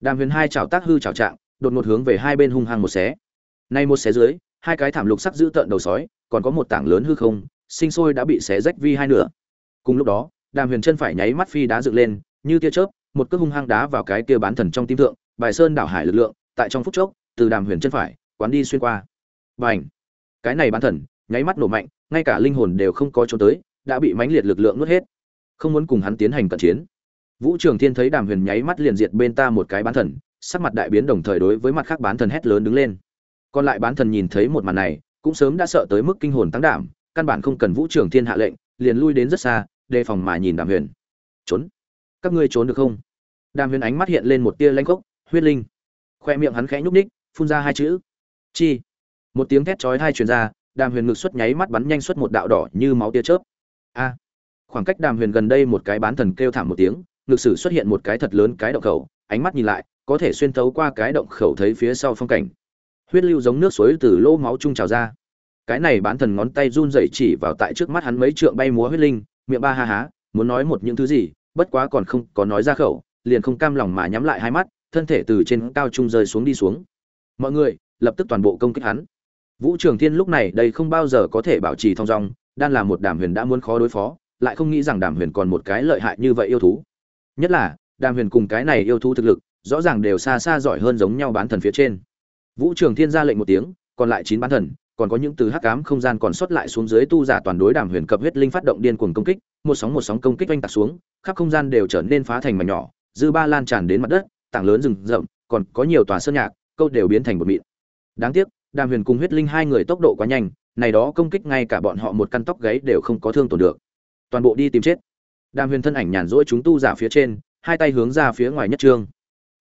đàm huyền hai chảo tác hư chảo trạng đột ngột hướng về hai bên hung hăng một xé. Nay một xé dưới hai cái thảm lục sắc giữ tợn đầu sói còn có một tảng lớn hư không sinh sôi đã bị xé rách vi hai nửa. Cùng lúc đó đàm huyền chân phải nháy mắt phi đá dựng lên như tia chớp một cước hung hăng đá vào cái kia bán thần trong tim thượng bài sơn đảo hải lực lượng tại trong phút chốc từ đàm huyền chân phải quán đi xuyên qua. Bành, cái này bán thần nháy mắt nổ mạnh ngay cả linh hồn đều không có chỗ tới đã bị mãnh liệt lực lượng nuốt hết. Không muốn cùng hắn tiến hành cận chiến vũ trường thiên thấy đàm huyền nháy mắt liền diệt bên ta một cái bán thần sắc mặt đại biến đồng thời đối với mặt khác bán thần hét lớn đứng lên. Còn lại bán thần nhìn thấy một màn này cũng sớm đã sợ tới mức kinh hồn tăng đảm căn bản không cần vũ trường thiên hạ lệnh liền lui đến rất xa đề phòng mà nhìn đàm huyền. Trốn? Các ngươi trốn được không? Đàm huyền ánh mắt hiện lên một tia lanh khốc huyết linh. Khoe miệng hắn khẽ nhúc nhích, phun ra hai chữ. Chi. Một tiếng thét chói hai truyền ra đàm huyền ngực xuất nháy mắt bắn nhanh xuất một đạo đỏ như máu tia chớp. A. Khoảng cách đàm huyền gần đây một cái bán thần kêu thảm một tiếng ngực sử xuất hiện một cái thật lớn cái động khẩu, ánh mắt nhìn lại, có thể xuyên thấu qua cái động khẩu thấy phía sau phong cảnh. Huyết lưu giống nước suối từ lỗ máu trung trào ra. Cái này bán thần ngón tay run rẩy chỉ vào tại trước mắt hắn mấy trượng bay múa huyết linh, miệng ba ha há, muốn nói một những thứ gì, bất quá còn không có nói ra khẩu, liền không cam lòng mà nhắm lại hai mắt, thân thể từ trên cao trung rơi xuống đi xuống. Mọi người, lập tức toàn bộ công kích hắn. Vũ trường thiên lúc này đây không bao giờ có thể bảo trì thong dong đang là một đàm huyền đã muốn khó đối phó, lại không nghĩ rằng đàm huyền còn một cái lợi hại như vậy yêu thú nhất là, đàm huyền cùng cái này yêu thú thực lực, rõ ràng đều xa xa giỏi hơn giống nhau bán thần phía trên. Vũ trường thiên ra lệnh một tiếng, còn lại chín bán thần, còn có những từ hắc ám không gian còn sót lại xuống dưới tu giả toàn đối đàm huyền cập huyết linh phát động điên cuồng công kích, một sóng một sóng công kích oanh tạc xuống, khắp không gian đều trở nên phá thành mảnh nhỏ, dư ba lan tràn đến mặt đất, tảng lớn rừng rậm, còn có nhiều tòa sơn nhạc, câu đều biến thành một mịn. Đáng tiếc, đàm huyền cùng huyết linh hai người tốc độ quá nhanh, này đó công kích ngay cả bọn họ một căn tóc gáy đều không có thương tổn được. Toàn bộ đi tìm chết đàm huyền thân ảnh nhàn rỗi chúng tu giả phía trên, hai tay hướng ra phía ngoài nhất trương.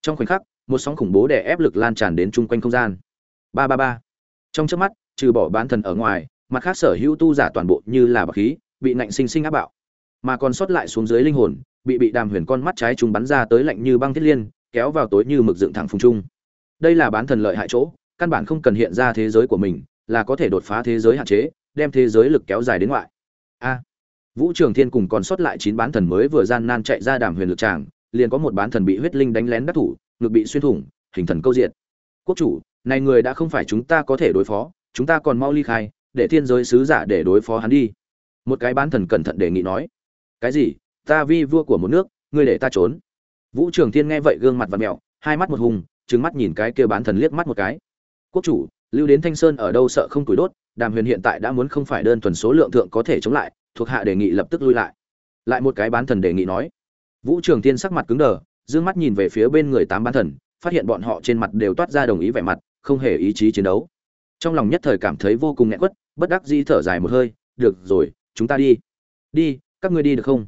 Trong khoảnh khắc, một sóng khủng bố đè ép lực lan tràn đến chung quanh không gian. Ba ba ba. Trong trước mắt, trừ bỏ bán thần ở ngoài, mặt khác sở hữu tu giả toàn bộ như là bậc khí, bị nạnh sinh sinh áp bạo. Mà còn sót lại xuống dưới linh hồn, bị bị đàm huyền con mắt trái chúng bắn ra tới lạnh như băng thiết liên, kéo vào tối như mực dựng thẳng phùng trung. Đây là bán thần lợi hại chỗ, căn bản không cần hiện ra thế giới của mình, là có thể đột phá thế giới hạn chế, đem thế giới lực kéo dài đến ngoại. A vũ trường thiên cùng còn sót lại chín bán thần mới vừa gian nan chạy ra đàm huyền lực tràng, liền có một bán thần bị huyết linh đánh lén đắc thủ, ngực bị xuyên thủng, hình thần câu diện quốc chủ, này người đã không phải chúng ta có thể đối phó, chúng ta còn mau ly khai, để thiên giới sứ giả để đối phó hắn đi. Một cái bán thần cẩn thận đề nghị nói. Cái gì? Ta vi vua của một nước, ngươi để ta trốn. Vũ trường thiên nghe vậy gương mặt và mẹo, hai mắt một hùng, trừng mắt nhìn cái kia bán thần liếc mắt một cái. Quốc chủ, lưu đến thanh sơn ở đâu sợ không tuổi đốt, đàm huyền hiện tại đã muốn không phải đơn thuần số lượng thượng có thể chống lại thuộc hạ đề nghị lập tức lui lại. Lại một cái bán thần đề nghị nói. Vũ trường tiên sắc mặt cứng đờ d ư ơ n g mắt nhìn về phía bên người tám bán thần, phát hiện bọn họ trên mặt đều toát ra đồng ý vẻ mặt, không hề ý chí chiến đấu. Trong lòng nhất thời cảm thấy vô cùng nghẹn quất, bất đắc di thở dài một hơi, được rồi, chúng ta đi. Đi, các ngươi đi được không?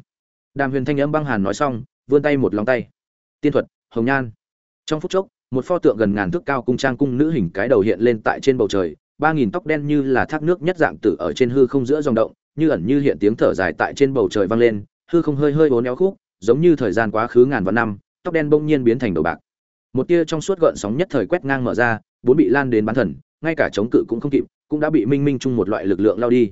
Đàm huyền thanh âm băng hàn nói xong, vươn tay một lòng tay. Tiên thuật, hồng nhan. Trong phút chốc, một pho tượng gần ngàn thước cao cung trang cung nữ hình cái đầu hiện lên tại trên bầu trời, ba nghìn tóc đen như là thác nước nhất dạng tử ở trên hư không giữa dòng động như ẩn như hiện tiếng thở dài tại trên bầu trời vang lên, hư không hơi hơi bốn éo khúc, giống như thời gian quá khứ ngàn vạn năm, tóc đen bỗng nhiên biến thành đầu bạc. Một tia trong suốt gợn sóng nhất thời quét ngang mở ra bốn bị lan đến bán thần, ngay cả chống cự cũng không kịp, cũng đã bị minh minh chung một loại lực lượng lao đi.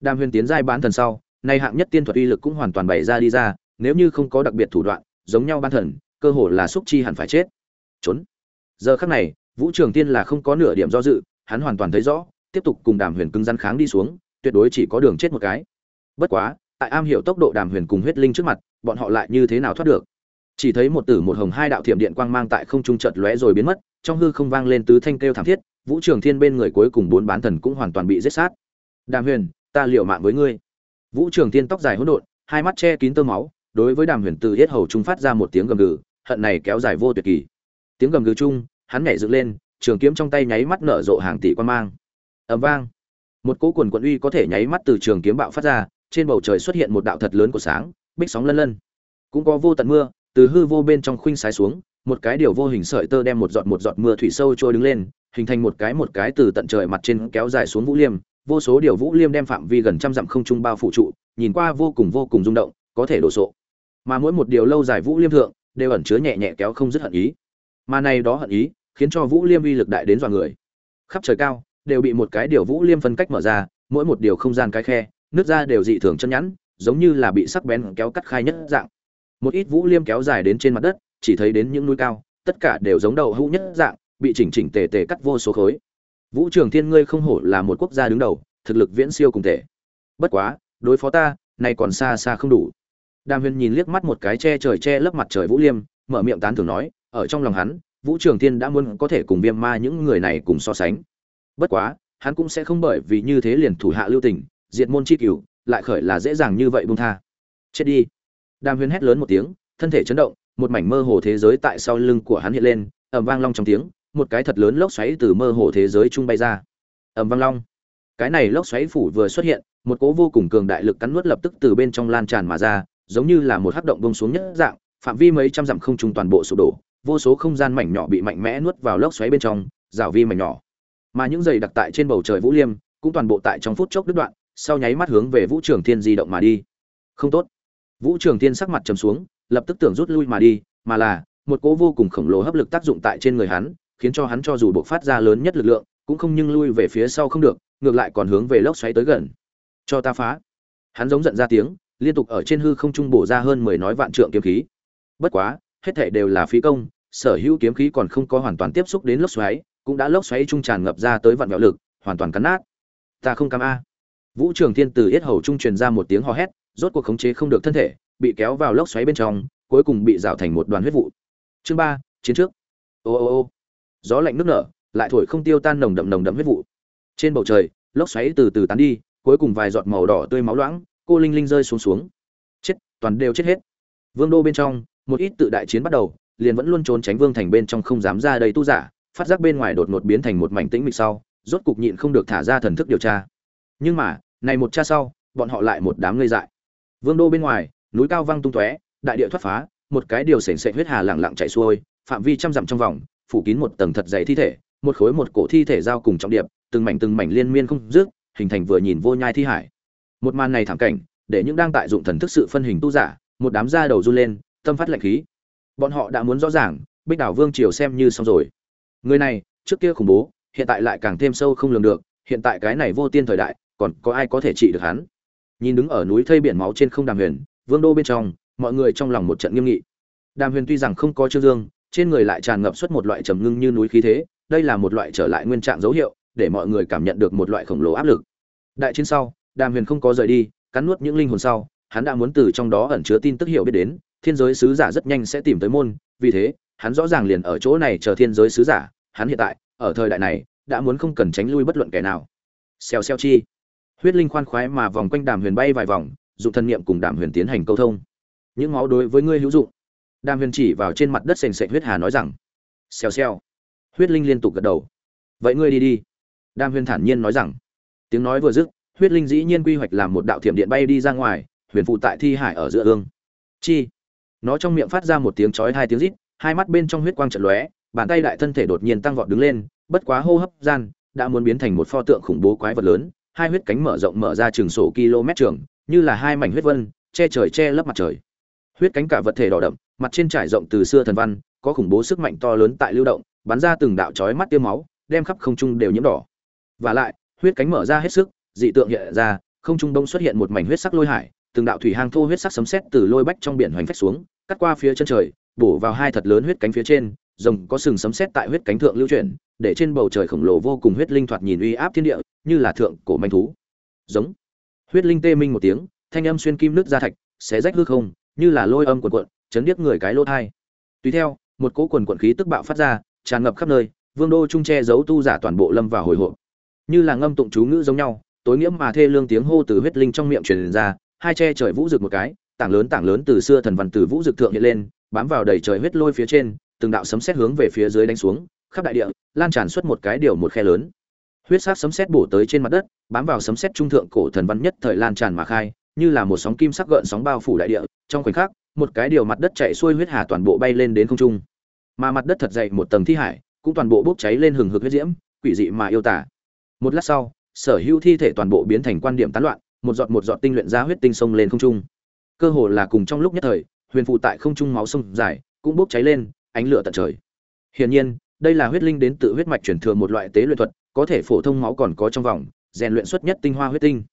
Đàm huyền tiến giai bán thần sau, nay hạng nhất tiên thuật uy lực cũng hoàn toàn bày ra đi ra, nếu như không có đặc biệt thủ đoạn, giống nhau bán thần, cơ hồ là xúc chi hẳn phải chết. Trốn. Giờ khắc này, vũ trường tiên là không có nửa điểm do dự, hắn hoàn toàn thấy rõ, tiếp tục cùng đàm huyền cứng rắn kháng đi xuống tuyệt đối chỉ có đường chết một cái. Bất quá, tại am hiểu tốc độ đàm huyền cùng huyết linh trước mặt, bọn họ lại như thế nào thoát được? Chỉ thấy một tử một hồng hai đạo thiểm điện quang mang tại không trung chợt lóe rồi biến mất, trong hư không vang lên tứ thanh kêu thảm thiết, vũ trường thiên bên người cuối cùng bốn bán thần cũng hoàn toàn bị giết sát. Đàm huyền, ta liệu mạng với ngươi. Vũ trường thiên tóc dài hỗn độn, hai mắt che kín tơ máu, đối với đàm huyền từ yết hầu trung phát ra một tiếng gầm gừ, hận này kéo dài vô tuyệt kỳ. Tiếng gầm gừ chung, hắn nhảy dựng lên, trường kiếm trong tay nháy mắt nở rộ hàng tỷ quan mang. Ầm vang một cỗ quần quận uy có thể nháy mắt từ trường kiếm bạo phát ra, trên bầu trời xuất hiện một đạo thật lớn của sáng, bích sóng lân lân. Cũng có vô tận mưa, từ hư vô bên trong khuynh sái xuống, một cái điều vô hình sợi tơ đem một giọt một giọt mưa thủy sâu trôi đứng lên, hình thành một cái một cái từ tận trời mặt trên kéo dài xuống vũ liêm, vô số điều vũ liêm đem phạm vi gần trăm dặm không trung bao phủ trụ, nhìn qua vô cùng vô cùng rung động, có thể đổ sộ. Mà mỗi một điều lâu dài vũ liêm thượng, đều ẩn chứa nhẹ nhẹ kéo không dứt hận ý. Mà này đó hận ý, khiến cho vũ liêm uy lực đại đến dọa người. Khắp trời cao đều bị một cái điều vũ liêm phân cách mở ra, mỗi một điều không gian cái khe, nước ra đều dị thường chân nhẵn, giống như là bị sắc bén kéo cắt khai nhất dạng. Một ít vũ liêm kéo dài đến trên mặt đất, chỉ thấy đến những núi cao, tất cả đều giống đầu hũ nhất dạng, bị chỉnh chỉnh tề tề cắt vô số khối. Vũ trường thiên ngươi không hổ là một quốc gia đứng đầu, thực lực viễn siêu cùng tề bất quá, đối phó ta, này còn xa xa không đủ. Đàm huyền nhìn liếc mắt một cái che trời che lấp mặt trời vũ liêm, mở miệng tán thưởng nói, ở trong lòng hắn, vũ trường thiên đã muốn có thể cùng viêm ma những người này cùng so sánh bất quá, hắn cũng sẽ không bởi vì như thế liền thủ hạ lưu tình, diệt môn chi cửu, lại khởi là dễ dàng như vậy buông tha. Chết đi. Đàm huyền hét lớn một tiếng, thân thể chấn động, một mảnh mơ hồ thế giới tại sau lưng của hắn hiện lên, ầm vang long trong tiếng, một cái thật lớn lốc xoáy từ mơ hồ thế giới trung bay ra. Ầm vang long. Cái này lốc xoáy phủ vừa xuất hiện, một cỗ vô cùng cường đại lực cắn nuốt lập tức từ bên trong lan tràn mà ra, giống như là một hắc động bông xuống nhất dạng, phạm vi mấy trăm dặm không trung toàn bộ sụp đổ, vô số không gian mảnh nhỏ bị mạnh mẽ nuốt vào lốc xoáy bên trong, rào vi mảnh nhỏ mà những giày đặc tại trên bầu trời vũ liêm cũng toàn bộ tại trong phút chốc đứt đoạn, sau nháy mắt hướng về vũ trường thiên di động mà đi. Không tốt. Vũ trường thiên sắc mặt trầm xuống, lập tức tưởng rút lui mà đi, mà là, một cỗ vô cùng khổng lồ hấp lực tác dụng tại trên người hắn, khiến cho hắn cho dù bộc phát ra lớn nhất lực lượng, cũng không nhưng lui về phía sau không được, ngược lại còn hướng về lốc xoáy tới gần. Cho ta phá. Hắn giống giận ra tiếng, liên tục ở trên hư không trung bổ ra hơn mười nói vạn trượng kiếm khí. Bất quá, hết thể đều là phí công, sở hữu kiếm khí còn không có hoàn toàn tiếp xúc đến lốc xoáy cũng đã lốc xoáy trung tràn ngập ra tới vạn vẹo lực, hoàn toàn cắn nát. Ta không cam a. Vũ trường thiên từ yết hầu trung truyền ra một tiếng hò hét, rốt cuộc khống chế không được thân thể, bị kéo vào lốc xoáy bên trong, cuối cùng bị rào thành một đoàn huyết vụ. Chương ba, chiến trước. Ô ô ô. Gió lạnh nước nở, lại thổi không tiêu tan nồng đậm nồng đậm huyết vụ. Trên bầu trời, lốc xoáy từ từ tán đi, cuối cùng vài giọt màu đỏ tươi máu loãng, cô linh linh rơi xuống xuống. Chết, toàn đều chết hết. Vương đô bên trong, một ít tự đại chiến bắt đầu, liền vẫn luôn trốn tránh vương thành bên trong không dám ra đầy tu giả phát giác bên ngoài đột ngột biến thành một mảnh tĩnh mịch sau, rốt cục nhịn không được thả ra thần thức điều tra. Nhưng mà, này một cha sau, bọn họ lại một đám ngây dại. Vương đô bên ngoài, núi cao văng tung tóe, đại địa thoát phá, một cái điều sền sệt huyết hà lặng lặng chạy xuôi, phạm vi trăm dặm trong vòng, phủ kín một tầng thật dày thi thể, một khối một cổ thi thể giao cùng trọng điệp, từng mảnh từng mảnh liên miên không dứt, hình thành vừa nhìn vô nhai thi hải. Một màn này thảm cảnh, để những đang tại dụng thần thức sự phân hình tu giả, một đám da đầu run lên, tâm phát lạnh khí. Bọn họ đã muốn rõ ràng, bích đảo vương triều xem như xong rồi người này, trước kia khủng bố, hiện tại lại càng thêm sâu không lường được, hiện tại cái này vô tiên thời đại, còn có ai có thể trị được hắn? Nhìn đứng ở núi thây biển máu trên không đàm huyền, vương đô bên trong, mọi người trong lòng một trận nghiêm nghị. Đàm huyền tuy rằng không có trương dương, trên người lại tràn ngập suốt một loại trầm ngưng như núi khí thế, đây là một loại trở lại nguyên trạng dấu hiệu, để mọi người cảm nhận được một loại khổng lồ áp lực. Đại chiến sau, đàm huyền không có rời đi, cắn nuốt những linh hồn sau, hắn đã muốn từ trong đó ẩn chứa tin tức hiểu biết đến, thiên giới sứ giả rất nhanh sẽ tìm tới môn, vì thế, hắn rõ ràng liền ở chỗ này chờ thiên giới sứ giả hắn hiện tại, ở thời đại này, đã muốn không cần tránh lui bất luận kẻ nào. Xèo xèo chi. Huyết linh khoan khoái mà vòng quanh đàm huyền bay vài vòng, dụng thân niệm cùng đàm huyền tiến hành câu thông. Những máu đối với ngươi hữu dụng. Đàm huyền chỉ vào trên mặt đất sền sệt huyết hà nói rằng, xèo xèo. Huyết linh liên tục gật đầu. Vậy ngươi đi đi. Đàm huyền thản nhiên nói rằng. Tiếng nói vừa dứt, huyết linh dĩ nhiên quy hoạch làm một đạo thiểm điện bay đi ra ngoài, huyền phụ tại thi hải ở giữa ương. Chi. Nó trong miệng phát ra một tiếng chói hai tiếng rít, hai mắt bên trong huyết quang trận lóe bàn tay đại thân thể đột nhiên tăng vọt đứng lên, bất quá hô hấp gian đã muốn biến thành một pho tượng khủng bố quái vật lớn, hai huyết cánh mở rộng mở ra trường sổ km trường, như là hai mảnh huyết vân, che trời che lấp mặt trời. Huyết cánh cả vật thể đỏ đậm, mặt trên trải rộng từ xưa thần văn, có khủng bố sức mạnh to lớn tại lưu động, bắn ra từng đạo chói mắt tiêu máu, đem khắp không trung đều nhiễm đỏ. Và lại, huyết cánh mở ra hết sức, dị tượng hiện ra, không trung đông xuất hiện một mảnh huyết sắc lôi hải, từng đạo thủy hang thô huyết sắc sấm sét từ lôi bách trong biển hoành phách xuống, cắt qua phía chân trời, bổ vào hai thật lớn huyết cánh phía trên rồng có sừng sấm sét tại huyết cánh thượng lưu chuyển, để trên bầu trời khổng lồ vô cùng huyết linh thoạt nhìn uy áp thiên địa, như là thượng cổ manh thú. Giống. Huyết linh tê minh một tiếng, thanh âm xuyên kim nước ra thạch, xé rách hư không, như là lôi âm cuộn cuộn, chấn điếc người cái lỗ thai. Tùy theo, một cỗ quần quần khí tức bạo phát ra, tràn ngập khắp nơi, vương đô trung che giấu tu giả toàn bộ lâm vào hồi hộp. Như là ngâm tụng chú ngữ giống nhau, tối nghĩa mà thê lương tiếng hô từ huyết linh trong miệng truyền ra, hai che trời vũ rực một cái, tảng lớn tảng lớn từ xưa thần văn từ vũ rực thượng hiện lên, bám vào đầy trời huyết lôi phía trên từng đạo sấm sét hướng về phía dưới đánh xuống, khắp đại địa, lan tràn xuất một cái điều một khe lớn. Huyết sát sấm sét bổ tới trên mặt đất, bám vào sấm sét trung thượng cổ thần văn nhất thời lan tràn mà khai, như là một sóng kim sắc gợn sóng bao phủ đại địa, trong khoảnh khắc, một cái điều mặt đất chạy xuôi huyết hà toàn bộ bay lên đến không trung. Mà mặt đất thật dày một tầng thi hải, cũng toàn bộ bốc cháy lên hừng hực huyết diễm, quỷ dị mà yêu tả. Một lát sau, sở hữu thi thể toàn bộ biến thành quan điểm tán loạn, một giọt một giọt tinh luyện ra huyết tinh sông lên không trung. Cơ hồ là cùng trong lúc nhất thời, huyền phụ tại không trung máu sông dài, cũng bốc cháy lên ánh lửa tận trời. Hiển nhiên, đây là huyết linh đến tự huyết mạch truyền thừa một loại tế luyện thuật, có thể phổ thông máu còn có trong vòng, rèn luyện xuất nhất tinh hoa huyết tinh.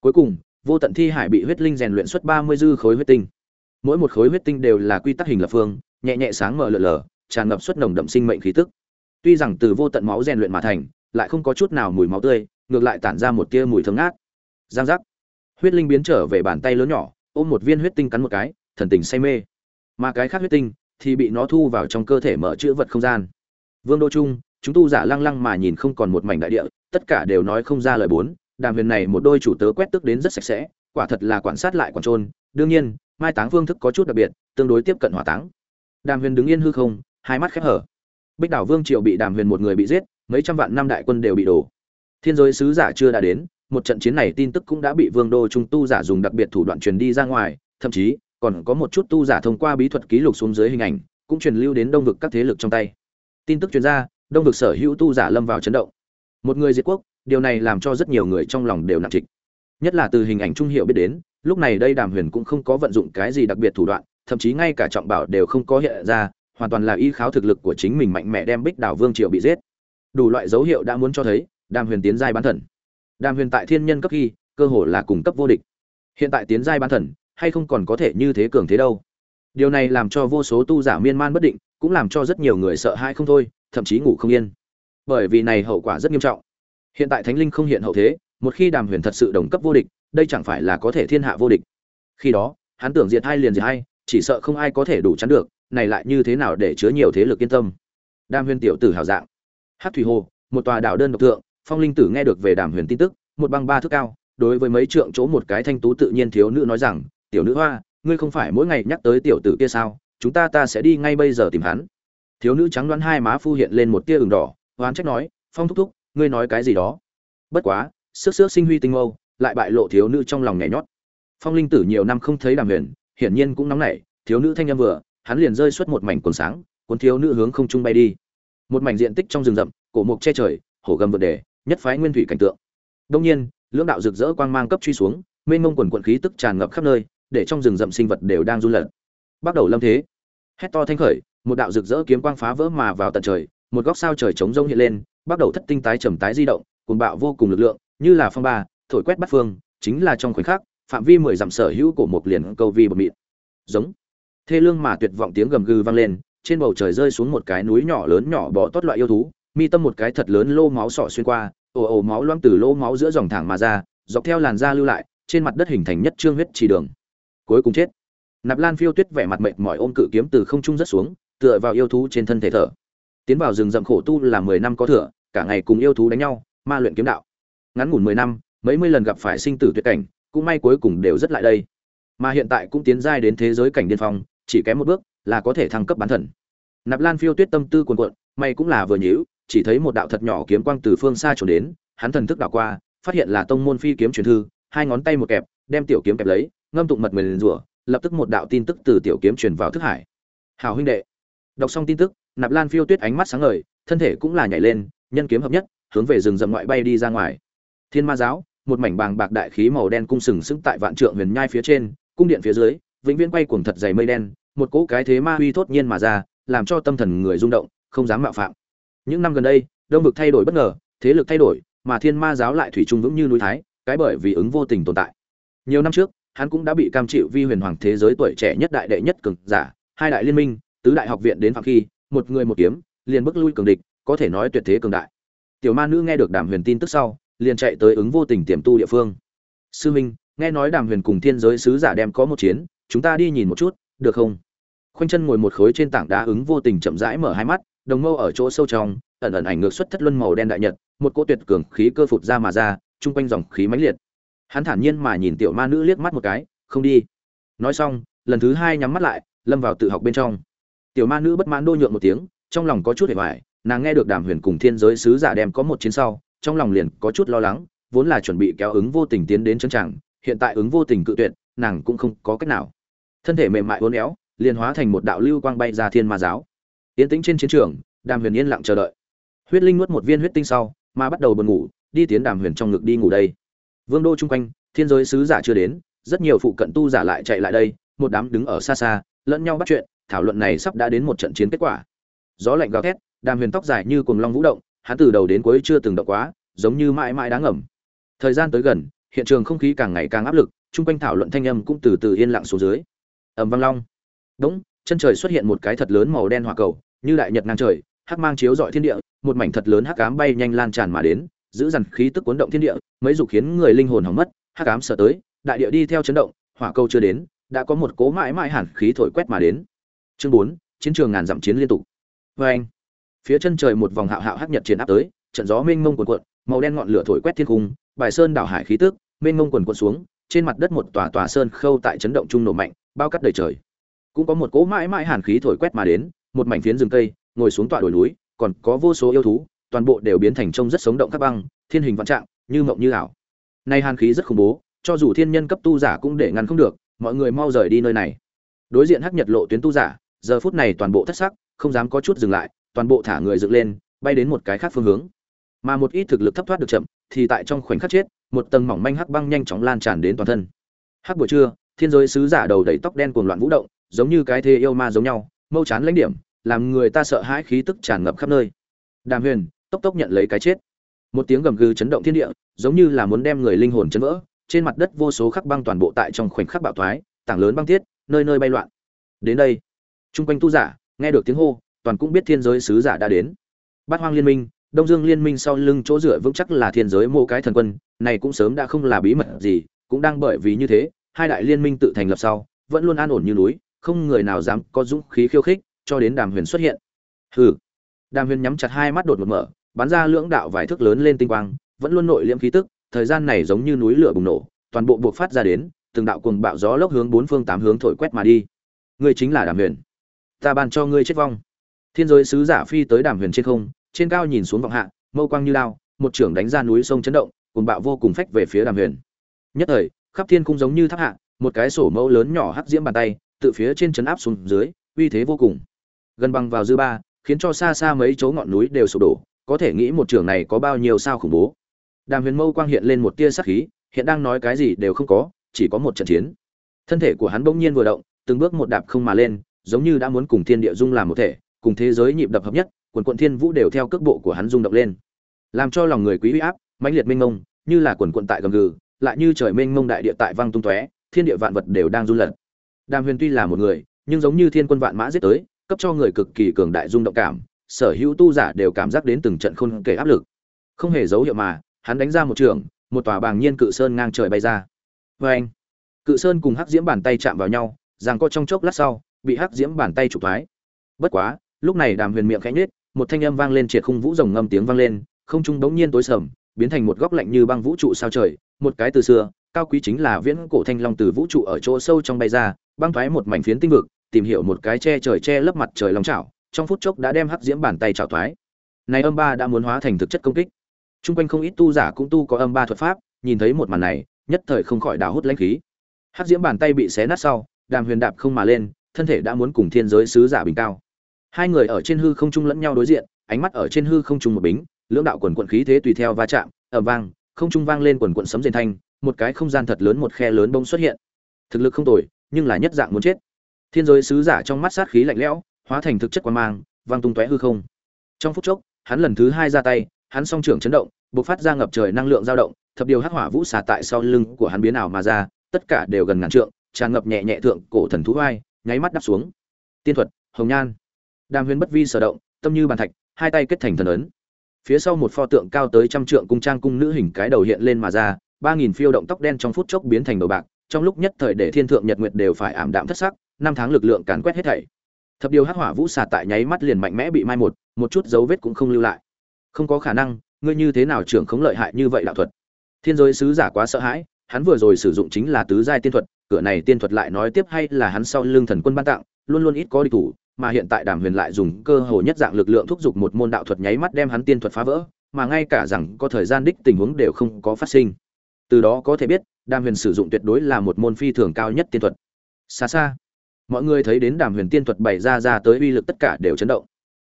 Cuối cùng, vô tận thi hải bị huyết linh rèn luyện xuất ba mươi dư khối huyết tinh. Mỗi một khối huyết tinh đều là quy tắc hình lập phương, nhẹ nhẹ sáng mở lờ lờ, tràn ngập suất nồng đậm sinh mệnh khí tức. Tuy rằng từ vô tận máu rèn luyện mà thành, lại không có chút nào mùi máu tươi, ngược lại tản ra một tia mùi thơm ngát. Giang giác. Huyết linh biến trở về bàn tay lớn nhỏ, ôm một viên huyết tinh cắn một cái, thần tình say mê. Mà cái khác huyết tinh thì bị nó thu vào trong cơ thể mở chữ vật không gian. Vương đô trung, chúng tu giả lăng lăng mà nhìn không còn một mảnh đại địa, tất cả đều nói không ra lời bốn, đàm huyền này một đôi chủ tớ quét tức đến rất sạch sẽ, quả thật là quan sát lại quản trôn đương nhiên, mai táng phương thức có chút đặc biệt, tương đối tiếp cận hỏa táng. Đàm huyền đứng yên hư không, hai mắt khép hở. Bích đảo vương triều bị đàm huyền một người bị giết, mấy trăm vạn năm đại quân đều bị đổ. Thiên giới sứ giả chưa đã đến, một trận chiến này tin tức cũng đã bị vương đô trung tu giả dùng đặc biệt thủ đoạn truyền đi ra ngoài, thậm chí còn có một chút tu giả thông qua bí thuật ký lục xuống dưới hình ảnh, cũng truyền lưu đến đông vực các thế lực trong tay. Tin tức truyền ra, đông vực sở hữu tu giả lâm vào chấn động. Một người diệt quốc, điều này làm cho rất nhiều người trong lòng đều nặng trịch. Nhất là từ hình ảnh trung hiệu biết đến, lúc này đây đàm huyền cũng không có vận dụng cái gì đặc biệt thủ đoạn, thậm chí ngay cả trọng bảo đều không có hiện ra, hoàn toàn là y kháo thực lực của chính mình mạnh mẽ đem bích đảo vương triều bị giết. Đủ loại dấu hiệu đã muốn cho thấy, đàm huyền tiến giai bán thần. Đàm huyền tại thiên nhân cấp khi cơ hồ là cùng cấp vô địch. Hiện tại tiến giai bán thần hay không còn có thể như thế cường thế đâu. Điều này làm cho vô số tu giả miên man bất định, cũng làm cho rất nhiều người sợ hãi không thôi, thậm chí ngủ không yên. Bởi vì này hậu quả rất nghiêm trọng. Hiện tại thánh linh không hiện hậu thế, một khi đàm huyền thật sự đồng cấp vô địch, đây chẳng phải là có thể thiên hạ vô địch. Khi đó, hắn tưởng diệt hai liền diệt hai, chỉ sợ không ai có thể đủ chắn được, này lại như thế nào để chứa nhiều thế lực yên tâm. Đàm huyền tiểu tử hào dạng. Hát thủy hồ, một tòa đảo đơn độc thượng, phong linh tử nghe được về đàm huyền tin tức, một băng ba thước cao, đối với mấy trượng chỗ một cái thanh tú tự nhiên thiếu nữ nói rằng tiểu nữ hoa, ngươi không phải mỗi ngày nhắc tới tiểu tử kia sao? Chúng ta ta sẽ đi ngay bây giờ tìm hắn. Thiếu nữ trắng đoán hai má phu hiện lên một tia ửng đỏ, oán trách nói, phong thúc thúc, ngươi nói cái gì đó? Bất quá, sức sức sinh huy tinh mâu, lại bại lộ thiếu nữ trong lòng nhảy nhót. Phong linh tử nhiều năm không thấy đàm huyền, hiển nhiên cũng nóng nảy, thiếu nữ thanh âm vừa, hắn liền rơi xuất một mảnh cuốn sáng, cuốn thiếu nữ hướng không trung bay đi. Một mảnh diện tích trong rừng rậm, cổ mục che trời, hổ gầm vượt đề, nhất phái nguyên thủy cảnh tượng. Đông nhiên, lưỡng đạo rực rỡ quang mang cấp truy xuống, mênh mông quần quận khí tức tràn ngập khắp nơi để trong rừng rậm sinh vật đều đang run lận bắt đầu lâm thế. Hét to thanh khởi, một đạo rực rỡ kiếm quang phá vỡ mà vào tận trời, một góc sao trời trống rông hiện lên, bắt đầu thất tinh tái trầm tái di động cùng bạo vô cùng lực lượng, như là phong ba, thổi quét bắt phương, chính là trong khoảnh khắc, phạm vi mười dặm sở hữu của một liền câu vi bột mịn. Giống. Thê lương mà tuyệt vọng tiếng gầm gừ vang lên, trên bầu trời rơi xuống một cái núi nhỏ lớn nhỏ bỏ tốt loại yêu thú, mi tâm một cái thật lớn lô máu sọ xuyên qua, ồ ồ máu loang từ lô máu giữa dòng thẳng mà ra, dọc theo làn da lưu lại, trên mặt đất hình thành nhất trương huyết chỉ đường cuối cùng chết. Nạp lan phiêu tuyết vẻ mặt mệt mỏi ôm cự kiếm từ không trung rất xuống, tựa vào yêu thú trên thân thể thở. Tiến vào rừng rậm khổ tu là mười năm có thừa, cả ngày cùng yêu thú đánh nhau, ma luyện kiếm đạo. Ngắn ngủn mười năm, mấy mươi lần gặp phải sinh tử tuyệt cảnh, cũng may cuối cùng đều rất lại đây. Mà hiện tại cũng tiến giai đến thế giới cảnh điên phong, chỉ kém một bước là có thể thăng cấp bán thần. Nạp lan phiêu tuyết tâm tư cuồn cuộn, may cũng là vừa nhíu, chỉ thấy một đạo thật nhỏ kiếm quang từ phương xa trốn đến, hắn thần thức đảo qua, phát hiện là tông môn phi kiếm truyền thư, hai ngón tay một kẹp, đem tiểu kiếm kẹp lấy ngâm tụng mật mình liền rủa, lập tức một đạo tin tức từ tiểu kiếm truyền vào thức hải. Hào huynh đệ. Đọc xong tin tức, nạp lan phiêu tuyết ánh mắt sáng ngời, thân thể cũng là nhảy lên, nhân kiếm hợp nhất, hướng về rừng rậm ngoại bay đi ra ngoài. Thiên ma giáo, một mảnh bàng bạc đại khí màu đen cung sừng sững tại vạn trượng huyền nhai phía trên, cung điện phía dưới, vĩnh viễn quay cuồng thật dày mây đen, một cỗ cái thế ma uy thốt nhiên mà ra, làm cho tâm thần người rung động, không dám mạo phạm. Những năm gần đây, đông vực thay đổi bất ngờ, thế lực thay đổi, mà thiên ma giáo lại thủy chung vững như núi thái, cái bởi vì ứng vô tình tồn tại. Nhiều năm trước hắn cũng đã bị cam chịu vi huyền hoàng thế giới tuổi trẻ nhất đại đệ nhất cường giả, hai đại liên minh, tứ đại học viện đến phạm khi, một người một kiếm, liền bước lui cường địch, có thể nói tuyệt thế cường đại. Tiểu ma nữ nghe được đàm huyền tin tức sau, liền chạy tới ứng vô tình tiềm tu địa phương. Sư minh, nghe nói đàm huyền cùng thiên giới sứ giả đem có một chiến, chúng ta đi nhìn một chút, được không? Khoanh chân ngồi một khối trên tảng đá ứng vô tình chậm rãi mở hai mắt, đồng mâu ở chỗ sâu trong, ẩn ẩn ảnh ngược xuất thất luân màu đen đại nhật, một cỗ tuyệt cường khí cơ phụt ra mà ra, chung quanh dòng khí mãnh liệt hắn thản nhiên mà nhìn tiểu ma nữ liếc mắt một cái, không đi. Nói xong, lần thứ hai nhắm mắt lại, lâm vào tự học bên trong. Tiểu ma nữ bất mãn đô nhượng một tiếng, trong lòng có chút hề hoài, nàng nghe được đàm huyền cùng thiên giới sứ giả đem có một chiến sau, trong lòng liền có chút lo lắng, vốn là chuẩn bị kéo ứng vô tình tiến đến chân tràng, hiện tại ứng vô tình cự tuyệt, nàng cũng không có cách nào. Thân thể mềm mại uốn éo, liền hóa thành một đạo lưu quang bay ra thiên ma giáo. Yên tĩnh trên chiến trường, đàm huyền yên lặng chờ đợi. Huyết linh nuốt một viên huyết tinh sau, mà bắt đầu buồn ngủ, đi tiến đàm huyền trong ngực đi ngủ đây vương đô chung quanh, thiên giới sứ giả chưa đến, rất nhiều phụ cận tu giả lại chạy lại đây, một đám đứng ở xa xa, lẫn nhau bắt chuyện, thảo luận này sắp đã đến một trận chiến kết quả. Gió lạnh gào thét, đàm huyền tóc dài như cuồng long vũ động, hắn từ đầu đến cuối chưa từng động quá, giống như mãi mãi đáng ngẩm thời gian tới gần, hiện trường không khí càng ngày càng áp lực, chung quanh thảo luận thanh âm cũng từ từ yên lặng xuống dưới. Ầm vang long. Đống chân trời xuất hiện một cái thật lớn màu đen hỏa cầu, như đại nhật ngang trời, hắc mang chiếu dọi thiên địa, một mảnh thật lớn hắc ám bay nhanh lan tràn mà đến giữ dằn khí tức cuốn động thiên địa, mấy dục khiến người linh hồn hỏng mất, hắc ám sợ tới, đại địa đi theo chấn động, hỏa câu chưa đến, đã có một cố mãi mãi hẳn khí thổi quét mà đến. Chương bốn, chiến trường ngàn dặm chiến liên tục. Vê anh. Phía chân trời một vòng hạo hạo hắc nhật chiến áp tới, trận gió mênh mông cuồn cuộn, màu đen ngọn lửa thổi quét thiên cung, bài sơn đảo hải khí tức, mênh mông cuồn cuộn xuống, trên mặt đất một tòa tòa sơn khâu tại chấn động trung nổ mạnh, bao cắt đầy trời. Cũng có một cỗ mãi mãi hàn khí thổi quét mà đến, một mảnh phiến rừng cây, ngồi xuống tọa đồi núi, còn có vô số yêu thú toàn bộ đều biến thành trông rất sống động các băng, thiên hình vạn trạng, như mộng như ảo. Nay hàn khí rất khủng bố, cho dù thiên nhân cấp tu giả cũng để ngăn không được, mọi người mau rời đi nơi này. Đối diện hắc nhật lộ tuyến tu giả, giờ phút này toàn bộ thất sắc, không dám có chút dừng lại, toàn bộ thả người dựng lên, bay đến một cái khác phương hướng. Mà một ít thực lực thấp thoát được chậm, thì tại trong khoảnh khắc chết, một tầng mỏng manh hắc băng nhanh chóng lan tràn đến toàn thân. Hắc buổi trưa, thiên giới sứ giả đầu đầy tóc đen cuồng loạn vũ động, giống như cái thế yêu ma giống nhau, mâu chán lãnh điểm, làm người ta sợ hãi khí tức tràn ngập khắp nơi. Đàm huyền tốc tốc nhận lấy cái chết. Một tiếng gầm gừ chấn động thiên địa, giống như là muốn đem người linh hồn chấn vỡ. Trên mặt đất vô số khắc băng toàn bộ tại trong khoảnh khắc bạo thoái, tảng lớn băng thiết, nơi nơi bay loạn. Đến đây trung quanh tu giả, nghe được tiếng hô, toàn cũng biết thiên giới sứ giả đã đến. Bát hoang liên minh, đông dương liên minh sau lưng chỗ dựa vững chắc là thiên giới mô cái thần quân, này cũng sớm đã không là bí mật gì, cũng đang bởi vì như thế, hai đại liên minh tự thành lập sau, vẫn luôn an ổn như núi, không người nào dám có dũng khí khiêu khích, cho đến đàm huyền xuất hiện. Hừ đàm huyền nhắm chặt hai mắt đột một mở, bắn ra lưỡng đạo vài thước lớn lên tinh quang, vẫn luôn nội liễm khí tức, thời gian này giống như núi lửa bùng nổ, toàn bộ buộc phát ra đến, từng đạo cuồng bạo gió lốc hướng bốn phương tám hướng thổi quét mà đi. Ngươi chính là đàm huyền. Ta ban cho ngươi chết vong. Thiên giới sứ giả phi tới đàm huyền trên không, trên cao nhìn xuống vọng hạ, mâu quang như lao, một trưởng đánh ra núi sông chấn động, cuồng bạo vô cùng phách về phía đàm huyền. Nhất thời, khắp thiên cung giống như tháp hạ, một cái sổ mẫu lớn nhỏ hắc diễm bàn tay tự phía trên chấn áp xuống dưới, uy thế vô cùng. Gần bằng vào dư ba khiến cho xa xa mấy chỗ ngọn núi đều sụp đổ, có thể nghĩ một trường này có bao nhiêu sao khủng bố. Đàm huyền mâu quang hiện lên một tia sắc khí, hiện đang nói cái gì đều không có, chỉ có một trận chiến. Thân thể của hắn bỗng nhiên vừa động, từng bước một đạp không mà lên, giống như đã muốn cùng thiên địa dung làm một thể, cùng thế giới nhịp đập hợp nhất, quần quận thiên vũ đều theo cước bộ của hắn rung động lên. Làm cho lòng người quý uy áp, mãnh liệt mênh mông, như là quần quận tại gầm gừ, lại như trời mênh mông đại địa tại vang tung tóe, thiên địa vạn vật đều đang run lật. Đàm huyền tuy là một người, nhưng giống như thiên quân vạn mã giết tới cấp cho người cực kỳ cường đại rung động cảm, sở hữu tu giả đều cảm giác đến từng trận khôn kể áp lực. Không hề dấu hiệu mà, hắn đánh ra một trường, một tòa bàng nhiên cự sơn ngang trời bay ra. Vê anh cự sơn cùng hắc diễm bàn tay chạm vào nhau rằng co trong chốc lát sau, bị hắc diễm bàn tay trục thoái. Bất quá, lúc này đàm huyền miệng khẽ nhếch, một thanh âm vang lên triệt khung vũ rồng ngâm tiếng vang lên, không trung bỗng nhiên tối sầm, biến thành một góc lạnh như băng vũ trụ sao trời, một cái từ xưa, cao quý chính là viễn cổ thanh long từ vũ trụ ở chỗ sâu trong bay ra, băng thoái một mảnh phiến tinh vực tìm hiểu một cái che trời che lấp mặt trời long chảo trong phút chốc đã đem hắc diễm bàn tay chảo thoái này âm ba đã muốn hóa thành thực chất công kích Trung quanh không ít tu giả cũng tu có âm ba thuật pháp, nhìn thấy một màn này, nhất thời không khỏi đào hút lãnh khí. Hắc diễm bàn tay bị xé nát sau, Đàm Huyền đạp không mà lên, thân thể đã muốn cùng thiên giới sứ giả bình cao. Hai người ở trên hư không trung lẫn nhau đối diện, ánh mắt ở trên hư không trung một bính, lưỡng đạo quần quận khí thế tùy theo va chạm, ầm vang, không trung vang lên quần quận sấm rền thanh, một cái không gian thật lớn một khe lớn bông xuất hiện. Thực lực không tồi, nhưng là nhất dạng muốn chết. Thiên giới sứ giả trong mắt sát khí lạnh lẽo, hóa thành thực chất quan mang, vang tung tóe hư không. Trong phút chốc, hắn lần thứ hai ra tay, hắn song trưởng chấn động, bộc phát ra ngập trời năng lượng dao động, thập điều hắc hỏa vũ xà tại sau lưng của hắn biến ảo mà ra, tất cả đều gần ngàn trượng, tràn ngập nhẹ nhẹ thượng cổ thần thú vai, nháy mắt đắp xuống. Tiên thuật, hồng nhan. Đàm Huyền bất vi sở động, tâm như bàn thạch, hai tay kết thành thần ấn. Phía sau một pho tượng cao tới trăm trượng cung trang cung nữ hình cái đầu hiện lên mà ra, ba nghìn phiêu động tóc đen trong phút chốc biến thành đầu bạc, trong lúc nhất thời để thiên thượng nhật nguyệt đều phải ảm đạm thất sắc, năm tháng lực lượng càn quét hết thảy. Thập điều hắc hỏa vũ xà tại nháy mắt liền mạnh mẽ bị mai một, một chút dấu vết cũng không lưu lại. Không có khả năng, ngươi như thế nào trưởng không lợi hại như vậy đạo thuật thiên giới sứ giả quá sợ hãi hắn vừa rồi sử dụng chính là tứ giai tiên thuật cửa này tiên thuật lại nói tiếp hay là hắn sau lưng thần quân ban tặng luôn luôn ít có địch thủ mà hiện tại đàm huyền lại dùng cơ hồ nhất dạng lực lượng thúc giục một môn đạo thuật nháy mắt đem hắn tiên thuật phá vỡ mà ngay cả rằng có thời gian đích tình huống đều không có phát sinh từ đó có thể biết đàm huyền sử dụng tuyệt đối là một môn phi thường cao nhất tiên thuật xa xa mọi người thấy đến đàm huyền tiên thuật bày ra ra tới uy lực tất cả đều chấn động.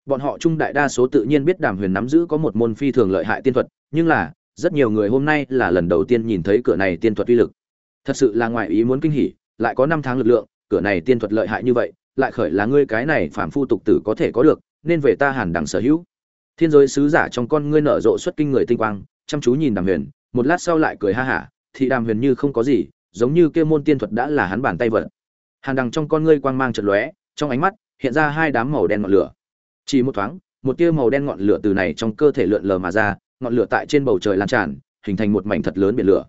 Bọn họ trung đại đa số tự nhiên biết đàm huyền nắm giữ có một môn phi thường lợi hại tiên thuật, nhưng là, rất nhiều người hôm nay là lần đầu tiên nhìn thấy cửa này tiên thuật uy lực. Thật sự là ngoài ý muốn kinh hỉ, lại có năm tháng lực lượng, cửa này tiên thuật lợi hại như vậy, lại khởi là ngươi cái này phản phu tục tử có thể có được, nên về ta hàn đằng sở hữu. Thiên giới sứ giả trong con ngươi nở rộ xuất kinh người tinh quang, chăm chú nhìn đàm huyền, một lát sau lại cười ha hả, thì đàm huyền như không có gì, giống như kêu môn tiên thuật đã là hắn bàn tay vật hàn đằng trong con ngươi quang mang chật lóe, trong ánh mắt hiện ra hai đám màu đen ngọn lửa. Chỉ một thoáng, một tia màu đen ngọn lửa từ này trong cơ thể lượn lờ mà ra, ngọn lửa tại trên bầu trời lan tràn, hình thành một mảnh thật lớn biển lửa.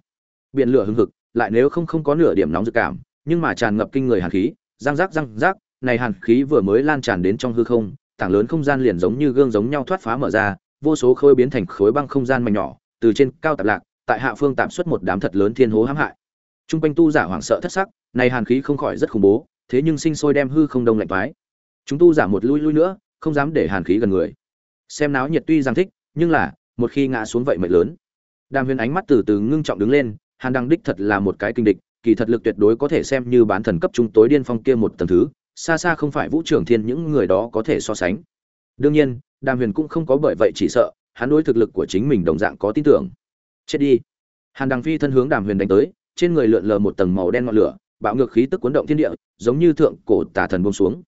Biển lửa hưng hực, lại nếu không không có nửa điểm nóng dự cảm, nhưng mà tràn ngập kinh người hàn khí, răng rác răng rác, này hàn khí vừa mới lan tràn đến trong hư không, tảng lớn không gian liền giống như gương giống nhau thoát phá mở ra, vô số khối biến thành khối băng không gian mảnh nhỏ, từ trên cao tạp lạc, tại hạ phương tạm xuất một đám thật lớn thiên hố hãm hại trung quanh tu giả hoảng sợ thất sắc, này hàn khí không khỏi rất khủng bố, thế nhưng sinh sôi đem hư không đông lạnh toái. Chúng tu giả một lui lui nữa, không dám để hàn khí gần người. Xem náo nhiệt tuy giang thích, nhưng là, một khi ngã xuống vậy mệnh lớn. Đàm huyền ánh mắt từ từ ngưng trọng đứng lên, hàn đăng đích thật là một cái kinh địch, kỳ thật lực tuyệt đối có thể xem như bán thần cấp trung tối điên phong kia một tầng thứ, xa xa không phải vũ trưởng thiên những người đó có thể so sánh. Đương nhiên, đàm huyền cũng không có bởi vậy chỉ sợ, hắn đối thực lực của chính mình đồng dạng có tin tưởng. Chết đi. Hàn đằng phi thân hướng đàm huyền đánh tới trên người lượn lờ một tầng màu đen ngọn lửa, bạo ngược khí tức cuốn động thiên địa, giống như thượng cổ tà thần buông xuống.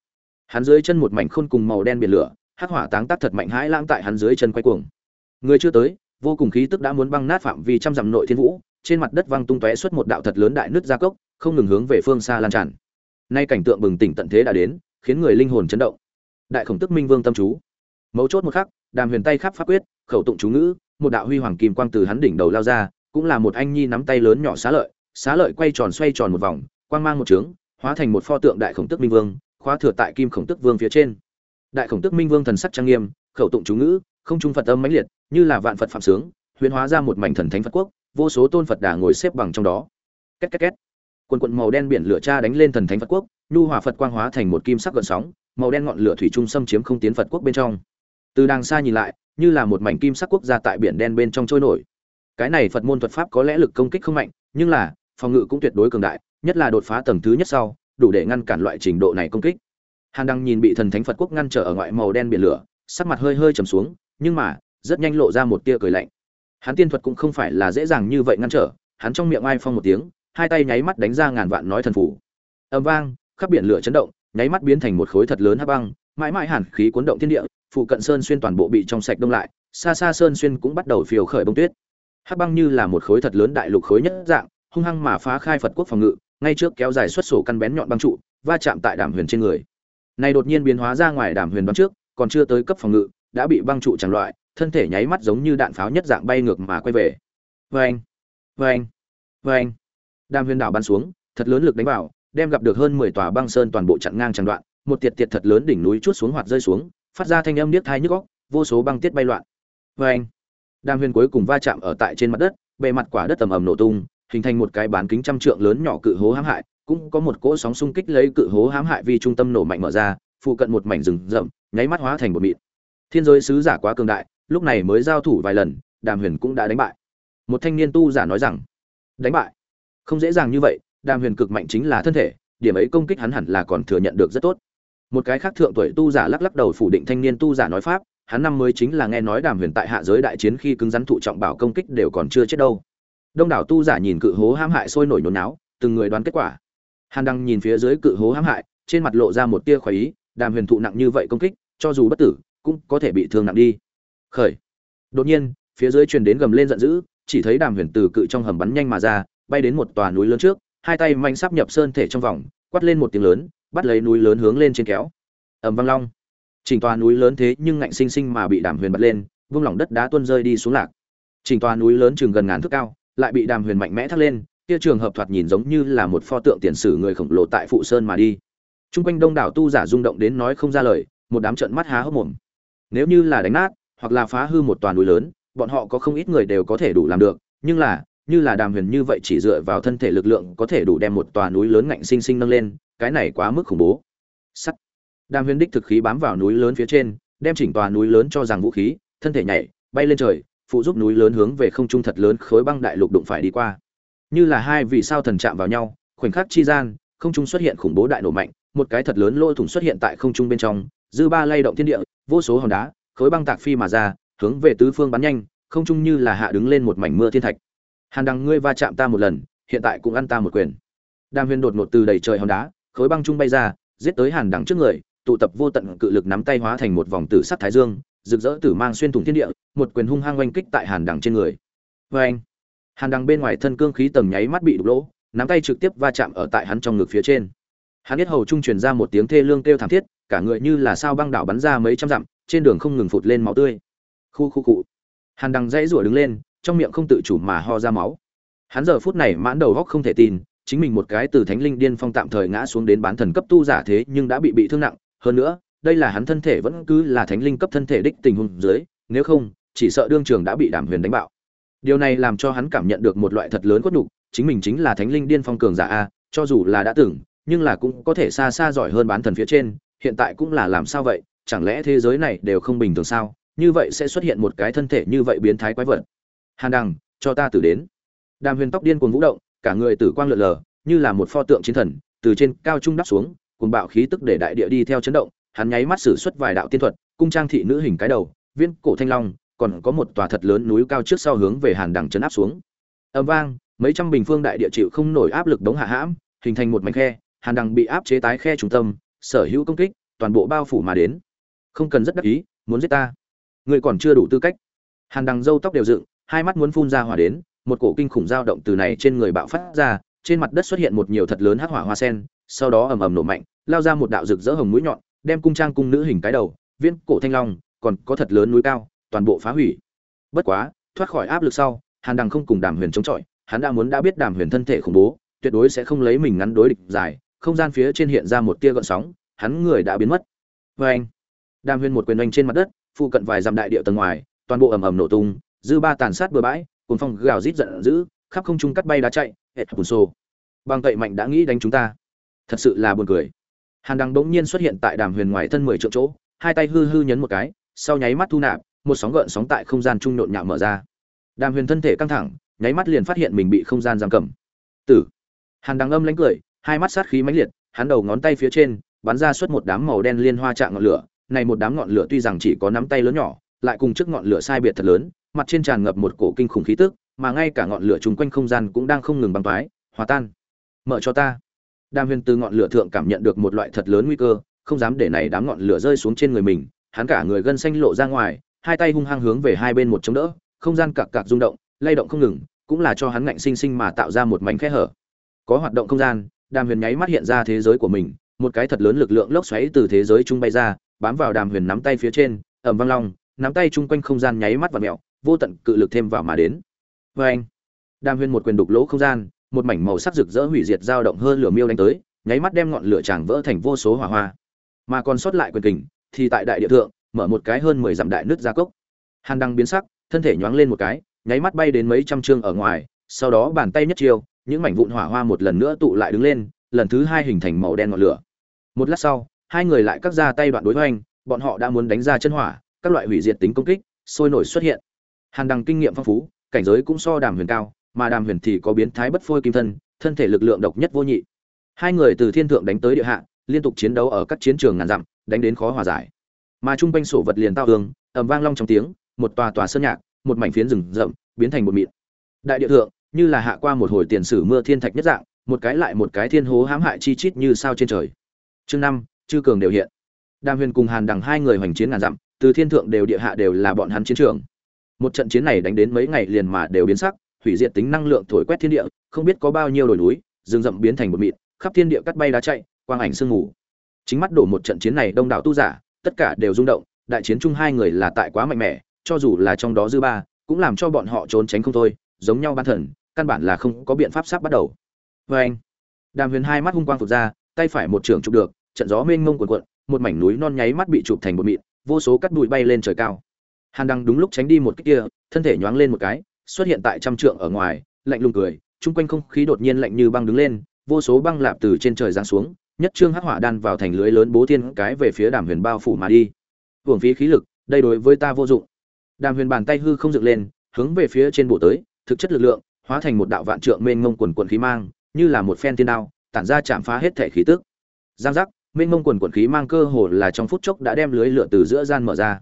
Hắn dưới chân một mảnh khôn cùng màu đen biển lửa, hắc hỏa táng tác thật mạnh hãi lãng tại hắn dưới chân quay cuồng. Người chưa tới, vô cùng khí tức đã muốn băng nát phạm vi trăm dặm nội thiên vũ, trên mặt đất văng tung tóe xuất một đạo thật lớn đại nứt gia cốc, không ngừng hướng về phương xa lan tràn. Nay cảnh tượng bừng tỉnh tận thế đã đến, khiến người linh hồn chấn động. Đại khổng tức minh vương tâm chú. Mấu chốt một khắc, đàm huyền tay khắp pháp quyết, khẩu tụng chú ngữ, một đạo huy hoàng kim quang từ hắn đỉnh đầu lao ra, cũng là một anh nhi nắm tay lớn nhỏ xá lợi xá lợi quay tròn xoay tròn một vòng, quang mang một trướng, hóa thành một pho tượng đại khổng tức minh vương, khóa thừa tại kim khổng tức vương phía trên. Đại khổng tức minh vương thần sắc trang nghiêm, khẩu tụng chú ngữ, không trung phật âm mãnh liệt, như là vạn phật phạm sướng huyền hóa ra một mảnh thần thánh phật quốc, vô số tôn phật đà ngồi xếp bằng trong đó. Két két két. Quần quận màu đen biển lửa cha đánh lên thần thánh phật quốc, nhu hòa phật quang hóa thành một kim sắc gợn sóng, màu đen ngọn lửa thủy trung xâm chiếm không tiến phật quốc bên trong. Từ đàng xa nhìn lại, như là một mảnh kim sắc quốc gia tại biển đen bên trong trôi nổi. Cái này phật môn thuật pháp có lẽ lực công kích không mạnh, nhưng là phòng ngự cũng tuyệt đối cường đại, nhất là đột phá tầng thứ nhất sau, đủ để ngăn cản loại trình độ này công kích. Hàn đăng nhìn bị thần thánh phật quốc ngăn trở ở ngoại màu đen biển lửa, sắc mặt hơi hơi trầm xuống, nhưng mà, rất nhanh lộ ra một tia cười lạnh. Hắn tiên thuật cũng không phải là dễ dàng như vậy ngăn trở, hắn trong miệng ai phong một tiếng, hai tay nháy mắt đánh ra ngàn vạn nói thần phủ. Âm vang, khắp biển lửa chấn động, nháy mắt biến thành một khối thật lớn hắc băng, mãi mãi hàn khí cuốn động thiên địa, phụ cận sơn xuyên toàn bộ bị trong sạch đông lại, xa xa sơn xuyên cũng bắt đầu phiêu khởi bông tuyết. Hắc băng như là một khối thật lớn đại lục khối nhất dạng hung hăng mà phá khai phật quốc phòng ngự, ngay trước kéo dài xuất sổ căn bén nhọn băng trụ, va chạm tại đàm huyền trên người. Này đột nhiên biến hóa ra ngoài đàm huyền đoán trước, còn chưa tới cấp phòng ngự, đã bị băng trụ chẳng loại thân thể nháy mắt giống như đạn pháo nhất dạng bay ngược mà quay về. Vâng vâng vâng. Đàm huyền đảo bắn xuống, thật lớn lực đánh vào, đem gặp được hơn mười tòa băng sơn toàn bộ chặn ngang chẳng đoạn, một tiệt tiệt thật lớn đỉnh núi chút xuống hoạt rơi xuống, phát ra thanh âm niết thai nhức óc, vô số băng tiết bay loạn. Vâng. Đàm huyền cuối cùng va chạm ở tại trên mặt đất, bề mặt quả đất tầm ầm nổ tung hình thành một cái bán kính trăm trượng lớn nhỏ cự hố hãm hại, cũng có một cỗ sóng xung kích lấy cự hố hãm hại vì trung tâm nổ mạnh mở ra, phụ cận một mảnh rừng rậm, nháy mắt hóa thành một mịn. Thiên giới sứ giả quá cường đại, lúc này mới giao thủ vài lần, đàm huyền cũng đã đánh bại. Một thanh niên tu giả nói rằng, đánh bại? Không dễ dàng như vậy, đàm huyền cực mạnh chính là thân thể, điểm ấy công kích hắn hẳn là còn thừa nhận được rất tốt. Một cái khác thượng tuổi tu giả lắc lắc đầu phủ định thanh niên tu giả nói pháp, hắn năm mới chính là nghe nói đàm huyền tại hạ giới đại chiến khi cứng rắn thụ trọng bảo công kích đều còn chưa chết đâu đông đảo tu giả nhìn cự hố hãm hại sôi nổi nhốn náo từng người đoán kết quả. Hàn đăng nhìn phía dưới cự hố hãm hại, trên mặt lộ ra một tia khỏi ý, đàm huyền thụ nặng như vậy công kích, cho dù bất tử, cũng có thể bị thương nặng đi. Khởi. Đột nhiên, phía dưới truyền đến gầm lên giận dữ, chỉ thấy đàm huyền từ cự trong hầm bắn nhanh mà ra, bay đến một tòa núi lớn trước, hai tay manh sắp nhập sơn thể trong vòng, quát lên một tiếng lớn, bắt lấy núi lớn hướng lên trên kéo. Ẩm văng long. Chỉnh tòa núi lớn thế nhưng ngạnh sinh sinh mà bị đàm huyền bật lên, vung lỏng đất đá tuôn rơi đi xuống lạc. Chỉnh tòa núi lớn chừng gần ngàn thước cao lại bị đàm huyền mạnh mẽ thắt lên kia trường hợp thoạt nhìn giống như là một pho tượng tiền sử người khổng lồ tại phụ sơn mà đi Trung quanh đông đảo tu giả rung động đến nói không ra lời, một đám trận mắt há hốc mồm. Nếu như là đánh nát, hoặc là phá hư một toàn núi lớn, bọn họ có không ít người đều có thể đủ làm được, nhưng là, như là Đàm Huyền như vậy chỉ dựa vào thân thể lực lượng có thể đủ đem một tòa núi lớn ngạnh sinh sinh nâng lên, cái này quá mức khủng bố. Sắt. Đàm Huyền đích thực khí bám vào núi lớn phía trên, đem chỉnh tòa núi lớn cho rằng vũ khí, thân thể nhảy, bay lên trời, phụ giúp núi lớn hướng về không trung thật lớn khối băng đại lục đụng phải đi qua. Như là hai vì sao thần chạm vào nhau, khoảnh khắc chi gian, không trung xuất hiện khủng bố đại nổ mạnh, một cái thật lớn lỗ thủng xuất hiện tại không trung bên trong, dư ba lay động thiên địa, vô số hòn đá, khối băng tạc phi mà ra, hướng về tứ phương bắn nhanh, không trung như là hạ đứng lên một mảnh mưa thiên thạch. Hàn Đăng ngươi va chạm ta một lần, hiện tại cũng ăn ta một quyền. Đàm Huyền đột ngột từ đầy trời hòn đá, khối băng trung bay ra, giết tới Hàn Đăng trước người, tụ tập vô tận cự lực nắm tay hóa thành một vòng tử sắt thái dương, rực rỡ tử mang xuyên thủng thiên địa, một quyền hung hăng oanh kích tại Hàn Đằng trên người. Oeng! Hàn Đằng bên ngoài thân cương khí tầng nháy mắt bị đục lỗ, nắm tay trực tiếp va chạm ở tại hắn trong ngực phía trên hắn biết hầu trung truyền ra một tiếng thê lương kêu thảm thiết cả người như là sao băng đảo bắn ra mấy trăm dặm trên đường không ngừng phụt lên máu tươi khu khu cụ hàn đằng dãy rủa đứng lên trong miệng không tự chủ mà ho ra máu hắn giờ phút này mãn đầu góc không thể tin chính mình một cái từ thánh linh điên phong tạm thời ngã xuống đến bán thần cấp tu giả thế nhưng đã bị bị thương nặng hơn nữa đây là hắn thân thể vẫn cứ là thánh linh cấp thân thể đích tình huống dưới, nếu không, chỉ sợ đương trường đã bị đàm huyền đánh bạo. Điều này làm cho hắn cảm nhận được một loại thật lớn cốt nhục, chính mình chính là thánh linh điên phong cường giả a, cho dù là đã từng, nhưng là cũng có thể xa xa giỏi hơn bán thần phía trên, hiện tại cũng là làm sao vậy, chẳng lẽ thế giới này đều không bình thường sao? Như vậy sẽ xuất hiện một cái thân thể như vậy biến thái quái vật. Hàn đằng, cho ta tử đến. Đàm huyền tóc điên cuồng vũ động, cả người tử quang lượn lờ, như là một pho tượng chiến thần, từ trên cao trung đắp xuống cùng bạo khí tức để đại địa đi theo chấn động hắn nháy mắt sử xuất vài đạo tiên thuật, cung trang thị nữ hình cái đầu, viên cổ thanh long, còn có một tòa thật lớn núi cao trước sau hướng về hàn đằng chấn áp xuống. Ầm vang, mấy trăm bình phương đại địa chịu không nổi áp lực đống hạ hãm, hình thành một mảnh khe, hàn đằng bị áp chế tái khe trung tâm, sở hữu công kích, toàn bộ bao phủ mà đến. Không cần rất đắc ý, muốn giết ta. Ngươi còn chưa đủ tư cách. Hàn đằng râu tóc đều dựng, hai mắt muốn phun ra hỏa đến, một cổ kinh khủng dao động từ này trên người bạo phát ra, trên mặt đất xuất hiện một nhiều thật lớn hắc hỏa hoa sen, sau đó ầm ầm nổ mạnh, lao ra một đạo rực rỡ hồng mũi nhọn đem cung trang cung nữ hình cái đầu viên cổ thanh long, còn có thật lớn núi cao, toàn bộ phá hủy. Bất quá, thoát khỏi áp lực sau, hàn đằng không cùng đàm huyền chống chọi, hắn đã muốn đã biết đàm huyền thân thể khủng bố, tuyệt đối sẽ không lấy mình ngắn đối địch dài, không gian phía trên hiện ra một tia gợn sóng, hắn người đã biến mất. Vê anh, đàm huyền một quyền oanh trên mặt đất, phụ cận vài dặm đại địa tầng ngoài, toàn bộ ầm ầm nổ tung, dư ba tàn sát bừa bãi cuốn phong gào rít giận dữ, khắp không trung cắt bay đá chạy, hệt bùn xô bằng cậy mạnh đã nghĩ đánh chúng ta. Thật sự là buồn cười hàn đằng bỗng nhiên xuất hiện tại đàm huyền ngoài thân mười triệu chỗ, hai tay hư hư nhấn một cái, sau nháy mắt thu nạp, một sóng gợn sóng tại không gian trung nhộn nhạo mở ra. Đàm huyền thân thể căng thẳng, nháy mắt liền phát hiện mình bị không gian giam cầm. Tử. Hàn đằng âm lánh cười, hai mắt sát khí mãnh liệt, hắn đầu ngón tay phía trên, bắn ra suốt một đám màu đen liên hoa trạng ngọn lửa, này một đám ngọn lửa tuy rằng chỉ có nắm tay lớn nhỏ, lại cùng trước ngọn lửa sai biệt thật lớn, mặt trên tràn ngập một cổ kinh khủng khí tức, mà ngay cả ngọn lửa chung quanh không gian cũng đang không ngừng băng toái, hòa tan. Mở cho ta đàm huyền từ ngọn lửa thượng cảm nhận được một loại thật lớn nguy cơ, không dám để này đám ngọn lửa rơi xuống trên người mình, hắn cả người gân xanh lộ ra ngoài, hai tay hung hăng hướng về hai bên một chống đỡ, không gian cặc cặc rung động, lay động không ngừng, cũng là cho hắn ngạnh sinh sinh mà tạo ra một mảnh khe hở. Có hoạt động không gian, đàm huyền nháy mắt hiện ra thế giới của mình, một cái thật lớn lực lượng lốc xoáy từ thế giới trung bay ra, bám vào đàm huyền nắm tay phía trên, ầm vang long, nắm tay chung quanh không gian nháy mắt và mẹo vô tận cự lực thêm vào mà đến. Và anh đàm huyền một quyền đục lỗ không gian một mảnh màu sắc rực rỡ hủy diệt dao động hơn lửa miêu đánh tới, nháy mắt đem ngọn lửa tràng vỡ thành vô số hỏa hoa. Mà còn sót lại quyền kình, thì tại đại địa thượng, mở một cái hơn mười dặm đại nước gia cốc. Hàn đăng biến sắc, thân thể nhoáng lên một cái, nháy mắt bay đến mấy trăm trượng ở ngoài, sau đó bàn tay nhất chiêu, những mảnh vụn hỏa hoa một lần nữa tụ lại đứng lên, lần thứ hai hình thành màu đen ngọn lửa. Một lát sau, hai người lại cắt ra tay đoạn đối hoành, bọn họ đã muốn đánh ra chân hỏa, các loại hủy diệt tính công kích, sôi nổi xuất hiện. Hàn đăng kinh nghiệm phong phú, cảnh giới cũng so đàm huyền cao mà đàm huyền thì có biến thái bất phôi kim thân thân thể lực lượng độc nhất vô nhị. Hai người từ thiên thượng đánh tới địa hạ, liên tục chiến đấu ở các chiến trường ngàn dặm, đánh đến khó hòa giải. Mà trung quanh sổ vật liền tao hương ầm vang long trong tiếng, một tòa tòa sơn nhạc, một mảnh phiến rừng rậm, biến thành một mịn. Đại địa thượng, như là hạ qua một hồi tiền sử mưa thiên thạch nhất dạng, một cái lại một cái thiên hố hãm hại chi chít như sao trên trời. Chương năm, chư cường đều hiện. Đàm huyền cùng hàn đằng hai người hoành chiến ngàn dặm, từ thiên thượng đều địa hạ đều là bọn hắn chiến trường. Một trận chiến này đánh đến mấy ngày liền mà đều biến sắc hủy diệt tính năng lượng thổi quét thiên địa không biết có bao nhiêu đồi núi rừng rậm biến thành một mịt, khắp thiên địa cắt bay đá chạy quang ảnh sương mù. Chính mắt đổ một trận chiến này đông đảo tu giả tất cả đều rung động đại chiến chung hai người là tại quá mạnh mẽ cho dù là trong đó dư ba cũng làm cho bọn họ trốn tránh không thôi giống nhau ban thần căn bản là không có biện pháp sắp bắt đầu. Và anh đàm huyền hai mắt hung quang phụt ra tay phải một trường chụp được trận gió mênh mông cuộn cuộn một mảnh núi non nháy mắt bị chụp thành một mịn vô số cắt bụi bay lên trời cao. Hàn đăng đúng lúc tránh đi một cái kia thân thể nhoáng lên một cái xuất hiện tại trăm trượng ở ngoài, lạnh lùng cười, chung quanh không khí đột nhiên lạnh như băng đứng lên, vô số băng lạp từ trên trời giáng xuống, nhất trương hắc hỏa đan vào thành lưới lớn bố tiên cái về phía đàm huyền bao phủ mà đi. Hưởng phí khí lực, đây đối với ta vô dụng. Đàm huyền bàn tay hư không dựng lên, hướng về phía trên bộ tới, thực chất lực lượng, hóa thành một đạo vạn trượng mênh mông quần quần khí mang, như là một phen tiên đao, tản ra chạm phá hết thể khí tức. Giang giác, mênh mông quần quần khí mang cơ hồ là trong phút chốc đã đem lưới lửa từ giữa gian mở ra.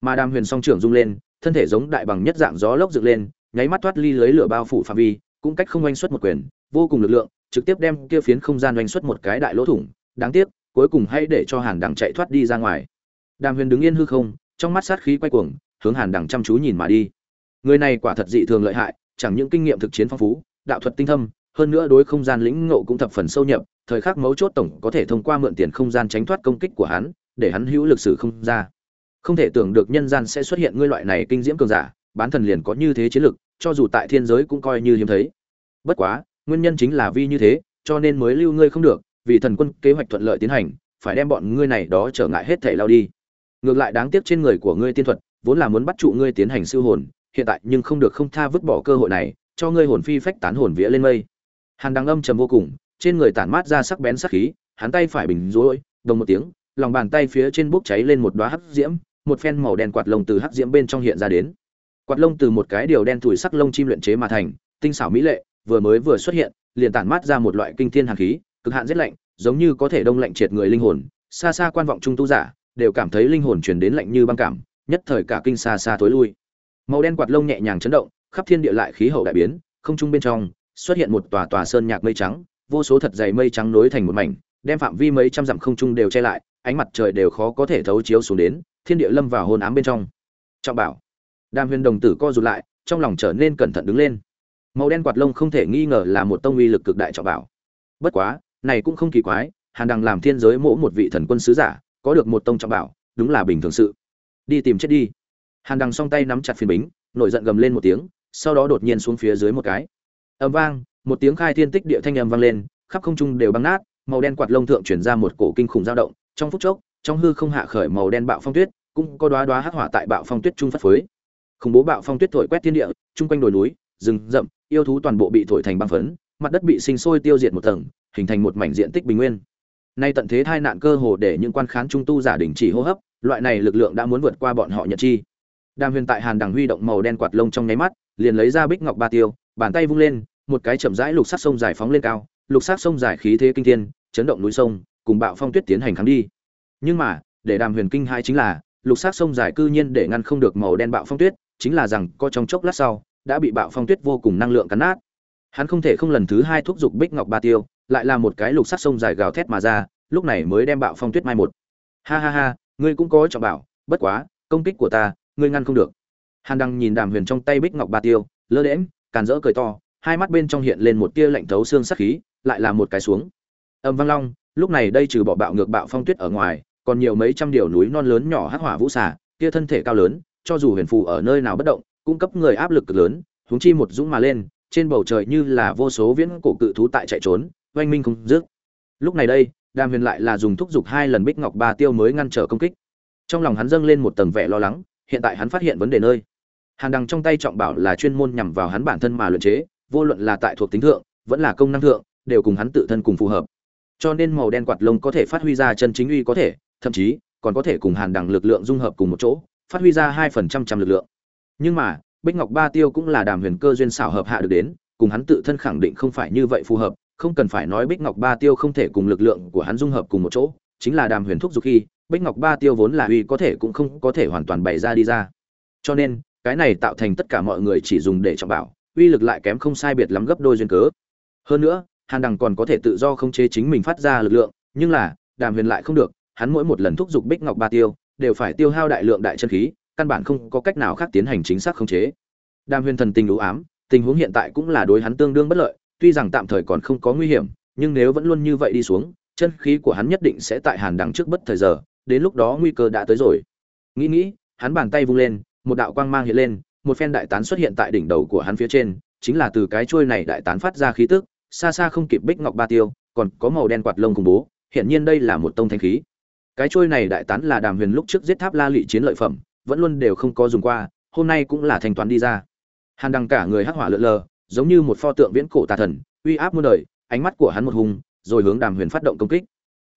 Mà đàm huyền song trưởng rung lên, thân thể giống đại bằng nhất dạng gió lốc dựng lên nháy mắt thoát ly lưới lửa bao phủ phạm vi, cũng cách không oanh xuất một quyền, vô cùng lực lượng, trực tiếp đem kia phiến không gian oanh xuất một cái đại lỗ thủng. Đáng tiếc, cuối cùng hãy để cho hàn đằng chạy thoát đi ra ngoài. Đàm huyền đứng yên hư không, trong mắt sát khí quay cuồng, hướng hàn đằng chăm chú nhìn mà đi. Người này quả thật dị thường lợi hại, chẳng những kinh nghiệm thực chiến phong phú, đạo thuật tinh thâm, hơn nữa đối không gian lĩnh ngộ cũng thập phần sâu nhập, thời khắc mấu chốt tổng có thể thông qua mượn tiền không gian tránh thoát công kích của hắn, để hắn hữu lực sử không ra. Không thể tưởng được nhân gian sẽ xuất hiện ngươi loại này kinh diễm cường giả, bán thần liền có như thế chiến lực cho dù tại thiên giới cũng coi như hiếm thấy. Bất quá, nguyên nhân chính là vì như thế, cho nên mới lưu ngươi không được, vì thần quân kế hoạch thuận lợi tiến hành, phải đem bọn ngươi này đó trở ngại hết thể lao đi. Ngược lại đáng tiếc trên người của ngươi tiên thuật, vốn là muốn bắt trụ ngươi tiến hành siêu hồn, hiện tại nhưng không được không tha vứt bỏ cơ hội này, cho ngươi hồn phi phách tán hồn vía lên mây. Hàn đang âm trầm vô cùng, trên người tản mát ra sắc bén sắc khí, hắn tay phải bình rối, đồng một tiếng, lòng bàn tay phía trên bốc cháy lên một đóa hắc diễm, một phen màu đen quạt lồng từ hắc diễm bên trong hiện ra đến quạt lông từ một cái điều đen thủi sắc lông chim luyện chế mà thành, tinh xảo mỹ lệ, vừa mới vừa xuất hiện, liền tản mát ra một loại kinh thiên hàn khí, cực hạn rét lạnh, giống như có thể đông lạnh triệt người linh hồn. Xa xa quan vọng trung tu giả đều cảm thấy linh hồn truyền đến lạnh như băng cảm, nhất thời cả kinh xa xa tối lui. Màu đen quạt lông nhẹ nhàng chấn động, khắp thiên địa lại khí hậu đại biến, không trung bên trong xuất hiện một tòa tòa sơn nhạc mây trắng, vô số thật dày mây trắng nối thành một mảnh, đem phạm vi mấy trăm dặm không trung đều che lại, ánh mặt trời đều khó có thể thấu chiếu xuống đến, thiên địa lâm vào hôn ám bên trong. Trọng bảo đàm huyền đồng tử co rụt lại, trong lòng trở nên cẩn thận đứng lên. Màu đen quạt lông không thể nghi ngờ là một tông uy lực cực đại trọng bảo. Bất quá, này cũng không kỳ quái, hàn đằng làm thiên giới mỗ một vị thần quân sứ giả, có được một tông trọng bảo, đúng là bình thường sự. Đi tìm chết đi. Hàn đằng song tay nắm chặt phiền bính, nổi giận gầm lên một tiếng, sau đó đột nhiên xuống phía dưới một cái. Ầm vang, một tiếng khai thiên tích địa thanh âm vang lên, khắp không trung đều băng nát, màu đen quạt lông thượng chuyển ra một cổ kinh khủng dao động, trong phút chốc, trong hư không hạ khởi màu đen bạo phong tuyết, cũng có đóa đóa hắc hỏa tại bạo phong tuyết trung phát phới khủng bố bạo phong tuyết thổi quét thiên địa, chung quanh đồi núi, rừng rậm, yêu thú toàn bộ bị thổi thành băng phấn, mặt đất bị sinh sôi tiêu diệt một tầng, hình thành một mảnh diện tích bình nguyên. Nay tận thế tai nạn cơ hồ để những quan khán trung tu giả đình chỉ hô hấp, loại này lực lượng đã muốn vượt qua bọn họ nhận chi. Đàm huyền tại hàn đằng huy động màu đen quạt lông trong nháy mắt, liền lấy ra bích ngọc ba tiêu, bàn tay vung lên, một cái chậm rãi lục sắc sông giải phóng lên cao, lục sắc sông giải khí thế kinh thiên, chấn động núi sông, cùng bạo phong tuyết tiến hành kháng đi. Nhưng mà, để đàm huyền kinh hai chính là, lục sắc sông dài cư nhiên để ngăn không được màu đen bạo phong tuyết chính là rằng có trong chốc lát sau đã bị bạo phong tuyết vô cùng năng lượng cắn nát. Hắn không thể không lần thứ hai thúc giục bích ngọc ba tiêu lại là một cái lục sắc sông dài gào thét mà ra lúc này mới đem bạo phong tuyết mai một. Ha ha ha ngươi cũng có trọng bảo bất quá công kích của ta ngươi ngăn không được. Hàn đăng nhìn đàm huyền trong tay bích ngọc ba tiêu lơ đễm càn rỡ cười to hai mắt bên trong hiện lên một tia lạnh thấu xương sắc khí lại là một cái xuống. Âm vang long lúc này đây trừ bỏ bạo ngược bạo phong tuyết ở ngoài còn nhiều mấy trăm điều núi non lớn nhỏ hắc hỏa vũ xả, kia thân thể cao lớn cho dù huyền phù ở nơi nào bất động cung cấp người áp lực cực lớn, huống chi một dũng mà lên, trên bầu trời như là vô số viễn cổ cự thú tại chạy trốn, oanh minh không dứt. Lúc này đây, đàm huyền lại là dùng thúc giục hai lần bích ngọc ba tiêu mới ngăn trở công kích. Trong lòng hắn dâng lên một tầng vẻ lo lắng, hiện tại hắn phát hiện vấn đề nơi. Hàn đằng trong tay trọng bảo là chuyên môn nhằm vào hắn bản thân mà luyện chế, vô luận là tại thuộc tính thượng, vẫn là công năng thượng, đều cùng hắn tự thân cùng phù hợp. Cho nên màu đen quạt lông có thể phát huy ra chân chính uy có thể, thậm chí còn có thể cùng hàn đằng lực lượng dung hợp cùng một chỗ phát huy ra hai phần trăm trăm lực lượng. Nhưng mà, bích ngọc ba tiêu cũng là đàm huyền cơ duyên xảo hợp hạ được đến, cùng hắn tự thân khẳng định không phải như vậy phù hợp, không cần phải nói bích ngọc ba tiêu không thể cùng lực lượng của hắn dung hợp cùng một chỗ, chính là đàm huyền thúc dục khi, bích ngọc ba tiêu vốn là uy có thể cũng không có thể hoàn toàn bày ra đi ra. Cho nên, cái này tạo thành tất cả mọi người chỉ dùng để trọng bảo, uy lực lại kém không sai biệt lắm gấp đôi duyên cớ. Hơn nữa, hàn đằng còn có thể tự do khống chế chính mình phát ra lực lượng, nhưng là, đàm huyền lại không được, hắn mỗi một lần thúc giục bích ngọc ba tiêu đều phải tiêu hao đại lượng đại chân khí, căn bản không có cách nào khác tiến hành chính xác khống chế. Đàm huyền thần tình u ám, tình huống hiện tại cũng là đối hắn tương đương bất lợi, tuy rằng tạm thời còn không có nguy hiểm, nhưng nếu vẫn luôn như vậy đi xuống, chân khí của hắn nhất định sẽ tại hàn đằng trước bất thời giờ, đến lúc đó nguy cơ đã tới rồi. Nghĩ nghĩ, hắn bàn tay vung lên, một đạo quang mang hiện lên, một phen đại tán xuất hiện tại đỉnh đầu của hắn phía trên, chính là từ cái chuôi này đại tán phát ra khí tức, xa xa không kịp bích ngọc ba tiêu, còn có màu đen quạt lông khủng bố hiện nhiên đây là một tông thanh khí cái trôi này đại tán là đàm huyền lúc trước giết tháp la lị chiến lợi phẩm, vẫn luôn đều không có dùng qua, hôm nay cũng là thanh toán đi ra. Hàn đằng cả người hắc hỏa lượn lờ, giống như một pho tượng viễn cổ tà thần, uy áp muôn đời, ánh mắt của hắn một hùng, rồi hướng đàm huyền phát động công kích.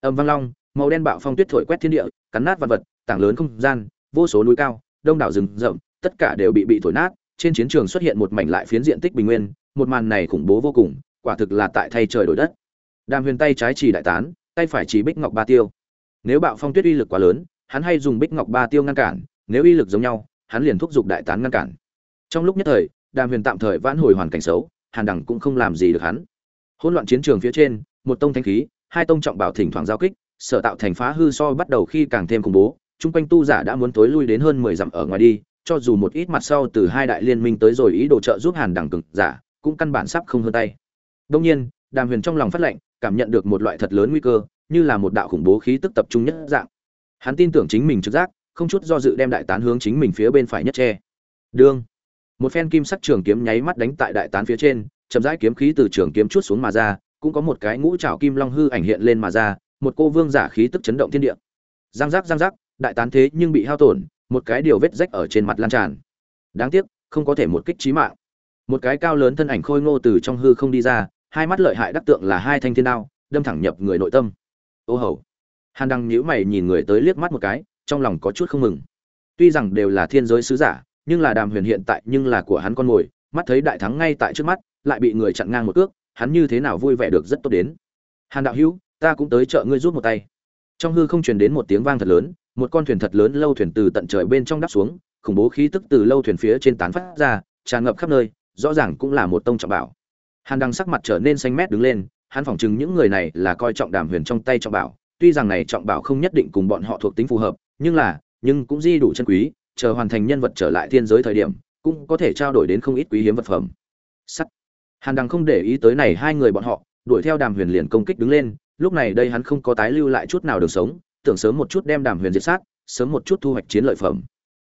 Âm vang long, màu đen bạo phong tuyết thổi quét thiên địa, cắn nát vật vật, tảng lớn không gian, vô số núi cao, đông đảo rừng rậm, tất cả đều bị bị thổi nát, trên chiến trường xuất hiện một mảnh lại phiến diện tích bình nguyên, một màn này khủng bố vô cùng, quả thực là tại thay trời đổi đất. Đàm huyền tay trái chỉ đại tán, tay phải chỉ bích ngọc ba tiêu nếu bạo phong tuyết uy lực quá lớn, hắn hay dùng bích ngọc ba tiêu ngăn cản, nếu uy lực giống nhau, hắn liền thúc giục đại tán ngăn cản. Trong lúc nhất thời, đàm huyền tạm thời vãn hồi hoàn cảnh xấu, hàn đẳng cũng không làm gì được hắn. Hỗn loạn chiến trường phía trên, một tông thanh khí, hai tông trọng bảo thỉnh thoảng giao kích, sở tạo thành phá hư so bắt đầu khi càng thêm khủng bố, chung quanh tu giả đã muốn tối lui đến hơn mười dặm ở ngoài đi, cho dù một ít mặt sau từ hai đại liên minh tới rồi ý đồ trợ giúp hàn đẳng cực giả, cũng căn bản sắp không hơn tay. Đông nhiên, đàm huyền trong lòng phát lệnh, cảm nhận được một loại thật lớn nguy cơ như là một đạo khủng bố khí tức tập trung nhất dạng. Hắn tin tưởng chính mình trực giác, không chút do dự đem đại tán hướng chính mình phía bên phải nhất che. Đương một phen kim sắc trường kiếm nháy mắt đánh tại đại tán phía trên, chậm rãi kiếm khí từ trường kiếm chút xuống mà ra, cũng có một cái ngũ trảo kim long hư ảnh hiện lên mà ra, một cô vương giả khí tức chấn động thiên địa. Giang giác giang giác, đại tán thế nhưng bị hao tổn, một cái điều vết rách ở trên mặt lan tràn. Đáng tiếc, không có thể một kích chí mạng. Một cái cao lớn thân ảnh khôi ngô từ trong hư không đi ra, hai mắt lợi hại đắc tượng là hai thanh thiên đao, đâm thẳng nhập người nội tâm ô hầu. Hàn đăng nhíu mày nhìn người tới liếc mắt một cái, trong lòng có chút không mừng. Tuy rằng đều là thiên giới sứ giả, nhưng là đàm huyền hiện tại nhưng là của hắn con mồi, mắt thấy đại thắng ngay tại trước mắt, lại bị người chặn ngang một cước, hắn như thế nào vui vẻ được rất tốt đến. Hàn đạo hữu, ta cũng tới chợ ngươi rút một tay. Trong hư không truyền đến một tiếng vang thật lớn, một con thuyền thật lớn lâu thuyền từ tận trời bên trong đắp xuống, khủng bố khí tức từ lâu thuyền phía trên tán phát ra, tràn ngập khắp nơi, rõ ràng cũng là một tông trọng bảo. Hàn đăng sắc mặt trở nên xanh mét đứng lên hắn phỏng chừng những người này là coi trọng đàm huyền trong tay trọng bảo, tuy rằng này trọng bảo không nhất định cùng bọn họ thuộc tính phù hợp, nhưng là, nhưng cũng di đủ chân quý, chờ hoàn thành nhân vật trở lại thiên giới thời điểm, cũng có thể trao đổi đến không ít quý hiếm vật phẩm. Sắt. Hàn đằng không để ý tới này hai người bọn họ, đuổi theo đàm huyền liền công kích đứng lên, lúc này đây hắn không có tái lưu lại chút nào đường sống, tưởng sớm một chút đem đàm huyền diệt sát, sớm một chút thu hoạch chiến lợi phẩm.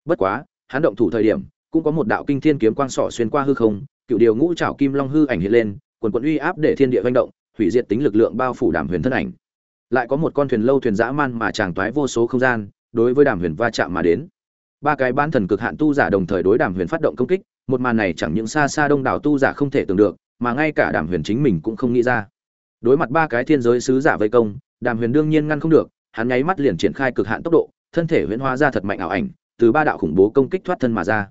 Bất quá, hắn động thủ thời điểm, cũng có một đạo kinh thiên kiếm quang sỏ xuyên qua hư không, cựu điều ngũ trảo kim long hư ảnh hiện lên, quần quận uy áp để thiên địa vang động hủy diệt tính lực lượng bao phủ đàm huyền thân ảnh. Lại có một con thuyền lâu thuyền dã man mà tràng toái vô số không gian, đối với đàm huyền va chạm mà đến. Ba cái ban thần cực hạn tu giả đồng thời đối đàm huyền phát động công kích, một màn này chẳng những xa xa đông đảo tu giả không thể tưởng được, mà ngay cả đàm huyền chính mình cũng không nghĩ ra. Đối mặt ba cái thiên giới sứ giả vây công, đàm huyền đương nhiên ngăn không được, hắn nháy mắt liền triển khai cực hạn tốc độ, thân thể huyễn hóa ra thật mạnh ảo ảnh, từ ba đạo khủng bố công kích thoát thân mà ra.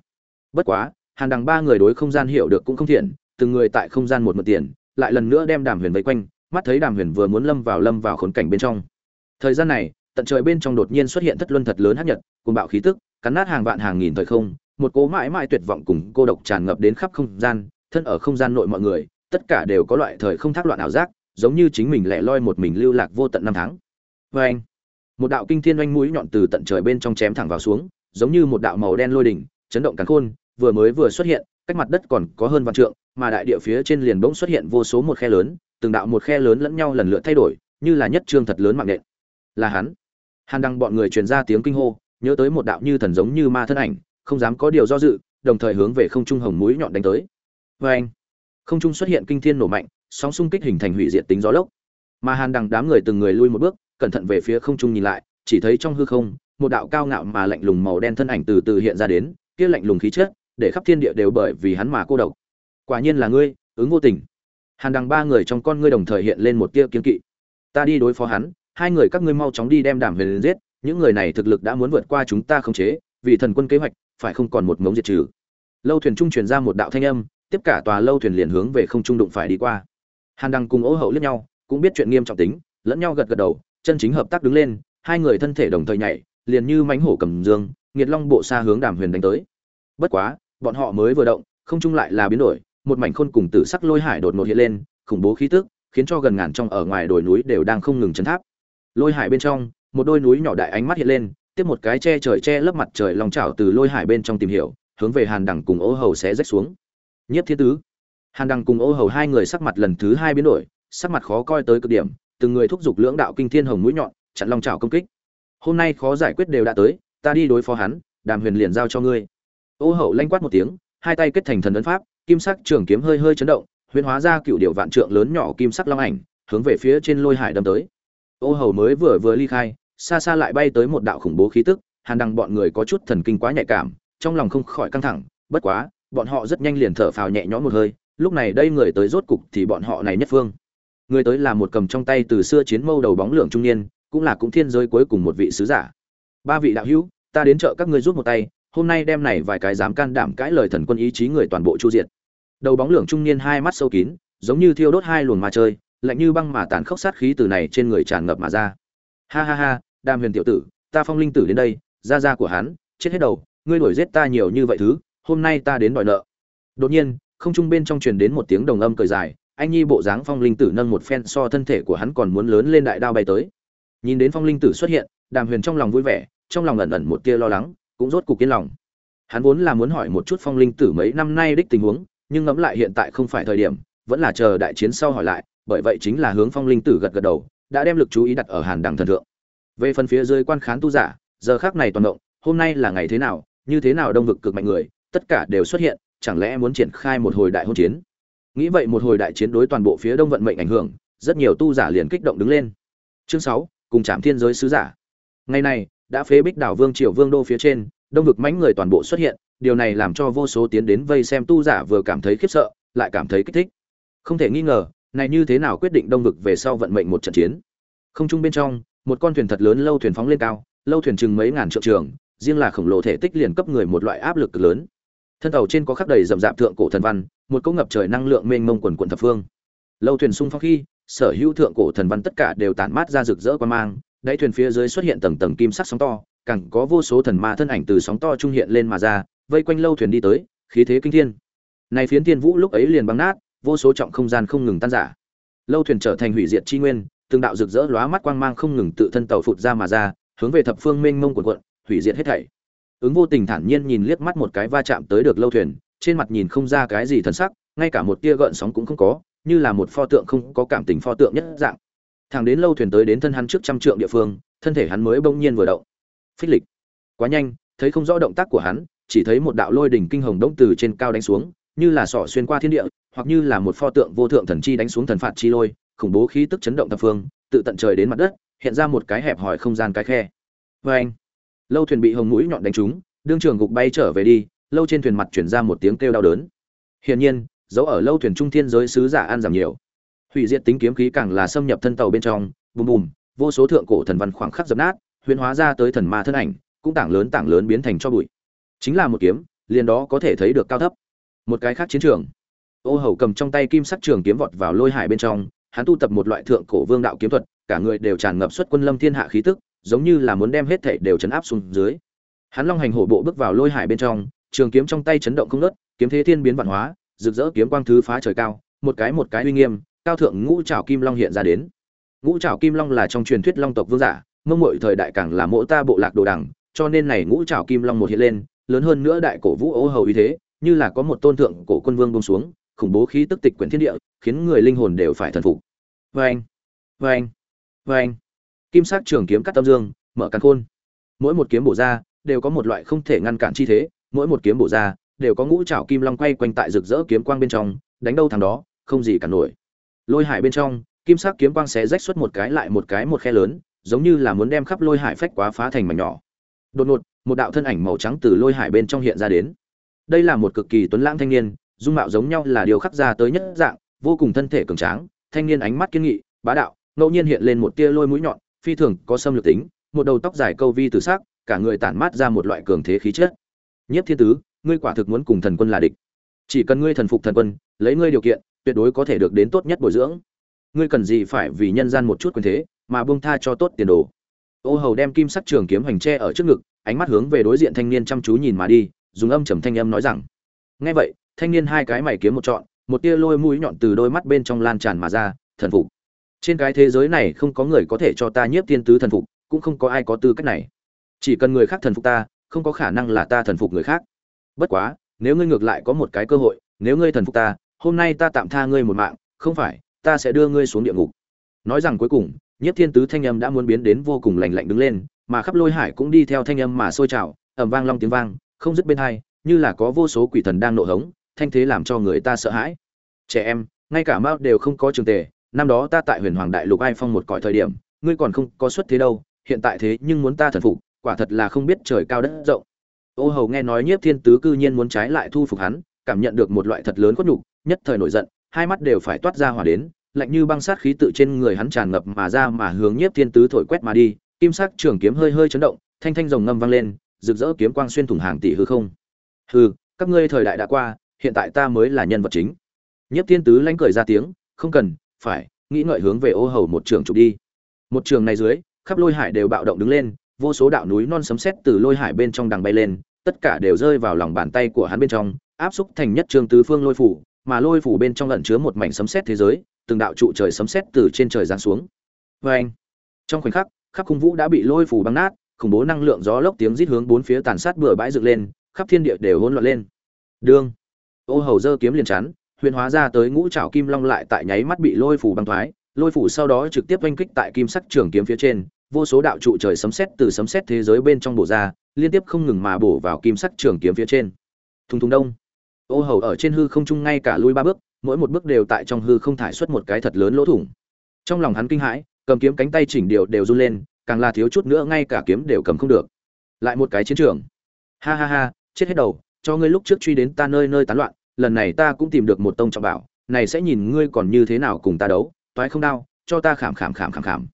Bất quá, hàn đằng ba người đối không gian hiểu được cũng không thiện, từng người tại không gian một mật tiền lại lần nữa đem đàm huyền vây quanh, mắt thấy đàm huyền vừa muốn lâm vào lâm vào khốn cảnh bên trong. Thời gian này, tận trời bên trong đột nhiên xuất hiện thất luân thật lớn hấp nhật cùng bạo khí tức, cắn nát hàng vạn hàng nghìn thời không, một cố mãi mãi tuyệt vọng cùng cô độc tràn ngập đến khắp không gian, thân ở không gian nội mọi người, tất cả đều có loại thời không thác loạn ảo giác, giống như chính mình lẻ loi một mình lưu lạc vô tận năm tháng. Vê anh, một đạo kinh thiên oanh mũi nhọn từ tận trời bên trong chém thẳng vào xuống, giống như một đạo màu đen lôi đỉnh, chấn động cắn khôn, vừa mới vừa xuất hiện cách mặt đất còn có hơn vạn trượng, mà đại địa phía trên liền bỗng xuất hiện vô số một khe lớn, từng đạo một khe lớn lẫn nhau lần lượt thay đổi, như là nhất trương thật lớn mạng nện. Là hắn. Hàn đăng bọn người truyền ra tiếng kinh hô, nhớ tới một đạo như thần giống như ma thân ảnh, không dám có điều do dự, đồng thời hướng về không trung hồng mũi nhọn đánh tới. Vê anh, không trung xuất hiện kinh thiên nổ mạnh, sóng xung kích hình thành hủy diệt tính gió lốc. Mà hàn Đăng đám người từng người lui một bước, cẩn thận về phía không trung nhìn lại, chỉ thấy trong hư không, một đạo cao ngạo mà lạnh lùng màu đen thân ảnh từ từ hiện ra đến, kia lạnh lùng khí chất để khắp thiên địa đều bởi vì hắn mà cô độc. Quả nhiên là ngươi, ứng vô tình. Hàn đằng ba người trong con ngươi đồng thời hiện lên một tia kiên kỵ. Ta đi đối phó hắn, hai người các ngươi mau chóng đi đem đàm huyền giết, những người này thực lực đã muốn vượt qua chúng ta khống chế, vì thần quân kế hoạch, phải không còn một ngống diệt trừ. Lâu thuyền trung truyền ra một đạo thanh âm, tiếp cả tòa lâu thuyền liền hướng về không trung đụng phải đi qua. Hàn đăng cùng ố hậu liếc nhau, cũng biết chuyện nghiêm trọng tính, lẫn nhau gật gật đầu, chân chính hợp tác đứng lên, hai người thân thể đồng thời nhảy, liền như mánh hổ cầm dương, nghiệt long bộ xa hướng đàm huyền đánh tới. Bất quá bọn họ mới vừa động, không trung lại là biến đổi, một mảnh khôn cùng tử sắc lôi hải đột ngột hiện lên, khủng bố khí tức, khiến cho gần ngàn trong ở ngoài đồi núi đều đang không ngừng chấn tháp. Lôi hải bên trong, một đôi núi nhỏ đại ánh mắt hiện lên, tiếp một cái che trời che lấp mặt trời lòng chảo từ lôi hải bên trong tìm hiểu, hướng về hàn đẳng cùng ô hầu sẽ rách xuống. Nhất thiên tứ. Hàn đằng cùng ô hầu hai người sắc mặt lần thứ hai biến đổi, sắc mặt khó coi tới cực điểm, từng người thúc giục lưỡng đạo kinh thiên hồng mũi nhọn, chặn long chảo công kích. Hôm nay khó giải quyết đều đã tới, ta đi đối phó hắn, đàm huyền liền giao cho ngươi ô hậu lanh quát một tiếng, hai tay kết thành thần ấn pháp, kim sắc trường kiếm hơi hơi chấn động, huyễn hóa ra cựu điệu vạn trượng lớn nhỏ kim sắc long ảnh, hướng về phía trên lôi hải đâm tới. Ô hầu mới vừa vừa ly khai, xa xa lại bay tới một đạo khủng bố khí tức, hàn đằng bọn người có chút thần kinh quá nhạy cảm, trong lòng không khỏi căng thẳng, bất quá, bọn họ rất nhanh liền thở phào nhẹ nhõm một hơi, lúc này đây người tới rốt cục thì bọn họ này nhất phương. Người tới là một cầm trong tay từ xưa chiến mâu đầu bóng lượng trung niên, cũng là cũng thiên giới cuối cùng một vị sứ giả. Ba vị đạo hữu, ta đến chợ các ngươi rút một tay hôm nay đem này vài cái dám can đảm cãi lời thần quân ý chí người toàn bộ chu diệt. Đầu bóng lượng trung niên hai mắt sâu kín, giống như thiêu đốt hai luồng mà chơi, lạnh như băng mà tàn khốc sát khí từ này trên người tràn ngập mà ra. Ha ha ha, Đàm huyền tiểu tử, ta phong linh tử đến đây, gia gia của hắn, chết hết đầu, ngươi đuổi giết ta nhiều như vậy thứ, hôm nay ta đến đòi nợ. Đột nhiên, không trung bên trong truyền đến một tiếng đồng âm cười dài, anh nhi bộ dáng phong linh tử nâng một phen so thân thể của hắn còn muốn lớn lên đại đao bay tới. Nhìn đến phong linh tử xuất hiện, đàm huyền trong lòng vui vẻ, trong lòng ẩn ẩn một tia lo lắng cũng rốt cục yên lòng. Hắn vốn là muốn hỏi một chút phong linh tử mấy năm nay đích tình huống, nhưng ngẫm lại hiện tại không phải thời điểm, vẫn là chờ đại chiến sau hỏi lại, bởi vậy chính là hướng phong linh tử gật gật đầu, đã đem lực chú ý đặt ở hàn đằng thần thượng. Về phần phía dưới quan khán tu giả, giờ khác này toàn động, hôm nay là ngày thế nào, như thế nào đông vực cực mạnh người, tất cả đều xuất hiện, chẳng lẽ muốn triển khai một hồi đại hôn chiến? Nghĩ vậy một hồi đại chiến đối toàn bộ phía đông vận mệnh ảnh hưởng, rất nhiều tu giả liền kích động đứng lên. Chương sáu, cùng chạm thiên giới sứ giả. Ngày này đã phế bích đảo vương triều vương đô phía trên, đông vực mãnh người toàn bộ xuất hiện, điều này làm cho vô số tiến đến vây xem tu giả vừa cảm thấy khiếp sợ, lại cảm thấy kích thích. Không thể nghi ngờ, này như thế nào quyết định đông vực về sau vận mệnh một trận chiến? Không trung bên trong, một con thuyền thật lớn lâu thuyền phóng lên cao, lâu thuyền chừng mấy ngàn trượng trường, riêng là khổng lồ thể tích liền cấp người một loại áp lực cực lớn. Thân tàu trên có khắc đầy rậm rạp thượng cổ thần văn, một cỗ ngập trời năng lượng mênh mông quần quận thập phương. Lâu thuyền sung phong khi, sở hữu thượng cổ thần văn tất cả đều tản mát ra rực rỡ quan mang đáy thuyền phía dưới xuất hiện tầng tầng kim sắc sóng to, càng có vô số thần ma thân ảnh từ sóng to trung hiện lên mà ra, vây quanh lâu thuyền đi tới, khí thế kinh thiên. Này phiến thiên vũ lúc ấy liền băng nát, vô số trọng không gian không ngừng tan giả lâu thuyền trở thành hủy diệt chi nguyên, từng đạo rực rỡ lóa mắt quang mang không ngừng tự thân tàu phụt ra mà ra, hướng về thập phương mênh mông của quận, hủy diệt hết thảy. Ứng vô tình thản nhiên nhìn liếc mắt một cái va chạm tới được lâu thuyền, trên mặt nhìn không ra cái gì thần sắc, ngay cả một tia gợn sóng cũng không có, như là một pho tượng không có cảm tình pho tượng nhất dạng thẳng đến lâu thuyền tới đến thân hắn trước trăm trượng địa phương, thân thể hắn mới bỗng nhiên vừa động. Phích lịch. Quá nhanh, thấy không rõ động tác của hắn, chỉ thấy một đạo lôi đỉnh kinh hồng đông từ trên cao đánh xuống, như là sọ xuyên qua thiên địa, hoặc như là một pho tượng vô thượng thần chi đánh xuống thần phạt chi lôi, khủng bố khí tức chấn động thập phương, tự tận trời đến mặt đất, hiện ra một cái hẹp hòi không gian cái khe. Vê anh lâu thuyền bị hồng mũi nhọn đánh trúng, đương trường gục bay trở về đi, lâu trên thuyền mặt chuyển ra một tiếng kêu đau đớn. Hiển nhiên, dấu ở lâu thuyền trung thiên giới sứ giả an giảm nhiều hủy diệt tính kiếm khí càng là xâm nhập thân tàu bên trong, bùm bùm, vô số thượng cổ thần văn khoảng khắc dập nát huyền hóa ra tới thần ma thân ảnh, cũng tảng lớn tảng lớn biến thành cho bụi. Chính là một kiếm, liền đó có thể thấy được cao thấp. Một cái khác chiến trường. Ô hầu cầm trong tay kim sắc trường kiếm vọt vào lôi hải bên trong, hắn tu tập một loại thượng cổ vương đạo kiếm thuật, cả người đều tràn ngập xuất quân lâm thiên hạ khí tức, giống như là muốn đem hết thảy đều chấn áp xuống dưới. Hắn long hành hổ bộ bước vào lôi hải bên trong, trường kiếm trong tay chấn động không nớt kiếm thế thiên biến vạn hóa, rực rỡ kiếm quang thứ phá trời cao, một cái một cái uy nghiêm cao thượng ngũ trảo kim long hiện ra đến. Ngũ trảo kim long là trong truyền thuyết long tộc vương giả, mông mội thời đại càng là mỗ ta bộ lạc đồ đẳng cho nên này ngũ trảo kim long một hiện lên, lớn hơn nữa đại cổ vũ ô hầu uy thế, như là có một tôn thượng cổ quân vương bông xuống, khủng bố khí tức tịch quyển thiên địa, khiến người linh hồn đều phải thần phục. Vâng vâng vâng. Kim sắc trường kiếm cắt tâm dương, mở càn khôn. Mỗi một kiếm bổ ra, đều có một loại không thể ngăn cản chi thế, mỗi một kiếm bổ ra, đều có ngũ trảo kim long quay quanh tại rực rỡ kiếm quang bên trong, đánh đâu thằng đó, không gì cả nổi lôi hải bên trong, kim sắc kiếm quang xé rách xuất một cái lại một cái một khe lớn, giống như là muốn đem khắp lôi hải phách quá phá thành mảnh nhỏ. Đột ngột, một đạo thân ảnh màu trắng từ lôi hải bên trong hiện ra đến. Đây là một cực kỳ tuấn lãng thanh niên, dung mạo giống nhau là điều khắc ra tới nhất dạng, vô cùng thân thể cường tráng, thanh niên ánh mắt kiên nghị, bá đạo, ngẫu nhiên hiện lên một tia lôi mũi nhọn, phi thường có xâm lược tính, một đầu tóc dài câu vi từ sắc, cả người tản mát ra một loại cường thế khí chất. Nhất thiên tứ, ngươi quả thực muốn cùng thần quân là địch. Chỉ cần ngươi thần phục thần quân, lấy ngươi điều kiện tuyệt đối có thể được đến tốt nhất bồi dưỡng. Ngươi cần gì phải vì nhân gian một chút quyền thế, mà buông tha cho tốt tiền đồ. Ô hầu đem kim sắc trường kiếm hoành tre ở trước ngực, ánh mắt hướng về đối diện thanh niên chăm chú nhìn mà đi, dùng âm trầm thanh âm nói rằng, nghe vậy, thanh niên hai cái mày kiếm một trọn, một tia lôi mũi nhọn từ đôi mắt bên trong lan tràn mà ra, thần phục. Trên cái thế giới này không có người có thể cho ta nhiếp tiên tứ thần phục, cũng không có ai có tư cách này. Chỉ cần người khác thần phục ta, không có khả năng là ta thần phục người khác. Bất quá, nếu ngươi ngược lại có một cái cơ hội, nếu ngươi thần phục ta hôm nay ta tạm tha ngươi một mạng, không phải, ta sẽ đưa ngươi xuống địa ngục. Nói rằng cuối cùng, Nhất thiên tứ thanh âm đã muốn biến đến vô cùng lành lạnh đứng lên, mà khắp lôi hải cũng đi theo thanh âm mà sôi trào ẩm vang long tiếng vang, không dứt bên hai, như là có vô số quỷ thần đang nộ hống, thanh thế làm cho người ta sợ hãi. Trẻ em, ngay cả mao đều không có trường tề, năm đó ta tại huyền hoàng đại lục ai phong một cõi thời điểm, ngươi còn không có xuất thế đâu, hiện tại thế nhưng muốn ta thần phục, quả thật là không biết trời cao đất rộng. Ô hầu nghe nói nhiếp thiên tứ cư nhiên muốn trái lại thu phục hắn, cảm nhận được một loại thật lớn khuất nhục nhất thời nổi giận, hai mắt đều phải toát ra hỏa đến, lạnh như băng sát khí tự trên người hắn tràn ngập mà ra mà hướng nhiếp thiên tứ thổi quét mà đi, kim sắc trường kiếm hơi hơi chấn động, thanh thanh rồng ngâm vang lên, rực rỡ kiếm quang xuyên thủng hàng tỷ hư không. Hư các ngươi thời đại đã qua, hiện tại ta mới là nhân vật chính. Nhiếp thiên tứ lanh cười ra tiếng, không cần, phải, nghĩ ngợi hướng về ô hầu một trường trục đi. Một trường này dưới, khắp lôi hải đều bạo động đứng lên, vô số đạo núi non sấm sét từ lôi hải bên trong đằng bay lên, tất cả đều rơi vào lòng bàn tay của hắn bên trong, áp xúc thành nhất trường tứ phương lôi phủ mà lôi phủ bên trong lẩn chứa một mảnh sấm sét thế giới, từng đạo trụ trời sấm sét từ trên trời giáng xuống. Oeng. trong khoảnh khắc, khắp khung vũ đã bị lôi phủ băng nát, khủng bố năng lượng gió lốc tiếng rít hướng bốn phía tàn sát bừa bãi dựng lên, khắp thiên địa đều hỗn loạn lên. Đương ô hầu giơ kiếm liền chắn, huyền hóa ra tới ngũ trảo kim long lại tại nháy mắt bị lôi phủ băng thoái, lôi phủ sau đó trực tiếp oanh kích tại kim sắc trường kiếm phía trên, vô số đạo trụ trời sấm sét từ sấm sét thế giới bên trong bổ ra, liên tiếp không ngừng mà bổ vào kim sắc trường kiếm phía trên. Thùng thùng đông ô hầu ở trên hư không trung ngay cả lui ba bước, mỗi một bước đều tại trong hư không thải xuất một cái thật lớn lỗ thủng. Trong lòng hắn kinh hãi, cầm kiếm cánh tay chỉnh điều đều run lên, càng là thiếu chút nữa ngay cả kiếm đều cầm không được. Lại một cái chiến trường. Ha ha ha, chết hết đầu, cho ngươi lúc trước truy đến ta nơi nơi tán loạn, lần này ta cũng tìm được một tông trọng bảo, này sẽ nhìn ngươi còn như thế nào cùng ta đấu, toái không đau, cho ta khảm khảm khảm khảm khảm.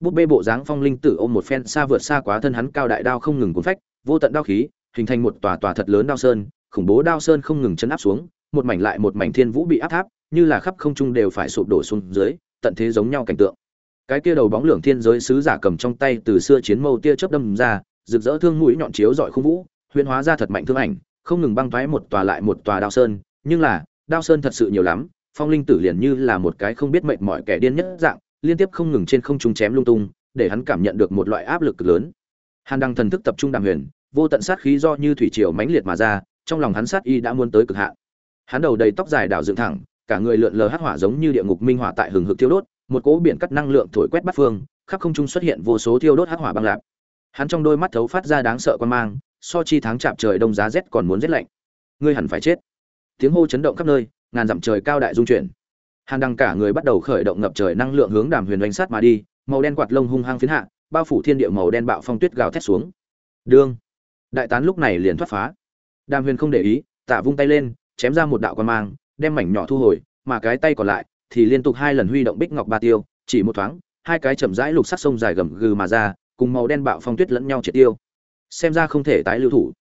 Bút bê bộ dáng phong linh tử ôm một phen xa vượt xa quá thân hắn cao đại đao không ngừng cuốn phách, vô tận đao khí, hình thành một tòa tòa thật lớn đao sơn khủng bố đao sơn không ngừng chấn áp xuống, một mảnh lại một mảnh thiên vũ bị áp tháp, như là khắp không trung đều phải sụp đổ xuống dưới, tận thế giống nhau cảnh tượng. Cái kia đầu bóng lưỡng thiên giới sứ giả cầm trong tay từ xưa chiến mâu tia chớp đâm ra, rực rỡ thương mũi nhọn chiếu dọi khung vũ, huyễn hóa ra thật mạnh thương ảnh, không ngừng băng thoái một tòa lại một tòa đao sơn, nhưng là, đao sơn thật sự nhiều lắm, phong linh tử liền như là một cái không biết mệnh mọi kẻ điên nhất dạng, liên tiếp không ngừng trên không trung chém lung tung, để hắn cảm nhận được một loại áp lực cực lớn. Hàn đăng thần thức tập trung đàm huyền, vô tận sát khí do như thủy triều mãnh liệt mà ra trong lòng hắn sát y đã muốn tới cực hạn. Hắn đầu đầy tóc dài đảo dựng thẳng, cả người lượn lờ hắc hỏa giống như địa ngục minh hỏa tại hừng hực thiêu đốt, một cỗ biển cắt năng lượng thổi quét bát phương, khắp không trung xuất hiện vô số thiêu đốt hắc hỏa băng lạc. hắn trong đôi mắt thấu phát ra đáng sợ quan mang, so chi tháng chạm trời đông giá rét còn muốn rét lạnh. Ngươi hẳn phải chết. Tiếng hô chấn động khắp nơi, ngàn dặm trời cao đại dung chuyển. Hàn đăng cả người bắt đầu khởi động ngập trời năng lượng hướng đàm huyền oanh sát mà đi, màu đen quạt lông hung hăng phiến hạ, bao phủ thiên địa màu đen bạo phong tuyết gào thét xuống. Đương. Đại tán lúc này liền thoát phá đàm huyền không để ý, tạ vung tay lên, chém ra một đạo quan mang, đem mảnh nhỏ thu hồi, mà cái tay còn lại thì liên tục hai lần huy động bích ngọc ba tiêu, chỉ một thoáng, hai cái chậm rãi lục sắc sông dài gầm gừ mà ra, cùng màu đen bạo phong tuyết lẫn nhau triệt tiêu. Xem ra không thể tái lưu thủ.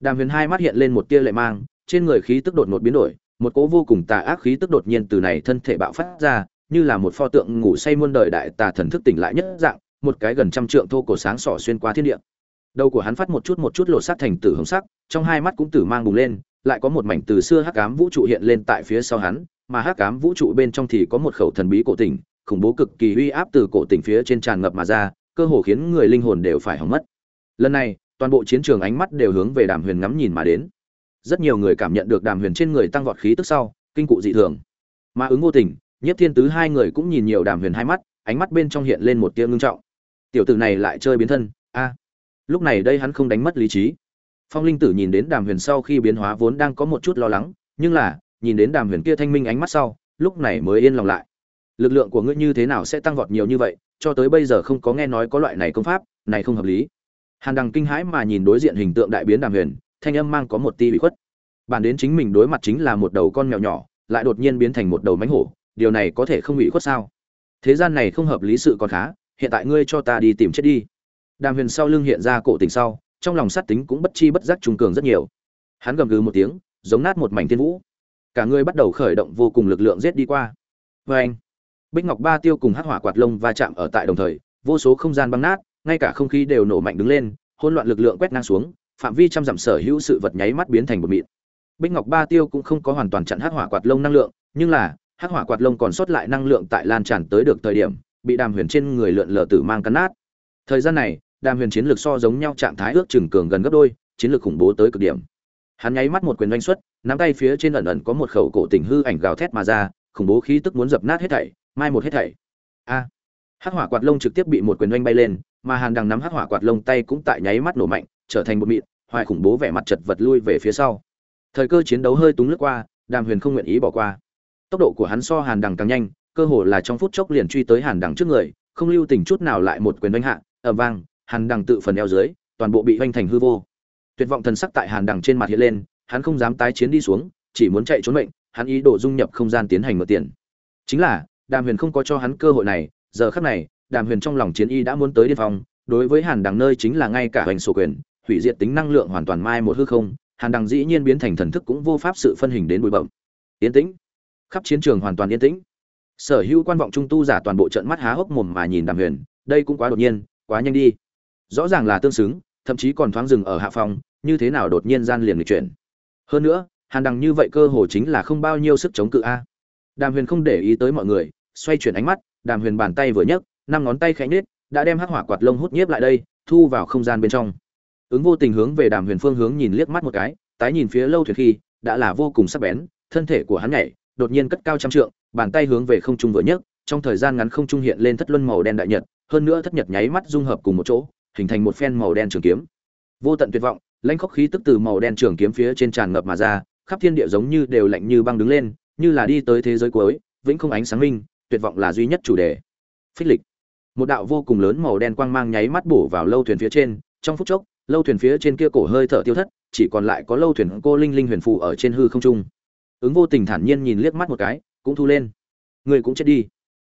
Đàm huyền hai mắt hiện lên một tia lệ mang, trên người khí tức đột ngột biến đổi, một cỗ vô cùng tà ác khí tức đột nhiên từ này thân thể bạo phát ra, như là một pho tượng ngủ say muôn đời đại tà thần thức tỉnh lại nhất dạng, một cái gần trăm trượng thô cổ sáng sỏ xuyên qua thiên địa đầu của hắn phát một chút một chút lột sắc thành tử hồng sắc, trong hai mắt cũng tử mang bùng lên, lại có một mảnh từ xưa hắc ám vũ trụ hiện lên tại phía sau hắn, mà hắc ám vũ trụ bên trong thì có một khẩu thần bí cổ tỉnh, khủng bố cực kỳ uy áp từ cổ tỉnh phía trên tràn ngập mà ra, cơ hồ khiến người linh hồn đều phải hỏng mất. Lần này, toàn bộ chiến trường ánh mắt đều hướng về đàm huyền ngắm nhìn mà đến. Rất nhiều người cảm nhận được đàm huyền trên người tăng vọt khí tức sau, kinh cụ dị thường. Mà ứng vô tình nhất thiên tứ hai người cũng nhìn nhiều đàm huyền hai mắt, ánh mắt bên trong hiện lên một tia ngưng trọng. Tiểu tử này lại chơi biến thân, a lúc này đây hắn không đánh mất lý trí. Phong linh tử nhìn đến đàm huyền sau khi biến hóa vốn đang có một chút lo lắng, nhưng là, nhìn đến đàm huyền kia thanh minh ánh mắt sau, lúc này mới yên lòng lại. Lực lượng của ngươi như thế nào sẽ tăng vọt nhiều như vậy, cho tới bây giờ không có nghe nói có loại này công pháp, này không hợp lý. Hàn đằng kinh hãi mà nhìn đối diện hình tượng đại biến đàm huyền, thanh âm mang có một ti bị khuất. Bản đến chính mình đối mặt chính là một đầu con mèo nhỏ, lại đột nhiên biến thành một đầu mánh hổ, điều này có thể không bị khuất sao? Thế gian này không hợp lý sự còn khá, hiện tại ngươi cho ta đi tìm chết đi đàm huyền sau lưng hiện ra cổ tình sau, trong lòng sát tính cũng bất chi bất giác trung cường rất nhiều. Hắn gầm gừ một tiếng, giống nát một mảnh thiên vũ. Cả người bắt đầu khởi động vô cùng lực lượng giết đi qua. Vê anh bích ngọc ba tiêu cùng hắc hỏa quạt lông va chạm ở tại đồng thời, vô số không gian băng nát, ngay cả không khí đều nổ mạnh đứng lên, hỗn loạn lực lượng quét ngang xuống, phạm vi trăm dặm sở hữu sự vật nháy mắt biến thành một mịn. Bích ngọc ba tiêu cũng không có hoàn toàn chặn hắc hỏa quạt lông năng lượng, nhưng là, hắc hỏa quạt lông còn sót lại năng lượng tại lan tràn tới được thời điểm, bị đàm huyền trên người lượn lờ tử mang cắn nát. Thời gian này đàm huyền chiến lược so giống nhau trạng thái ước chừng cường gần gấp đôi, chiến lược khủng bố tới cực điểm. Hắn nháy mắt một quyền doanh xuất, nắm tay phía trên ẩn ẩn có một khẩu cổ tình hư ảnh gào thét mà ra, khủng bố khí tức muốn dập nát hết thảy, mai một hết thảy. A! Hắc hỏa quạt lông trực tiếp bị một quyền doanh bay lên, mà hàn đằng nắm hắc hỏa quạt lông tay cũng tại nháy mắt nổ mạnh, trở thành một mịn, hoài khủng bố vẻ mặt chật vật lui về phía sau. Thời cơ chiến đấu hơi túng lướt qua, đàm huyền không nguyện ý bỏ qua. Tốc độ của hắn so hàn đằng càng nhanh, cơ hồ là trong phút chốc liền truy tới hàn đằng trước người, không lưu tình chút nào lại một quyền đánh hạ, ầm vang hàn đằng tự phần eo dưới, toàn bộ bị hoành thành hư vô. Tuyệt vọng thần sắc tại hàn đằng trên mặt hiện lên, hắn không dám tái chiến đi xuống, chỉ muốn chạy trốn mệnh, hắn ý đồ dung nhập không gian tiến hành mượn tiền. Chính là, đàm huyền không có cho hắn cơ hội này, giờ khắc này, đàm huyền trong lòng chiến y đã muốn tới điên phong, đối với hàn đằng nơi chính là ngay cả hoành sổ quyền, hủy diệt tính năng lượng hoàn toàn mai một hư không, hàn đằng dĩ nhiên biến thành thần thức cũng vô pháp sự phân hình đến bụi bậm yên tĩnh. Khắp chiến trường hoàn toàn yên tĩnh. Sở hữu quan vọng trung tu giả toàn bộ trận mắt há hốc mồm mà nhìn đàm huyền, đây cũng quá đột nhiên, quá nhanh đi rõ ràng là tương xứng, thậm chí còn thoáng dừng ở hạ phòng, như thế nào đột nhiên gian liền lịch chuyển. Hơn nữa, hàn đằng như vậy cơ hồ chính là không bao nhiêu sức chống cự a. Đàm huyền không để ý tới mọi người, xoay chuyển ánh mắt, đàm huyền bàn tay vừa nhấc, năm ngón tay khẽ nhếch, đã đem hắc hỏa quạt lông hút nhiếp lại đây, thu vào không gian bên trong. Ứng vô tình hướng về đàm huyền phương hướng nhìn liếc mắt một cái, tái nhìn phía lâu thuyền khi, đã là vô cùng sắc bén, thân thể của hắn nhảy, đột nhiên cất cao trăm trượng, bàn tay hướng về không trung vừa nhấc, trong thời gian ngắn không trung hiện lên thất luân màu đen đại nhật, hơn nữa thất nhật nháy mắt dung hợp cùng một chỗ hình thành một phen màu đen trường kiếm. Vô tận tuyệt vọng, lãnh khốc khí tức từ màu đen trường kiếm phía trên tràn ngập mà ra, khắp thiên địa giống như đều lạnh như băng đứng lên, như là đi tới thế giới cuối, vĩnh không ánh sáng minh, tuyệt vọng là duy nhất chủ đề. Phích lịch. Một đạo vô cùng lớn màu đen quang mang nháy mắt bổ vào lâu thuyền phía trên, trong phút chốc, lâu thuyền phía trên kia cổ hơi thở tiêu thất, chỉ còn lại có lâu thuyền cô linh linh huyền phù ở trên hư không trung. Ứng vô tình thản nhiên nhìn liếc mắt một cái, cũng thu lên. Người cũng chết đi.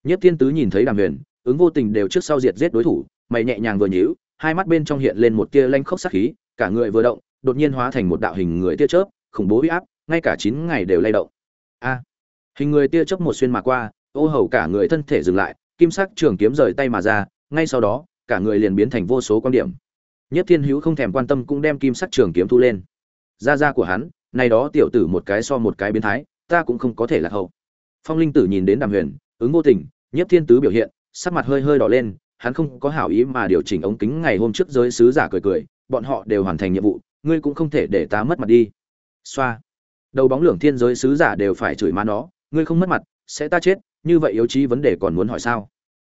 Nhất thiên tứ nhìn thấy đàm huyền, ứng vô tình đều trước sau diệt giết đối thủ, mày nhẹ nhàng vừa nhíu hai mắt bên trong hiện lên một tia lanh khốc sắc khí, cả người vừa động, đột nhiên hóa thành một đạo hình người tia chớp, khủng bố uy áp, ngay cả chín ngày đều lay động. A! Hình người tia chớp một xuyên mà qua, ô hầu cả người thân thể dừng lại, kim sắc trường kiếm rời tay mà ra, ngay sau đó, cả người liền biến thành vô số quan điểm. Nhất thiên hữu không thèm quan tâm cũng đem kim sắc trường kiếm thu lên. Ra ra của hắn, này đó tiểu tử một cái so một cái biến thái, ta cũng không có thể là hậu. Phong linh tử nhìn đến đàm huyền, ứng vô tình, nhất thiên tứ biểu hiện, sắc mặt hơi hơi đỏ lên hắn không có hảo ý mà điều chỉnh ống kính ngày hôm trước giới sứ giả cười cười, bọn họ đều hoàn thành nhiệm vụ, ngươi cũng không thể để ta mất mặt đi. Xoa. Đầu bóng lưỡng thiên giới sứ giả đều phải chửi má nó, ngươi không mất mặt, sẽ ta chết, như vậy yếu chí vấn đề còn muốn hỏi sao?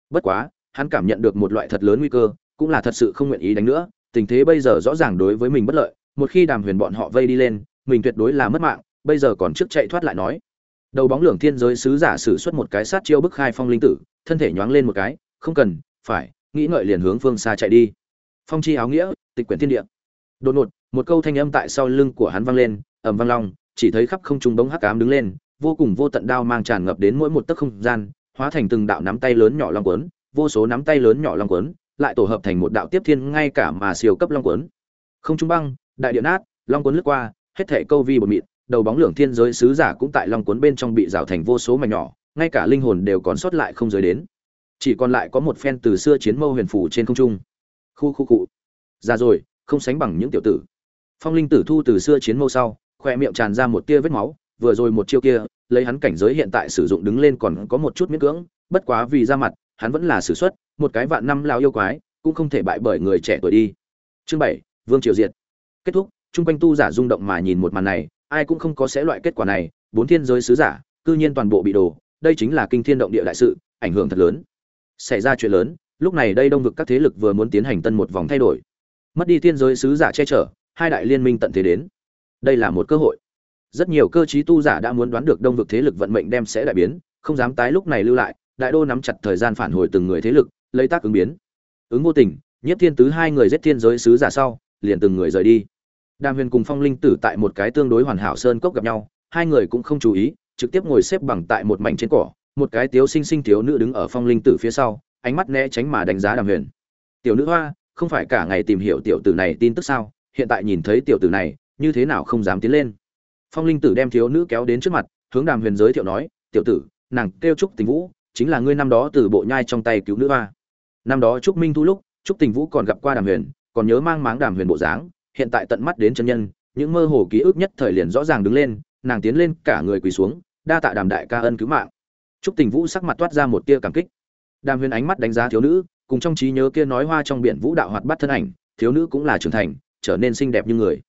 Bất quá, hắn cảm nhận được một loại thật lớn nguy cơ, cũng là thật sự không nguyện ý đánh nữa, tình thế bây giờ rõ ràng đối với mình bất lợi, một khi đàm huyền bọn họ vây đi lên, mình tuyệt đối là mất mạng, bây giờ còn trước chạy thoát lại nói. Đầu bóng lưỡng thiên giới sứ giả sử xuất một cái sát chiêu bức khai phong linh tử, thân thể nhoáng lên một cái, không cần phải, nghĩ ngợi liền hướng phương xa chạy đi. Phong chi áo nghĩa, tịch quyển thiên địa. Đột ngột, một câu thanh âm tại sau lưng của hắn vang lên, ầm vang long, chỉ thấy khắp không trung bóng hắc ám đứng lên, vô cùng vô tận đao mang tràn ngập đến mỗi một tấc không gian, hóa thành từng đạo nắm tay lớn nhỏ long quấn, vô số nắm tay lớn nhỏ long quấn, lại tổ hợp thành một đạo tiếp thiên ngay cả mà siêu cấp long quấn. Không trung băng, đại điện nát, long quấn lướt qua, hết thảy câu vi bột mịn, đầu bóng lưỡng thiên giới sứ giả cũng tại long quấn bên trong bị rào thành vô số mảnh nhỏ, ngay cả linh hồn đều còn sót lại không giới đến chỉ còn lại có một phen từ xưa chiến mâu huyền phủ trên không trung. Khu khu cụ. Ra rồi, không sánh bằng những tiểu tử. Phong linh tử thu từ xưa chiến mâu sau khoe miệng tràn ra một tia vết máu, vừa rồi một chiêu kia, lấy hắn cảnh giới hiện tại sử dụng đứng lên còn có một chút miễn cưỡng, bất quá vì ra mặt, hắn vẫn là sử xuất, một cái vạn năm lao yêu quái, cũng không thể bại bởi người trẻ tuổi đi. Chương bảy, vương triều diệt. Kết thúc, chung quanh tu giả rung động mà nhìn một màn này, ai cũng không có sẽ loại kết quả này, bốn thiên giới sứ giả, cư nhiên toàn bộ bị đồ đây chính là kinh thiên động địa đại sự, ảnh hưởng thật lớn xảy ra chuyện lớn, lúc này đây đông vực các thế lực vừa muốn tiến hành tân một vòng thay đổi. Mất đi thiên giới sứ giả che chở, hai đại liên minh tận thế đến. Đây là một cơ hội. Rất nhiều cơ chí tu giả đã muốn đoán được đông vực thế lực vận mệnh đem sẽ đại biến, không dám tái lúc này lưu lại, đại đô nắm chặt thời gian phản hồi từng người thế lực, lấy tác ứng biến. Ứng vô tình, nhất thiên tứ hai người giết thiên giới sứ giả sau, liền từng người rời đi. Đàm huyền cùng phong linh tử tại một cái tương đối hoàn hảo sơn cốc gặp nhau, hai người cũng không chú ý, trực tiếp ngồi xếp bằng tại một mảnh trên cỏ một cái tiếu sinh sinh thiếu nữ đứng ở phong linh tử phía sau, ánh mắt né tránh mà đánh giá đàm huyền. Tiểu nữ hoa, không phải cả ngày tìm hiểu tiểu tử này tin tức sao? Hiện tại nhìn thấy tiểu tử này, như thế nào không dám tiến lên? Phong linh tử đem thiếu nữ kéo đến trước mặt, hướng đàm huyền giới thiệu nói, tiểu tử, nàng kêu trúc tình vũ, chính là ngươi năm đó từ bộ nhai trong tay cứu nữ hoa. Năm đó trúc minh thu lúc, trúc tình vũ còn gặp qua đàm huyền, còn nhớ mang máng đàm huyền bộ dáng, hiện tại tận mắt đến chân nhân, những mơ hồ ký ức nhất thời liền rõ ràng đứng lên, nàng tiến lên cả người quỳ xuống, đa tạ đàm đại ca ân cứu mạng trúc tình vũ sắc mặt toát ra một tia cảm kích. Đàm huyền ánh mắt đánh giá thiếu nữ, cùng trong trí nhớ kia nói hoa trong biển vũ đạo hoạt bát thân ảnh, thiếu nữ cũng là trưởng thành, trở nên xinh đẹp như người.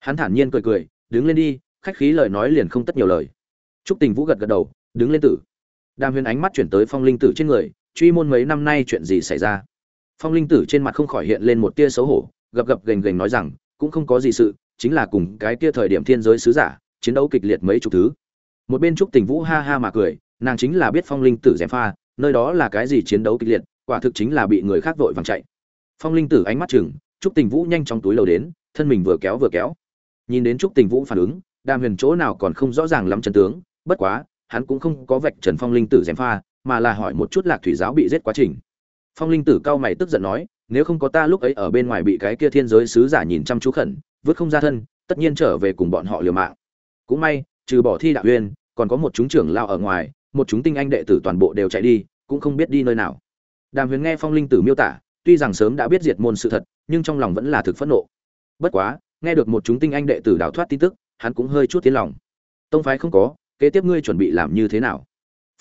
Hắn thản nhiên cười cười, đứng lên đi, khách khí lời nói liền không tất nhiều lời. Trúc tình vũ gật gật đầu, đứng lên tử. Đàm huyền ánh mắt chuyển tới phong linh tử trên người, truy môn mấy năm nay chuyện gì xảy ra? Phong linh tử trên mặt không khỏi hiện lên một tia xấu hổ, gập gập gềnh gềnh nói rằng, cũng không có gì sự, chính là cùng cái tia thời điểm thiên giới sứ giả, chiến đấu kịch liệt mấy chục thứ. Một bên trúc tình vũ ha ha mà cười nàng chính là biết phong linh tử dèm pha, nơi đó là cái gì chiến đấu kịch liệt, quả thực chính là bị người khác vội vàng chạy. Phong linh tử ánh mắt chừng, trúc tình vũ nhanh trong túi lầu đến, thân mình vừa kéo vừa kéo. Nhìn đến trúc tình vũ phản ứng, đàm huyền chỗ nào còn không rõ ràng lắm trần tướng, bất quá, hắn cũng không có vạch trần phong linh tử dèm pha, mà là hỏi một chút lạc thủy giáo bị giết quá trình. Phong linh tử cao mày tức giận nói, nếu không có ta lúc ấy ở bên ngoài bị cái kia thiên giới sứ giả nhìn chăm chú khẩn, vứt không ra thân, tất nhiên trở về cùng bọn họ liều mạng. Cũng may, trừ bỏ thi đạo uyên, còn có một chúng trưởng lao ở ngoài một chúng tinh anh đệ tử toàn bộ đều chạy đi, cũng không biết đi nơi nào. Đàm huyền nghe phong linh tử miêu tả, tuy rằng sớm đã biết diệt môn sự thật, nhưng trong lòng vẫn là thực phẫn nộ. Bất quá, nghe được một chúng tinh anh đệ tử đào thoát tin tức, hắn cũng hơi chút tiến lòng. Tông phái không có, kế tiếp ngươi chuẩn bị làm như thế nào?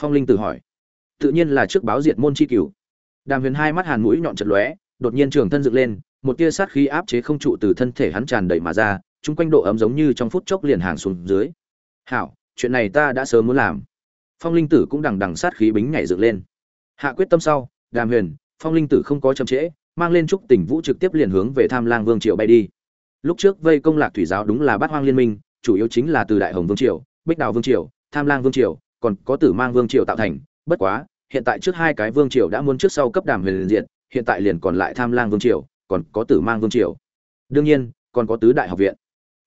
Phong linh tử hỏi. Tự nhiên là trước báo diệt môn chi cửu. Đàm huyền hai mắt hàn mũi nhọn chật lóe, đột nhiên trường thân dựng lên, một tia sát khí áp chế không trụ từ thân thể hắn tràn đầy mà ra, chung quanh độ ấm giống như trong phút chốc liền hàng xuống dưới. Hảo, chuyện này ta đã sớm muốn làm phong linh tử cũng đằng đằng sát khí bính nhảy dựng lên. Hạ quyết tâm sau, đàm huyền, phong linh tử không có chậm trễ, mang lên trúc tỉnh vũ trực tiếp liền hướng về tham lang vương triều bay đi. Lúc trước vây công lạc thủy giáo đúng là bát hoang liên minh, chủ yếu chính là từ đại hồng vương triều, bích đào vương triều, tham lang vương triều, còn có tử mang vương triều tạo thành. Bất quá, hiện tại trước hai cái vương triều đã muốn trước sau cấp đàm huyền diện, hiện tại liền còn lại tham lang vương triều, còn có tử mang vương triều. Đương nhiên, còn có tứ đại học viện.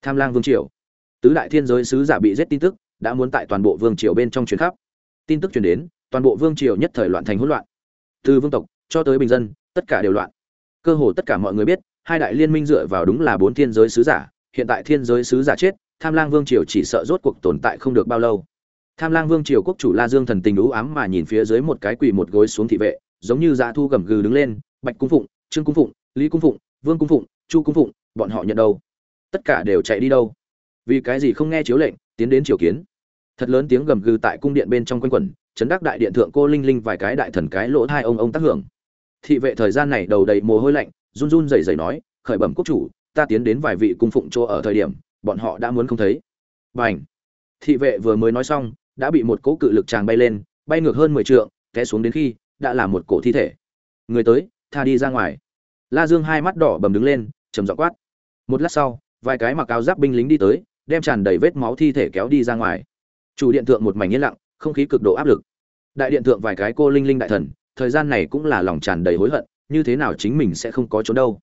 Tham lang vương triều. Tứ đại thiên giới sứ giả bị giết tin tức đã muốn tại toàn bộ vương triều bên trong chuyến khắp. Tin tức truyền đến, toàn bộ vương triều nhất thời loạn thành hỗn loạn. Từ vương tộc cho tới bình dân, tất cả đều loạn. Cơ hồ tất cả mọi người biết, hai đại liên minh dựa vào đúng là bốn thiên giới sứ giả, hiện tại thiên giới sứ giả chết, tham lang vương triều chỉ sợ rốt cuộc tồn tại không được bao lâu. Tham lang vương triều quốc chủ la dương thần tình ú ám mà nhìn phía dưới một cái quỳ một gối xuống thị vệ, giống như dạ thu gầm gừ đứng lên, bạch cung phụng, trương cung phụng, lý cung phụng, vương cung phụng, chu cung phụng, bọn họ nhận đâu? Tất cả đều chạy đi đâu? Vì cái gì không nghe chiếu lệnh, tiến đến triều kiến? Thật lớn tiếng gầm gừ tại cung điện bên trong quanh quẩn, chấn đắc đại điện thượng cô linh linh vài cái đại thần cái lỗ hai ông ông tác hưởng. Thị vệ thời gian này đầu đầy mồ hôi lạnh, run run rẩy rẩy nói, khởi bẩm quốc chủ, ta tiến đến vài vị cung phụng chỗ ở thời điểm, bọn họ đã muốn không thấy. Bành! Thị vệ vừa mới nói xong, đã bị một cỗ cự lực tràng bay lên, bay ngược hơn mười trượng, té xuống đến khi, đã là một cổ thi thể. Người tới, tha đi ra ngoài. La dương hai mắt đỏ bầm đứng lên, trầm giọng quát. Một lát sau, vài cái mặc áo giáp binh lính đi tới, đem tràn đầy vết máu thi thể kéo đi ra ngoài chủ điện thượng một mảnh yên lặng, không khí cực độ áp lực. Đại điện thượng vài cái cô linh linh đại thần, thời gian này cũng là lòng tràn đầy hối hận, như thế nào chính mình sẽ không có chỗ đâu.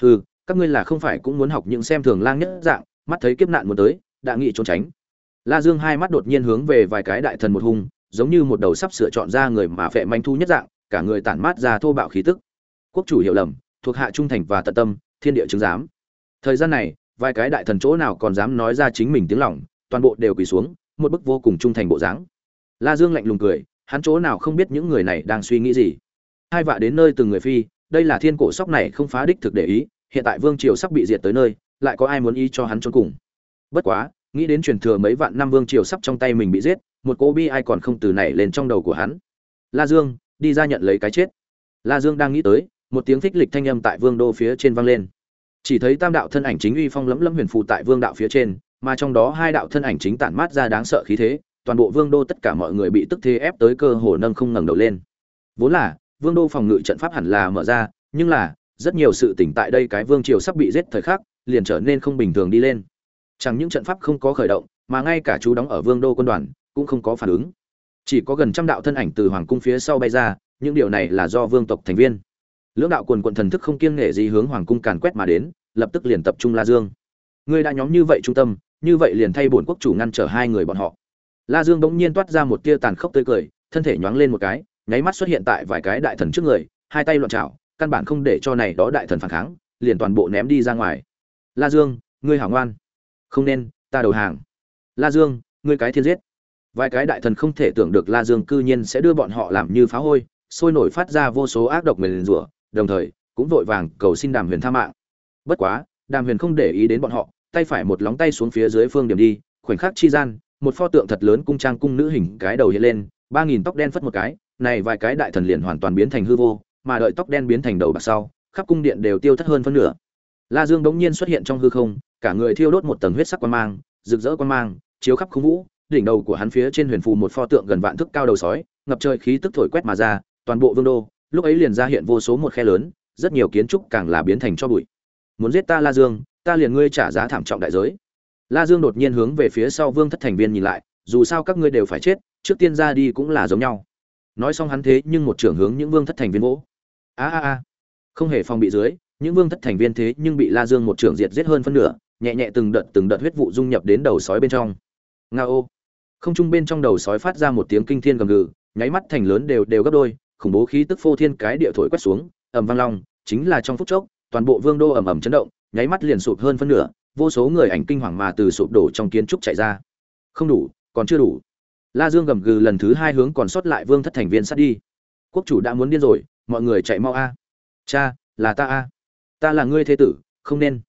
Hừ, các ngươi là không phải cũng muốn học những xem thường lang nhất dạng, mắt thấy kiếp nạn muốn tới, đã nghị trốn tránh. La dương hai mắt đột nhiên hướng về vài cái đại thần một hung, giống như một đầu sắp sửa chọn ra người mà phệ manh thu nhất dạng, cả người tản mát ra thô bạo khí tức. Quốc chủ hiểu lầm, thuộc hạ trung thành và tận tâm, thiên địa chứng giám. Thời gian này, vài cái đại thần chỗ nào còn dám nói ra chính mình tiếng lòng, toàn bộ đều quỳ xuống một bức vô cùng trung thành bộ dáng. La dương lạnh lùng cười, hắn chỗ nào không biết những người này đang suy nghĩ gì. Hai vạ đến nơi từng người phi, đây là thiên cổ sóc này không phá đích thực để ý, hiện tại vương triều sắp bị diệt tới nơi, lại có ai muốn ý cho hắn trốn cùng. Bất quá, nghĩ đến truyền thừa mấy vạn năm vương triều sắp trong tay mình bị giết, một cô bi ai còn không từ này lên trong đầu của hắn. La dương, đi ra nhận lấy cái chết. La dương đang nghĩ tới, một tiếng thích lịch thanh âm tại vương đô phía trên vang lên. Chỉ thấy tam đạo thân ảnh chính uy phong lẫm lẫm huyền phù tại vương đạo phía trên mà trong đó hai đạo thân ảnh chính tản mát ra đáng sợ khí thế, toàn bộ vương đô tất cả mọi người bị tức thế ép tới cơ hồ nâng không ngẩng đầu lên. Vốn là, vương đô phòng ngự trận pháp hẳn là mở ra, nhưng là, rất nhiều sự tỉnh tại đây cái vương triều sắp bị giết thời khắc, liền trở nên không bình thường đi lên. Chẳng những trận pháp không có khởi động, mà ngay cả chú đóng ở vương đô quân đoàn, cũng không có phản ứng. Chỉ có gần trăm đạo thân ảnh từ hoàng cung phía sau bay ra, những điều này là do vương tộc thành viên. Lưỡng đạo quần quận thần thức không kiêng nghệ gì hướng hoàng cung càn quét mà đến, lập tức liền tập trung la dương. Người đã nhóm như vậy trung tâm như vậy liền thay bổn quốc chủ ngăn trở hai người bọn họ. La dương bỗng nhiên toát ra một tia tàn khốc tươi cười, thân thể nhoáng lên một cái, nháy mắt xuất hiện tại vài cái đại thần trước người, hai tay loạn trào căn bản không để cho này đó đại thần phản kháng, liền toàn bộ ném đi ra ngoài. La dương, ngươi hảo ngoan. Không nên, ta đầu hàng. La dương, ngươi cái thiên giết. Vài cái đại thần không thể tưởng được la dương cư nhiên sẽ đưa bọn họ làm như phá hôi, sôi nổi phát ra vô số ác độc mềm rủa, đồng thời, cũng vội vàng cầu xin đàm huyền tha mạng. Bất quá, đàm huyền không để ý đến bọn họ tay phải một lóng tay xuống phía dưới phương điểm đi, khoảnh khắc chi gian, một pho tượng thật lớn cung trang cung nữ hình cái đầu hiện lên, ba nghìn tóc đen phất một cái, này vài cái đại thần liền hoàn toàn biến thành hư vô, mà đợi tóc đen biến thành đầu bạc sau, khắp cung điện đều tiêu thất hơn phân nửa. La dương bỗng nhiên xuất hiện trong hư không, cả người thiêu đốt một tầng huyết sắc quan mang, rực rỡ quan mang, chiếu khắp khung vũ, đỉnh đầu của hắn phía trên huyền phù một pho tượng gần vạn thước cao đầu sói, ngập trời khí tức thổi quét mà ra, toàn bộ vương đô, lúc ấy liền ra hiện vô số một khe lớn, rất nhiều kiến trúc càng là biến thành cho bụi. Muốn giết ta la dương ta liền ngươi trả giá thảm trọng đại giới. La dương đột nhiên hướng về phía sau vương thất thành viên nhìn lại, dù sao các ngươi đều phải chết, trước tiên ra đi cũng là giống nhau. Nói xong hắn thế nhưng một trưởng hướng những vương thất thành viên vỗ. A a a. Không hề phòng bị dưới, những vương thất thành viên thế nhưng bị la dương một trưởng diệt giết hơn phân nửa, nhẹ nhẹ từng đợt từng đợt huyết vụ dung nhập đến đầu sói bên trong. Nga ô. Không trung bên trong đầu sói phát ra một tiếng kinh thiên gầm gừ, nháy mắt thành lớn đều đều gấp đôi, khủng bố khí tức phô thiên cái địa thổi quét xuống, ầm vang long, chính là trong phút chốc, toàn bộ vương đô ầm ầm chấn động nháy mắt liền sụp hơn phân nửa, vô số người ảnh kinh hoàng mà từ sụp đổ trong kiến trúc chạy ra. Không đủ, còn chưa đủ. La dương gầm gừ lần thứ hai hướng còn sót lại vương thất thành viên sát đi. Quốc chủ đã muốn điên rồi, mọi người chạy mau a. Cha, là ta a. Ta là ngươi thế tử, không nên.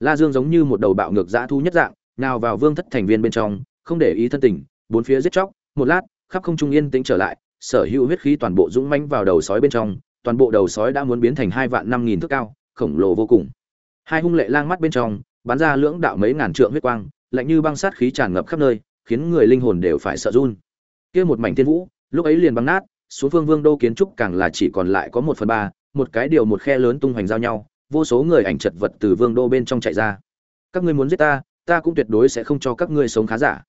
La dương giống như một đầu bạo ngược dã thu nhất dạng, nào vào vương thất thành viên bên trong, không để ý thân tình, bốn phía giết chóc, một lát, khắp không trung yên tĩnh trở lại, sở hữu huyết khí toàn bộ dũng mãnh vào đầu sói bên trong, toàn bộ đầu sói đã muốn biến thành hai vạn năm nghìn thước cao, khổng lồ vô cùng hai hung lệ lang mắt bên trong, bắn ra lưỡng đạo mấy ngàn trượng huyết quang, lạnh như băng sát khí tràn ngập khắp nơi, khiến người linh hồn đều phải sợ run. Kia một mảnh thiên vũ, lúc ấy liền băng nát, xuống phương vương đô kiến trúc càng là chỉ còn lại có một phần ba, một cái điều một khe lớn tung hoành giao nhau, vô số người ảnh chật vật từ vương đô bên trong chạy ra. Các ngươi muốn giết ta ta cũng tuyệt đối sẽ không cho các ngươi sống khá giả.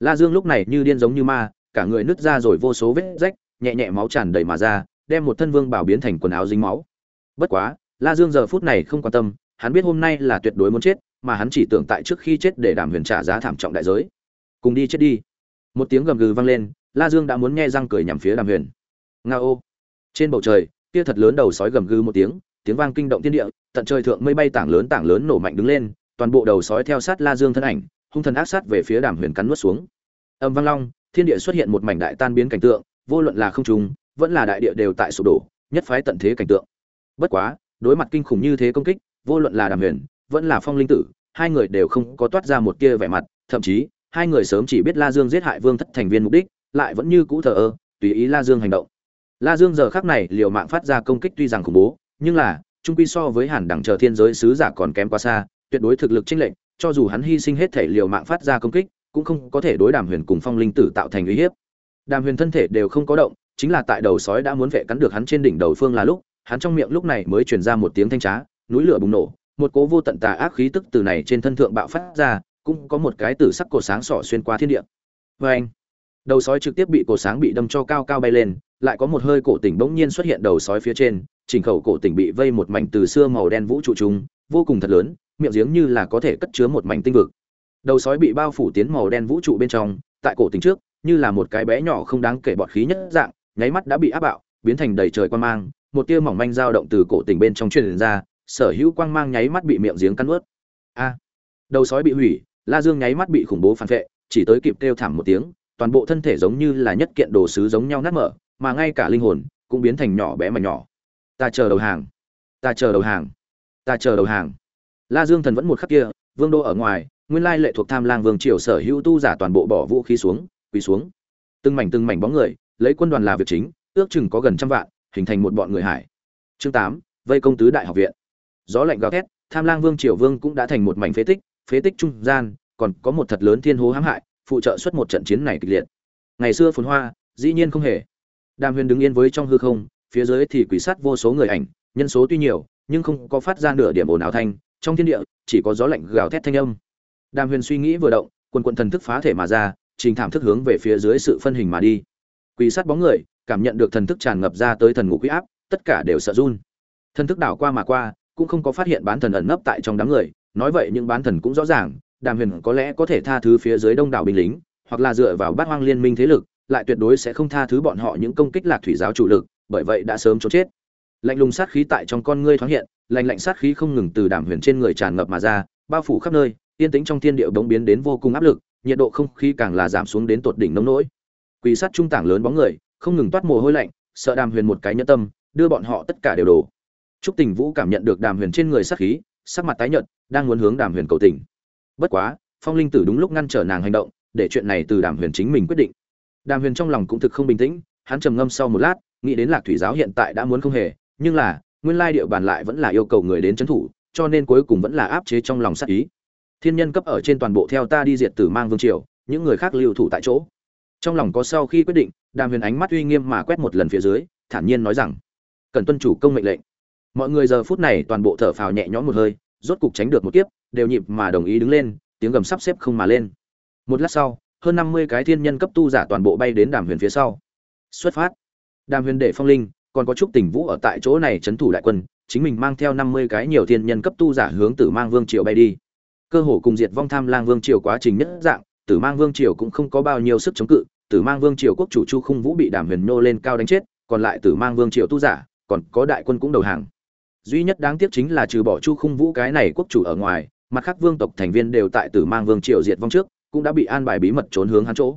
La dương lúc này như điên giống như ma, cả người nứt ra rồi vô số vết rách, nhẹ nhẹ máu tràn đầy mà ra, đem một thân vương bảo biến thành quần áo dính máu. Bất quá, la dương giờ phút này không quan tâm hắn biết hôm nay là tuyệt đối muốn chết, mà hắn chỉ tưởng tại trước khi chết để đảm huyền trả giá thảm trọng đại giới. Cùng đi chết đi. Một tiếng gầm gừ vang lên, la dương đã muốn nghe răng cười nhằm phía đàm huyền. Nga ô. Trên bầu trời kia thật lớn đầu sói gầm gừ một tiếng tiếng vang kinh động thiên địa, tận trời thượng mây bay tảng lớn tảng lớn nổ mạnh đứng lên, toàn bộ đầu sói theo sát la dương thân ảnh, hung thần ác sát về phía đàm huyền cắn nuốt xuống. Âm vang long, thiên địa xuất hiện một mảnh đại tan biến cảnh tượng, vô luận là không trung vẫn là đại địa đều tại sụp đổ, nhất phái tận thế cảnh tượng. Bất quá, đối mặt kinh khủng như thế công kích vô luận là đàm huyền, vẫn là phong linh tử, hai người đều không có toát ra một kia vẻ mặt, thậm chí, hai người sớm chỉ biết la dương giết hại vương thất thành viên mục đích, lại vẫn như cũ thờ ơ, tùy ý la dương hành động. La dương giờ khắc này liều mạng phát ra công kích tuy rằng khủng bố, nhưng là, trung quy so với hàn đẳng chờ thiên giới sứ giả còn kém quá xa, tuyệt đối thực lực chênh lệch, cho dù hắn hy sinh hết thể liều mạng phát ra công kích, cũng không có thể đối đàm huyền cùng phong linh tử tạo thành uy hiếp. Đàm huyền thân thể đều không có động, chính là tại đầu sói đã muốn vệ cắn được hắn trên đỉnh đầu phương là lúc, hắn trong miệng lúc này mới truyền ra một tiếng thanh trá núi lửa bùng nổ, một cố vô tận tà ác khí tức từ này trên thân thượng bạo phát ra, cũng có một cái tử sắc cổ sáng sỏ xuyên qua thiên địa. Vê anh đầu sói trực tiếp bị cổ sáng bị đâm cho cao cao bay lên, lại có một hơi cổ tỉnh bỗng nhiên xuất hiện đầu sói phía trên, chỉnh khẩu cổ tỉnh bị vây một mảnh từ xưa màu đen vũ trụ trùng vô cùng thật lớn, miệng giếng như là có thể cất chứa một mảnh tinh vực. Đầu sói bị bao phủ tiến màu đen vũ trụ bên trong, tại cổ tỉnh trước, như là một cái bé nhỏ không đáng kể bọt khí nhất dạng, nháy mắt đã bị áp bạo, biến thành đầy trời quan mang, một tia mỏng manh dao động từ cổ tỉnh bên trong truyền ra sở hữu quang mang nháy mắt bị miệng giếng cắn ướt a, đầu sói bị hủy, la dương nháy mắt bị khủng bố phản vệ, chỉ tới kịp kêu thảm một tiếng, toàn bộ thân thể giống như là nhất kiện đồ sứ giống nhau nát mở, mà ngay cả linh hồn cũng biến thành nhỏ bé mà nhỏ. Ta chờ đầu hàng, ta chờ đầu hàng, ta chờ đầu hàng. La dương thần vẫn một khắc kia, vương đô ở ngoài, nguyên lai lệ thuộc tham lang vương triều sở hữu tu giả toàn bộ bỏ vũ khí xuống, quỳ xuống. Từng mảnh từng mảnh bóng người, lấy quân đoàn là việc chính, ước chừng có gần trăm vạn, hình thành một bọn người hải. Chương tám, vây công tứ đại học viện gió lạnh gào thét, tham lang vương triều vương cũng đã thành một mảnh phế tích phế tích trung gian, còn có một thật lớn thiên hố hãm hại, phụ trợ xuất một trận chiến này kịch liệt. Ngày xưa phồn hoa, dĩ nhiên không hề. Đàm huyền đứng yên với trong hư không, phía dưới thì quỷ sát vô số người ảnh, nhân số tuy nhiều, nhưng không có phát ra nửa điểm ồn ào thanh, trong thiên địa, chỉ có gió lạnh gào thét thanh âm. Đàm huyền suy nghĩ vừa động, quần quần thần thức phá thể mà ra, trình thảm thức hướng về phía dưới sự phân hình mà đi. Quỷ sát bóng người, cảm nhận được thần thức tràn ngập ra tới thần ngũ quý áp, tất cả đều sợ run. Thần thức đảo qua mà qua cũng không có phát hiện bán thần ẩn nấp tại trong đám người, nói vậy những bán thần cũng rõ ràng, đàm huyền có lẽ có thể tha thứ phía dưới đông đảo binh lính, hoặc là dựa vào bát hoang liên minh thế lực, lại tuyệt đối sẽ không tha thứ bọn họ những công kích lạc thủy giáo chủ lực, bởi vậy đã sớm trốn chết. Lạnh lùng sát khí tại trong con ngươi thoáng hiện, lạnh lạnh sát khí không ngừng từ đàm huyền trên người tràn ngập mà ra, bao phủ khắp nơi, yên tĩnh trong thiên địa bỗng biến đến vô cùng áp lực, nhiệt độ không khí càng là giảm xuống đến tột đỉnh nông nỗi. Quỳ sát trung tảng lớn bóng người, không ngừng toát mồ hôi lạnh, sợ đàm huyền một cái nhẫn tâm, đưa bọn họ tất cả đều đổ trúc tình vũ cảm nhận được đàm huyền trên người sát khí, sắc mặt tái nhợt, đang muốn hướng đàm huyền cầu tình. Bất quá, phong linh tử đúng lúc ngăn trở nàng hành động, để chuyện này từ đàm huyền chính mình quyết định. Đàm huyền trong lòng cũng thực không bình tĩnh, hắn trầm ngâm sau một lát, nghĩ đến lạc thủy giáo hiện tại đã muốn không hề, nhưng là, nguyên lai địa bàn lại vẫn là yêu cầu người đến trấn thủ, cho nên cuối cùng vẫn là áp chế trong lòng sát ý. Thiên nhân cấp ở trên toàn bộ theo ta đi diệt tử mang vương triều, những người khác lưu thủ tại chỗ. Trong lòng có sau khi quyết định, đàm huyền ánh mắt uy nghiêm mà quét một lần phía dưới, thản nhiên nói rằng, cần tuân chủ công mệnh lệnh mọi người giờ phút này toàn bộ thở phào nhẹ nhõm một hơi, rốt cục tránh được một kiếp, đều nhịp mà đồng ý đứng lên, tiếng gầm sắp xếp không mà lên. Một lát sau, hơn năm mươi cái thiên nhân cấp tu giả toàn bộ bay đến đàm huyền phía sau. Xuất phát. Đàm huyền để phong linh, còn có chút tình vũ ở tại chỗ này trấn thủ đại quân, chính mình mang theo năm mươi cái nhiều thiên nhân cấp tu giả hướng tử mang vương triều bay đi. Cơ hồ cùng diệt vong tham lang vương triều quá trình nhất dạng, tử mang vương triều cũng không có bao nhiêu sức chống cự, tử mang vương triều quốc chủ chu khung vũ bị đàm huyền nô lên cao đánh chết, còn lại tử mang vương triều tu giả, còn có đại quân cũng đầu hàng duy nhất đáng tiếc chính là trừ bỏ chu khung vũ cái này quốc chủ ở ngoài, mặt khác vương tộc thành viên đều tại tử mang vương triều diệt vong trước, cũng đã bị an bài bí mật trốn hướng hắn chỗ.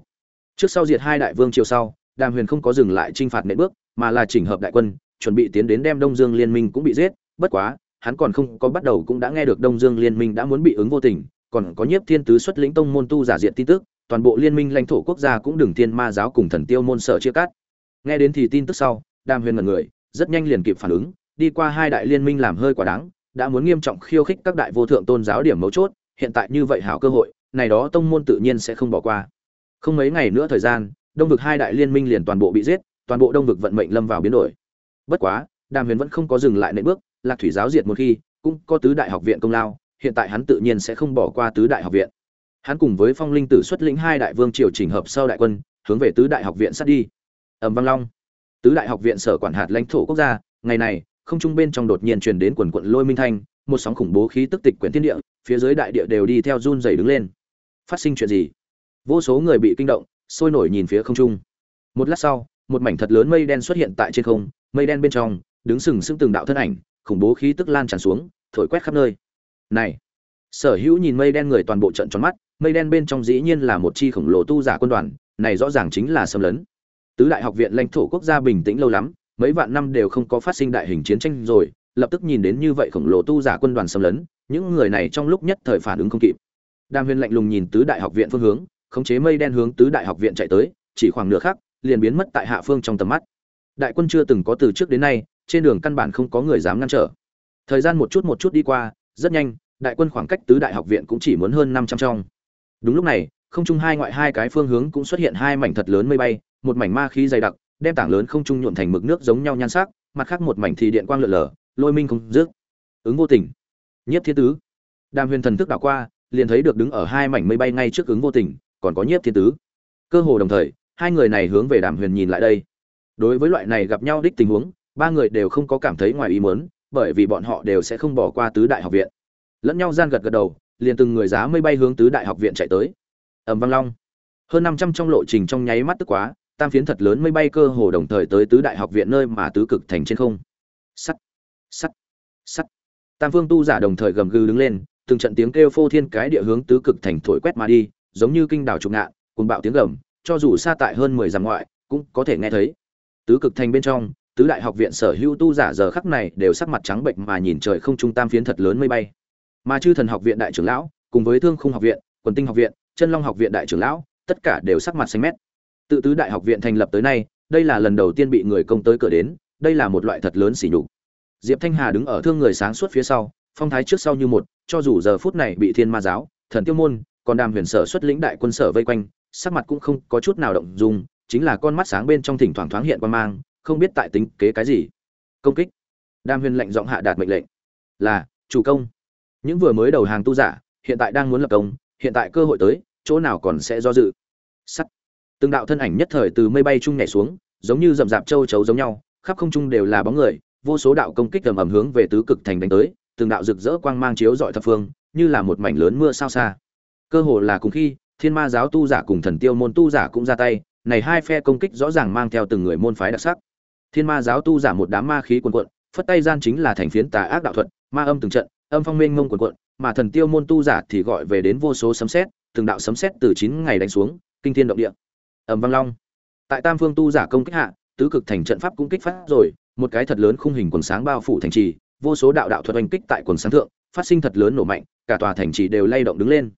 Trước sau diệt hai đại vương triều sau, đàm huyền không có dừng lại chinh phạt nệ bước, mà là chỉnh hợp đại quân, chuẩn bị tiến đến đem đông dương liên minh cũng bị giết. Bất quá, hắn còn không có bắt đầu cũng đã nghe được đông dương liên minh đã muốn bị ứng vô tình, còn có nhiếp thiên tứ xuất lĩnh tông môn tu giả diện tin tức, toàn bộ liên minh lãnh thổ quốc gia cũng đừng thiên ma giáo cùng thần tiêu môn sợ chia cắt. Nghe đến thì tin tức sau, đàm huyền mật người, rất nhanh liền kịp phản ứng đi qua hai đại liên minh làm hơi quá đáng đã muốn nghiêm trọng khiêu khích các đại vô thượng tôn giáo điểm mấu chốt, hiện tại như vậy hảo cơ hội, này đó tông môn tự nhiên sẽ không bỏ qua. Không mấy ngày nữa thời gian, đông vực hai đại liên minh liền toàn bộ bị giết, toàn bộ đông vực vận mệnh lâm vào biến đổi. Bất quá, đàm huyền vẫn không có dừng lại nệ bước, lạc thủy giáo diệt một khi, cũng có tứ đại học viện công lao, hiện tại hắn tự nhiên sẽ không bỏ qua tứ đại học viện. Hắn cùng với phong linh tử xuất lĩnh hai đại vương triều chỉnh hợp sau đại quân, hướng về tứ đại học viện sát đi. Ầm vang long, tứ đại học viện sở quản hạt lãnh thổ quốc gia, ngày này không trung bên trong đột nhiên truyền đến quần quận lôi minh thanh, một sóng khủng bố khí tức tịch quyển thiên địa, phía dưới đại địa đều đi theo run rẩy đứng lên. Phát sinh chuyện gì? Vô số người bị kinh động, sôi nổi nhìn phía không trung. Một lát sau, một mảnh thật lớn mây đen xuất hiện tại trên không, mây đen bên trong, đứng sừng sững từng đạo thân ảnh, khủng bố khí tức lan tràn xuống, thổi quét khắp nơi. Này, sở hữu nhìn mây đen người toàn bộ trận tròn mắt, mây đen bên trong dĩ nhiên là một chi khổng lồ tu giả quân đoàn, này rõ ràng chính là xâm lấn. Tứ đại học viện lãnh thổ quốc gia bình tĩnh lâu lắm mấy vạn năm đều không có phát sinh đại hình chiến tranh rồi, lập tức nhìn đến như vậy khổng lồ tu giả quân đoàn xâm lấn, những người này trong lúc nhất thời phản ứng không kịp. Đàm huyền lạnh lùng nhìn tứ đại học viện phương hướng, khống chế mây đen hướng tứ đại học viện chạy tới, chỉ khoảng nửa khắc, liền biến mất tại hạ phương trong tầm mắt. Đại quân chưa từng có từ trước đến nay, trên đường căn bản không có người dám ngăn trở. Thời gian một chút một chút đi qua, rất nhanh, đại quân khoảng cách tứ đại học viện cũng chỉ muốn hơn năm trăm trong. Đúng lúc này, không trung hai ngoại hai cái phương hướng cũng xuất hiện hai mảnh thật lớn mây bay, một mảnh ma khí dày đặc đem tảng lớn không trung nhuộn thành mực nước giống nhau nhan sắc, mặt khác một mảnh thì điện quang lượn lờ, lôi minh không dứt. Ứng vô tình. Nhiếp thiên tứ. Đàm huyền thần thức đảo qua, liền thấy được đứng ở hai mảnh mây bay ngay trước ứng vô tình, còn có nhiếp thiên tứ. Cơ hồ đồng thời, hai người này hướng về đàm huyền nhìn lại đây. Đối với loại này gặp nhau đích tình huống, ba người đều không có cảm thấy ngoài ý muốn, bởi vì bọn họ đều sẽ không bỏ qua tứ đại học viện. Lẫn nhau gian gật gật đầu, liền từng người giá mây bay hướng tứ đại học viện chạy tới. Ẩm vang long. Hơn năm trăm trong lộ trình trong nháy mắt tức quá tam phiến thật lớn mây bay cơ hồ đồng thời tới tứ đại học viện nơi mà tứ cực thành trên không. Sắt sắt sắt. Tam phương tu giả đồng thời gầm gừ đứng lên, từng trận tiếng kêu phô thiên cái địa hướng tứ cực thành thổi quét mà đi, giống như kinh đảo trục ngạn cùng bạo tiếng gầm, cho dù xa tại hơn mười dặm ngoại, cũng có thể nghe thấy. Tứ cực thành bên trong, tứ đại học viện sở hữu tu giả giờ khắc này đều sắc mặt trắng bệnh mà nhìn trời không trung tam phiến thật lớn mây bay. Mà chư thần học viện đại trưởng lão, cùng với thương khung học viện, quần tinh học viện, chân long học viện đại trưởng lão, tất cả đều sắc mặt xanh mét tự tứ đại học viện thành lập tới nay, đây là lần đầu tiên bị người công tới cửa đến, đây là một loại thật lớn sỉ nhục. Diệp thanh hà đứng ở thương người sáng suốt phía sau, phong thái trước sau như một, cho dù giờ phút này bị thiên ma giáo, thần tiêu môn, còn đàm huyền sở xuất lĩnh đại quân sở vây quanh, sắc mặt cũng không có chút nào động dung, chính là con mắt sáng bên trong thỉnh thoảng thoáng hiện qua mang, không biết tại tính kế cái gì. Công kích. Đàm huyền lệnh giọng hạ đạt mệnh lệnh. Là, chủ công. Những vừa mới đầu hàng tu giả, hiện tại đang muốn lập công, hiện tại cơ hội tới, chỗ nào còn sẽ do dự. Sắt từng đạo thân ảnh nhất thời từ mây bay chung nhảy xuống, giống như rậm rạp châu chấu giống nhau, khắp không trung đều là bóng người, vô số đạo công kích ầm ầm hướng về tứ cực thành đánh tới, từng đạo rực rỡ quang mang chiếu dọi thập phương, như là một mảnh lớn mưa sao xa. Cơ hồ là cùng khi, thiên ma giáo tu giả cùng thần tiêu môn tu giả cũng ra tay, này hai phe công kích rõ ràng mang theo từng người môn phái đặc sắc. Thiên ma giáo tu giả một đám ma khí cuồn cuộn, phất tay gian chính là thành phiến tà ác đạo thuật, ma âm từng trận, âm phong mênh mông cuồn cuộn, mà thần tiêu môn tu giả thì gọi về đến vô số sấm sét, từng đạo sấm sét từ chín ngày đánh xuống, kinh thiên động địa ầm vang long. Tại tam phương tu giả công kích hạ, tứ cực thành trận pháp cũng kích phát rồi, một cái thật lớn khung hình quần sáng bao phủ thành trì, vô số đạo đạo thuật oanh kích tại quần sáng thượng, phát sinh thật lớn nổ mạnh, cả tòa thành trì đều lay động đứng lên.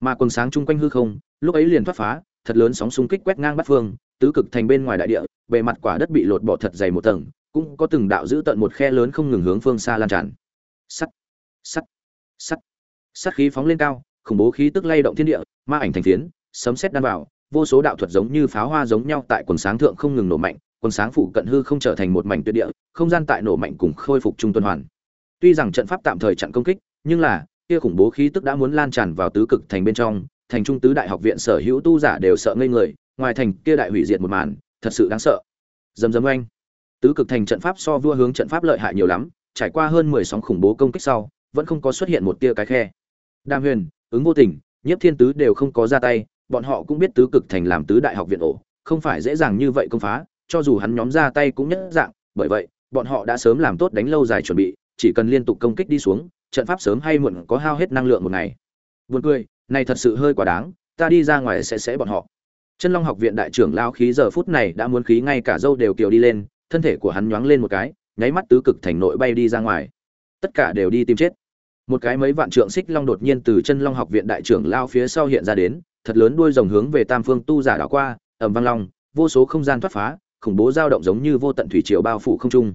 Mà quần sáng chung quanh hư không, lúc ấy liền thoát phá, thật lớn sóng xung kích quét ngang bắt phương, tứ cực thành bên ngoài đại địa, bề mặt quả đất bị lột bỏ thật dày một tầng, cũng có từng đạo giữ tận một khe lớn không ngừng hướng phương xa lan tràn. Sắt sắt sắt. Sắt khí phóng lên cao, khủng bố khí tức lay động thiên địa, ma ảnh thành phiến, sấm sét đan vào vô số đạo thuật giống như pháo hoa giống nhau tại quần sáng thượng không ngừng nổ mạnh, quần sáng phụ cận hư không trở thành một mảnh tuyệt địa, không gian tại nổ mạnh cùng khôi phục trung tuần hoàn. Tuy rằng trận pháp tạm thời chặn công kích, nhưng là, kia khủng bố khí tức đã muốn lan tràn vào tứ cực thành bên trong, thành trung tứ đại học viện sở hữu tu giả đều sợ ngây người, ngoài thành kia đại hủy diệt một màn, thật sự đáng sợ. Dầm dầm oanh. Tứ cực thành trận pháp so vua hướng trận pháp lợi hại nhiều lắm, trải qua hơn mười sóng khủng bố công kích sau, vẫn không có xuất hiện một tia cái khe. Đam huyền, ứng vô tình, nhiếp thiên tứ đều không có ra tay bọn họ cũng biết tứ cực thành làm tứ đại học viện ổ, không phải dễ dàng như vậy công phá, cho dù hắn nhóm ra tay cũng nhất dạng, bởi vậy, bọn họ đã sớm làm tốt đánh lâu dài chuẩn bị, chỉ cần liên tục công kích đi xuống, trận pháp sớm hay muộn có hao hết năng lượng một ngày. Buồn cười, này thật sự hơi quá đáng, ta đi ra ngoài sẽ sẽ bọn họ. Chân long học viện đại trưởng lao khí giờ phút này đã muốn khí ngay cả dâu đều kiều đi lên, thân thể của hắn nhoáng lên một cái, nháy mắt tứ cực thành nội bay đi ra ngoài. Tất cả đều đi tìm chết. Một cái mấy vạn trượng xích long đột nhiên từ chân long học viện đại trưởng lao phía sau hiện ra đến thật lớn đuôi rồng hướng về tam phương tu giả đảo qua ẩm vang long, vô số không gian thoát phá, khủng bố dao động giống như vô tận thủy triều bao phủ không trung.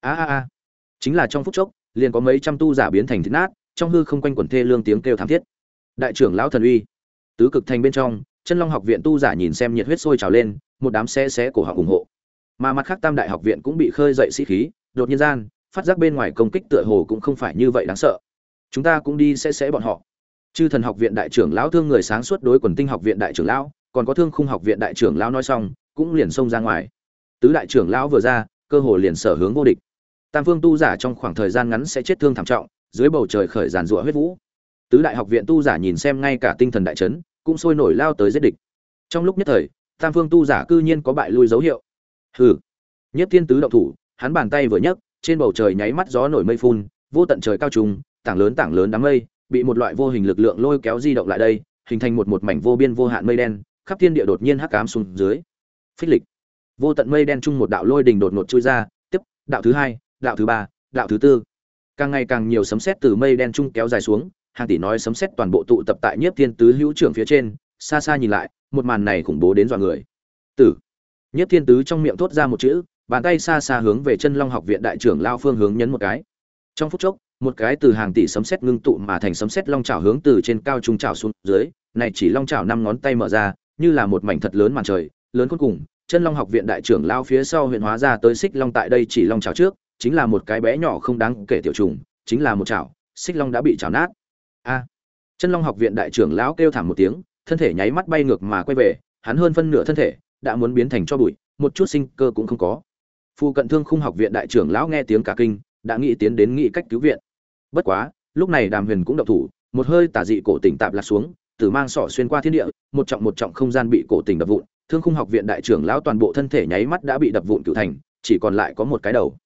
A a a. Chính là trong phút chốc, liền có mấy trăm tu giả biến thành thịt nát, trong hư không quanh quẩn thê lương tiếng kêu thảm thiết. Đại trưởng lão thần uy. Tứ cực thành bên trong, chân long học viện tu giả nhìn xem nhiệt huyết sôi trào lên, một đám xe xé cổ họng ủng hộ. Mà mặt khác tam đại học viện cũng bị khơi dậy sĩ khí, đột nhiên gian, phát giác bên ngoài công kích tựa hồ cũng không phải như vậy đáng sợ. Chúng ta cũng đi sẽ sẽ bọn họ chư thần học viện đại trưởng lão thương người sáng suốt đối quần tinh học viện đại trưởng lão, còn có thương khung học viện đại trưởng lão nói xong, cũng liền xông ra ngoài. Tứ đại trưởng lão vừa ra, cơ hồ liền sở hướng vô địch. Tam phương tu giả trong khoảng thời gian ngắn sẽ chết thương thảm trọng, dưới bầu trời khởi giàn rụa huyết vũ. Tứ đại học viện tu giả nhìn xem ngay cả tinh thần đại trấn cũng sôi nổi lao tới giết địch. Trong lúc nhất thời, tam phương tu giả cư nhiên có bại lui dấu hiệu. Hừ. Nhất thiên tứ động thủ, hắn bàn tay vừa nhấc, trên bầu trời nháy mắt gió nổi mây phun, vô tận trời cao trùng, tảng lớn tảng lớn đám mây bị một loại vô hình lực lượng lôi kéo di động lại đây, hình thành một một mảnh vô biên vô hạn mây đen, khắp thiên địa đột nhiên hắc ám xuống dưới. Phích lịch. Vô tận mây đen chung một đạo lôi đình đột ngột chui ra, tiếp, đạo thứ hai, đạo thứ ba, đạo thứ tư. Càng ngày càng nhiều sấm sét từ mây đen chung kéo dài xuống, hàng tỷ nói sấm sét toàn bộ tụ tập tại nhiếp thiên tứ hữu trưởng phía trên, xa xa nhìn lại, một màn này khủng bố đến dọa người. Tử. Nhiếp thiên tứ trong miệng thốt ra một chữ, bàn tay xa xa hướng về chân long học viện đại trưởng lao phương hướng nhấn một cái. Trong phút chốc một cái từ hàng tỷ sấm sét ngưng tụ mà thành sấm sét long chảo hướng từ trên cao trung chảo xuống dưới, này chỉ long chảo năm ngón tay mở ra, như là một mảnh thật lớn màn trời, lớn cuối cùng, chân long học viện đại trưởng lao phía sau huyện hóa ra tới xích long tại đây chỉ long chảo trước, chính là một cái bé nhỏ không đáng kể tiểu trùng, chính là một chảo, xích long đã bị chảo nát. A, chân long học viện đại trưởng lão kêu thảm một tiếng, thân thể nháy mắt bay ngược mà quay về, hắn hơn phân nửa thân thể đã muốn biến thành cho bụi, một chút sinh cơ cũng không có. Phu cận thương khung học viện đại trưởng lão nghe tiếng cả kinh, đã nghĩ tiến đến nghĩ cách cứu viện bất quá, lúc này đàm huyền cũng động thủ, một hơi tả dị cổ tỉnh tạp lạc xuống, tử mang sỏ xuyên qua thiên địa, một trọng một trọng không gian bị cổ tỉnh đập vụn, thương khung học viện đại trưởng lão toàn bộ thân thể nháy mắt đã bị đập vụn cựu thành, chỉ còn lại có một cái đầu.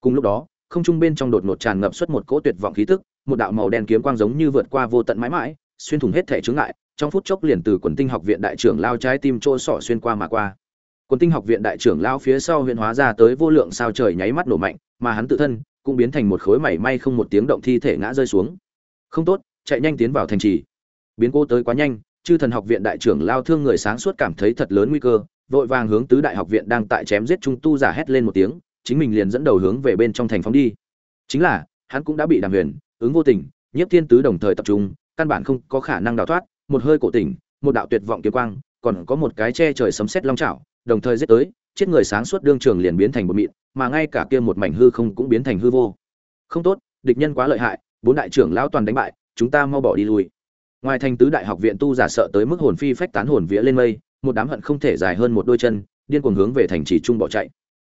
Cùng lúc đó, không trung bên trong đột ngột tràn ngập xuất một cỗ tuyệt vọng khí tức, một đạo màu đen kiếm quang giống như vượt qua vô tận mãi mãi, xuyên thủng hết thể chướng ngại, trong phút chốc liền từ quần tinh học viện đại trưởng lao trái tim trôi sỏ xuyên qua mà qua. Quần tinh học viện đại trưởng lao phía sau huyện hóa ra tới vô lượng sao trời nháy mắt nổ mạnh, mà hắn tự thân cũng biến thành một khối mảy may không một tiếng động thi thể ngã rơi xuống. Không tốt, chạy nhanh tiến vào thành trì. Biến cô tới quá nhanh, chư thần học viện đại trưởng lao thương người sáng suốt cảm thấy thật lớn nguy cơ, vội vàng hướng tứ đại học viện đang tại chém giết trung tu giả hét lên một tiếng, chính mình liền dẫn đầu hướng về bên trong thành phóng đi. Chính là, hắn cũng đã bị đàm huyền, ứng vô tình, nhiếp thiên tứ đồng thời tập trung, căn bản không có khả năng đào thoát, một hơi cổ tỉnh, một đạo tuyệt vọng kiếm quang, còn có một cái che trời sấm sét long chảo, đồng thời giết tới chết người sáng suốt đương trường liền biến thành một mịn, mà ngay cả kia một mảnh hư không cũng biến thành hư vô. Không tốt, địch nhân quá lợi hại, bốn đại trưởng lão toàn đánh bại, chúng ta mau bỏ đi lui. Ngoài thành tứ đại học viện tu giả sợ tới mức hồn phi phách tán hồn vía lên mây, một đám hận không thể dài hơn một đôi chân, điên cuồng hướng về thành trì trung bỏ chạy.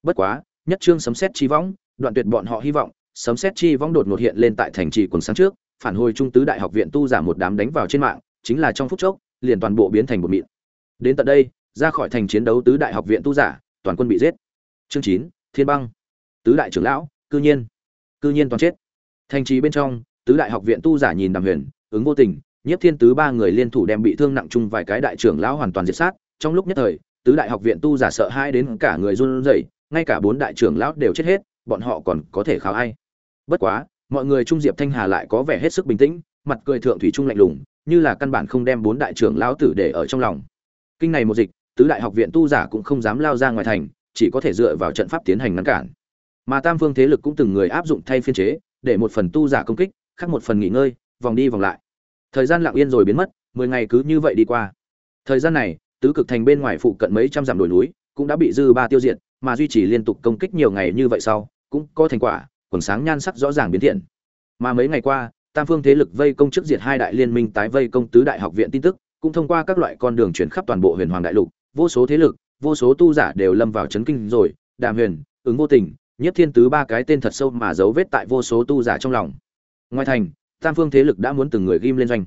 Bất quá, nhất trương sấm xét chi võng, đoạn tuyệt bọn họ hy vọng, sấm xét chi võng đột ngột hiện lên tại thành trì quần sáng trước, phản hồi trung tứ đại học viện tu giả một đám đánh vào trên mạng, chính là trong phút chốc, liền toàn bộ biến thành một mịn. Đến tận đây, ra khỏi thành chiến đấu tứ đại học viện tu giả toàn quân bị giết. Chương chín, thiên băng. Tứ đại trưởng lão, cư nhiên cư nhiên toàn chết. Thành trì bên trong, tứ đại học viện tu giả nhìn đàm huyền, ứng vô tình, nhiếp thiên tứ ba người liên thủ đem bị thương nặng chung vài cái đại trưởng lão hoàn toàn diệt sát. Trong lúc nhất thời, tứ đại học viện tu giả sợ hai đến cả người run rẩy, ngay cả bốn đại trưởng lão đều chết hết, bọn họ còn có thể kháo ai? Bất quá, mọi người trung diệp thanh hà lại có vẻ hết sức bình tĩnh, mặt cười thượng thủy trung lạnh lùng, như là căn bản không đem bốn đại trưởng lão tử để ở trong lòng. Kinh này một dịch tứ đại học viện tu giả cũng không dám lao ra ngoài thành, chỉ có thể dựa vào trận pháp tiến hành ngăn cản. Mà tam phương thế lực cũng từng người áp dụng thay phiên chế, để một phần tu giả công kích, khác một phần nghỉ ngơi, vòng đi vòng lại. Thời gian lặng yên rồi biến mất, mười ngày cứ như vậy đi qua. Thời gian này, tứ cực thành bên ngoài phụ cận mấy trăm dặm đồi núi cũng đã bị dư ba tiêu diệt, mà duy trì liên tục công kích nhiều ngày như vậy sau, cũng có thành quả, quần sáng nhan sắc rõ ràng biến thiện. Mà mấy ngày qua, tam phương thế lực vây công trước diệt hai đại liên minh tái vây công tứ đại học viện tin tức, cũng thông qua các loại con đường chuyển khắp toàn bộ huyền hoàng đại lục vô số thế lực, vô số tu giả đều lâm vào chấn kinh rồi, đàm huyền, ứng vô tình nhất thiên tứ ba cái tên thật sâu mà dấu vết tại vô số tu giả trong lòng. Ngoài thành, tam phương thế lực đã muốn từng người ghim lên doanh.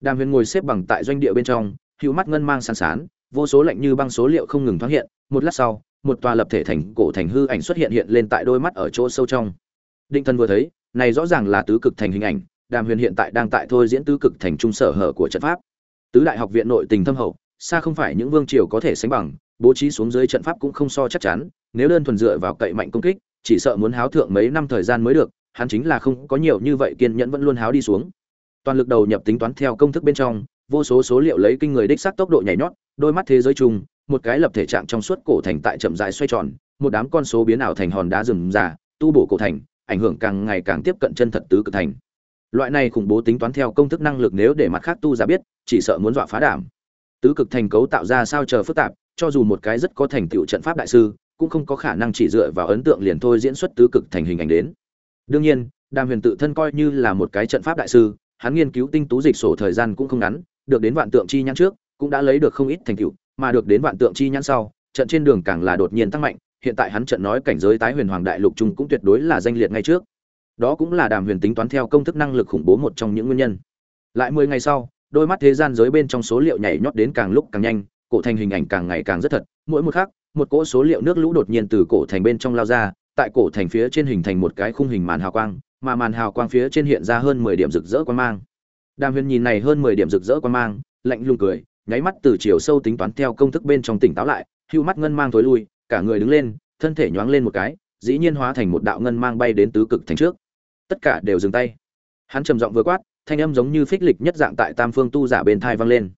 Đàm huyền ngồi xếp bằng tại doanh địa bên trong, hữu mắt ngân mang sàn sán, vô số lạnh như băng số liệu không ngừng thoáng hiện, một lát sau, một tòa lập thể thành cổ thành hư ảnh xuất hiện hiện lên tại đôi mắt ở chỗ sâu trong. Định Thần vừa thấy, này rõ ràng là tứ cực thành hình ảnh, đàm huyền hiện tại đang tại thôi diễn tứ cực thành trung sở hở của trận pháp. Tứ đại học viện nội tình thâm hậu xa không phải những vương triều có thể sánh bằng, bố trí xuống dưới trận pháp cũng không so chắc chắn, nếu đơn thuần dựa vào cậy mạnh công kích, chỉ sợ muốn háo thượng mấy năm thời gian mới được, hắn chính là không có nhiều như vậy kiên nhẫn vẫn luôn háo đi xuống. Toàn lực đầu nhập tính toán theo công thức bên trong, vô số số liệu lấy kinh người đích xác tốc độ nhảy nhót, đôi mắt thế giới chung một cái lập thể trạng trong suốt cổ thành tại chậm rãi xoay tròn, một đám con số biến ảo thành hòn đá rừng già, tu bổ cổ thành, ảnh hưởng càng ngày càng tiếp cận chân thật tứ cực thành. Loại này khủng bố tính toán theo công thức năng lực nếu để mặt khác tu giả biết, chỉ sợ muốn dọa phá đảm tứ cực thành cấu tạo ra sao chờ phức tạp, cho dù một cái rất có thành tựu trận pháp đại sư, cũng không có khả năng chỉ dựa vào ấn tượng liền thôi diễn xuất tứ cực thành hình ảnh đến. Đương nhiên, đàm huyền tự thân coi như là một cái trận pháp đại sư, hắn nghiên cứu tinh tú dịch sổ thời gian cũng không ngắn, được đến vạn tượng chi nhãn trước, cũng đã lấy được không ít thành tựu, mà được đến vạn tượng chi nhãn sau, trận trên đường càng là đột nhiên tăng mạnh, hiện tại hắn trận nói cảnh giới tái huyền hoàng đại lục trung cũng tuyệt đối là danh liệt ngay trước. Đó cũng là đàm huyền tính toán theo công thức năng lực khủng bố một trong những nguyên nhân. Lại mười ngày sau đôi mắt thế gian giới bên trong số liệu nhảy nhót đến càng lúc càng nhanh, cổ thành hình ảnh càng ngày càng rất thật. Mỗi một khắc, một cỗ số liệu nước lũ đột nhiên từ cổ thành bên trong lao ra, tại cổ thành phía trên hình thành một cái khung hình màn hào quang, mà màn hào quang phía trên hiện ra hơn mười điểm rực rỡ quan mang. Đàm huyền nhìn này hơn mười điểm rực rỡ quan mang, lạnh lùng cười, nháy mắt từ chiều sâu tính toán theo công thức bên trong tỉnh táo lại, hưu mắt ngân mang tối lui, cả người đứng lên, thân thể nhoáng lên một cái, dĩ nhiên hóa thành một đạo ngân mang bay đến tứ cực thành trước. Tất cả đều dừng tay. Hắn trầm giọng vừa quát thanh âm giống như phích lịch nhất dạng tại tam phương tu giả bên thai vang lên.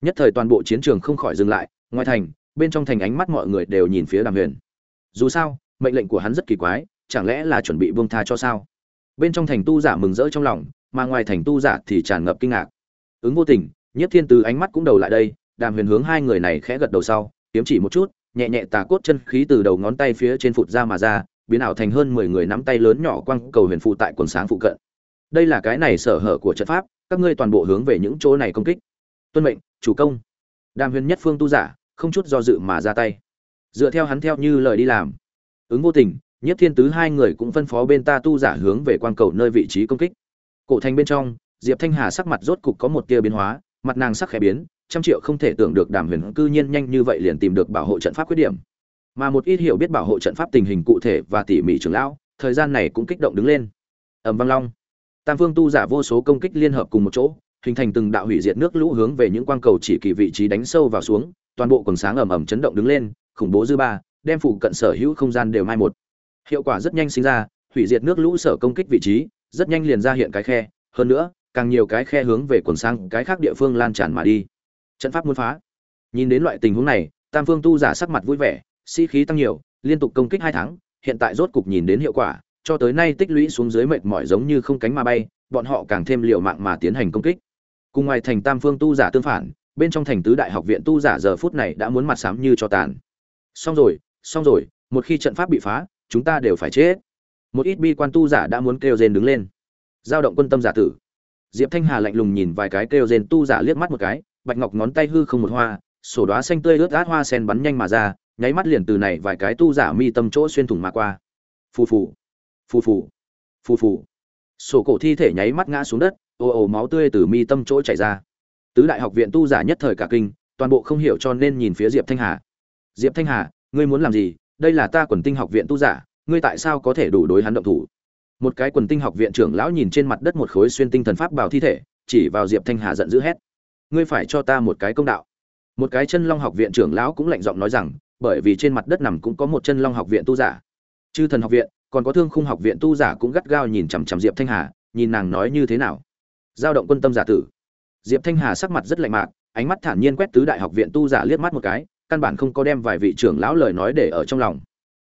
Nhất thời toàn bộ chiến trường không khỏi dừng lại, ngoài thành, bên trong thành ánh mắt mọi người đều nhìn phía đàm huyền. Dù sao, mệnh lệnh của hắn rất kỳ quái, chẳng lẽ là chuẩn bị buông tha cho sao? Bên trong thành tu giả mừng rỡ trong lòng, mà ngoài thành tu giả thì tràn ngập kinh ngạc. Ứng vô tình nhất thiên từ ánh mắt cũng đầu lại đây, đàm huyền hướng hai người này khẽ gật đầu sau, kiếm chỉ một chút, nhẹ nhẹ tà cốt chân khí từ đầu ngón tay phía trên phụt ra mà ra, biến ảo thành hơn mười người nắm tay lớn nhỏ quăng cầu huyền phụ tại quần sáng phụ cận đây là cái này sở hở của trận pháp, các ngươi toàn bộ hướng về những chỗ này công kích. Tuân mệnh, chủ công. Đàm huyền nhất phương tu giả, không chút do dự mà ra tay. Dựa theo hắn theo như lời đi làm. Ứng vô tình nhất thiên tứ hai người cũng phân phó bên ta tu giả hướng về quan cầu nơi vị trí công kích. Cổ thành bên trong, diệp thanh hà sắc mặt rốt cục có một tia biến hóa, mặt nàng sắc khẽ biến, trăm triệu không thể tưởng được đàm huyền cư nhiên nhanh như vậy liền tìm được bảo hộ trận pháp khuyết điểm. Mà một ít hiểu biết bảo hộ trận pháp tình hình cụ thể và tỉ mỉ trưởng lão, thời gian này cũng kích động đứng lên. Ẩm vang long tam phương tu giả vô số công kích liên hợp cùng một chỗ, hình thành từng đạo hủy diệt nước lũ hướng về những quang cầu chỉ kỳ vị trí đánh sâu vào xuống, toàn bộ quần sáng ầm ầm chấn động đứng lên, khủng bố dư ba, đem phụ cận sở hữu không gian đều mai một. Hiệu quả rất nhanh sinh ra, hủy diệt nước lũ sở công kích vị trí, rất nhanh liền ra hiện cái khe, hơn nữa, càng nhiều cái khe hướng về quần sang cái khác địa phương lan tràn mà đi. Trận pháp muốn phá. Nhìn đến loại tình huống này, tam phương tu giả sắc mặt vui vẻ, sĩ khí tăng nhiều, liên tục công kích hai tháng, hiện tại rốt cục nhìn đến hiệu quả cho tới nay tích lũy xuống dưới mệt mỏi giống như không cánh mà bay, bọn họ càng thêm liều mạng mà tiến hành công kích. Cùng ngoài thành tam phương tu giả tương phản, bên trong thành tứ đại học viện tu giả giờ phút này đã muốn mặt sám như cho tàn. Xong rồi xong rồi, một khi trận pháp bị phá, chúng ta đều phải chết. Một ít bi quan tu giả đã muốn kêu rên đứng lên. Giao động quân tâm giả tử. Diệp thanh hà lạnh lùng nhìn vài cái kêu rên tu giả liếc mắt một cái, bạch ngọc ngón tay hư không một hoa, sổ đóa xanh tươi ướt át hoa sen bắn nhanh mà ra, nháy mắt liền từ này vài cái tu giả mi tâm chỗ xuyên thủng mà qua. Phù phù phù phù. Phù phù. Sổ cổ thi thể nháy mắt ngã xuống đất ồ ồ máu tươi từ mi tâm chỗ chảy ra. Tứ đại học viện tu giả nhất thời cả kinh, toàn bộ không hiểu cho nên nhìn phía diệp thanh hà. Diệp thanh hà, ngươi muốn làm gì? Đây là ta quần tinh học viện tu giả, ngươi tại sao có thể đủ đối hắn động thủ? Một cái quần tinh học viện trưởng lão nhìn trên mặt đất một khối xuyên tinh thần pháp bảo thi thể, chỉ vào diệp thanh hà giận dữ hét. Ngươi phải cho ta một cái công đạo. Một cái chân long học viện trưởng lão cũng lạnh giọng nói rằng, bởi vì trên mặt đất nằm cũng có một chân long học viện tu giả. Chư thần học viện còn có thương khung học viện tu giả cũng gắt gao nhìn chằm chằm diệp thanh hà, nhìn nàng nói như thế nào. Giao động quân tâm giả tử. Diệp thanh hà sắc mặt rất lạnh mạc, ánh mắt thản nhiên quét tứ đại học viện tu giả liếc mắt một cái, căn bản không có đem vài vị trưởng lão lời nói để ở trong lòng.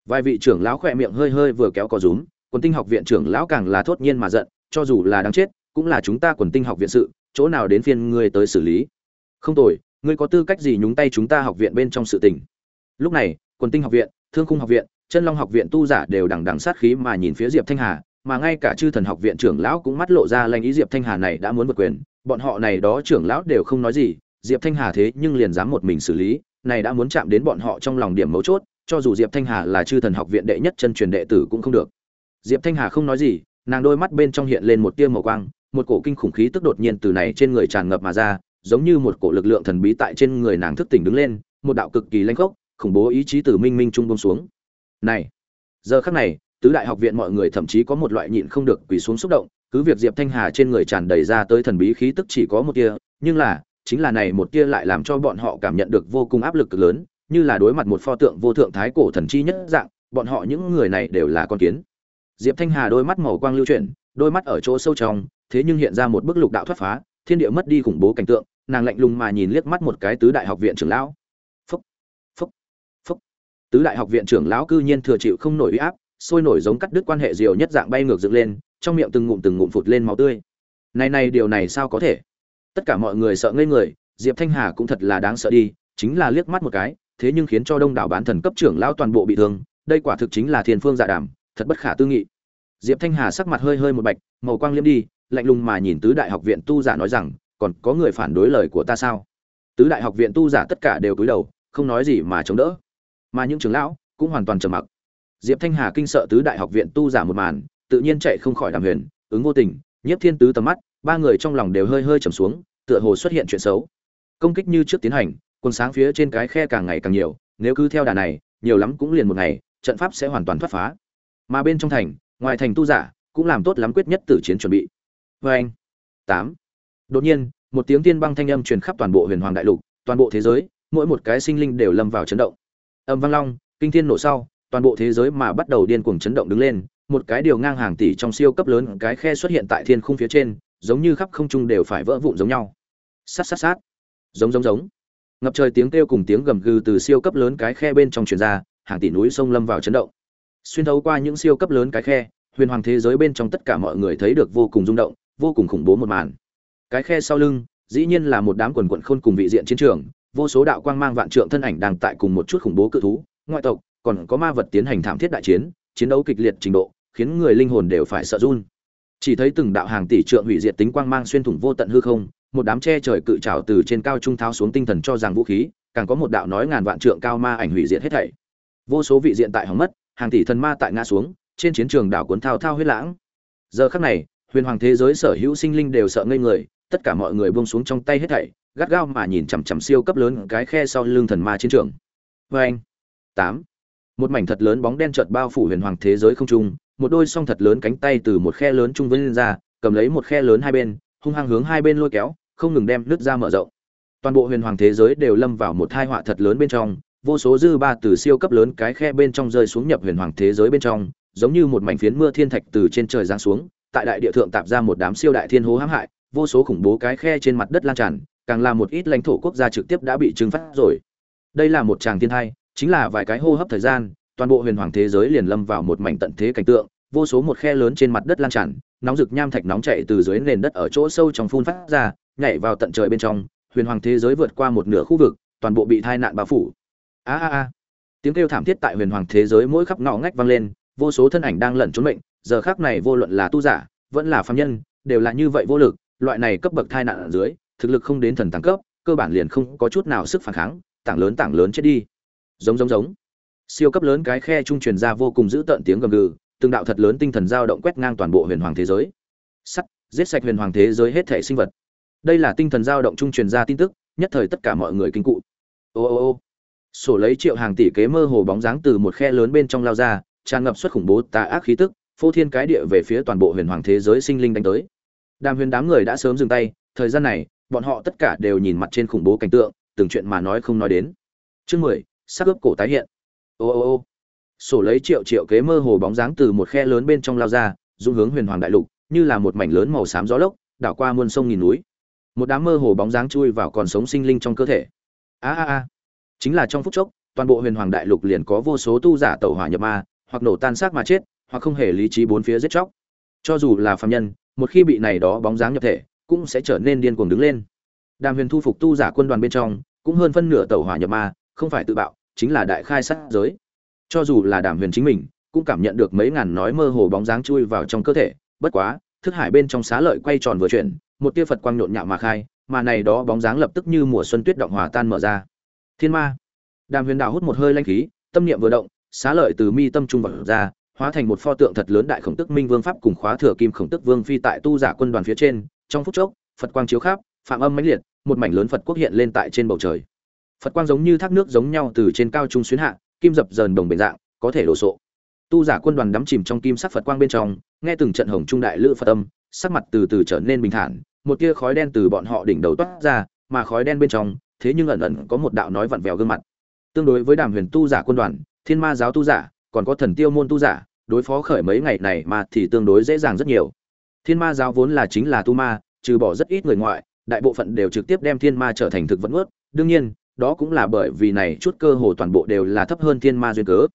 Vài vị trưởng lão khỏe miệng hơi hơi vừa kéo có rúm, quần tinh học viện trưởng lão càng là thốt nhiên mà giận, cho dù là đáng chết, cũng là chúng ta quần tinh học viện sự, chỗ nào đến phiên ngươi tới xử lý. Không tồi, ngươi có tư cách gì nhúng tay chúng ta học viện bên trong sự tình. Lúc này, quần tinh học viện, thương khung học viện chân long học viện tu giả đều đằng đằng sát khí mà nhìn phía diệp thanh hà, mà ngay cả chư thần học viện trưởng lão cũng mắt lộ ra lanh ý diệp thanh hà này đã muốn vượt quyền. Bọn họ này đó trưởng lão đều không nói gì, diệp thanh hà thế nhưng liền dám một mình xử lý, này đã muốn chạm đến bọn họ trong lòng điểm mấu chốt, cho dù diệp thanh hà là chư thần học viện đệ nhất chân truyền đệ tử cũng không được. Diệp thanh hà không nói gì, nàng đôi mắt bên trong hiện lên một tia màu quang, một cổ kinh khủng khí tức đột nhiên từ này trên người tràn ngập mà ra, giống như một cổ lực lượng thần bí tại trên người nàng thức tỉnh đứng lên, một đạo cực kỳ lanh khốc, khủng bố ý chí từ minh minh trung bông xuống này, giờ khắc này, tứ đại học viện mọi người thậm chí có một loại nhịn không được quỳ xuống xúc động, cứ việc diệp thanh hà trên người tràn đầy ra tới thần bí khí tức chỉ có một tia, nhưng là, chính là này một tia lại làm cho bọn họ cảm nhận được vô cùng áp lực cực lớn, như là đối mặt một pho tượng vô thượng thái cổ thần chi nhất dạng, bọn họ những người này đều là con kiến. Diệp thanh hà đôi mắt màu quang lưu chuyển, đôi mắt ở chỗ sâu trong, thế nhưng hiện ra một bức lục đạo thoát phá, thiên địa mất đi khủng bố cảnh tượng, nàng lạnh lùng mà nhìn liếc mắt một cái tứ đại học viện trưởng lão tứ đại học viện trưởng lão cư nhiên thừa chịu không nổi uy áp, sôi nổi giống cắt đứt quan hệ diều nhất dạng bay ngược dựng lên, trong miệng từng ngụm từng ngụm phụt lên máu tươi. Này này, điều này sao có thể? Tất cả mọi người sợ ngây người, diệp thanh hà cũng thật là đáng sợ đi, chính là liếc mắt một cái, thế nhưng khiến cho đông đảo bán thần cấp trưởng lão toàn bộ bị thương, đây quả thực chính là thiên phương giả đàm, thật bất khả tư nghị. Diệp thanh hà sắc mặt hơi hơi một bạch, màu quang liêm đi, lạnh lùng mà nhìn tứ đại học viện tu giả nói rằng, còn có người phản đối lời của ta sao? Tứ đại học viện tu giả tất cả đều cúi đầu, không nói gì mà chống đỡ mà những trưởng lão cũng hoàn toàn trầm mặc. Diệp thanh hà kinh sợ tứ đại học viện tu giả một màn, tự nhiên chạy không khỏi đàm huyền, ứng vô tình, nhiếp thiên tứ tầm mắt, ba người trong lòng đều hơi hơi trầm xuống, tựa hồ xuất hiện chuyện xấu. Công kích như trước tiến hành, quân sáng phía trên cái khe càng ngày càng nhiều, nếu cứ theo đà này, nhiều lắm cũng liền một ngày, trận pháp sẽ hoàn toàn thoát phá. Mà bên trong thành, ngoài thành tu giả cũng làm tốt lắm quyết nhất tử chiến chuẩn bị. Vê anh, tám. Đột nhiên, một tiếng tiên băng thanh âm truyền khắp toàn bộ huyền hoàng đại lục, toàn bộ thế giới, mỗi một cái sinh linh đều lâm vào chấn động âm vang long, kinh thiên nổ sau, toàn bộ thế giới mà bắt đầu điên cuồng chấn động đứng lên, một cái điều ngang hàng tỷ trong siêu cấp lớn cái khe xuất hiện tại thiên khung phía trên, giống như khắp không trung đều phải vỡ vụn giống nhau. Sát sát sát. Giống giống giống. Ngập trời tiếng kêu cùng tiếng gầm gừ từ siêu cấp lớn cái khe bên trong truyền ra, hàng tỷ núi sông lâm vào chấn động. Xuyên thấu qua những siêu cấp lớn cái khe, huyền hoàng thế giới bên trong tất cả mọi người thấy được vô cùng rung động, vô cùng khủng bố một màn. Cái khe sau lưng, dĩ nhiên là một đám quần quận khôn cùng vị diện chiến trường vô số đạo quang mang vạn trượng thân ảnh đang tại cùng một chút khủng bố cự thú, ngoại tộc, còn có ma vật tiến hành thảm thiết đại chiến chiến đấu kịch liệt trình độ, khiến người linh hồn đều phải sợ run. Chỉ thấy từng đạo hàng tỷ trượng hủy diệt tính quang mang xuyên thủng vô tận hư không, một đám che trời cự trảo từ trên cao trung tháo xuống tinh thần cho rằng vũ khí, càng có một đạo nói ngàn vạn trượng cao ma ảnh hủy diệt hết thảy. Vô số vị diện tại hỏng mất, hàng tỷ thần ma tại ngã xuống, trên chiến trường đảo cuốn thao thao huyết lãng. Giờ khắc này, huyền hoàng thế giới sở hữu sinh linh đều sợ ngây người tất cả mọi người buông xuống trong tay hết thảy, gắt gao mà nhìn chằm chằm siêu cấp lớn cái khe sau lưng thần ma chiến trường. Vê anh, tám. Một mảnh thật lớn bóng đen chợt bao phủ huyền hoàng thế giới không trung, một đôi song thật lớn cánh tay từ một khe lớn trung vân lên ra, cầm lấy một khe lớn hai bên, hung hăng hướng hai bên lôi kéo, không ngừng đem nước ra mở rộng. Toàn bộ huyền hoàng thế giới đều lâm vào một thai họa thật lớn bên trong, vô số dư ba từ siêu cấp lớn cái khe bên trong rơi xuống nhập huyền hoàng thế giới bên trong, giống như một mảnh phiến mưa thiên thạch từ trên trời giáng xuống, tại đại địa thượng tạp ra một đám siêu đại thiên hố hãm hại vô số khủng bố cái khe trên mặt đất lan tràn, càng là một ít lãnh thổ quốc gia trực tiếp đã bị trừng phát rồi. Đây là một tràng thiên thai, chính là vài cái hô hấp thời gian, toàn bộ huyền hoàng thế giới liền lâm vào một mảnh tận thế cảnh tượng, vô số một khe lớn trên mặt đất lan tràn, nóng rực nham thạch nóng chạy từ dưới nền đất ở chỗ sâu trong phun phát ra, nhảy vào tận trời bên trong, huyền hoàng thế giới vượt qua một nửa khu vực, toàn bộ bị tai nạn bao phủ. A a a. Tiếng kêu thảm thiết tại huyền hoàng thế giới mỗi khắp ngõ ngách vang lên, vô số thân ảnh đang lẩn trốn mệnh, giờ khác này vô luận là tu giả, vẫn là phàm nhân, đều là như vậy vô lực loại này cấp bậc tai nạn ở dưới, thực lực không đến thần tăng cấp, cơ bản liền không có chút nào sức phản kháng, tảng lớn tảng lớn chết đi. Giống giống giống. Siêu cấp lớn cái khe trung truyền ra vô cùng giữ tợn tiếng gầm gừ, từng đạo thật lớn tinh thần dao động quét ngang toàn bộ huyền hoàng thế giới. Sắt, giết sạch huyền hoàng thế giới hết thể sinh vật. Đây là tinh thần dao động trung truyền ra tin tức, nhất thời tất cả mọi người kinh cụ. Ô ô ô. Sổ lấy triệu hàng tỷ kế mơ hồ bóng dáng từ một khe lớn bên trong lao ra, tràn ngập suất khủng bố tà ác khí tức, phô thiên cái địa về phía toàn bộ huyền hoàng thế giới sinh linh đánh tới đàm huyền đám người đã sớm dừng tay, thời gian này, bọn họ tất cả đều nhìn mặt trên khủng bố cảnh tượng, từng chuyện mà nói không nói đến. Chương mười, sắc ướp cổ tái hiện. Ô ô ô. Sổ lấy triệu triệu kế mơ hồ bóng dáng từ một khe lớn bên trong lao ra dũng hướng huyền hoàng đại lục, như là một mảnh lớn màu xám gió lốc, đảo qua muôn sông nghìn núi. Một đám mơ hồ bóng dáng chui vào còn sống sinh linh trong cơ thể. A a a. Chính là trong phút chốc, toàn bộ huyền hoàng đại lục liền có vô số tu giả tẩu hỏa nhập ma, hoặc nổ tan xác mà chết, hoặc không hề lý trí bốn phía giết chóc cho dù là phạm nhân, một khi bị này đó bóng dáng nhập thể, cũng sẽ trở nên điên cuồng đứng lên. Đàm huyền thu phục tu giả quân đoàn bên trong, cũng hơn phân nửa tẩu hỏa nhập ma, không phải tự bạo, chính là đại khai sát giới. Cho dù là đàm huyền chính mình, cũng cảm nhận được mấy ngàn nói mơ hồ bóng dáng chui vào trong cơ thể, bất quá, thức hải bên trong xá lợi quay tròn vừa chuyển, một tia phật quang nhộn nhạo mà khai, mà này đó bóng dáng lập tức như mùa xuân tuyết động hòa tan mở ra. Thiên ma. Đàm huyền đào hút một hơi lanh khí, tâm niệm vừa động, xá lợi từ mi tâm trung vật ra hóa thành một pho tượng thật lớn đại khổng tức minh vương pháp cùng khóa thừa kim khổng tức vương phi tại tu giả quân đoàn phía trên. Trong phút chốc, phật quang chiếu khắp, phạm âm mãnh liệt, một mảnh lớn phật quốc hiện lên tại trên bầu trời. Phật quang giống như thác nước giống nhau từ trên cao trung xuyến hạ, kim dập dờn đồng bền dạng, có thể đồ sộ. Tu giả quân đoàn đắm chìm trong kim sắc phật quang bên trong, nghe từng trận hồng trung đại lữ phật âm, sắc mặt từ từ trở nên bình thản, một tia khói đen từ bọn họ đỉnh đầu toát ra, mà khói đen bên trong, thế nhưng ẩn ẩn có một đạo nói vặn vẹo gương mặt. Tương đối với đàm huyền tu giả quân đoàn, thiên ma giáo tu giả, còn có thần tiêu môn tu giả đối phó khởi mấy ngày này mà thì tương đối dễ dàng rất nhiều. Thiên ma giáo vốn là chính là tu ma, trừ bỏ rất ít người ngoại, đại bộ phận đều trực tiếp đem thiên ma trở thành thực vật ướt đương nhiên, đó cũng là bởi vì này chút cơ hồ toàn bộ đều là thấp hơn thiên ma duyên cớ.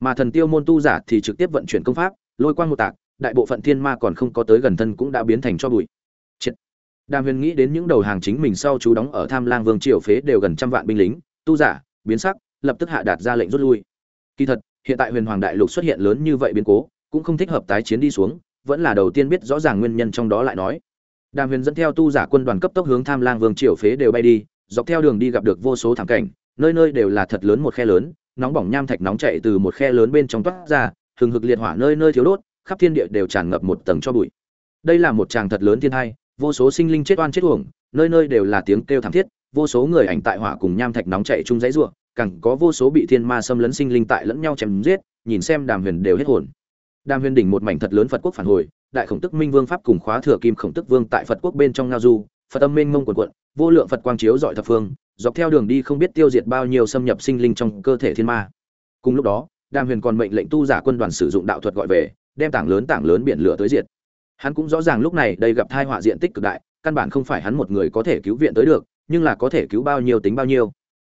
Mà thần tiêu môn tu giả thì trực tiếp vận chuyển công pháp, lôi quang một tạc, đại bộ phận thiên ma còn không có tới gần thân cũng đã biến thành cho bụi. Triệt. đàm huyền nghĩ đến những đầu hàng chính mình sau chú đóng ở tham lang vương triều phế đều gần trăm vạn binh lính, tu giả, biến sắc, lập tức hạ đạt ra lệnh rút lui. Kỳ thật hiện tại huyền hoàng đại lục xuất hiện lớn như vậy biến cố, cũng không thích hợp tái chiến đi xuống, vẫn là đầu tiên biết rõ ràng nguyên nhân trong đó lại nói. Đàm huyền dẫn theo tu giả quân đoàn cấp tốc hướng tham lang vương triều phế đều bay đi, dọc theo đường đi gặp được vô số thảm cảnh, nơi nơi đều là thật lớn một khe lớn, nóng bỏng nham thạch nóng chạy từ một khe lớn bên trong toát ra, hừng hực liệt hỏa nơi nơi thiếu đốt, khắp thiên địa đều tràn ngập một tầng cho bụi. Đây là một tràng thật lớn thiên hai vô số sinh linh chết oan chết uổng, nơi nơi đều là tiếng kêu thảm thiết, vô số người ảnh tại hỏa cùng nham thạch nóng chạy chung dãy ruộng càng có vô số bị thiên ma xâm lấn sinh linh tại lẫn nhau chém giết nhìn xem đàm huyền đều hết hồn. Đàm huyền đỉnh một mảnh thật lớn phật quốc phản hồi đại khổng tức minh vương pháp cùng khóa thừa kim khổng tức vương tại phật quốc bên trong ngao du phật âm minh mông cuộn cuộn, vô lượng phật quang chiếu dọi thập phương dọc theo đường đi không biết tiêu diệt bao nhiêu xâm nhập sinh linh trong cơ thể thiên ma. Cùng lúc đó đàm huyền còn mệnh lệnh tu giả quân đoàn sử dụng đạo thuật gọi về đem tảng lớn tảng lớn biển lửa tới diệt. Hắn cũng rõ ràng lúc này đây gặp tai họa diện tích cực đại căn bản không phải hắn một người có thể cứu viện tới được nhưng là có thể cứu bao nhiêu tính bao nhiêu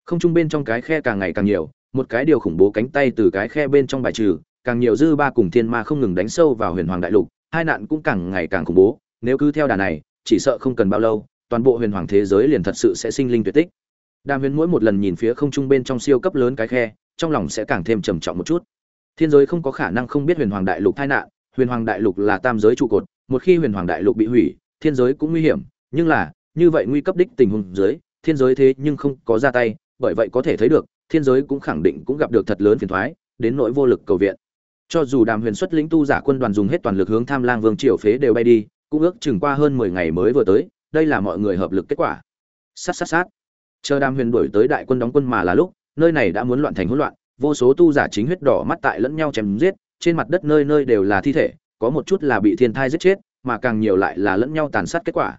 không trung bên trong cái khe càng ngày càng nhiều, một cái điều khủng bố cánh tay từ cái khe bên trong bài trừ, càng nhiều dư ba cùng thiên ma không ngừng đánh sâu vào huyền hoàng đại lục, hai nạn cũng càng ngày càng khủng bố, nếu cứ theo đà này, chỉ sợ không cần bao lâu, toàn bộ huyền hoàng thế giới liền thật sự sẽ sinh linh tuyệt tích. Đàm huyền mỗi một lần nhìn phía không trung bên trong siêu cấp lớn cái khe, trong lòng sẽ càng thêm trầm trọng một chút. Thiên giới không có khả năng không biết huyền hoàng đại lục tai nạn, huyền hoàng đại lục là tam giới trụ cột, một khi huyền hoàng đại lục bị hủy, thiên giới cũng nguy hiểm, nhưng là, như vậy nguy cấp đích tình huống dưới, thiên giới thế nhưng không có ra tay bởi vậy có thể thấy được, thiên giới cũng khẳng định cũng gặp được thật lớn phiền thoái, đến nỗi vô lực cầu viện. Cho dù đàm huyền xuất lĩnh tu giả quân đoàn dùng hết toàn lực hướng tham lang vương triều phế đều bay đi, cũng ước chừng qua hơn mười ngày mới vừa tới, đây là mọi người hợp lực kết quả. Sát sát sát. Chờ đàm huyền đuổi tới đại quân đóng quân mà là lúc, nơi này đã muốn loạn thành hỗn loạn, vô số tu giả chính huyết đỏ mắt tại lẫn nhau chém giết, trên mặt đất nơi nơi đều là thi thể, có một chút là bị thiên thai giết chết, mà càng nhiều lại là lẫn nhau tàn sát kết quả.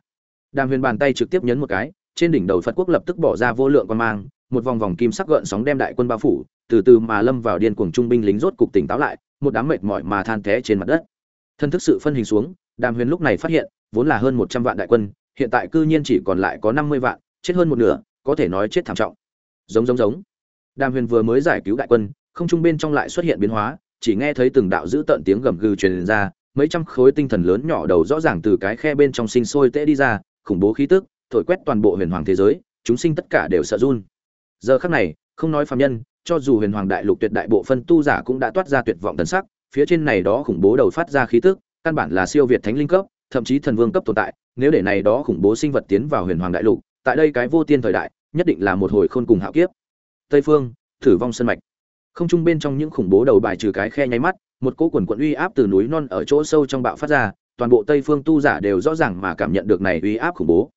Đàm huyền bàn tay trực tiếp nhấn một cái, trên đỉnh đầu phật quốc lập tức bỏ ra vô lượng quan mang một vòng vòng kim sắc gợn sóng đem đại quân bao phủ, từ từ mà lâm vào điên cuồng trung binh lính rốt cục tỉnh táo lại, một đám mệt mỏi mà than té trên mặt đất. Thân thức sự phân hình xuống, đàm huyền lúc này phát hiện, vốn là hơn một trăm vạn đại quân, hiện tại cư nhiên chỉ còn lại có năm mươi vạn, chết hơn một nửa, có thể nói chết thảm trọng. Giống giống giống. Đàm huyền vừa mới giải cứu đại quân, không trung bên trong lại xuất hiện biến hóa, chỉ nghe thấy từng đạo dữ tận tiếng gầm gừ truyền ra, mấy trăm khối tinh thần lớn nhỏ đầu rõ ràng từ cái khe bên trong sinh sôi tễ đi ra, khủng bố khí tức, thổi quét toàn bộ huyền hoàng thế giới, chúng sinh tất cả đều sợ run giờ khắc này, không nói phàm nhân, cho dù huyền hoàng đại lục tuyệt đại bộ phân tu giả cũng đã toát ra tuyệt vọng thần sắc, phía trên này đó khủng bố đầu phát ra khí tức, căn bản là siêu việt thánh linh cấp, thậm chí thần vương cấp tồn tại, nếu để này đó khủng bố sinh vật tiến vào huyền hoàng đại lục, tại đây cái vô tiên thời đại, nhất định là một hồi khôn cùng hạo kiếp. Tây phương, thử vong sân mạch. Không trung bên trong những khủng bố đầu bài trừ cái khe nháy mắt, một cỗ quần quận uy áp từ núi non ở chỗ sâu trong bạo phát ra, toàn bộ tây phương tu giả đều rõ ràng mà cảm nhận được này uy áp khủng bố.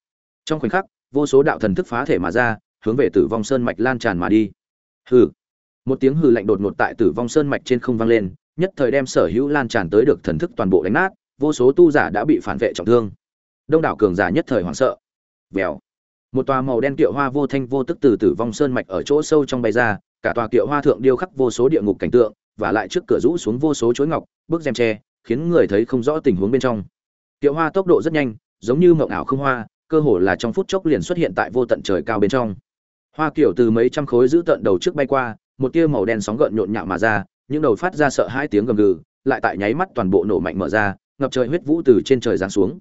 Trong khoảnh khắc, vô số đạo thần thức phá thể mà ra hướng về tử vong sơn mạch lan tràn mà đi. Hừ. Một tiếng hừ lạnh đột ngột tại tử vong sơn mạch trên không vang lên, nhất thời đem sở hữu lan tràn tới được thần thức toàn bộ đánh nát, vô số tu giả đã bị phản vệ trọng thương. Đông đảo cường giả nhất thời hoảng sợ. Vèo. Một tòa màu đen kiệu hoa vô thanh vô tức từ tử vong sơn mạch ở chỗ sâu trong bay ra, cả tòa kiệu hoa thượng điêu khắc vô số địa ngục cảnh tượng, và lại trước cửa rũ xuống vô số chuỗi ngọc bước rèm tre, khiến người thấy không rõ tình huống bên trong. Kiệu hoa tốc độ rất nhanh, giống như mộng ảo không hoa, cơ hồ là trong phút chốc liền xuất hiện tại vô tận trời cao bên trong hoa kiểu từ mấy trăm khối giữ tận đầu trước bay qua, một tia màu đen sóng gợn nhộn nhạo mà ra, những đầu phát ra sợ hai tiếng gầm gừ, lại tại nháy mắt toàn bộ nổ mạnh mở ra, ngập trời huyết vũ từ trên trời giáng xuống.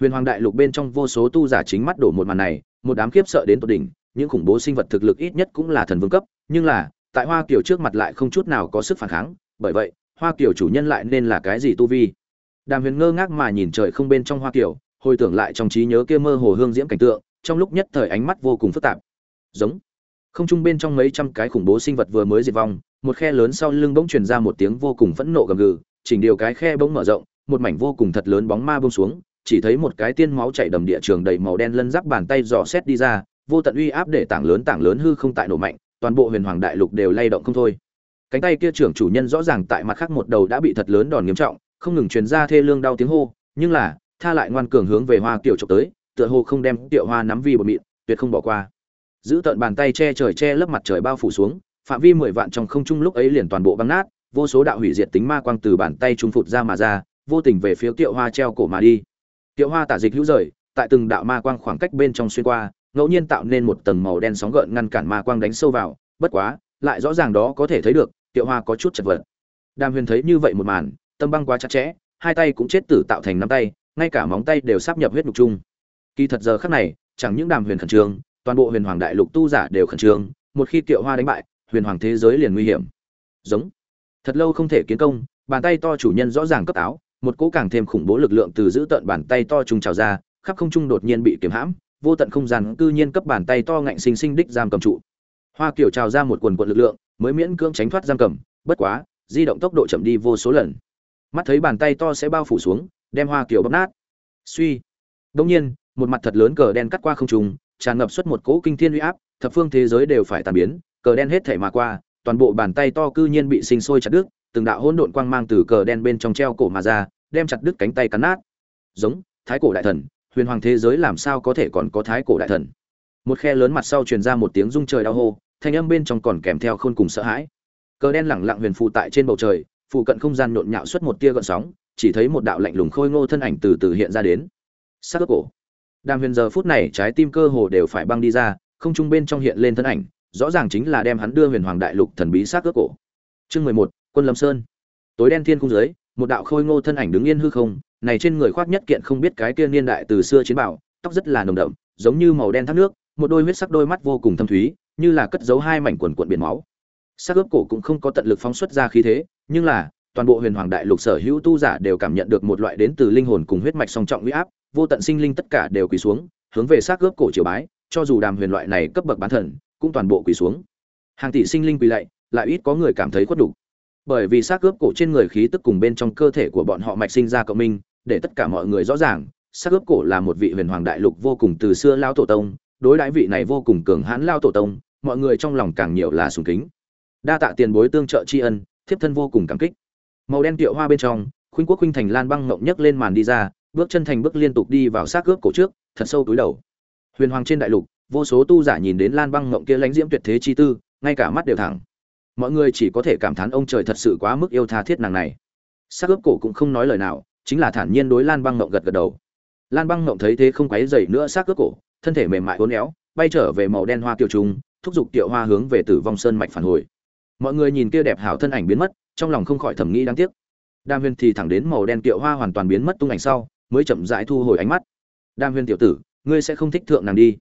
Huyền hoàng đại lục bên trong vô số tu giả chính mắt đổ một màn này, một đám kiếp sợ đến tột đỉnh, những khủng bố sinh vật thực lực ít nhất cũng là thần vương cấp, nhưng là, tại hoa kiểu trước mặt lại không chút nào có sức phản kháng, bởi vậy, hoa kiểu chủ nhân lại nên là cái gì tu vi? Đàm huyền ngơ ngác mà nhìn trời không bên trong hoa kiểu, hồi tưởng lại trong trí nhớ kia mơ hồ hương diễm cảnh tượng, trong lúc nhất thời ánh mắt vô cùng phức tạp giống. Không trung bên trong mấy trăm cái khủng bố sinh vật vừa mới diệt vong, một khe lớn sau lưng bỗng truyền ra một tiếng vô cùng phẫn nộ gầm gừ, chỉnh điều cái khe bỗng mở rộng, một mảnh vô cùng thật lớn bóng ma bông xuống, chỉ thấy một cái tiên máu chảy đầm địa trường đầy màu đen lân giáp bàn tay dò xét đi ra, vô tận uy áp để tảng lớn tảng lớn hư không tại nổ mạnh, toàn bộ huyền hoàng đại lục đều lay động không thôi. Cánh tay kia trưởng chủ nhân rõ ràng tại mặt khác một đầu đã bị thật lớn đòn nghiêm trọng, không ngừng truyền ra thê lương đau tiếng hô, nhưng là, tha lại ngoan cường hướng về hoa tiểu trộm tới, tựa hồ không đem tiệu hoa nắm vi bột mịn, tuyệt không bỏ qua giữ tận bàn tay che trời che lấp mặt trời bao phủ xuống, phạm vi mười vạn trong không trung lúc ấy liền toàn bộ băng nát, vô số đạo hủy diệt tính ma quang từ bàn tay trung phụt ra mà ra, vô tình về phía tiệu hoa treo cổ mà đi. Tiệu hoa tả dịch hữu rời, tại từng đạo ma quang khoảng cách bên trong xuyên qua, ngẫu nhiên tạo nên một tầng màu đen sóng gợn ngăn cản ma quang đánh sâu vào, bất quá, lại rõ ràng đó có thể thấy được tiệu hoa có chút chật vật. Đàm huyền thấy như vậy một màn, tâm băng quá chặt chẽ, hai tay cũng chết tử tạo thành năm tay, ngay cả móng tay đều sắp nhập huyết nhục chung. Kỳ thật giờ khắc này, chẳng những đàm huyền khẩn trương toàn bộ huyền hoàng đại lục tu giả đều khẩn trương, một khi tiệu hoa đánh bại, huyền hoàng thế giới liền nguy hiểm. Giống. Thật lâu không thể kiến công, bàn tay to chủ nhân rõ ràng cấp áo, một cỗ càng thêm khủng bố lực lượng từ giữ tận bàn tay to trùng trào ra, khắp không trung đột nhiên bị kiếm hãm, vô tận không gian cư nhiên cấp bàn tay to ngạnh sinh sinh đích giam cầm trụ. Hoa kiểu trào ra một quần quận lực lượng, mới miễn cưỡng tránh thoát giam cầm, bất quá, di động tốc độ chậm đi vô số lần. Mắt thấy bàn tay to sẽ bao phủ xuống, đem hoa kiểu bóp nát. Suy. Đông nhiên, một mặt thật lớn cờ đen cắt qua không trung tràn ngập xuất một cỗ kinh thiên uy áp, thập phương thế giới đều phải tàn biến, cờ đen hết thể mà qua, toàn bộ bàn tay to cư nhiên bị sinh sôi chặt đứt, từng đạo hỗn độn quang mang từ cờ đen bên trong treo cổ mà ra, đem chặt đứt cánh tay cắn nát. Giống, thái cổ đại thần, huyền hoàng thế giới làm sao có thể còn có thái cổ đại thần? Một khe lớn mặt sau truyền ra một tiếng rung trời đau hô, thanh âm bên trong còn kèm theo khôn cùng sợ hãi. Cờ đen lẳng lặng huyền phù tại trên bầu trời phụ cận không gian nhộn nhạo xuất một tia gợn sóng, chỉ thấy một đạo lạnh lùng khôi ngô thân ảnh từ từ hiện ra đến. Sắc cổ đàm huyền giờ phút này trái tim cơ hồ đều phải băng đi ra, không trung bên trong hiện lên thân ảnh, rõ ràng chính là đem hắn đưa huyền hoàng đại lục thần bí sát cướp cổ. Chương mười một, quân lâm sơn. Tối đen thiên cung dưới, một đạo khôi ngô thân ảnh đứng yên hư không, này trên người khoác nhất kiện không biết cái kia niên đại từ xưa chiến bảo, tóc rất là nồng đậm, giống như màu đen thác nước, một đôi huyết sắc đôi mắt vô cùng thâm thúy, như là cất giấu hai mảnh quần cuộn biển máu. Sắc ướp cổ cũng không có tận lực phóng xuất ra khí thế, nhưng là, toàn bộ huyền hoàng đại lục sở hữu tu giả đều cảm nhận được một loại đến từ linh hồn cùng huyết mạch song trọng uy áp vô tận sinh linh tất cả đều quỳ xuống, hướng về xác gớp cổ triều bái, cho dù đàm huyền loại này cấp bậc bán thần, cũng toàn bộ quỳ xuống. Hàng tỷ sinh linh quỳ lạy, lại ít có người cảm thấy khuất đủ bởi vì xác gớp cổ trên người khí tức cùng bên trong cơ thể của bọn họ mạch sinh ra cộng minh, để tất cả mọi người rõ ràng, xác gớp cổ là một vị huyền hoàng đại lục vô cùng từ xưa lao tổ tông, đối đãi vị này vô cùng cường hãn lao tổ tông, mọi người trong lòng càng nhiều là sùng kính. Đa tạ tiền bối tương trợ tri ân, thiếp thân vô cùng cảm kích. Màu đen tiệu hoa bên trong, khuynh quốc khuynh thành lan băng ngộng nhấc lên màn đi ra bước chân thành bước liên tục đi vào xác cướp cổ trước, thật sâu túi đầu. Huyền hoàng trên đại lục, vô số tu giả nhìn đến lan băng ngộng kia lãnh diễm tuyệt thế chi tư, ngay cả mắt đều thẳng. Mọi người chỉ có thể cảm thán ông trời thật sự quá mức yêu tha thiết nàng này. Xác ướp cổ cũng không nói lời nào, chính là thản nhiên đối lan băng ngộng gật gật đầu. Lan băng ngộng thấy thế không quáy dày nữa xác ướp cổ, thân thể mềm mại hôn éo, bay trở về màu đen hoa tiểu trung, thúc giục tiệu hoa hướng về tử vong sơn mạch phản hồi. Mọi người nhìn kia đẹp hảo thân ảnh biến mất, trong lòng không khỏi thầm nghĩ đáng tiếc. Đam huyền thì thẳng đến màu đen tiệu hoa hoàn toàn biến mất tung ảnh sau mới chậm rãi thu hồi ánh mắt. Đàm huyền tiểu tử, ngươi sẽ không thích thượng nàng đi.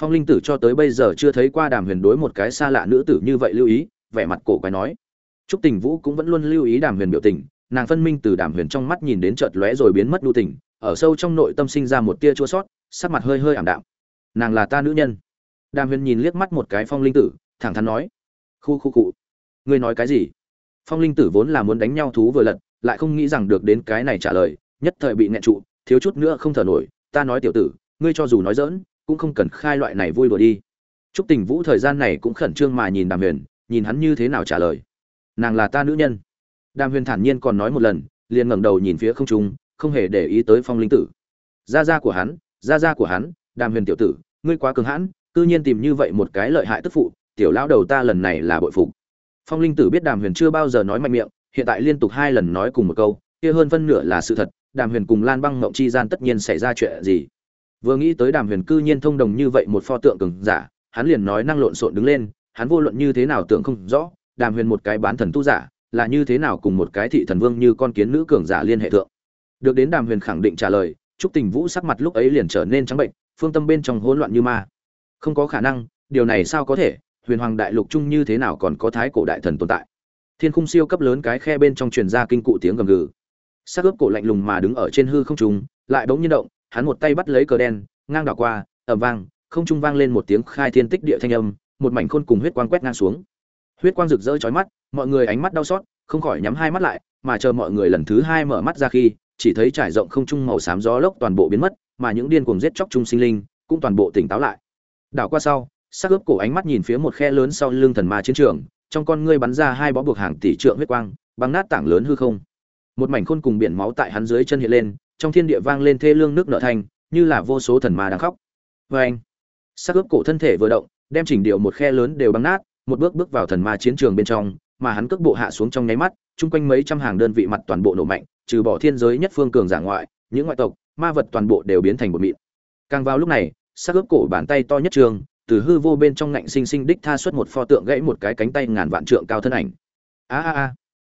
Phong linh tử cho tới bây giờ chưa thấy qua đàm huyền đối một cái xa lạ nữ tử như vậy lưu ý, vẻ mặt cổ quái nói. Trúc tình vũ cũng vẫn luôn lưu ý đàm huyền biểu tình, nàng phân minh từ đàm huyền trong mắt nhìn đến chợt lóe rồi biến mất đu tình, ở sâu trong nội tâm sinh ra một tia chua sót, sắc mặt hơi hơi ảm đạm. Nàng là ta nữ nhân. Đàm huyền nhìn liếc mắt một cái phong linh tử, thẳng thắn nói. Khu khu cụ ngươi nói cái gì? Phong linh tử vốn là muốn đánh nhau thú vừa lật, lại không nghĩ rằng được đến cái này trả lời nhất thời bị nghẹn trụ thiếu chút nữa không thở nổi ta nói tiểu tử ngươi cho dù nói dỡn cũng không cần khai loại này vui đùa đi Trúc Tình Vũ thời gian này cũng khẩn trương mà nhìn Đàm Huyền, nhìn hắn như thế nào trả lời. Nàng là ta nữ nhân. Đàm Huyền thản nhiên còn nói một lần, liền ngẩng đầu nhìn phía không trung, không hề để ý tới Phong Linh Tử. Gia gia của hắn, gia gia của hắn, Đàm Huyền tiểu tử, ngươi quá cường hãn, cư nhiên tìm như vậy một cái lợi hại tức phụ, tiểu lão đầu ta lần này là bội phục. Phong Linh Tử biết Đàm Huyền chưa bao giờ nói mạnh miệng, hiện tại liên tục hai lần nói cùng một câu, kia hơn phân nửa là sự thật, Đàm Huyền cùng Lan Băng mộng chi gian tất nhiên xảy ra chuyện gì. Vừa nghĩ tới Đàm Huyền cư nhiên thông đồng như vậy một pho tượng cường giả, hắn liền nói năng lộn xộn đứng lên, hắn vô luận như thế nào tưởng không rõ, Đàm Huyền một cái bán thần tu giả, là như thế nào cùng một cái thị thần vương như con kiến nữ cường giả liên hệ thượng. Được đến Đàm Huyền khẳng định trả lời, Trúc Tình Vũ sắc mặt lúc ấy liền trở nên trắng bệnh, phương tâm bên trong hỗn loạn như ma. Không có khả năng, điều này sao có thể? Huyền Hoàng đại lục chung như thế nào còn có thái cổ đại thần tồn tại? Thiên khung siêu cấp lớn cái khe bên trong truyền ra kinh cụ tiếng gầm gừ. Sắc ướp cổ lạnh lùng mà đứng ở trên hư không trung, lại bỗng nhiên động, hắn một tay bắt lấy cờ đen, ngang đảo qua, ầm vang, không trung vang lên một tiếng khai thiên tích địa thanh âm, một mảnh khôn cùng huyết quang quét ngang xuống. Huyết quang rực rỡ chói mắt, mọi người ánh mắt đau xót, không khỏi nhắm hai mắt lại, mà chờ mọi người lần thứ hai mở mắt ra khi, chỉ thấy trải rộng không trung màu xám gió lốc toàn bộ biến mất, mà những điên cuồng giết chóc trung sinh linh cũng toàn bộ tỉnh táo lại. Đảo qua sau, sắc ướp cổ ánh mắt nhìn phía một khe lớn sau lưng thần ma chiến trường, trong con ngươi bắn ra hai bó buộc hàng tỷ trượng huyết quang, băng nát tảng lớn hư không. Một mảnh khôn cùng biển máu tại hắn dưới chân hiện lên, trong thiên địa vang lên thê lương nước nợ thành, như là vô số thần ma đang khóc. vê anh, xác ướp cổ thân thể vừa động, đem chỉnh điệu một khe lớn đều băng nát, một bước bước vào thần ma chiến trường bên trong, mà hắn cước bộ hạ xuống trong nháy mắt, chung quanh mấy trăm hàng đơn vị mặt toàn bộ nổ mạnh, trừ bỏ thiên giới nhất phương cường giả ngoại, những ngoại tộc, ma vật toàn bộ đều biến thành bột mịn. Càng vào lúc này, xác ướp cổ bàn tay to nhất trường, từ hư vô bên trong ngạnh sinh sinh đích tha xuất một pho tượng gãy một cái cánh tay ngàn vạn trượng cao thân ảnh. A a a.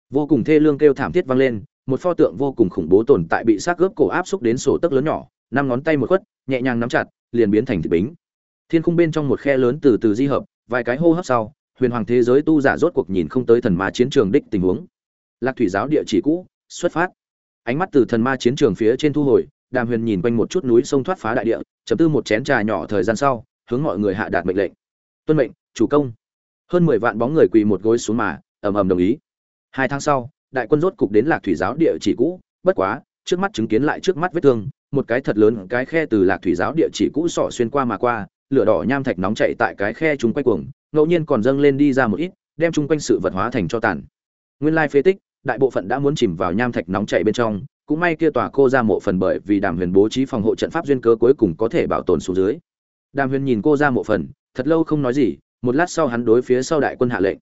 Vô cùng thê lương kêu thảm thiết vang lên, một pho tượng vô cùng khủng bố tồn tại bị xác gớp cổ áp xúc đến sổ tấc lớn nhỏ, năm ngón tay một khuất, nhẹ nhàng nắm chặt, liền biến thành thịt bính. Thiên khung bên trong một khe lớn từ từ di hợp, vài cái hô hấp sau, huyền hoàng thế giới tu giả rốt cuộc nhìn không tới thần ma chiến trường đích tình huống. Lạc thủy giáo địa chỉ cũ xuất phát. Ánh mắt từ thần ma chiến trường phía trên thu hồi đàm huyền nhìn quanh một chút núi sông thoát phá đại địa chấm tư một chén trà nhỏ thời gian sau hướng mọi người hạ đạt mệnh lệnh. Tuân mệnh chủ công. Hơn mười vạn bóng người quỳ một gối xuống mà ầm ầm đồng ý. Hai tháng sau đại quân rốt cục đến lạc thủy giáo địa chỉ cũ, bất quá, trước mắt chứng kiến lại trước mắt vết thương, một cái thật lớn cái khe từ lạc thủy giáo địa chỉ cũ sỏ xuyên qua mà qua, lửa đỏ nham thạch nóng chạy tại cái khe chúng quay cuồng, ngẫu nhiên còn dâng lên đi ra một ít, đem chung quanh sự vật hóa thành cho tàn. Nguyên lai phế tích, đại bộ phận đã muốn chìm vào nham thạch nóng chạy bên trong, cũng may kia tòa cô ra mộ phần bởi vì đàm huyền bố trí phòng hộ trận pháp duyên cơ cuối cùng có thể bảo tồn xuống dưới. Đàm huyền nhìn cô ra mộ phần, thật lâu không nói gì, một lát sau hắn đối phía sau đại quân hạ lệnh.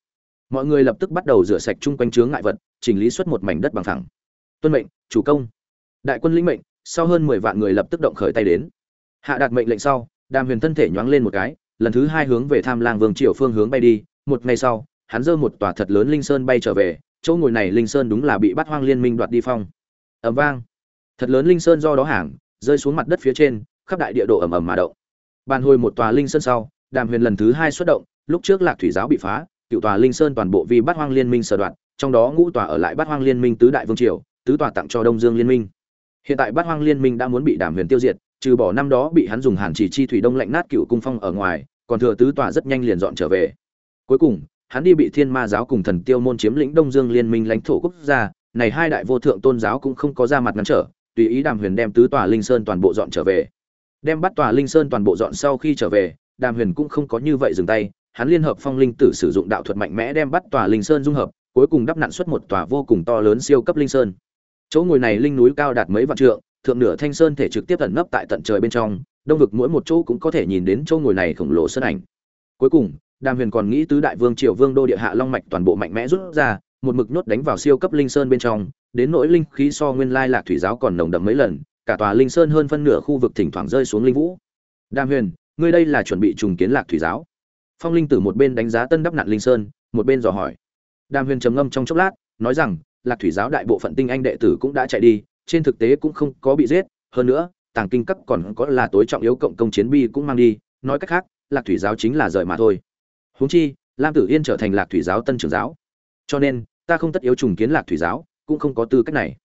Mọi người lập tức bắt đầu rửa sạch chung quanh chướng ngại vật chỉnh lý xuất một mảnh đất bằng thẳng tuân mệnh, chủ công. Đại quân lĩnh mệnh, sau hơn mười vạn người lập tức động khởi tay đến. Hạ đạt mệnh lệnh sau, đàm huyền thân thể nhoáng lên một cái, lần thứ hai hướng về tham lang vương triều phương hướng bay đi. Một ngày sau, hắn dơ một tòa thật lớn linh sơn bay trở về, chỗ ngồi này linh sơn đúng là bị bắt hoang liên minh đoạt đi phong. Ầm vang. Thật lớn linh sơn do đó hàng, rơi xuống mặt đất phía trên, khắp đại địa độ ầm ầm mà động. Bàn hồi một tòa linh sơn sau, đàm huyền lần thứ hai xuất động, lúc trước lạc thủy giáo bị phá, cựu tòa linh sơn toàn bộ vì bắt hoang liên minh sở đoạt trong đó ngũ tòa ở lại bát hoang liên minh tứ đại vương triều, tứ tòa tặng cho đông dương liên minh. Hiện tại bát hoang liên minh đã muốn bị đàm huyền tiêu diệt, trừ bỏ năm đó bị hắn dùng hàn chỉ chi thủy đông lạnh nát cựu cung phong ở ngoài, còn thừa tứ tòa rất nhanh liền dọn trở về. Cuối cùng, hắn đi bị thiên ma giáo cùng thần tiêu môn chiếm lĩnh đông dương liên minh lãnh thổ quốc gia, này hai đại vô thượng tôn giáo cũng không có ra mặt ngăn trở, tùy ý đàm huyền đem tứ tòa linh sơn toàn bộ dọn trở về. Đem bắt tòa linh sơn toàn bộ dọn sau khi trở về, đàm huyền cũng không có như vậy dừng tay, hắn liên hợp phong linh tử sử dụng đạo thuật mạnh mẽ đem bắt tòa linh sơn dung hợp cuối cùng đắp nặn xuất một tòa vô cùng to lớn siêu cấp linh sơn. Chỗ ngồi này linh núi cao đạt mấy vạn trượng, thượng nửa thanh sơn thể trực tiếp ẩn nấp tại tận trời bên trong, đông vực mỗi một chỗ cũng có thể nhìn đến chỗ ngồi này khổng lồ sơn ảnh. Cuối cùng, đàm huyền còn nghĩ tứ đại vương triều vương đô địa hạ long mạch toàn bộ mạnh mẽ rút ra, một mực nhốt đánh vào siêu cấp linh sơn bên trong, đến nỗi linh khí so nguyên lai lạc thủy giáo còn nồng đậm mấy lần, cả tòa linh sơn hơn phân nửa khu vực thỉnh thoảng rơi xuống linh vũ. Đàm huyền, ngươi đây là chuẩn bị trùng kiến lạc thủy giáo. Phong linh tử một bên đánh giá tân đắp nạn linh sơn, một bên dò hỏi đàm huyền trầm ngâm trong chốc lát, nói rằng, lạc thủy giáo đại bộ phận tinh anh đệ tử cũng đã chạy đi, trên thực tế cũng không có bị giết, hơn nữa, tàng kinh cấp còn có là tối trọng yếu cộng công chiến bi cũng mang đi, nói cách khác, lạc thủy giáo chính là rời mà thôi. Huống chi, lam tử yên trở thành lạc thủy giáo tân trưởng giáo. Cho nên, ta không tất yếu trùng kiến lạc thủy giáo, cũng không có tư cách này.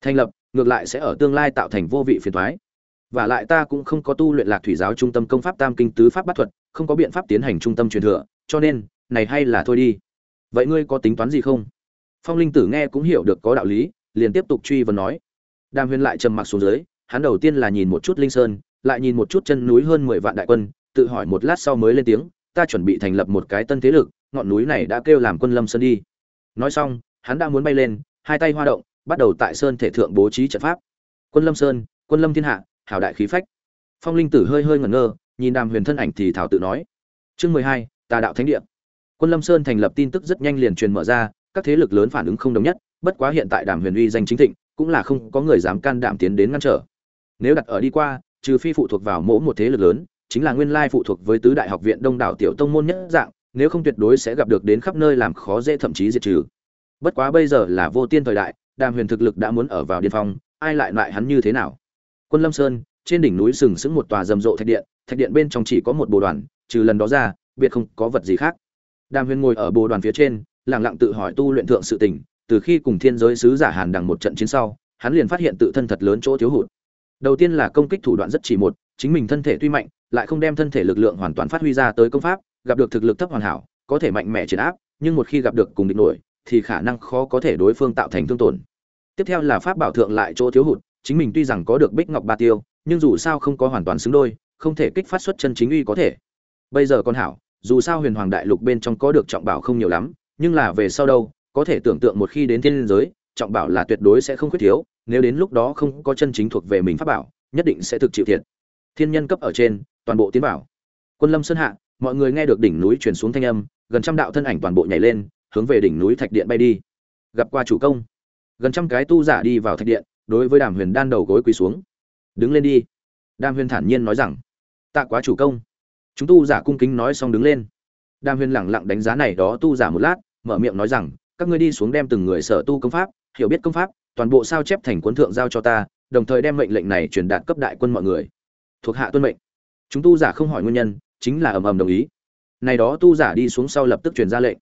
Thành lập, ngược lại sẽ ở tương lai tạo thành vô vị phiền thoái và lại ta cũng không có tu luyện lạc thủy giáo trung tâm công pháp tam kinh tứ pháp bát thuật, không có biện pháp tiến hành trung tâm truyền thừa, cho nên, này hay là thôi đi vậy ngươi có tính toán gì không? Phong linh tử nghe cũng hiểu được có đạo lý, liền tiếp tục truy vấn nói. Đàm huyền lại trầm mặc xuống dưới, hắn đầu tiên là nhìn một chút linh sơn, lại nhìn một chút chân núi hơn mười vạn đại quân, tự hỏi một lát sau mới lên tiếng, ta chuẩn bị thành lập một cái tân thế lực, ngọn núi này đã kêu làm quân lâm sơn đi. Nói xong, hắn đã muốn bay lên, hai tay hoa động, bắt đầu tại sơn thể thượng bố trí trận pháp. Quân lâm sơn, quân lâm thiên hạ hảo đại khí phách. Phong linh tử hơi hơi ngẩn ngơ, nhìn đàm huyền thân ảnh thì thảo tự nói. Chương mười hai, tà đạo thánh địa quân lâm sơn thành lập tin tức rất nhanh liền truyền mở ra, các thế lực lớn phản ứng không đồng nhất, bất quá hiện tại đàm huyền uy danh chính thịnh, cũng là không có người dám can đảm tiến đến ngăn trở. Nếu đặt ở đi qua, trừ phi phụ thuộc vào mỗi một thế lực lớn, chính là nguyên lai phụ thuộc với tứ đại học viện đông đảo tiểu tông môn nhất dạng, nếu không tuyệt đối sẽ gặp được đến khắp nơi làm khó dễ thậm chí diệt trừ. Bất quá bây giờ là vô tiên thời đại, đàm huyền thực lực đã muốn ở vào điên phong, ai lại lại hắn như thế nào? Quân lâm sơn, trên đỉnh núi sừng sững một tòa rầm rộ thạch điện thạch điện bên trong chỉ có một bồ đoàn, trừ lần đó ra, biệt không có vật gì khác đàm huyền ngồi ở bồ đoàn phía trên, lặng lặng tự hỏi tu luyện thượng sự tình, từ khi cùng thiên giới sứ giả hàn đằng một trận chiến sau, hắn liền phát hiện tự thân thật lớn chỗ thiếu hụt. Đầu tiên là công kích thủ đoạn rất chỉ một, chính mình thân thể tuy mạnh, lại không đem thân thể lực lượng hoàn toàn phát huy ra tới công pháp, gặp được thực lực thấp hoàn hảo, có thể mạnh mẽ chiến áp, nhưng một khi gặp được cùng địch nổi, thì khả năng khó có thể đối phương tạo thành thương tổn. Tiếp theo là pháp bảo thượng lại chỗ thiếu hụt, chính mình tuy rằng có được bích ngọc ba tiêu, nhưng dù sao không có hoàn toàn xứng đôi, không thể kích phát xuất chân chính uy có thể. Bây giờ con hảo dù sao huyền hoàng đại lục bên trong có được trọng bảo không nhiều lắm, nhưng là về sau đâu, có thể tưởng tượng một khi đến thiên giới, trọng bảo là tuyệt đối sẽ không khuyết thiếu, nếu đến lúc đó không có chân chính thuộc về mình pháp bảo, nhất định sẽ thực chịu thiệt. Thiên nhân cấp ở trên, toàn bộ tiến bảo. Quân lâm sơn hạ, mọi người nghe được đỉnh núi truyền xuống thanh âm, gần trăm đạo thân ảnh toàn bộ nhảy lên, hướng về đỉnh núi thạch điện bay đi. Gặp qua chủ công. Gần trăm cái tu giả đi vào thạch điện, đối với đàm huyền đan đầu gối quỳ xuống. Đứng lên đi. Đàm huyền thản nhiên nói rằng. Tạ quá chủ công chúng tu giả cung kính nói xong đứng lên. Đàm huyền lẳng lặng đánh giá này đó tu giả một lát, mở miệng nói rằng, các ngươi đi xuống đem từng người sở tu công pháp, hiểu biết công pháp, toàn bộ sao chép thành cuốn thượng giao cho ta, đồng thời đem mệnh lệnh này truyền đạt cấp đại quân mọi người. Thuộc hạ tuân mệnh. Chúng tu giả không hỏi nguyên nhân, chính là ầm ầm đồng ý. Này đó tu giả đi xuống sau lập tức truyền ra lệnh.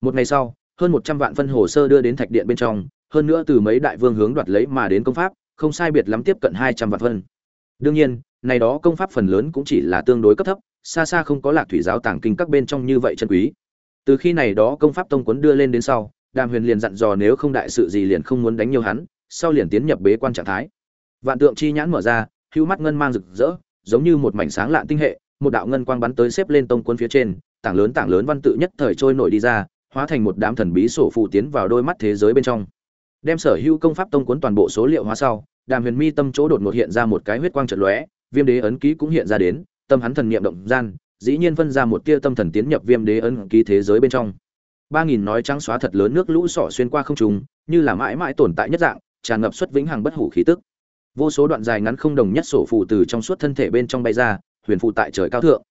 Một ngày sau, hơn một trăm vạn phân hồ sơ đưa đến thạch điện bên trong, hơn nữa từ mấy đại vương hướng đoạt lấy mà đến công pháp, không sai biệt lắm tiếp cận hai trăm vạn phân. Đương nhiên, này đó công pháp phần lớn cũng chỉ là tương đối cấp thấp xa xa không có lạc thủy giáo tàng kinh các bên trong như vậy chân quý. Từ khi này đó công pháp tông quấn đưa lên đến sau, đàm huyền liền dặn dò nếu không đại sự gì liền không muốn đánh nhiều hắn, sau liền tiến nhập bế quan trạng thái. Vạn tượng chi nhãn mở ra, hữu mắt ngân mang rực rỡ, giống như một mảnh sáng lạn tinh hệ, một đạo ngân quang bắn tới xếp lên tông quấn phía trên, tảng lớn tảng lớn văn tự nhất thời trôi nổi đi ra, hóa thành một đám thần bí sổ phụ tiến vào đôi mắt thế giới bên trong. Đem sở hữu công pháp tông cuốn toàn bộ số liệu hóa sau, đàm huyền mi tâm chỗ đột ngột hiện ra một cái huyết quang trận lóe, viêm đế ấn ký cũng hiện ra đến tâm hắn thần niệm động gian, dĩ nhiên phân ra một tia tâm thần tiến nhập viêm đế ấn ký thế giới bên trong. Ba nghìn nói trắng xóa thật lớn nước lũ sỏ xuyên qua không trung, như là mãi mãi tồn tại nhất dạng, tràn ngập xuất vĩnh hằng bất hủ khí tức. Vô số đoạn dài ngắn không đồng nhất sổ phù từ trong suốt thân thể bên trong bay ra, huyền phụ tại trời cao thượng.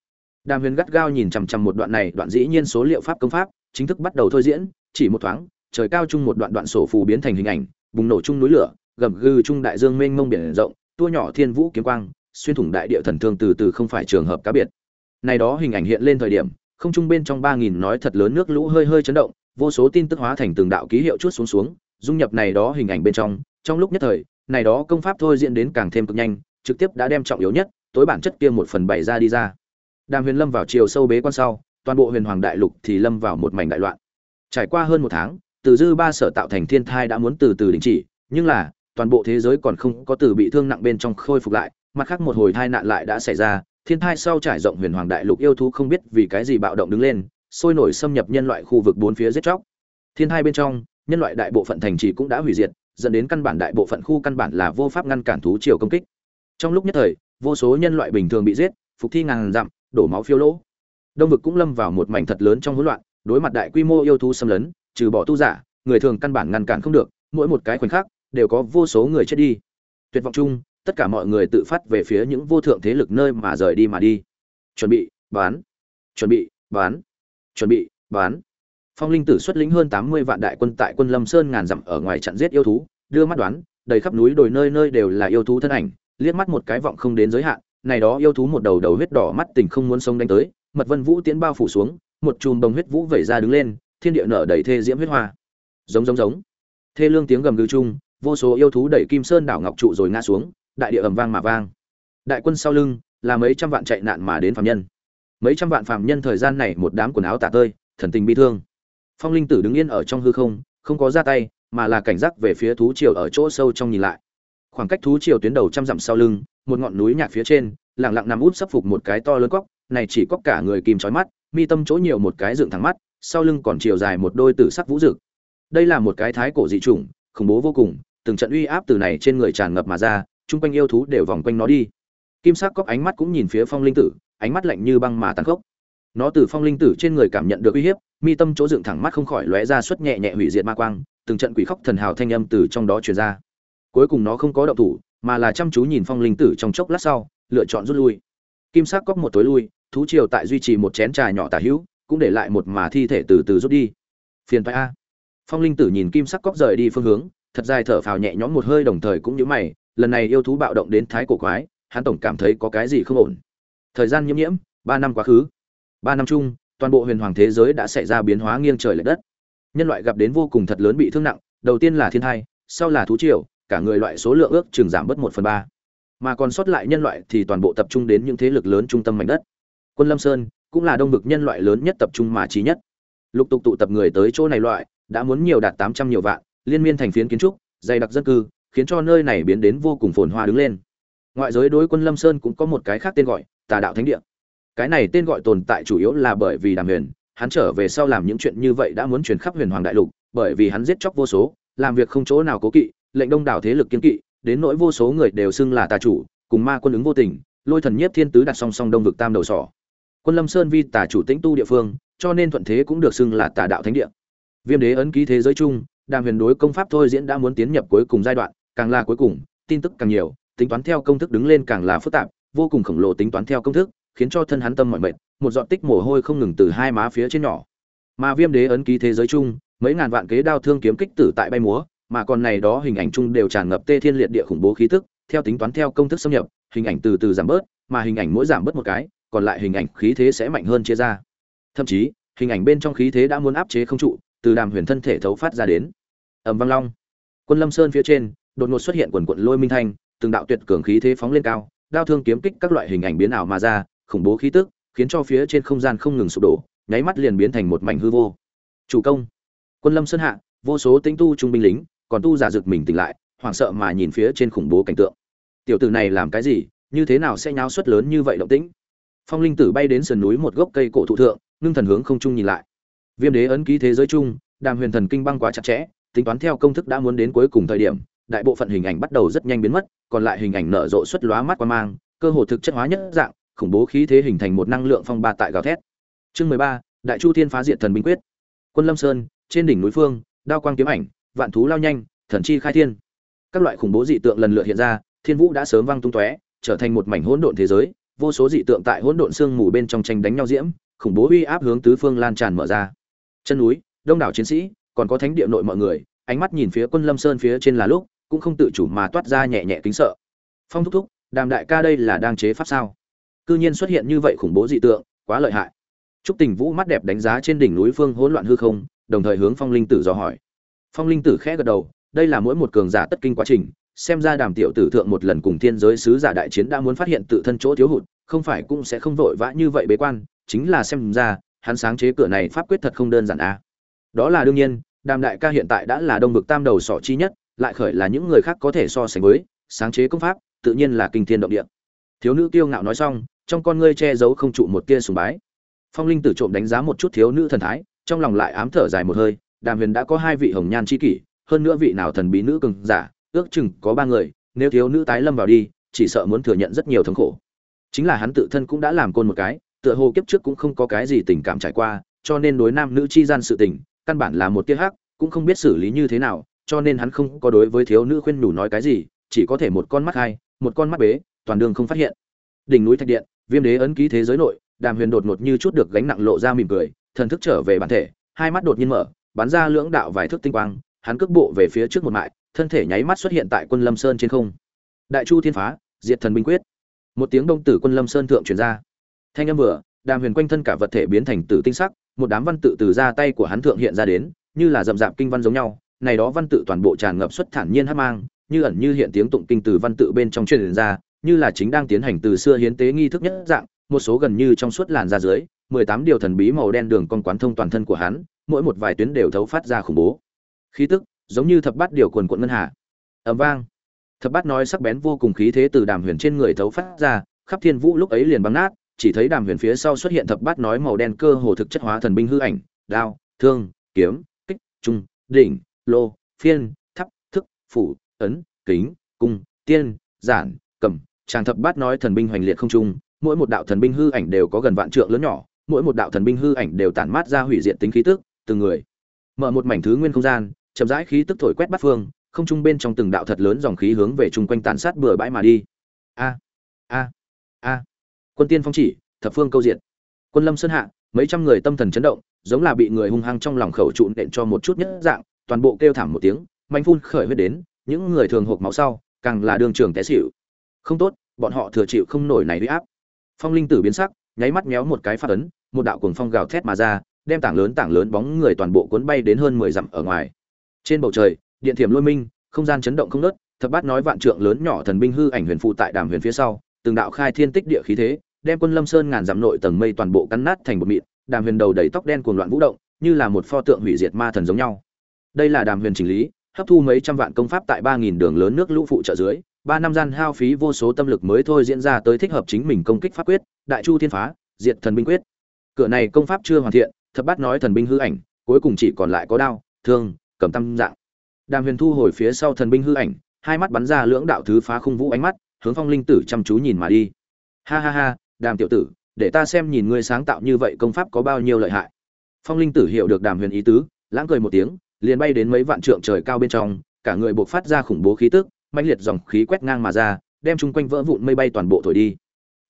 Đàm huyền gắt gao nhìn chằm chằm một đoạn này, đoạn dĩ nhiên số liệu pháp công pháp, chính thức bắt đầu thôi diễn, chỉ một thoáng, trời cao chung một đoạn đoạn sổ phù biến thành hình ảnh, bùng nổ chung núi lửa, gầm gừ chung đại dương mênh mông biển rộng, tua nhỏ thiên vũ kiếm quang xuyên thủng đại địa thần thương từ từ không phải trường hợp cá biệt. Này đó hình ảnh hiện lên thời điểm, không trung bên trong ba nghìn nói thật lớn nước lũ hơi hơi chấn động, vô số tin tức hóa thành từng đạo ký hiệu chút xuống xuống, dung nhập này đó hình ảnh bên trong. Trong lúc nhất thời, này đó công pháp thôi diễn đến càng thêm cực nhanh, trực tiếp đã đem trọng yếu nhất, tối bản chất kia một phần bảy ra đi ra. Đàm huyền lâm vào chiều sâu bế quan sau, toàn bộ huyền hoàng đại lục thì lâm vào một mảnh đại loạn. Trải qua hơn một tháng, từ dư ba sở tạo thành thiên thai đã muốn từ từ đình chỉ, nhưng là, toàn bộ thế giới còn không có từ bị thương nặng bên trong khôi phục lại mặt khác một hồi tai nạn lại đã xảy ra, thiên tai sau trải rộng huyền hoàng đại lục yêu thú không biết vì cái gì bạo động đứng lên, sôi nổi xâm nhập nhân loại khu vực bốn phía giết chóc. Thiên tai bên trong, nhân loại đại bộ phận thành trì cũng đã hủy diệt, dẫn đến căn bản đại bộ phận khu căn bản là vô pháp ngăn cản thú triều công kích. Trong lúc nhất thời, vô số nhân loại bình thường bị giết, phục thi ngàn dặm, đổ máu phiêu lỗ. Đông vực cũng lâm vào một mảnh thật lớn trong hỗn loạn, đối mặt đại quy mô yêu thú xâm lấn, trừ bỏ tu giả, người thường căn bản ngăn cản không được, mỗi một cái khoảnh khắc, đều có vô số người chết đi. Tuyệt vọng chung tất cả mọi người tự phát về phía những vô thượng thế lực nơi mà rời đi mà đi. Chuẩn bị, bán. Chuẩn bị, bán. Chuẩn bị, bán. Phong linh tử xuất lĩnh hơn tám mươi vạn đại quân tại quân lâm sơn ngàn dặm ở ngoài chặn giết yêu thú, đưa mắt đoán, đầy khắp núi đồi nơi nơi đều là yêu thú thân ảnh, liếc mắt một cái vọng không đến giới hạn, này đó yêu thú một đầu đầu huyết đỏ mắt tình không muốn sống đánh tới, mật vân vũ tiến bao phủ xuống, một chùm đồng huyết vũ vẩy ra đứng lên, thiên địa nở đầy thê diễm huyết hoa. Giống giống giống. Thê lương tiếng gầm gừ chung, vô số yêu thú đẩy kim sơn đảo ngọc trụ rồi ngã xuống đại địa ầm vang mà vang. Đại quân sau lưng, là mấy trăm vạn chạy nạn mà đến phàm nhân. Mấy trăm vạn phàm nhân thời gian này một đám quần áo tả tơi, thần tình bi thương. Phong linh tử đứng yên ở trong hư không không có ra tay, mà là cảnh giác về phía thú triều ở chỗ sâu trong nhìn lại. Khoảng cách thú triều tuyến đầu trăm dặm sau lưng, một ngọn núi nhạc phía trên, lặng lặng nằm út sắp phục một cái to lớn cóc này chỉ có cả người kìm chói mắt, mi tâm chỗ nhiều một cái dựng thẳng mắt, sau lưng còn chiều dài một đôi tử sắc vũ rực đây là một cái thái cổ dị chủng, khủng bố vô cùng, từng trận uy áp từ này trên người tràn ngập mà ra chung quanh yêu thú đều vòng quanh nó đi. Kim sắc cóc ánh mắt cũng nhìn phía phong linh tử, ánh mắt lạnh như băng mà tàn khốc. Nó từ phong linh tử trên người cảm nhận được uy hiếp, mi tâm chỗ dựng thẳng mắt không khỏi lóe ra suất nhẹ nhẹ hủy diệt ma quang, từng trận quỷ khóc thần hào thanh âm từ trong đó truyền ra. Cuối cùng nó không có động thủ, mà là chăm chú nhìn phong linh tử trong chốc lát sau, lựa chọn rút lui. Kim sắc cóc một tối lui, thú triều tại duy trì một chén trà nhỏ tả hữu, cũng để lại một mà thi thể từ từ rút đi. Phiền toái a. Phong linh tử nhìn kim sắc cóc rời đi phương hướng, thật dài thở phào nhẹ nhõm một hơi đồng thời cũng nhíu mày lần này yêu thú bạo động đến thái cổ quái, hắn tổng cảm thấy có cái gì không ổn. Thời gian nhiễm nhiễm, ba năm quá khứ. Ba năm chung, toàn bộ huyền hoàng thế giới đã xảy ra biến hóa nghiêng trời lệch đất. Nhân loại gặp đến vô cùng thật lớn bị thương nặng, đầu tiên là thiên thai, sau là thú triều, cả người loại số lượng ước chừng giảm bớt một phần ba. Mà còn sót lại nhân loại thì toàn bộ tập trung đến những thế lực lớn trung tâm mảnh đất. Quân lâm sơn cũng là đông vực nhân loại lớn nhất tập trung mà trí nhất. Lục tục tụ tập người tới chỗ này loại, đã muốn nhiều đạt tám trăm nhiều vạn, liên miên thành phiến kiến trúc, dày đặc dân cư khiến cho nơi này biến đến vô cùng phồn hoa đứng lên. Ngoại giới đối quân lâm sơn cũng có một cái khác tên gọi, tà đạo thánh địa. Cái này tên gọi tồn tại chủ yếu là bởi vì đàm huyền, hắn trở về sau làm những chuyện như vậy đã muốn truyền khắp huyền hoàng đại lục, bởi vì hắn giết chóc vô số, làm việc không chỗ nào cố kỵ, lệnh đông đảo thế lực kiên kỵ, đến nỗi vô số người đều xưng là tà chủ, cùng ma quân ứng vô tình, lôi thần nhiếp thiên tứ đặt song song đông vực tam đầu sỏ. Quân lâm sơn vi tà chủ tĩnh tu địa phương, cho nên thuận thế cũng được xưng là tà đạo thánh địa. Viêm đế ấn ký thế giới chung, đàm huyền đối công pháp thôi diễn đã muốn tiến nhập cuối cùng giai đoạn càng là cuối cùng, tin tức càng nhiều, tính toán theo công thức đứng lên càng là phức tạp, vô cùng khổng lồ tính toán theo công thức, khiến cho thân hắn tâm mọi mệt, một giọt tích mồ hôi không ngừng từ hai má phía trên nhỏ. Mà viêm đế ấn ký thế giới chung, mấy ngàn vạn kế đao thương kiếm kích tử tại bay múa, mà còn này đó hình ảnh chung đều tràn ngập tê thiên liệt địa khủng bố khí tức, theo tính toán theo công thức xâm nhập, hình ảnh từ từ giảm bớt, mà hình ảnh mỗi giảm bớt một cái, còn lại hình ảnh khí thế sẽ mạnh hơn chia ra. Thậm chí, hình ảnh bên trong khí thế đã muốn áp chế không trụ, từ đàm huyền thân thể thấu phát ra đến. Ầm vang long. Quân lâm sơn phía trên đột ngột xuất hiện quần quận lôi minh thanh, từng đạo tuyệt cường khí thế phóng lên cao, đao thương kiếm kích các loại hình ảnh biến ảo mà ra, khủng bố khí tức, khiến cho phía trên không gian không ngừng sụp đổ, nháy mắt liền biến thành một mảnh hư vô. Chủ công, quân lâm sơn hạ, vô số tinh tu trung binh lính, còn tu giả dực mình tỉnh lại, hoảng sợ mà nhìn phía trên khủng bố cảnh tượng. Tiểu tử này làm cái gì, như thế nào sẽ nháo suất lớn như vậy động tĩnh? Phong linh tử bay đến sườn núi một gốc cây cổ thụ thượng, ngưng thần hướng không trung nhìn lại. Viêm đế ấn ký thế giới chung, đàm huyền thần kinh băng quá chặt chẽ, tính toán theo công thức đã muốn đến cuối cùng thời điểm đại bộ phận hình ảnh bắt đầu rất nhanh biến mất, còn lại hình ảnh nở rộ xuất lóa mắt qua mang, cơ hồ thực chất hóa nhất dạng, khủng bố khí thế hình thành một năng lượng phong ba tại gào thét. Chương mười ba, đại chu thiên phá diệt thần binh quyết. Quân lâm sơn, trên đỉnh núi phương, đao quang kiếm ảnh, vạn thú lao nhanh, thần chi khai thiên. Các loại khủng bố dị tượng lần lượt hiện ra, thiên vũ đã sớm vang tung tóe, trở thành một mảnh hỗn độn thế giới, vô số dị tượng tại hỗn độn sương mù bên trong tranh đánh nhau diễm, khủng bố uy áp hướng tứ phương lan tràn mở ra. Chân núi, đông đảo chiến sĩ, còn có thánh địa nội mọi người, ánh mắt nhìn phía quân lâm sơn phía trên là lúc cũng không tự chủ mà toát ra nhẹ nhẹ kính sợ. Phong thúc thúc, đàm đại ca đây là đang chế pháp sao? Cư nhiên xuất hiện như vậy khủng bố dị tượng, quá lợi hại. Trúc tình vũ mắt đẹp đánh giá trên đỉnh núi phương hỗn loạn hư không, đồng thời hướng phong linh tử dò hỏi. Phong linh tử khẽ gật đầu, đây là mỗi một cường giả tất kinh quá trình, xem ra đàm tiểu tử thượng một lần cùng thiên giới sứ giả đại chiến đã muốn phát hiện tự thân chỗ thiếu hụt, không phải cũng sẽ không vội vã như vậy bế quan, chính là xem ra, hắn sáng chế cửa này pháp quyết thật không đơn giản a à. đó là đương nhiên, đàm đại ca hiện tại đã là đông vực tam đầu sọ chi nhất lại khởi là những người khác có thể so sánh với, sáng chế công pháp, tự nhiên là kinh thiên động địa. Thiếu nữ kiêu ngạo nói xong, trong con ngươi che giấu không trụ một tia sùng bái. Phong linh tử trộm đánh giá một chút thiếu nữ thần thái, trong lòng lại ám thở dài một hơi, đàm huyền đã có hai vị hồng nhan c h i kỷ, hơn nữa vị nào thần bí nữ cường giả, ước chừng có ba người, nếu thiếu nữ tái lâm vào đi, chỉ sợ muốn thừa nhận rất nhiều thống khổ. Chính là hắn tự thân cũng đã làm côn một cái, tựa hồ kiếp trước cũng không có cái gì tình cảm trải qua, cho nên đối nam nữ chi gian sự tình, căn bản là một tia hắc, cũng không biết xử lý như thế nào cho nên hắn không có đối với thiếu nữ khuyên nhủ nói cái gì, chỉ có thể một con mắt hai, một con mắt bế, toàn đường không phát hiện. Đỉnh núi thạch điện, viêm đế ấn ký thế giới nội, đàm huyền đột ngột như chút được gánh nặng lộ ra mỉm cười, thần thức trở về bản thể, hai mắt đột nhiên mở, bắn ra lưỡng đạo vài thước tinh quang, hắn cước bộ về phía trước một mại, thân thể nháy mắt xuất hiện tại quân lâm sơn trên không. Đại chu thiên phá, diệt thần binh quyết. Một tiếng đông tử quân lâm sơn thượng truyền ra. Thanh âm vừa, đàm huyền quanh thân cả vật thể biến thành tử tinh sắc, một đám văn tự từ ra tay của hắn thượng hiện ra đến, như là rậm rạp kinh văn giống nhau này đó văn tự toàn bộ tràn ngập xuất thản nhiên hát mang, như ẩn như hiện tiếng tụng kinh từ văn tự bên trong truyền ra, như là chính đang tiến hành từ xưa hiến tế nghi thức nhất dạng, một số gần như trong suốt làn da dưới, mười tám điều thần bí màu đen đường con quán thông toàn thân của hắn, mỗi một vài tuyến đều thấu phát ra khủng bố. Khí tức, giống như thập bát điều quần cuộn ngân hà. Ầm vang. Thập bát nói sắc bén vô cùng khí thế từ đàm huyền trên người thấu phát ra, khắp thiên vũ lúc ấy liền băng nát, chỉ thấy đàm huyền phía sau xuất hiện thập bát nói màu đen cơ hồ thực chất hóa thần binh hư ảnh, đao, thương, kiếm, kích, trung, đỉnh lô, phiên, thắp, thức, phủ, ấn, kính, cung, tiên, giản cẩm tràng thập bát nói thần binh hoành liệt không trung, mỗi một đạo thần binh hư ảnh đều có gần vạn trượng lớn nhỏ, mỗi một đạo thần binh hư ảnh đều tản mát ra hủy diệt tính khí tức, từng người. Mở một mảnh thứ nguyên không gian, chậm rãi khí tức thổi quét bát phương, không trung bên trong từng đạo thật lớn dòng khí hướng về chung quanh tàn sát bừa bãi mà đi. A a a. Quân tiên phong chỉ, thập phương câu diện quân lâm sơn hạ, mấy trăm người tâm thần chấn động, giống là bị người hung hăng trong lòng khẩu trụ nện cho một chút nhất dạng toàn bộ kêu thảm một tiếng, manh phun khởi huyết đến, những người thường hộp máu sau, càng là đường trường té xỉu. Không tốt, bọn họ thừa chịu không nổi này uy áp. Phong linh tử biến sắc, nháy mắt méo một cái phát ấn, một đạo cuồng phong gào thét mà ra, đem tảng lớn tảng lớn bóng người toàn bộ cuốn bay đến hơn mười dặm ở ngoài. Trên bầu trời, điện thiểm lôi minh, không gian chấn động không nớt thập bát nói vạn trượng lớn nhỏ thần binh hư ảnh huyền phụ tại đàm huyền phía sau, từng đạo khai thiên tích địa khí thế, đem quân lâm sơn ngàn dặm nội tầng mây toàn bộ cắn nát thành một mịn, đàm huyền đầu đầy tóc đen cuồng loạn vũ động, như là một pho tượng hủy diệt ma thần giống nhau đây là đàm huyền chỉnh lý, hấp thu mấy trăm vạn công pháp tại ba nghìn đường lớn nước lũ phụ trợ dưới, ba năm gian hao phí vô số tâm lực mới thôi diễn ra tới thích hợp chính mình công kích pháp quyết, đại chu thiên phá, diệt thần binh quyết. Cửa này công pháp chưa hoàn thiện, thập bát nói thần binh hư ảnh, cuối cùng chỉ còn lại có đao, thương, cầm tâm dạng. Đàm huyền thu hồi phía sau thần binh hư ảnh, hai mắt bắn ra lưỡng đạo thứ phá khung vũ ánh mắt, hướng phong linh tử chăm chú nhìn mà đi. Ha ha ha, đàm tiểu tử, để ta xem nhìn ngươi sáng tạo như vậy công pháp có bao nhiêu lợi hại. Phong linh tử hiểu được đàm huyền ý tứ, lãng cười một tiếng liền bay đến mấy vạn trượng trời cao bên trong, cả người bộc phát ra khủng bố khí tức, mãnh liệt dòng khí quét ngang mà ra, đem chung quanh vỡ vụn mây bay toàn bộ thổi đi.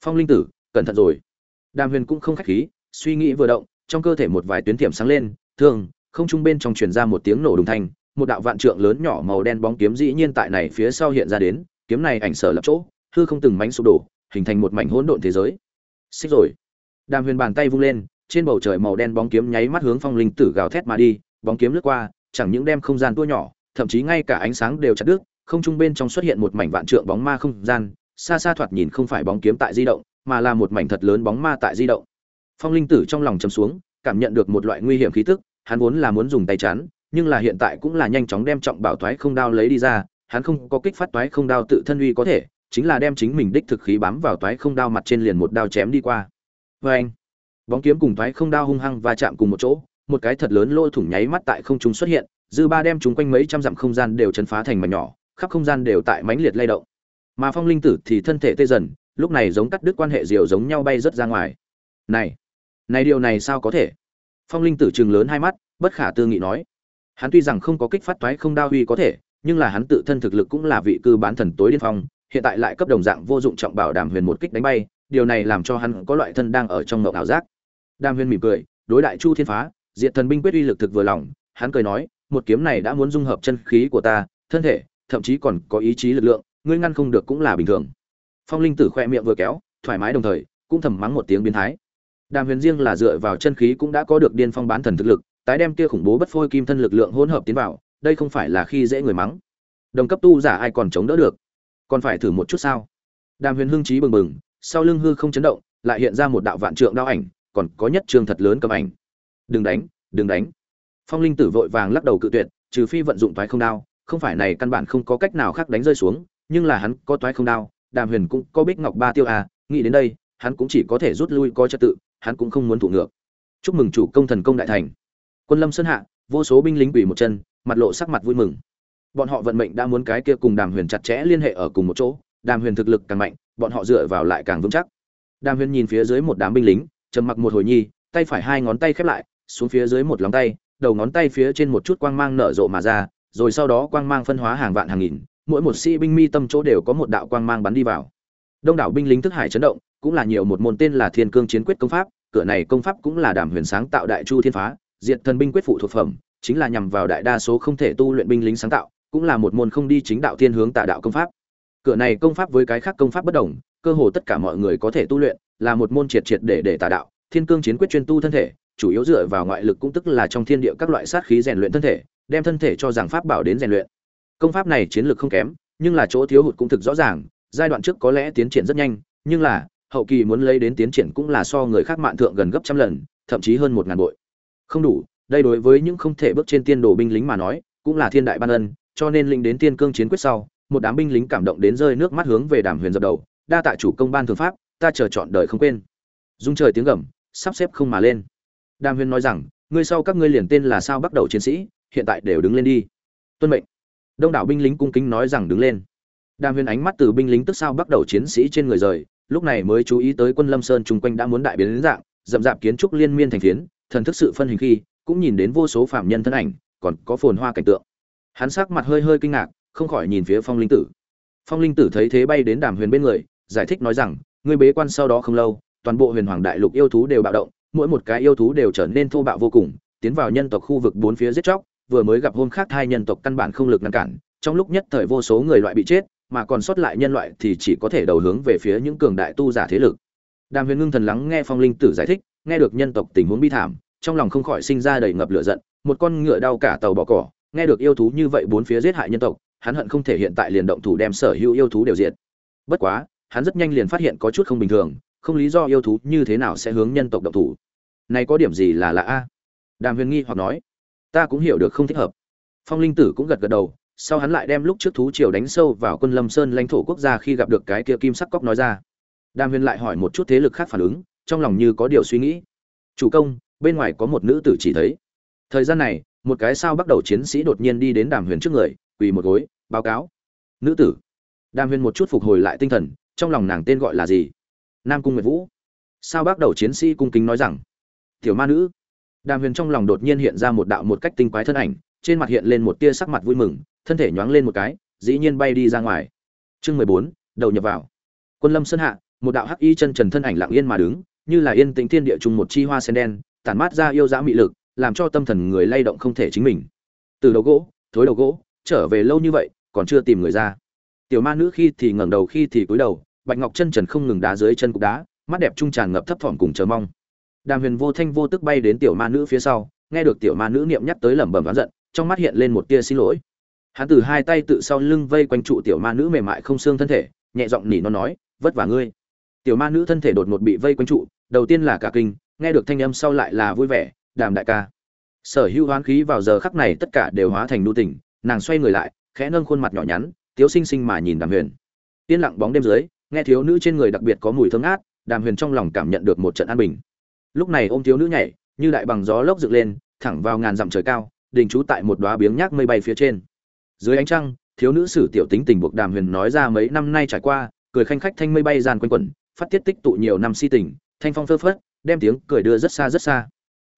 Phong linh tử, cẩn thận rồi. Đàm huyền cũng không khách khí, suy nghĩ vừa động, trong cơ thể một vài tuyến tiệm sáng lên, thường, không trung bên trong truyền ra một tiếng nổ đùng thanh, một đạo vạn trượng lớn nhỏ màu đen bóng kiếm dĩ nhiên tại này phía sau hiện ra đến, kiếm này ảnh sở lập chỗ, hư không từng mảnh sụp đổ, hình thành một mảnh hỗn độn thế giới. Xích rồi. Đàm huyền bàn tay vung lên, trên bầu trời màu đen bóng kiếm nháy mắt hướng phong linh tử gào thét mà đi, bóng kiếm lướt qua chẳng những đem không gian tua nhỏ, thậm chí ngay cả ánh sáng đều chặt đứt, không trung bên trong xuất hiện một mảnh vạn trượng bóng ma không gian, xa xa thoạt nhìn không phải bóng kiếm tại di động, mà là một mảnh thật lớn bóng ma tại di động. Phong linh tử trong lòng chầm xuống, cảm nhận được một loại nguy hiểm khí tức, hắn vốn là muốn dùng tay chắn nhưng là hiện tại cũng là nhanh chóng đem trọng bảo thoái không đao lấy đi ra, hắn không có kích phát toái không đao tự thân uy có thể, chính là đem chính mình đích thực khí bám vào toái không đao mặt trên liền một đao chém đi qua. Vê anh bóng kiếm cùng toái không đao hung hăng và chạm cùng một chỗ một cái thật lớn lỗ thủng nháy mắt tại không trung xuất hiện, dư ba đem chúng quanh mấy trăm dặm không gian đều chấn phá thành mảnh nhỏ, khắp không gian đều tại mãnh liệt lay động. Mà phong linh tử thì thân thể tê dần, lúc này giống cắt đứt quan hệ diều giống nhau bay rất ra ngoài. Này này điều này sao có thể? Phong linh tử trừng lớn hai mắt, bất khả tư nghị nói. Hắn tuy rằng không có kích phát toái không đao huy có thể, nhưng là hắn tự thân thực lực cũng là vị cư bán thần tối điên phong, hiện tại lại cấp đồng dạng vô dụng trọng bảo đàm huyền một kích đánh bay, điều này làm cho hắn có loại thân đang ở trong ngộng ảo giác. Đàm huyền mỉm cười, đối đại chu thiên phá diệt thần binh quyết uy lực thực vừa lòng, hắn cười nói, một kiếm này đã muốn dung hợp chân khí của ta, thân thể, thậm chí còn có ý chí lực lượng, ngươi ngăn không được cũng là bình thường. Phong linh tử khẽ miệng vừa kéo, thoải mái đồng thời, cũng thầm mắng một tiếng biến thái. Đàm huyền riêng là dựa vào chân khí cũng đã có được điên phong bán thần thực lực, tái đem kia khủng bố bất phôi kim thân lực lượng hỗn hợp tiến vào, đây không phải là khi dễ người mắng. Đồng cấp tu giả ai còn chống đỡ được? Còn phải thử một chút sao? Đàm huyền hưng trí bừng bừng, sau lưng hư không chấn động, lại hiện ra một đạo vạn trượng đao ảnh, còn có nhất trường thật lớn cầm ảnh đừng đánh đừng đánh. Phong linh tử vội vàng lắc đầu cự tuyệt, trừ phi vận dụng toái không đao, không phải này căn bản không có cách nào khác đánh rơi xuống, nhưng là hắn có toái không đao, đàm huyền cũng có bích ngọc ba tiêu à nghĩ đến đây, hắn cũng chỉ có thể rút lui coi trật tự, hắn cũng không muốn thụ ngược. Chúc mừng chủ công thần công đại thành. Quân lâm sơn hạ, vô số binh lính quỷ một chân, mặt lộ sắc mặt vui mừng. Bọn họ vận mệnh đã muốn cái kia cùng đàm huyền chặt chẽ liên hệ ở cùng một chỗ, đàm huyền thực lực càng mạnh, bọn họ dựa vào lại càng vững chắc. Đàm huyền nhìn phía dưới một đám binh lính, trầm mặc một hồi nhi, tay phải hai ngón tay khép lại xuống phía dưới một lòng tay, đầu ngón tay phía trên một chút quang mang nở rộ mà ra, rồi sau đó quang mang phân hóa hàng vạn hàng nghìn, mỗi một sĩ binh mi tâm chỗ đều có một đạo quang mang bắn đi vào. Đông đảo binh lính thức hải chấn động, cũng là nhiều một môn tên là thiên cương chiến quyết công pháp, cửa này công pháp cũng là đàm huyền sáng tạo đại chu thiên phá diện thần binh quyết phụ thuộc phẩm, chính là nhằm vào đại đa số không thể tu luyện binh lính sáng tạo, cũng là một môn không đi chính đạo thiên hướng tà đạo công pháp. Cửa này công pháp với cái khác công pháp bất đồng, cơ hồ tất cả mọi người có thể tu luyện, là một môn triệt triệt để để tà đạo, thiên cương chiến quyết chuyên tu thân thể chủ yếu dựa vào ngoại lực cũng tức là trong thiên địa các loại sát khí rèn luyện thân thể, đem thân thể cho rằng pháp bảo đến rèn luyện. Công pháp này chiến lược không kém, nhưng là chỗ thiếu hụt cũng thực rõ ràng, giai đoạn trước có lẽ tiến triển rất nhanh, nhưng là, hậu kỳ muốn lấy đến tiến triển cũng là so người khác mạn thượng gần gấp trăm lần, thậm chí hơn một ngàn bội. Không đủ, đây đối với những không thể bước trên tiên đồ binh lính mà nói, cũng là thiên đại ban ân, cho nên linh đến tiên cương chiến quyết sau, một đám binh lính cảm động đến rơi nước mắt hướng về đàm huyền dập đầu, đa tạ chủ công ban thường pháp, ta chờ chọn đời không quên. Dung trời tiếng gầm, sắp xếp không mà lên đàm huyền nói rằng, ngươi sau các ngươi liền tên là sao bắt đầu chiến sĩ, hiện tại đều đứng lên đi. Tuân mệnh. Đông đảo binh lính cung kính nói rằng đứng lên. Đàm huyền ánh mắt từ binh lính tức sao bắt đầu chiến sĩ trên người rời, lúc này mới chú ý tới quân lâm sơn chung quanh đã muốn đại biến dạng, dậm dạp kiến trúc liên miên thành phiến, thần thức sự phân hình khi, cũng nhìn đến vô số phạm nhân thân ảnh, còn có phồn hoa cảnh tượng. Hắn sắc mặt hơi hơi kinh ngạc, không khỏi nhìn phía phong linh tử. Phong linh tử thấy thế bay đến đàm huyền bên người, giải thích nói rằng, ngươi bế quan sau đó không lâu, toàn bộ huyền hoàng đại lục yêu thú đều bạo động mỗi một cái yêu thú đều trở nên thô bạo vô cùng, tiến vào nhân tộc khu vực bốn phía giết chóc, vừa mới gặp hôm khác hai nhân tộc căn bản không lực ngăn cản, trong lúc nhất thời vô số người loại bị chết, mà còn sót lại nhân loại thì chỉ có thể đầu hướng về phía những cường đại tu giả thế lực. Đàm huyền ngưng thần lắng nghe phong linh tử giải thích, nghe được nhân tộc tình huống bi thảm, trong lòng không khỏi sinh ra đầy ngập lửa giận, một con ngựa đau cả tàu bỏ cỏ, nghe được yêu thú như vậy bốn phía giết hại nhân tộc, hắn hận không thể hiện tại liền động thủ đem sở hữu yêu thú đều diệt. Bất quá, hắn rất nhanh liền phát hiện có chút không bình thường không lý do yêu thú như thế nào sẽ hướng nhân tộc động thủ. Này có điểm gì là lạ a? Đàm huyền nghi hoặc nói. Ta cũng hiểu được không thích hợp. Phong linh tử cũng gật gật đầu, sau hắn lại đem lúc trước thú triều đánh sâu vào quân lâm sơn lãnh thổ quốc gia khi gặp được cái kia kim sắc cóc nói ra. Đàm huyền lại hỏi một chút thế lực khác phản ứng, trong lòng như có điều suy nghĩ. Chủ công, bên ngoài có một nữ tử chỉ thấy. Thời gian này, một cái sao bắt đầu chiến sĩ đột nhiên đi đến đàm huyền trước người, quỳ một gối, báo cáo. Nữ tử. Đàm huyền một chút phục hồi lại tinh thần, trong lòng nàng tên gọi là gì? Nam cung nguyệt vũ sao bác đầu chiến sĩ cung kính nói rằng tiểu ma nữ đàm huyền trong lòng đột nhiên hiện ra một đạo một cách tinh quái thân ảnh trên mặt hiện lên một tia sắc mặt vui mừng thân thể nhoáng lên một cái dĩ nhiên bay đi ra ngoài chương mười bốn đầu nhập vào quân lâm sơn hạ một đạo hắc y chân trần thân ảnh lặng yên mà đứng như là yên tĩnh thiên địa chung một chi hoa sen đen tản mát ra yêu dã mị lực làm cho tâm thần người lay động không thể chính mình từ đầu gỗ thối đầu gỗ trở về lâu như vậy còn chưa tìm người ra tiểu ma nữ khi thì ngẩng đầu khi thì cúi đầu bạch ngọc chân trần không ngừng đá dưới chân cục đá mắt đẹp trung tràn ngập thấp thỏm cùng chờ mong. Đàm huyền vô thanh vô tức bay đến tiểu ma nữ phía sau nghe được tiểu ma nữ niệm nhắc tới lẩm bẩm oán giận trong mắt hiện lên một tia xin lỗi. Hắn từ hai tay tự sau lưng vây quanh trụ tiểu ma nữ mềm mại không xương thân thể nhẹ giọng nỉ nó nói vất vả ngươi. Tiểu ma nữ thân thể đột ngột bị vây quanh trụ đầu tiên là cả kinh nghe được thanh âm sau lại là vui vẻ đàm đại ca. Sở hữu hoán khí vào giờ khắc này tất cả đều hóa thành nu tình, nàng xoay người lại khẽ nâng khuôn mặt nhỏ nhắn tiếu xinh xinh mà nhìn đàm huyền. Yên lặng bóng đêm dưới nghe thiếu nữ trên người đặc biệt có mùi thơm ngát, đàm huyền trong lòng cảm nhận được một trận an bình. Lúc này ôm thiếu nữ nhảy, như đại bằng gió lốc dựng lên, thẳng vào ngàn dặm trời cao, đình trú tại một đoá biếng nhác mây bay phía trên. Dưới ánh trăng, thiếu nữ sử tiểu tính tình buộc đàm huyền nói ra mấy năm nay trải qua, cười khanh khách thanh mây bay gian quanh quẩn, phát tiết tích tụ nhiều năm si tình, thanh phong phơ phất, đem tiếng cười đưa rất xa rất xa.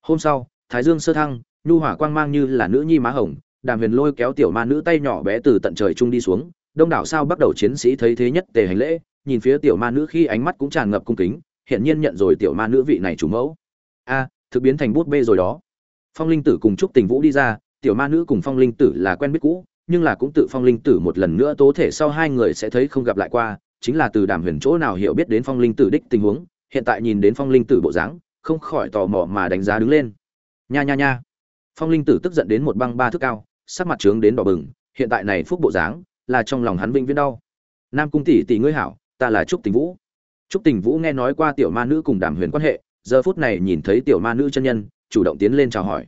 Hôm sau, thái dương sơ thăng, nhu hỏa quang mang như là nữ nhi má hồng, đàm huyền lôi kéo tiểu ma nữ tay nhỏ bé từ tận trời trung đi xuống, đông đảo sao bắt đầu chiến sĩ thấy thế nhất tề hành lễ nhìn phía tiểu ma nữ khi ánh mắt cũng tràn ngập cung kính hiện nhiên nhận rồi tiểu ma nữ vị này chủ mẫu. A, thực biến thành bút bê rồi đó. Phong linh tử cùng trúc tình vũ đi ra, tiểu ma nữ cùng phong linh tử là quen biết cũ, nhưng là cũng tự phong linh tử một lần nữa tố thể sau hai người sẽ thấy không gặp lại qua, chính là từ đàm huyền chỗ nào hiểu biết đến phong linh tử đích tình huống, hiện tại nhìn đến phong linh tử bộ dáng, không khỏi tò mò mà đánh giá đứng lên. Nha nha nha. Phong linh tử tức giận đến một băng ba thước cao, sắc mặt trướng đến đỏ bừng, hiện tại này phúc bộ dáng, là trong lòng hắn vĩnh viễn đau. Nam cung tỷ tỷ ngươi hảo ta là trúc tình vũ. Trúc tình vũ nghe nói qua tiểu ma nữ cùng đàm huyền quan hệ, giờ phút này nhìn thấy tiểu ma nữ chân nhân, chủ động tiến lên chào hỏi.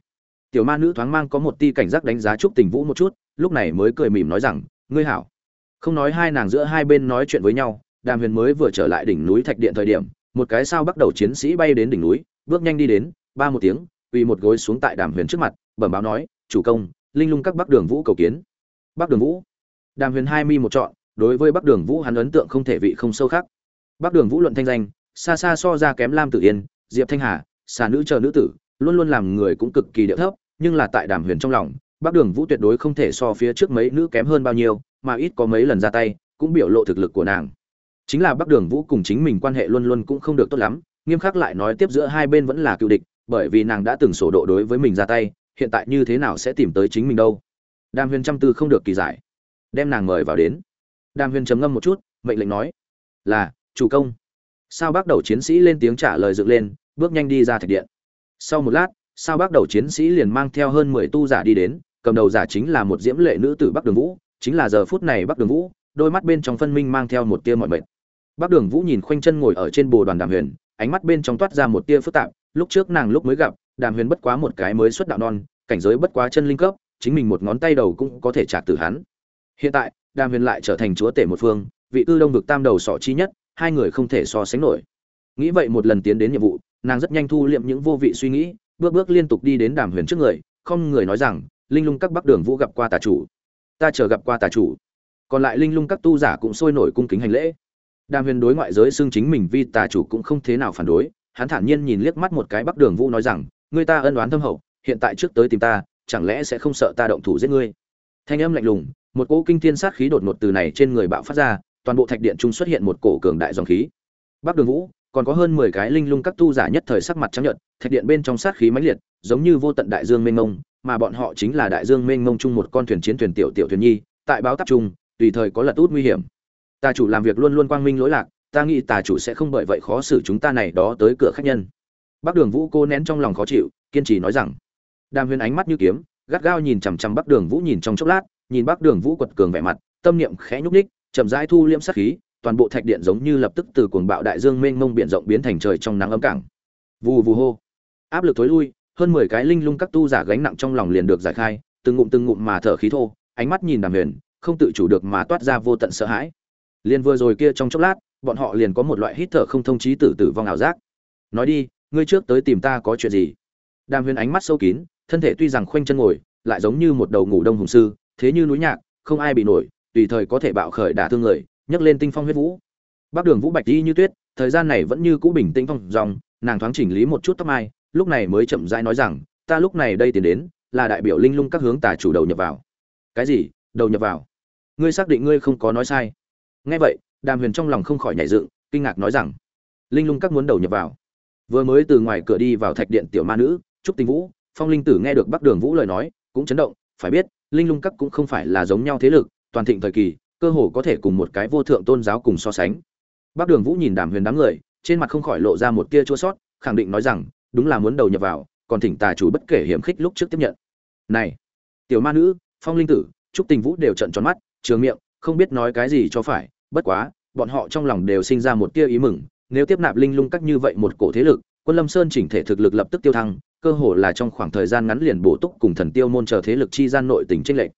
Tiểu ma nữ thoáng mang có một ti cảnh giác đánh giá trúc tình vũ một chút, lúc này mới cười mỉm nói rằng, ngươi hảo. Không nói hai nàng giữa hai bên nói chuyện với nhau, đàm huyền mới vừa trở lại đỉnh núi thạch điện thời điểm, một cái sao bắt đầu chiến sĩ bay đến đỉnh núi, bước nhanh đi đến, ba một tiếng uy một gối xuống tại đàm huyền trước mặt, bẩm báo nói, chủ công, linh lung các bắc đường vũ cầu kiến. Bắc đường vũ? Đàm huyền hai mi một chọn đối với bắc đường vũ hắn ấn tượng không thể vị không sâu khác. Bắc đường vũ luận thanh danh, xa xa so ra kém lam tử yên, diệp thanh hà, xà nữ chờ nữ tử, luôn luôn làm người cũng cực kỳ địa thấp, nhưng là tại đàm huyền trong lòng, bắc đường vũ tuyệt đối không thể so phía trước mấy nữ kém hơn bao nhiêu, mà ít có mấy lần ra tay, cũng biểu lộ thực lực của nàng. Chính là bắc đường vũ cùng chính mình quan hệ luôn luôn cũng không được tốt lắm, nghiêm khắc lại nói tiếp giữa hai bên vẫn là cựu địch, bởi vì nàng đã từng sổ độ đối với mình ra tay, hiện tại như thế nào sẽ tìm tới chính mình đâu? Đàm huyền trăm tư không được kỳ giải, đem nàng mời vào đến đàm huyền trầm ngâm một chút, mệnh lệnh nói, là, chủ công. Sao bác đầu chiến sĩ lên tiếng trả lời dựng lên, bước nhanh đi ra thạch điện. Sau một lát, sao bác đầu chiến sĩ liền mang theo hơn mười tu giả đi đến, cầm đầu giả chính là một diễm lệ nữ tử bắc đường vũ, chính là giờ phút này bắc đường vũ, đôi mắt bên trong phân minh mang theo một tia mọi mệt. Bắc đường vũ nhìn khoanh chân ngồi ở trên bồ đoàn đàm huyền, ánh mắt bên trong toát ra một tia phức tạp, lúc trước nàng lúc mới gặp, đàm huyền bất quá một cái mới xuất đạo non, cảnh giới bất quá chân linh cấp, chính mình một ngón tay đầu cũng có thể trả từ hắn. Hiện tại đàm huyền lại trở thành chúa tể một phương, vị ư đông vực tam đầu sọ chi nhất, hai người không thể so sánh nổi. Nghĩ vậy một lần tiến đến nhiệm vụ, nàng rất nhanh thu liệm những vô vị suy nghĩ, bước bước liên tục đi đến đàm huyền trước người, không người nói rằng, linh lung các bắc đường vũ gặp qua tà chủ. Ta chờ gặp qua tà chủ. Còn lại linh lung các tu giả cũng sôi nổi cung kính hành lễ. Đàm huyền đối ngoại giới xưng chính mình vi tà chủ cũng không thế nào phản đối, hắn thản nhiên nhìn liếc mắt một cái bắc đường vũ nói rằng người ta ân oán thâm hậu, hiện tại trước tới tìm ta, chẳng lẽ sẽ không sợ ta động thủ giết ngươi? Thanh âm lạnh lùng một cỗ kinh thiên sát khí đột ngột từ này trên người bạo phát ra, toàn bộ thạch điện trung xuất hiện một cổ cường đại dòng khí. Bắc đường vũ, còn có hơn mười cái linh lung các tu giả nhất thời sắc mặt trắng nhợt, thạch điện bên trong sát khí mãnh liệt, giống như vô tận đại dương mênh mông, mà bọn họ chính là đại dương mênh mông chung một con thuyền chiến thuyền tiểu tiểu thuyền nhi, tại báo táp trung tùy thời có lật út nguy hiểm. Tà chủ làm việc luôn luôn quang minh lỗi lạc, ta nghĩ tà chủ sẽ không bởi vậy khó xử chúng ta này đó tới cửa khách nhân. Bắc đường vũ cô nén trong lòng khó chịu, kiên trì nói rằng, đàm huyền ánh mắt như kiếm, gắt gao nhìn chằm chằm bắc đường vũ nhìn trong chốc lát nhìn bác đường vũ quật cường vẻ mặt, tâm niệm khẽ nhúc ních chậm rãi thu liễm sát khí, toàn bộ thạch điện giống như lập tức từ cuồng bạo đại dương mênh mông biển rộng biến thành trời trong nắng ấm cảng. Vù vù hô. Áp lực tối lui, hơn mười cái linh lung các tu giả gánh nặng trong lòng liền được giải khai, từng ngụm từng ngụm mà thở khí thô, ánh mắt nhìn đàm huyền, không tự chủ được mà toát ra vô tận sợ hãi. Liền vừa rồi kia trong chốc lát, bọn họ liền có một loại hít thở không thông trí tử tử vong ảo giác. Nói đi, ngươi trước tới tìm ta có chuyện gì? Đàm huyền ánh mắt sâu kín, thân thể tuy rằng khoanh chân ngồi, lại giống như một đầu ngủ đông hùng sư thế như núi nhạc, không ai bị nổi, tùy thời có thể bạo khởi đả thương người, nhấc lên tinh phong huyết vũ. Bắc đường vũ bạch đi như tuyết, thời gian này vẫn như cũ bình tĩnh phong dòng, nàng thoáng chỉnh lý một chút tóc mai, lúc này mới chậm rãi nói rằng, ta lúc này đây tiến đến, là đại biểu linh lung các hướng tà chủ đầu nhập vào. Cái gì? Đầu nhập vào? Ngươi xác định ngươi không có nói sai. Nghe vậy, đàm huyền trong lòng không khỏi nhảy dựng, kinh ngạc nói rằng, linh lung các muốn đầu nhập vào. Vừa mới từ ngoài cửa đi vào thạch điện tiểu ma nữ, trúc tinh vũ, phong linh tử nghe được bắc đường vũ lời nói, cũng chấn động, phải biết linh lung các cũng không phải là giống nhau thế lực, toàn thịnh thời kỳ, cơ hồ có thể cùng một cái vô thượng tôn giáo cùng so sánh. Bắc đường vũ nhìn đàm huyền đám người, trên mặt không khỏi lộ ra một tia chua sót, khẳng định nói rằng, đúng là muốn đầu nhập vào, còn thỉnh tà chủ bất kể hiểm khích lúc trước tiếp nhận. Này, tiểu ma nữ, phong linh tử, trúc tình vũ đều trận tròn mắt, trường miệng, không biết nói cái gì cho phải, bất quá, bọn họ trong lòng đều sinh ra một tia ý mừng, nếu tiếp nạp linh lung các như vậy một cổ thế lực, quân lâm sơn chỉnh thể thực lực lập tức tiêu thăng cơ hồ là trong khoảng thời gian ngắn liền bổ túc cùng thần tiêu môn chờ thế lực chi gian nội tình tranh lệch.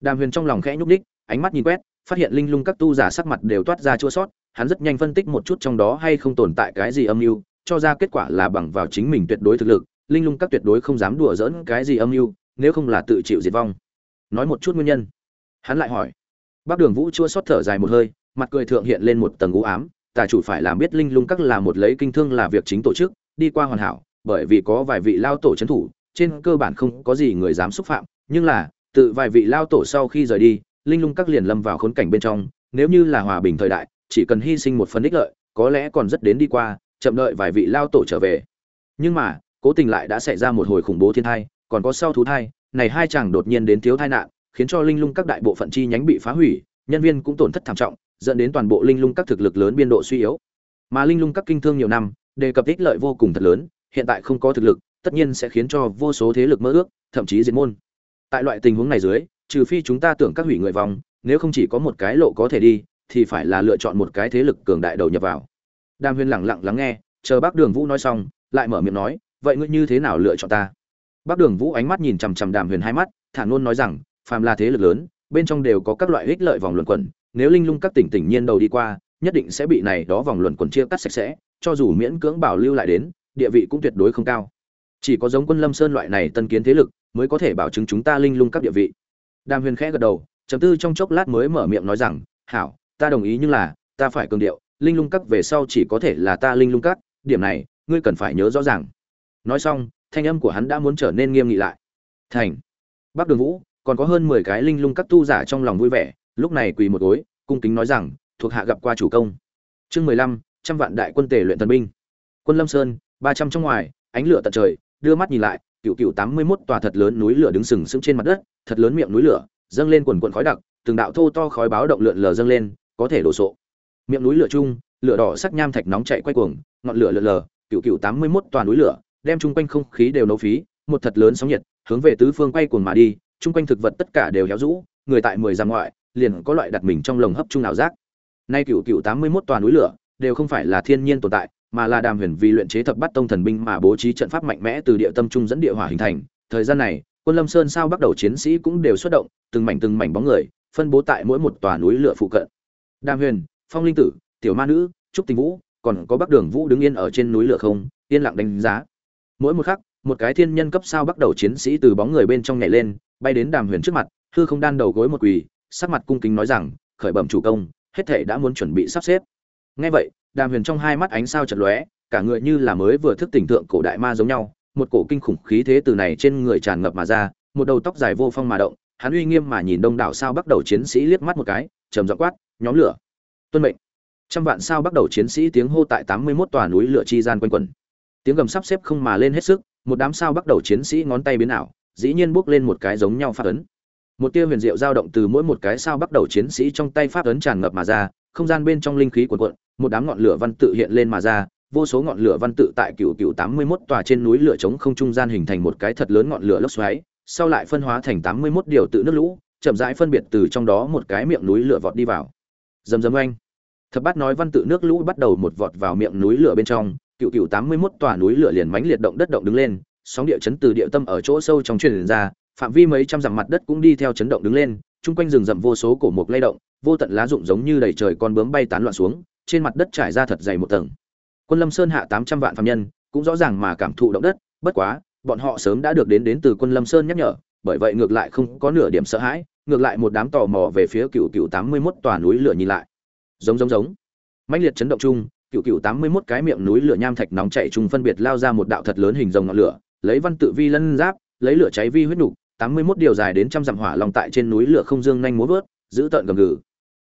Đàm huyền trong lòng khẽ nhúc nhích, ánh mắt nhìn quét phát hiện linh lung các tu giả sắc mặt đều toát ra chua sót hắn rất nhanh phân tích một chút trong đó hay không tồn tại cái gì âm mưu cho ra kết quả là bằng vào chính mình tuyệt đối thực lực linh lung các tuyệt đối không dám đùa giỡn cái gì âm mưu nếu không là tự chịu diệt vong. Nói một chút nguyên nhân. Hắn lại hỏi. Bác đường vũ chua xót thở dài một hơi mặt cười thượng hiện lên một tầng u ám tà chủ phải làm biết linh lung các là một lấy kinh thương là việc chính tổ chức đi qua hoàn hảo bởi vì có vài vị lao tổ trấn thủ, trên cơ bản không có gì người dám xúc phạm, nhưng là, tự vài vị lao tổ sau khi rời đi, linh lung các liền lâm vào khốn cảnh bên trong, nếu như là hòa bình thời đại, chỉ cần hy sinh một phần ích lợi, có lẽ còn rất đến đi qua, chậm đợi vài vị lao tổ trở về. Nhưng mà, cố tình lại đã xảy ra một hồi khủng bố thiên thai còn có sau thú thai, này hai chàng đột nhiên đến thiếu thai nạn, khiến cho linh lung các đại bộ phận chi nhánh bị phá hủy, nhân viên cũng tổn thất thảm trọng, dẫn đến toàn bộ linh lung các thực lực lớn biên độ suy yếu. Mà linh lung các kinh thương nhiều năm, đề cập ích lợi vô cùng thật lớn hiện tại không có thực lực, tất nhiên sẽ khiến cho vô số thế lực mơ ước, thậm chí diệt môn. Tại loại tình huống này dưới, trừ phi chúng ta tưởng các hủy người vòng nếu không chỉ có một cái lộ có thể đi, thì phải là lựa chọn một cái thế lực cường đại đầu nhập vào. Đàm huyền lặng lặng lắng nghe, chờ bác đường vũ nói xong, lại mở miệng nói, vậy ngươi như thế nào lựa chọn ta? Bác đường vũ ánh mắt nhìn chằm chằm đàm huyền hai mắt, thản luôn nói rằng, phàm là thế lực lớn, bên trong đều có các loại ích lợi vòng luẩn quẩn, nếu linh lung các tỉnh tỉnh nhiên đầu đi qua, nhất định sẽ bị này đó vòng luẩn quẩn chia cắt sạch sẽ, cho dù miễn cưỡng bảo lưu lại đến địa vị cũng tuyệt đối không cao. Chỉ có giống quân lâm sơn loại này tân kiến thế lực mới có thể bảo chứng chúng ta linh lung các địa vị. Đàm huyền khẽ gật đầu chấm tư trong chốc lát mới mở miệng nói rằng, hảo, ta đồng ý nhưng là, ta phải cường điệu, linh lung các về sau chỉ có thể là ta linh lung các, điểm này, ngươi cần phải nhớ rõ ràng. Nói xong, thanh âm của hắn đã muốn trở nên nghiêm nghị lại. Thành, bắc đường vũ, còn có hơn mười cái linh lung các tu giả trong lòng vui vẻ, lúc này quỳ một gối, cung kính nói rằng, thuộc hạ gặp qua chủ công. Chương mười lăm, trăm vạn đại quân tể luyện tân binh. Quân lâm sơn ba trăm trong ngoài, ánh lửa tận trời, đưa mắt nhìn lại, cựu cựu tám mươi mốt tòa thật lớn núi lửa đứng sừng sững trên mặt đất, thật lớn miệng núi lửa, dâng lên quần quần khói đặc, từng đạo thô to khói báo động lượn lờ dâng lên, có thể đổ sộ. Miệng núi lửa chung, lửa đỏ sắc nham thạch nóng chạy quay cuồng, ngọn lửa lượn lờ, cựu cựu tám mươi mốt tòa núi lửa, đem chung quanh không khí đều nấu phí, một thật lớn sóng nhiệt, hướng về tứ phương quay cuồng mà đi, chung quanh thực vật tất cả đều héo rũ, người tại mười dặm ngoại, liền có loại đặt mình trong lồng hấp chung nào giác. Nay cựu cựu tám mươi mốt tòa núi lửa, đều không phải là thiên nhiên tồn tại mà là đàm huyền vì luyện chế thập bắt tông thần binh mà bố trí trận pháp mạnh mẽ từ địa tâm trung dẫn địa hỏa hình thành. Thời gian này, quân lâm sơn sao bắt đầu chiến sĩ cũng đều xuất động, từng mảnh từng mảnh bóng người, phân bố tại mỗi một tòa núi lửa phụ cận. Đàm huyền, phong linh tử, tiểu ma nữ, trúc tình vũ, còn có bắc đường vũ đứng yên ở trên núi lửa không, yên lặng đánh giá. Mỗi một khắc, một cái thiên nhân cấp sao bắt đầu chiến sĩ từ bóng người bên trong nhảy lên, bay đến đàm huyền trước mặt, hư không đan đầu gối một quỳ, sắc mặt cung kính nói rằng, khởi bẩm chủ công, hết thể đã muốn chuẩn bị sắp xếp. Ngay vậy đàm huyền trong hai mắt ánh sao chật lóe, cả người như là mới vừa thức tỉnh tượng cổ đại ma giống nhau, một cổ kinh khủng khí thế từ này trên người tràn ngập mà ra, một đầu tóc dài vô phong mà động, hắn uy nghiêm mà nhìn đông đảo sao bắt đầu chiến sĩ liếc mắt một cái, trầm giọng quát, nhóm lửa, tuân mệnh. Trăm vạn sao bắt đầu chiến sĩ tiếng hô tại tám mươi 81 tòa núi lửa chi gian quanh quẩn. Tiếng gầm sắp xếp không mà lên hết sức, một đám sao bắt đầu chiến sĩ ngón tay biến ảo, dĩ nhiên bước lên một cái giống nhau phát ấn. Một tia huyền diệu dao động từ mỗi một cái sao bắt đầu chiến sĩ trong tay pháp ấn tràn ngập mà ra, không gian bên trong linh khí cuộn cuộn một đám ngọn lửa văn tự hiện lên mà ra, vô số ngọn lửa văn tự tại cựu cựu tám mươi 81 tòa trên núi lửa trống không trung gian hình thành một cái thật lớn ngọn lửa lốc xoáy, sau lại phân hóa thành tám mươi 81 điều tự nước lũ, chậm rãi phân biệt từ trong đó một cái miệng núi lửa vọt đi vào. Dầm dầm oanh. Thập bát nói văn tự nước lũ bắt đầu một vọt vào miệng núi lửa bên trong cựu cựu tám mươi 81 tòa núi lửa liền mãnh liệt động đất động đứng lên, sóng địa chấn từ địa tâm ở chỗ sâu trong truyền ra, phạm vi mấy trăm dặm mặt đất cũng đi theo chấn động đứng lên, chung quanh rừng rậm vô số cổ mục lay động, vô tận lá rụng giống như đầy trời con bướm bay tán loạn xuống trên mặt đất trải ra thật dày một tầng. Quân lâm sơn hạ tám trăm vạn phạm nhân, cũng rõ ràng mà cảm thụ động đất, bất quá, bọn họ sớm đã được đến đến từ quân lâm sơn nhắc nhở, bởi vậy ngược lại không có nửa điểm sợ hãi, ngược lại một đám tò mò về phía cựu cựu tám mươi mốt tòa núi lửa nhìn lại. Giống giống giống. Mãnh liệt chấn động chung, cựu cựu tám mươi mốt cái miệng núi lửa nham thạch nóng chạy chung phân biệt lao ra một đạo thật lớn hình rồng ngọn lửa, lấy văn tự vi lân giáp, lấy lửa cháy vi huyết nục, tám mươi mốt điều dài đến trăm dặm hỏa long tại trên núi lửa không dương nhanh múa vớt, giữ tợn gầm gừ.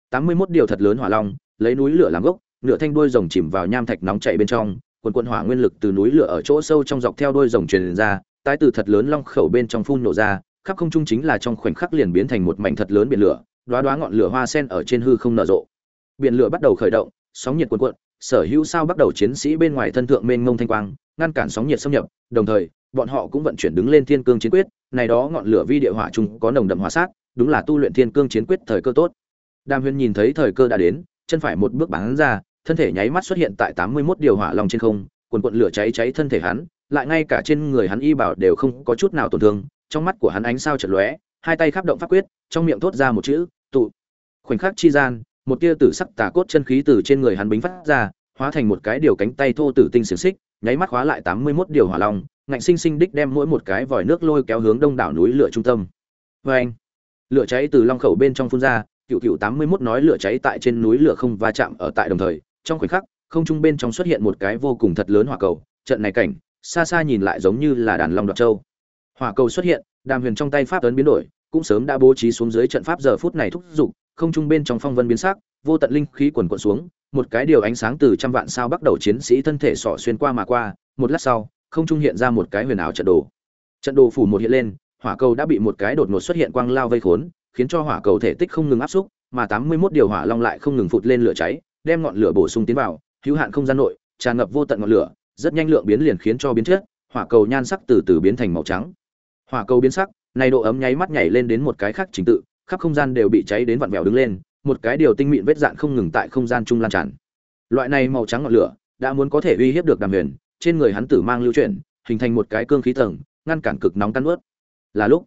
Tám mươi mốt điều thật lớn hỏa long lấy núi lửa làm gốc, nửa thanh đuôi rồng chìm vào nham thạch nóng chảy bên trong, quần quần hỏa nguyên lực từ núi lửa ở chỗ sâu trong dọc theo đuôi rồng truyền ra, tái từ thật lớn long khẩu bên trong phun nổ ra, khắp không trung chính là trong khoảnh khắc liền biến thành một mảnh thật lớn biển lửa, đóa đóa ngọn lửa hoa sen ở trên hư không nở rộ. Biển lửa bắt đầu khởi động, sóng nhiệt cuồn cuộn, sở hữu sao bắt đầu chiến sĩ bên ngoài thân thượng mênh mông thanh quang, ngăn cản sóng nhiệt xâm nhập, đồng thời, bọn họ cũng vận chuyển đứng lên thiên cương chiến quyết, này đó ngọn lửa vi địa hỏa chung có nồng đậm hỏa sát, đúng là tu luyện thiên cương chiến quyết thời cơ tốt. Đàm huyền nhìn thấy thời cơ đã đến chân phải một bước bắn ra, thân thể nháy mắt xuất hiện tại tám mươi 81 điều hỏa long trên không cuồn cuộn lửa cháy cháy thân thể hắn, lại ngay cả trên người hắn y bảo đều không có chút nào tổn thương, trong mắt của hắn ánh sao chợt lóe, hai tay khắp động pháp quyết, trong miệng thốt ra một chữ, tụ. Khoảnh khắc chi gian, một tia tử sắc tà cốt chân khí từ trên người hắn bính phát ra, hóa thành một cái điều cánh tay thô tử tinh xiển xích, nháy mắt khóa lại tám mươi 81 điều hỏa long, ngạnh sinh sinh đích đem mỗi một cái vòi nước lôi kéo hướng đông đảo núi lửa trung tâm. Vê anh lửa cháy từ long khẩu bên trong phun ra cựu cựu tám mươi mốt nói lửa cháy tại trên núi lửa không va chạm ở tại đồng thời, trong khoảnh khắc, không trung bên trong xuất hiện một cái vô cùng thật lớn hỏa cầu, trận này cảnh, xa xa nhìn lại giống như là đàn long đoạt châu. Hỏa cầu xuất hiện, đàm huyền trong tay pháp ấn biến đổi, cũng sớm đã bố trí xuống dưới trận pháp giờ phút này thúc giục, không trung bên trong phong vân biến sắc, vô tận linh khí quần quận xuống, một cái điều ánh sáng từ trăm vạn sao bắt đầu chiến sĩ thân thể sọ xuyên qua mà qua, một lát sau, không trung hiện ra một cái huyền ảo trận đồ. Trận đồ phủ một hiện lên, hỏa cầu đã bị một cái đột ngột xuất hiện quang lao vây khốn khiến cho hỏa cầu thể tích không ngừng áp xúc, mà tám mươi 81 điều hỏa long lại không ngừng phụt lên lửa cháy, đem ngọn lửa bổ sung tiến vào, hữu hạn không gian nội, tràn ngập vô tận ngọn lửa, rất nhanh lượng biến liền khiến cho biến chất, hỏa cầu nhan sắc từ từ biến thành màu trắng. Hỏa cầu biến sắc, này độ ấm nháy mắt nhảy lên đến một cái khác trình tự, khắp không gian đều bị cháy đến vặn vẹo đứng lên, một cái điều tinh mịn vết dạn không ngừng tại không gian trung lan tràn. Loại này màu trắng ngọn lửa, đã muốn có thể uy hiếp được đàm huyền, trên người hắn tử mang lưu chuyển, hình thành một cái cương khí tầng, ngăn cản cực nóng tan ướt là lúc,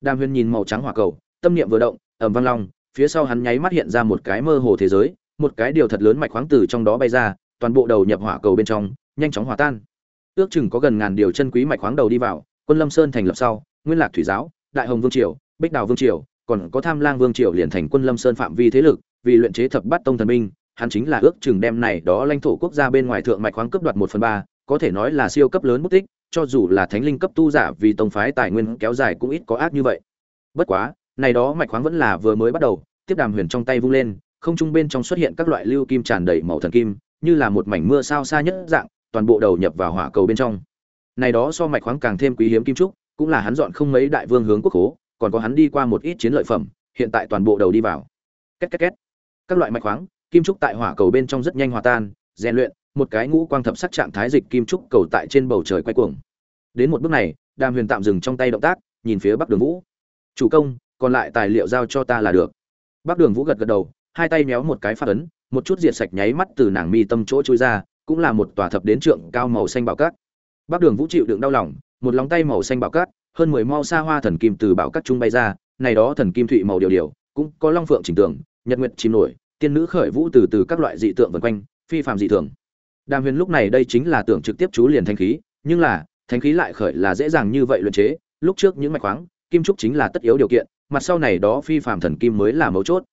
đàm huyền nhìn màu trắng hỏa cầu tâm niệm vừa động ẩm vang long, phía sau hắn nháy mắt hiện ra một cái mơ hồ thế giới, một cái điều thật lớn mạch khoáng từ trong đó bay ra, toàn bộ đầu nhập hỏa cầu bên trong, nhanh chóng hòa tan. Ước chừng có gần ngàn điều chân quý mạch khoáng đầu đi vào, quân lâm sơn thành lập sau, nguyên lạc thủy giáo, đại hồng vương triều, bích đào vương triều, còn có tham lang vương triều liền thành quân lâm sơn phạm vi thế lực, vì luyện chế thập bát tông thần binh, hắn chính là ước chừng đem này đó lãnh thổ quốc gia bên ngoài thượng mạch khoáng cấp đoạt một phần ba, có thể nói là siêu cấp lớn bút tích, cho dù là thánh linh cấp tu giả vì tông phái tài nguyên kéo dài cũng ít có ác như vậy. Bất quá này đó mạch khoáng vẫn là vừa mới bắt đầu, tiếp đàm huyền trong tay vung lên, không trung bên trong xuất hiện các loại lưu kim tràn đầy màu thần kim, như là một mảnh mưa sao xa nhất dạng, toàn bộ đầu nhập vào hỏa cầu bên trong. Này đó so mạch khoáng càng thêm quý hiếm kim trúc, cũng là hắn dọn không mấy đại vương hướng quốc hố, còn có hắn đi qua một ít chiến lợi phẩm, hiện tại toàn bộ đầu đi vào. Két két két. Các loại mạch khoáng, kim trúc tại hỏa cầu bên trong rất nhanh hòa tan, rèn luyện, một cái ngũ quang thập sắc trạng thái dịch kim trúc cầu tại trên bầu trời quay cuồng. Đến một bước này, đàm huyền tạm dừng trong tay động tác, nhìn phía bắc đường vũ. Chủ công còn lại tài liệu giao cho ta là được. Bắc đường vũ gật gật đầu, hai tay méo một cái phát ấn, một chút diệt sạch nháy mắt từ nàng mi tâm chỗ trôi ra, cũng là một tòa thập đến trượng cao màu xanh bảo cát. Bắc đường vũ chịu đựng đau lòng, một lòng tay màu xanh bảo cát, hơn mười mau xa hoa thần kim từ bảo cát trung bay ra, này đó thần kim thụy màu điều điều, cũng có long phượng chỉnh tường, nhật nguyệt chìm nổi, tiên nữ khởi vũ từ từ các loại dị tượng vần quanh, phi phàm dị thường. Đàm huyền lúc này đây chính là tưởng trực tiếp chú liền thanh khí, nhưng là thanh khí lại khởi là dễ dàng như vậy luyện chế, lúc trước những mạch khoáng, kim trúc chính là tất yếu điều kiện mặt sau này đó phi phàm thần kim mới là mấu chốt.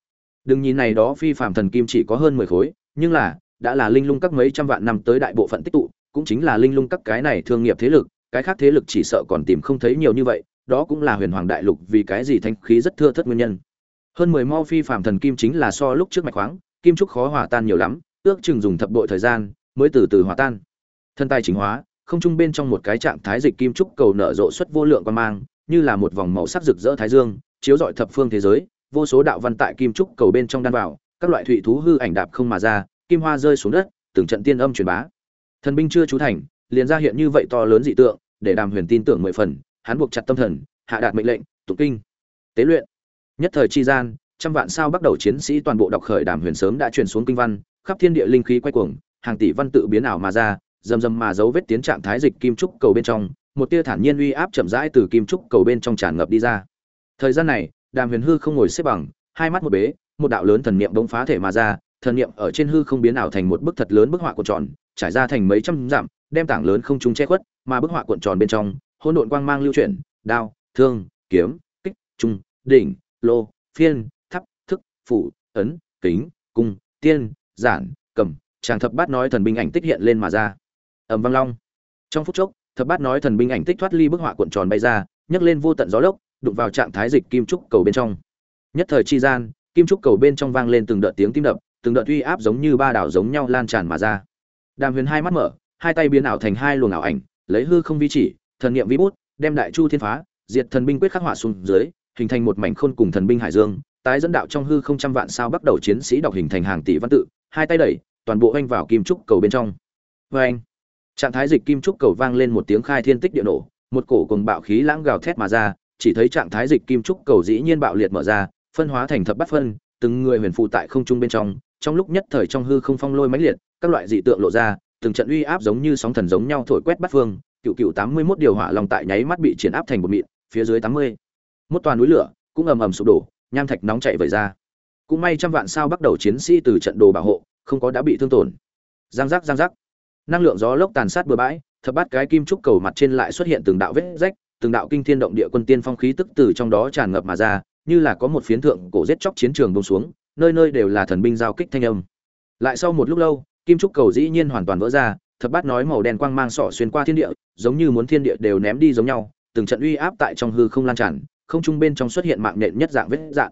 Đừng nhìn này đó phi phàm thần kim chỉ có hơn mười khối, nhưng là, đã là linh lung các mấy trăm vạn năm tới đại bộ phận tích tụ, cũng chính là linh lung các cái này thương nghiệp thế lực, cái khác thế lực chỉ sợ còn tìm không thấy nhiều như vậy, đó cũng là huyền hoàng đại lục vì cái gì thanh khí rất thưa thất nguyên nhân. Hơn mười mo phi phàm thần kim chính là so lúc trước mạch khoáng, kim trúc khó hòa tan nhiều lắm, ước chừng dùng thập bội thời gian mới từ từ hòa tan. Thân tài chính hóa, không trung bên trong một cái trạng thái dịch kim trúc cầu nở rộ xuất vô lượng quan mang, như là một vòng màu sắc rực rỡ thái dương chiếu rọi thập phương thế giới, vô số đạo văn tại kim trúc cầu bên trong đan vào, các loại thủy thú hư ảnh đạp không mà ra, kim hoa rơi xuống đất, từng trận tiên âm truyền bá. Thần binh chưa chú thành, liền ra hiện như vậy to lớn dị tượng, để đàm huyền tin tưởng mười phần, hắn buộc chặt tâm thần, hạ đạt mệnh lệnh, tụng kinh. Tế luyện. Nhất thời chi gian, trăm vạn sao bắt đầu chiến sĩ toàn bộ đọc khởi đàm huyền sớm đã truyền xuống kinh văn, khắp thiên địa linh khí quay cuồng, hàng tỷ văn tự biến ảo mà ra dầm dầm mà dấu vết tiến trạng thái dịch kim trúc cầu bên trong, một tia thản nhiên uy áp chậm rãi từ kim trúc cầu bên trong tràn ngập đi ra thời gian này, đàm huyền hư không ngồi xếp bằng, hai mắt một bế, một đạo lớn thần niệm bỗng phá thể mà ra, thần niệm ở trên hư không biến ảo thành một bức thật lớn bức họa cuộn tròn, trải ra thành mấy trăm dặm, đem tảng lớn không trung che khuất, mà bức họa cuộn tròn bên trong, hỗn độn quang mang lưu chuyển, đao, thương, kiếm, kích, trung, đỉnh, lô, phiên, thắp, thức, phủ, ấn, kính, cung, tiên, giản, cầm chàng thập bát nói thần binh ảnh tích hiện lên mà ra. Ầm vang long. Trong phút chốc, thập bát nói thần binh ảnh tích thoát ly bức họa cuộn tròn bay ra, nhấc lên vô tận gió lốc đụng vào trạng thái dịch kim trúc cầu bên trong. Nhất thời chi gian, kim trúc cầu bên trong vang lên từng đợt tiếng tim đập, từng đợt uy áp giống như ba đảo giống nhau lan tràn mà ra. Đàm huyền hai mắt mở, hai tay biến ảo thành hai luồng ảo ảnh, lấy hư không vi chỉ, thần niệm vi bút, đem đại chu thiên phá, diệt thần binh quyết khắc họa xuống dưới, hình thành một mảnh khôn cùng thần binh hải dương, tái dẫn đạo trong hư không trăm vạn sao bắt đầu chiến sĩ đọc hình thành hàng tỷ văn tự, hai tay đẩy, toàn bộ oanh vào kim trúc cầu bên trong. Vê anh, trạng thái dịch kim trúc cầu vang lên một tiếng khai thiên tích địa nổ, một cổ cùng bạo khí lãng gào thét mà ra chỉ thấy trạng thái dịch kim trúc cầu dĩ nhiên bạo liệt mở ra, phân hóa thành thập bát phân, từng người huyền phụ tại không trung bên trong trong lúc nhất thời trong hư không phong lôi mãnh liệt, các loại dị tượng lộ ra, từng trận uy áp giống như sóng thần giống nhau thổi quét bát phương, cựu cựu tám mươi 81 điều hỏa lòng tại nháy mắt bị triển áp thành một mịn, phía dưới tám mươi. Một toàn núi lửa cũng ầm ầm sụp đổ, nham thạch nóng chảy vẩy ra. Cũng may trăm vạn sao bắt đầu chiến sĩ từ trận đồ bảo hộ, không có đã bị thương tổn. Giang giác giang giác. Năng lượng gió lốc tàn sát bừa bãi, thập bát cái kim trúc cầu mặt trên lại xuất hiện từng đạo vết rách từng đạo kinh thiên động địa quân tiên phong khí tức từ trong đó tràn ngập mà ra, như là có một phiến thượng cổ giết chóc chiến trường bông xuống, nơi nơi đều là thần binh giao kích thanh âm. Lại sau một lúc lâu, kim trúc cầu dĩ nhiên hoàn toàn vỡ ra, thập bát nói màu đen quang mang sỏ xuyên qua thiên địa, giống như muốn thiên địa đều ném đi giống nhau, từng trận uy áp tại trong hư không lan tràn, không trung bên trong xuất hiện mạng nhện nhất dạng vết dạng.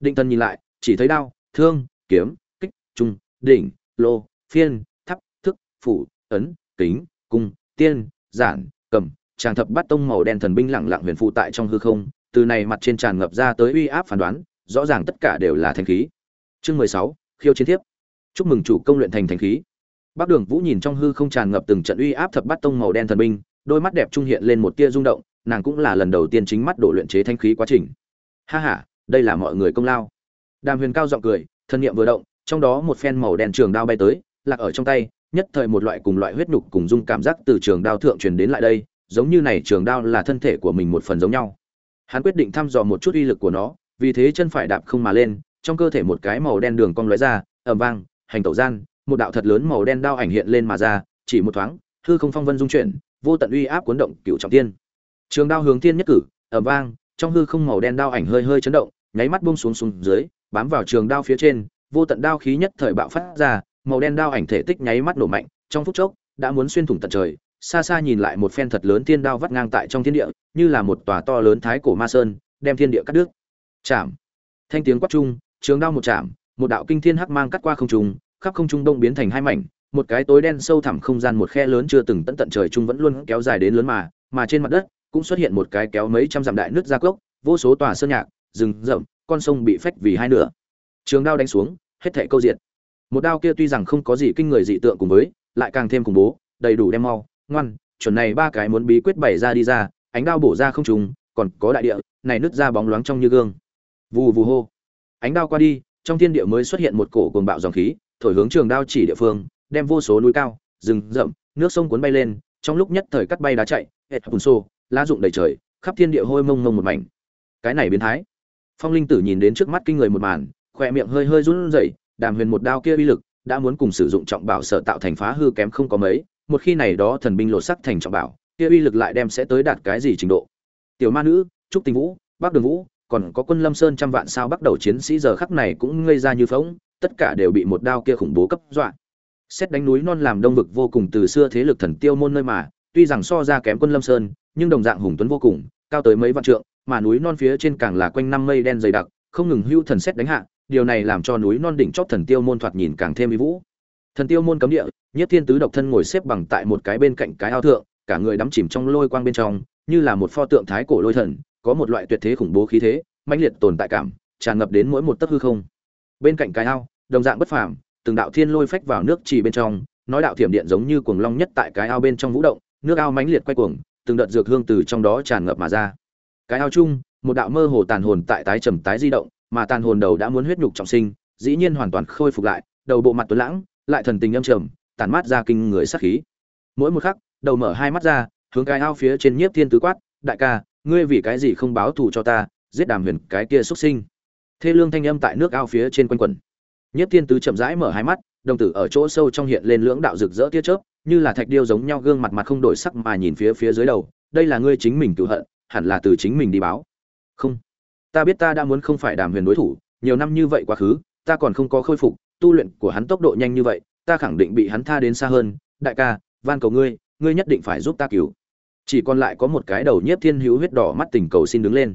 Định thần nhìn lại, chỉ thấy đao, thương, kiếm, kích, trung, đỉnh, lô, phiên thắp thức, phủ, ấn, kính, cung, tiên, giản, cầm tràng thập bát tông màu đen thần binh lẳng lặng huyền phụ tại trong hư không từ này mặt trên tràn ngập ra tới uy áp phán đoán rõ ràng tất cả đều là thanh khí chương mười sáu khiêu chiến thiếp chúc mừng chủ công luyện thành thanh khí Bắc Đường Vũ nhìn trong hư không tràn ngập từng trận uy áp thập bát tông màu đen thần binh, đôi mắt đẹp trung hiện lên một tia rung động, nàng cũng là lần đầu tiên chính mắt đổ luyện chế thanh khí quá trình. Ha ha, đây là mọi người công lao. Đàm Huyền cao giọng cười, thân niệm vừa động, trong đó một phen màu đen trường đao bay tới, lạc ở trong tay, nhất thời một loại cùng loại huyết nhục cùng dung cảm giác từ trường đao thượng truyền đến lại đây, giống như này trường đao là thân thể của mình một phần giống nhau. Hắn quyết định thăm dò một chút uy lực của nó, vì thế chân phải đạp không mà lên, trong cơ thể một cái màu đen đường cong lóe ra, ầm vang, hành tẩu gian, một đạo thật lớn màu đen đao ảnh hiện lên mà ra, chỉ một thoáng, hư không phong vân dung chuyển, vô tận uy áp cuốn động cửu trọng thiên. Trường đao hướng thiên nhất cử, ầm vang, trong hư không màu đen đao ảnh hơi hơi chấn động, nháy mắt buông xuống xuống dưới, bám vào trường đao phía trên, vô tận đao khí nhất thời bạo phát ra, màu đen đao ảnh thể tích nháy mắt nổ mạnh, trong phút chốc đã muốn xuyên thủng tận trời. Xa xa nhìn lại một phen thật lớn thiên đao vắt ngang tại trong thiên địa, như là một tòa to lớn thái cổ ma sơn, đem thiên địa cắt đứt. Chạm. Thanh tiếng quát trung, trường đao một chạm, một đạo kinh thiên hắc mang cắt qua không trung, khắp không trung đông biến thành hai mảnh, một cái tối đen sâu thẳm không gian một khe lớn chưa từng tận tận trời trung vẫn luôn kéo dài đến lớn mà, mà trên mặt đất cũng xuất hiện một cái kéo mấy trăm dặm đại nước ra cốc, vô số tòa sơn nhạc, rừng rậm, con sông bị phách vì hai nửa. Trường đao đánh xuống, hết thảy câu diệt. Một đao kia tuy rằng không có gì kinh người dị tượng cùng với, lại càng thêm khủng bố, đầy đủ đem mau, ngoan, chuẩn này ba cái muốn bí quyết bày ra đi ra, ánh đao bổ ra không trùng, còn có đại địa, này nứt ra bóng loáng trong như gương. Vù vù hô. Ánh đao qua đi, trong thiên địa mới xuất hiện một cổ cuồng bạo dòng khí, thổi hướng trường đao chỉ địa phương, đem vô số núi cao, rừng rậm, nước sông cuốn bay lên, trong lúc nhất thời cắt bay đá chạy, hệt bùn xô, lá rụng đầy trời, khắp thiên địa hôi mông mông một mảnh. Cái này biến thái. Phong Linh Tử nhìn đến trước mắt kinh người một màn, khoe miệng hơi hơi run rẩy, Đàm Huyền một đao kia uy lực, đã muốn cùng sử dụng trọng bảo sở tạo thành phá hư kém không có mấy, một khi này đó thần binh lộ sắc thành trọng bảo, kia uy lực lại đem sẽ tới đạt cái gì trình độ. Tiểu ma nữ, Trúc Tình Vũ, Bắc Đường Vũ, còn có Quân Lâm Sơn trăm vạn sao bắt đầu chiến sĩ giờ khắc này cũng ngây ra như phóng tất cả đều bị một đao kia khủng bố cấp dọa. Xét đánh núi non làm đông vực vô cùng từ xưa thế lực thần tiêu môn nơi mà, tuy rằng so ra kém quân Lâm Sơn, nhưng đồng dạng hùng tuấn vô cùng, cao tới mấy vạn trượng, mà núi non phía trên càng là quanh năm mây đen dày đặc, không ngừng hưu thần xét đánh hạ, điều này làm cho núi non đỉnh chót thần tiêu môn thoạt nhìn càng thêm uy vũ. Thần tiêu môn cấm địa, Nhất Thiên tứ độc thân ngồi xếp bằng tại một cái bên cạnh cái ao thượng, cả người đắm chìm trong lôi quang bên trong, như là một pho tượng thái cổ lôi thần, có một loại tuyệt thế khủng bố khí thế, mãnh liệt tồn tại cảm, tràn ngập đến mỗi một tấc hư không. Bên cạnh cái ao, đồng dạng bất phàm, từng đạo thiên lôi phách vào nước trì bên trong, nói đạo thiểm điện giống như cuồng long nhất tại cái ao bên trong vũ động, nước ao mãnh liệt quay cuồng, từng đợt dược hương từ trong đó tràn ngập mà ra. Cái ao chung, một đạo mơ hồ tàn hồn tại tái trầm tái di động, mà tàn hồn đầu đã muốn huyết nhục trọng sinh, dĩ nhiên hoàn toàn khôi phục lại, đầu bộ mặt tuấn lãng, lại thần tình âm trầm, tàn mát ra kinh người sát khí. Mỗi một khắc, đầu mở hai mắt ra, hướng cái ao phía trên nhiếp thiên tứ quát, đại ca, ngươi vì cái gì không báo thù cho ta, giết đàm huyền cái kia xuất sinh. Thê lương thanh âm tại nước ao phía trên quanh quẩn. Nhiếp thiên tứ chậm rãi mở hai mắt, đồng tử ở chỗ sâu trong hiện lên lưỡng đạo rực rỡ tia chớp, như là thạch điêu giống nhau gương mặt mặt không đổi sắc mà nhìn phía phía dưới đầu, đây là ngươi chính mình tự hận, hẳn là từ chính mình đi báo. Không, ta biết ta đã muốn không phải đàm huyền đối thủ, nhiều năm như vậy quá khứ, ta còn không có khôi phục, tu luyện của hắn tốc độ nhanh như vậy, ta khẳng định bị hắn tha đến xa hơn, đại ca, van cầu ngươi, ngươi nhất định phải giúp ta cứu. Chỉ còn lại có một cái đầu Nhiếp Thiên Hữu huyết đỏ mắt tình cầu xin đứng lên.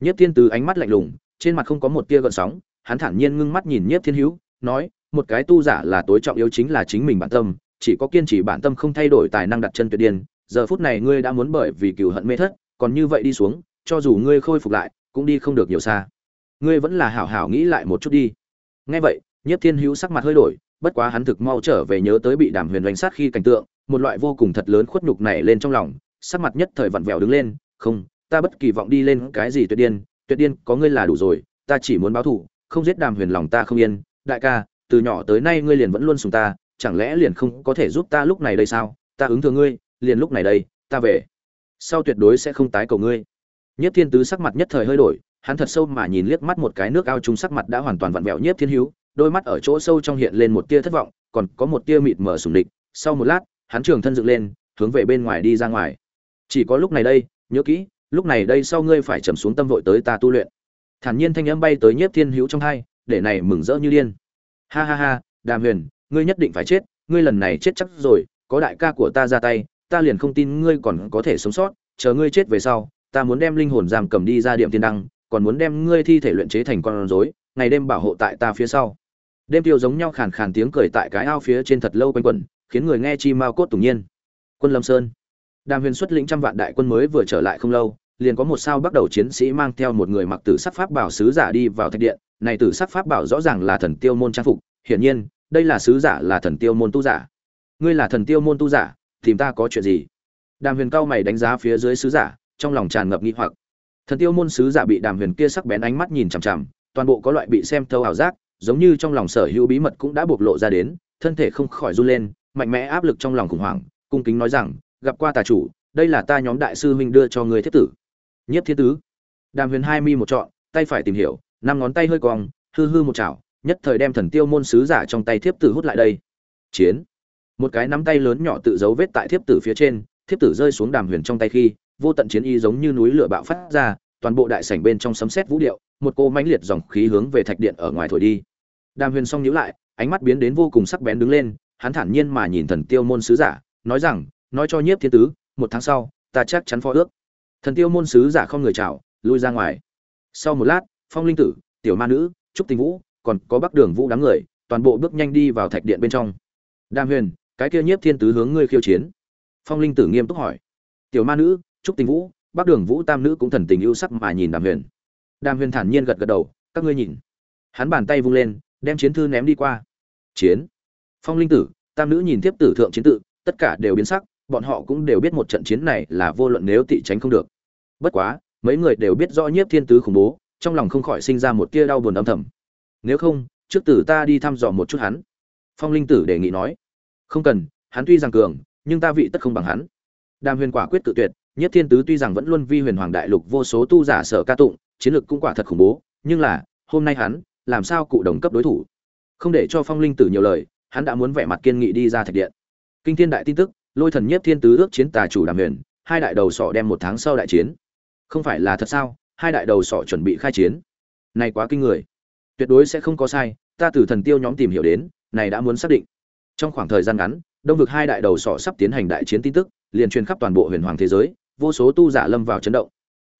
Nhiếp Thiên từ ánh mắt lạnh lùng, trên mặt không có một tia gợn sóng, hắn thản nhiên ngưng mắt nhìn Nhiếp Thiên Hữu, nói, một cái tu giả là tối trọng yếu chính là chính mình bản tâm, chỉ có kiên trì bản tâm không thay đổi tài năng đặt chân tuyệt điên, giờ phút này ngươi đã muốn bởi vì cừu hận mê thất, còn như vậy đi xuống, cho dù ngươi khôi phục lại, cũng đi không được nhiều xa. Ngươi vẫn là hảo hảo nghĩ lại một chút đi. Nghe vậy, Nhiếp Thiên Hữu sắc mặt hơi đổi, bất quá hắn thực mau trở về nhớ tới bị đàm huyền đánh sát khi cảnh tượng một loại vô cùng thật lớn khuất nhục này lên trong lòng sắc mặt nhất thời vặn vẹo đứng lên không ta bất kỳ vọng đi lên cái gì tuyệt điên tuyệt điên có ngươi là đủ rồi ta chỉ muốn báo thù không giết đàm huyền lòng ta không yên đại ca từ nhỏ tới nay ngươi liền vẫn luôn sủng ta chẳng lẽ liền không có thể giúp ta lúc này đây sao? Ta ứng thừa ngươi liền lúc này đây ta về. Sau tuyệt đối sẽ không tái cầu ngươi. Nhất thiên tứ sắc mặt nhất thời hơi đổi hắn thật sâu mà nhìn liếc mắt một cái nước ao trung sắc mặt đã hoàn toàn vặn vẹo nhiếp thiên hữu đôi mắt ở chỗ sâu trong hiện lên một tia thất vọng, còn có một tia mịt mờ sùng địch. Sau một lát, hắn trường thân dựng lên, hướng về bên ngoài đi ra ngoài. Chỉ có lúc này đây, nhớ kỹ, lúc này đây sau ngươi phải trầm xuống tâm vội tới ta tu luyện. Thản nhiên thanh âm bay tới nhiếp thiên hữu trong hai, để này mừng rỡ như điên. Ha ha ha, đàm huyền, ngươi nhất định phải chết, ngươi lần này chết chắc rồi, có đại ca của ta ra tay, ta liền không tin ngươi còn có thể sống sót, chờ ngươi chết về sau, ta muốn đem linh hồn giam cầm đi ra điểm tiên đăng, còn muốn đem ngươi thi thể luyện chế thành con rối, ngày đêm bảo hộ tại ta phía sau đêm tiêu giống nhau khàn khàn tiếng cười tại cái ao phía trên thật lâu quanh quẩn, khiến người nghe chi mao cốt tủng nhiên. Quân lâm sơn. Đàm huyền xuất lĩnh trăm vạn đại quân mới vừa trở lại không lâu, liền có một sao bắt đầu chiến sĩ mang theo một người mặc tử sắc pháp bảo sứ giả đi vào thạch điện. Này tử sắc pháp bảo rõ ràng là thần tiêu môn trang phục, hiển nhiên, đây là sứ giả là thần tiêu môn tu giả. Ngươi là thần tiêu môn tu giả, tìm ta có chuyện gì? Đàm huyền cao mày đánh giá phía dưới sứ giả, trong lòng tràn ngập nghi hoặc. Thần tiêu môn sứ giả bị đàm huyền kia sắc bén ánh mắt nhìn chằm chằm, toàn bộ có loại bị xem thâu ảo giác giống như trong lòng sở hữu bí mật cũng đã bộc lộ ra đến, thân thể không khỏi run lên, mạnh mẽ áp lực trong lòng khủng hoảng, cung kính nói rằng, gặp qua tà chủ, đây là ta nhóm đại sư huynh đưa cho người thiết tử. Nhiếp thiết tứ. Đàm huyền hai mi một trọn, tay phải tìm hiểu, năm ngón tay hơi cong, hư hư một chảo, nhất thời đem thần tiêu môn sứ giả trong tay thiếp tử hút lại đây. Chiến. Một cái nắm tay lớn nhỏ tự dấu vết tại thiếp tử phía trên, thiếp tử rơi xuống đàm huyền trong tay khi, vô tận chiến y giống như núi lửa bạo phát ra toàn bộ đại sảnh bên trong sấm sét vũ điệu, một cô mãnh liệt dòng khí hướng về thạch điện ở ngoài thổi đi. Đàm huyền song nhíu lại, ánh mắt biến đến vô cùng sắc bén đứng lên, hắn thản nhiên mà nhìn thần tiêu môn sứ giả, nói rằng, nói cho nhiếp thiên tứ, một tháng sau, ta chắc chắn phó ước. Thần tiêu môn sứ giả không người chào, lui ra ngoài. Sau một lát, phong linh tử, tiểu ma nữ, trúc tình vũ, còn có bắc đường vũ đám người, toàn bộ bước nhanh đi vào thạch điện bên trong. Đàm huyền, cái kia nhiếp thiên tứ hướng ngươi khiêu chiến. Phong linh tử nghiêm túc hỏi. Tiểu ma nữ, trúc tình vũ bắc đường vũ tam nữ cũng thần tình ưu sắc mà nhìn đàm huyền. Đàm huyền thản nhiên gật gật đầu, các ngươi nhìn. Hắn bàn tay vung lên, đem chiến thư ném đi qua. Chiến? Phong linh tử, tam nữ nhìn tiếp tử thượng chiến tự, tất cả đều biến sắc, bọn họ cũng đều biết một trận chiến này là vô luận nếu tị tránh không được. Bất quá, mấy người đều biết rõ nhiếp thiên tứ khủng bố, trong lòng không khỏi sinh ra một tia đau buồn âm thầm. Nếu không, trước tử ta đi thăm dò một chút hắn. Phong linh tử đề nghị nói. Không cần, hắn tuy rằng cường, nhưng ta vị tất không bằng hắn. Đàm huyền quả quyết tự tuyệt nhất thiên tứ tuy rằng vẫn luôn vi huyền hoàng đại lục vô số tu giả sở ca tụng, chiến lược cũng quả thật khủng bố, nhưng là, hôm nay hắn, làm sao cụ đồng cấp đối thủ? Không để cho phong linh tử nhiều lời, hắn đã muốn vẻ mặt kiên nghị đi ra thạch điện. Kinh thiên đại tin tức, lôi thần nhất thiên tứ ước chiến tà chủ đàm huyền, hai đại đầu sọ đem một tháng sau đại chiến. Không phải là thật sao? Hai đại đầu sọ chuẩn bị khai chiến. Này quá kinh người. Tuyệt đối sẽ không có sai, ta từ thần tiêu nhóm tìm hiểu đến, này đã muốn xác định. Trong khoảng thời gian ngắn, đông vực hai đại đầu sọ sắp tiến hành đại chiến tin tức, liền truyền khắp toàn bộ huyền hoàng thế giới vô số tu giả lâm vào chấn động.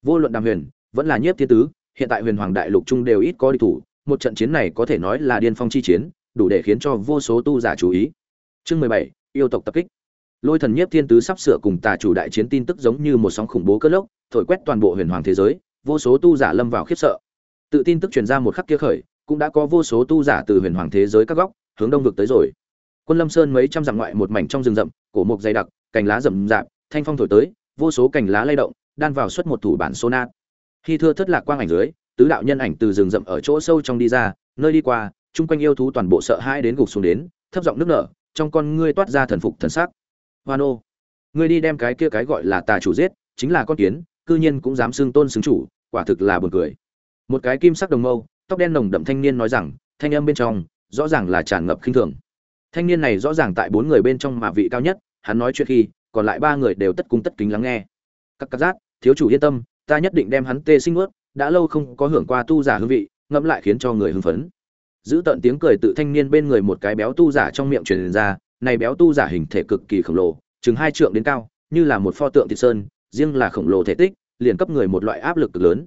Vô luận đàm huyền, vẫn là nhiếp thiên tứ, hiện tại huyền hoàng đại lục trung đều ít có địch thủ, một trận chiến này có thể nói là điên phong chi chiến, đủ để khiến cho vô số tu giả chú ý. Chương mười bảy, yêu tộc tập kích. Lôi thần nhiếp thiên tứ sắp sửa cùng tà chủ đại chiến tin tức giống như một sóng khủng bố cất lốc, thổi quét toàn bộ huyền hoàng thế giới, vô số tu giả lâm vào khiếp sợ. Tự tin tức truyền ra một khắc kia khởi, cũng đã có vô số tu giả từ huyền hoàng thế giới các góc, hướng đông vực tới rồi. Quân lâm sơn mấy trăm dặm ngoại một mảnh trong rừng rậm, cổ mục dày đặc, cành lá rậm rạp, thanh phong thổi tới vô số cành lá lay động, đan vào suốt một thủ bản sonat. Khi thưa thất lạc quang ảnh dưới, tứ đạo nhân ảnh từ rừng rậm ở chỗ sâu trong đi ra, nơi đi qua, chung quanh yêu thú toàn bộ sợ hãi đến gục xuống đến, thấp giọng nước nở, trong con ngươi toát ra thần phục thần sắc. Hoan ô, ngươi đi đem cái kia cái gọi là tà chủ giết, chính là con kiến, cư nhiên cũng dám xưng tôn xứng chủ, quả thực là buồn cười. Một cái kim sắc đồng mâu, tóc đen nồng đậm thanh niên nói rằng, thanh âm bên trong, rõ ràng là tràn ngập khinh thường. Thanh niên này rõ ràng tại bốn người bên trong mà vị cao nhất, hắn nói chuyện khi còn lại ba người đều tất cung tất kính lắng nghe. Các cắt giác, thiếu chủ yên tâm, ta nhất định đem hắn tê sinh ướt đã lâu không có hưởng qua tu giả hương vị, ngẫm lại khiến cho người hưng phấn. Giữ tận tiếng cười tự thanh niên bên người một cái béo tu giả trong miệng truyền ra, này béo tu giả hình thể cực kỳ khổng lồ, chừng hai trượng đến cao, như là một pho tượng thịt sơn, riêng là khổng lồ thể tích, liền cấp người một loại áp lực cực lớn.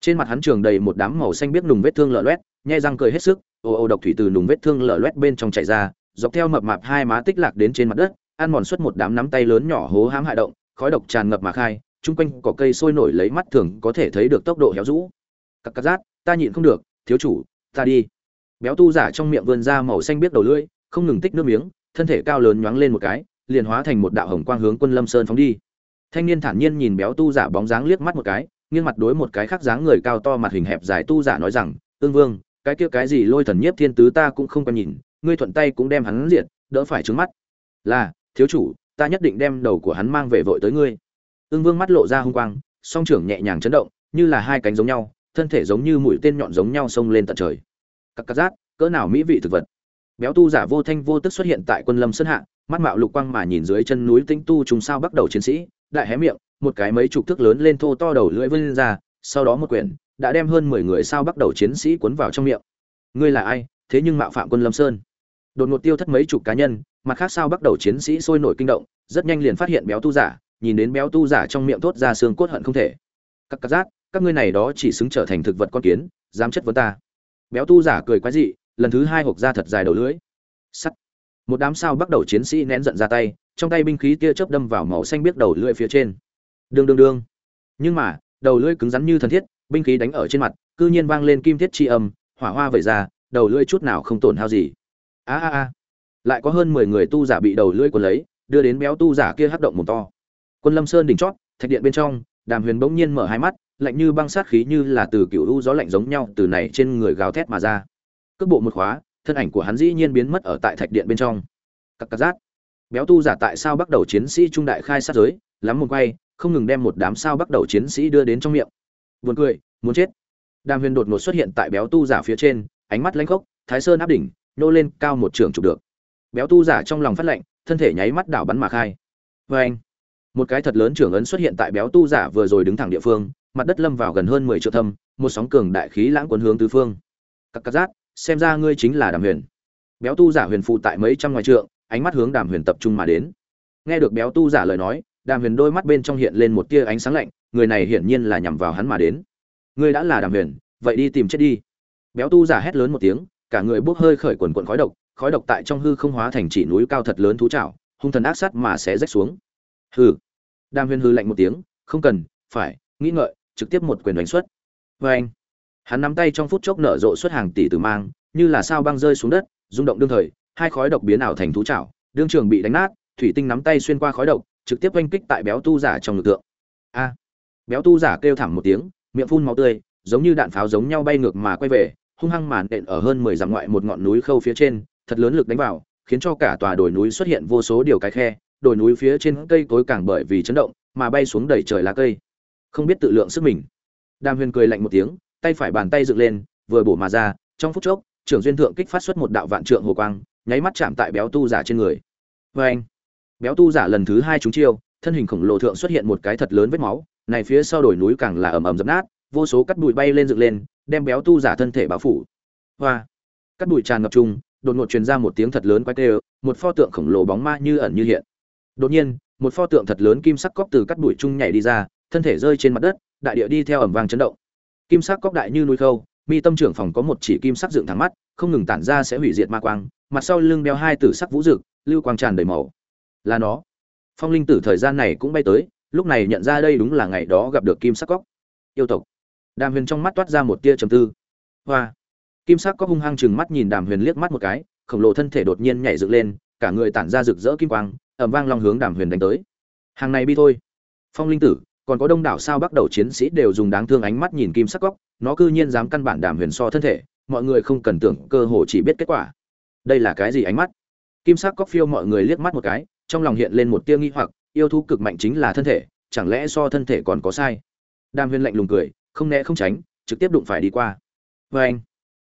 Trên mặt hắn trường đầy một đám màu xanh biết nùng vết thương lở loét nhai răng cười hết sức, ô ô độc thủy từ nùng vết thương lở loét bên trong chảy ra, dọc theo mập mạp hai má tích lạc đến trên mặt đất ăn mòn suốt một đám nắm tay lớn nhỏ hố hãm hại động, khói độc tràn ngập mà khai, chung quanh cỏ cây sôi nổi lấy mắt thường có thể thấy được tốc độ héo rũ. Cặp cắt rát, ta nhịn không được, thiếu chủ, ta đi. Béo tu giả trong miệng vươn ra màu xanh biết đầu lưỡi, không ngừng tích nước miếng, thân thể cao lớn nhoáng lên một cái, liền hóa thành một đạo hồng quang hướng quân lâm sơn phóng đi. Thanh niên thản nhiên nhìn béo tu giả bóng dáng liếc mắt một cái, nghiêng mặt đối một cái khác dáng người cao to mặt hình hẹp dài tu giả nói rằng ương vương, cái kia cái gì lôi thần nhiếp thiên tứ ta cũng không còn nhìn, ngươi thuận tay cũng đem hắn diệt, đỡ phải trứng mắt. Là thiếu chủ ta nhất định đem đầu của hắn mang về vội tới ngươi. Ương vương mắt lộ ra hung quang song trưởng nhẹ nhàng chấn động như là hai cánh giống nhau thân thể giống như mũi tên nhọn giống nhau xông lên tận trời. Các cắt giác, cỡ nào mỹ vị thực vật. Béo tu giả vô thanh vô tức xuất hiện tại quân lâm sơn hạ mắt mạo lục quang mà nhìn dưới chân núi tĩnh tu trùng sao bắt đầu chiến sĩ đại hé miệng một cái mấy chục thước lớn lên thô to đầu lưỡi vươn ra sau đó một quyển đã đem hơn mười người sao bắt đầu chiến sĩ cuốn vào trong miệng. Ngươi là ai? Thế nhưng mạo phạm quân lâm sơn. Đột ngột tiêu thất mấy chục cá nhân mặt khác sao bắt đầu chiến sĩ sôi nổi kinh động, rất nhanh liền phát hiện béo tu giả, nhìn đến béo tu giả trong miệng thốt ra xương cốt hận không thể. Các cắt giác các ngươi này đó chỉ xứng trở thành thực vật con kiến, dám chất vấn ta. Béo tu giả cười quái dị, lần thứ hai hộp ra thật dài đầu lưỡi. Sắt. Một đám sao bắt đầu chiến sĩ nén giận ra tay, trong tay binh khí tia chớp đâm vào màu xanh biết đầu lưỡi phía trên. Đương đương đương. Nhưng mà, đầu lưỡi cứng rắn như thần thiết, binh khí đánh ở trên mặt, cư nhiên vang lên kim thiết chi âm, hỏa hoa vẩy ra, đầu lưỡi chút nào không tổn hao gì. A a a lại có hơn mười người tu giả bị đầu lưỡi của lấy, đưa đến béo tu giả kia hấp động một to. Quân lâm sơn đỉnh chót, thạch điện bên trong, đàm huyền bỗng nhiên mở hai mắt, lạnh như băng sát khí như là từ cựu u gió lạnh giống nhau từ này trên người gào thét mà ra. Cước bộ một khóa, thân ảnh của hắn dĩ nhiên biến mất ở tại thạch điện bên trong. Các cặp giác béo tu giả tại sao bắt đầu chiến sĩ trung đại khai sát giới, lắm một quay, không ngừng đem một đám sao bắt đầu chiến sĩ đưa đến trong miệng. Buồn cười, muốn chết. Đàm huyền đột ngột xuất hiện tại béo tu giả phía trên, ánh mắt lãnh khốc, thái sơn áp đỉnh, nô lên cao một trường chụp được béo tu giả trong lòng phát lạnh thân thể nháy mắt đảo bắn mà khai. Vê anh, một cái thật lớn trưởng ấn xuất hiện tại béo tu giả vừa rồi đứng thẳng địa phương, mặt đất lâm vào gần hơn mười triệu thâm, một sóng cường đại khí lãng quấn hướng tứ phương. Các cắt giác xem ra ngươi chính là đàm huyền. Béo tu giả huyền phụ tại mấy trăm ngoài trượng, ánh mắt hướng đàm huyền tập trung mà đến. Nghe được béo tu giả lời nói, đàm huyền đôi mắt bên trong hiện lên một tia ánh sáng lạnh, người này hiển nhiên là nhằm vào hắn mà đến. Ngươi đã là đàm huyền, vậy đi tìm chết đi. Béo tu giả hét lớn một tiếng, cả người bốc hơi khởi quần quần khói độc khói độc tại trong hư không hóa thành chỉ núi cao thật lớn thú trảo hung thần ác sát mà sẽ rách xuống. Hư đàm huyền hư lạnh một tiếng, không cần, phải, nghĩ ngợi, trực tiếp một quyền đánh xuất. Oeng. hắn nắm tay trong phút chốc nở rộ xuất hàng tỷ tử mang, như là sao băng rơi xuống đất, rung động đương thời, hai khói độc biến ảo thành thú trảo đương trường bị đánh nát, thủy tinh nắm tay xuyên qua khói độc, trực tiếp oanh kích tại béo tu giả trong lực tượng a. Béo tu giả kêu thảm một tiếng, miệng phun máu tươi, giống như đạn pháo giống nhau bay ngược mà quay về, hung hăng màn đện ở hơn mười dặm ngoại một ngọn núi khâu phía trên thật lớn lực đánh vào, khiến cho cả tòa đồi núi xuất hiện vô số điều cái khe, đồi núi phía trên cây cối càng bởi vì chấn động mà bay xuống đầy trời lá cây. Không biết tự lượng sức mình. Đàm huyền cười lạnh một tiếng, tay phải bàn tay dựng lên, vừa bổ mà ra, trong phút chốc, trưởng duyên thượng kích phát xuất một đạo vạn trượng hồ quang, nháy mắt chạm tại béo tu giả trên người. Và anh, béo tu giả lần thứ hai trúng chiêu, thân hình khổng lồ thượng xuất hiện một cái thật lớn vết máu, này phía sau đồi núi càng là ầm ầm dập nát, vô số cắt bụi bay lên dựng lên, đem béo tu giả thân thể bao phủ. Hoa, cắt bụi tràn ngập trùng đột ngột truyền ra một tiếng thật lớn quái tê một pho tượng khổng lồ bóng ma như ẩn như hiện. Đột nhiên, một pho tượng thật lớn kim sắc cóc từ cắt bụi trung nhảy đi ra, thân thể rơi trên mặt đất, đại địa đi theo ẩm vang chấn động. Kim sắc cóc đại như núi khâu, mi tâm trưởng phòng có một chỉ kim sắc dựng thẳng mắt, không ngừng tản ra sẽ hủy diệt ma quang, mặt sau lưng đeo hai tử sắc vũ dực, lưu quang tràn đầy màu. Là nó. Phong linh tử thời gian này cũng bay tới, lúc này nhận ra đây đúng là ngày đó gặp được kim sắc cóc yêu tộc. Đàm huyền trong mắt toát ra một tia trầm tư. Hoa kim sắc có hung hăng chừng mắt nhìn đàm huyền liếc mắt một cái, khổng lồ thân thể đột nhiên nhảy dựng lên, cả người tản ra rực rỡ kim quang ẩm vang long hướng đàm huyền đánh tới. Hàng này bi thôi. Phong linh tử, còn có đông đảo sao bắt đầu chiến sĩ đều dùng đáng thương ánh mắt nhìn kim sắc góc, nó cư nhiên dám căn bản đàm huyền so thân thể, mọi người không cần tưởng cơ hồ chỉ biết kết quả. Đây là cái gì ánh mắt? Kim sắc góc phiêu mọi người liếc mắt một cái, trong lòng hiện lên một tia nghi hoặc, yêu thú cực mạnh chính là thân thể, chẳng lẽ so thân thể còn có sai? Đàm huyền lạnh lùng cười, không né không tránh, trực tiếp đụng phải đi qua. Vê anh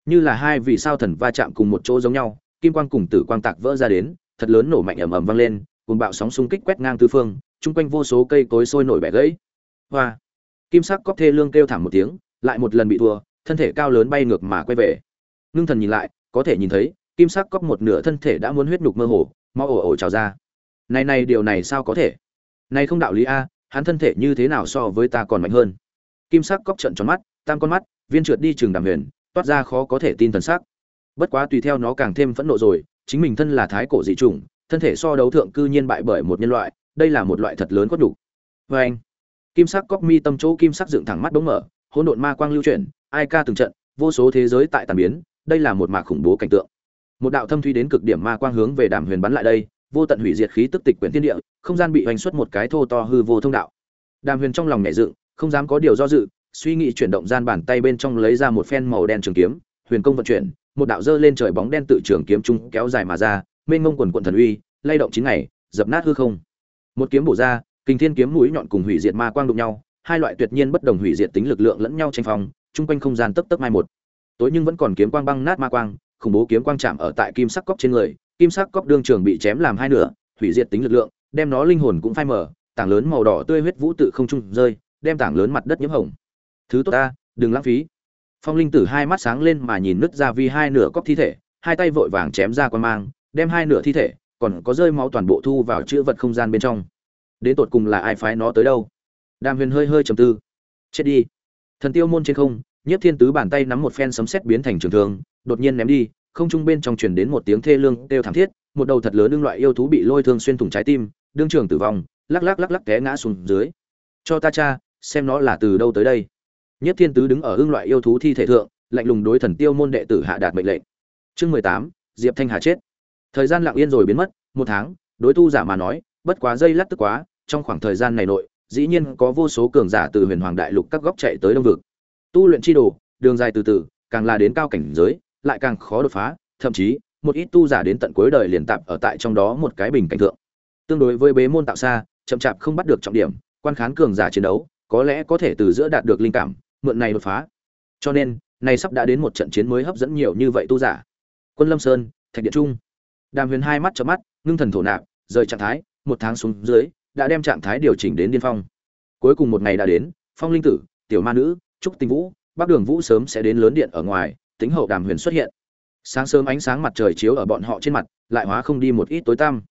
như là hai vì sao thần va chạm cùng một chỗ giống nhau, kim quang cùng tử quang tạc vỡ ra đến, thật lớn nổ mạnh ầm ầm vang lên cùng bạo sóng xung kích quét ngang tứ phương, chung quanh vô số cây cối sôi nổi bẻ gãy. Hoa! Kim sắc cóp thê lương kêu thảm một tiếng, lại một lần bị thua, thân thể cao lớn bay ngược mà quay về. Ngưng thần nhìn lại, có thể nhìn thấy, kim sắc cóp một nửa thân thể đã muốn huyết nhục mơ hồ, mau ồ ồ trào ra. Này này, điều này sao có thể? Này không đạo lý a, hắn thân thể như thế nào so với ta còn mạnh hơn? Kim sắc cóp trận tròn mắt, tam con mắt, viên trượt đi trường đàm huyền toát ra khó có thể tin thần sắc. Bất quá tùy theo nó càng thêm phẫn nộ rồi, chính mình thân là thái cổ dị chủng, thân thể so đấu thượng cư nhiên bại bởi một nhân loại, đây là một loại thật lớn có đủ Và anh, kim sắc cóc mi tâm chỗ kim sắc dựng thẳng mắt đống mở, hỗn độn ma quang lưu chuyển, ai ca từng trận, vô số thế giới tại tàn biến, đây là một mạc khủng bố cảnh tượng. Một đạo thâm thủy đến cực điểm ma quang hướng về đàm huyền bắn lại đây, vô tận hủy diệt khí tức tịch quyển thiên địa, không gian bị hoành xuất một cái thô to hư vô thông đạo. Đàm huyền trong lòng nhẹ dựng, không dám có điều do dự suy nghĩ chuyển động gian bàn tay bên trong lấy ra một phen màu đen trường kiếm, huyền công vận chuyển, một đạo dơ lên trời bóng đen tự trường kiếm trung kéo dài mà ra, mênh mông quần quần thần uy, lay động chín ngày, dập nát hư không. Một kiếm bổ ra, kinh thiên kiếm mũi nhọn cùng hủy diệt ma quang đụng nhau, hai loại tuyệt nhiên bất đồng hủy diệt tính lực lượng lẫn nhau tranh phong, chung quanh không gian tấp tấp mai một. Tối nhưng vẫn còn kiếm quang băng nát ma quang, khủng bố kiếm quang chạm ở tại kim sắc cốc trên người, kim sắc cốc đương trường bị chém làm hai nửa, hủy diệt tính lực lượng, đem nó linh hồn cũng phai mở tảng lớn màu đỏ tươi huyết vũ tự không trung rơi, đem tảng lớn mặt đất nhiễm hồng thứ tốt ta, đừng lãng phí. Phong linh tử hai mắt sáng lên mà nhìn nứt ra vì hai nửa cóc thi thể, hai tay vội vàng chém ra quan mang, đem hai nửa thi thể, còn có rơi máu toàn bộ thu vào chữ vật không gian bên trong. Đến tột cùng là ai phái nó tới đâu? Đàm huyền hơi hơi trầm tư. Chết đi. Thần tiêu môn trên không nhất thiên tứ bàn tay nắm một phen sấm sét biến thành trường thương, đột nhiên ném đi, không trung bên trong truyền đến một tiếng thê lương kêu thảm thiết, một đầu thật lớn đương loại yêu thú bị lôi thương xuyên thủng trái tim, đương trường tử vong, lắc lắc lắc lắc té ngã xuống dưới. Cho ta cha, xem nó là từ đâu tới đây nhất thiên tứ đứng ở Hương loại yêu thú thi thể thượng, lạnh lùng đối thần tiêu môn đệ tử hạ đạt mệnh lệnh. Chương mười tám, diệp thanh hà chết. Thời gian lặng yên rồi biến mất, một tháng, đối tu giả mà nói, bất quá dây lát tức quá, trong khoảng thời gian này nội, dĩ nhiên có vô số cường giả từ huyền hoàng đại lục các góc chạy tới đông vực. Tu luyện chi đồ, đường dài từ từ, càng là đến cao cảnh giới, lại càng khó đột phá, thậm chí, một ít tu giả đến tận cuối đời liền tạm ở tại trong đó một cái bình cảnh thượng. Tương đối với bế môn tạo xa, chậm chạp không bắt được trọng điểm, quan khán cường giả chiến đấu, có lẽ có thể từ giữa đạt được linh cảm mượn này đột phá. Cho nên này sắp đã đến một trận chiến mới hấp dẫn nhiều như vậy tu giả. Quân lâm sơn, thạch điện trung. Đàm huyền hai mắt cho mắt, ngưng thần thổ nạp, rời trạng thái, một tháng xuống dưới, đã đem trạng thái điều chỉnh đến điên phong. Cuối cùng một ngày đã đến, phong linh tử, tiểu ma nữ, trúc tinh vũ, bắc đường vũ sớm sẽ đến lớn điện ở ngoài, tính hậu đàm huyền xuất hiện. Sáng sớm ánh sáng mặt trời chiếu ở bọn họ trên mặt, lại hóa không đi một ít tối tăm.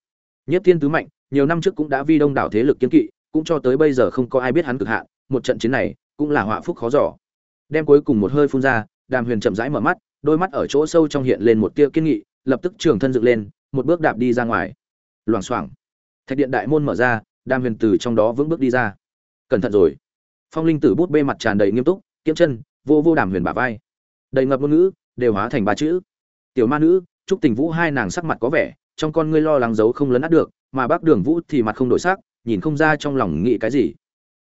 Nhất tiên tứ mạnh, nhiều năm trước cũng đã vi đông đảo thế lực kiên kỵ, cũng cho tới bây giờ không có ai biết hắn cực hạn, một trận chiến này cũng là họa phúc khó giỏ đem cuối cùng một hơi phun ra, đàm huyền chậm rãi mở mắt, đôi mắt ở chỗ sâu trong hiện lên một tia kiên nghị, lập tức trường thân dựng lên, một bước đạp đi ra ngoài. Loảng xoảng. Thạch điện đại môn mở ra, đàm huyền từ trong đó vững bước đi ra. Cẩn thận rồi. Phong linh tử bút bê mặt tràn đầy nghiêm túc, kiếm chân, vô vô đàm huyền bả vai. Đầy ngập ngôn ngữ, đều hóa thành ba chữ. Tiểu ma nữ, trúc tình vũ hai nàng sắc mặt có vẻ, trong con ngươi lo lắng giấu không lấn át được, mà bác đường vũ thì mặt không đổi sắc, nhìn không ra trong lòng nghĩ cái gì.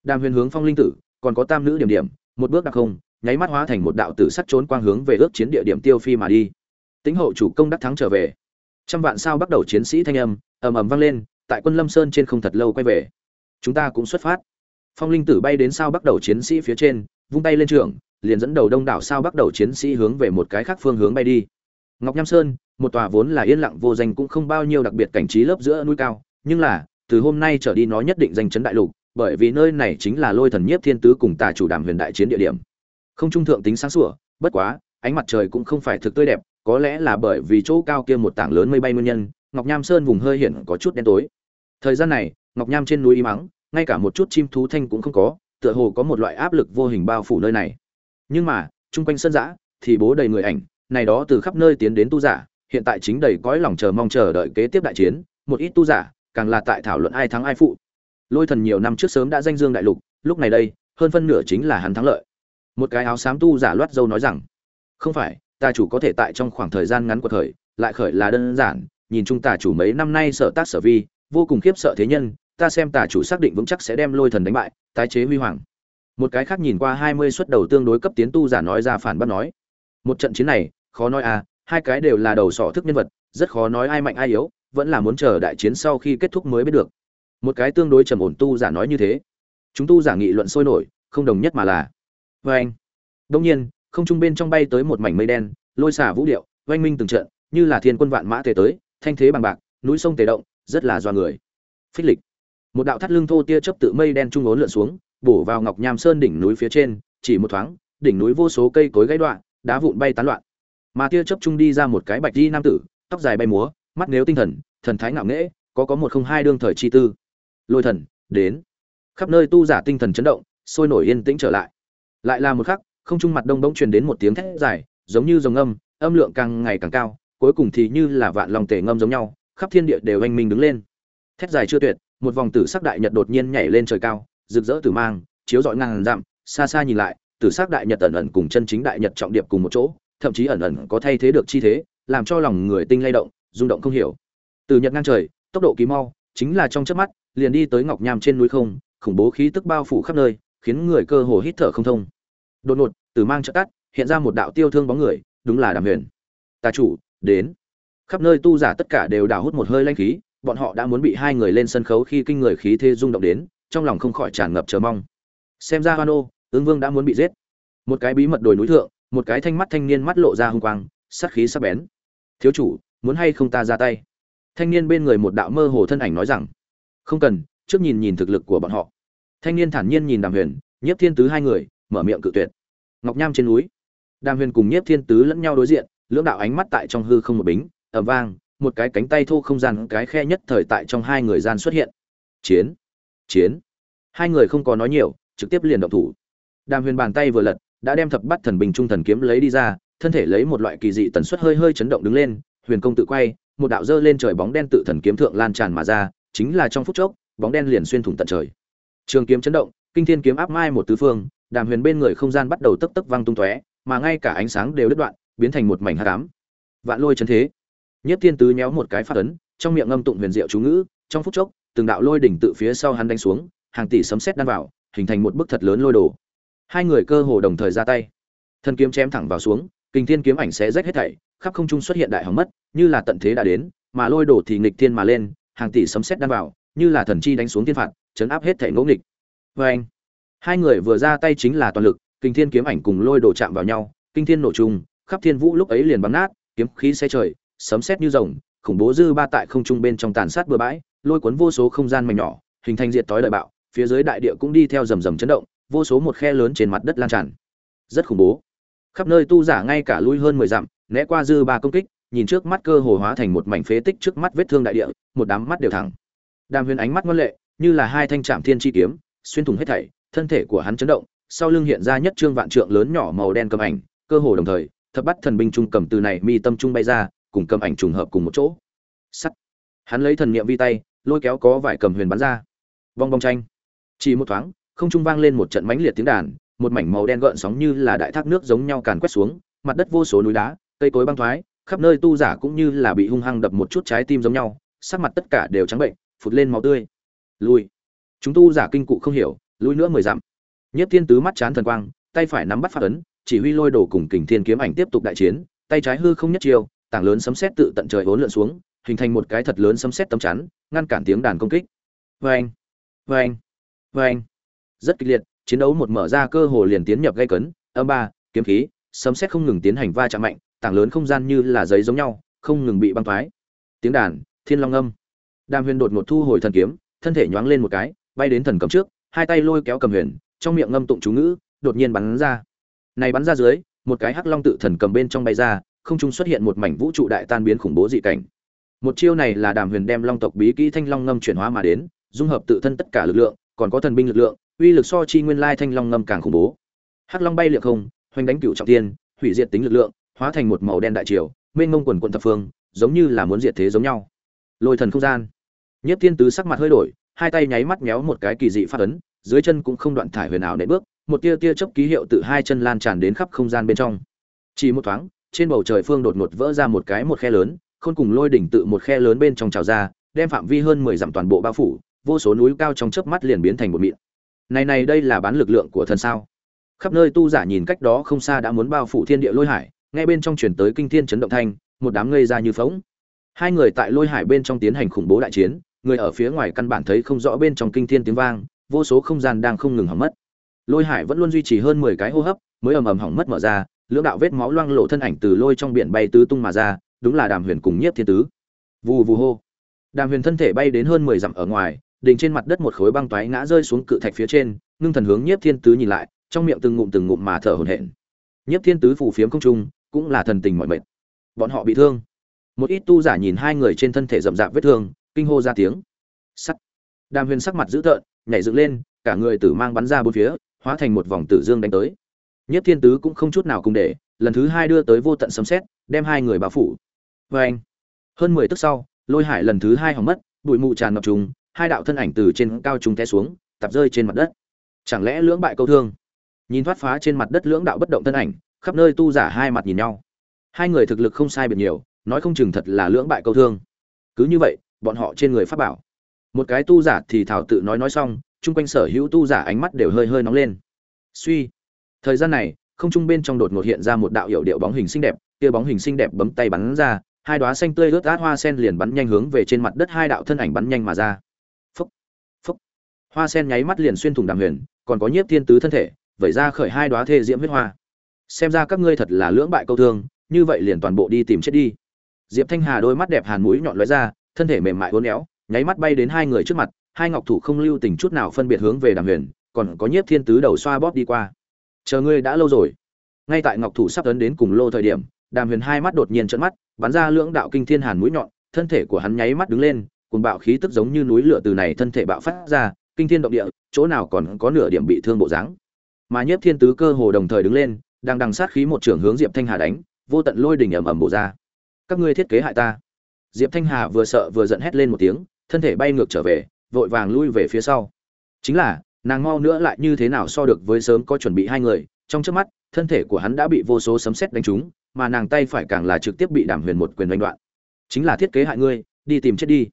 Đàm huyền hướng phong linh tử còn có tam nữ điểm điểm, một bước đặc không, nháy mắt hóa thành một đạo tử sắt trốn quang hướng về ước chiến địa điểm tiêu phi mà đi. Tính hậu chủ công đắc thắng trở về. Trăm vạn sao bắt đầu chiến sĩ thanh âm, ầm ầm vang lên, tại quân lâm sơn trên không thật lâu quay về. Chúng ta cũng xuất phát. Phong linh tử bay đến sao bắt đầu chiến sĩ phía trên, vung tay lên trường, liền dẫn đầu đông đảo sao bắt đầu chiến sĩ hướng về một cái khác phương hướng bay đi. Ngọc nham sơn, một tòa vốn là yên lặng vô danh cũng không bao nhiêu đặc biệt cảnh trí lớp giữa núi cao, nhưng là, từ hôm nay trở đi nó nhất định danh chấn đại lục bởi vì nơi này chính là lôi thần nhiếp thiên tứ cùng tà chủ đàm huyền đại chiến địa điểm. Không trung thượng tính sáng sủa, bất quá, ánh mặt trời cũng không phải thực tươi đẹp, có lẽ là bởi vì chỗ cao kia một tảng lớn mây bay nguyên nhân, ngọc nham sơn vùng hơi hiển có chút đen tối. Thời gian này, ngọc nham trên núi im mắng ngay cả một chút chim thú thanh cũng không có, tựa hồ có một loại áp lực vô hình bao phủ nơi này. Nhưng mà, chung quanh sân giã thì bố đầy người ảnh, này đó từ khắp nơi tiến đến tu giả, hiện tại chính đầy cõi lòng chờ mong chờ đợi kế tiếp đại chiến, một ít tu giả, càng là tại thảo luận ai thắng ai phụ lôi thần nhiều năm trước sớm đã danh dương đại lục, lúc này đây, hơn phân nửa chính là hắn thắng lợi. Một cái áo xám tu giả loát dâu nói rằng, không phải tà chủ có thể tại trong khoảng thời gian ngắn của thời, lại khởi là đơn giản, nhìn chung tà chủ mấy năm nay sở tác sở vi, vô cùng khiếp sợ thế nhân, ta xem tà chủ xác định vững chắc sẽ đem lôi thần đánh bại, tái chế huy hoàng. Một cái khác nhìn qua hai mươi suất đầu tương đối cấp tiến tu giả nói ra phản bác nói, một trận chiến này, khó nói à hai cái đều là đầu sỏ thức nhân vật, rất khó nói ai mạnh ai yếu, vẫn là muốn chờ đại chiến sau khi kết thúc mới biết được một cái tương đối trầm ổn tu giả nói như thế. Chúng tu giả nghị luận sôi nổi, không đồng nhất mà là vê anh. Đông nhiên, không trung bên trong bay tới một mảnh mây đen, lôi xả vũ điệu, oanh minh từng trận, như là thiên quân vạn mã tề tới, thanh thế bằng bạc, núi sông tề động, rất là do người. Phích lịch. Một đạo thắt lưng thô tia chớp tự mây đen trung ốn lượn xuống, bổ vào ngọc nham sơn đỉnh núi phía trên, chỉ một thoáng, đỉnh núi vô số cây cối gãy đoạn, đá vụn bay tán loạn. Mà tia chớp trung đi ra một cái bạch di nam tử, tóc dài bay múa, mắt nếu tinh thần thần thái ngạo nghễ, có có một không hai đương thời chi tư lôi thần, đến. Khắp nơi tu giả tinh thần chấn động, sôi nổi yên tĩnh trở lại. Lại là một khắc, không trung mặt đông bỗng truyền đến một tiếng thét dài, giống như dòng âm âm lượng càng ngày càng cao, cuối cùng thì như là vạn lòng tể ngâm giống nhau, khắp thiên địa đều anh minh đứng lên. Thét dài chưa tuyệt, một vòng tử sắc đại nhật đột nhiên nhảy lên trời cao, rực rỡ tử mang, chiếu rọi ngang dặm, xa xa nhìn lại, tử sắc đại nhật ẩn ẩn cùng chân chính đại nhật trọng điệp cùng một chỗ, thậm chí ẩn ẩn có thay thế được chi thế, làm cho lòng người tinh lay động, rung động không hiểu. Từ nhật ngang trời, tốc độ kỳ mau chính là trong chớp mắt, liền đi tới ngọc nham trên núi không, khủng bố khí tức bao phủ khắp nơi, khiến người cơ hồ hít thở không thông. Đột ngột từ mang chợt tắt, hiện ra một đạo tiêu thương bóng người, đúng là đàm huyền. Tà chủ, đến. Khắp nơi tu giả tất cả đều đào hút một hơi linh khí, bọn họ đã muốn bị hai người lên sân khấu khi kinh người khí thế rung động đến, trong lòng không khỏi tràn ngập chờ mong. Xem ra Hano ô ứng vương đã muốn bị giết. Một cái bí mật đồi núi thượng, một cái thanh mắt thanh niên mắt lộ ra hung quang, sát khí sắc bén. Thiếu chủ, muốn hay không ta ra tay? Thanh niên bên người một đạo mơ hồ thân ảnh nói rằng, không cần, trước nhìn nhìn thực lực của bọn họ. Thanh niên thản nhiên nhìn đàm huyền, nhiếp thiên tứ hai người, mở miệng cự tuyệt. Ngọc nham trên núi, đàm huyền cùng nhiếp thiên tứ lẫn nhau đối diện, lưỡng đạo ánh mắt tại trong hư không một bính ẩm vang, một cái cánh tay thô không gian, cái khe nhất thời tại trong hai người gian xuất hiện. Chiến chiến. Hai người không có nói nhiều, trực tiếp liền động thủ. Đàm huyền bàn tay vừa lật, đã đem thập bắt thần bình trung thần kiếm lấy đi ra, thân thể lấy một loại kỳ dị tần suất hơi hơi chấn động đứng lên, huyền công tự quay một đạo dơ lên trời bóng đen tự thần kiếm thượng lan tràn mà ra, chính là trong phút chốc, bóng đen liền xuyên thủng tận trời. Trường kiếm chấn động, kinh thiên kiếm áp mai một tứ phương, đàm huyền bên người không gian bắt đầu tấp tấp văng tung tóe, mà ngay cả ánh sáng đều đứt đoạn, biến thành một mảnh hát ám. vạn lôi chấn thế. Nhất thiên tứ nhéo một cái phát ấn, trong miệng ngâm tụng huyền diệu chú ngữ, trong phút chốc, từng đạo lôi đỉnh tự phía sau hắn đánh xuống, hàng tỷ sấm sét đan vào, hình thành một bức thật lớn lôi đồ. Hai người cơ hồ đồng thời ra tay. Thân kiếm chém thẳng vào xuống, kinh thiên kiếm ảnh sẽ rách hết thảy khắp không trung xuất hiện đại hỏng mất, như là tận thế đã đến, mà lôi đổ thì nghịch thiên mà lên, hàng tỷ sấm sét đan vào, như là thần chi đánh xuống thiên phạt, chấn áp hết thảy ngỗ nghịch. Vê anh, hai người vừa ra tay chính là toàn lực, kinh thiên kiếm ảnh cùng lôi đổ chạm vào nhau, kinh thiên nổ trung khắp thiên vũ lúc ấy liền bắn nát, kiếm khí xe trời, sấm sét như rồng, khủng bố dư ba tại không trung bên trong tàn sát bừa bãi, lôi cuốn vô số không gian mảnh nhỏ, hình thành diệt tối đại bạo, phía dưới đại địa cũng đi theo rầm rầm chấn động, vô số một khe lớn trên mặt đất lan tràn. Rất khủng bố. Khắp nơi tu giả ngay cả lui hơn mười dặm né qua dư ba công kích, nhìn trước mắt cơ hồ hóa thành một mảnh phế tích trước mắt vết thương đại địa, một đám mắt đều thẳng. Đàm huyền ánh mắt ngoan lệ, như là hai thanh trạm thiên chi kiếm, xuyên thủng hết thảy, thân thể của hắn chấn động, sau lưng hiện ra nhất trương vạn trượng lớn nhỏ màu đen cầm ảnh, cơ hồ đồng thời, thập bắt thần binh trung cầm từ này mi tâm trung bay ra, cùng cầm ảnh trùng hợp cùng một chỗ. Sắt. Hắn lấy thần niệm vi tay, lôi kéo có vải cầm huyền bắn ra. Vong bong tranh. Chỉ một thoáng, không trung vang lên một trận mãnh liệt tiếng đàn, một mảnh màu đen gợn sóng như là đại thác nước giống nhau càn quét xuống, mặt đất vô số núi đá cây cối băng thoái, khắp nơi tu giả cũng như là bị hung hăng đập một chút trái tim giống nhau, sắc mặt tất cả đều trắng bệnh, phụt lên máu tươi. Lui. Chúng tu giả kinh cụ không hiểu, lui nữa mười dặm. Nhất thiên tứ mắt chán thần quang, tay phải nắm bắt phát ấn, chỉ huy lôi đổ cùng kình thiên kiếm ảnh tiếp tục đại chiến, tay trái hư không nhất chiêu, tảng lớn sấm sét tự tận trời hỗn lượn xuống, hình thành một cái thật lớn sấm sét tấm chắn, ngăn cản tiếng đàn công kích. Vê anh vê anh vê anh rất kịch liệt, chiến đấu một mở ra cơ hồ liền tiến nhập gây cấn, âm ba, kiếm khí, sấm sét không ngừng tiến hành va chạm mạnh tảng lớn không gian như là giấy giống nhau, không ngừng bị băng thoái. Tiếng đàn, thiên long âm. Đàm huyền đột ngột thu hồi thần kiếm, thân thể nhoáng lên một cái, bay đến thần cầm trước, hai tay lôi kéo cầm huyền, trong miệng ngâm tụng chú ngữ, đột nhiên bắn ra. Này bắn ra dưới, một cái hắc long tự thần cầm bên trong bay ra, không trung xuất hiện một mảnh vũ trụ đại tan biến khủng bố dị cảnh. Một chiêu này là đàm huyền đem long tộc bí kỹ thanh long ngâm chuyển hóa mà đến, dung hợp tự thân tất cả lực lượng, còn có thần binh lực lượng, uy lực so chi nguyên lai thanh long ngâm càng khủng bố. Hắc long bay liệng không, hoành đánh cửu trọng thiên, hủy diệt tính lực lượng hóa thành một màu đen đại triều, mênh mông quần quận thập phương, giống như là muốn diệt thế giống nhau. Lôi thần không gian. Nhất thiên tứ sắc mặt hơi đổi, hai tay nháy mắt méo một cái kỳ dị phát ấn, dưới chân cũng không đoạn thải huyền ảo nệ bước, một tia tia chớp ký hiệu từ hai chân lan tràn đến khắp không gian bên trong. Chỉ một thoáng, trên bầu trời phương đột ngột vỡ ra một cái một khe lớn, khôn cùng lôi đỉnh tự một khe lớn bên trong trào ra, đem phạm vi hơn mười dặm toàn bộ bao phủ, vô số núi cao trong chớp mắt liền biến thành một mịn. Này này đây là bán lực lượng của thần sao? Khắp nơi tu giả nhìn cách đó không xa đã muốn bao phủ thiên địa lôi hải Nghe bên trong chuyển tới kinh thiên chấn động thanh, một đám ngây ra như phóng hai người tại lôi hải bên trong tiến hành khủng bố đại chiến, người ở phía ngoài căn bản thấy không rõ bên trong kinh thiên tiếng vang, vô số không gian đang không ngừng hỏng mất. Lôi hải vẫn luôn duy trì hơn mười cái hô hấp, mới ầm ầm hỏng mất mở ra, lưỡng đạo vết máu loang lộ thân ảnh từ lôi trong biển bay tứ tung mà ra, đúng là đàm huyền cùng nhiếp thiên tứ. Vù vù hô. Đàm huyền thân thể bay đến hơn mười dặm ở ngoài, đỉnh trên mặt đất một khối băng toái ngã rơi xuống cự thạch phía trên, ngưng thần hướng nhiếp thiên tứ nhìn lại, trong miệng từng ngụm từng ngụm mà thở hổn hển. Nhiếp thiên tứ phủ phiếm không trung cũng là thần tình mọi mệt. Bọn họ bị thương. Một ít tu giả nhìn hai người trên thân thể rậm rạp vết thương, kinh hô ra tiếng. Sắt. Đàm huyền sắc mặt dữ tợn, nhảy dựng lên, cả người tử mang bắn ra bốn phía, hóa thành một vòng tử dương đánh tới. Nhất thiên tứ cũng không chút nào cùng để, lần thứ hai đưa tới vô tận sấm xét đem hai người bao phủ. Vê anh hơn mười tức sau, lôi hải lần thứ hai hỏng mất, bụi mù tràn ngập trùng, hai đạo thân ảnh từ trên cao trùng té xuống tập rơi trên mặt đất. Chẳng lẽ lưỡng bại câu thương? Nhìn thoát phá trên mặt đất lưỡng đạo bất động thân ảnh khắp nơi tu giả hai mặt nhìn nhau. Hai người thực lực không sai biệt nhiều, nói không chừng thật là lưỡng bại câu thương. Cứ như vậy, bọn họ trên người pháp bảo. Một cái tu giả thì thảo tự nói nói xong, chung quanh sở hữu tu giả ánh mắt đều hơi hơi nóng lên. Suy, thời gian này, không trung bên trong đột ngột hiện ra một đạo hiệu điệu bóng hình xinh đẹp, kia bóng hình xinh đẹp bấm tay bắn ra, hai đóa xanh tươi ướt át hoa sen liền bắn nhanh hướng về trên mặt đất hai đạo thân ảnh bắn nhanh mà ra. Phúc phúc. Hoa sen nháy mắt liền xuyên thủng đàm huyền, còn có nhiếp thiên tứ thân thể, vẩy ra khởi hai đóa thê diễm huyết hoa xem ra các ngươi thật là lưỡng bại câu thương, như vậy liền toàn bộ đi tìm chết đi. Diệp thanh hà đôi mắt đẹp hàn mũi nhọn lóe ra, thân thể mềm mại uốn éo, nháy mắt bay đến hai người trước mặt, hai ngọc thủ không lưu tình chút nào phân biệt hướng về đàm huyền, còn có nhiếp thiên tứ đầu xoa bóp đi qua. Chờ ngươi đã lâu rồi. Ngay tại ngọc thủ sắp tấn đến cùng lô thời điểm, đàm huyền hai mắt đột nhiên trợn mắt, bắn ra lưỡng đạo kinh thiên hàn mũi nhọn, thân thể của hắn nháy mắt đứng lên cùng bạo khí tức giống như núi lửa từ này thân thể bạo phát ra, kinh thiên động địa, chỗ nào còn có nửa điểm bị thương bộ dáng. Mà nhiếp thiên tứ cơ hồ đồng thời đứng lên đang đằng sát khí một trưởng hướng diệp thanh hà đánh, vô tận lôi đỉnh ầm ầm bổ ra. Các ngươi thiết kế hại ta. Diệp thanh hà vừa sợ vừa giận hét lên một tiếng, thân thể bay ngược trở về, vội vàng lui về phía sau. Chính là, nàng mau nữa lại như thế nào so được với sớm có chuẩn bị hai người, trong trước mắt, thân thể của hắn đã bị vô số sấm sét đánh trúng, mà nàng tay phải càng là trực tiếp bị đàm huyền một quyền đánh đoạn. Chính là thiết kế hại ngươi, đi tìm chết đi.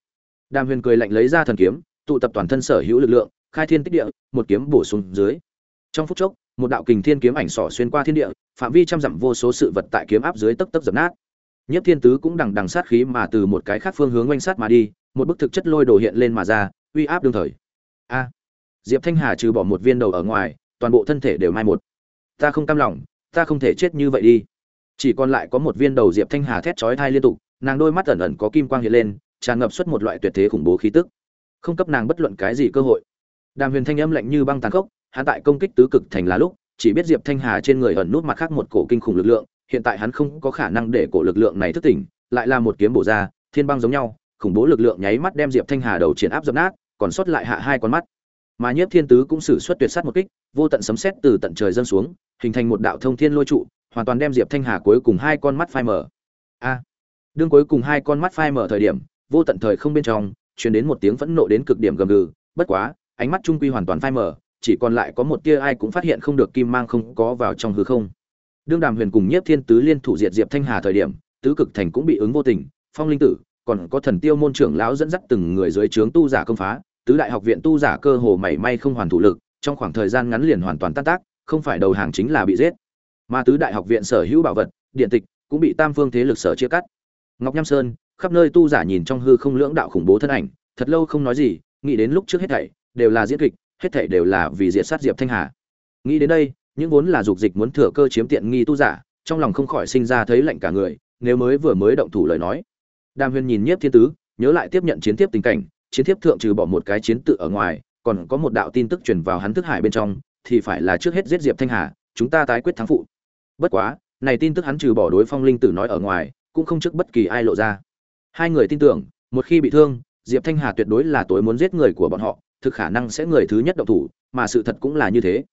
Đàm huyền cười lạnh lấy ra thần kiếm, tụ tập toàn thân sở hữu lực lượng, khai thiên tích địa, một kiếm bổ xuống dưới. Trong phút chốc một đạo kình thiên kiếm ảnh sỏ xuyên qua thiên địa, phạm vi trăm dặm vô số sự vật tại kiếm áp dưới tấp tấp dập nát. Nhất thiên tứ cũng đằng đằng sát khí mà từ một cái khác phương hướng oanh sát mà đi, một bức thực chất lôi đồ hiện lên mà ra, uy áp đương thời. A! Diệp thanh hà trừ bỏ một viên đầu ở ngoài, toàn bộ thân thể đều mai một. Ta không cam lòng, ta không thể chết như vậy đi. Chỉ còn lại có một viên đầu diệp thanh hà thét chói thai liên tục, nàng đôi mắt ẩn ẩn có kim quang hiện lên, tràn ngập xuất một loại tuyệt thế khủng bố khí tức. Không cấp nàng bất luận cái gì cơ hội. Đàm huyền thanh âm lạnh như băng tàn khốc hắn tại công kích tứ cực thành là lúc, chỉ biết diệp thanh hà trên người ẩn nút mặt khác một cổ kinh khủng lực lượng, hiện tại hắn không có khả năng để cổ lực lượng này thức tỉnh, lại là một kiếm bổ ra, thiên băng giống nhau, khủng bố lực lượng nháy mắt đem diệp thanh hà đầu triển áp dập nát, còn sót lại hạ hai con mắt. Mà nhiếp thiên tứ cũng sử xuất tuyệt sát một kích, vô tận sấm sét từ tận trời dâng xuống, hình thành một đạo thông thiên lôi trụ, hoàn toàn đem diệp thanh hà cuối cùng hai con mắt phai mở a! Đương cuối cùng hai con mắt phai mở thời điểm, vô tận thời không bên trong, truyền đến một tiếng phẫn nộ đến cực điểm gầm gừ, bất quá, ánh mắt trung quy hoàn toàn phai mở chỉ còn lại có một tia ai cũng phát hiện không được kim mang không có vào trong hư không. Đương đàm huyền cùng nhiếp thiên tứ liên thủ diệt diệp thanh hà thời điểm, tứ cực thành cũng bị ứng vô tình, phong linh tử, còn có thần tiêu môn trưởng lão dẫn dắt từng người dưới trướng tu giả công phá, tứ đại học viện tu giả cơ hồ mảy may không hoàn thủ lực, trong khoảng thời gian ngắn liền hoàn toàn tan tác, không phải đầu hàng chính là bị giết. Mà tứ đại học viện sở hữu bảo vật, điện tịch cũng bị tam phương thế lực sở chia cắt. Ngọc nham sơn, khắp nơi tu giả nhìn trong hư không lưỡng đạo khủng bố thân ảnh, thật lâu không nói gì, nghĩ đến lúc trước hết thảy, đều là diễn kịch hết thảy đều là vì diệt sát diệp thanh hà. Nghĩ đến đây, những vốn là dục dịch muốn thừa cơ chiếm tiện nghi tu giả, trong lòng không khỏi sinh ra thấy lạnh cả người, nếu mới vừa mới động thủ lời nói. Đàm huyền nhìn nhiếp thiên tứ, nhớ lại tiếp nhận chiến tiếp tình cảnh, chiến tiếp thượng trừ bỏ một cái chiến tự ở ngoài, còn có một đạo tin tức truyền vào hắn thức hải bên trong, thì phải là trước hết giết diệp thanh hà, chúng ta tái quyết thắng phụ. Bất quá, này tin tức hắn trừ bỏ đối phong linh tử nói ở ngoài, cũng không trước bất kỳ ai lộ ra. Hai người tin tưởng, một khi bị thương, diệp thanh hà tuyệt đối là tối muốn giết người của bọn họ thực khả năng sẽ người thứ nhất động thủ, mà sự thật cũng là như thế.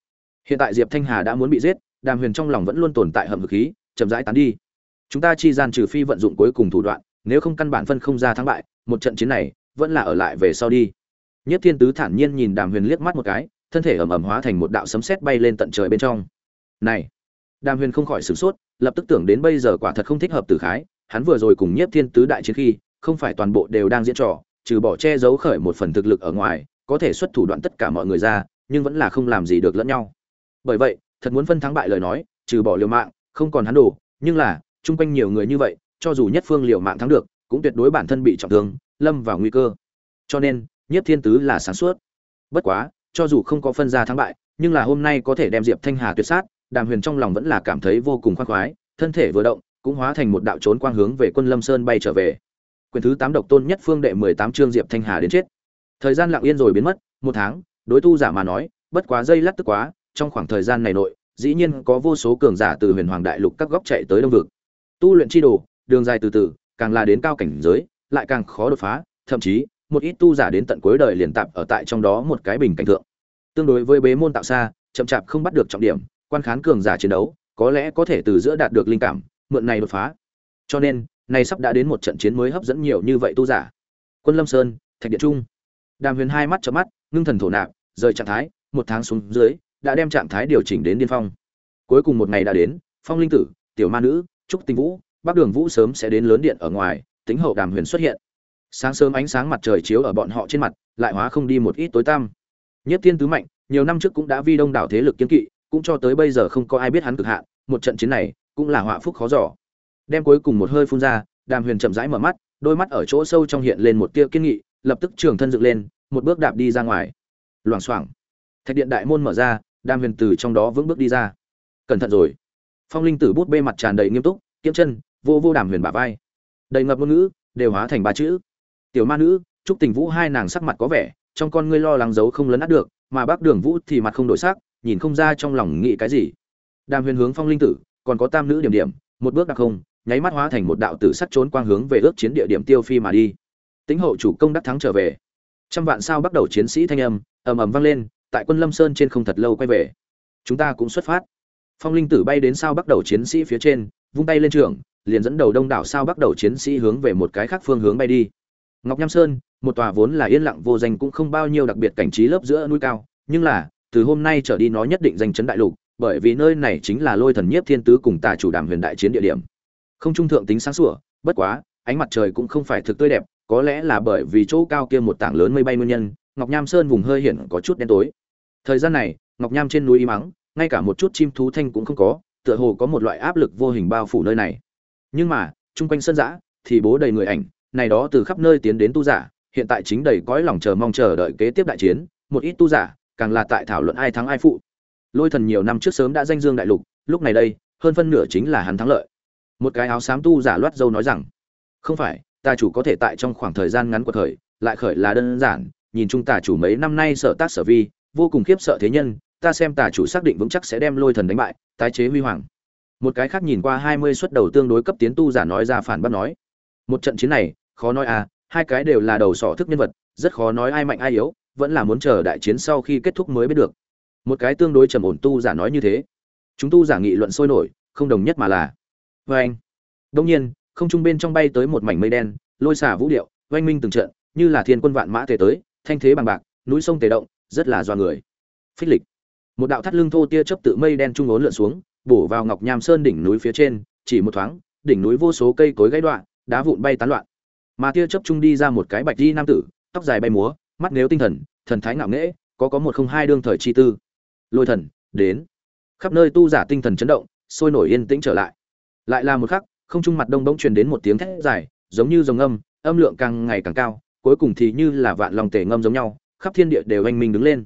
Hiện tại diệp thanh hà đã muốn bị giết, đàm huyền trong lòng vẫn luôn tồn tại hầm hực khí, chậm rãi tán đi. Chúng ta chi gian trừ phi vận dụng cuối cùng thủ đoạn, nếu không căn bản phân không ra thắng bại, một trận chiến này vẫn là ở lại về sau đi. Nhất thiên tứ thản nhiên nhìn đàm huyền liếc mắt một cái, thân thể ẩm ẩm hóa thành một đạo sấm sét bay lên tận trời bên trong. Này, đàm huyền không khỏi sửng sốt, lập tức tưởng đến bây giờ quả thật không thích hợp tử khái, hắn vừa rồi cùng nhiếp thiên tứ đại chiến khi, không phải toàn bộ đều đang diễn trò, trừ bỏ che giấu khởi một phần thực lực ở ngoài có thể xuất thủ đoạn tất cả mọi người ra, nhưng vẫn là không làm gì được lẫn nhau. Bởi vậy, thật muốn phân thắng bại lời nói, trừ bỏ liều mạng, không còn hắn đủ nhưng là, chung quanh nhiều người như vậy, cho dù nhất phương liều mạng thắng được, cũng tuyệt đối bản thân bị trọng thương, lâm vào nguy cơ. Cho nên nhất thiên tứ là sáng suốt. Bất quá, cho dù không có phân ra thắng bại, nhưng là hôm nay có thể đem diệp thanh hà tuyệt sát, đàm huyền trong lòng vẫn là cảm thấy vô cùng khoan khoái, thân thể vừa động, cũng hóa thành một đạo trốn quang hướng về quân lâm sơn bay trở về. Quyền thứ tám độc tôn nhất phương đệ mười tám chương diệp thanh hà đến chết thời gian lặng yên rồi biến mất, một tháng, đối tu giả mà nói, bất quá dây lát tức quá, trong khoảng thời gian này nội, dĩ nhiên có vô số cường giả từ huyền hoàng đại lục các góc chạy tới đông vực. Tu luyện chi đồ, đường dài từ từ, càng là đến cao cảnh giới, lại càng khó đột phá, thậm chí, một ít tu giả đến tận cuối đời liền tạm ở tại trong đó một cái bình cảnh thượng. Tương đối với bế môn tạo xa, chậm chạp không bắt được trọng điểm, quan khán cường giả chiến đấu, có lẽ có thể từ giữa đạt được linh cảm, mượn này đột phá. Cho nên, nay sắp đã đến một trận chiến mới hấp dẫn nhiều như vậy tu giả. Quân lâm sơn, thạch điện trung đàm huyền hai mắt chớp mắt, ngưng thần thổ nạp, rời trạng thái, một tháng xuống dưới, đã đem trạng thái điều chỉnh đến điên phong. Cuối cùng một ngày đã đến, phong linh tử, tiểu ma nữ, trúc tinh vũ, bắc đường vũ sớm sẽ đến lớn điện ở ngoài, tính hậu đàm huyền xuất hiện. Sáng sớm ánh sáng mặt trời chiếu ở bọn họ trên mặt, lại hóa không đi một ít tối tăm. Nhất tiên tứ mạnh, nhiều năm trước cũng đã vi đông đảo thế lực kiên kỵ, cũng cho tới bây giờ không có ai biết hắn cực hạn, một trận chiến này cũng là họa phúc khó dò. đem cuối cùng một hơi phun ra, đàm huyền chậm rãi mở mắt, đôi mắt ở chỗ sâu trong hiện lên một tia kiên nghị lập tức trường thân dựng lên, một bước đạp đi ra ngoài. Loảng xoảng. Thạch điện đại môn mở ra, đam huyền từ trong đó vững bước đi ra. Cẩn thận rồi. Phong linh tử bút bê mặt tràn đầy nghiêm túc, kiếm chân, vô vô đàm huyền bả vai. Đầy ngập ngôn ngữ, đều hóa thành ba chữ. Tiểu ma nữ, trúc tình vũ hai nàng sắc mặt có vẻ, trong con ngươi lo lắng giấu không lấn át được, mà bác đường vũ thì mặt không đổi sắc, nhìn không ra trong lòng nghĩ cái gì. Đàm huyền hướng phong linh tử, còn có tam nữ điểm điểm, một bước đặc không, nháy mắt hóa thành một đạo tử sắc trốn quang hướng về ước chiến địa điểm tiêu phi mà đi tính hậu chủ công đắc thắng trở về. Trăm vạn sao bắt đầu chiến sĩ thanh âm, ầm ầm vang lên, tại quân lâm sơn trên không thật lâu quay về. Chúng ta cũng xuất phát. Phong linh tử bay đến sao bắt đầu chiến sĩ phía trên, vung tay lên trường, liền dẫn đầu đông đảo sao bắt đầu chiến sĩ hướng về một cái khác phương hướng bay đi. Ngọc nham sơn, một tòa vốn là yên lặng vô danh cũng không bao nhiêu đặc biệt cảnh trí lớp giữa núi cao, nhưng là, từ hôm nay trở đi nó nhất định danh chấn đại lục, bởi vì nơi này chính là lôi thần nhiếp thiên tứ cùng tà chủ đàm huyền đại chiến địa điểm. Không trung thượng tính sáng sủa, bất quá, ánh mặt trời cũng không phải thực tươi đẹp có lẽ là bởi vì chỗ cao kia một tảng lớn mây bay nguyên nhân, ngọc nham sơn vùng hơi hiển có chút đen tối. Thời gian này, ngọc nham trên núi y mắng ngay cả một chút chim thú thanh cũng không có, tựa hồ có một loại áp lực vô hình bao phủ nơi này. Nhưng mà, chung quanh sân giã thì bố đầy người ảnh, này đó từ khắp nơi tiến đến tu giả, hiện tại chính đầy cõi lòng chờ mong chờ đợi kế tiếp đại chiến, một ít tu giả, càng là tại thảo luận ai thắng ai phụ. Lôi thần nhiều năm trước sớm đã danh dương đại lục, lúc này đây, hơn phân nửa chính là hắn thắng lợi. Một cái áo xám tu giả loát dâu nói rằng, không phải ta chủ có thể tại trong khoảng thời gian ngắn của thời, lại khởi là đơn giản, nhìn chung tà chủ mấy năm nay sợ tác sở vi, vô cùng khiếp sợ thế nhân, ta xem tà chủ xác định vững chắc sẽ đem lôi thần đánh bại, tái chế huy hoàng. Một cái khác nhìn qua hai mươi suất đầu tương đối cấp tiến tu giả nói ra phản bác nói, một trận chiến này, khó nói à hai cái đều là đầu sỏ thức nhân vật, rất khó nói ai mạnh ai yếu, vẫn là muốn chờ đại chiến sau khi kết thúc mới biết được. Một cái tương đối trầm ổn tu giả nói như thế. Chúng tu giả nghị luận sôi nổi, không đồng nhất mà là vê anh đông nhiên không trung bên trong bay tới một mảnh mây đen, lôi xả vũ điệu, oanh minh từng trận, như là thiên quân vạn mã tề tới, thanh thế bằng bạc, núi sông tề động, rất là do người. Phích lịch. Một đạo thắt lưng thô tia chớp tự mây đen trung ốn lượn xuống, bổ vào ngọc nham sơn đỉnh núi phía trên, chỉ một thoáng, đỉnh núi vô số cây cối gãy đoạn, đá vụn bay tán loạn. Mà tia chớp trung đi ra một cái bạch di nam tử, tóc dài bay múa, mắt nếu tinh thần thần thái ngạo nghễ, có có một không hai đương thời chi tư. Lôi thần, đến. Khắp nơi tu giả tinh thần chấn động, sôi nổi yên tĩnh trở lại. Lại là một khắc không trung mặt đông bỗng truyền đến một tiếng thét dài, giống như rồng âm âm lượng càng ngày càng cao, cuối cùng thì như là vạn lòng tề ngâm giống nhau, khắp thiên địa đều anh minh đứng lên.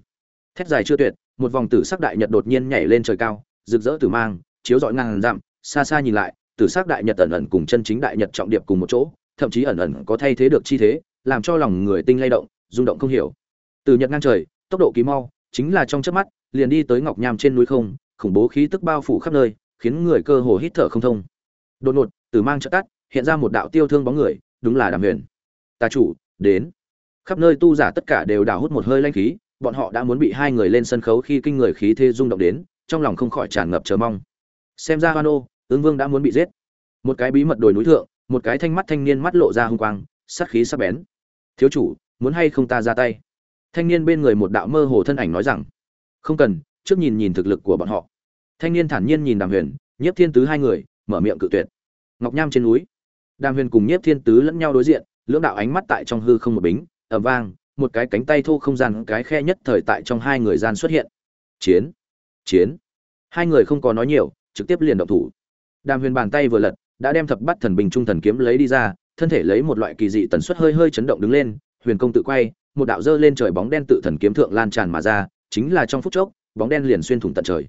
Thét dài chưa tuyệt, một vòng tử sắc đại nhật đột nhiên nhảy lên trời cao, rực rỡ tử mang, chiếu rọi ngang dặm, xa xa nhìn lại, tử sắc đại nhật ẩn ẩn cùng chân chính đại nhật trọng điệp cùng một chỗ, thậm chí ẩn ẩn có thay thế được chi thế, làm cho lòng người tinh lay động, rung động không hiểu. Từ nhật ngang trời, tốc độ kỳ mau, chính là trong chớp mắt, liền đi tới ngọc nham trên núi không, khủng bố khí tức bao phủ khắp nơi, khiến người cơ hồ hít thở không thông đột ngột, từ mang trợ tắt, hiện ra một đạo tiêu thương bóng người, đúng là đàm huyền. Tà chủ, đến. Khắp nơi tu giả tất cả đều đào hút một hơi lanh khí, bọn họ đã muốn bị hai người lên sân khấu khi kinh người khí thế rung động đến, trong lòng không khỏi tràn ngập chờ mong. Xem ra hoan ô ứng vương đã muốn bị giết. Một cái bí mật đồi núi thượng, một cái thanh mắt thanh niên mắt lộ ra hung quang, sát khí sắc bén. Thiếu chủ, muốn hay không ta ra tay? Thanh niên bên người một đạo mơ hồ thân ảnh nói rằng, không cần, trước nhìn nhìn thực lực của bọn họ. Thanh niên thản nhiên nhìn đàm huyền, nhiếp thiên tứ hai người mở miệng cự tuyệt. Ngọc nham trên núi, đàm huyền cùng nhiếp thiên tứ lẫn nhau đối diện, lưỡng đạo ánh mắt tại trong hư không một bính ẩm vang, một cái cánh tay thô không gian, cái khe nhất thời tại trong hai người gian xuất hiện. Chiến chiến. Hai người không có nói nhiều, trực tiếp liền động thủ. Đàm huyền bàn tay vừa lật, đã đem thập bắt thần bình trung thần kiếm lấy đi ra, thân thể lấy một loại kỳ dị tần suất hơi hơi chấn động đứng lên, huyền công tự quay, một đạo dơ lên trời bóng đen tự thần kiếm thượng lan tràn mà ra, chính là trong phút chốc, bóng đen liền xuyên thủng tận trời.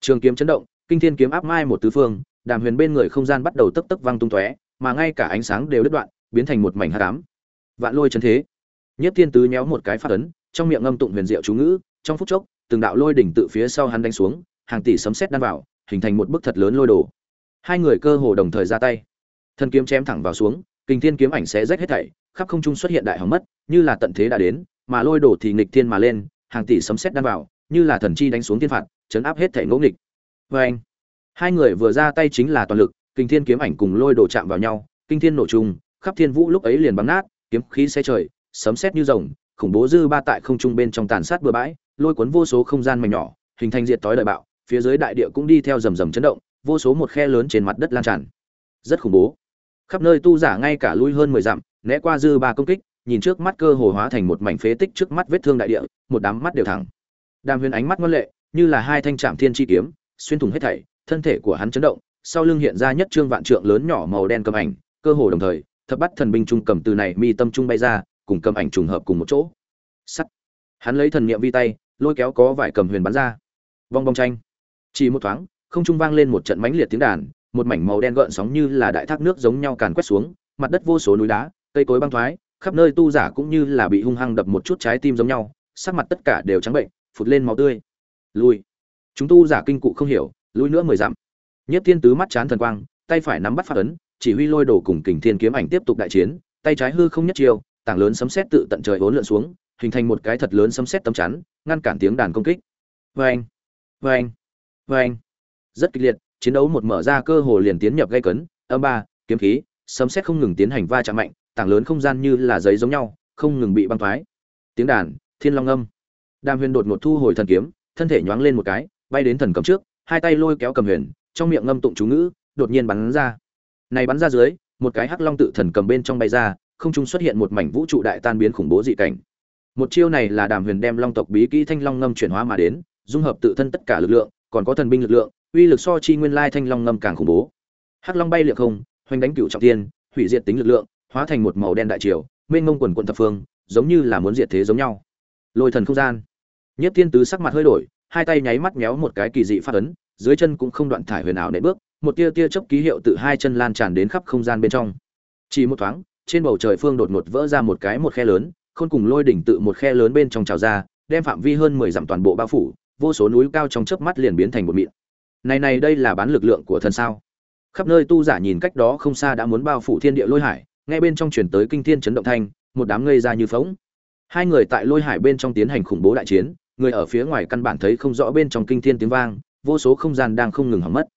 Trường kiếm chấn động, kinh thiên kiếm áp mai một tứ phương đàm huyền bên người không gian bắt đầu tấp tấp vang tung tóe, mà ngay cả ánh sáng đều đứt đoạn, biến thành một mảnh hắc ám. Vạn lôi chân thế. Nhất thiên tứ nhéo một cái phát ấn, trong miệng ngâm tụng huyền diệu chú ngữ, trong phút chốc, từng đạo lôi đỉnh tự phía sau hắn đánh xuống, hàng tỷ sấm sét đan vào, hình thành một bức thật lớn lôi đổ hai người cơ hồ đồng thời ra tay. Thân kiếm chém thẳng vào xuống kinh thiên kiếm ảnh sẽ rách hết thảy, khắp không trung xuất hiện đại hóng mất, như là tận thế đã đến, mà lôi đổ thì nghịch thiên mà lên, hàng tỷ sấm sét đan vào, như là thần chi đánh xuống thiên phạt, chấn áp hết thảy ngỗ nghịch. Vê anh hai người vừa ra tay chính là toàn lực kinh thiên kiếm ảnh cùng lôi đổ chạm vào nhau, kinh thiên nổ trùng, khắp thiên vũ lúc ấy liền bắn nát, kiếm khí xe trời, sấm sét như rồng, khủng bố dư ba tại không trung bên trong tàn sát bừa bãi, lôi cuốn vô số không gian mảnh nhỏ, hình thành diệt tối đời bạo, phía dưới đại địa cũng đi theo rầm rầm chấn động, vô số một khe lớn trên mặt đất lan tràn. Rất khủng bố. Khắp nơi tu giả ngay cả lui hơn mười dặm, né qua dư ba công kích, nhìn trước mắt cơ hồ hóa thành một mảnh phế tích trước mắt vết thương đại địa, một đám mắt đều thẳng. Đàm huyền ánh mắt ngoan lệ, như là hai thanh trạm thiên chi kiếm, xuyên thủng hết thảy thân thể của hắn chấn động, sau lưng hiện ra nhất trương vạn trượng lớn nhỏ màu đen cầm ảnh, cơ hồ đồng thời, thập bắt thần binh trung cầm từ này mi tâm trung bay ra, cùng cầm ảnh trùng hợp cùng một chỗ. Sắt. Hắn lấy thần niệm vi tay, lôi kéo có vài cầm huyền bắn ra. Vong bong tranh. Chỉ một thoáng, không trung vang lên một trận mãnh liệt tiếng đàn, một mảnh màu đen gợn sóng như là đại thác nước giống nhau càn quét xuống, mặt đất vô số núi đá, cây cối băng thoái, khắp nơi tu giả cũng như là bị hung hăng đập một chút trái tim giống nhau, sắc mặt tất cả đều trắng bệnh, phụt lên máu tươi. Lui. Chúng tu giả kinh cụ không hiểu lui nữa mười dặm. Nhất thiên tứ mắt chán thần quang, tay phải nắm bắt phát ấn, chỉ huy lôi đổ cùng kình thiên kiếm ảnh tiếp tục đại chiến, tay trái hư không nhất chiêu, tảng lớn sấm sét tự tận trời vốn lượn xuống, hình thành một cái thật lớn sấm sét tấm chắn, ngăn cản tiếng đàn công kích. Vê anh vê rất kịch liệt, chiến đấu một mở ra cơ hồ liền tiến nhập gây cấn, âm ba, kiếm khí, sấm sét không ngừng tiến hành va chạm mạnh, tảng lớn không gian như là giấy giống nhau, không ngừng bị băng thoái. Tiếng đàn, thiên long âm. Đàm huyền đột ngột thu hồi thần kiếm, thân thể nhoáng lên một cái, bay đến thần cầm trước hai tay lôi kéo cầm huyền, trong miệng ngâm tụng chú ngữ, đột nhiên bắn ra. Này bắn ra dưới, một cái hắc long tự thần cầm bên trong bay ra, không trung xuất hiện một mảnh vũ trụ đại tan biến khủng bố dị cảnh. Một chiêu này là đàm huyền đem long tộc bí kỹ thanh long ngâm chuyển hóa mà đến, dung hợp tự thân tất cả lực lượng, còn có thần binh lực lượng, uy lực so chi nguyên lai thanh long ngâm càng khủng bố. Hắc long bay liệng không, hoành đánh cựu trọng tiên hủy diệt tính lực lượng, hóa thành một màu đen đại triều, mênh mông quần quận thập phương, giống như là muốn diệt thế giống nhau. Lôi thần không gian. Nhất tiên tứ sắc mặt hơi đổi hai tay nháy mắt méo một cái kỳ dị phát ấn, dưới chân cũng không đoạn thải huyền ảo nệ bước, một tia tia chớp ký hiệu từ hai chân lan tràn đến khắp không gian bên trong. Chỉ một thoáng, trên bầu trời phương đột ngột vỡ ra một cái một khe lớn, khôn cùng lôi đỉnh tự một khe lớn bên trong trào ra, đem phạm vi hơn mười dặm toàn bộ bao phủ, vô số núi cao trong chớp mắt liền biến thành một mịn. Này này đây là bán lực lượng của thần sao? Khắp nơi tu giả nhìn cách đó không xa đã muốn bao phủ thiên địa lôi hải ngay bên trong chuyển tới kinh thiên chấn động thanh, một đám ngây ra như phóng hai người tại lôi hải bên trong tiến hành khủng bố đại chiến người ở phía ngoài căn bản thấy không rõ bên trong kinh thiên tiếng vang, vô số không gian đang không ngừng hỏng mất.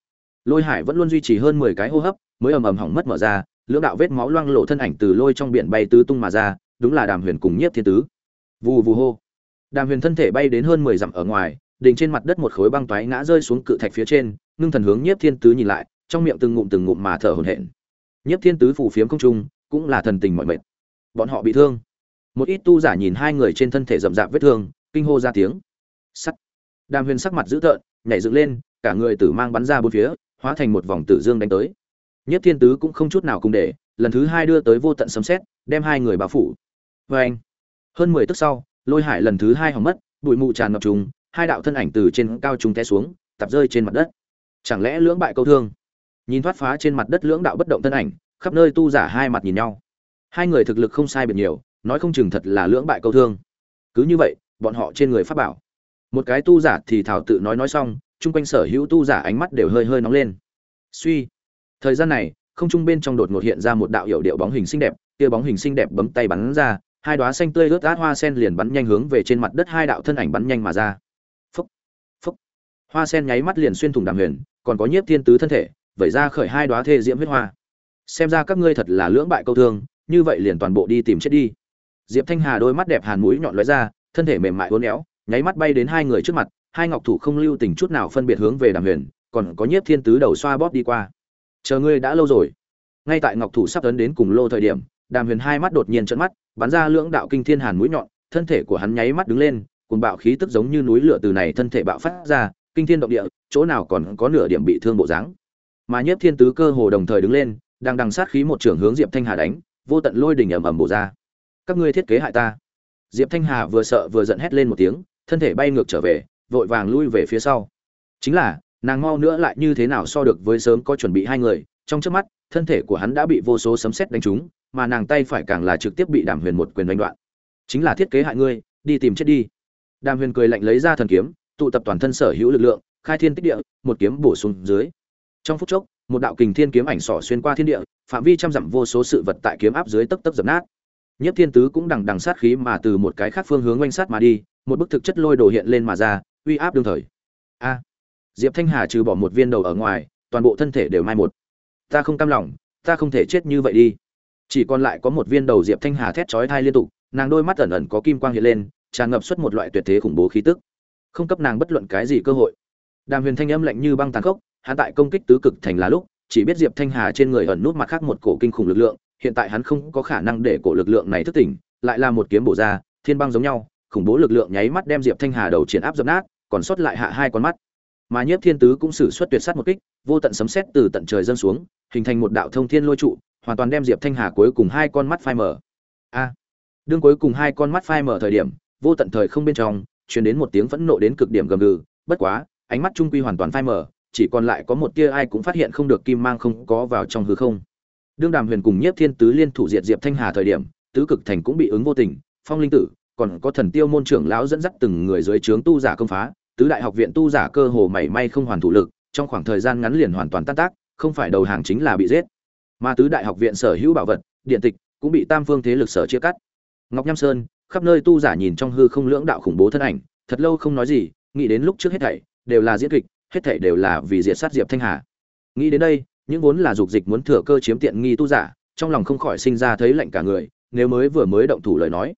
Lôi hải vẫn luôn duy trì hơn mười cái hô hấp, mới ầm ầm hỏng mất mở ra, lưỡng đạo vết máu loang lộ thân ảnh từ lôi trong biển bay tứ tung mà ra, đúng là đàm huyền cùng nhiếp thiên tứ. Vù vù hô. Đàm huyền thân thể bay đến hơn mười dặm ở ngoài đình trên mặt đất một khối băng toái ngã rơi xuống cự thạch phía trên, ngưng thần hướng nhiếp thiên tứ nhìn lại, trong miệng từng ngụm từng ngụm mà thở hổn hển. Nhiếp thiên tứ phủ phiếm không trung, cũng là thần tình mọi mệt. Bọn họ bị thương. Một ít tu giả nhìn hai người trên thân thể rậm rạp vết thương kinh hô ra tiếng. Sắt. Đàm huyền sắc mặt dữ tợn, nhảy dựng lên, cả người tử mang bắn ra bốn phía, hóa thành một vòng tử dương đánh tới. Nhất thiên tứ cũng không chút nào cùng để, lần thứ hai đưa tới vô tận sấm xét đem hai người bao phủ. Vê anh hơn mười tức sau, lôi hải lần thứ hai hỏng mất, bụi mù tràn ngập trùng, hai đạo thân ảnh từ trên cao trùng té xuống tập rơi trên mặt đất. Chẳng lẽ lưỡng bại câu thương? Nhìn thoát phá trên mặt đất lưỡng đạo bất động thân ảnh, khắp nơi tu giả hai mặt nhìn nhau. Hai người thực lực không sai biệt nhiều, nói không chừng thật là lưỡng bại câu thương. Cứ như vậy bọn họ trên người pháp bảo. Một cái tu giả thì thảo tự nói nói xong, chung quanh sở hữu tu giả ánh mắt đều hơi hơi nóng lên. Suy, thời gian này, không trung bên trong đột ngột hiện ra một đạo hiệu điệu bóng hình xinh đẹp, kia bóng hình xinh đẹp bấm tay bắn ra, hai đóa xanh tươi ướt át hoa sen liền bắn nhanh hướng về trên mặt đất hai đạo thân ảnh bắn nhanh mà ra. Phúc phúc. Hoa sen nháy mắt liền xuyên thủng đàm huyền, còn có nhiếp thiên tứ thân thể, vẩy ra khởi hai đóa thê diễm huyết hoa. Xem ra các ngươi thật là lưỡng bại câu thương, như vậy liền toàn bộ đi tìm chết đi. Diệp thanh hà đôi mắt đẹp hàn mũi nhọn lóe ra thân thể mềm mại uốn éo, nháy mắt bay đến hai người trước mặt, hai ngọc thủ không lưu tình chút nào phân biệt hướng về đàm huyền, còn có nhiếp thiên tứ đầu xoa bóp đi qua. Chờ ngươi đã lâu rồi. Ngay tại ngọc thủ sắp tấn đến cùng lô thời điểm, đàm huyền hai mắt đột nhiên trợn mắt, bắn ra lưỡng đạo kinh thiên hàn mũi nhọn, thân thể của hắn nháy mắt đứng lên, cuồng bạo khí tức giống như núi lửa từ này thân thể bạo phát ra, kinh thiên động địa, chỗ nào còn có nửa điểm bị thương bộ dáng. Mà nhiếp thiên tứ cơ hồ đồng thời đứng lên, đang đằng sát khí một trưởng hướng diệp thanh hà đánh, vô tận lôi đình ầm ầm bổ ra. Các ngươi thiết kế hại ta diệp thanh hà vừa sợ vừa giận hét lên một tiếng, thân thể bay ngược trở về, vội vàng lui về phía sau. Chính là, nàng mau nữa lại như thế nào so được với sớm có chuẩn bị hai người, trong trước mắt, thân thể của hắn đã bị vô số sấm sét đánh trúng, mà nàng tay phải càng là trực tiếp bị đàm huyền một quyền đánh đoạn. Chính là thiết kế hại ngươi, đi tìm chết đi. Đàm huyền cười lạnh lấy ra thần kiếm, tụ tập toàn thân sở hữu lực lượng, khai thiên tích địa, một kiếm bổ sung dưới. Trong phút chốc, một đạo kình thiên kiếm ảnh sỏ xuyên qua thiên địa, phạm vi trăm dặm vô số sự vật tại kiếm áp dưới tấp tấp dập nát nhất thiên tứ cũng đằng đằng sát khí mà từ một cái khác phương hướng oanh sát mà đi, một bức thực chất lôi đồ hiện lên mà ra, uy áp đương thời. A! Diệp thanh hà trừ bỏ một viên đầu ở ngoài, toàn bộ thân thể đều mai một. Ta không cam lòng, ta không thể chết như vậy đi. Chỉ còn lại có một viên đầu diệp thanh hà thét chói tai liên tục, nàng đôi mắt ẩn ẩn có kim quang hiện lên, tràn ngập xuất một loại tuyệt thế khủng bố khí tức. Không cấp nàng bất luận cái gì cơ hội. Đàm huyền thanh âm lạnh như băng tàn khốc, hắn tại công kích tứ cực thành là lúc, chỉ biết diệp thanh hà trên người ẩn nút mặt khác một cổ kinh khủng lực lượng hiện tại hắn không có khả năng để cổ lực lượng này thức tỉnh, lại là một kiếm bổ ra, thiên băng giống nhau, khủng bố lực lượng nháy mắt đem diệp thanh hà đầu triển áp dập nát, còn sót lại hạ hai con mắt. Mà nhiếp thiên tứ cũng sử xuất tuyệt sát một kích, vô tận sấm sét từ tận trời dâng xuống, hình thành một đạo thông thiên lôi trụ, hoàn toàn đem diệp thanh hà cuối cùng hai con mắt phai mở a! Đương cuối cùng hai con mắt phai mở thời điểm, vô tận thời không bên trong, truyền đến một tiếng phẫn nộ đến cực điểm gầm gừ, bất quá, ánh mắt trung quy hoàn toàn phai mở chỉ còn lại có một tia ai cũng phát hiện không được kim mang không có vào trong hư không đương đàm huyền cùng nhiếp thiên tứ liên thủ diệt diệp thanh hà thời điểm, tứ cực thành cũng bị ứng vô tình, phong linh tử, còn có thần tiêu môn trưởng lão dẫn dắt từng người dưới trướng tu giả công phá, tứ đại học viện tu giả cơ hồ mảy may không hoàn thủ lực, trong khoảng thời gian ngắn liền hoàn toàn tan tác, không phải đầu hàng chính là bị giết. Mà tứ đại học viện sở hữu bảo vật, điện tịch cũng bị tam phương thế lực sở chia cắt. Ngọc nham sơn, khắp nơi tu giả nhìn trong hư không lưỡng đạo khủng bố thân ảnh, thật lâu không nói gì, nghĩ đến lúc trước hết thảy, đều là diễn kịch, hết thảy đều là vì diệt sát diệp thanh hà. Nghĩ đến đây những vốn là dục dịch muốn thừa cơ chiếm tiện nghi tu giả, trong lòng không khỏi sinh ra thấy lạnh cả người, nếu mới vừa mới động thủ lời nói.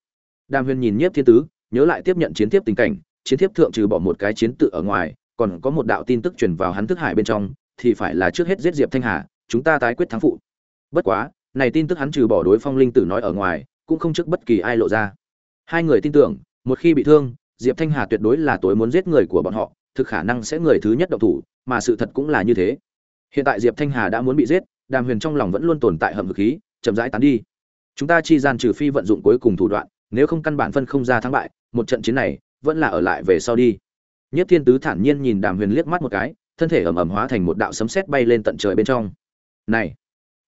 Đàm huyền nhìn nhiếp thiên tứ, nhớ lại tiếp nhận chiến tiếp tình cảnh, chiến tiếp thượng trừ bỏ một cái chiến tự ở ngoài, còn có một đạo tin tức truyền vào hắn thức hải bên trong, thì phải là trước hết giết diệp thanh hà, chúng ta tái quyết thắng phụ. Bất quá, này tin tức hắn trừ bỏ đối phong linh tử nói ở ngoài, cũng không trước bất kỳ ai lộ ra. Hai người tin tưởng, một khi bị thương, diệp thanh hà tuyệt đối là tối muốn giết người của bọn họ, thực khả năng sẽ người thứ nhất động thủ, mà sự thật cũng là như thế hiện tại diệp thanh hà đã muốn bị giết, đàm huyền trong lòng vẫn luôn tồn tại hầm hực khí, chậm rãi tán đi. Chúng ta chi gian trừ phi vận dụng cuối cùng thủ đoạn, nếu không căn bản phân không ra thắng bại, một trận chiến này vẫn là ở lại về sau đi. Nhất thiên tứ thản nhiên nhìn đàm huyền liếc mắt một cái, thân thể ẩm ẩm hóa thành một đạo sấm sét bay lên tận trời bên trong. Này,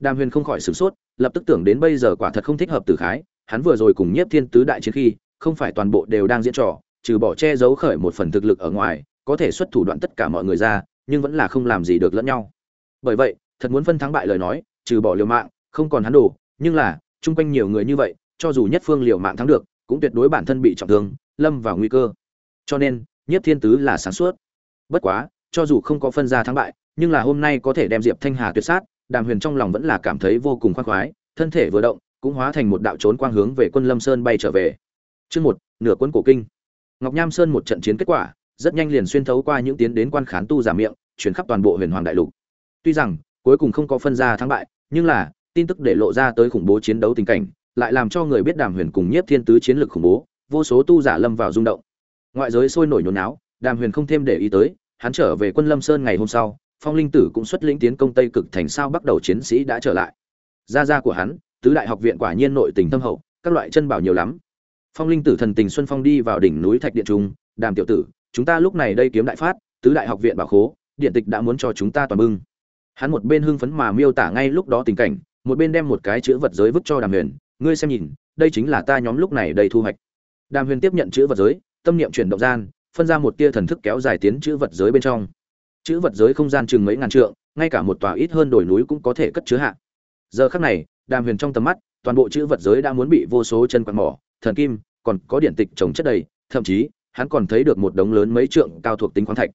đàm huyền không khỏi sửng sốt, lập tức tưởng đến bây giờ quả thật không thích hợp tử khái, hắn vừa rồi cùng nhiếp thiên tứ đại chiến khi, không phải toàn bộ đều đang diễn trò, trừ bỏ che giấu khởi một phần thực lực ở ngoài, có thể xuất thủ đoạn tất cả mọi người ra, nhưng vẫn là không làm gì được lẫn nhau bởi vậy, thật muốn phân thắng bại lời nói, trừ bỏ liều mạng, không còn hắn đủ nhưng là, chung quanh nhiều người như vậy, cho dù nhất phương liều mạng thắng được, cũng tuyệt đối bản thân bị trọng thương, lâm vào nguy cơ. Cho nên, nhiếp thiên tứ là sáng suốt. Bất quá, cho dù không có phân ra thắng bại, nhưng là hôm nay có thể đem diệp thanh hà tuyệt sát, đàm huyền trong lòng vẫn là cảm thấy vô cùng khoan khoái, thân thể vừa động, cũng hóa thành một đạo trốn quang hướng về quân lâm sơn bay trở về. Chương một, nửa quân cổ kinh. Ngọc nham sơn một trận chiến kết quả, rất nhanh liền xuyên thấu qua những tiến đến quan khán tu giả miệng chuyển khắp toàn bộ huyền hoàng đại lục tuy rằng, cuối cùng không có phân ra thắng bại, nhưng là, tin tức để lộ ra tới khủng bố chiến đấu tình cảnh, lại làm cho người biết đàm huyền cùng nhiếp thiên tứ chiến lược khủng bố, vô số tu giả lâm vào rung động. Ngoại giới sôi nổi nhốn náo đàm huyền không thêm để ý tới, hắn trở về quân lâm sơn ngày hôm sau, phong linh tử cũng xuất lĩnh tiến công tây cực thành sao bắt đầu chiến sĩ đã trở lại. Gia gia của hắn, tứ đại học viện quả nhiên nội tình thâm hậu, các loại chân bảo nhiều lắm. Phong linh tử thần tình xuân phong đi vào đỉnh núi thạch điện trung, đàm tiểu tử, chúng ta lúc này đây kiếm đại phát, tứ đại học viện bảo khố, điện tịch đã muốn cho chúng ta toàn bưng hắn một bên hưng phấn mà miêu tả ngay lúc đó tình cảnh, một bên đem một cái chữ vật giới vứt cho đàm huyền, ngươi xem nhìn, đây chính là ta nhóm lúc này đầy thu hoạch. Đàm huyền tiếp nhận chữ vật giới, tâm niệm chuyển động gian, phân ra một tia thần thức kéo dài tiến chữ vật giới bên trong. Chữ vật giới không gian chừng mấy ngàn trượng, ngay cả một tòa ít hơn đồi núi cũng có thể cất chứa hạ. Giờ khắc này, đàm huyền trong tầm mắt, toàn bộ chữ vật giới đã muốn bị vô số chân quạt mỏ, thần kim, còn có điện tịch trồng chất đầy, thậm chí, hắn còn thấy được một đống lớn mấy trượng cao thuộc tính khoáng thạch.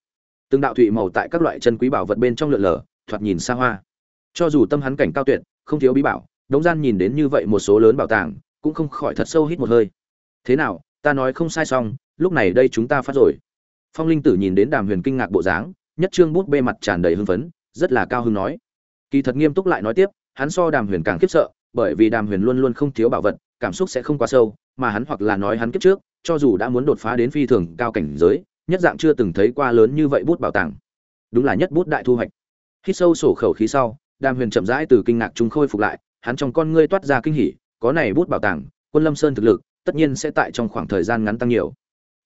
Từng đạo thụy màu tại các loại chân quý bảo vật bên trong lượn lờ thoạt nhìn xa hoa. Cho dù tâm hắn cảnh cao tuyệt, không thiếu bí bảo, đống gian nhìn đến như vậy một số lớn bảo tàng, cũng không khỏi thật sâu hít một hơi. Thế nào, ta nói không sai xong, lúc này đây chúng ta phát rồi. Phong linh tử nhìn đến đàm huyền kinh ngạc bộ dáng, nhất trương bút bê mặt tràn đầy hưng phấn, rất là cao hưng nói. Kỳ thật nghiêm túc lại nói tiếp, hắn so đàm huyền càng khiếp sợ, bởi vì đàm huyền luôn luôn không thiếu bảo vật, cảm xúc sẽ không quá sâu, mà hắn hoặc là nói hắn kiếp trước, cho dù đã muốn đột phá đến phi thường cao cảnh giới, nhất dạng chưa từng thấy qua lớn như vậy bút bảo tàng. Đúng là nhất bút đại thu hoạch hít sâu sổ khẩu khí sau, đàm huyền chậm rãi từ kinh ngạc chúng khôi phục lại, hắn trong con ngươi toát ra kinh hỉ, có này bút bảo tàng, quân lâm sơn thực lực, tất nhiên sẽ tại trong khoảng thời gian ngắn tăng nhiều.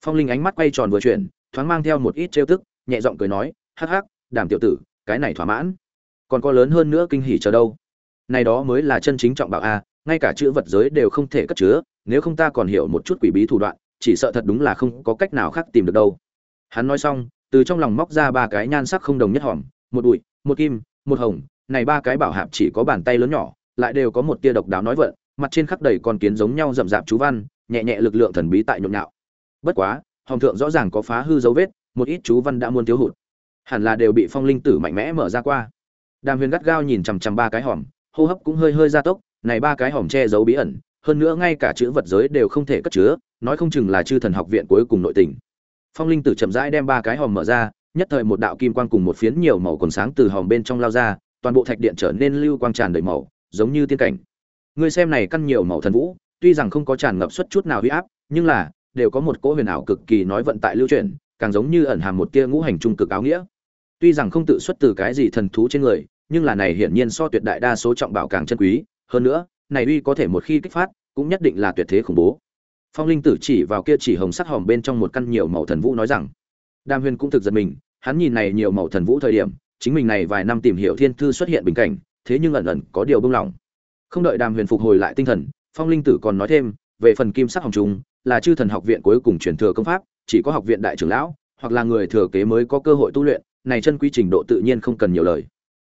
Phong linh ánh mắt quay tròn vừa chuyển, thoáng mang theo một ít trêu tức, nhẹ giọng cười nói, hắc hắc, đàm tiểu tử, cái này thỏa mãn. Còn có lớn hơn nữa kinh hỉ chờ đâu? Này đó mới là chân chính trọng bảo a, ngay cả chữ vật giới đều không thể cất chứa, nếu không ta còn hiểu một chút quỷ bí thủ đoạn, chỉ sợ thật đúng là không có cách nào khác tìm được đâu. Hắn nói xong, từ trong lòng móc ra ba cái nhan sắc không đồng nhất hòm, một bụi một kim, một hồng, này ba cái bảo hạp chỉ có bàn tay lớn nhỏ, lại đều có một tia độc đáo nói vận mặt trên khắc đầy con kiến giống nhau rậm rạp chú văn, nhẹ nhẹ lực lượng thần bí tại nhộn nhạo. Bất quá, hồng thượng rõ ràng có phá hư dấu vết, một ít chú văn đã muốn thiếu hụt. Hẳn là đều bị phong linh tử mạnh mẽ mở ra qua. Đàm huyền gắt gao nhìn chằm chằm ba cái hòm, hô hấp cũng hơi hơi gia tốc, này ba cái hòm che giấu bí ẩn, hơn nữa ngay cả chữ vật giới đều không thể cất chứa, nói không chừng là chư thần học viện cuối cùng nội tình. Phong linh tử chậm rãi đem ba cái hòm mở ra nhất thời một đạo kim quang cùng một phiến nhiều màu còn sáng từ hòm bên trong lao ra, toàn bộ thạch điện trở nên lưu quang tràn đầy màu, giống như tiên cảnh. Người xem này căn nhiều màu thần vũ, tuy rằng không có tràn ngập suất chút nào huy áp, nhưng là, đều có một cỗ huyền ảo cực kỳ nói vận tại lưu truyền càng giống như ẩn hàm một tia ngũ hành trung cực áo nghĩa. Tuy rằng không tự xuất từ cái gì thần thú trên người, nhưng là này hiển nhiên so tuyệt đại đa số trọng bảo càng chân quý, hơn nữa, này uy có thể một khi kích phát, cũng nhất định là tuyệt thế khủng bố. Phong linh tử chỉ vào kia chỉ hồng sắc hòm bên trong một căn nhiều màu thần vũ nói rằng đàm huyền cũng thực giật mình, hắn nhìn này nhiều màu thần vũ thời điểm, chính mình này vài năm tìm hiểu thiên thư xuất hiện bình cảnh, thế nhưng ẩn ẩn có điều bông lòng. Không đợi đàm huyền phục hồi lại tinh thần, phong linh tử còn nói thêm, về phần kim sắc hồng trùng, là chư thần học viện cuối cùng truyền thừa công pháp, chỉ có học viện đại trưởng lão, hoặc là người thừa kế mới có cơ hội tu luyện, này chân quy trình độ tự nhiên không cần nhiều lời.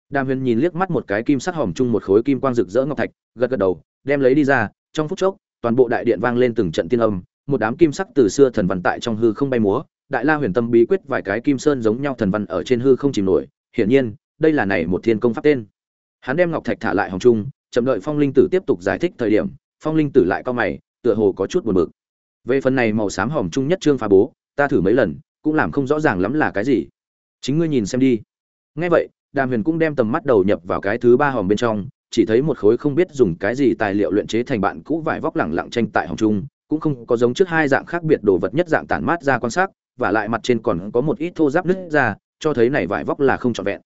Đàm huyền nhìn liếc mắt một cái kim sắc hồng trung một khối kim quang rực rỡ ngọc thạch, gật gật đầu, đem lấy đi ra, trong phút chốc, toàn bộ đại điện vang lên từng trận tiên âm, một đám kim sắc từ xưa thần văn tại trong hư không bay múa đại la huyền tâm bí quyết vài cái kim sơn giống nhau thần văn ở trên hư không chìm nổi, hiển nhiên, đây là này một thiên công pháp tên. Hắn đem ngọc thạch thả lại hồng trung, chậm đợi phong linh tử tiếp tục giải thích thời điểm, phong linh tử lại cao mày, tựa hồ có chút buồn bực. Về phần này màu xám hồng trung nhất trương phá bố, ta thử mấy lần, cũng làm không rõ ràng lắm là cái gì. Chính ngươi nhìn xem đi. Nghe vậy, đàm huyền cũng đem tầm mắt đầu nhập vào cái thứ ba hòm bên trong, chỉ thấy một khối không biết dùng cái gì tài liệu luyện chế thành bạn cũ vải vóc lẳng lặng tranh tại hồng trung, cũng không có giống trước hai dạng khác biệt đồ vật nhất dạng tản mát ra quan sát và lại mặt trên còn có một ít thô giáp nứt ra, cho thấy này vải vóc là không trọn vẹn.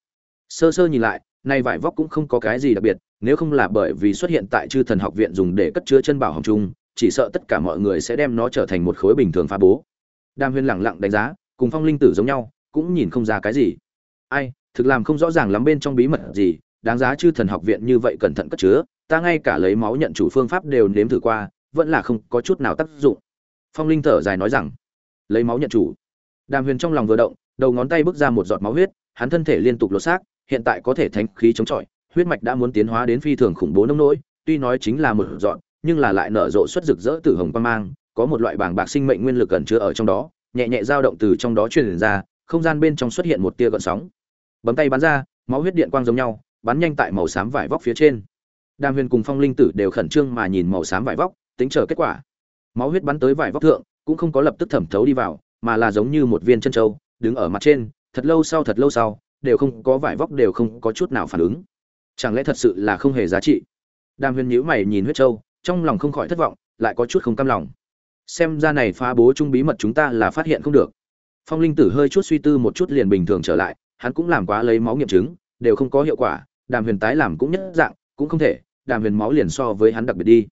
Sơ sơ nhìn lại, này vải vóc cũng không có cái gì đặc biệt, nếu không là bởi vì xuất hiện tại chư thần học viện dùng để cất chứa chân bảo hồng trung, chỉ sợ tất cả mọi người sẽ đem nó trở thành một khối bình thường phá bố. Đam Huyên lẳng lặng đánh giá, cùng phong linh tử giống nhau, cũng nhìn không ra cái gì. Ai, thực làm không rõ ràng lắm bên trong bí mật gì, đáng giá chư thần học viện như vậy cẩn thận cất chứa, ta ngay cả lấy máu nhận chủ phương pháp đều nếm thử qua, vẫn là không có chút nào tác dụng. Phong linh thở dài nói rằng lấy máu nhận chủ. Đàm huyền trong lòng vừa động đầu ngón tay bước ra một giọt máu huyết hắn thân thể liên tục lột xác hiện tại có thể thánh khí chống chọi huyết mạch đã muốn tiến hóa đến phi thường khủng bố nông nỗi tuy nói chính là một giọt, nhưng là lại nở rộ xuất rực rỡ từ hồng quang mang có một loại bảng bạc sinh mệnh nguyên lực ẩn chứa ở trong đó nhẹ nhẹ dao động từ trong đó truyền ra không gian bên trong xuất hiện một tia gợn sóng. Bấm tay bắn ra máu huyết điện quang giống nhau bắn nhanh tại màu xám vải vóc phía trên. Đàm huyền cùng phong linh tử đều khẩn trương mà nhìn màu xám vải vóc tính chờ kết quả. Máu huyết bắn tới vải vóc thượng cũng không có lập tức thẩm thấu đi vào, mà là giống như một viên chân trâu, đứng ở mặt trên, thật lâu sau thật lâu sau, đều không có vải vóc đều không có chút nào phản ứng. Chẳng lẽ thật sự là không hề giá trị? Đàm huyền nhíu mày nhìn huyết châu trong lòng không khỏi thất vọng, lại có chút không cam lòng. Xem ra này phá bố trung bí mật chúng ta là phát hiện không được. Phong linh tử hơi chút suy tư một chút liền bình thường trở lại, hắn cũng làm quá lấy máu nghiệm chứng, đều không có hiệu quả, đàm huyền tái làm cũng nhất dạng, cũng không thể, đàm huyền máu liền so với hắn đặc biệt đi.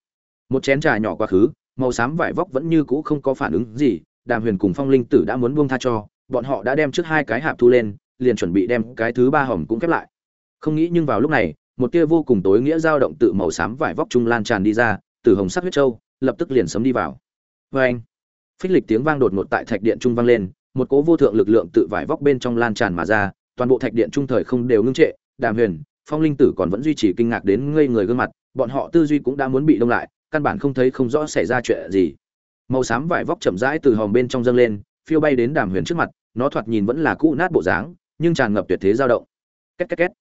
Một chén trà nhỏ quá khứ màu xám vải vóc vẫn như cũ không có phản ứng gì, đàm huyền cùng phong linh tử đã muốn buông tha cho, bọn họ đã đem trước hai cái hạp thu lên, liền chuẩn bị đem cái thứ ba hỏng cũng khép lại. Không nghĩ nhưng vào lúc này, một tia vô cùng tối nghĩa dao động tự màu xám vải vóc trung lan tràn đi ra, từ hồng sắc huyết châu, lập tức liền sấm đi vào. Vê anh phích lịch tiếng vang đột ngột tại thạch điện trung vang lên, một cố vô thượng lực lượng tự vải vóc bên trong lan tràn mà ra, toàn bộ thạch điện trung thời không đều ngưng trệ, đàm huyền, phong linh tử còn vẫn duy trì kinh ngạc đến ngây người gương mặt, bọn họ tư duy cũng đã muốn bị đông lại căn bản không thấy không rõ xảy ra chuyện gì. Màu xám vải vóc chậm rãi từ hòm bên trong dâng lên, phiêu bay đến đàm huyền trước mặt, nó thoạt nhìn vẫn là cũ nát bộ dáng, nhưng tràn ngập tuyệt thế dao động. Két két két.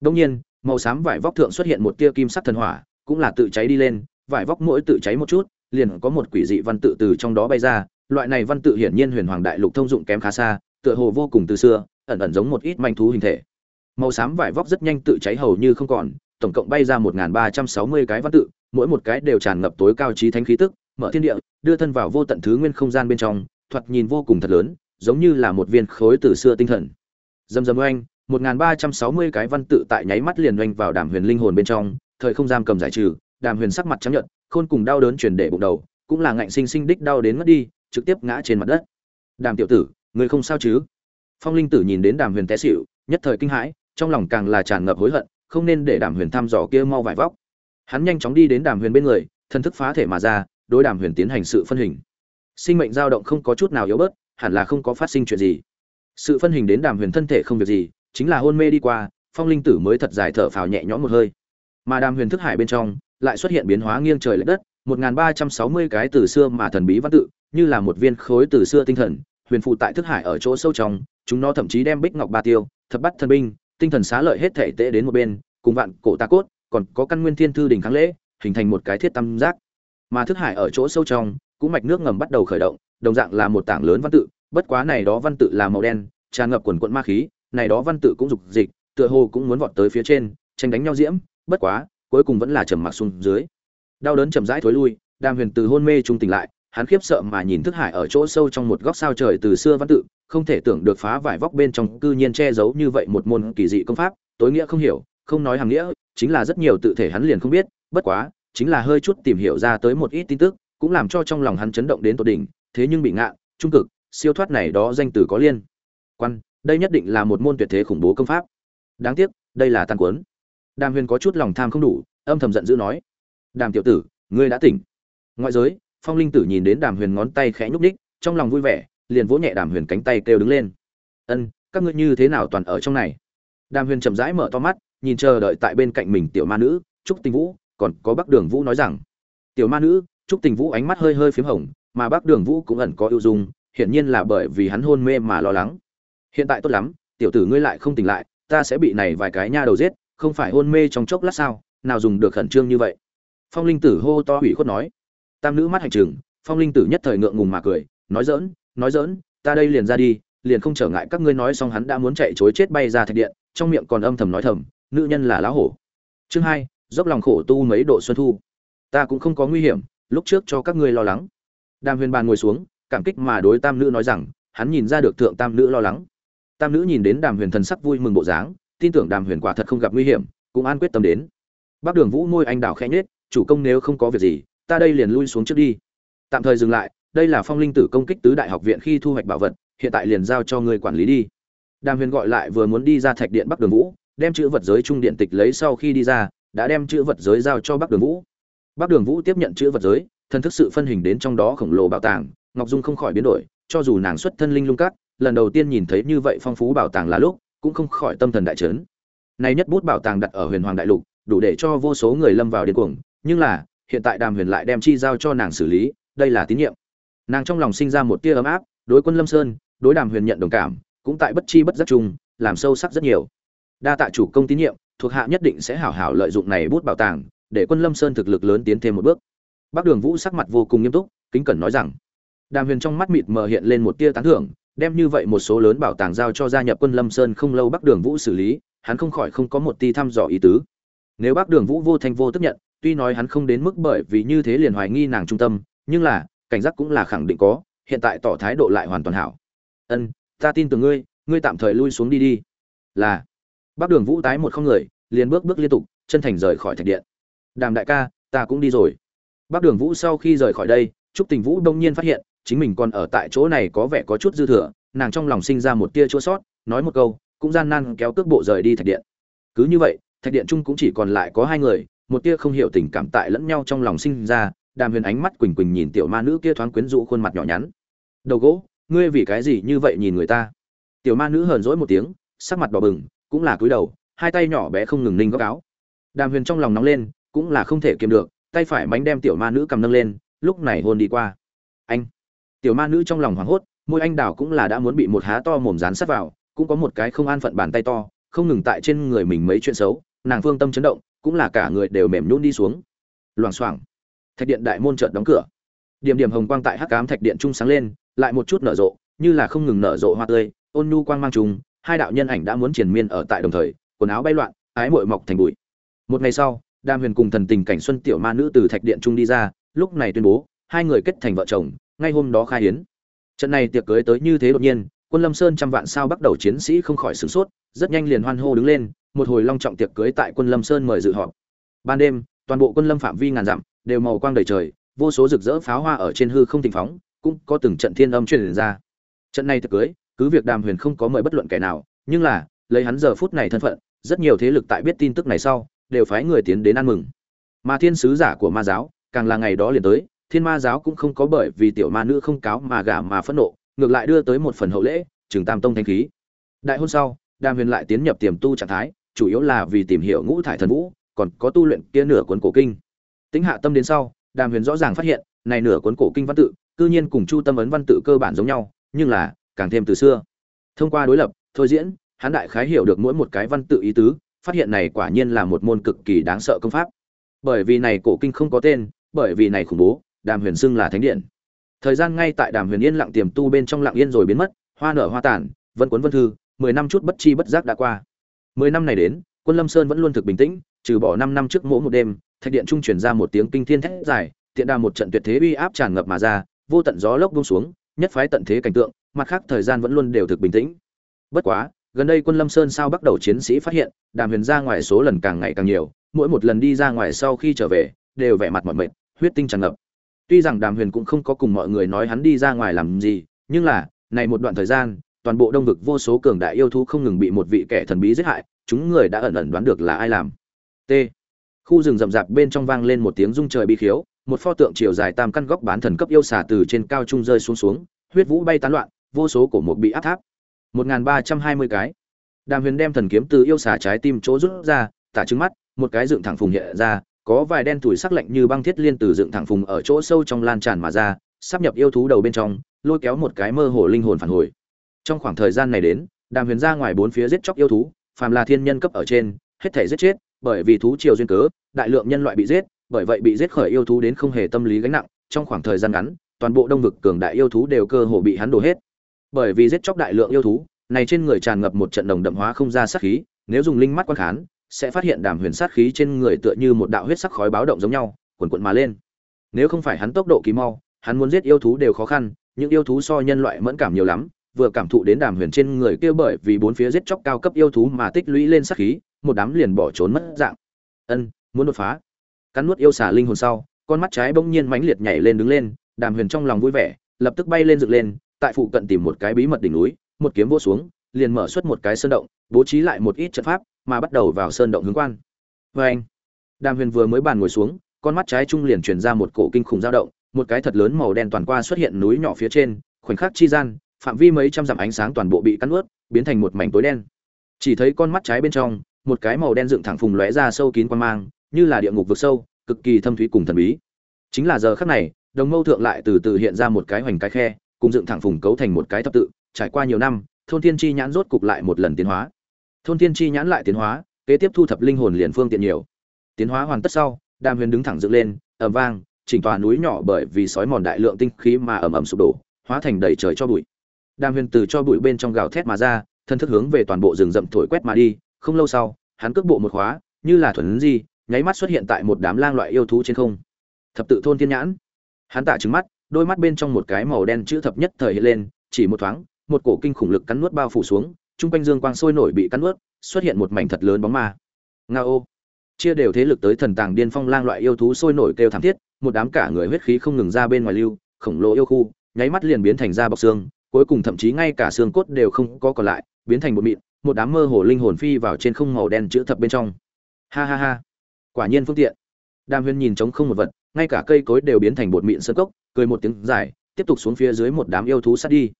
Đông nhiên, màu xám vải vóc thượng xuất hiện một tia kim sắc thần hỏa, cũng là tự cháy đi lên, vải vóc mỗi tự cháy một chút, liền có một quỷ dị văn tự từ trong đó bay ra, loại này văn tự hiển nhiên huyền hoàng đại lục thông dụng kém khá xa, tựa hồ vô cùng từ xưa, ẩn ẩn giống một ít manh thú hình thể. Màu xám vải vóc rất nhanh tự cháy hầu như không còn, tổng cộng bay ra một ba trăm sáu mươi cái văn tự mỗi một cái đều tràn ngập tối cao trí thánh khí tức, mở thiên địa, đưa thân vào vô tận thứ nguyên không gian bên trong, thoạt nhìn vô cùng thật lớn, giống như là một viên khối từ xưa tinh thần. Dầm dầm oanh, một ba trăm sáu mươi cái văn tự tại nháy mắt liền oanh vào đàm huyền linh hồn bên trong, thời không giam cầm giải trừ, đàm huyền sắc mặt chấp nhận khôn cùng đau đớn chuyển để bụng đầu, cũng là ngạnh sinh sinh đích đau đến mất đi, trực tiếp ngã trên mặt đất. Đàm tiểu tử, người không sao chứ? Phong linh tử nhìn đến đàm huyền té xịu nhất thời kinh hãi, trong lòng càng là tràn ngập hối hận, không nên để đàm huyền thăm dò kia mau vải vóc hắn nhanh chóng đi đến đàm huyền bên người thân thức phá thể mà ra, đối đàm huyền tiến hành sự phân hình. Sinh mệnh dao động không có chút nào yếu bớt, hẳn là không có phát sinh chuyện gì. Sự phân hình đến đàm huyền thân thể không việc gì, chính là hôn mê đi qua, phong linh tử mới thật dài thở phào nhẹ nhõm một hơi. Mà đàm huyền thức hải bên trong, lại xuất hiện biến hóa nghiêng trời l ệ đất, một nghìn ba trăm sáu mươi cái từ xưa mà thần bí văn tự, như là một viên khối từ xưa tinh thần, huyền phụ tại thức hải ở chỗ sâu trong, chúng nó thậm chí đem bích ngọc ba tiêu, thập bắt thần binh, tinh thần xá lợi hết thể tệ đến một bên, cùng vạn cổ ta cốt còn có căn nguyên thiên thư đỉnh kháng lễ, hình thành một cái thiết tam giác. Mà thức hải ở chỗ sâu trong, cũng mạch nước ngầm bắt đầu khởi động, đồng dạng là một tảng lớn văn tự, bất quá này đó văn tự là màu đen, tràn ngập quần quận ma khí, này đó văn tự cũng dục dịch, tựa hồ cũng muốn vọt tới phía trên, tranh đánh nhau diễm, bất quá, cuối cùng vẫn là trầm mặc xuống dưới. Đau đớn chậm rãi thối lui, đàm huyền từ hôn mê trung tỉnh lại, hắn khiếp sợ mà nhìn thức hải ở chỗ sâu trong một góc sao trời từ xưa văn tự, không thể tưởng được phá vải vóc bên trong cư nhiên che giấu như vậy một môn kỳ dị công pháp, tối nghĩa không hiểu, không nói hàng nghĩa chính là rất nhiều tự thể hắn liền không biết bất quá chính là hơi chút tìm hiểu ra tới một ít tin tức cũng làm cho trong lòng hắn chấn động đến tột đỉnh thế nhưng bị ngạ trung cực siêu thoát này đó danh từ có liên quan đây nhất định là một môn tuyệt thế khủng bố công pháp. Đáng tiếc đây là tàn cuốn. Đàm huyền có chút lòng tham không đủ âm thầm giận dữ nói đàm tiểu tử ngươi đã tỉnh. Ngoại giới phong linh tử nhìn đến đàm huyền ngón tay khẽ nhúc nhích, trong lòng vui vẻ liền vỗ nhẹ đàm huyền cánh tay kêu đứng lên ân các ngươi như thế nào toàn ở trong này? Đàm huyền chậm rãi mở to mắt nhìn chờ đợi tại bên cạnh mình tiểu ma nữ, trúc tình vũ, còn có bắc đường vũ nói rằng, tiểu ma nữ, trúc tình vũ ánh mắt hơi hơi p h í m hồng, mà bắc đường vũ cũng ẩn có ưu dung, hiển nhiên là bởi vì hắn hôn mê mà lo lắng. Hiện tại tốt lắm, tiểu tử ngươi lại không tỉnh lại, ta sẽ bị này vài cái nha đầu giết, không phải hôn mê trong chốc lát sao, nào dùng được khẩn trương như vậy. Phong linh tử hô to hủy khuất nói. Tam nữ mắt hành trừng, phong linh tử nhất thời ngượng ngùng mà cười, nói dỡn nói dỡn ta đây liền ra đi, liền không trở ngại các ngươi nói xong hắn đã muốn chạy chối chết bay ra thạch điện, trong miệng còn âm thầm nói thầm nữ nhân là lá hổ. Chương hai, dốc lòng khổ tu mấy độ xuân thu. Ta cũng không có nguy hiểm, lúc trước cho các ngươi lo lắng. Đàm huyền bàn ngồi xuống, cảm kích mà đối tam nữ nói rằng, hắn nhìn ra được thượng tam nữ lo lắng. Tam nữ nhìn đến đàm huyền thần sắc vui mừng bộ dáng, tin tưởng đàm huyền quả thật không gặp nguy hiểm, cũng an quyết tâm đến. Bác đường vũ môi anh đào khẽ nhết chủ công nếu không có việc gì, ta đây liền lui xuống trước đi. Tạm thời dừng lại, đây là phong linh tử công kích tứ đại học viện khi thu hoạch bảo vật, hiện tại liền giao cho ngươi quản lý đi. Đàm huyền gọi lại vừa muốn đi ra thạch điện bắc đường vũ đem chữ vật giới trung điện tịch lấy sau khi đi ra, đã đem chữ vật giới giao cho bắc đường vũ. Bắc đường vũ tiếp nhận chữ vật giới thân thức sự phân hình đến trong đó khổng lồ bảo tàng, ngọc dung không khỏi biến đổi, cho dù nàng xuất thân linh lung cát lần đầu tiên nhìn thấy như vậy phong phú bảo tàng là lúc, cũng không khỏi tâm thần đại chấn. Nay nhất bút bảo tàng đặt ở huyền hoàng đại lục, đủ để cho vô số người lâm vào điên cuồng, nhưng là, hiện tại đàm huyền lại đem chi giao cho nàng xử lý, đây là tín nhiệm. Nàng trong lòng sinh ra một tia ấm áp, đối quân lâm sơn, đối đàm huyền nhận đồng cảm, cũng tại bất chi bất giác chung, làm sâu sắc rất nhiều đa tạ chủ công tín nhiệm, thuộc hạ nhất định sẽ hảo hảo lợi dụng này bút bảo tàng, để quân lâm sơn thực lực lớn tiến thêm một bước. Bác đường vũ sắc mặt vô cùng nghiêm túc, kính cẩn nói rằng, đàm huyền trong mắt mịt mờ hiện lên một tia tán thưởng, đem như vậy một số lớn bảo tàng giao cho gia nhập quân lâm sơn không lâu bắc đường vũ xử lý, hắn không khỏi không có một ti thăm dò ý tứ. Nếu bắc đường vũ vô thanh vô tức nhận, tuy nói hắn không đến mức bởi vì như thế liền hoài nghi nàng trung tâm, nhưng là, cảnh giác cũng là khẳng định có, hiện tại tỏ thái độ lại hoàn toàn hảo. Ân, ta tin tưởng ngươi ngươi tạm thời lui xuống đi đi. Là bác đường vũ tái một không người, liền bước bước liên tục, chân thành rời khỏi thạch điện. Đàm đại ca, ta cũng đi rồi. Bác đường vũ sau khi rời khỏi đây, trúc tình vũ đông nhiên phát hiện, chính mình còn ở tại chỗ này có vẻ có chút dư thừa, nàng trong lòng sinh ra một tia chỗ sót, nói một câu, cũng gian nan kéo cước bộ rời đi thạch điện. Cứ như vậy, thạch điện chung cũng chỉ còn lại có hai người, một tia không hiểu tình cảm tại lẫn nhau trong lòng sinh ra, đàm huyền ánh mắt quỳnh quỳnh nhìn tiểu ma nữ kia thoáng quyến rũ khuôn mặt nhỏ nhắn. Đầu gỗ, ngươi vì cái gì như vậy nhìn người ta? Tiểu ma nữ hờn dỗi một tiếng, sắc mặt đỏ bừng cũng là cúi đầu, hai tay nhỏ bé không ngừng ninh góc áo. Đàm huyền trong lòng nóng lên, cũng là không thể kiềm được, tay phải mánh đem tiểu ma nữ cầm nâng lên, lúc này hôn đi qua. Anh, tiểu ma nữ trong lòng hoảng hốt, môi anh đào cũng là đã muốn bị một há to mồm dán sát vào, cũng có một cái không an phận bàn tay to, không ngừng tại trên người mình mấy chuyện xấu, nàng phương tâm chấn động, cũng là cả người đều mềm nhún đi xuống. Loảng xoảng, thạch điện đại môn chợt đóng cửa. Điểm điểm hồng quang tại hắc cám thạch điện trung sáng lên, lại một chút nở rộ, như là không ngừng nở rộ hoa tươi, ôn nhu quang mang trùng hai đạo nhân ảnh đã muốn triền miên ở tại đồng thời, quần áo bay loạn, ái mội mọc thành bụi. Một ngày sau, đàm huyền cùng thần tình cảnh xuân tiểu ma nữ từ thạch điện trung đi ra, lúc này tuyên bố, hai người kết thành vợ chồng, ngay hôm đó khai hiến. Trận này tiệc cưới tới như thế đột nhiên, quân lâm sơn trăm vạn sao bắt đầu chiến sĩ không khỏi sửng sốt, rất nhanh liền hoan hô đứng lên, một hồi long trọng tiệc cưới tại quân lâm sơn mời dự họp. Ban đêm, toàn bộ quân lâm phạm vi ngàn dặm, đều màu quang đầy trời, vô số rực rỡ pháo hoa ở trên hư không thịnh phóng, cũng có từng trận thiên âm truyền ra. Trận này tiệc cưới cứ việc đàm huyền không có mời bất luận kẻ nào, nhưng là, lấy hắn giờ phút này thân phận, rất nhiều thế lực tại biết tin tức này sau, đều phái người tiến đến ăn mừng. Mà thiên sứ giả của ma giáo, càng là ngày đó liền tới, thiên ma giáo cũng không có bởi vì tiểu ma nữ không cáo mà gả mà phẫn nộ, ngược lại đưa tới một phần hậu lễ, trường tam tông thanh khí. Đại hôn sau, đàm huyền lại tiến nhập tiềm tu trạng thái, chủ yếu là vì tìm hiểu ngũ thải thần vũ, còn có tu luyện kia nửa cuốn cổ kinh. Tính hạ tâm đến sau, đàm huyền rõ ràng phát hiện, này nửa cuốn cổ kinh văn tự, cư nhiên cùng chu tâm ấn văn tự cơ bản giống nhau, nhưng là càng thêm từ xưa. Thông qua đối lập, thôi diễn, hắn đại khái hiểu được mỗi một cái văn tự ý tứ, phát hiện này quả nhiên là một môn cực kỳ đáng sợ công pháp. Bởi vì này cổ kinh không có tên, bởi vì này khủng bố, đàm huyền xưng là thánh điện. Thời gian ngay tại đàm huyền yên lặng tiềm tu bên trong lặng yên rồi biến mất, hoa nở hoa tàn, vân cuốn vân thư, mười năm chút bất chi bất giác đã qua. Mười năm này đến, quân lâm sơn vẫn luôn thực bình tĩnh, trừ bỏ năm năm trước mỗi một đêm, thạch điện trung truyền ra một tiếng kinh thiên thét dài, tiện đà một trận tuyệt thế uy áp tràn ngập mà ra, vô tận gió lốc buông xuống nhất phái tận thế cảnh tượng, mặt khác thời gian vẫn luôn đều thực bình tĩnh. Bất quá, gần đây quân lâm sơn sao bắt đầu chiến sĩ phát hiện, đàm huyền ra ngoài số lần càng ngày càng nhiều, mỗi một lần đi ra ngoài sau khi trở về, đều vẻ mặt mọi mệt, huyết tinh tràn ngập. Tuy rằng đàm huyền cũng không có cùng mọi người nói hắn đi ra ngoài làm gì, nhưng là, này một đoạn thời gian, toàn bộ đông vực vô số cường đại yêu thú không ngừng bị một vị kẻ thần bí giết hại, chúng người đã ẩn ẩn đoán được là ai làm. T. Khu rừng rậm rạp bên trong vang lên một tiếng rung trời bi khiếu một pho tượng chiều dài tam căn góc bán thần cấp yêu xả từ trên cao trung rơi xuống xuống, huyết vũ bay tán loạn, vô số cổ một bị áp tháp. Một nghìn ba trăm hai mươi cái. Đàm huyền đem thần kiếm từ yêu xả trái tim chỗ rút ra, tả trứng mắt, một cái dựng thẳng phùng hiện ra, có vài đen tuổi sắc lạnh như băng thiết liên từ dựng thẳng phùng ở chỗ sâu trong lan tràn mà ra, sắp nhập yêu thú đầu bên trong, lôi kéo một cái mơ hồ linh hồn phản hồi. Trong khoảng thời gian này đến, đàm huyền ra ngoài bốn phía giết chóc yêu thú, phàm là thiên nhân cấp ở trên, hết thể giết chết, bởi vì thú triều duyên cớ, đại lượng nhân loại bị giết bởi vậy bị giết khởi yêu thú đến không hề tâm lý gánh nặng, trong khoảng thời gian ngắn, toàn bộ đông vực cường đại yêu thú đều cơ hồ bị hắn đổ hết. Bởi vì giết chóc đại lượng yêu thú, này trên người tràn ngập một trận đồng đậm hóa không ra sát khí, nếu dùng linh mắt quan khán, sẽ phát hiện đàm huyền sát khí trên người tựa như một đạo huyết sắc khói báo động giống nhau, cuồn cuộn mà lên. Nếu không phải hắn tốc độ kỳ mau, hắn muốn giết yêu thú đều khó khăn, những yêu thú so nhân loại mẫn cảm nhiều lắm, vừa cảm thụ đến đàm huyền trên người kia bởi vì bốn phía giết chóc cao cấp yêu thú mà tích lũy lên sát khí, một đám liền bỏ trốn mất dạng. Ân, muốn đột phá cắn nuốt yêu xà linh hồn sau, con mắt trái bỗng nhiên mãnh liệt nhảy lên đứng lên, đàm huyền trong lòng vui vẻ, lập tức bay lên dựng lên, tại phụ cận tìm một cái bí mật đỉnh núi, một kiếm vô xuống, liền mở xuất một cái sơn động, bố trí lại một ít trận pháp, mà bắt đầu vào sơn động hướng quan. Vê anh, đàm huyền vừa mới bàn ngồi xuống, con mắt trái trung liền truyền ra một cổ kinh khủng dao động, một cái thật lớn màu đen toàn qua xuất hiện núi nhỏ phía trên, khoảnh khắc chi gian, phạm vi mấy trăm dặm ánh sáng toàn bộ bị cắn ướt biến thành một mảnh tối đen. Chỉ thấy con mắt trái bên trong, một cái màu đen dựng thẳng phùng lóe ra sâu kín quan mang, như là địa ngục vực sâu cực kỳ thâm thúy cùng thần bí. Chính là giờ khắc này, đồng mâu thượng lại từ từ hiện ra một cái hoành cái khe, cùng dựng thẳng phùng cấu thành một cái thập tự, trải qua nhiều năm, thôn thiên chi nhãn rốt cục lại một lần tiến hóa. Thôn thiên chi nhãn lại tiến hóa, kế tiếp thu thập linh hồn liền phương tiện nhiều. Tiến hóa hoàn tất sau, đàm huyền đứng thẳng dựng lên, ầm vang, chỉnh tòa núi nhỏ bởi vì sói mòn đại lượng tinh khí mà ầm ầm sụp đổ, hóa thành đầy trời cho bụi. Đàm huyền từ cho bụi bên trong gào thét mà ra, thân thức hướng về toàn bộ rừng rậm thổi quét mà đi, không lâu sau, hắn cước bộ một khóa, như là thuần di nháy mắt xuất hiện tại một đám lang loại yêu thú trên không. Thập tự thôn thiên nhãn. Hắn tạ trứng mắt, đôi mắt bên trong một cái màu đen chữ thập nhất thời hiện lên, chỉ một thoáng, một cổ kinh khủng lực cắn nuốt bao phủ xuống trung quanh dương quang sôi nổi bị cắn nuốt, xuất hiện một mảnh thật lớn bóng ma. Nga ô. Chia đều thế lực tới thần tàng điên phong lang loại yêu thú sôi nổi kêu thảm thiết, một đám cả người huyết khí không ngừng ra bên ngoài lưu, khổng lồ yêu khu, nháy mắt liền biến thành da bọc xương, cuối cùng thậm chí ngay cả xương cốt đều không có còn lại, biến thành một mịn, một đám mơ hồ linh hồn phi vào trên không màu đen chữ thập bên trong. Ha ha ha quả nhiên phương tiện. Đàm huyền nhìn trống không một vật, ngay cả cây cối đều biến thành bột mịn sơn cốc, cười một tiếng dài, tiếp tục xuống phía dưới một đám yêu thú sát đi.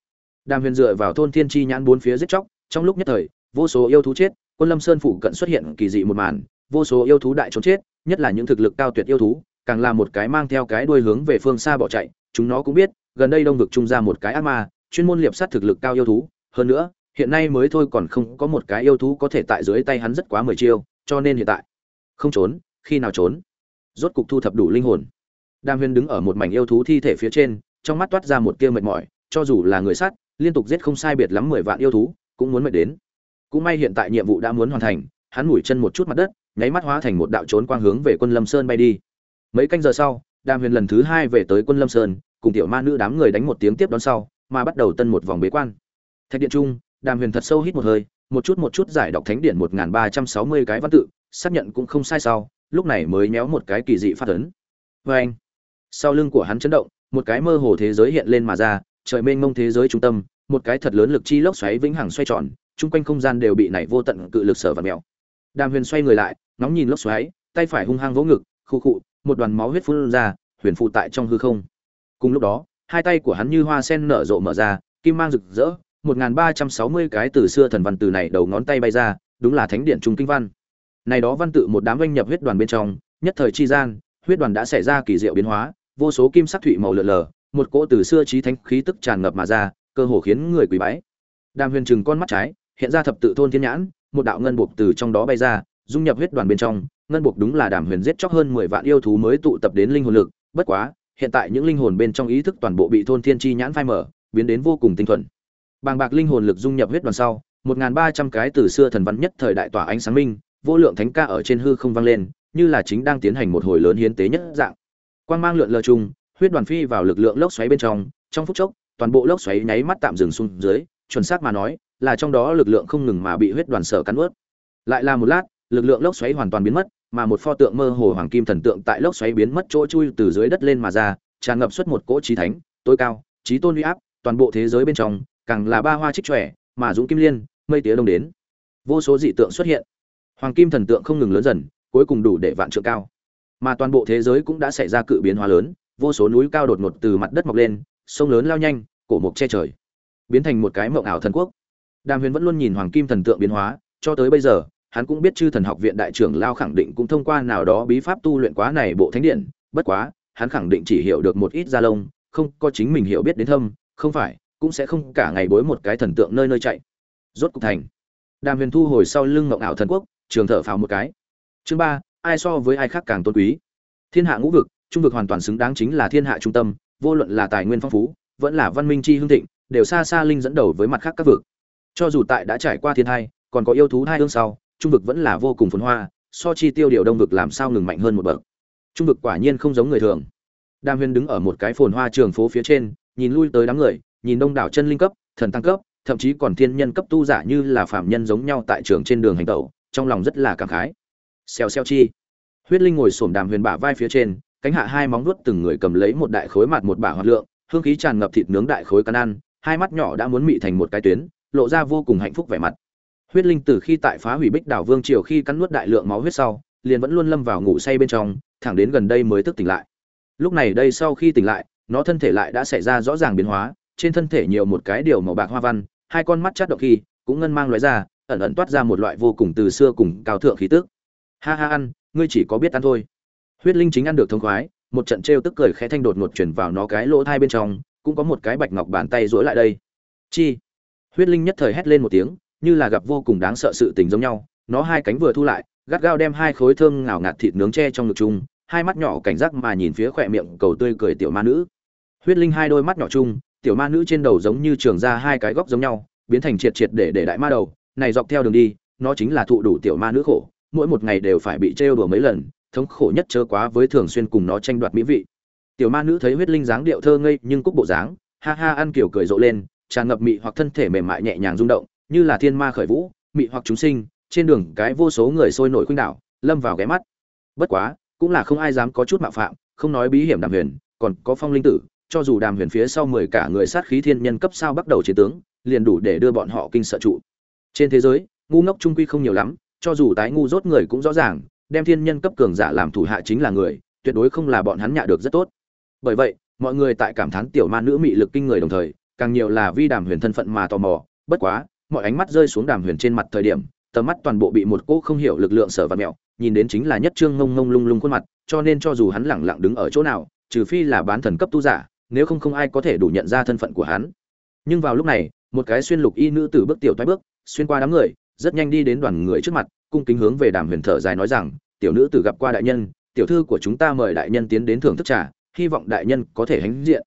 Đàm huyền dựa vào thôn thiên chi nhãn bốn phía giết chóc, trong lúc nhất thời, vô số yêu thú chết, quân lâm sơn phủ cận xuất hiện kỳ dị một màn, vô số yêu thú đại trốn chết, nhất là những thực lực cao tuyệt yêu thú, càng là một cái mang theo cái đuôi hướng về phương xa bỏ chạy, chúng nó cũng biết, gần đây đông vực trung ra một cái ác ma, chuyên môn liệp sát thực lực cao yêu thú, hơn nữa, hiện nay mới thôi còn không có một cái yêu thú có thể tại dưới tay hắn rất quá mười chiêu, cho nên hiện tại, không trốn khi nào trốn? Rốt cục thu thập đủ linh hồn. Đam huyền đứng ở một mảnh yêu thú thi thể phía trên, trong mắt toát ra một tia mệt mỏi, cho dù là người sát liên tục giết không sai biệt lắm mười vạn yêu thú, cũng muốn mệt đến. Cũng may hiện tại nhiệm vụ đã muốn hoàn thành, hắn mũi chân một chút mặt đất, nháy mắt hóa thành một đạo trốn quang hướng về quân lâm sơn bay đi. Mấy canh giờ sau đam huyền lần thứ hai về tới quân lâm sơn, cùng tiểu ma nữ đám người đánh một tiếng tiếp đón sau, mà bắt đầu tân một vòng bế quan. Thạch điện trung, đàm huyền thật sâu hít một hơi, một chút một chút giải đọc thánh điện một nghìn ba trăm sáu mươi cái văn tự, xác nhận cũng không sai sau lúc này mới méo một cái kỳ dị phát ấn. Và anh, sau lưng của hắn chấn động, một cái mơ hồ thế giới hiện lên mà ra, trời mênh mông thế giới trung tâm, một cái thật lớn lực chi lốc xoáy vĩnh hằng xoay tròn, chung quanh không gian đều bị nảy vô tận cự lực sở và mèo. Đàm huyền xoay người lại, ngóng nhìn lốc xoáy, tay phải hung hăng vỗ ngực, khu khụ một đoàn máu huyết phun ra, huyền phụ tại trong hư không. Cùng lúc đó, hai tay của hắn như hoa sen nở rộ mở ra, kim mang rực rỡ, một nghìn ba trăm sáu mươi cái từ xưa thần văn từ này đầu ngón tay bay ra, đúng là thánh điện trung kinh văn này đó văn tự một đám doanh nhập huyết đoàn bên trong, nhất thời chi gian, huyết đoàn đã xảy ra kỳ diệu biến hóa, vô số kim sắc thủy màu lượn lờ, một cỗ từ xưa trí thánh khí tức tràn ngập mà ra, cơ hồ khiến người quỳ bái. Đàm huyền chừng con mắt trái, hiện ra thập tự thôn thiên nhãn, một đạo ngân buộc từ trong đó bay ra, dung nhập huyết đoàn bên trong, ngân buộc đúng là đàm huyền giết chóc hơn mười vạn yêu thú mới tụ tập đến linh hồn lực, bất quá, hiện tại những linh hồn bên trong ý thức toàn bộ bị thôn thiên chi nhãn phai mở biến đến vô cùng tinh thuần. Bàng bạc linh hồn lực dung nhập huyết đoàn sau, một ngàn ba trăm cái từ xưa thần văn nhất thời đại tỏa ánh sáng minh vô lượng thánh ca ở trên hư không vang lên, như là chính đang tiến hành một hồi lớn hiến tế nhất dạng. Quang mang lượn lờ chung, huyết đoàn phi vào lực lượng lốc xoáy bên trong trong phút chốc, toàn bộ lốc xoáy nháy mắt tạm dừng xuống dưới, chuẩn xác mà nói, là trong đó lực lượng không ngừng mà bị huyết đoàn sở cắn nuốt. lại là một lát, lực lượng lốc xoáy hoàn toàn biến mất, mà một pho tượng mơ hồ hoàng kim thần tượng tại lốc xoáy biến mất chỗ chui từ dưới đất lên mà ra, tràn ngập xuất một cỗ trí thánh, tối cao, trí tôn uy áp, toàn bộ thế giới bên trong, càng là ba hoa trích trẻ mà dũng kim liên, mây tía đông đến. Vô số dị tượng xuất hiện hoàng kim thần tượng không ngừng lớn dần, cuối cùng đủ để vạn trượng cao. Mà toàn bộ thế giới cũng đã xảy ra cự biến hóa lớn, vô số núi cao đột ngột từ mặt đất mọc lên, sông lớn lao nhanh, cổ mộc che trời, biến thành một cái mộng ảo thần quốc. Đàm huyền vẫn luôn nhìn hoàng kim thần tượng biến hóa, cho tới bây giờ, hắn cũng biết chư thần học viện đại trưởng lao khẳng định cũng thông qua nào đó bí pháp tu luyện quá này bộ thánh điện, bất quá, hắn khẳng định chỉ hiểu được một ít gia lông, không có chính mình hiểu biết đến thâm, không phải, cũng sẽ không cả ngày bối một cái thần tượng nơi nơi chạy. Rốt cục thành. Đàm huyền thu hồi sau lưng mộng ảo thần quốc trường thở phào một cái. Chương ba, ai so với ai khác càng tôn quý? Thiên hạ ngũ vực, trung vực hoàn toàn xứng đáng chính là thiên hạ trung tâm, vô luận là tài nguyên phong phú, vẫn là văn minh chi hương thịnh, đều xa xa linh dẫn đầu với mặt khác các vực. Cho dù tại đã trải qua thiên hai còn có yêu thú hai hương sau, trung vực vẫn là vô cùng phồn hoa, so chi tiêu điều đông vực làm sao ngừng mạnh hơn một bậc. Trung vực quả nhiên không giống người thường. Đàm huyền đứng ở một cái phồn hoa trường phố phía trên, nhìn lui tới đám người, nhìn đông đảo chân linh cấp, thần tăng cấp, thậm chí còn thiên nhân cấp tu giả như là phạm nhân giống nhau tại trường trên đường hành tẩu trong lòng rất là cảm khái. Xèo xèo chi. Huyết linh ngồi xổm đàm huyền bả vai phía trên, cánh hạ hai móng nuốt từng người cầm lấy một đại khối mặt một bả hoạt lượng, hương khí tràn ngập thịt nướng đại khối cắn ăn, hai mắt nhỏ đã muốn mị thành một cái tuyến, lộ ra vô cùng hạnh phúc vẻ mặt. Huyết linh từ khi tại phá hủy bích đảo vương triều khi cắn nuốt đại lượng máu huyết sau, liền vẫn luôn lâm vào ngủ say bên trong, thẳng đến gần đây mới thức tỉnh lại. Lúc này đây sau khi tỉnh lại, nó thân thể lại đã xảy ra rõ ràng biến hóa, trên thân thể nhiều một cái điều màu bạc hoa văn, hai con mắt chát động khi, cũng ngân mang lóe ra ẩn ẩn toát ra một loại vô cùng từ xưa cùng cao thượng khí tức. Ha ha ăn, ngươi chỉ có biết ăn thôi. Huyết linh chính ăn được thông khoái, một trận trêu tức cười khẽ thanh đột ngột chuyển vào nó cái lỗ thai bên trong, cũng có một cái bạch ngọc bàn tay duỗi lại đây. Chi. Huyết linh nhất thời hét lên một tiếng, như là gặp vô cùng đáng sợ sự tình giống nhau, nó hai cánh vừa thu lại, gắt gao đem hai khối thơm ngào ngạt thịt nướng che trong ngực chung, hai mắt nhỏ cảnh giác mà nhìn phía khỏe miệng cầu tươi cười tiểu ma nữ. Huyết linh hai đôi mắt nhỏ chung, tiểu ma nữ trên đầu giống như trường ra hai cái góc giống nhau, biến thành triệt triệt để để đại ma đầu này dọc theo đường đi, nó chính là thụ đủ tiểu ma nữ khổ, mỗi một ngày đều phải bị trêu đùa mấy lần, thống khổ nhất chớ quá với thường xuyên cùng nó tranh đoạt mỹ vị. Tiểu ma nữ thấy huyết linh dáng điệu thơ ngây nhưng cúc bộ dáng, ha ha ăn kiểu cười rộ lên, tràn ngập mị hoặc thân thể mềm mại nhẹ nhàng rung động, như là thiên ma khởi vũ, mị hoặc chúng sinh, trên đường cái vô số người sôi nổi khuynh đảo, lâm vào ghé mắt. Bất quá, cũng là không ai dám có chút mạo phạm, không nói bí hiểm đàm huyền, còn có phong linh tử, cho dù đàm huyền phía sau mười cả người sát khí thiên nhân cấp sao bắt đầu chiến tướng, liền đủ để đưa bọn họ kinh sợ trụ trên thế giới, ngu ngốc trung quy không nhiều lắm, cho dù tái ngu dốt người cũng rõ ràng, đem thiên nhân cấp cường giả làm thủ hạ chính là người, tuyệt đối không là bọn hắn nhạ được rất tốt. Bởi vậy, mọi người tại cảm thán tiểu ma nữ mị lực kinh người đồng thời, càng nhiều là vi đàm huyền thân phận mà tò mò, bất quá, mọi ánh mắt rơi xuống đàm huyền trên mặt thời điểm, tầm mắt toàn bộ bị một cỗ không hiểu lực lượng sở và mẹo, nhìn đến chính là nhất trương ngông ngông lung lung khuôn mặt, cho nên cho dù hắn lẳng lặng đứng ở chỗ nào, trừ phi là bán thần cấp tu giả, nếu không không ai có thể đủ nhận ra thân phận của hắn. Nhưng vào lúc này một cái xuyên lục y nữ tử bước tiểu thoái bước, xuyên qua đám người, rất nhanh đi đến đoàn người trước mặt, cung kính hướng về đàm huyền thở dài nói rằng, tiểu nữ tử gặp qua đại nhân, tiểu thư của chúng ta mời đại nhân tiến đến thưởng thức trà, hy vọng đại nhân có thể hãnh diện.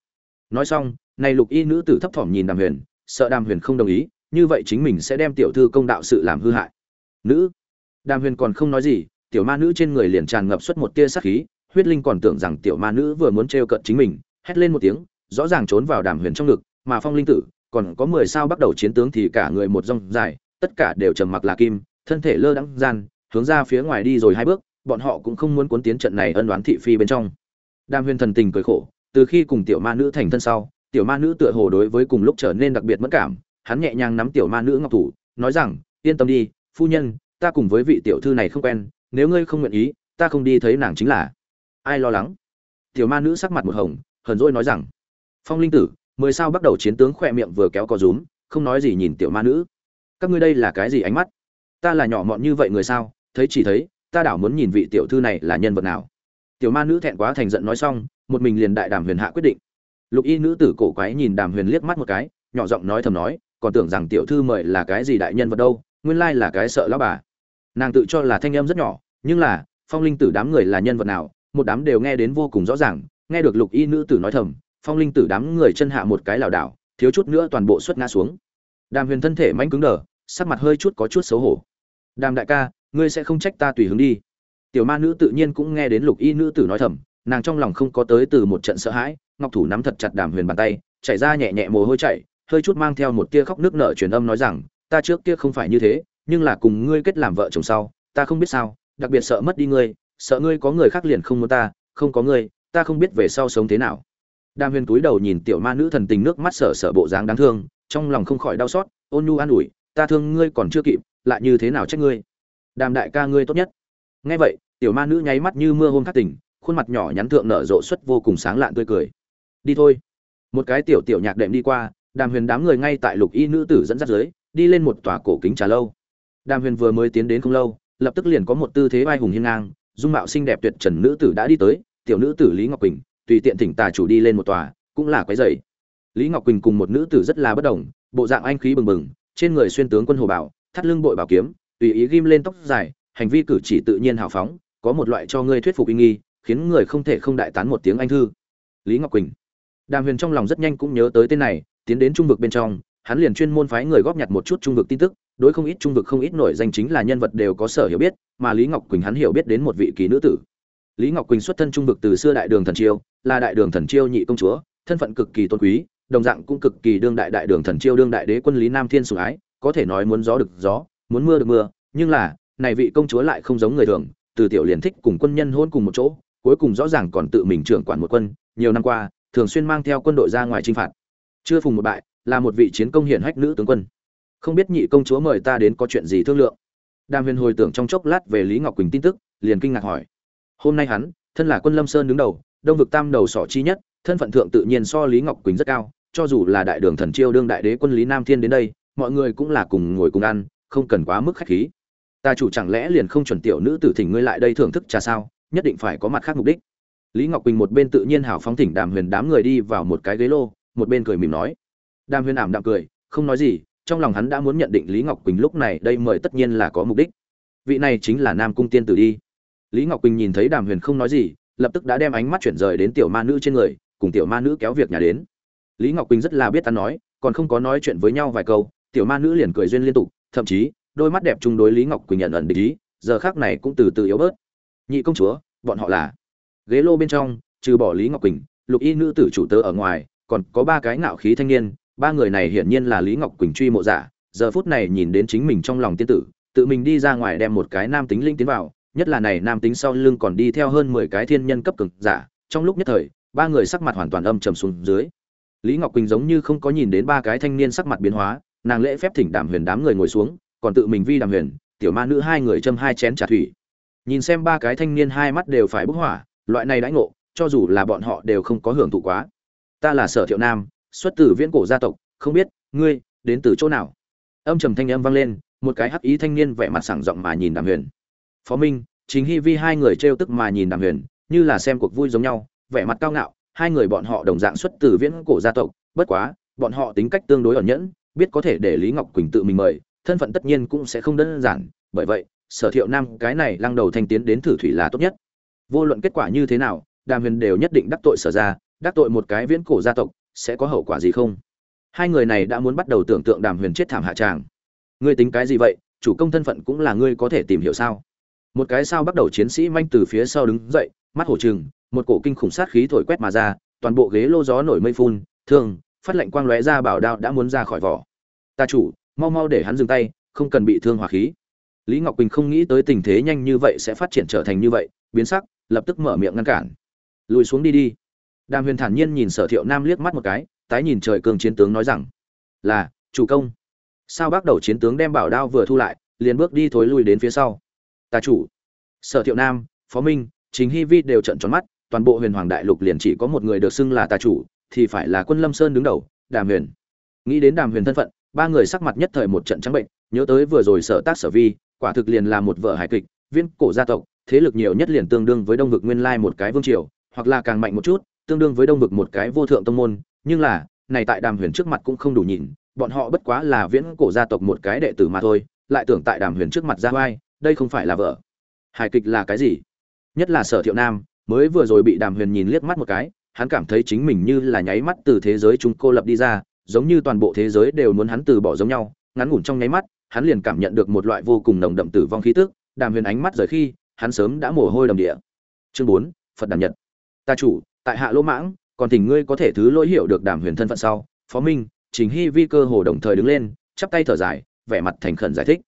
Nói xong, này lục y nữ tử thấp thỏm nhìn đàm huyền, sợ đàm huyền không đồng ý, như vậy chính mình sẽ đem tiểu thư công đạo sự làm hư hại. Nữ? Đàm huyền còn không nói gì, tiểu ma nữ trên người liền tràn ngập xuất một tia sát khí, huyết linh còn tưởng rằng tiểu ma nữ vừa muốn trêu cận chính mình, hét lên một tiếng, rõ ràng trốn vào đàm huyền trong ngực, mà phong linh tử còn có mười sao bắt đầu chiến tướng thì cả người một dòng dài, tất cả đều trầm mặc là kim, thân thể lơ đãng gian, hướng ra phía ngoài đi rồi hai bước, bọn họ cũng không muốn cuốn tiến trận này ân đoán thị phi bên trong. Đàm huyền thần tình cười khổ, từ khi cùng tiểu ma nữ thành thân sau, tiểu ma nữ tựa hồ đối với cùng lúc trở nên đặc biệt mất cảm, hắn nhẹ nhàng nắm tiểu ma nữ ngọc thủ, nói rằng, yên tâm đi, phu nhân, ta cùng với vị tiểu thư này không quen, nếu ngươi không nguyện ý, ta không đi thấy nàng chính là. Ai lo lắng? Tiểu ma nữ sắc mặt một hồng, hờn dỗi nói rằng, phong linh tử mười sao bắt đầu chiến tướng khỏe miệng vừa kéo có rúm, không nói gì nhìn tiểu ma nữ. Các ngươi đây là cái gì ánh mắt? Ta là nhỏ mọn như vậy người sao? Thấy chỉ thấy, ta đảo muốn nhìn vị tiểu thư này là nhân vật nào. Tiểu ma nữ thẹn quá thành giận nói xong, một mình liền đại đàm huyền hạ quyết định. Lục y nữ tử cổ quái nhìn đàm huyền liếc mắt một cái, nhỏ giọng nói thầm nói, còn tưởng rằng tiểu thư mời là cái gì đại nhân vật đâu, nguyên lai là cái sợ lão bà. Nàng tự cho là thanh em rất nhỏ, nhưng là, phong linh tử đám người là nhân vật nào, một đám đều nghe đến vô cùng rõ ràng, nghe được lục y nữ tử nói thầm phong linh tử đám người chân hạ một cái lảo đảo, thiếu chút nữa toàn bộ xuất ngã xuống. Đàm huyền thân thể manh cứng đờ, sắc mặt hơi chút có chút xấu hổ. Đàm đại ca, ngươi sẽ không trách ta tùy hứng đi. Tiểu ma nữ tự nhiên cũng nghe đến lục y nữ tử nói thầm, nàng trong lòng không có tới từ một trận sợ hãi, ngọc thủ nắm thật chặt đàm huyền bàn tay, chảy ra nhẹ nhẹ mồ hôi chảy, hơi chút mang theo một tia khóc nước nở truyền âm nói rằng, ta trước kia không phải như thế, nhưng là cùng ngươi kết làm vợ chồng sau, ta không biết sao, đặc biệt sợ mất đi ngươi, sợ ngươi có người khác liền không muốn ta, không có ngươi, ta không biết về sau sống thế nào đàm huyền túi đầu nhìn tiểu ma nữ thần tình nước mắt sở sở bộ dáng đáng thương, trong lòng không khỏi đau xót, ôn nhu an ủi, ta thương ngươi còn chưa kịp, lại như thế nào trách ngươi? Đàm đại ca ngươi tốt nhất. Nghe vậy, tiểu ma nữ nháy mắt như mưa hôm thắt tỉnh, khuôn mặt nhỏ nhắn thượng nở rộ xuất vô cùng sáng lạn tươi cười. Đi thôi. Một cái tiểu tiểu nhạc đệm đi qua, đàm huyền đám người ngay tại lục y nữ tử dẫn dắt dưới, đi lên một tòa cổ kính trà lâu. Đàm huyền vừa mới tiến đến không lâu, lập tức liền có một tư thế vai hùng hiên ngang, dung mạo xinh đẹp tuyệt trần nữ tử đã đi tới, tiểu nữ tử lý ngọc quỳnh tùy tiện thỉnh tà chủ đi lên một tòa, cũng là quái dày lý ngọc quỳnh cùng một nữ tử rất là bất đồng, bộ dạng anh khí bừng bừng, trên người xuyên tướng quân hồ bảo thắt lưng bội bảo kiếm, tùy ý ghim lên tóc dài, hành vi cử chỉ tự nhiên hào phóng, có một loại cho ngươi thuyết phục uy nghi, khiến người không thể không đại tán một tiếng anh thư. Lý ngọc quỳnh. Đàm huyền trong lòng rất nhanh cũng nhớ tới tên này, tiến đến trung vực bên trong, hắn liền chuyên môn phái người góp nhặt một chút trung vực tin tức, đối không ít trung vực không ít nổi danh chính là nhân vật đều có sở hiểu biết, mà lý ngọc quỳnh hắn hiểu biết đến một vị kỳ nữ tử lý ngọc quỳnh xuất thân trung vực từ xưa đại đường thần chiêu, là đại đường thần chiêu nhị công chúa, thân phận cực kỳ tôn quý, đồng dạng cũng cực kỳ đương đại đại đường thần chiêu đương đại đế quân lý nam thiên sủng ái, có thể nói muốn gió được gió, muốn mưa được mưa, nhưng là, này vị công chúa lại không giống người thường, từ tiểu liền thích cùng quân nhân hôn cùng một chỗ, cuối cùng rõ ràng còn tự mình trưởng quản một quân, nhiều năm qua, thường xuyên mang theo quân đội ra ngoài chinh phạt. Chưa phùng một bại, là một vị chiến công hiển hách nữ tướng quân. Không biết nhị công chúa mời ta đến có chuyện gì thương lượng? Đàm huyền hồi tưởng trong chốc lát về lý ngọc quỳnh tin tức, liền kinh ngạc hỏi hôm nay hắn, thân là quân lâm sơn đứng đầu, đông vực tam đầu sỏ chi nhất, thân phận thượng tự nhiên so lý ngọc quỳnh rất cao, cho dù là đại đường thần chiêu đương đại đế quân lý nam thiên đến đây, mọi người cũng là cùng ngồi cùng ăn, không cần quá mức khách khí. Ta chủ chẳng lẽ liền không chuẩn tiểu nữ tử thỉnh ngươi lại đây thưởng thức trà sao? Nhất định phải có mặt khác mục đích. Lý ngọc quỳnh một bên tự nhiên hảo phóng thỉnh đàm huyền đám người đi vào một cái ghế lô, một bên cười mỉm nói. Đàm huyền ảm đạm cười, không nói gì, trong lòng hắn đã muốn nhận định lý ngọc quỳnh lúc này đây mời tất nhiên là có mục đích. Vị này chính là nam cung tiên tử đi lý ngọc quỳnh nhìn thấy đàm huyền không nói gì, lập tức đã đem ánh mắt chuyển rời đến tiểu ma nữ trên người, cùng tiểu ma nữ kéo việc nhà đến. Lý ngọc quỳnh rất là biết ta nói, còn không có nói chuyện với nhau vài câu, tiểu ma nữ liền cười duyên liên tục, thậm chí, đôi mắt đẹp chung đối lý ngọc quỳnh nhận ẩn định ý, giờ khác này cũng từ từ yếu bớt. Nhị công chúa, bọn họ là? Ghế lô bên trong, trừ bỏ lý ngọc quỳnh, lục y nữ tử chủ tớ ở ngoài, còn có ba cái ngạo khí thanh niên, ba người này hiển nhiên là lý ngọc quỳnh truy mộ giả, giờ phút này nhìn đến chính mình trong lòng tiên tử, tự mình đi ra ngoài đem một cái nam tính linh tiến vào nhất là này nam tính sau lưng còn đi theo hơn mười cái thiên nhân cấp cực giả, trong lúc nhất thời, ba người sắc mặt hoàn toàn âm trầm xuống dưới. Lý ngọc quỳnh giống như không có nhìn đến ba cái thanh niên sắc mặt biến hóa, nàng lễ phép thỉnh đàm huyền đám người ngồi xuống, còn tự mình vi đàm huyền, tiểu ma nữ hai người châm hai chén trà thủy. Nhìn xem ba cái thanh niên hai mắt đều phải bốc hỏa, loại này đãi ngộ, cho dù là bọn họ đều không có hưởng thụ quá. Ta là sở thiệu nam, xuất từ viễn cổ gia tộc, không biết, ngươi, đến từ chỗ nào? Âm trầm thanh âm vang lên, một cái hắc ý thanh niên vẻ mặt sảng giọng mà nhìn đàm huyền phó minh chính hy vi hai người trêu tức mà nhìn đàm huyền, như là xem cuộc vui giống nhau, vẻ mặt cao ngạo, hai người bọn họ đồng dạng xuất từ viễn cổ gia tộc, bất quá, bọn họ tính cách tương đối ẩn nhẫn, biết có thể để lý ngọc quỳnh tự mình mời, thân phận tất nhiên cũng sẽ không đơn giản, bởi vậy, sở thiệu nam cái này lăng đầu thanh tiến đến thử thủy là tốt nhất. Vô luận kết quả như thế nào, đàm huyền đều nhất định đắc tội sở ra đắc tội một cái viễn cổ gia tộc, sẽ có hậu quả gì không? Hai người này đã muốn bắt đầu tưởng tượng đàm huyền chết thảm hạ tràng. Ngươi tính cái gì vậy? Chủ công thân phận cũng là ngươi có thể tìm hiểu sao? Một cái sao bắt đầu chiến sĩ manh từ phía sau đứng dậy, mắt hổ trừng, một cổ kinh khủng sát khí thổi quét mà ra, toàn bộ ghế lô gió nổi mây phun thương phát lệnh quang lóe ra bảo đao đã muốn ra khỏi vỏ. Ta chủ, mau mau để hắn dừng tay, không cần bị thương hỏa khí. Lý ngọc quỳnh không nghĩ tới tình thế nhanh như vậy sẽ phát triển trở thành như vậy, biến sắc, lập tức mở miệng ngăn cản. Lùi xuống đi đi. Đàm huyền thản nhiên nhìn sở thiệu nam liếc mắt một cái, tái nhìn trời cường chiến tướng nói rằng, là, chủ công. Sao bắt đầu chiến tướng đem bảo đao vừa thu lại, liền bước đi thối lui đến phía sau ta chủ. Sở thiệu nam, phó minh chính hy vi đều trận tròn mắt, toàn bộ huyền hoàng đại lục liền chỉ có một người được xưng là tà chủ, thì phải là quân lâm sơn đứng đầu, đàm huyền. Nghĩ đến đàm huyền thân phận, ba người sắc mặt nhất thời một trận trắng bệnh, nhớ tới vừa rồi sở tác sở vi, quả thực liền là một vợ hài kịch viên cổ gia tộc, thế lực nhiều nhất liền tương đương với đông vực nguyên lai một cái vương triều, hoặc là càng mạnh một chút, tương đương với đông vực một cái vô thượng tông môn, nhưng là, này tại đàm huyền trước mặt cũng không đủ nhìn bọn họ bất quá là viễn cổ gia tộc một cái đệ tử mà thôi, lại tưởng tại đàm huyền trước mặt ra vai đây không phải là vợ. Hài kịch là cái gì? Nhất là sở thiệu nam, mới vừa rồi bị đàm huyền nhìn liếc mắt một cái, hắn cảm thấy chính mình như là nháy mắt từ thế giới chúng cô lập đi ra, giống như toàn bộ thế giới đều muốn hắn từ bỏ giống nhau. Ngắn ngủn trong nháy mắt, hắn liền cảm nhận được một loại vô cùng nồng đậm tử vong khí tức. Đàm huyền ánh mắt rời khi, hắn sớm đã mồ hôi đầm địa. Chương bốn, phật đàm nhật. Ta chủ, tại hạ lỗ mãng, còn thỉnh ngươi có thể thứ lỗi hiểu được đàm huyền thân phận sau. Phó minh chính hy vi cơ hồ đồng thời đứng lên, chắp tay thở dài, vẻ mặt thành khẩn giải thích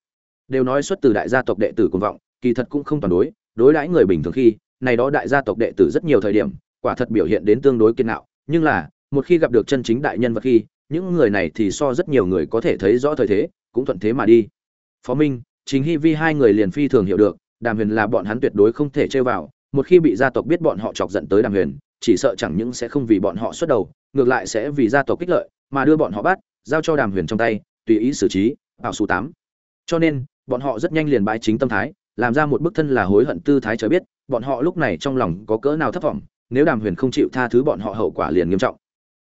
đều nói xuất từ đại gia tộc đệ tử cuồng vọng, kỳ thật cũng không toàn đối đối đãi người bình thường khi, này đó đại gia tộc đệ tử rất nhiều thời điểm, quả thật biểu hiện đến tương đối kiên nạo nhưng là, một khi gặp được chân chính đại nhân vật khi, những người này thì so rất nhiều người có thể thấy rõ thời thế, cũng thuận thế mà đi. Phó minh chính hy vi hai người liền phi thường hiểu được, đàm huyền là bọn hắn tuyệt đối không thể chơi vào, một khi bị gia tộc biết bọn họ chọc giận tới đàm huyền, chỉ sợ chẳng những sẽ không vì bọn họ xuất đầu, ngược lại sẽ vì gia tộc kích lợi, mà đưa bọn họ bắt, giao cho đàm huyền trong tay, tùy ý xử trí, bảo số tám. Cho nên bọn họ rất nhanh liền bãi chính tâm thái, làm ra một bức thân là hối hận tư thái trời biết, bọn họ lúc này trong lòng có cỡ nào thất vọng, nếu đàm huyền không chịu tha thứ bọn họ hậu quả liền nghiêm trọng.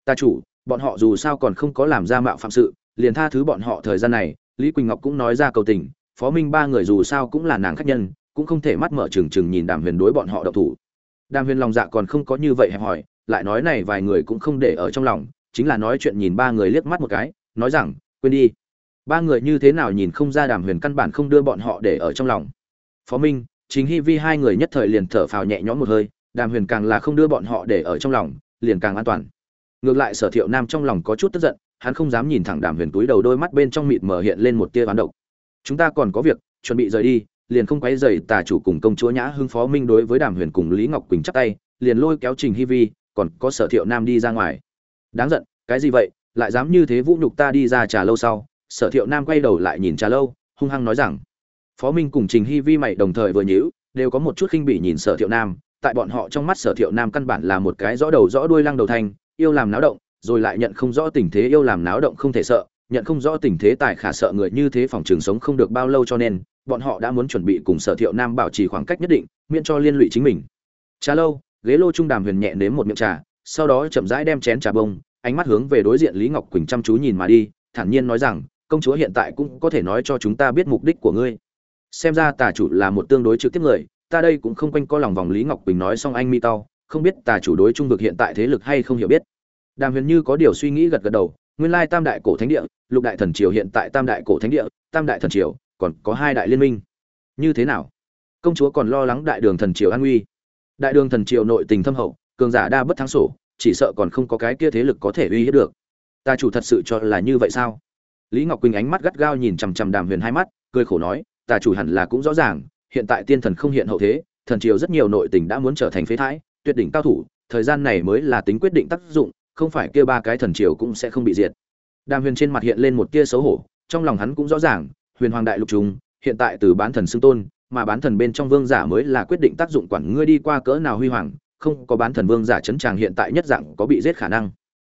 Ta chủ, bọn họ dù sao còn không có làm ra mạo phạm sự, liền tha thứ bọn họ thời gian này, lý quỳnh ngọc cũng nói ra cầu tình, phó minh ba người dù sao cũng là nàng khách nhân, cũng không thể mắt mở trừng trừng nhìn đàm huyền đối bọn họ độc thủ. Đàm huyền lòng dạ còn không có như vậy hẹp hòi, lại nói này vài người cũng không để ở trong lòng, chính là nói chuyện nhìn ba người liếc mắt một cái, nói rằng, quên đi ba người như thế nào nhìn không ra đàm huyền căn bản không đưa bọn họ để ở trong lòng. Phó minh chính hy vi hai người nhất thời liền thở phào nhẹ nhõm một hơi, đàm huyền càng là không đưa bọn họ để ở trong lòng, liền càng an toàn. Ngược lại sở thiệu nam trong lòng có chút tức giận, hắn không dám nhìn thẳng đàm huyền túi đầu đôi mắt bên trong mịt mờ hiện lên một tia ván độc. Chúng ta còn có việc, chuẩn bị rời đi, liền không quấy dày tà chủ cùng công chúa nhã hưng phó minh đối với đàm huyền cùng lý ngọc quỳnh chắp tay, liền lôi kéo trình hy vi, còn có sở thiệu nam đi ra ngoài. Đáng giận, cái gì vậy? Lại dám như thế vũ nhục ta đi ra trà lâu sau sở thiệu nam quay đầu lại nhìn trà lâu, hung hăng nói rằng, phó minh cùng trình hy vi mày đồng thời vừa nhíu, đều có một chút khinh bỉ nhìn sở thiệu nam, tại bọn họ trong mắt sở thiệu nam căn bản là một cái rõ đầu rõ đuôi lăng đầu thanh yêu làm náo động, rồi lại nhận không rõ tình thế yêu làm náo động không thể sợ, nhận không rõ tình thế tài khả sợ người như thế phòng trường sống không được bao lâu cho nên, bọn họ đã muốn chuẩn bị cùng sở thiệu nam bảo trì khoảng cách nhất định, miễn cho liên lụy chính mình. Trà lâu, ghế lô trung đàm huyền nhẹ nếm một miệng trà, sau đó chậm rãi đem chén trà bông, ánh mắt hướng về đối diện lý ngọc quỳnh chăm chú nhìn mà đi, thản nhiên nói rằng công chúa hiện tại cũng có thể nói cho chúng ta biết mục đích của ngươi. Xem ra tà chủ là một tương đối trực tiếp người, ta đây cũng không quanh co lòng vòng lý ngọc quỳnh nói xong anh mi tao không biết tà chủ đối trung vực hiện tại thế lực hay không hiểu biết. Đàm huyền như có điều suy nghĩ gật gật đầu, nguyên lai tam đại cổ thánh địa, lục đại thần triều hiện tại tam đại cổ thánh địa, tam đại thần triều, còn có hai đại liên minh. Như thế nào? Công chúa còn lo lắng đại đường thần triều an nguy. Đại đường thần triều nội tình thâm hậu, cường giả đa bất thắng sổ, chỉ sợ còn không có cái kia thế lực có thể uy hiếp được. Ta chủ thật sự cho là như vậy sao? Lý ngọc quỳnh ánh mắt gắt gao nhìn chằm chằm đàm huyền hai mắt, cười khổ nói, tà chủ hẳn là cũng rõ ràng, hiện tại tiên thần không hiện hậu thế, thần triều rất nhiều nội tình đã muốn trở thành phế thái, tuyệt đỉnh cao thủ, thời gian này mới là tính quyết định tác dụng, không phải kia ba cái thần triều cũng sẽ không bị diệt. Đàm huyền trên mặt hiện lên một tia xấu hổ, trong lòng hắn cũng rõ ràng, huyền hoàng đại lục trùng hiện tại từ bán thần xưng tôn, mà bán thần bên trong vương giả mới là quyết định tác dụng quản ngươi đi qua cỡ nào huy hoàng, không có bán thần vương giả chấn tràng hiện tại nhất dạng có bị giết khả năng.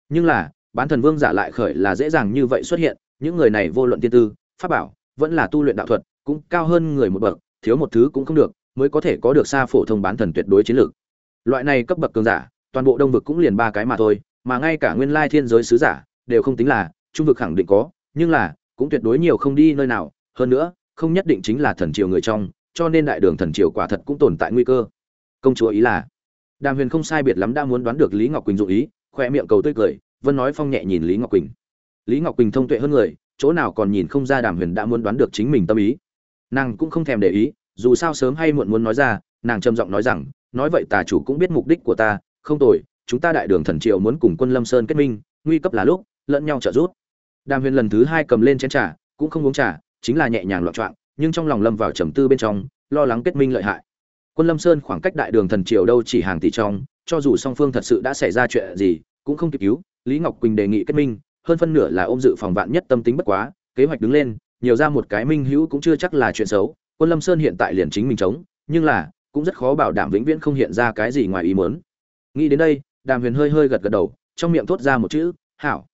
Nhưng là, bán thần vương giả lại khởi là dễ dàng như vậy xuất hiện những người này vô luận tiên tư, pháp bảo, vẫn là tu luyện đạo thuật, cũng cao hơn người một bậc, thiếu một thứ cũng không được, mới có thể có được xa phổ thông bán thần tuyệt đối chiến lược. Loại này cấp bậc cường giả, toàn bộ đông vực cũng liền ba cái mà thôi, mà ngay cả nguyên lai thiên giới sứ giả, đều không tính là, trung vực khẳng định có, nhưng là, cũng tuyệt đối nhiều không đi nơi nào, hơn nữa, không nhất định chính là thần triều người trong, cho nên đại đường thần triều quả thật cũng tồn tại nguy cơ. Công chúa ý là, đàm huyền không sai biệt lắm đã muốn đoán được lý ngọc quỳnh dụ ý khoe miệng cầu tươi cười, vân nói phong nhẹ nhìn lý ngọc quỳnh lý ngọc quỳnh thông tuệ hơn người, chỗ nào còn nhìn không ra đàm huyền đã muốn đoán được chính mình tâm ý. Nàng cũng không thèm để ý, dù sao sớm hay muộn muốn nói ra, nàng trầm giọng nói rằng, nói vậy tà chủ cũng biết mục đích của ta, không tồi, chúng ta đại đường thần Triệu muốn cùng quân lâm sơn kết minh, nguy cấp là lúc, lẫn nhau trợ giúp. Đàm huyền lần thứ hai cầm lên chén trà, cũng không uống trà, chính là nhẹ nhàng loạn trọng nhưng trong lòng lâm vào trầm tư bên trong, lo lắng kết minh lợi hại. Quân lâm sơn khoảng cách đại đường thần triều đâu chỉ hàng tỷ trong, cho dù song phương thật sự đã xảy ra chuyện gì, cũng không kịp cứu, lý ngọc quỳnh đề nghị kết minh hơn phân nửa là ôm dự phòng vạn nhất tâm tính bất quá, kế hoạch đứng lên, nhiều ra một cái minh hữu cũng chưa chắc là chuyện xấu, quân lâm sơn hiện tại liền chính mình chống, nhưng là, cũng rất khó bảo đảm vĩnh viễn không hiện ra cái gì ngoài ý muốn. Nghĩ đến đây, đàm huyền hơi hơi gật gật đầu, trong miệng thốt ra một chữ, hảo.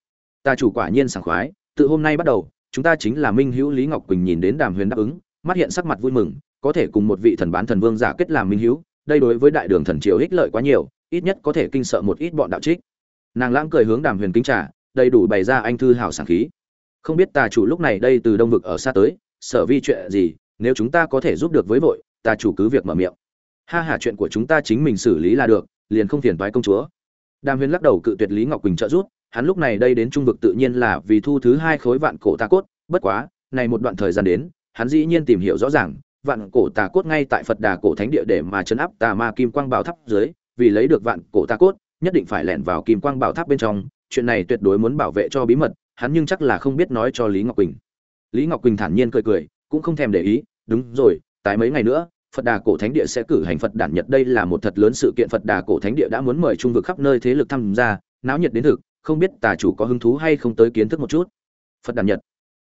Ta chủ quả nhiên sảng khoái, từ hôm nay bắt đầu, chúng ta chính là minh hữu lý ngọc quỳnh nhìn đến đàm huyền đáp ứng, mắt hiện sắc mặt vui mừng, có thể cùng một vị thần bán thần vương giả kết làm minh hữu, đây đối với đại đường thần triều ích lợi quá nhiều, ít nhất có thể kinh sợ một ít bọn đạo trích. Nàng lãng cười hướng đàm huyền kính trả đầy đủ bày ra anh thư hảo sảng khí. Không biết tà chủ lúc này đây từ đông vực ở xa tới sở vi chuyện gì nếu chúng ta có thể giúp được với vội tà chủ cứ việc mở miệng. Ha ha, chuyện của chúng ta chính mình xử lý là được liền không phiền toái công chúa. Đàm huyền lắc đầu cự tuyệt lý ngọc quỳnh trợ giúp hắn lúc này đây đến trung vực tự nhiên là vì thu thứ hai khối vạn cổ ta cốt bất quá này một đoạn thời gian đến hắn dĩ nhiên tìm hiểu rõ ràng vạn cổ tà cốt ngay tại phật đà cổ thánh địa để mà chấn áp tà ma kim quang bảo tháp dưới vì lấy được vạn cổ tà cốt nhất định phải lẻn vào kim quang bảo tháp bên trong chuyện này tuyệt đối muốn bảo vệ cho bí mật, hắn nhưng chắc là không biết nói cho lý ngọc quỳnh. Lý ngọc quỳnh thản nhiên cười cười, cũng không thèm để ý, đúng rồi, tái mấy ngày nữa, phật đà cổ thánh địa sẽ cử hành phật đản nhật. Đây là một thật lớn sự kiện, phật đà cổ thánh địa đã muốn mời trung vực khắp nơi thế lực tham gia, náo nhiệt đến thực, không biết tà chủ có hứng thú hay không tới kiến thức một chút. Phật đản nhật.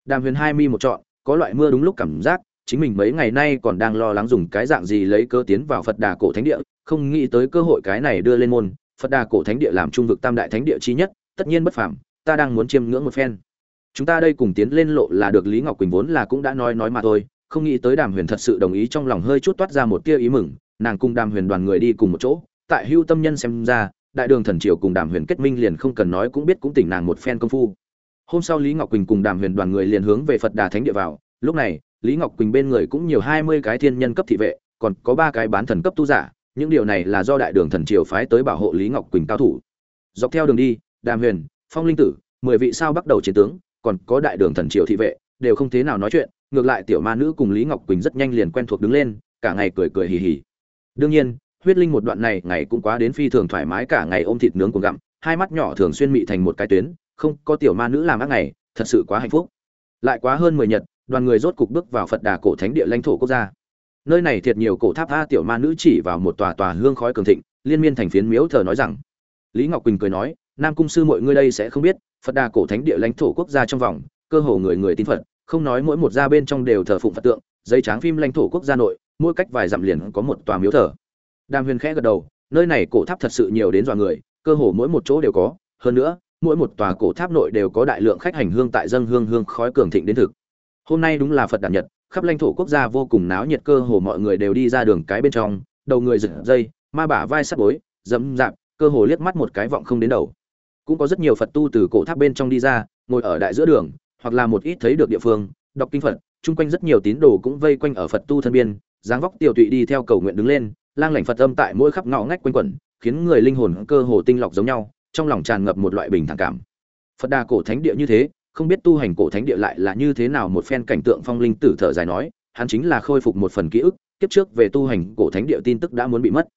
Đàm huyền hai mi một trọn có loại mưa đúng lúc cảm giác, chính mình mấy ngày nay còn đang lo lắng dùng cái dạng gì lấy cơ tiến vào phật đà cổ thánh địa, không nghĩ tới cơ hội cái này đưa lên môn, phật đà cổ thánh địa làm trung vực tam đại thánh địa chi nhất tất nhiên bất phàm, ta đang muốn chiêm ngưỡng một phen. Chúng ta đây cùng tiến lên lộ là được lý ngọc quỳnh vốn là cũng đã nói nói mà thôi, không nghĩ tới đàm huyền thật sự đồng ý trong lòng hơi chút toát ra một tia ý mừng, nàng cùng đàm huyền đoàn người đi cùng một chỗ, tại hưu tâm nhân xem ra, đại đường thần triều cùng đàm huyền kết minh liền không cần nói cũng biết cũng tỉnh nàng một phen công phu. Hôm sau lý ngọc quỳnh cùng đàm huyền đoàn người liền hướng về phật đà thánh địa vào, lúc này, lý ngọc quỳnh bên người cũng nhiều hai mươi cái thiên nhân cấp thị vệ, còn có ba cái bán thần cấp tu giả, những điều này là do đại đường thần triều phái tới bảo hộ lý ngọc quỳnh cao thủ. Dọc theo đường đi đàm huyền, phong linh tử, mười vị sao bắt đầu chiến tướng, còn có đại đường thần triều thị vệ, đều không thế nào nói chuyện, ngược lại tiểu ma nữ cùng lý ngọc quỳnh rất nhanh liền quen thuộc đứng lên, cả ngày cười cười hì hì. Đương nhiên, huyết linh một đoạn này ngày cũng quá đến phi thường thoải mái cả ngày ôm thịt nướng cùng gặm, hai mắt nhỏ thường xuyên mị thành một cái tuyến, không có tiểu ma nữ làm ác ngày, thật sự quá hạnh phúc. Lại quá hơn mười nhật, đoàn người rốt cục bước vào phật đà cổ thánh địa lãnh thổ quốc gia. Nơi này thiệt nhiều cổ tháp a tiểu ma nữ chỉ vào một tòa tòa hương khói cường thịnh, liên miên thành phiến miếu thờ nói rằng. Lý ngọc quỳnh cười nói nam cung sư mọi người đây sẽ không biết, phật đà cổ thánh địa lãnh thổ quốc gia trong vòng, cơ hồ người người tin phật, không nói mỗi một gia bên trong đều thờ phụng phật tượng, giấy tráng phim lãnh thổ quốc gia nội, mỗi cách vài dặm liền có một tòa miếu thờ. Đàm huyền khẽ gật đầu, nơi này cổ tháp thật sự nhiều đến dọa người, cơ hồ mỗi một chỗ đều có, hơn nữa, mỗi một tòa cổ tháp nội đều có đại lượng khách hành hương tại dân hương hương khói cường thịnh đến thực. Hôm nay đúng là phật đản nhật, khắp lãnh thổ quốc gia vô cùng náo nhiệt cơ hồ mọi người đều đi ra đường cái bên trong, đầu người giật dây, ma bả vai sắt bối dẫm dạp cơ hồ liếc mắt một cái vọng không đến đầu cũng có rất nhiều phật tu từ cổ tháp bên trong đi ra, ngồi ở đại giữa đường, hoặc là một ít thấy được địa phương, đọc kinh phật, chung quanh rất nhiều tín đồ cũng vây quanh ở phật tu thân biên, dáng vóc tiểu tụy đi theo cầu nguyện đứng lên, lang lảnh phật âm tại mỗi khắp ngõ ngách quanh quẩn, khiến người linh hồn cơ hồ tinh lọc giống nhau, trong lòng tràn ngập một loại bình thản cảm. Phật đà cổ thánh địa như thế, không biết tu hành cổ thánh địa lại là như thế nào một phen cảnh tượng phong linh tử thở dài nói, hắn chính là khôi phục một phần ký ức, kiếp trước về tu hành cổ thánh địa tin tức đã muốn bị mất.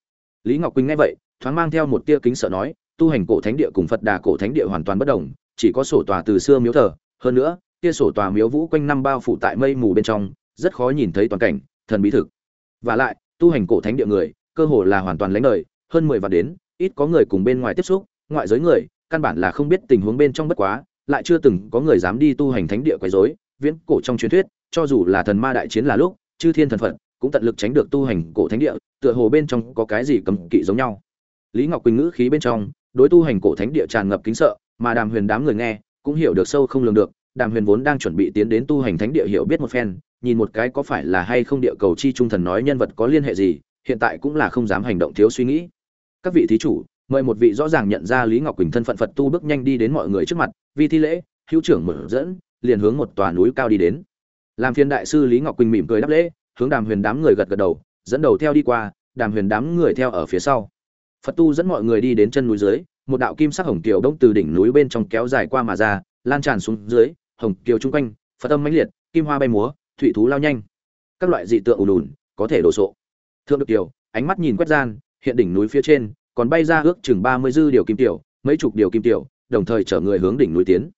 Lý ngọc quỳnh nghe vậy, thoáng mang theo một tia kính sợ nói tu hành cổ thánh địa cùng phật đà cổ thánh địa hoàn toàn bất đồng, chỉ có sổ tòa từ xưa miếu thờ, hơn nữa, kia sổ tòa miếu vũ quanh năm bao phủ tại mây mù bên trong, rất khó nhìn thấy toàn cảnh, thần bí thực. Và lại, tu hành cổ thánh địa người, cơ hồ là hoàn toàn lánh đời, hơn mười vạn đến, ít có người cùng bên ngoài tiếp xúc, ngoại giới người, căn bản là không biết tình huống bên trong bất quá, lại chưa từng có người dám đi tu hành thánh địa quấy rối, viễn cổ trong truyền thuyết, cho dù là thần ma đại chiến là lúc, chư thiên thần phật, cũng tận lực tránh được tu hành cổ thánh địa, tựa hồ bên trong có cái gì cấm kỵ giống nhau. Lý ngọc quỳnh ngữ khí bên trong đối tu hành cổ thánh địa tràn ngập kính sợ, mà đàm huyền đám người nghe, cũng hiểu được sâu không lường được. Đàm huyền vốn đang chuẩn bị tiến đến tu hành thánh địa hiểu biết một phen, nhìn một cái có phải là hay không địa cầu chi trung thần nói nhân vật có liên hệ gì, hiện tại cũng là không dám hành động thiếu suy nghĩ. Các vị thí chủ, mời một vị rõ ràng nhận ra lý ngọc quỳnh thân phận phật tu bước nhanh đi đến mọi người trước mặt, vi thi lễ, hữu trưởng mở dẫn, liền hướng một tòa núi cao đi đến. Làm phiên đại sư lý ngọc quỳnh mỉm cười đáp lễ, hướng đàm huyền đám người gật gật đầu, dẫn đầu theo đi qua, đàm huyền đám người theo ở phía sau phật tu dẫn mọi người đi đến chân núi dưới, một đạo kim sắc hồng kiều đông từ đỉnh núi bên trong kéo dài qua mà ra, lan tràn xuống dưới, hồng kiều chung quanh, phật âm mãnh liệt, kim hoa bay múa, thủy thú lao nhanh. Các loại dị tượng ùn ùn, có thể đổ sộ. Thượng được kiều, ánh mắt nhìn quét gian, hiện đỉnh núi phía trên, còn bay ra ước chừng ba mươi dư điều kim tiểu, mấy chục điều kim tiểu, đồng thời chở người hướng đỉnh núi tiến.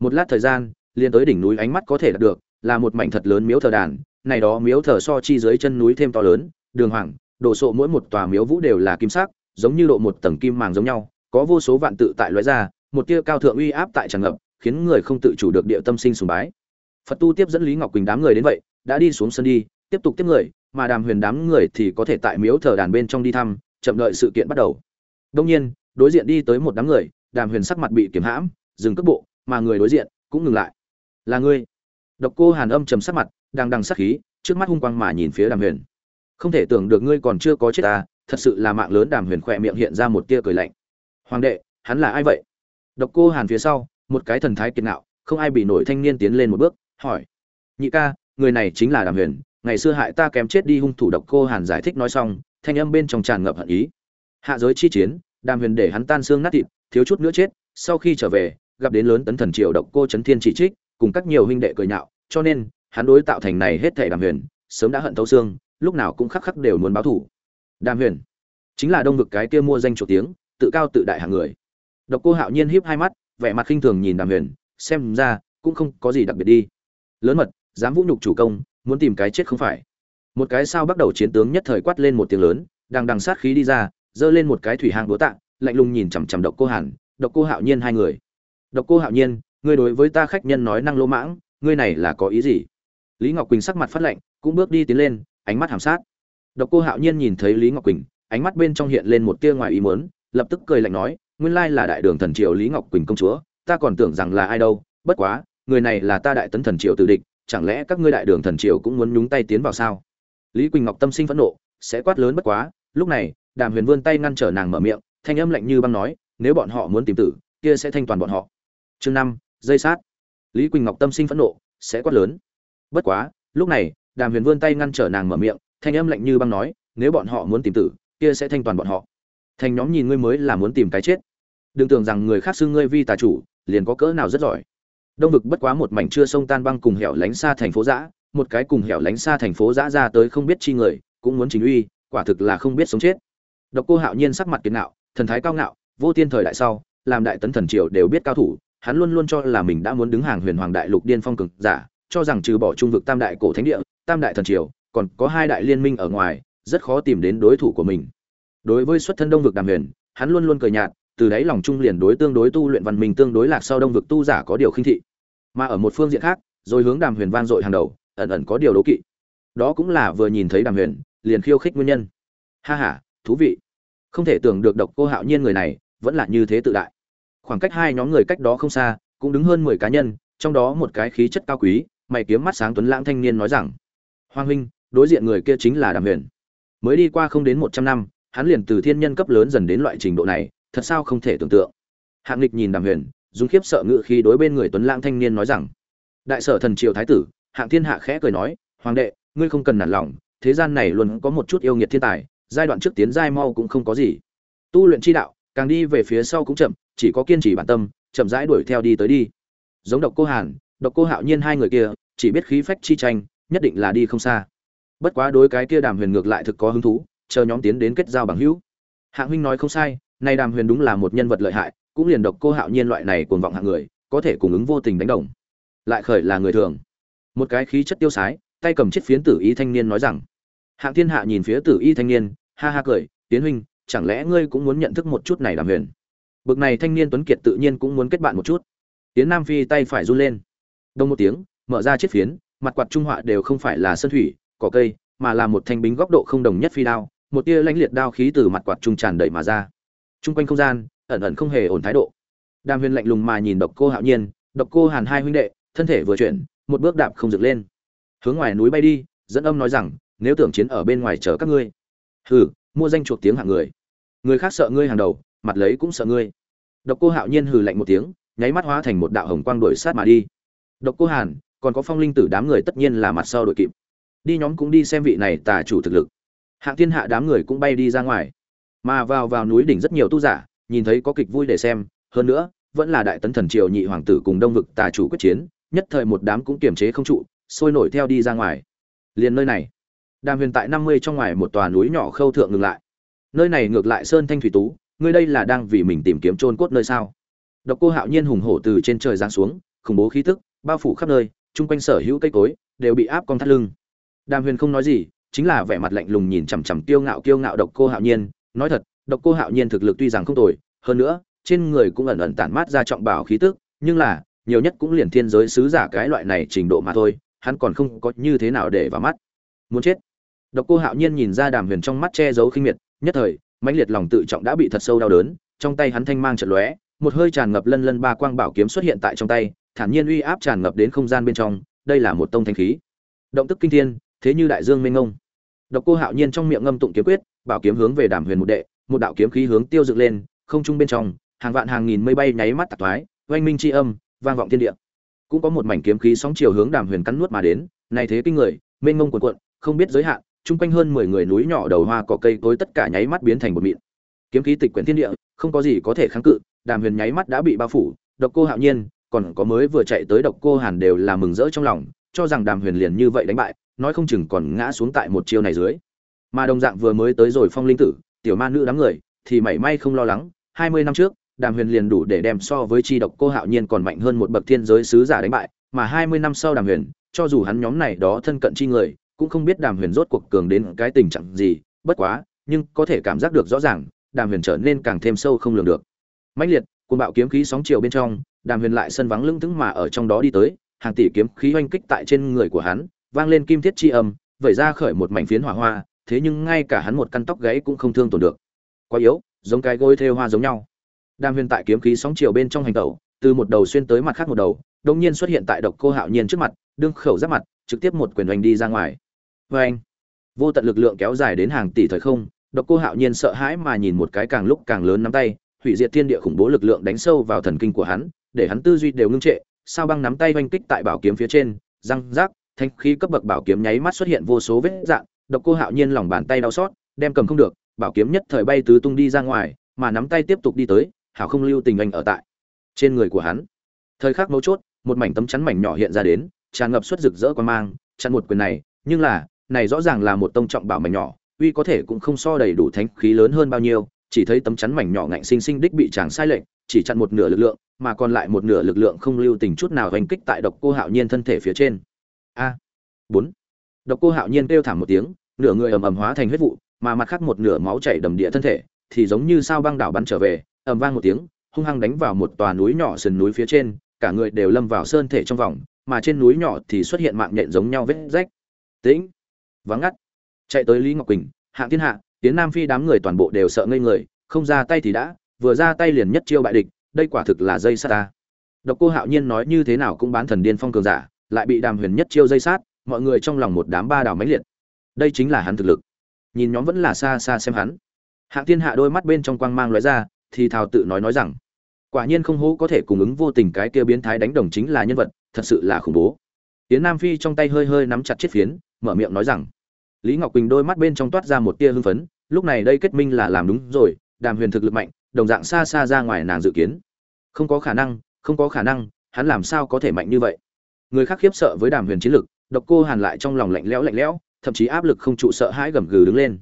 Một lát thời gian, liền tới đỉnh núi ánh mắt có thể đạt được, là một mảnh thật lớn miếu thờ đàn, này đó miếu thờ so chi dưới chân núi thêm to lớn, đường hoàng đổ sộ mỗi một tòa miếu vũ đều là kim sắc giống như độ một tầng kim màng giống nhau, có vô số vạn tự tại lóe ra, một tia cao thượng uy áp tại tràn ngập, khiến người không tự chủ được địa tâm sinh sùng bái. Phật tu tiếp dẫn lý ngọc quỳnh đám người đến vậy, đã đi xuống sân đi, tiếp tục tiếp người, mà đàm huyền đám người thì có thể tại miếu thờ đàn bên trong đi thăm, chậm đợi sự kiện bắt đầu. Đương nhiên, đối diện đi tới một đám người, đàm huyền sắc mặt bị kiểm hãm, dừng cước bộ, mà người đối diện cũng ngừng lại. Là ngươi? Độc cô hàn âm trầm sắc mặt, đang đằng sắc khí, trước mắt hung quang mà nhìn phía đàm huyền. Không thể tưởng được ngươi còn chưa có chết ta thật sự là mạng lớn đàm huyền khỏe miệng hiện ra một tia cười lạnh. Hoàng đệ, hắn là ai vậy? Độc cô hàn phía sau, một cái thần thái kiệt nạo không ai bị nổi thanh niên tiến lên một bước, hỏi. Nhị ca, người này chính là đàm huyền, ngày xưa hại ta kém chết đi hung thủ độc cô hàn giải thích nói xong, thanh âm bên trong tràn ngập hận ý. Hạ giới chi chiến, đàm huyền để hắn tan xương nát thịt, thiếu chút nữa chết, sau khi trở về, gặp đến lớn tấn thần triều độc cô chấn thiên chỉ trích, cùng các nhiều huynh đệ cười nhạo, cho nên, hắn đối tạo thành này hết thảy đàm huyền, sớm đã hận thấu xương, lúc nào cũng khắc khắc đều muốn báo thủ đàm huyền. Chính là đông vực cái kia mua danh chủ tiếng, tự cao tự đại hạng người. Độc cô hạo nhiên híp hai mắt, vẻ mặt khinh thường nhìn đàm huyền, xem ra cũng không có gì đặc biệt đi. Lớn mật, dám vũ nhục chủ công, muốn tìm cái chết không phải. Một cái sao bắt đầu chiến tướng nhất thời quát lên một tiếng lớn, đang đằng sát khí đi ra, giơ lên một cái thủy hang búa tạ, lạnh lùng nhìn chằm chằm độc cô hàn, độc cô hạo nhiên hai người. Độc cô hạo nhiên, ngươi đối với ta khách nhân nói năng lỗ mãng, ngươi này là có ý gì? Lý ngọc quỳnh sắc mặt phát lạnh cũng bước đi tiến lên, ánh mắt hàm sát độc cô hạo nhiên nhìn thấy lý ngọc quỳnh, ánh mắt bên trong hiện lên một tia ngoài ý muốn, lập tức cười lạnh nói, nguyên lai là đại đường thần triều lý ngọc quỳnh công chúa, ta còn tưởng rằng là ai đâu, bất quá, người này là ta đại tấn thần triều tự địch, chẳng lẽ các ngươi đại đường thần triều cũng muốn nhúng tay tiến vào sao? Lý quỳnh ngọc tâm sinh phẫn nộ, sẽ quát lớn bất quá, lúc này, đàm huyền vươn tay ngăn trở nàng mở miệng, thanh âm lạnh như băng nói, nếu bọn họ muốn tìm tử, kia sẽ thanh toàn bọn họ. Chương năm, dây sát. Lý quỳnh ngọc tâm sinh phẫn nộ, sẽ quát lớn. Bất quá, lúc này, đàm huyền vươn tay ngăn trở nàng mở miệng thanh âm lạnh như băng nói, nếu bọn họ muốn tìm tử, kia sẽ thanh toàn bọn họ. Thành nhóm nhìn ngươi mới là muốn tìm cái chết. Đừng tưởng rằng người khác xưng ngươi vi tà chủ, liền có cỡ nào rất giỏi. Đông vực bất quá một mảnh chưa sông tan băng cùng hẻo lánh xa thành phố giã một cái cùng hẻo lánh xa thành phố giã ra tới không biết chi người, cũng muốn chính uy, quả thực là không biết sống chết. Độc cô hạo nhiên sắc mặt kiệt ngạo thần thái cao ngạo, vô tiên thời đại sau, làm đại tấn thần triều đều biết cao thủ, hắn luôn luôn cho là mình đã muốn đứng hàng huyền hoàng đại lục điên phong cực giả, cho rằng trừ bỏ trung vực tam đại cổ thánh địa, tam đại thần triều còn có hai đại liên minh ở ngoài, rất khó tìm đến đối thủ của mình. Đối với xuất thân đông vực đàm huyền, hắn luôn luôn cười nhạt, từ đấy lòng trung liền đối tương đối tu luyện văn minh tương đối lạc sau đông vực tu giả có điều khinh thị. Mà ở một phương diện khác, rồi hướng đàm huyền vang dội hàng đầu, ẩn ẩn có điều đố kỵ. Đó cũng là vừa nhìn thấy đàm huyền, liền khiêu khích nguyên nhân. Ha ha, thú vị. Không thể tưởng được độc cô hạo nhiên người này, vẫn là như thế tự đại. Khoảng cách hai nhóm người cách đó không xa, cũng đứng hơn mười cá nhân, trong đó một cái khí chất cao quý, mày kiếm mắt sáng tuấn lãng thanh niên nói rằng hoàng huynh đối diện người kia chính là đàm huyền. Mới đi qua không đến một trăm năm, hắn liền từ thiên nhân cấp lớn dần đến loại trình độ này, thật sao không thể tưởng tượng. Hạng lịch nhìn đàm huyền, dùng khiếp sợ ngự khi đối bên người tuấn lãng thanh niên nói rằng, đại sở thần triều thái tử, hạng thiên hạ khẽ cười nói, hoàng đệ, ngươi không cần nản lòng, thế gian này luôn có một chút yêu nghiệt thiên tài, giai đoạn trước tiến giai mau cũng không có gì. Tu luyện chi đạo, càng đi về phía sau cũng chậm, chỉ có kiên trì bản tâm, chậm rãi đuổi theo đi tới đi. Giống độc cô hàn, độc cô hạo nhiên hai người kia, chỉ biết khí phách chi tranh, nhất định là đi không xa bất quá đối cái kia đàm huyền ngược lại thực có hứng thú, chờ nhóm tiến đến kết giao bằng hữu. Hạng huynh nói không sai nay đàm huyền đúng là một nhân vật lợi hại, cũng liền độc cô hạo nhiên loại này cuồng vọng hạng người, có thể cùng ứng vô tình đánh đồng. Lại khởi là người thường. Một cái khí chất tiêu sái, tay cầm chiếc phiến tử y thanh niên nói rằng, hạng thiên hạ nhìn phía tử y thanh niên, ha ha cười, tiến huynh, chẳng lẽ ngươi cũng muốn nhận thức một chút này đàm huyền? Bực này thanh niên tuấn kiệt tự nhiên cũng muốn kết bạn một chút. Tiến nam phi tay phải run lên. Đông một tiếng, mở ra chiếc phiến, mặt quạt trung họa đều không phải là sơn thủy cỏ cây, mà là một thanh bính góc độ không đồng nhất phi đao, một tia lãnh liệt đao khí từ mặt quạt trung tràn đầy mà ra. Trung quanh không gian, ẩn ẩn không hề ổn thái độ. Đàm huyền lạnh lùng mà nhìn độc cô hạo nhiên, độc cô hàn hai huynh đệ, thân thể vừa chuyển, một bước đạp không dựng lên. Hướng ngoài núi bay đi, dẫn âm nói rằng, nếu tưởng chiến ở bên ngoài chờ các ngươi. Hừ, mua danh chuộc tiếng hạng người. Người khác sợ ngươi hàng đầu, mặt lấy cũng sợ ngươi. Độc cô hạo nhiên hừ lạnh một tiếng, nháy mắt hóa thành một đạo hồng quang đuổi sát mà đi. Độc cô hàn, còn có phong linh tử đám người tất nhiên là mặt sau đội kịp đi nhóm cũng đi xem vị này tà chủ thực lực. Hạng thiên hạ đám người cũng bay đi ra ngoài. Mà vào vào núi đỉnh rất nhiều tu giả, nhìn thấy có kịch vui để xem, hơn nữa, vẫn là đại tấn thần triều nhị hoàng tử cùng đông vực tà chủ quyết chiến, nhất thời một đám cũng kiềm chế không trụ, sôi nổi theo đi ra ngoài. Liền nơi này, đàm huyền tại năm mươi trong ngoài một tòa núi nhỏ khâu thượng ngừng lại. Nơi này ngược lại sơn thanh thủy tú, ngươi đây là đang vì mình tìm kiếm trôn cốt nơi sao? Độc cô hạo nhiên hùng hổ từ trên trời giáng xuống, khủng bố khí tức, bao phủ khắp nơi, chung quanh sở hữu cây cối, đều bị áp con thắt lưng đàm huyền không nói gì, chính là vẻ mặt lạnh lùng nhìn chằm chằm kiêu ngạo kiêu ngạo độc cô hạo nhiên. Nói thật, độc cô hạo nhiên thực lực tuy rằng không tồi, hơn nữa, trên người cũng ẩn ẩn tản mát ra trọng bảo khí tức, nhưng là, nhiều nhất cũng liền thiên giới sứ giả cái loại này trình độ mà thôi, hắn còn không có như thế nào để vào mắt. Muốn chết. Độc cô hạo nhiên nhìn ra đàm huyền trong mắt che giấu khinh miệt, nhất thời, mãnh liệt lòng tự trọng đã bị thật sâu đau đớn, trong tay hắn thanh mang trận lóe, một hơi tràn ngập lân lân ba quang bảo kiếm xuất hiện tại trong tay, thản nhiên uy áp tràn ngập đến không gian bên trong, đây là một tông thanh khí. Động tức kinh thiên thế như đại dương mênh ngông độc cô hạo nhiên trong miệng ngâm tụng kiếm quyết bảo kiếm hướng về đàm huyền một đệ một đạo kiếm khí hướng tiêu dựng lên không trung bên trong hàng vạn hàng nghìn mây bay nháy mắt tạc toái, oanh minh chi âm vang vọng thiên địa. Cũng có một mảnh kiếm khí sóng chiều hướng đàm huyền cắn nuốt mà đến này thế kinh người mênh ngông cuồn cuộn không biết giới hạn chung quanh hơn mười người núi nhỏ đầu hoa cỏ cây tối tất cả nháy mắt biến thành một mịn. Kiếm khí tịch quyển thiên địa không có gì có thể kháng cự đàm huyền nháy mắt đã bị bao phủ độc cô hạo nhiên còn có mới vừa chạy tới độc cô hàn đều là mừng rỡ trong lòng cho rằng đàm huyền liền như vậy đánh bại nói không chừng còn ngã xuống tại một chiêu này dưới. Mà đồng dạng vừa mới tới rồi phong linh tử, tiểu ma nữ đám người, thì mảy may không lo lắng, hai mươi năm trước, đàm huyền liền đủ để đem so với chi độc cô hạo nhiên còn mạnh hơn một bậc thiên giới sứ giả đánh bại, mà hai mươi năm sau đàm huyền, cho dù hắn nhóm này đó thân cận chi người, cũng không biết đàm huyền rốt cuộc cường đến cái tình trạng gì, bất quá, nhưng có thể cảm giác được rõ ràng, đàm huyền trở nên càng thêm sâu không lường được. Mãnh liệt, cuồng bạo kiếm khí sóng chiều bên trong, đàm huyền lại sân vắng lưng thững mà ở trong đó đi tới, hàng tỷ kiếm khí oanh kích tại trên người của hắn vang lên kim thiết chi âm, vẩy ra khởi một mảnh phiến hỏa hoa, thế nhưng ngay cả hắn một căn tóc gáy cũng không thương tổn được. Quá yếu, giống cái gối thêu hoa giống nhau. Đàm huyền tại kiếm khí sóng chiều bên trong hành tẩu, từ một đầu xuyên tới mặt khác một đầu, đột nhiên xuất hiện tại độc cô hạo nhiên trước mặt, đương khẩu giáp mặt, trực tiếp một quyền oanh đi ra ngoài. Vê vô tận lực lượng kéo dài đến hàng tỷ thời không, độc cô hạo nhiên sợ hãi mà nhìn một cái càng lúc càng lớn nắm tay, hủy diệt thiên địa khủng bố lực lượng đánh sâu vào thần kinh của hắn, để hắn tư duy đều ngưng trệ, sao băng nắm tay oanh kích tại bảo kiếm phía trên, răng rác thanh khí cấp bậc bảo kiếm nháy mắt xuất hiện vô số vết dạng, độc cô hạo nhiên lòng bàn tay đau xót, đem cầm không được, bảo kiếm nhất thời bay tứ tung đi ra ngoài, mà nắm tay tiếp tục đi tới, hảo không lưu tình anh ở tại trên người của hắn. Thời khắc mấu chốt, một mảnh tấm chắn mảnh nhỏ hiện ra đến, tràn ngập suất rực rỡ quan mang, chặn một quyền này, nhưng là, này rõ ràng là một tông trọng bảo mảnh nhỏ, uy có thể cũng không so đầy đủ thánh khí lớn hơn bao nhiêu, chỉ thấy tấm chắn mảnh nhỏ ngạnh sinh sinh đích bị chàng sai lệch, chỉ chặn một nửa lực lượng, mà còn lại một nửa lực lượng không lưu tình chút nào hành kích tại độc cô hạo nhiên thân thể phía trên a. Bốn. Độc cô hạo nhiên kêu thảm một tiếng, nửa người ầm ầm hóa thành huyết vụ, mà mặt khác một nửa máu chảy đầm địa thân thể, thì giống như sao băng đảo bắn trở về, ầm vang một tiếng, hung hăng đánh vào một tòa núi nhỏ sườn núi phía trên, cả người đều lâm vào sơn thể trong vòng, mà trên núi nhỏ thì xuất hiện mạng nhện giống nhau vết rách. Tĩnh. Vắng ngắt. Chạy tới lý ngọc quỳnh hạng thiên hạ tiến nam phi đám người toàn bộ đều sợ ngây người, không ra tay thì đã, vừa ra tay liền nhất chiêu bại địch, đây quả thực là dây sắt ta. Độc cô hạo nhiên nói như thế nào cũng bán thần điên phong cường giả lại bị đàm huyền nhất chiêu dây sát, mọi người trong lòng một đám ba đảo máy liệt. Đây chính là hắn thực lực. Nhìn nhóm vẫn là xa xa xem hắn. Hạng thiên hạ đôi mắt bên trong quang mang lóe ra, thì thào tự nói nói rằng, quả nhiên không hố có thể cùng ứng vô tình cái kia biến thái đánh đồng chính là nhân vật, thật sự là khủng bố. Tiến nam phi trong tay hơi hơi nắm chặt chiếc phiến, mở miệng nói rằng, lý ngọc quỳnh đôi mắt bên trong toát ra một tia hưng phấn, lúc này đây kết minh là làm đúng rồi, đàm huyền thực lực mạnh, đồng dạng xa xa ra ngoài nàng dự kiến. Không có khả năng, không có khả năng, hắn làm sao có thể mạnh như vậy? Người khác khiếp sợ với đàm huyền chiến lực, độc cô hàn lại trong lòng lạnh lẽo lạnh lẽo, thậm chí áp lực không trụ sợ hãi gầm gừ đứng lên.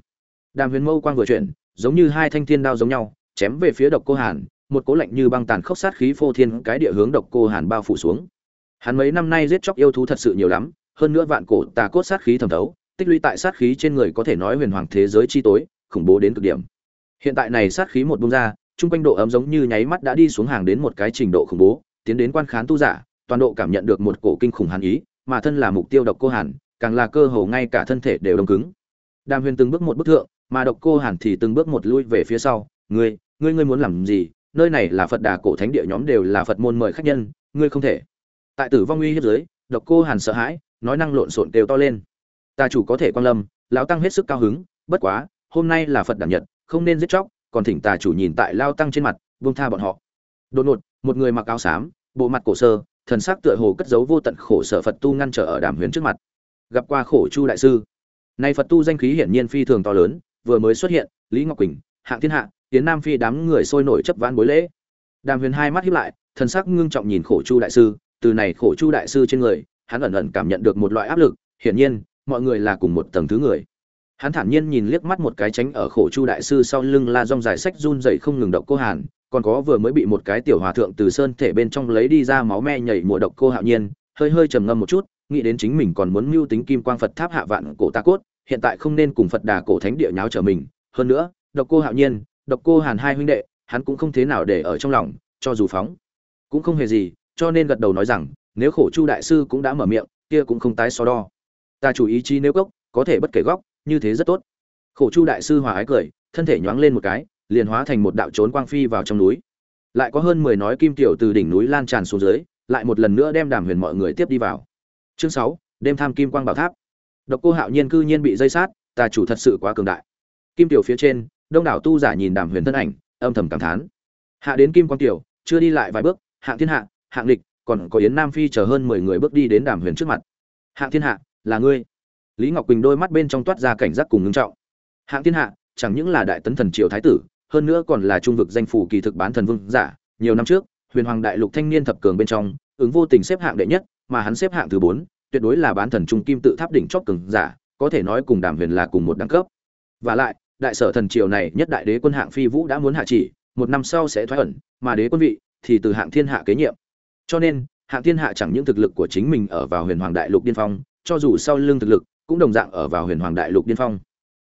Đàm huyền mâu quang vừa chuyển, giống như hai thanh thiên đao giống nhau, chém về phía độc cô hàn, một cố lạnh như băng tàn khốc sát khí phô thiên cái địa hướng độc cô hàn bao phủ xuống. Hắn mấy năm nay giết chóc yêu thú thật sự nhiều lắm, hơn nữa vạn cổ tà cốt sát khí thẩm thấu, tích lũy tại sát khí trên người có thể nói huyền hoàng thế giới chi tối, khủng bố đến cực điểm. Hiện tại này sát khí một bung ra, trung quanh độ ấm giống như nháy mắt đã đi xuống hàng đến một cái trình độ khủng bố, tiến đến quan khán tu giả toàn độ cảm nhận được một cổ kinh khủng hàn ý, mà thân là mục tiêu độc cô hàn, càng là cơ hồ ngay cả thân thể đều đông cứng. Đàm huyền từng bước một bước thượng, mà độc cô hàn thì từng bước một lui về phía sau. Ngươi ngươi ngươi muốn làm gì? Nơi này là phật đà cổ thánh địa nhóm đều là phật môn mời khách nhân, ngươi không thể. Tại tử vong uy hiếp dưới, độc cô hàn sợ hãi, nói năng lộn xộn đều to lên. Ta chủ có thể quan lâm, lão tăng hết sức cao hứng, bất quá, hôm nay là phật đảm nhật, không nên giết chóc, còn thỉnh tà chủ nhìn tại lao tăng trên mặt, buông tha bọn họ. Đột ngột, một người mặc áo xám, bộ mặt cổ sơ thần sắc tựa hồ cất giấu vô tận khổ sở phật tu ngăn trở ở đàm huyền trước mặt. Gặp qua khổ chu đại sư. Nay phật tu danh khí hiển nhiên phi thường to lớn, vừa mới xuất hiện, lý ngọc quỳnh, hạng thiên hạ tiến nam phi đám người sôi nổi chấp vãn bối lễ. Đàm huyền hai mắt hiếp lại, thần sắc ngưng trọng nhìn khổ chu đại sư, từ này khổ chu đại sư trên người, hắn ẩn ẩn cảm nhận được một loại áp lực, hiển nhiên, mọi người là cùng một tầng thứ người. Hắn thản nhiên nhìn liếc mắt một cái tránh ở khổ chu đại sư sau lưng la rong dài sách run dậy không ngừng động cô hàn còn có vừa mới bị một cái tiểu hòa thượng từ sơn thể bên trong lấy đi ra máu me nhảy mùa độc cô hạo nhiên, hơi hơi trầm ngâm một chút, nghĩ đến chính mình còn muốn mưu tính kim quang phật tháp hạ vạn cổ ta cốt, hiện tại không nên cùng phật đà cổ thánh địa nháo trở mình. Hơn nữa, độc cô hạo nhiên, độc cô hàn hai huynh đệ, hắn cũng không thế nào để ở trong lòng, cho dù phóng, cũng không hề gì, cho nên gật đầu nói rằng, nếu khổ chu đại sư cũng đã mở miệng, kia cũng không tái so đo. Ta chủ ý chí nếu gốc, có thể bất kể góc, như thế rất tốt. Khổ chu đại sư hòa ái cười, thân thể nhoáng lên một cái liền hóa thành một đạo trốn quang phi vào trong núi. Lại có hơn mười nói kim tiểu từ đỉnh núi lan tràn xuống dưới, lại một lần nữa đem đàm huyền mọi người tiếp đi vào. Chương sáu, đêm tham kim quang bảo tháp. Độc cô hạo nhiên cư nhiên bị dây sát, tà chủ thật sự quá cường đại. Kim tiểu phía trên, đông đảo tu giả nhìn đàm huyền thân ảnh, âm thầm cảm thán. Hạ đến kim quang tiểu, chưa đi lại vài bước, hạng thiên hạ, hạng lịch, còn có yến nam phi chờ hơn mười người bước đi đến đàm huyền trước mặt. Hạng thiên hạ, là ngươi. Lý ngọc quỳnh đôi mắt bên trong toát ra cảnh giác cùng ngưng trọng. Hạng thiên hạ, chẳng những là đại tấn thần triều thái tử hơn nữa còn là trung vực danh phủ kỳ thực bán thần vương giả. Nhiều năm trước, huyền hoàng đại lục thanh niên thập cường bên trong, ứng vô tình xếp hạng đệ nhất, mà hắn xếp hạng thứ bốn, tuyệt đối là bán thần trung kim tự tháp đỉnh chót cường giả, có thể nói cùng đàm huyền là cùng một đẳng cấp. Và lại, đại sở thần triều này nhất đại đế quân hạng phi vũ đã muốn hạ chỉ, một năm sau sẽ thoái ẩn, mà đế quân vị thì từ hạng thiên hạ kế nhiệm. Cho nên, hạng thiên hạ chẳng những thực lực của chính mình ở vào huyền hoàng đại lục điên phong, cho dù sau lưng thực lực cũng đồng dạng ở vào huyền hoàng đại lục điên phong.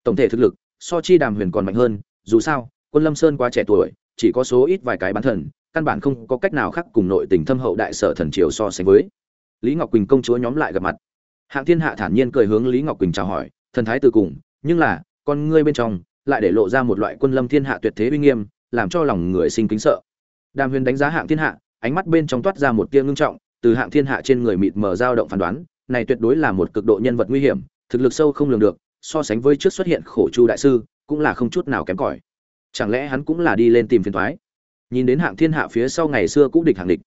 Tổng thể thực lực, so chi đàm huyền còn mạnh hơn, dù sao quân lâm sơn quá trẻ tuổi, chỉ có số ít vài cái bán thần, căn bản không có cách nào khác cùng nội tình thâm hậu đại sở thần triều so sánh với. Lý ngọc quỳnh công chúa nhóm lại gặp mặt. Hạng thiên hạ thản nhiên cười hướng lý ngọc quỳnh chào hỏi, thần thái từ cùng, nhưng là, con ngươi bên trong, lại để lộ ra một loại quân lâm thiên hạ tuyệt thế uy nghiêm, làm cho lòng người sinh kính sợ. Đàm huyền đánh giá hạng thiên hạ, ánh mắt bên trong toát ra một tia ngưng trọng, từ hạng thiên hạ trên người mịt mờ dao động phán đoán, này tuyệt đối là một cực độ nhân vật nguy hiểm, thực lực sâu không lường được, so sánh với trước xuất hiện khổ chu đại sư, cũng là không chút nào kém cỏi chẳng lẽ hắn cũng là đi lên tìm phiền thoái? Nhìn đến hạng thiên hạ phía sau ngày xưa cũ địch hạng địch,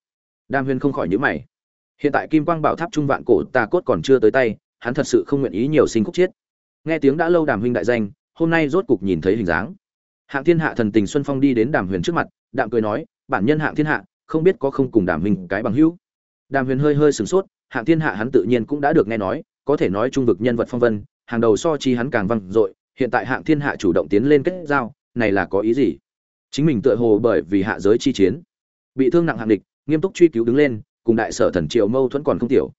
đam huyên không khỏi nhữ mày. Hiện tại kim quang bảo tháp trung vạn cổ tà cốt còn chưa tới tay, hắn thật sự không nguyện ý nhiều sinh khúc chiết nghe tiếng đã lâu đàm huynh đại danh, hôm nay rốt cục nhìn thấy hình dáng. Hạng thiên hạ thần tình xuân phong đi đến đàm huyền trước mặt, đạm cười nói, bản nhân hạng thiên hạ, không biết có không cùng đàm huynh cái bằng hữu? Đàm huyền hơi hơi sửng sốt, hạng thiên hạ hắn tự nhiên cũng đã được nghe nói, có thể nói trung vực nhân vật phong vân, hàng đầu so chi hắn càng văng dội, hiện tại hạng thiên hạ chủ động tiến lên kết giao này là có ý gì? Chính mình tựa hồ bởi vì hạ giới chi chiến, bị thương nặng hạng địch, nghiêm túc truy cứu đứng lên, cùng đại sở thần triều mâu thuẫn còn không tiểu.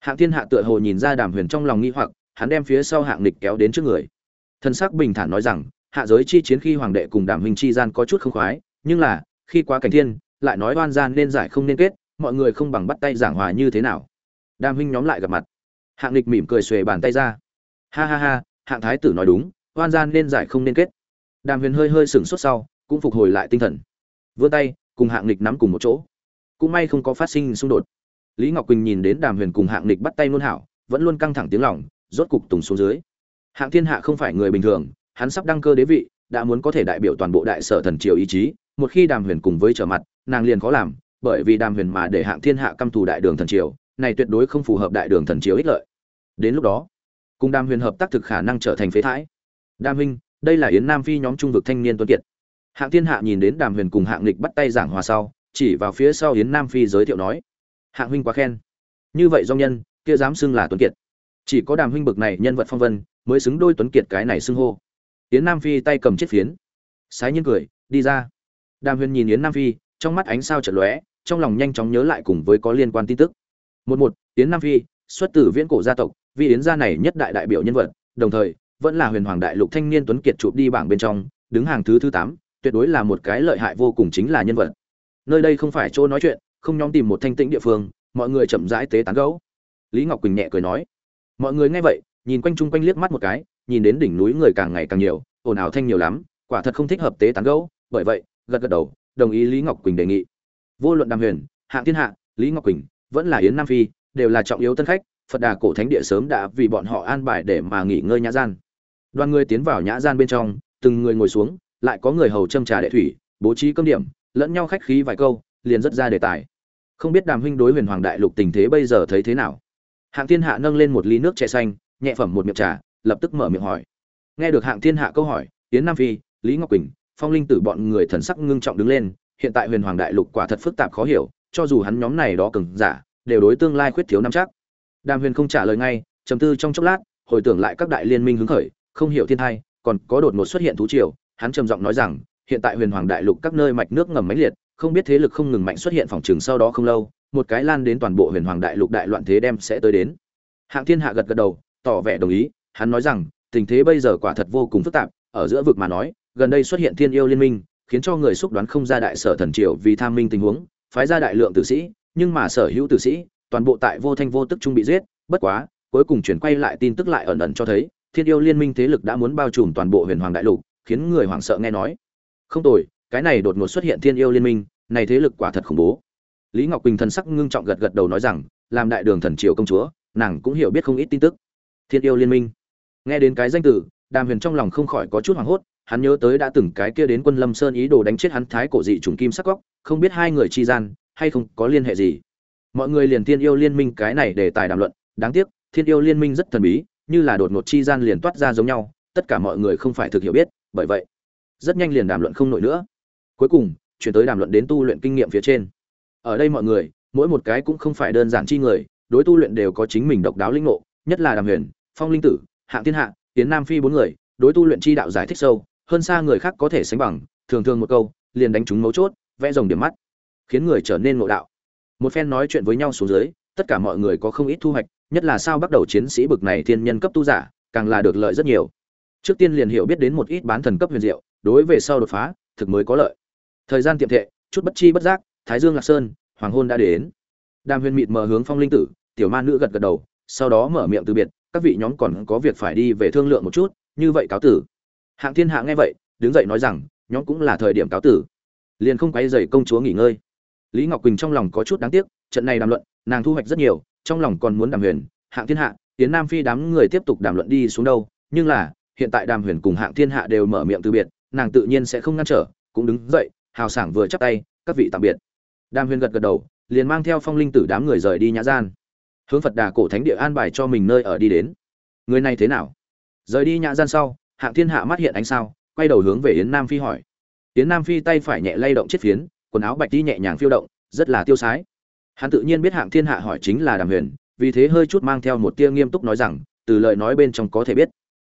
Hạng thiên hạ tựa hồ nhìn ra đàm huyền trong lòng nghi hoặc, hắn đem phía sau hạng địch kéo đến trước người. Thân sắc bình thản nói rằng, hạ giới chi chiến khi hoàng đệ cùng đàm huynh chi gian có chút không khoái, nhưng là, khi quá cảnh thiên, lại nói oan gian nên giải không nên kết, mọi người không bằng bắt tay giảng hòa như thế nào. Đàm huynh nhóm lại gặp mặt. Hạng địch mỉm cười xuề bàn tay ra. Ha ha ha, hạng thái tử nói đúng, oan gian nên giải không nên kết đàm huyền hơi hơi sửng sốt sau, cũng phục hồi lại tinh thần. Vươn tay, cùng hạng nịch nắm cùng một chỗ. Cũng may không có phát sinh xung đột. Lý ngọc quỳnh nhìn đến đàm huyền cùng hạng nịch bắt tay luôn hảo, vẫn luôn căng thẳng tiếng lòng, rốt cục tùng xuống dưới. Hạng thiên hạ không phải người bình thường, hắn sắp đăng cơ đế vị, đã muốn có thể đại biểu toàn bộ đại sở thần triều ý chí, một khi đàm huyền cùng với trở mặt, nàng liền khó làm, bởi vì đàm huyền mà để hạng thiên hạ căm thù đại đường thần triều, này tuyệt đối không phù hợp đại đường thần triều ích lợi. Đến lúc đó, cùng đàm huyền hợp tác thực khả năng trở thành phế thái. Đàm huynh đây là yến nam phi nhóm trung vực thanh niên tuấn kiệt. Hạng thiên hạ nhìn đến đàm huyền cùng hạng lịch bắt tay giảng hòa sau, chỉ vào phía sau yến nam phi giới thiệu nói, hạng huynh quá khen. Như vậy do nhân, kia dám xưng là tuấn kiệt. Chỉ có đàm huynh bực này nhân vật phong vân, mới xứng đôi tuấn kiệt cái này xưng hô. Yến nam phi tay cầm chiếc phiến, sái nhiên cười, đi ra. Đàm huyền nhìn yến nam phi, trong mắt ánh sao chật lóe, trong lòng nhanh chóng nhớ lại cùng với có liên quan tin tức. Một một, yến nam phi, xuất từ viễn cổ gia tộc, vì yến gia này nhất đại đại biểu nhân vật, đồng thời vẫn là huyền hoàng đại lục thanh niên tuấn kiệt chụp đi bảng bên trong, đứng hàng thứ thứ tám, tuyệt đối là một cái lợi hại vô cùng chính là nhân vật. Nơi đây không phải chỗ nói chuyện, không nhóm tìm một thanh tĩnh địa phương, mọi người chậm rãi tế tán gấu lý ngọc quỳnh nhẹ cười nói, mọi người nghe vậy, nhìn quanh chung quanh liếc mắt một cái, nhìn đến đỉnh núi người càng ngày càng nhiều, ồn ào thanh nhiều lắm, quả thật không thích hợp tế tán gấu bởi vậy, gật gật đầu, đồng ý lý ngọc quỳnh đề nghị. Vô luận đàm huyền, hạng thiên hạ, lý ngọc quỳnh, vẫn là yến nam phi, đều là trọng yếu tân khách, phật đà cổ thánh địa sớm đã vì bọn họ an bài để mà nghỉ ngơi nhã gian đoàn người tiến vào nhã gian bên trong, từng người ngồi xuống, lại có người hầu châm trà đệ thủy, bố trí cơm điểm, lẫn nhau khách khí vài câu, liền rất ra đề tài. Không biết đàm huynh đối huyền hoàng đại lục tình thế bây giờ thấy thế nào? Hạng thiên hạ nâng lên một ly nước chè xanh, nhẹ phẩm một miệng trà, lập tức mở miệng hỏi. Nghe được hạng thiên hạ câu hỏi tiến nam phi, lý ngọc quỳnh, phong linh tử bọn người thần sắc ngưng trọng đứng lên, hiện tại huyền hoàng đại lục quả thật phức tạp khó hiểu, cho dù hắn nhóm này đó cứng giả, đều đối tương lai khuyết thiếu năm chắc. Đàm huyền không trả lời ngay, trầm tư trong chốc lát, hồi tưởng lại các đại liên minh hứng khởi không hiểu thiên thai, còn có đột ngột xuất hiện thú triều, hắn trầm giọng nói rằng, hiện tại huyền hoàng đại lục các nơi mạch nước ngầm mãnh liệt, không biết thế lực không ngừng mạnh xuất hiện phòng trường sau đó không lâu, một cái lan đến toàn bộ huyền hoàng đại lục đại loạn thế đem sẽ tới đến. Hạng thiên hạ gật gật đầu, tỏ vẻ đồng ý, hắn nói rằng, tình thế bây giờ quả thật vô cùng phức tạp, ở giữa vực mà nói, gần đây xuất hiện thiên yêu liên minh, khiến cho người xúc đoán không ra đại sở thần triều vì tham minh tình huống, phái ra đại lượng tử sĩ, nhưng mà sở hữu tử sĩ, toàn bộ tại vô thanh vô tức trung bị giết, bất quá, cuối cùng chuyển quay lại tin tức lại ẩn ẩn cho thấy thiên yêu liên minh thế lực đã muốn bao trùm toàn bộ huyền hoàng đại lục, khiến người hoảng sợ nghe nói. Không tồi, cái này đột ngột xuất hiện thiên yêu liên minh, này thế lực quả thật khủng bố. Lý ngọc quỳnh thần sắc ngưng trọng gật gật đầu nói rằng, làm đại đường thần triều công chúa, nàng cũng hiểu biết không ít tin tức. Thiên yêu liên minh. Nghe đến cái danh từ, đàm huyền trong lòng không khỏi có chút hoảng hốt, hắn nhớ tới đã từng cái kia đến quân lâm sơn ý đồ đánh chết hắn thái cổ dị trùng kim sắc góc không biết hai người chi gian, hay không có liên hệ gì. Mọi người liền thiên yêu liên minh cái này để tài đàm luận, đáng tiếc, thiên yêu liên minh rất thần bí như là đột ngột chi gian liền toát ra giống nhau, tất cả mọi người không phải thực hiểu biết, bởi vậy, rất nhanh liền đàm luận không nổi nữa. Cuối cùng, chuyển tới đàm luận đến tu luyện kinh nghiệm phía trên. Ở đây mọi người, mỗi một cái cũng không phải đơn giản chi người, đối tu luyện đều có chính mình độc đáo linh ngộ, nhất là đàm huyền, phong linh tử, hạng thiên hạ, tiến nam phi bốn người, đối tu luyện chi đạo giải thích sâu, hơn xa người khác có thể sánh bằng, thường thường một câu, liền đánh trúng mấu chốt, vẽ rồng điểm mắt, khiến người trở nên ngộ đạo. Một phen nói chuyện với nhau xuống dưới, tất cả mọi người có không ít thu hoạch nhất là sao bắt đầu chiến sĩ bực này thiên nhân cấp tu giả, càng là được lợi rất nhiều. Trước tiên liền hiểu biết đến một ít bán thần cấp huyền diệu, đối về sau đột phá, thực mới có lợi. Thời gian tiệm thệ, chút bất chi bất giác, thái dương lạc sơn, hoàng hôn đã đến. Đàm huyền mịt mở hướng phong linh tử, tiểu ma nữ gật gật đầu, sau đó mở miệng từ biệt, các vị nhóm còn có việc phải đi về thương lượng một chút, như vậy cáo tử. Hạng thiên hạ nghe vậy, đứng dậy nói rằng, nhóm cũng là thời điểm cáo tử. Liền không quay dày công chúa nghỉ ngơi. Lý ngọc quỳnh trong lòng có chút đáng tiếc, trận này đàm luận, nàng thu hoạch rất nhiều trong lòng còn muốn đàm huyền, hạng thiên hạ tiến nam phi đám người tiếp tục đàm luận đi xuống đâu, nhưng là, hiện tại đàm huyền cùng hạng thiên hạ đều mở miệng từ biệt, nàng tự nhiên sẽ không ngăn trở, cũng đứng dậy, hào sảng vừa chắp tay, các vị tạm biệt. Đàm huyền gật gật đầu, liền mang theo phong linh tử đám người rời đi nhã gian. Hướng phật đà cổ thánh địa an bài cho mình nơi ở đi đến. Người này thế nào? Rời đi nhã gian sau, hạng thiên hạ mắt hiện ánh sao, quay đầu hướng về yến nam phi hỏi. Yến nam phi tay phải nhẹ lay động chiếc phiến, quần áo bạch đi nhẹ nhàng phiêu động, rất là tiêu sái hắn tự nhiên biết hạng thiên hạ hỏi chính là đàm huyền, vì thế hơi chút mang theo một tia nghiêm túc nói rằng, từ lời nói bên trong có thể biết.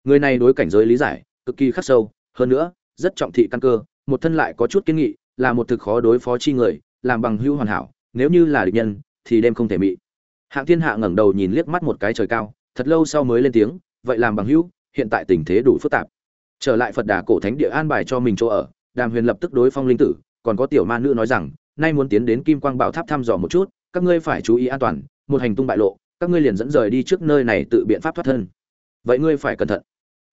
Người này đối cảnh giới lý giải, cực kỳ khắc sâu, hơn nữa, rất trọng thị căn cơ, một thân lại có chút kiến nghị, là một thực khó đối phó chi người, làm bằng hữu hoàn hảo, nếu như là địch nhân, thì đêm không thể mị. Hạng thiên hạ ngẩng đầu nhìn liếc mắt một cái trời cao, thật lâu sau mới lên tiếng, vậy làm bằng hữu, hiện tại tình thế đủ phức tạp. Trở lại phật đà cổ thánh địa an bài cho mình chỗ ở, đàm huyền lập tức đối phong linh tử, còn có tiểu ma nữ nói rằng nay muốn tiến đến kim quang bảo tháp thăm dò một chút, các ngươi phải chú ý an toàn, một hành tung bại lộ, các ngươi liền dẫn rời đi trước nơi này tự biện pháp thoát thân. Vậy ngươi phải cẩn thận.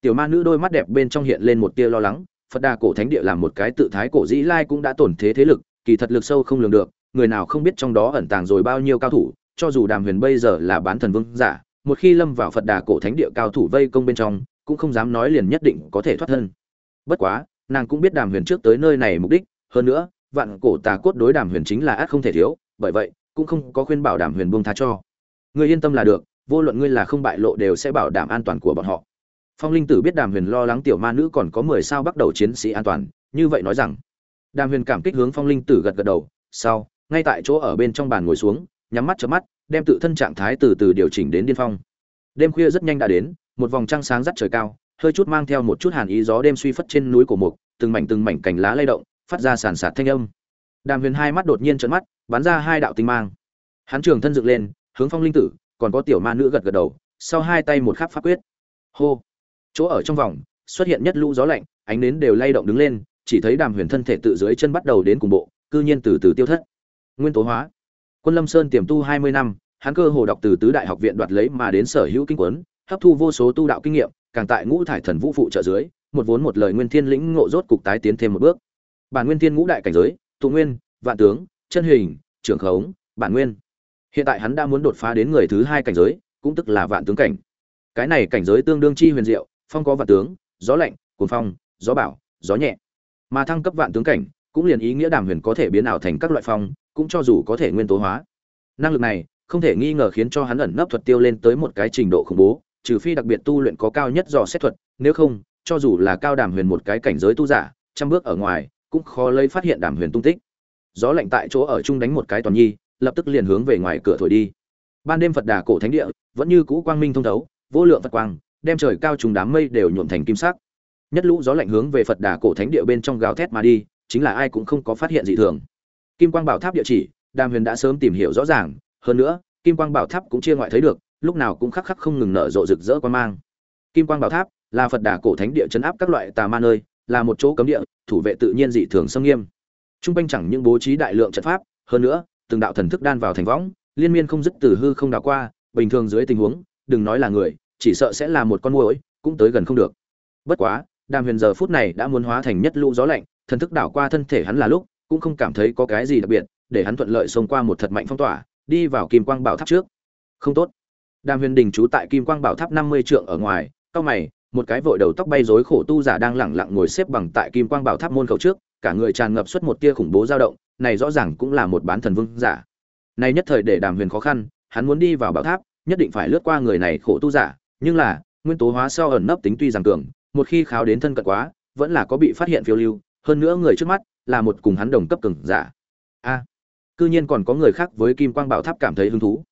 Tiểu ma nữ đôi mắt đẹp bên trong hiện lên một tia lo lắng, phật đà cổ thánh địa làm một cái tự thái cổ dĩ lai cũng đã tổn thế thế lực, kỳ thật lực sâu không lường được, người nào không biết trong đó ẩn tàng rồi bao nhiêu cao thủ, cho dù đàm huyền bây giờ là bán thần vương giả, một khi lâm vào phật đà cổ thánh địa cao thủ vây công bên trong, cũng không dám nói liền nhất định có thể thoát thân. Bất quá, nàng cũng biết đàm huyền trước tới nơi này mục đích, hơn nữa vạn cổ tà cốt đối đàm huyền chính là ác không thể thiếu, bởi vậy, cũng không có khuyên bảo đàm huyền buông tha cho. Người yên tâm là được, vô luận ngươi là không bại lộ đều sẽ bảo đảm an toàn của bọn họ. Phong linh tử biết đàm huyền lo lắng tiểu ma nữ còn có mười sao bắt đầu chiến sĩ an toàn, như vậy nói rằng, đàm huyền cảm kích hướng phong linh tử gật gật đầu sau ngay tại chỗ ở bên trong bàn ngồi xuống, nhắm mắt chớp mắt, đem tự thân trạng thái từ từ điều chỉnh đến điên phong. Đêm khuya rất nhanh đã đến, một vòng trăng sáng rất trời cao, hơi chút mang theo một chút hàn ý gió đêm suy phất trên núi của mục, từng mảnh từng mảnh cành lá lay động phát ra sàn sạt thanh âm. Đàm huyền hai mắt đột nhiên trợn mắt, bắn ra hai đạo tinh mang. Hắn trường thân dựng lên, hướng phong linh tử, còn có tiểu ma nữ gật gật đầu, sau hai tay một khắc pháp quyết. Hô! Chỗ ở trong vòng, xuất hiện nhất lũ gió lạnh, ánh nến đều lay động đứng lên, chỉ thấy đàm huyền thân thể tự dưới chân bắt đầu đến cùng bộ, cư nhiên từ từ tiêu thất. Nguyên tố hóa. Quân lâm sơn tiềm tu hai mươi năm, hắn cơ hồ đọc từ tứ đại học viện đoạt lấy mà đến sở hữu kinh quấn hấp thu vô số tu đạo kinh nghiệm, càng tại ngũ thải thần vũ phụ trợ dưới, một vốn một lời nguyên thiên lĩnh ngộ rốt cục tái tiến thêm một bước bản nguyên thiên ngũ đại cảnh giới, tụ nguyên, vạn tướng, chân hình, trưởng khống, bản nguyên. Hiện tại hắn đã muốn đột phá đến người thứ hai cảnh giới, cũng tức là vạn tướng cảnh. Cái này cảnh giới tương đương chi huyền diệu, phong có vạn tướng, gió lạnh, cuồng phong, gió bảo gió nhẹ. Mà thăng cấp vạn tướng cảnh, cũng liền ý nghĩa đàm huyền có thể biến ảo thành các loại phong, cũng cho dù có thể nguyên tố hóa. Năng lực này, không thể nghi ngờ khiến cho hắn ẩn nấp thuật tiêu lên tới một cái trình độ khủng bố, trừ phi đặc biệt tu luyện có cao nhất dò xét thuật, nếu không, cho dù là cao đàm huyền một cái cảnh giới tu giả, trăm bước ở ngoài cũng khó lấy phát hiện đàm huyền tung tích. Gió lạnh tại chỗ ở chung đánh một cái toàn nhi, lập tức liền hướng về ngoài cửa thổi đi. Ban đêm phật đà cổ thánh địa, vẫn như cũ quang minh thông thấu, vô lượng phật quang, đem trời cao trùng đám mây đều nhuộm thành kim sắc. Nhất lũ gió lạnh hướng về phật đà cổ thánh địa bên trong gào thét mà đi, chính là ai cũng không có phát hiện gì thường. Kim quang bảo tháp địa chỉ, đàm huyền đã sớm tìm hiểu rõ ràng, hơn nữa, kim quang bảo tháp cũng chia ngoại thấy được, lúc nào cũng khắc khắc không ngừng nở rộ rực rỡ quan mang. Kim quang bảo tháp là phật đà cổ thánh địa chấn áp các loại tà ma nơi là một chỗ cấm địa, thủ vệ tự nhiên dị thường sâm nghiêm. Trung quanh chẳng những bố trí đại lượng trận pháp, hơn nữa, từng đạo thần thức đan vào thành võng, liên miên không dứt từ hư không đảo qua, bình thường dưới tình huống, đừng nói là người, chỉ sợ sẽ là một con muỗi, cũng tới gần không được. Bất quá, đàm huyền giờ phút này đã muốn hóa thành nhất lũ gió lạnh, thần thức đảo qua thân thể hắn là lúc, cũng không cảm thấy có cái gì đặc biệt, để hắn thuận lợi xông qua một thật mạnh phong tỏa, đi vào kim quang bảo tháp trước. Không tốt. Đàm huyền đình trú tại kim quang bảo tháp năm mươi trượng ở ngoài, cao mày một cái vội đầu tóc bay rối khổ tu giả đang lẳng lặng ngồi xếp bằng tại kim quang bảo tháp môn khẩu trước, cả người tràn ngập suốt một tia khủng bố dao động, này rõ ràng cũng là một bán thần vương giả. Này nhất thời để đàm huyền khó khăn, hắn muốn đi vào bảo tháp, nhất định phải lướt qua người này khổ tu giả, nhưng là, nguyên tố hóa sau ẩn nấp tính tuy rằng cường, một khi kháo đến thân cận quá, vẫn là có bị phát hiện phiêu lưu, hơn nữa người trước mắt là một cùng hắn đồng cấp cường giả. A, cư nhiên còn có người khác với kim quang bảo tháp cảm thấy hứng thú.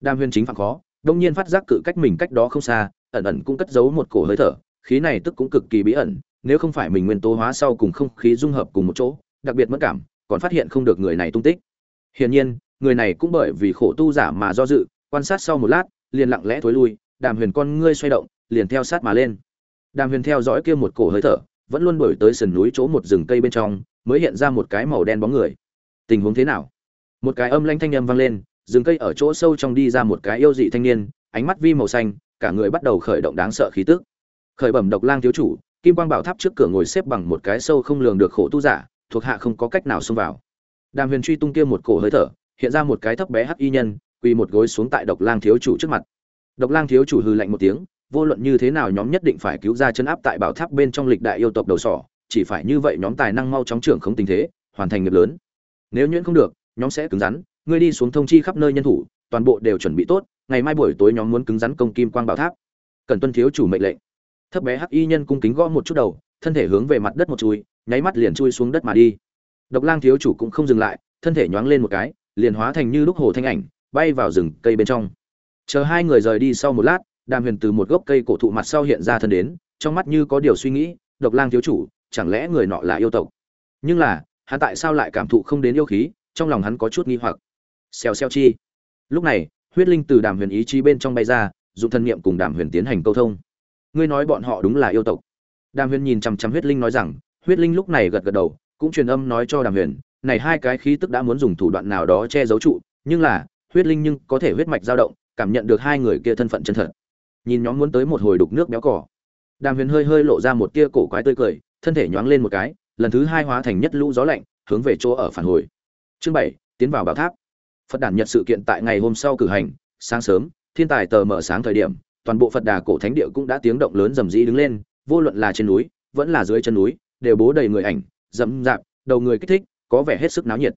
Đàm huyền chính phạm khó, đông nhiên phát giác cự cách mình cách đó không xa ẩn ẩn cũng cất giấu một cổ hơi thở, khí này tức cũng cực kỳ bí ẩn, nếu không phải mình nguyên tố hóa sau cùng không khí dung hợp cùng một chỗ, đặc biệt mất cảm, còn phát hiện không được người này tung tích. Hiển nhiên, người này cũng bởi vì khổ tu giả mà do dự, quan sát sau một lát, liền lặng lẽ thối lui, đàm huyền con ngươi xoay động, liền theo sát mà lên. Đàm huyền theo dõi kia một cổ hơi thở, vẫn luôn đổi tới sườn núi chỗ một rừng cây bên trong, mới hiện ra một cái màu đen bóng người. Tình huống thế nào? Một cái âm lanh thanh âm vang lên, rừng cây ở chỗ sâu trong đi ra một cái yêu dị thanh niên, ánh mắt vi màu xanh cả người bắt đầu khởi động đáng sợ khí tức. Khởi bẩm độc lang thiếu chủ, kim quang bảo tháp trước cửa ngồi xếp bằng một cái sâu không lường được khổ tu giả, thuộc hạ không có cách nào xông vào. Đàm huyền truy tung kia một cổ hơi thở, hiện ra một cái thấp bé hắc y nhân, quỳ một gối xuống tại độc lang thiếu chủ trước mặt. Độc lang thiếu chủ hừ lạnh một tiếng, vô luận như thế nào nhóm nhất định phải cứu ra chân áp tại bảo tháp bên trong lịch đại yêu tộc đầu sỏ, chỉ phải như vậy nhóm tài năng mau chóng trưởng không tình thế, hoàn thành nghiệp lớn. Nếu nhuyễn không được, nhóm sẽ cứng rắn, ngươi đi xuống thông chi khắp nơi nhân thủ, toàn bộ đều chuẩn bị tốt ngày mai buổi tối nhóm muốn cứng rắn công kim quang bảo tháp. Cần tuân thiếu chủ mệnh lệnh. Thấp bé hắc y nhân cung kính gõ một chút đầu, thân thể hướng về mặt đất một chui, nháy mắt liền chui xuống đất mà đi. Độc lang thiếu chủ cũng không dừng lại, thân thể nhoáng lên một cái, liền hóa thành như lúc hồ thanh ảnh, bay vào rừng cây bên trong. Chờ hai người rời đi sau một lát, đàm huyền từ một gốc cây cổ thụ mặt sau hiện ra thân đến, trong mắt như có điều suy nghĩ, độc lang thiếu chủ, chẳng lẽ người nọ là yêu tộc? Nhưng là, hắn tại sao lại cảm thụ không đến yêu khí, trong lòng hắn có chút nghi hoặc. Xèo xèo chi. Lúc này huyết linh từ đàm huyền ý chí bên trong bay ra dùng thân niệm cùng đàm huyền tiến hành câu thông. Ngươi nói bọn họ đúng là yêu tộc. Đàm huyền nhìn chằm chằm huyết linh nói rằng, huyết linh lúc này gật gật đầu, cũng truyền âm nói cho đàm huyền, này hai cái khí tức đã muốn dùng thủ đoạn nào đó che giấu trụ, nhưng là, huyết linh nhưng có thể huyết mạch dao động, cảm nhận được hai người kia thân phận chân thật. Nhìn nhóm muốn tới một hồi đục nước béo cỏ. Đàm huyền hơi hơi lộ ra một tia cổ quái tươi cười, thân thể nhoáng lên một cái, lần thứ hai hóa thành nhất lũ gió lạnh, hướng về chỗ ở phản hồi. Chương bảy, tiến vào bảo tháp phật đản nhật sự kiện tại ngày hôm sau cử hành, sáng sớm, thiên tài tờ mở sáng thời điểm, toàn bộ phật đà cổ thánh địa cũng đã tiếng động lớn rầm rĩ đứng lên, vô luận là trên núi, vẫn là dưới chân núi, đều bố đầy người ảnh dẫm rạp, đầu người kích thích, có vẻ hết sức náo nhiệt.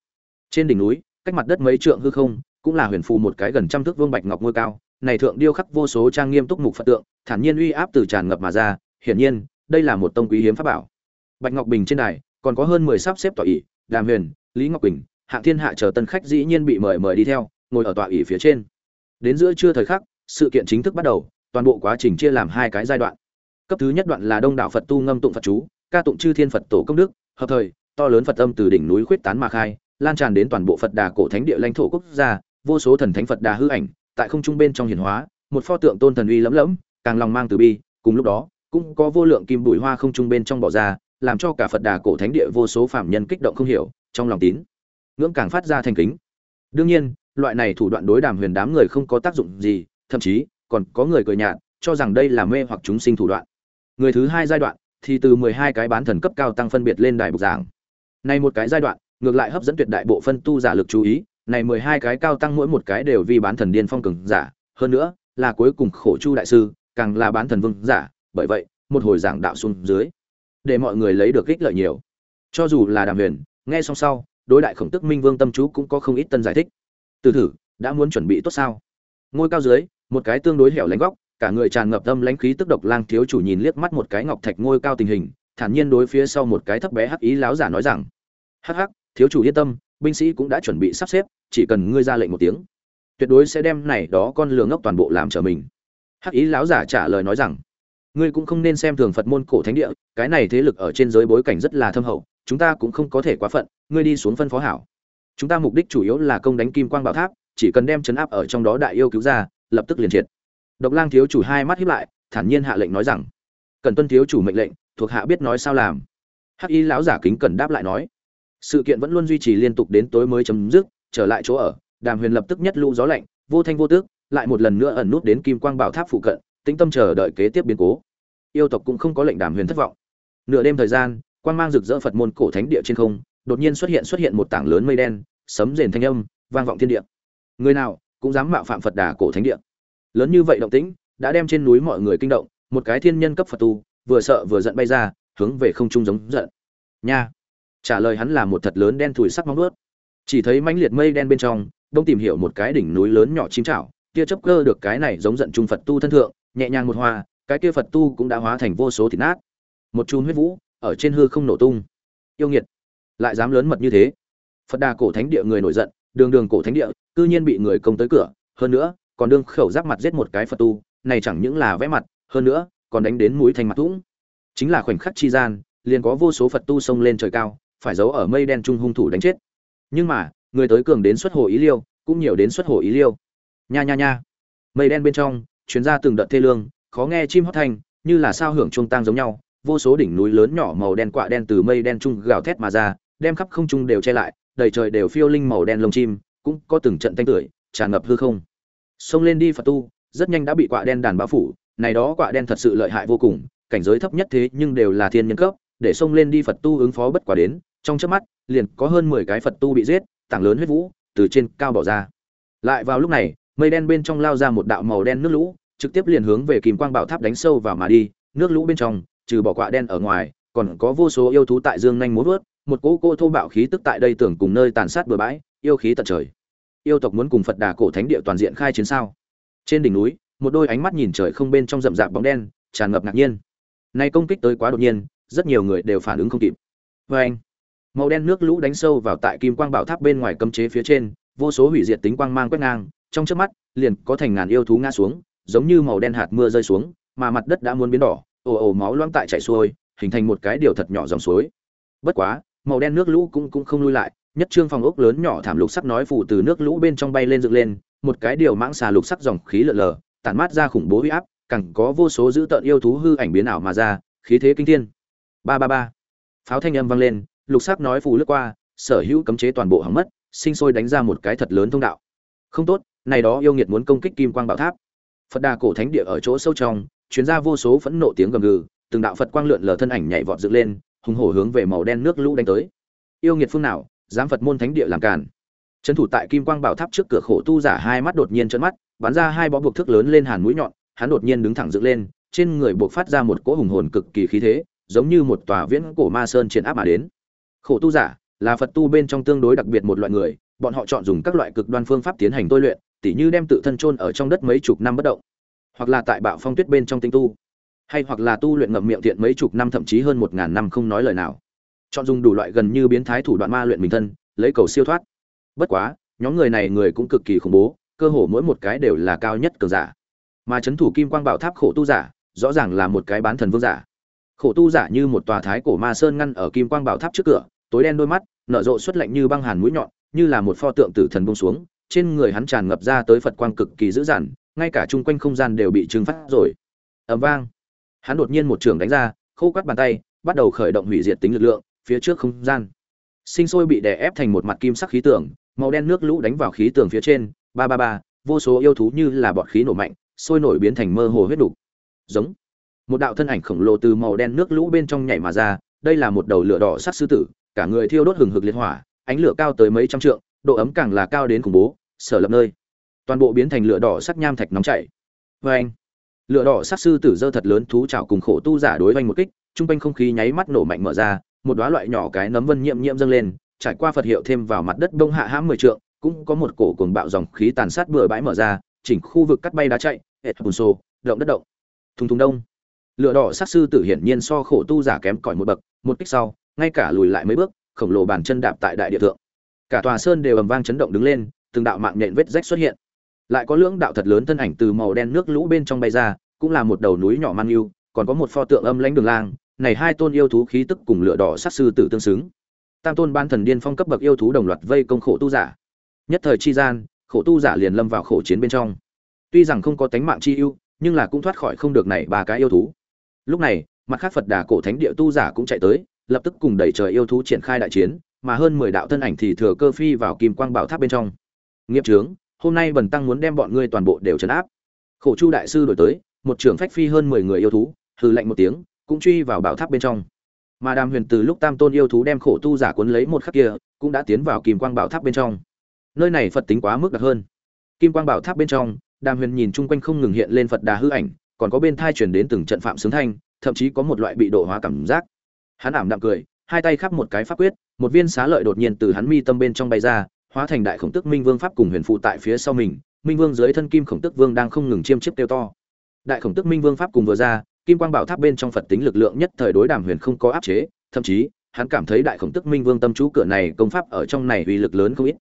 Trên đỉnh núi, cách mặt đất mấy trượng hư không, cũng là huyền phù một cái gần trăm thước vương bạch ngọc ngôi cao, này thượng điêu khắc vô số trang nghiêm túc mục phật tượng, thản nhiên uy áp từ tràn ngập mà ra, hiển nhiên, đây là một tông quý hiếm pháp bảo. Bạch ngọc bình trên đài, còn có hơn mười sắp xếp tọa ỷ, đàm huyền, lý ngọc bình hạng thiên hạ chờ tân khách dĩ nhiên bị mời mời đi theo, ngồi ở tọa ỉ phía trên. Đến giữa trưa thời khắc, sự kiện chính thức bắt đầu, toàn bộ quá trình chia làm hai cái giai đoạn. Cấp thứ nhất đoạn là đông đảo phật tu ngâm tụng phật chú, ca tụng chư thiên phật tổ công đức, hợp thời, to lớn phật âm từ đỉnh núi khuyết tán mà khai, lan tràn đến toàn bộ phật đà cổ thánh địa lãnh thổ quốc gia, vô số thần thánh phật đà hư ảnh, tại không trung bên trong hiển hóa, một pho tượng tôn thần uy lẫm lẫm, càng lòng mang từ bi, cùng lúc đó, cũng có vô lượng kim bụi hoa không trung bên trong bỏ ra, làm cho cả phật đà cổ thánh địa vô số phạm nhân kích động không hiểu, trong lòng tín ngưỡng càng phát ra thành kính. Đương nhiên, loại này thủ đoạn đối đàm huyền đám người không có tác dụng gì, thậm chí, còn có người cười nhạt, cho rằng đây là mê hoặc chúng sinh thủ đoạn. Người thứ hai giai đoạn, thì từ mười hai cái bán thần cấp cao tăng phân biệt lên đài bục giảng. Này một cái giai đoạn, ngược lại hấp dẫn tuyệt đại bộ phân tu giả lực chú ý, này mười hai cái cao tăng mỗi một cái đều vì bán thần điên phong cường giả, hơn nữa, là cuối cùng khổ chu đại sư, càng là bán thần vương giả, bởi vậy, một hồi giảng đạo xuống dưới, để mọi người lấy được ích lợi nhiều. Cho dù là đàm huyền, nghe xong sau đối đại khổng tức minh vương tâm chú cũng có không ít tân giải thích. Từ thử, đã muốn chuẩn bị tốt sao? Ngôi cao dưới, một cái tương đối hẻo lánh góc, cả người tràn ngập tâm lãnh khí tức độc lang thiếu chủ nhìn liếc mắt một cái ngọc thạch ngôi cao tình hình, thản nhiên đối phía sau một cái thấp bé hắc ý láo giả nói rằng, hắc hắc, thiếu chủ yên tâm, binh sĩ cũng đã chuẩn bị sắp xếp, chỉ cần ngươi ra lệnh một tiếng, tuyệt đối sẽ đem này đó con lừa ngốc toàn bộ làm trở mình. Hắc ý láo giả trả lời nói rằng, ngươi cũng không nên xem thường phật môn cổ thánh địa, cái này thế lực ở trên giới bối cảnh rất là thâm hậu, chúng ta cũng không có thể quá phận ngươi đi xuống phân phó hảo. Chúng ta mục đích chủ yếu là công đánh kim quang bảo tháp, chỉ cần đem chấn áp ở trong đó đại yêu cứu ra, lập tức liền triệt. Độc lang thiếu chủ hai mắt hiếp lại, thản nhiên hạ lệnh nói rằng, cần tuân thiếu chủ mệnh lệnh, thuộc hạ biết nói sao làm. Hắc y lão giả kính cần đáp lại nói, sự kiện vẫn luôn duy trì liên tục đến tối mới chấm dứt, trở lại chỗ ở, đàm huyền lập tức nhất lũ gió lạnh, vô thanh vô tước lại một lần nữa ẩn nút đến kim quang bảo tháp phụ cận, tĩnh tâm chờ đợi kế tiếp biến cố. Yêu tộc cũng không có lệnh đàm huyền thất vọng. Nửa đêm thời gian, quang mang rực rỡ phật môn cổ thánh địa trên không đột nhiên xuất hiện xuất hiện một tảng lớn mây đen, sấm rền thanh âm, vang vọng thiên địa. Người nào cũng dám mạo phạm phật đà cổ thánh địa. Lớn như vậy động tĩnh đã đem trên núi mọi người kinh động, một cái thiên nhân cấp phật tu vừa sợ vừa giận bay ra, hướng về không trung giống giận. Nha! Trả lời hắn là một thật lớn đen thủi sắc móng nuốt chỉ thấy mãnh liệt mây đen bên trong, đông tìm hiểu một cái đỉnh núi lớn nhỏ chim chảo kia chấp cơ được cái này giống giận trung phật tu thân thượng, nhẹ nhàng một hoa cái kia phật tu cũng đã hóa thành vô số thịt nát. Một chùm huyết vũ ở trên hư không nổ tung. Yêu nghiệt! Lại dám lớn mật như thế. Phật đà cổ thánh địa người nổi giận, đường đường cổ thánh địa, cư nhiên bị người công tới cửa. Hơn nữa, còn đương khẩu giáp mặt giết một cái phật tu, này chẳng những là vẽ mặt, hơn nữa, còn đánh đến mũi thành mặt thủng. Chính là khoảnh khắc chi gian, liền có vô số phật tu xông lên trời cao, phải giấu ở mây đen trung hung thủ đánh chết. Nhưng mà, người tới cường đến xuất hồ ý liêu, cũng nhiều đến xuất hồ ý liêu. Nha nha nha. Mây đen bên trong chuyến ra từng đợt thê lương, khó nghe chim hót thanh, như là sao hưởng trung tang giống nhau. Vô số đỉnh núi lớn nhỏ màu đen quạ đen từ mây đen trung gào thét mà ra đem khắp không trung đều che lại, đầy trời đều phiêu linh màu đen lông chim, cũng có từng trận thanh tưởi, tràn ngập hư không. Xông lên đi phật tu, rất nhanh đã bị quạ đen đàn bao phủ, này đó quạ đen thật sự lợi hại vô cùng, cảnh giới thấp nhất thế nhưng đều là thiên nhân cấp, để xông lên đi phật tu ứng phó bất quả đến, trong chớp mắt, liền có hơn mười cái phật tu bị giết, tảng lớn huyết vũ, từ trên cao bỏ ra. Lại vào lúc này, mây đen bên trong lao ra một đạo màu đen nước lũ, trực tiếp liền hướng về Kim quang bảo tháp đánh sâu vào mà đi, nước lũ bên trong, trừ bỏ quạ đen ở ngoài, còn có vô số yêu thú tại dương nhanh muốn vớt một cỗ cô thô bạo khí tức tại đây tưởng cùng nơi tàn sát bừa bãi, yêu khí tận trời. Yêu tộc muốn cùng phật đà cổ thánh địa toàn diện khai chiến sao? Trên đỉnh núi, một đôi ánh mắt nhìn trời không bên trong rậm rạp bóng đen, tràn ngập ngạc nhiên. Nay công kích tới quá đột nhiên, rất nhiều người đều phản ứng không kịp. Vê anh. Màu đen nước lũ đánh sâu vào tại kim quang bảo tháp bên ngoài cấm chế phía trên, vô số hủy diệt tính quang mang quét ngang, trong trước mắt, liền có thành ngàn yêu thú ngã xuống, giống như màu đen hạt mưa rơi xuống, mà mặt đất đã muốn biến đỏ, ồ ồ máu loãng tại chảy xuôi, hình thành một cái điều thật nhỏ dòng suối. Bất quá màu đen nước lũ cũng cũng không lui lại, nhất trương phòng ốc lớn nhỏ thảm lục sắc nói phủ từ nước lũ bên trong bay lên dựng lên, một cái điều mãng xà lục sắc dòng khí lợn lờ tản mát ra khủng bố huy áp cẳng có vô số dữ tợn yêu thú hư ảnh biến ảo mà ra, khí thế kinh thiên. Ba ba ba. Pháo thanh âm vang lên, lục sắc nói phủ lướt qua, sở hữu cấm chế toàn bộ hỏng mất, sinh sôi đánh ra một cái thật lớn thông đạo. Không tốt, này đó yêu nghiệt muốn công kích kim quang bảo tháp. Phật đà cổ thánh địa ở chỗ sâu trong chuyến ra vô số phẫn nộ tiếng gầm gừ, từng đạo phật quang lượn lờ thân ảnh nhảy vọt dựng lên hùng hổ hướng về màu đen nước lũ đánh tới. Yêu nghiệt phương nào, dám phật môn thánh địa làm càn. Trấn thủ tại kim quang bảo tháp trước cửa khổ tu giả hai mắt đột nhiên trợn mắt, bắn ra hai bó buộc thước lớn lên hàn mũi nhọn, hắn đột nhiên đứng thẳng dựng lên, trên người buộc phát ra một cỗ hùng hồn cực kỳ khí thế, giống như một tòa viễn cổ ma sơn triển áp mà đến. Khổ tu giả, là phật tu bên trong tương đối đặc biệt một loại người, bọn họ chọn dùng các loại cực đoan phương pháp tiến hành tôi luyện, tỉ như đem tự thân chôn ở trong đất mấy chục năm bất động, hoặc là tại bạo phong tuyết bên trong tinh tu hay hoặc là tu luyện ngậm miệng thiện mấy chục năm, thậm chí hơn một ngàn năm không nói lời nào. Chọn dùng đủ loại gần như biến thái thủ đoạn ma luyện mình thân, lấy cầu siêu thoát. Bất quá, nhóm người này người cũng cực kỳ khủng bố, cơ hồ mỗi một cái đều là cao nhất cường giả. Mà c h ấ n thủ kim quang bảo tháp khổ tu giả, rõ ràng là một cái bán thần vương giả. Khổ tu giả như một tòa thái cổ ma sơn ngăn ở kim quang bảo tháp trước cửa, tối đen đôi mắt, nở rộ xuất lạnh như băng hàn mũi nhọn, như là một pho tượng tử thần bông xuống, trên người hắn tràn ngập ra tới phật quang cực kỳ dữ dằn, ngay cả chung quanh không gian đều bị trừng phát rồi. Ẩm vang hắn đột nhiên một trường đánh ra, khô quắt bàn tay, bắt đầu khởi động hủy diệt tính lực lượng, phía trước không gian. Sinh sôi bị đè ép thành một mặt kim sắc khí tường màu đen nước lũ đánh vào khí tường phía trên, ba ba ba, vô số yêu thú như là bọt khí nổ mạnh, sôi nổi biến thành mơ hồ huyết đục. Giống. Một đạo thân ảnh khổng lồ từ màu đen nước lũ bên trong nhảy mà ra, đây là một đầu lửa đỏ sắc sư tử, cả người thiêu đốt hừng hực liệt hỏa, ánh lửa cao tới mấy trăm trượng, độ ấm càng là cao đến khủng bố, sở lập nơi. Toàn bộ biến thành lửa đỏ sắc nham thạch nóng chảy. Vê anh lửa đỏ sát sư tử dơ thật lớn thú chảo cùng khổ tu giả đối vanh một kích trung quanh không khí nháy mắt nổ mạnh mở ra một đóa loại nhỏ cái nấm vân nhiễm nhiễm dâng lên, trải qua Phật hiệu thêm vào mặt đất đông hạ hãm mười trượng, cũng có một cổ cuồng bạo dòng khí tàn sát bừa bãi mở ra, chỉnh khu vực cắt bay đá chạy, hệt bùn xô, động đất động. Thùng thùng đông. Lửa đỏ sát sư tử hiển nhiên so khổ tu giả kém cỏi một bậc, một kích sau, ngay cả lùi lại mấy bước, khổng lồ bàn chân đạp tại đại địa thượng. Cả tòa sơn đều ầm vang chấn động đứng lên, từng đạo mạng nhện vết rách xuất hiện. Lại có lưỡng đạo thật lớn thân ảnh từ màu đen nước lũ bên trong bay ra, cũng là một đầu núi nhỏ man yêu, còn có một pho tượng âm lãnh đường lang, này hai tôn yêu thú khí tức cùng lửa đỏ sát sư tử tương xứng. Tam tôn ban thần điên phong cấp bậc yêu thú đồng loạt vây công khổ tu giả. Nhất thời chi gian khổ tu giả liền lâm vào khổ chiến bên trong. Tuy rằng không có tánh mạng chi ưu nhưng là cũng thoát khỏi không được này ba cái yêu thú. Lúc này mặt khác phật đà cổ thánh địa tu giả cũng chạy tới lập tức cùng đẩy trời yêu thú triển khai đại chiến mà hơn mười đạo thân ảnh thì thừa cơ phi vào kim quang bảo tháp bên trong. Nghiệp chướng, hôm nay bần tăng muốn đem bọn ngươi toàn bộ đều trấn áp. Khổ chu đại sư đổi tới một trưởng phách phi hơn mười người yêu thú, hừ lạnh một tiếng, cũng truy vào bảo tháp bên trong. Mà đàm huyền từ lúc tam tôn yêu thú đem khổ tu giả cuốn lấy một khắc kia, cũng đã tiến vào kim quang bảo tháp bên trong. Nơi này phật tính quá mức đặc hơn. Kim quang bảo tháp bên trong, đàm huyền nhìn chung quanh không ngừng hiện lên phật đà hư ảnh, còn có bên thai chuyển đến từng trận phạm xướng thanh, thậm chí có một loại bị độ hóa cảm giác. Hắn ảm đạm cười, hai tay khắp một cái pháp quyết, một viên xá lợi đột nhiên từ hắn mi tâm bên trong bay ra, hóa thành đại khổng tức minh vương pháp cùng huyền phụ tại phía sau mình. Minh vương dưới thân kim khổng tức vương đang không ngừng chiêm chiếp tiêu to đại khổng tức minh vương pháp cùng vừa ra, kim quang bảo tháp bên trong phật tính lực lượng nhất thời đối đàm huyền không có áp chế, thậm chí, hắn cảm thấy đại khổng tức minh vương tâm chú cửa này công pháp ở trong này uy lực lớn không ít.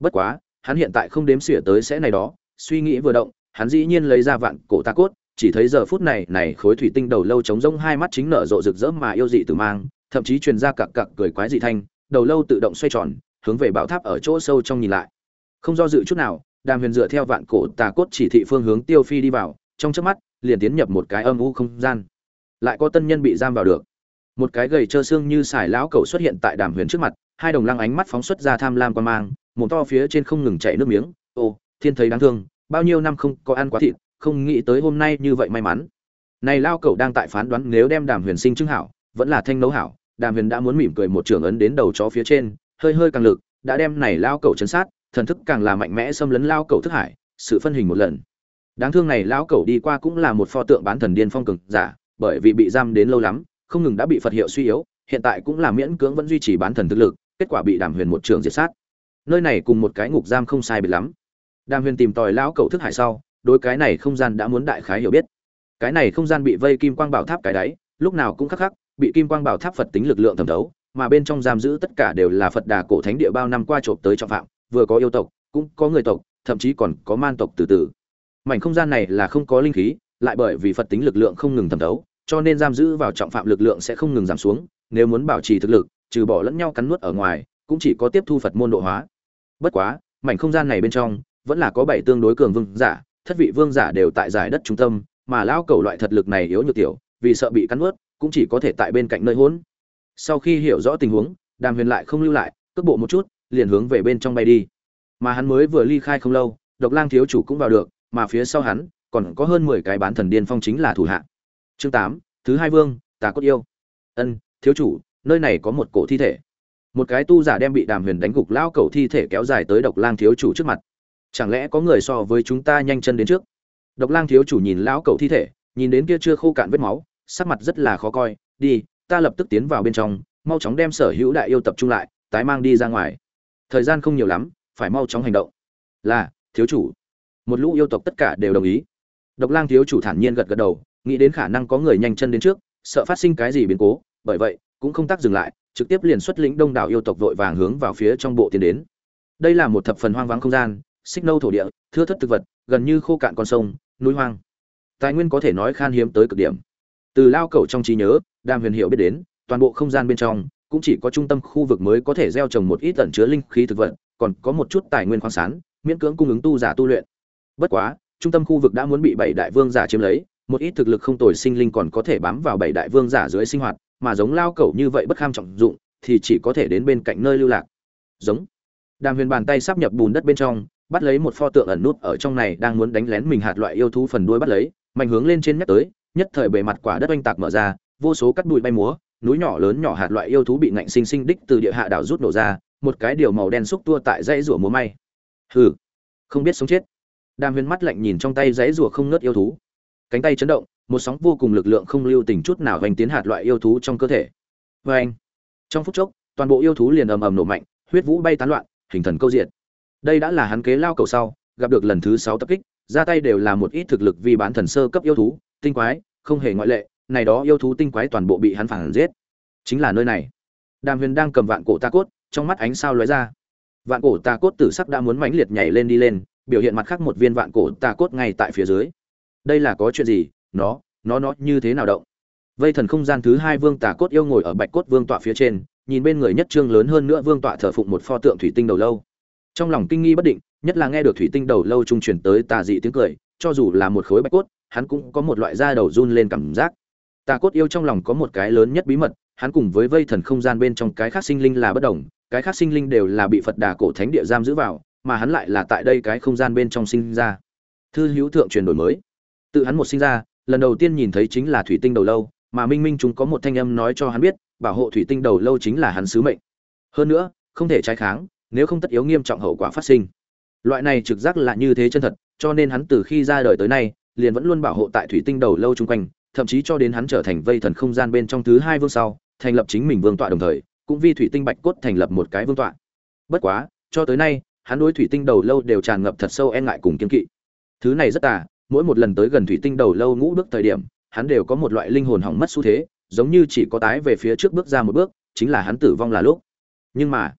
Bất quá, hắn hiện tại không đếm xỉa tới sẽ này đó, suy nghĩ vừa động, hắn dĩ nhiên lấy ra vạn cổ ta cốt, chỉ thấy giờ phút này này khối thủy tinh đầu lâu trống rỗng hai mắt chính nở rộ rực rỡ mà yêu dị tử mang, thậm chí truyền ra cặc cặc cười quái dị thanh, đầu lâu tự động xoay tròn, hướng về bảo tháp ở chỗ sâu trong nhìn lại. Không do dự chút nào, đàm huyền dựa theo vạn cổ tà cốt chỉ thị phương hướng tiêu phi đi vào trong chớp mắt, liền tiến nhập một cái âm u không gian. Lại có tân nhân bị giam vào được. Một cái gầy trơ xương như xài lão cầu xuất hiện tại đàm huyền trước mặt, hai đồng lăng ánh mắt phóng xuất ra tham lam quan mang, một to phía trên không ngừng chảy nước miếng. Ô, thiên thấy đáng thương, bao nhiêu năm không có ăn quá thịt, không nghĩ tới hôm nay như vậy may mắn. Này lao cẩu đang tại phán đoán nếu đem đàm huyền sinh chứng hảo, vẫn là thanh nấu hảo, đàm huyền đã muốn mỉm cười một trường ấn đến đầu chó phía trên, hơi hơi càng lực, đã đem này lao cẩu chấn sát, thần thức càng là mạnh mẽ xâm lấn lao cẩu thức hải, sự phân hình một lần đáng thương này lão cẩu đi qua cũng là một pho tượng bán thần điên phong cường giả, bởi vì bị giam đến lâu lắm, không ngừng đã bị phật hiệu suy yếu, hiện tại cũng là miễn cưỡng vẫn duy trì bán thần thực lực, kết quả bị đàm huyền một trường diệt sát. Nơi này cùng một cái ngục giam không sai biệt lắm. Đàm huyền tìm tòi lão cẩu thức hải sau, đối cái này không gian đã muốn đại khái hiểu biết. Cái này không gian bị vây kim quang bảo tháp cái đáy, lúc nào cũng khắc khắc, bị kim quang bảo tháp phật tính lực lượng thẩm thấu, mà bên trong giam giữ tất cả đều là phật đà cổ thánh địa bao năm qua trộm tới trọng phạm, vừa có yêu tộc, cũng có người tộc, thậm chí còn có man tộc từ từ mảnh không gian này là không có linh khí, lại bởi vì phật tính lực lượng không ngừng thẩm thấu, cho nên giam giữ vào trọng phạm lực lượng sẽ không ngừng giảm xuống, nếu muốn bảo trì thực lực, trừ bỏ lẫn nhau cắn nuốt ở ngoài, cũng chỉ có tiếp thu phật môn độ hóa. Bất quá, mảnh không gian này bên trong, vẫn là có bảy tương đối cường vương giả, thất vị vương giả đều tại giải đất trung tâm, mà lão cầu loại thật lực này yếu nhược tiểu, vì sợ bị cắn nuốt, cũng chỉ có thể tại bên cạnh nơi hỗn. Sau khi hiểu rõ tình huống, đàm huyền lại không lưu lại, cước bộ một chút, liền hướng về bên trong bay đi. Mà hắn mới vừa ly khai không lâu, độc lang thiếu chủ cũng vào được mà phía sau hắn còn có hơn mười cái bán thần điên phong chính là thủ hạ. Chương tám, thứ hai vương tà cốt yêu. Ân, thiếu chủ, nơi này có một cổ thi thể. Một cái tu giả đem bị đàm huyền đánh gục lao cầu thi thể kéo dài tới độc lang thiếu chủ trước mặt. Chẳng lẽ có người so với chúng ta nhanh chân đến trước? Độc lang thiếu chủ nhìn lão cầu thi thể, nhìn đến kia chưa khô cạn vết máu, sắc mặt rất là khó coi. Đi, ta lập tức tiến vào bên trong, mau chóng đem sở hữu đại yêu tập trung lại, tái mang đi ra ngoài. Thời gian không nhiều lắm, phải mau chóng hành động. Là, thiếu chủ một lũ yêu tộc tất cả đều đồng ý. Độc lang thiếu chủ thản nhiên gật gật đầu, nghĩ đến khả năng có người nhanh chân đến trước, sợ phát sinh cái gì biến cố, bởi vậy, cũng không tác dừng lại, trực tiếp liền xuất lĩnh đông đảo yêu tộc vội vàng hướng vào phía trong bộ tiến đến. Đây là một thập phần hoang vắng không gian, xích nâu thổ địa, thưa thất thực vật, gần như khô cạn con sông, núi hoang. Tài nguyên có thể nói khan hiếm tới cực điểm. Từ lao cầu trong trí nhớ, đàm huyền hiệu biết đến, toàn bộ không gian bên trong, cũng chỉ có trung tâm khu vực mới có thể gieo trồng một ít tẩn chứa linh khí thực vật, còn có một chút tài nguyên khoáng sản, miễn cưỡng cung ứng tu giả tu luyện bất quá, trung tâm khu vực đã muốn bị bảy đại vương giả chiếm lấy, một ít thực lực không tồi sinh linh còn có thể bám vào bảy đại vương giả dưới sinh hoạt, mà giống lao cẩu như vậy bất kham trọng dụng, thì chỉ có thể đến bên cạnh nơi lưu lạc. Giống. Đàm huyền bàn tay sắp nhập bùn đất bên trong, bắt lấy một pho tượng ẩn nút ở trong này đang muốn đánh lén mình hạt loại yêu thú phần đuôi bắt lấy, mạnh hướng lên trên nhắc tới, nhất thời bề mặt quả đất oanh tạc mở ra, vô số cắt bụi bay múa, núi nhỏ lớn nhỏ hạt loại yêu thú bị ngạnh sinh sinh đích từ địa hạ đảo rút nổ ra, một cái điều màu đen xúc tua tại dãy rủa múa may. Hừ. Không biết sống chết đàm huyền mắt lạnh nhìn trong tay giấy rùa không ngớt yêu thú. Cánh tay chấn động, một sóng vô cùng lực lượng không lưu tình chút nào vành tiến hạt loại yêu thú trong cơ thể. Vê anh, trong phút chốc, toàn bộ yêu thú liền ầm ầm nổ mạnh, huyết vũ bay tán loạn, hình thần câu diện đây đã là hắn kế lao cầu sau, gặp được lần thứ sáu tập kích, ra tay đều là một ít thực lực vi bán thần sơ cấp yêu thú, tinh quái, không hề ngoại lệ, này đó yêu thú tinh quái toàn bộ bị hắn phản giết. Chính là nơi này. Đàm huyền đang cầm vạn cổ ta cốt, trong mắt ánh sao lóe ra. Vạn cổ ta cốt tử sắc đã muốn mãnh liệt nhảy lên đi lên biểu hiện mặt khác một viên vạn cổ tà cốt ngay tại phía dưới. Đây là có chuyện gì? Nó nó nó như thế nào động? Vây thần không gian thứ hai vương tà cốt yêu ngồi ở bạch cốt vương tọa phía trên, nhìn bên người nhất trương lớn hơn nữa vương tọa thờ phụng một pho tượng thủy tinh đầu lâu. Trong lòng kinh nghi bất định, nhất là nghe được thủy tinh đầu lâu trung truyền tới tà dị tiếng cười, cho dù là một khối bạch cốt, hắn cũng có một loại da đầu run lên cảm giác. Tà cốt yêu trong lòng có một cái lớn nhất bí mật, hắn cùng với vây thần không gian bên trong cái khác sinh linh là bất đồng, cái khác sinh linh đều là bị phật đà cổ thánh địa giam giữ vào mà hắn lại là tại đây cái không gian bên trong sinh ra. Thư hữu thượng truyền đổi mới. Tự hắn một sinh ra, lần đầu tiên nhìn thấy chính là thủy tinh đầu lâu, mà minh minh chúng có một thanh âm nói cho hắn biết, bảo hộ thủy tinh đầu lâu chính là hắn sứ mệnh. Hơn nữa, không thể trái kháng, nếu không tất yếu nghiêm trọng hậu quả phát sinh. Loại này trực giác là như thế chân thật, cho nên hắn từ khi ra đời tới nay, liền vẫn luôn bảo hộ tại thủy tinh đầu lâu chung quanh, thậm chí cho đến hắn trở thành vây thần không gian bên trong thứ hai vương sau, thành lập chính mình vương tọa đồng thời, cũng vì thủy tinh bạch cốt thành lập một cái vương tọa. Bất quá, cho tới nay hắn đối thủy tinh đầu lâu đều tràn ngập thật sâu e ngại cùng kiên kỵ. Thứ này rất tà, mỗi một lần tới gần thủy tinh đầu lâu ngũ bước thời điểm, hắn đều có một loại linh hồn hỏng mất xu thế, giống như chỉ có tái về phía trước bước ra một bước, chính là hắn tử vong là lúc. Nhưng mà,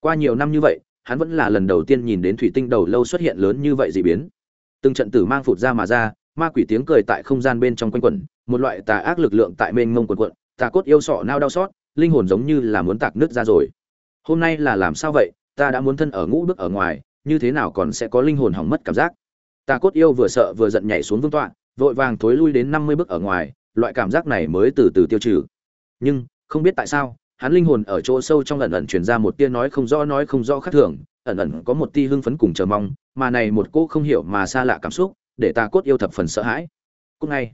qua nhiều năm như vậy, hắn vẫn là lần đầu tiên nhìn đến thủy tinh đầu lâu xuất hiện lớn như vậy dị biến. Từng trận tử mang phụt ra mà ra, ma quỷ tiếng cười tại không gian bên trong quanh quẩn, một loại tà ác lực lượng tại mênh mông quần quận tà cốt yêu sọ nao đau xót, linh hồn giống như là muốn tạc nứt ra rồi. Hôm nay là làm sao vậy? Ta đã muốn thân ở ngũ bước ở ngoài, như thế nào còn sẽ có linh hồn hỏng mất cảm giác? Ta cốt yêu vừa sợ vừa giận nhảy xuống vương tọa, vội vàng thối lui đến năm mươi bước ở ngoài, loại cảm giác này mới từ từ tiêu trừ. Nhưng, không biết tại sao, hắn linh hồn ở chỗ sâu trong ẩn ẩn truyền ra một tia nói không rõ nói không rõ khác thường, ẩn ẩn có một tia hưng phấn cùng chờ mong, mà này một cô không hiểu mà xa lạ cảm xúc, để ta cốt yêu thập phần sợ hãi. Cũng ngay,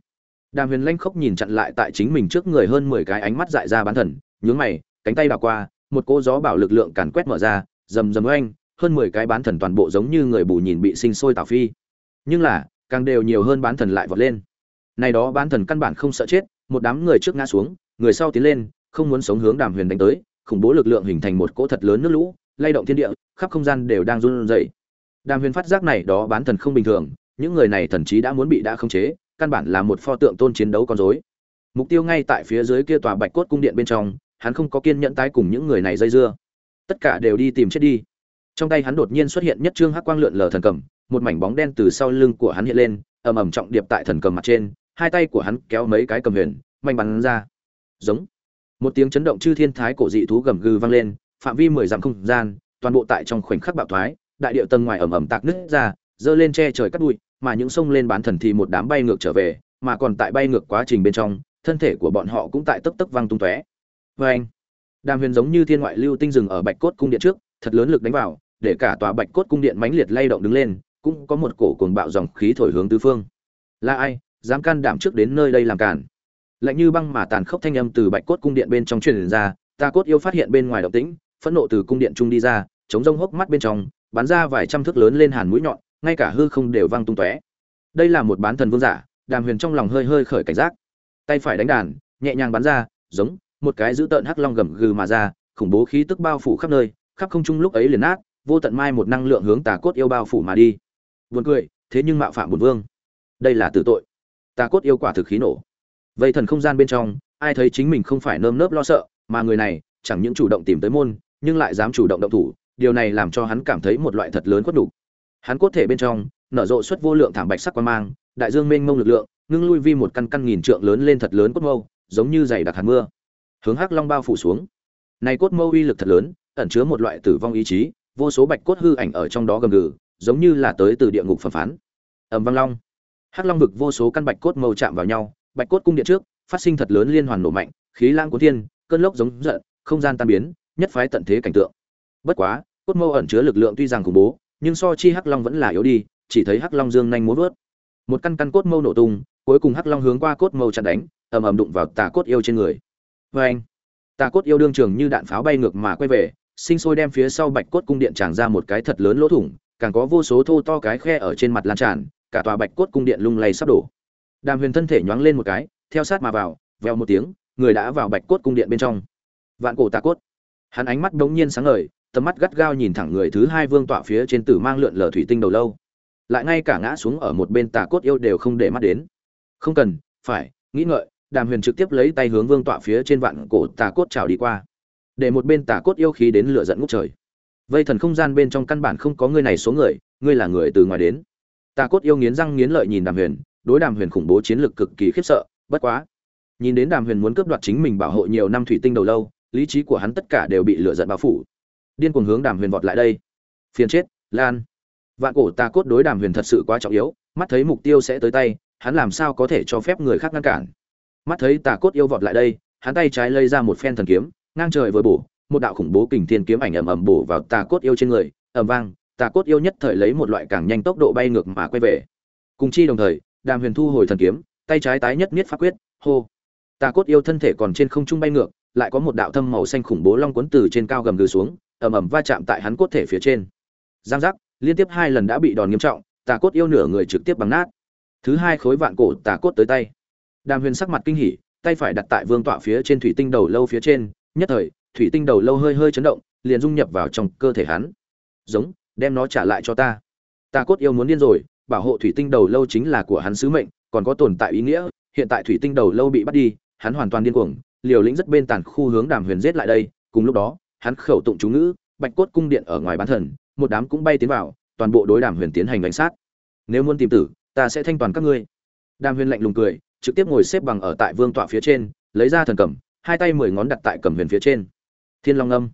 đàm huyền lanh khóc nhìn chặn lại tại chính mình trước người hơn mười cái ánh mắt dại ra bán thần, nhướng mày, cánh tay đảo qua, một cô gió bảo lực lượng càn quét mở ra rầm rầm oanh, hơn mười cái bán thần toàn bộ giống như người bù nhìn bị sinh sôi tảo phi. Nhưng là, càng đều nhiều hơn bán thần lại vọt lên. Này đó bán thần căn bản không sợ chết, một đám người trước ngã xuống, người sau tiến lên, không muốn sống hướng đàm huyền đánh tới, khủng bố lực lượng hình thành một cỗ thật lớn nước lũ, lay động thiên địa, khắp không gian đều đang run rẩy. Đàm huyền phát giác này đó bán thần không bình thường, những người này thần chí đã muốn bị đã khống chế, căn bản là một pho tượng tôn chiến đấu con rối. Mục tiêu ngay tại phía dưới kia tòa bạch cốt cung điện bên trong, hắn không có kiên nhẫn tái cùng những người này dây dưa tất cả đều đi tìm chết đi. Trong tay hắn đột nhiên xuất hiện nhất trương hắc quang lượn lờ thần cầm, một mảnh bóng đen từ sau lưng của hắn hiện lên, ầm ầm trọng điệp tại thần cầm mặt trên, hai tay của hắn kéo mấy cái cầm huyền manh bắn ra. Giống. Một tiếng chấn động chư thiên thái cổ dị thú gầm gừ vang lên, phạm vi mười dặm không gian, toàn bộ tại trong khoảnh khắc bạo thoái, đại điệu tầng ngoài ầm ầm tạc nứt ra, dơ lên che trời cắt bụi, mà những sông lên bán thần thì một đám bay ngược trở về, mà còn tại bay ngược quá trình bên trong, thân thể của bọn họ cũng tại tấp tấp văng tung tóe. Vê anh đàm huyền giống như thiên ngoại lưu tinh dừng ở bạch cốt cung điện trước, thật lớn lực đánh vào, để cả tòa bạch cốt cung điện mãnh liệt lay động đứng lên, cũng có một cổ cuồng bạo dòng khí thổi hướng tứ phương. Là ai, dám can đảm trước đến nơi đây làm cản? Lạnh như băng mà tàn khốc thanh âm từ bạch cốt cung điện bên trong truyền ra, ta cốt yêu phát hiện bên ngoài động tĩnh, phẫn nộ từ cung điện trung đi ra, chống rông hốc mắt bên trong, bắn ra vài trăm thước lớn lên hàn mũi nhọn, ngay cả hư không đều vang tung tóe. Đây là một bán thần vương giả, đàm huyền trong lòng hơi hơi khởi cảnh giác. Tay phải đánh đàn, nhẹ nhàng bắn ra, giống một cái giữ tợn hắc long gầm gừ mà ra, khủng bố khí tức bao phủ khắp nơi, khắp không trung lúc ấy liền nát, vô tận mai một năng lượng hướng tà cốt yêu bao phủ mà đi. Buồn cười, thế nhưng mạo phạm bổn vương. Đây là tử tội. Tà cốt yêu quả thực khí nổ. Vây thần không gian bên trong, ai thấy chính mình không phải nơm nớp lo sợ, mà người này chẳng những chủ động tìm tới môn, nhưng lại dám chủ động động thủ, điều này làm cho hắn cảm thấy một loại thật lớn quất đủ hắn cốt thể bên trong, nở rộ xuất vô lượng thảm bạch sắc quan mang, đại dương mênh mông lực lượng, ngưng lui vi một căn căn nghìn trượng lớn lên thật lớn cốt mâu, giống như dày đặc hạt mưa hướng hắc long bao phủ xuống. Này cốt mâu uy lực thật lớn, ẩn chứa một loại tử vong ý chí, vô số bạch cốt hư ảnh ở trong đó gầm gừ, giống như là tới từ địa ngục phẩm phán. Ẩm vang long. Hắc long vực vô số căn bạch cốt mâu chạm vào nhau, bạch cốt cung điện trước, phát sinh thật lớn liên hoàn nổ mạnh, khí lang của thiên, cơn lốc giống giận, không gian tan biến, nhất phái tận thế cảnh tượng. Bất quá, cốt mâu ẩn chứa lực lượng tuy rằng khủng bố, nhưng so chi hắc long vẫn là yếu đi, chỉ thấy hắc long dương nhanh muốn vớt. Một căn căn cốt mâu nổ tung, cuối cùng hắc long hướng qua cốt mâu chặn đánh, ầm ầm đụng vào tà cốt yêu trên người vê anh. Tà cốt yêu đương trường như đạn pháo bay ngược mà quay về, sinh sôi đem phía sau bạch cốt cung điện tràn ra một cái thật lớn lỗ thủng, càng có vô số thô to cái khe ở trên mặt lan tràn, cả tòa bạch cốt cung điện lung lay sắp đổ. Đàm huyền thân thể nhoáng lên một cái, theo sát mà vào, vèo một tiếng, người đã vào bạch cốt cung điện bên trong. Vạn cổ tà cốt. Hắn ánh mắt đống nhiên sáng ngời, tầm mắt gắt gao nhìn thẳng người thứ hai vương tọa phía trên tử mang lượn lờ thủy tinh đầu lâu. Lại ngay cả ngã xuống ở một bên tà cốt yêu đều không để mắt đến. Không cần, phải, nghĩ ngợi đàm huyền trực tiếp lấy tay hướng vương tọa phía trên vạn cổ tà cốt trào đi qua. Để một bên tà cốt yêu khí đến lửa dẫn ngút trời. Vây thần không gian bên trong căn bản không có người này số người, ngươi là người từ ngoài đến. Tà cốt yêu nghiến răng nghiến lợi nhìn đàm huyền, đối đàm huyền khủng bố chiến lược cực kỳ khiếp sợ, bất quá. Nhìn đến đàm huyền muốn cướp đoạt chính mình bảo hộ nhiều năm thủy tinh đầu lâu, lý trí của hắn tất cả đều bị lửa giận bao phủ. Điên cuồng hướng đàm huyền vọt lại đây. Phiền chết, lan. Vạn cổ tà cốt đối đàm huyền thật sự quá trọng yếu, mắt thấy mục tiêu sẽ tới tay, hắn làm sao có thể cho phép người khác ngăn cản? Mắt thấy tà cốt yêu vọt lại đây, hắn tay trái lây ra một phen thần kiếm, ngang trời vừa bổ, một đạo khủng bố kình thiên kiếm ảnh ầm ầm bổ vào tà cốt yêu trên người, ầm vang, tà cốt yêu nhất thời lấy một loại càng nhanh tốc độ bay ngược mà quay về. Cùng chi đồng thời, đàm huyền thu hồi thần kiếm, tay trái tái nhất niết pháp quyết, hô. Tà cốt yêu thân thể còn trên không trung bay ngược, lại có một đạo thâm màu xanh khủng bố long cuốn từ trên cao gầm gừ xuống, ầm ầm va chạm tại hắn cốt thể phía trên. Giang giác, liên tiếp hai lần đã bị đòn nghiêm trọng, tà cốt yêu nửa người trực tiếp bằng nát. Thứ hai khối vạn cổ tà cốt tới tay đàm huyền sắc mặt kinh hỉ, tay phải đặt tại vương tọa phía trên thủy tinh đầu lâu phía trên, nhất thời, thủy tinh đầu lâu hơi hơi chấn động, liền dung nhập vào trong cơ thể hắn. Giống, đem nó trả lại cho ta. Ta cốt yêu muốn điên rồi, bảo hộ thủy tinh đầu lâu chính là của hắn sứ mệnh, còn có tồn tại ý nghĩa, hiện tại thủy tinh đầu lâu bị bắt đi, hắn hoàn toàn điên cuồng, liều lĩnh rất bên tàn khu hướng đàm huyền giết lại đây, cùng lúc đó, hắn khẩu tụng chú ngữ, bạch cốt cung điện ở ngoài bán thần, một đám cũng bay tiến vào, toàn bộ đối đàm huyền tiến hành đánh sát. Nếu muốn tìm tử, ta sẽ thanh toàn các ngươi. Đàm huyền lạnh lùng cười trực tiếp ngồi xếp bằng ở tại vương tọa phía trên, lấy ra thần cầm, hai tay mười ngón đặt tại cầm huyền phía trên. Thiên long âm.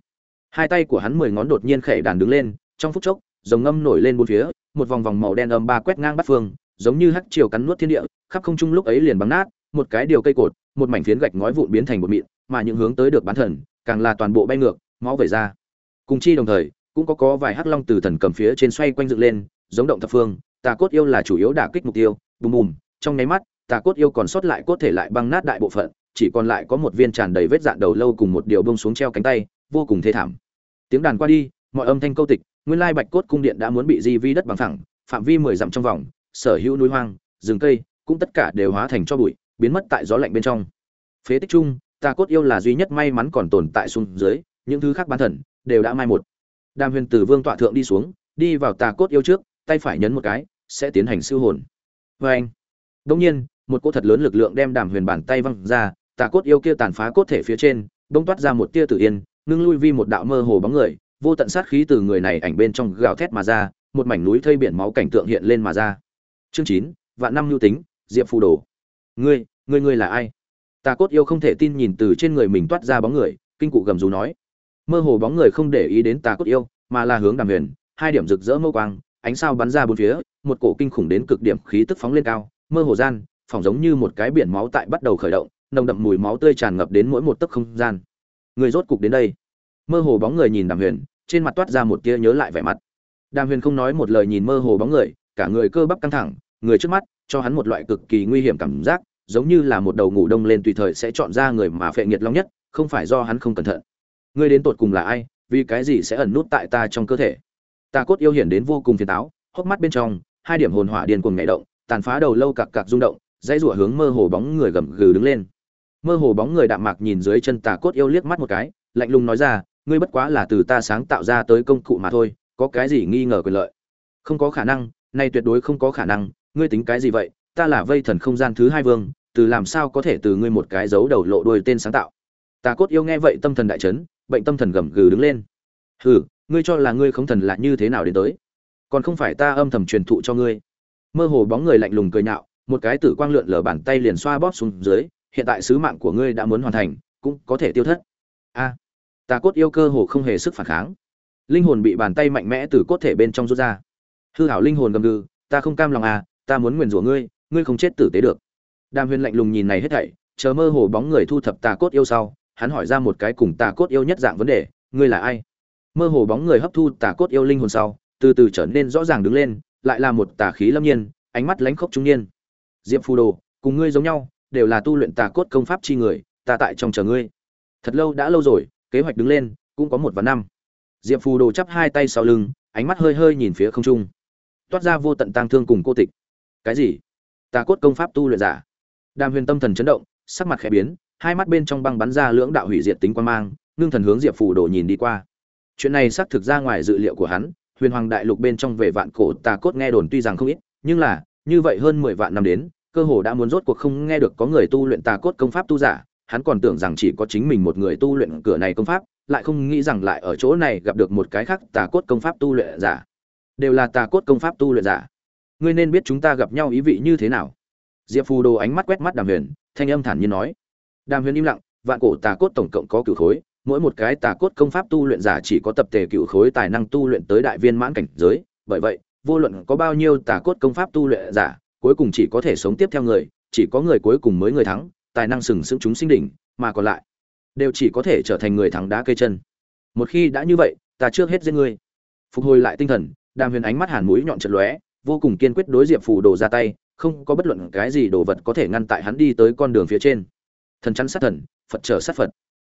Hai tay của hắn mười ngón đột nhiên khẽ đàn đứng lên, trong phút chốc, dòng ngâm nổi lên bốn phía, một vòng vòng màu đen âm ba quét ngang bắt phương, giống như hắc chiều cắn nuốt thiên địa, khắp không trung lúc ấy liền bắn nát, một cái điều cây cột, một mảnh phiến gạch ngói vụn biến thành một mịn, mà những hướng tới được bán thần, càng là toàn bộ bay ngược, máu vẩy ra. Cùng chi đồng thời, cũng có có vài hắc long từ thần cầm phía trên xoay quanh dựng lên, giống động thập phương, tà cốt yêu là chủ yếu đả kích mục tiêu, bùm bùm, trong nháy mắt tà cốt yêu còn sót lại cốt thể lại băng nát đại bộ phận, chỉ còn lại có một viên tràn đầy vết dạn đầu lâu cùng một điều bông xuống treo cánh tay, vô cùng thê thảm. Tiếng đàn qua đi, mọi âm thanh câu tịch, nguyên lai bạch cốt cung điện đã muốn bị di vi đất bằng thẳng phạm vi mười dặm trong vòng, sở hữu núi hoang, rừng cây, cũng tất cả đều hóa thành cho bụi, biến mất tại gió lạnh bên trong. Phế tích chung, tà cốt yêu là duy nhất may mắn còn tồn tại xuống dưới, những thứ khác bán thần, đều đã mai một. Đàm huyền từ vương tọa thượng đi xuống, đi vào tà cốt yêu trước, tay phải nhấn một cái, sẽ tiến hành siêu hồn. Vê anh đông nhiên một cỗ thật lớn lực lượng đem đàm huyền bàn tay văng ra, tà cốt yêu kia tàn phá cốt thể phía trên bông toát ra một tia tử yên, ngưng lui vi một đạo mơ hồ bóng người, vô tận sát khí từ người này ảnh bên trong gào thét mà ra, một mảnh núi thây biển máu cảnh tượng hiện lên mà ra. Chương chín, vạn năm lưu tính, diệp phù đồ. Ngươi ngươi ngươi là ai? Tà cốt yêu không thể tin nhìn từ trên người mình toát ra bóng người, kinh cụ gầm rú nói. Mơ hồ bóng người không để ý đến tà cốt yêu, mà là hướng đàm huyền, hai điểm rực rỡ mâu quang, ánh sao bắn ra bốn phía, một cổ kinh khủng đến cực điểm khí tức phóng lên cao, mơ hồ gian phỏng giống như một cái biển máu tại bắt đầu khởi động, nồng đậm mùi máu tươi tràn ngập đến mỗi một tấc không gian. Người rốt cục đến đây. Mơ hồ bóng người nhìn đàm huyền, trên mặt toát ra một tia nhớ lại vẻ mặt. Đàm huyền không nói một lời nhìn mơ hồ bóng người, cả người cơ bắp căng thẳng, người trước mắt, cho hắn một loại cực kỳ nguy hiểm cảm giác, giống như là một đầu ngủ đông lên tùy thời sẽ chọn ra người mà phệ nghiệt long nhất, không phải do hắn không cẩn thận. Ngươi đến tột cùng là ai, vì cái gì sẽ ẩn nút tại ta trong cơ thể? Ta cốt yêu hiển đến vô cùng phiền táo, hốc mắt bên trong, hai điểm hồn hỏa điên cuồng nhảy động, tàn phá đầu lâu cặc cặc rung động dãy rủa hướng mơ hồ bóng người gầm gừ đứng lên. Mơ hồ bóng người đạm mạc nhìn dưới chân tà cốt yêu liếc mắt một cái, lạnh lùng nói ra, ngươi bất quá là từ ta sáng tạo ra tới công cụ mà thôi, có cái gì nghi ngờ quyền lợi? Không có khả năng, nay tuyệt đối không có khả năng, ngươi tính cái gì vậy? Ta là vây thần không gian thứ hai vương, từ làm sao có thể từ ngươi một cái dấu đầu lộ đuôi tên sáng tạo? Tà cốt yêu nghe vậy tâm thần đại chấn, bệnh tâm thần gầm gừ đứng lên. Hừ, ngươi cho là ngươi không thần là như thế nào đến tới? Còn không phải ta âm thầm truyền thụ cho ngươi. Mơ hồ bóng người lạnh lùng cười nhạo một cái tử quang lượn lờ bàn tay liền xoa bóp xuống dưới hiện tại sứ mạng của ngươi đã muốn hoàn thành cũng có thể tiêu thất. A à, tà cốt yêu cơ hồ không hề sức phản kháng. Linh hồn bị bàn tay mạnh mẽ từ cốt thể bên trong rút ra. Hư hảo linh hồn gầm gừ ta không cam lòng à ta muốn nguyền rủa ngươi ngươi không chết tử tế được. Đàm huyền lạnh lùng nhìn này hết thảy chờ mơ hồ bóng người thu thập tà cốt yêu sau hắn hỏi ra một cái cùng tà cốt yêu nhất dạng vấn đề ngươi là ai? Mơ hồ bóng người hấp thu tà cốt yêu linh hồn sau từ từ trở nên rõ ràng đứng lên lại là một tà khí lâm nhiên ánh mắt lánh khốc trung niên diệp phù đồ, cùng ngươi giống nhau, đều là tu luyện tà cốt công pháp chi người, ta tại trong chờ ngươi. Thật lâu đã lâu rồi, kế hoạch đứng lên, cũng có một và năm. Diệp phù đồ chắp hai tay sau lưng, ánh mắt hơi hơi nhìn phía không trung. Toát ra vô tận tang thương cùng cô tịch. Cái gì? Tà cốt công pháp tu luyện giả. Đàm huyền tâm thần chấn động, sắc mặt khẽ biến, hai mắt bên trong băng bắn ra lưỡng đạo hủy diệt tính quan mang, ngưng thần hướng diệp phù đồ nhìn đi qua. Chuyện này xác thực ra ngoài dự liệu của hắn, huyền hoàng đại lục bên trong về vạn cổ tà cốt nghe đồn tuy rằng không ít, nhưng là, như vậy hơn mười vạn năm đến cơ hồ đã muốn rốt cuộc không nghe được có người tu luyện tà cốt công pháp tu giả, hắn còn tưởng rằng chỉ có chính mình một người tu luyện cửa này công pháp, lại không nghĩ rằng lại ở chỗ này gặp được một cái khác tà cốt công pháp tu luyện giả. Đều là tà cốt công pháp tu luyện giả. Ngươi nên biết chúng ta gặp nhau ý vị như thế nào. Diệp phù đồ ánh mắt quét mắt đàm huyền, thanh âm thản nhiên nói. Đàm huyền im lặng, vạn cổ tà cốt tổng cộng có cửu khối, mỗi một cái tà cốt công pháp tu luyện giả chỉ có tập thể cửu khối tài năng tu luyện tới đại viên mãn cảnh giới. Bởi vậy, vô luận có bao nhiêu tà cốt công pháp tu luyện giả cuối cùng chỉ có thể sống tiếp theo người, chỉ có người cuối cùng mới người thắng, tài năng sừng sững chúng sinh đỉnh, mà còn lại đều chỉ có thể trở thành người thắng đá cây chân. Một khi đã như vậy, ta trước hết giết ngươi. Phục hồi lại tinh thần, đàm huyền ánh mắt hàn mũi nhọn chật lóe, vô cùng kiên quyết đối diệp phù đồ ra tay, không có bất luận cái gì đồ vật có thể ngăn tại hắn đi tới con đường phía trên. Thần chắn sát thần, phật trở sát phật.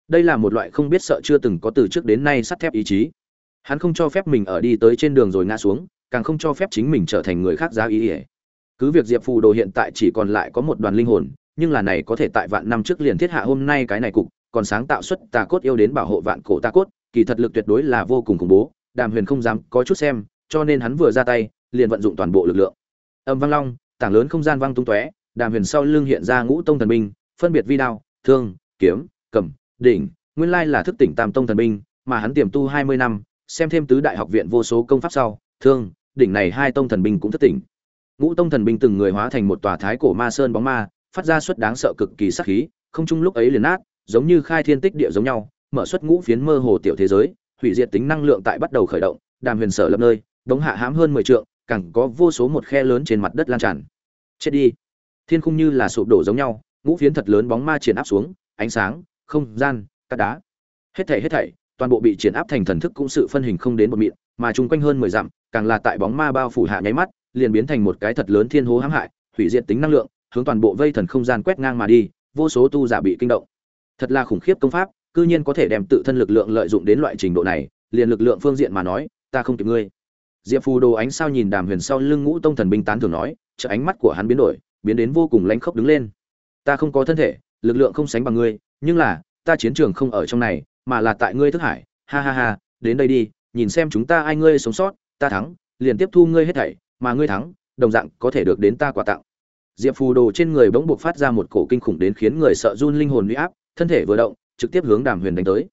Đây là một loại không biết sợ chưa từng có từ trước đến nay sắt thép ý chí. Hắn không cho phép mình ở đi tới trên đường rồi ngã xuống, càng không cho phép chính mình trở thành người khác giá ý ỉa cứ việc diệp phù đồ hiện tại chỉ còn lại có một đoàn linh hồn, nhưng là này có thể tại vạn năm trước liền thiết hạ hôm nay cái này cục, còn sáng tạo xuất tà cốt yêu đến bảo hộ vạn cổ tà cốt, kỳ thật lực tuyệt đối là vô cùng khủng bố, đàm huyền không dám có chút xem, cho nên hắn vừa ra tay, liền vận dụng toàn bộ lực lượng. Âm vang long, tảng lớn không gian vang tung tóe, đàm huyền sau lưng hiện ra ngũ tông thần binh, phân biệt vi đao, thương, kiếm, cầm, đỉnh, nguyên lai là thức tỉnh tam tông thần binh, mà hắn tiềm tu hai mươi năm, xem thêm tứ đại học viện vô số công pháp sau, thương, đỉnh này hai tông thần binh cũng thức tỉnh ngũ tông thần binh từng người hóa thành một tòa thái cổ ma sơn bóng ma, phát ra suất đáng sợ cực kỳ sắc khí, không chung lúc ấy liền nát, giống như khai thiên tích địa giống nhau, mở xuất ngũ phiến mơ hồ tiểu thế giới, hủy diệt tính năng lượng tại bắt đầu khởi động, đàm huyền sở lập nơi, đống hạ hãm hơn mười trượng, càng có vô số một khe lớn trên mặt đất lan tràn. Chết đi. Thiên khung như là sụp đổ giống nhau, ngũ phiến thật lớn bóng ma triển áp xuống, ánh sáng, không gian, cát đá. Hết thảy hết thảy, toàn bộ bị triển áp thành thần thức cũng sự phân hình không đến một mịn, mà chung quanh hơn mười dặm, càng là tại bóng ma bao phủ hạ nháy mắt liền biến thành một cái thật lớn thiên hố hãm hại, hủy diệt tính năng lượng, hướng toàn bộ vây thần không gian quét ngang mà đi, vô số tu giả bị kinh động. Thật là khủng khiếp công pháp, cư nhiên có thể đem tự thân lực lượng lợi dụng đến loại trình độ này, liền lực lượng phương diện mà nói, ta không kịp ngươi. Diệp phù đồ ánh sao nhìn đàm huyền sau lưng ngũ tông thần binh tán thường nói chợ ánh mắt của hắn biến đổi, biến đến vô cùng lánh khốc đứng lên. Ta không có thân thể, lực lượng không sánh bằng ngươi, nhưng là, ta chiến trường không ở trong này, mà là tại ngươi thức hải. Ha ha ha, đến đây đi, nhìn xem chúng ta ai ngươi sống sót, ta thắng, liền tiếp thu ngươi hết thảy mà ngươi thắng, đồng dạng có thể được đến ta quà tặng. Diệp phù đồ trên người bỗng buộc phát ra một cổ kinh khủng đến khiến người sợ run linh hồn huy áp, thân thể vừa động, trực tiếp hướng đàm huyền đánh tới.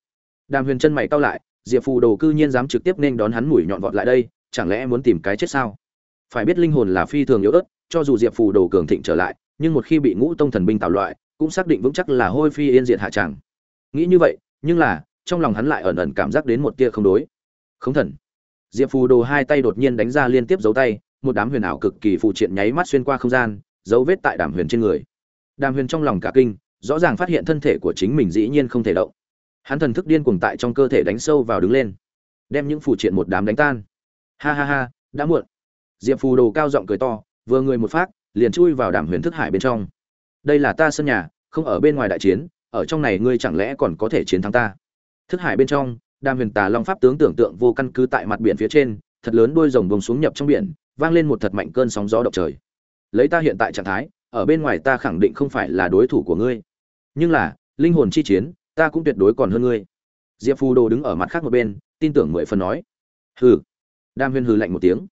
Đàm huyền chân mày cao lại, diệp phù đồ cư nhiên dám trực tiếp nên đón hắn mũi nhọn vọt lại đây, chẳng lẽ muốn tìm cái chết sao? Phải biết linh hồn là phi thường yếu ớt, cho dù diệp phù đồ cường thịnh trở lại, nhưng một khi bị ngũ tông thần binh tạo loại, cũng xác định vững chắc là hôi phi yên diệt hạ tràng nghĩ như vậy, nhưng là, trong lòng hắn lại ẩn ẩn cảm giác đến một tia không đối. Không thần. Diệp phù đồ hai tay đột nhiên đánh ra liên tiếp dấu tay một đám huyền ảo cực kỳ phụ triện nháy mắt xuyên qua không gian, dấu vết tại đàm huyền trên người. Đàm huyền trong lòng cả kinh, rõ ràng phát hiện thân thể của chính mình dĩ nhiên không thể động. Hắn thần thức điên cuồng tại trong cơ thể đánh sâu vào đứng lên, đem những phụ triện một đám đánh tan. Ha ha ha, đã muộn. Diệp phù đồ cao giọng cười to, vừa người một phát, liền chui vào đàm huyền thức hải bên trong. Đây là ta sân nhà, không ở bên ngoài đại chiến, ở trong này ngươi chẳng lẽ còn có thể chiến thắng ta? Thức hải bên trong, đàm huyền tà long pháp tướng tưởng tượng vô căn cứ tại mặt biển phía trên, thật lớn đôi rồng bông xuống nhập trong biển vang lên một thật mạnh cơn sóng gió động trời. Lấy ta hiện tại trạng thái, ở bên ngoài ta khẳng định không phải là đối thủ của ngươi. Nhưng là, linh hồn chi chiến, ta cũng tuyệt đối còn hơn ngươi. Diệp phù đồ đứng ở mặt khác một bên, tin tưởng mười phần nói. Hừ. Đam huyên hừ lạnh một tiếng.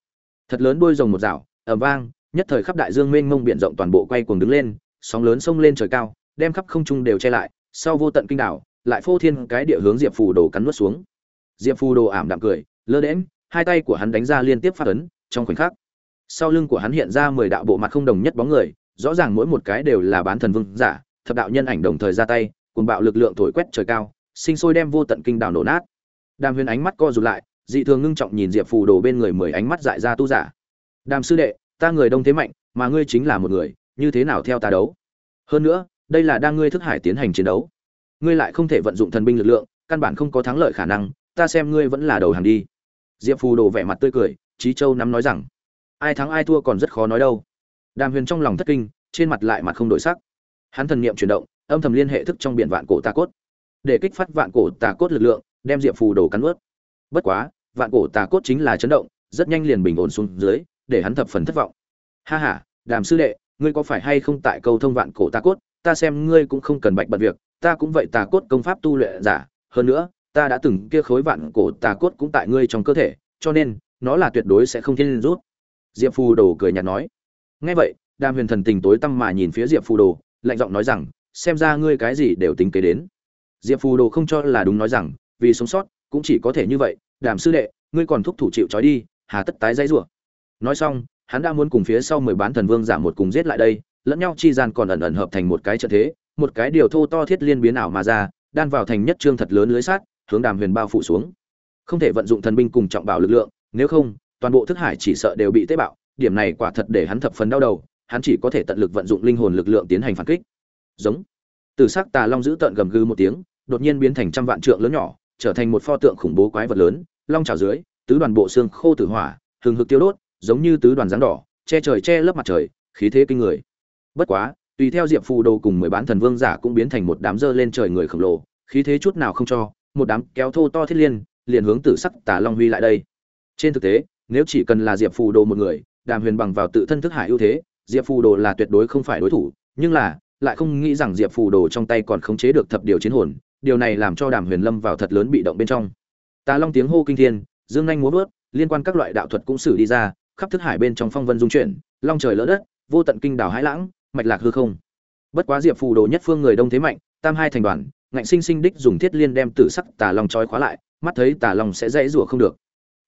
Thật lớn đôi rồng một rảo ẩm vang, nhất thời khắp đại dương mênh mông biển rộng toàn bộ quay cuồng đứng lên, sóng lớn sông lên trời cao, đem khắp không trung đều che lại, sau vô tận kinh đảo, lại phô thiên cái địa hướng diệp phù đồ cắn nuốt xuống. Diệp phù đồ ảm đạm cười, lơ đễm hai tay của hắn đánh ra liên tiếp phát ấn trong khoảnh khắc. Sau lưng của hắn hiện ra mười đạo bộ mặt không đồng nhất bóng người, rõ ràng mỗi một cái đều là bán thần vương giả, thập đạo nhân ảnh đồng thời ra tay cùng bạo lực lượng thổi quét trời cao, sinh sôi đem vô tận kinh đảo nổ nát. Đàm huyền ánh mắt co rụt lại, dị thường ngưng trọng nhìn diệp phù đồ bên người mười ánh mắt dại ra tu giả. Đàm sư đệ, ta người đông thế mạnh, mà ngươi chính là một người, như thế nào theo ta đấu? Hơn nữa, đây là đang ngươi thức hải tiến hành chiến đấu. Ngươi lại không thể vận dụng thần binh lực lượng, căn bản không có thắng lợi khả năng, ta xem ngươi vẫn là đầu hàng đi. Diệp phù đồ vẻ mặt tươi cười Chí châu nắm nói rằng, ai thắng ai thua còn rất khó nói đâu. Đàm huyền trong lòng thất kinh, trên mặt lại mặt không đổi sắc. Hắn thần niệm chuyển động, âm thầm liên hệ thức trong biển vạn cổ tà cốt. Để kích phát vạn cổ tà cốt lực lượng, đem diệp phù đồ cắn nuốt. bất quá, vạn cổ tà cốt chính là chấn động, rất nhanh liền bình ổn xuống dưới, để hắn thập phần thất vọng. Ha ha, đàm sư đệ, ngươi có phải hay không tại câu thông vạn cổ tà cốt? Ta xem ngươi cũng không cần bạch bật việc, ta cũng vậy tà cốt công pháp tu luyện giả. Hơn nữa, ta đã từng kia khối vạn cổ tà cốt cũng tại ngươi trong cơ thể, cho nên nó là tuyệt đối sẽ không thiên rút. Diệp phù đồ cười nhạt nói. Nghe vậy, đàm huyền thần tình tối tăm mà nhìn phía diệp phù đồ, lạnh giọng nói rằng, xem ra ngươi cái gì đều tính kế đến. Diệp phù đồ không cho là đúng nói rằng, vì sống sót, cũng chỉ có thể như vậy, đàm sư đệ, ngươi còn thúc thủ chịu trói đi, hà tất tái dãy rủa. Nói xong, hắn đã muốn cùng phía sau mười bán thần vương giảm một cùng giết lại đây, lẫn nhau chi gian còn ẩn ẩn hợp thành một cái trận thế, một cái điều thô to thiết liên biến ảo mà ra, đan vào thành nhất trương thật lớn lưới sát hướng đàm huyền bao phủ xuống. Không thể vận dụng thần binh cùng trọng bảo lực lượng nếu không, toàn bộ thức hải chỉ sợ đều bị tế bạo, điểm này quả thật để hắn thập phần đau đầu, hắn chỉ có thể tận lực vận dụng linh hồn lực lượng tiến hành phản kích. Giống. Từ sắc tà long giữ tận gầm gừ một tiếng, đột nhiên biến thành trăm vạn trượng lớn nhỏ, trở thành một pho tượng khủng bố quái vật lớn, long trào dưới, tứ đoàn bộ xương khô tử hỏa, hừng hực tiêu đốt, giống như tứ đoàn dáng đỏ, che trời che lớp mặt trời, khí thế kinh người. Bất quá, tùy theo diệp phù đồ cùng mười bán thần vương giả cũng biến thành một đám dơ lên trời người khổng lồ, khí thế chút nào không cho, một đám kéo thô to thiết liên, liền hướng tử sắc tà long huy lại đây trên thực tế, nếu chỉ cần là diệp phù đồ một người, đàm huyền bằng vào tự thân thức hải ưu thế, diệp phù đồ là tuyệt đối không phải đối thủ, nhưng là, lại không nghĩ rằng diệp phù đồ trong tay còn khống chế được thập điều chiến hồn, điều này làm cho đàm huyền lâm vào thật lớn bị động bên trong. Tà long tiếng hô kinh thiên, dương nhanh múa vớt, liên quan các loại đạo thuật cũng xử đi ra, khắp thức hải bên trong phong vân dung chuyển, long trời lỡ đất, vô tận kinh đảo hãi lãng, mạch lạc hư không. Bất quá diệp phù đồ nhất phương người đông thế mạnh, tam hai thành đoàn, ngạnh sinh sinh đích dùng thiết liên đem tử sắc tà long trói khóa lại, mắt thấy tà long sẽ dãy rủa không được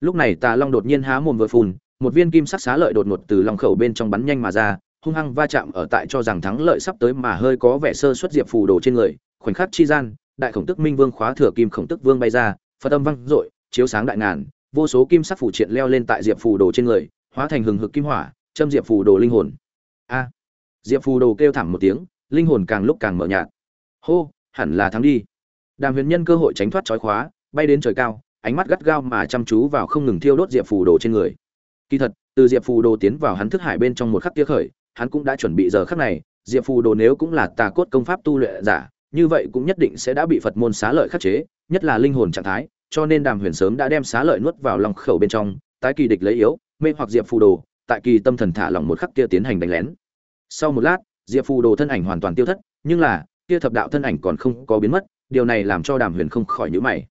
lúc này tà long đột nhiên há mồm vừa phun, một viên kim sắc xá lợi đột ngột từ lòng khẩu bên trong bắn nhanh mà ra, hung hăng va chạm ở tại cho rằng thắng lợi sắp tới mà hơi có vẻ sơ xuất diệp phù đồ trên người, khoảnh khắc chi gian, đại khổng tức minh vương khóa thừa kim khổng tức vương bay ra, phật âm văng dội, chiếu sáng đại ngàn, vô số kim sắc phủ triện leo lên tại diệp phù đồ trên người, hóa thành hừng hực kim hỏa, châm diệp phù đồ linh hồn. A! Diệp phù đồ kêu thảm một tiếng, linh hồn càng lúc càng mở nhạt. Hô, hẳn là thắng đi. Đàm huyền nhân cơ hội tránh thoát trói khóa, bay đến trời cao ánh mắt gắt gao mà chăm chú vào không ngừng thiêu đốt diệp phù đồ trên người. Kỳ thật, từ diệp phù đồ tiến vào hắn thức hải bên trong một khắc kia khởi, hắn cũng đã chuẩn bị giờ khắc này, diệp phù đồ nếu cũng là tà cốt công pháp tu luyện giả, như vậy cũng nhất định sẽ đã bị phật môn xá lợi khắc chế, nhất là linh hồn trạng thái, cho nên đàm huyền sớm đã đem xá lợi nuốt vào lòng khẩu bên trong, tái kỳ địch lấy yếu, mê hoặc diệp phù đồ, tại kỳ tâm thần thả lỏng một khắc kia tiến hành đánh lén. Sau một lát, diệp phù đồ thân ảnh hoàn toàn tiêu thất, nhưng là, kia thập đạo thân ảnh còn không có biến mất, điều này làm cho đàm huyền không khỏi nhữ mày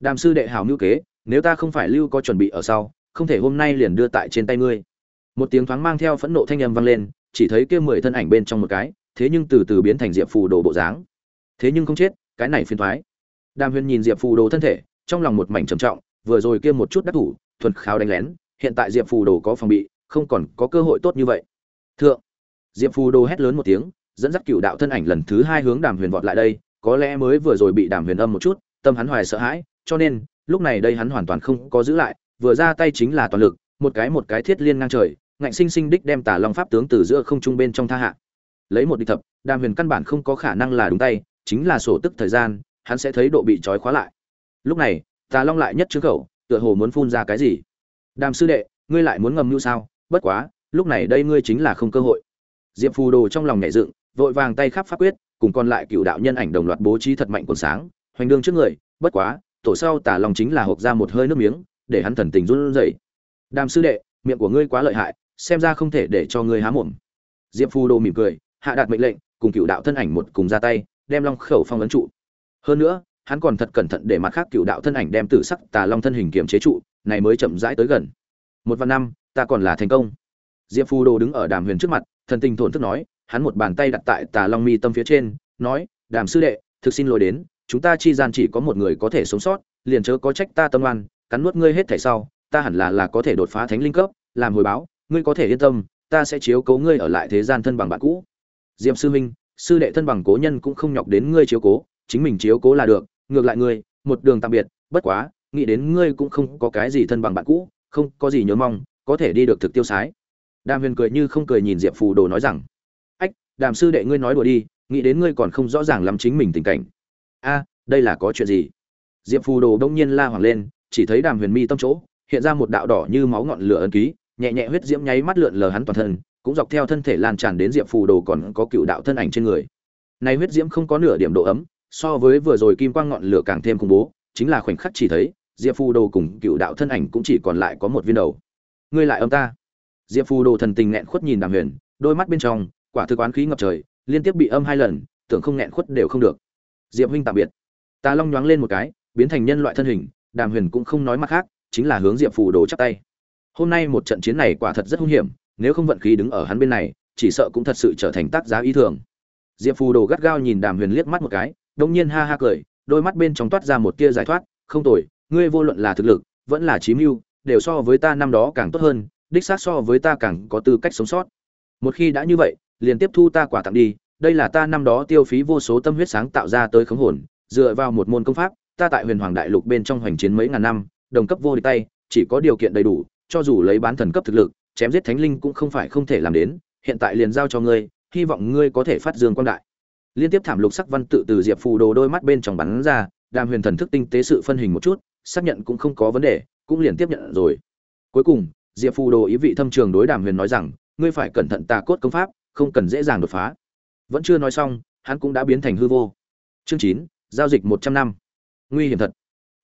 đàm sư đệ hảo ngữ kế, nếu ta không phải lưu có chuẩn bị ở sau, không thể hôm nay liền đưa tại trên tay ngươi. Một tiếng thoáng mang theo phẫn nộ thanh âm vang lên, chỉ thấy kia mười thân ảnh bên trong một cái, thế nhưng từ từ biến thành diệp phù đồ bộ dáng. Thế nhưng không chết, cái này phiền thoái. Đàm huyền nhìn diệp phù đồ thân thể, trong lòng một mảnh trầm trọng, vừa rồi kia một chút đắc thủ, thuần kháo đánh lén, hiện tại diệp phù đồ có phòng bị, không còn có cơ hội tốt như vậy. Thượng, diệp phù đồ hét lớn một tiếng, dẫn dắt cựu đạo thân ảnh lần thứ hai hướng đàm huyền vọt lại đây, có lẽ mới vừa rồi bị đàm huyền âm một chút, tâm hắn hoài sợ hãi cho nên, lúc này đây hắn hoàn toàn không có giữ lại, vừa ra tay chính là toàn lực, một cái một cái thiết liên ngang trời, ngạnh sinh sinh đích đem tà long pháp tướng từ giữa không trung bên trong tha hạ. Lấy một địch thập, đàm huyền căn bản không có khả năng là đúng tay, chính là sổ tức thời gian, hắn sẽ thấy độ bị trói khóa lại. Lúc này, tà long lại nhất trứng khẩu, tựa hồ muốn phun ra cái gì? Đàm sư đệ, ngươi lại muốn ngầm mưu sao? Bất quá, lúc này đây ngươi chính là không cơ hội. Diệp phù đồ trong lòng nhảy dựng, vội vàng tay khắp pháp quyết, cùng còn lại cựu đạo nhân ảnh đồng loạt bố trí thật mạnh cuốn sáng, hoành đương trước người, bất quá tổ sau tả lòng chính là hộp ra một hơi nước miếng, để hắn thần tình run rẩy. Đàm sư đệ, miệng của ngươi quá lợi hại, xem ra không thể để cho ngươi há mồm. Diệp phù đồ mỉm cười, hạ đạt mệnh lệnh, cùng cựu đạo thân ảnh một cùng ra tay, đem long khẩu phong ấn trụ. Hơn nữa, hắn còn thật cẩn thận để mặt khác cựu đạo thân ảnh đem tử sắc tà long thân hình kiềm chế trụ, này mới chậm rãi tới gần. Một vạn năm, ta còn là thành công. Diệp phù đồ đứng ở đàm huyền trước mặt, thần tình thổn thức nói, hắn một bàn tay đặt tại tà long mi tâm phía trên, nói, đàm sư đệ, thực xin lỗi đến chúng ta chi gian chỉ có một người có thể sống sót, liền chớ có trách ta tâm oan, cắn nuốt ngươi hết thảy sau, ta hẳn là là có thể đột phá thánh linh cấp, làm hồi báo, ngươi có thể yên tâm, ta sẽ chiếu cố ngươi ở lại thế gian thân bằng bạn cũ. Diệp sư minh sư đệ thân bằng cố nhân cũng không nhọc đến ngươi chiếu cố, chính mình chiếu cố là được, ngược lại ngươi, một đường tạm biệt, bất quá, nghĩ đến ngươi cũng không có cái gì thân bằng bạn cũ, không có gì nhớ mong, có thể đi được thực tiêu sái. Đàm huyền cười như không cười nhìn diệp phù đồ nói rằng, ách, đàm sư đệ ngươi nói đùa đi, nghĩ đến ngươi còn không rõ ràng lắm chính mình tình cảnh a, đây là có chuyện gì? Diệp phù đồ đông nhiên la hoàng lên, chỉ thấy đàm huyền mi tâm chỗ, hiện ra một đạo đỏ như máu ngọn lửa ấn ký, nhẹ nhẹ huyết diễm nháy mắt lượn lờ hắn toàn thân, cũng dọc theo thân thể lan tràn đến diệp phù đồ còn có cựu đạo thân ảnh trên người. Này huyết diễm không có nửa điểm độ ấm, so với vừa rồi kim quang ngọn lửa càng thêm khủng bố, chính là khoảnh khắc chỉ thấy, diệp phù đồ cùng cựu đạo thân ảnh cũng chỉ còn lại có một viên đầu. Ngươi lại âm ta. Diệp phù đồ thần tình nghẹn khuất nhìn đàm huyền, đôi mắt bên trong, quả thực oán khí ngập trời, liên tiếp bị âm hai lần, tưởng không nghẹn khuất đều không được diệp huynh tạm biệt. Tà long nhoáng lên một cái, biến thành nhân loại thân hình, đàm huyền cũng không nói mặt khác, chính là hướng diệp phù đồ chắp tay. Hôm nay một trận chiến này quả thật rất hung hiểm, nếu không vận khí đứng ở hắn bên này, chỉ sợ cũng thật sự trở thành tác giá ý thường. Diệp phù đồ gắt gao nhìn đàm huyền liếc mắt một cái đông nhiên ha ha cười, đôi mắt bên trong toát ra một tia giải thoát, không tồi, ngươi vô luận là thực lực, vẫn là trí mưu, đều so với ta năm đó càng tốt hơn, đích xác so với ta càng có tư cách sống sót. Một khi đã như vậy, liền tiếp thu ta quả tặng đi đây là ta năm đó tiêu phí vô số tâm huyết sáng tạo ra tới khống hồn, dựa vào một môn công pháp, ta tại huyền hoàng đại lục bên trong hoành chiến mấy ngàn năm, đồng cấp vô địch tay, chỉ có điều kiện đầy đủ, cho dù lấy bán thần cấp thực lực, chém giết thánh linh cũng không phải không thể làm đến, hiện tại liền giao cho ngươi, hy vọng ngươi có thể phát dương quang đại. Liên tiếp thảm lục sắc văn tự từ diệp phù đồ đôi mắt bên trong bắn ra, đàm huyền thần thức tinh tế sự phân hình một chút, xác nhận cũng không có vấn đề, cũng liền tiếp nhận rồi. Cuối cùng, diệp phù đồ ý vị thâm trường đối đàm huyền nói rằng, ngươi phải cẩn thận tà cốt công pháp, không cần dễ dàng đột phá vẫn chưa nói xong, hắn cũng đã biến thành hư vô. Chương chín, giao dịch một trăm năm. Nguy hiểm thật.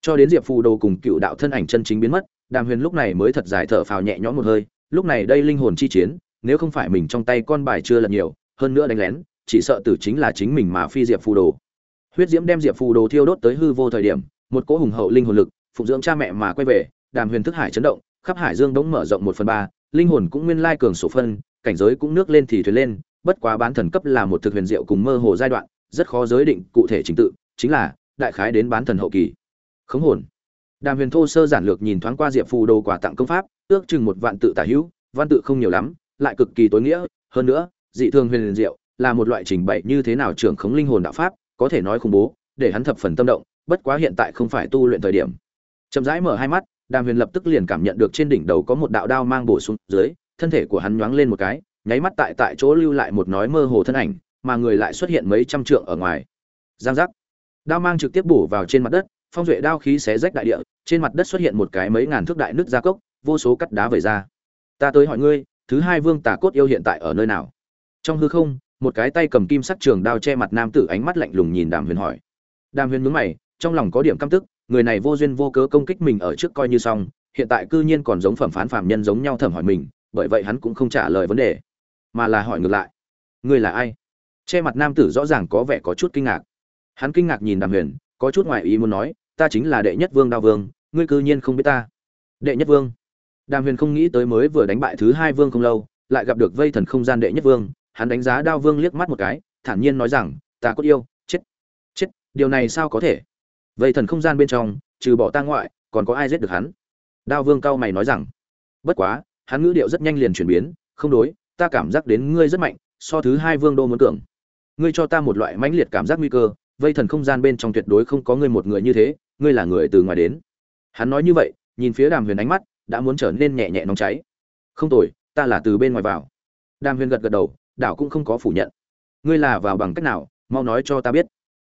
Cho đến diệp phù đồ cùng cựu đạo thân ảnh chân chính biến mất, đàm huyền lúc này mới thật dài thở phào nhẹ nhõm một hơi, lúc này đây linh hồn chi chiến, nếu không phải mình trong tay con bài chưa lật nhiều, hơn nữa đánh lén, chỉ sợ tử chính là chính mình mà phi diệp phù đồ. Huyết diễm đem diệp phù đồ thiêu đốt tới hư vô thời điểm, một cỗ hùng hậu linh hồn lực, phụng dưỡng cha mẹ mà quay về, đàm huyền thức hải chấn động, khắp hải dương đống mở rộng một phần ba, linh hồn cũng nguyên lai cường sổ phân, cảnh giới cũng nước lên thì thuyền lên bất quá bán thần cấp là một thực huyền diệu cùng mơ hồ giai đoạn, rất khó giới định cụ thể trình tự, chính là, đại khái đến bán thần hậu kỳ. Khống hồn. Đàm huyền thô sơ giản lược nhìn thoáng qua diệp phù đồ quà tặng công pháp, ước chừng một vạn tự tả hữu, văn tự không nhiều lắm, lại cực kỳ tối nghĩa. Hơn nữa, dị thường huyền diệu, là một loại trình bày như thế nào trưởng khống linh hồn đạo pháp, có thể nói khủng bố, để hắn thập phần tâm động, bất quá hiện tại không phải tu luyện thời điểm. Chậm rãi mở hai mắt, đàm huyền lập tức liền cảm nhận được trên đỉnh đầu có một đạo đao mang bổ xuống dưới, thân thể của hắn nhoáng lên một cái nháy mắt tại tại chỗ lưu lại một nói mơ hồ thân ảnh, mà người lại xuất hiện mấy trăm trượng ở ngoài. Giang giác. Đao mang trực tiếp bổ vào trên mặt đất, phong duệ đao khí xé rách đại địa, trên mặt đất xuất hiện một cái mấy ngàn thước đại nước ra cốc, vô số cắt đá vẩy ra. Ta tới hỏi ngươi, thứ hai vương tà cốt yêu hiện tại ở nơi nào? Trong hư không, một cái tay cầm kim sắc trường đao che mặt nam tử ánh mắt lạnh lùng nhìn đàm huyền hỏi. Đàm huyền nhướng mày, trong lòng có điểm căm tức, người này vô duyên vô cớ công kích mình ở trước coi như xong, hiện tại cư nhiên còn giống phẩm phán phạm nhân giống nhau thẩm hỏi mình, bởi vậy hắn cũng không trả lời vấn đề mà là hỏi ngược lại. Ngươi là ai? Che mặt nam tử rõ ràng có vẻ có chút kinh ngạc. Hắn kinh ngạc nhìn đàm huyền, có chút ngoại ý muốn nói, ta chính là đệ nhất vương đao vương, ngươi cư nhiên không biết ta. Đệ nhất vương? Đàm huyền không nghĩ tới mới vừa đánh bại thứ hai vương không lâu, lại gặp được vây thần không gian đệ nhất vương, hắn đánh giá đao vương liếc mắt một cái, thản nhiên nói rằng, ta cốt yêu, chết chết, điều này sao có thể? Vây thần không gian bên trong, trừ bỏ ta ngoại, còn có ai giết được hắn? Đao vương cao mày nói rằng, bất quá, hắn ngữ điệu rất nhanh liền chuyển biến, không đối ta cảm giác đến ngươi rất mạnh, so thứ hai vương đô muốn cường. Ngươi cho ta một loại mãnh liệt cảm giác nguy cơ, vây thần không gian bên trong tuyệt đối không có ngươi một người như thế, ngươi là người từ ngoài đến. Hắn nói như vậy, nhìn phía đàm huyền ánh mắt, đã muốn trở nên nhẹ nhẹ nóng cháy. Không tồi, ta là từ bên ngoài vào. Đàm huyền gật gật đầu, đảo cũng không có phủ nhận. Ngươi là vào bằng cách nào, mau nói cho ta biết.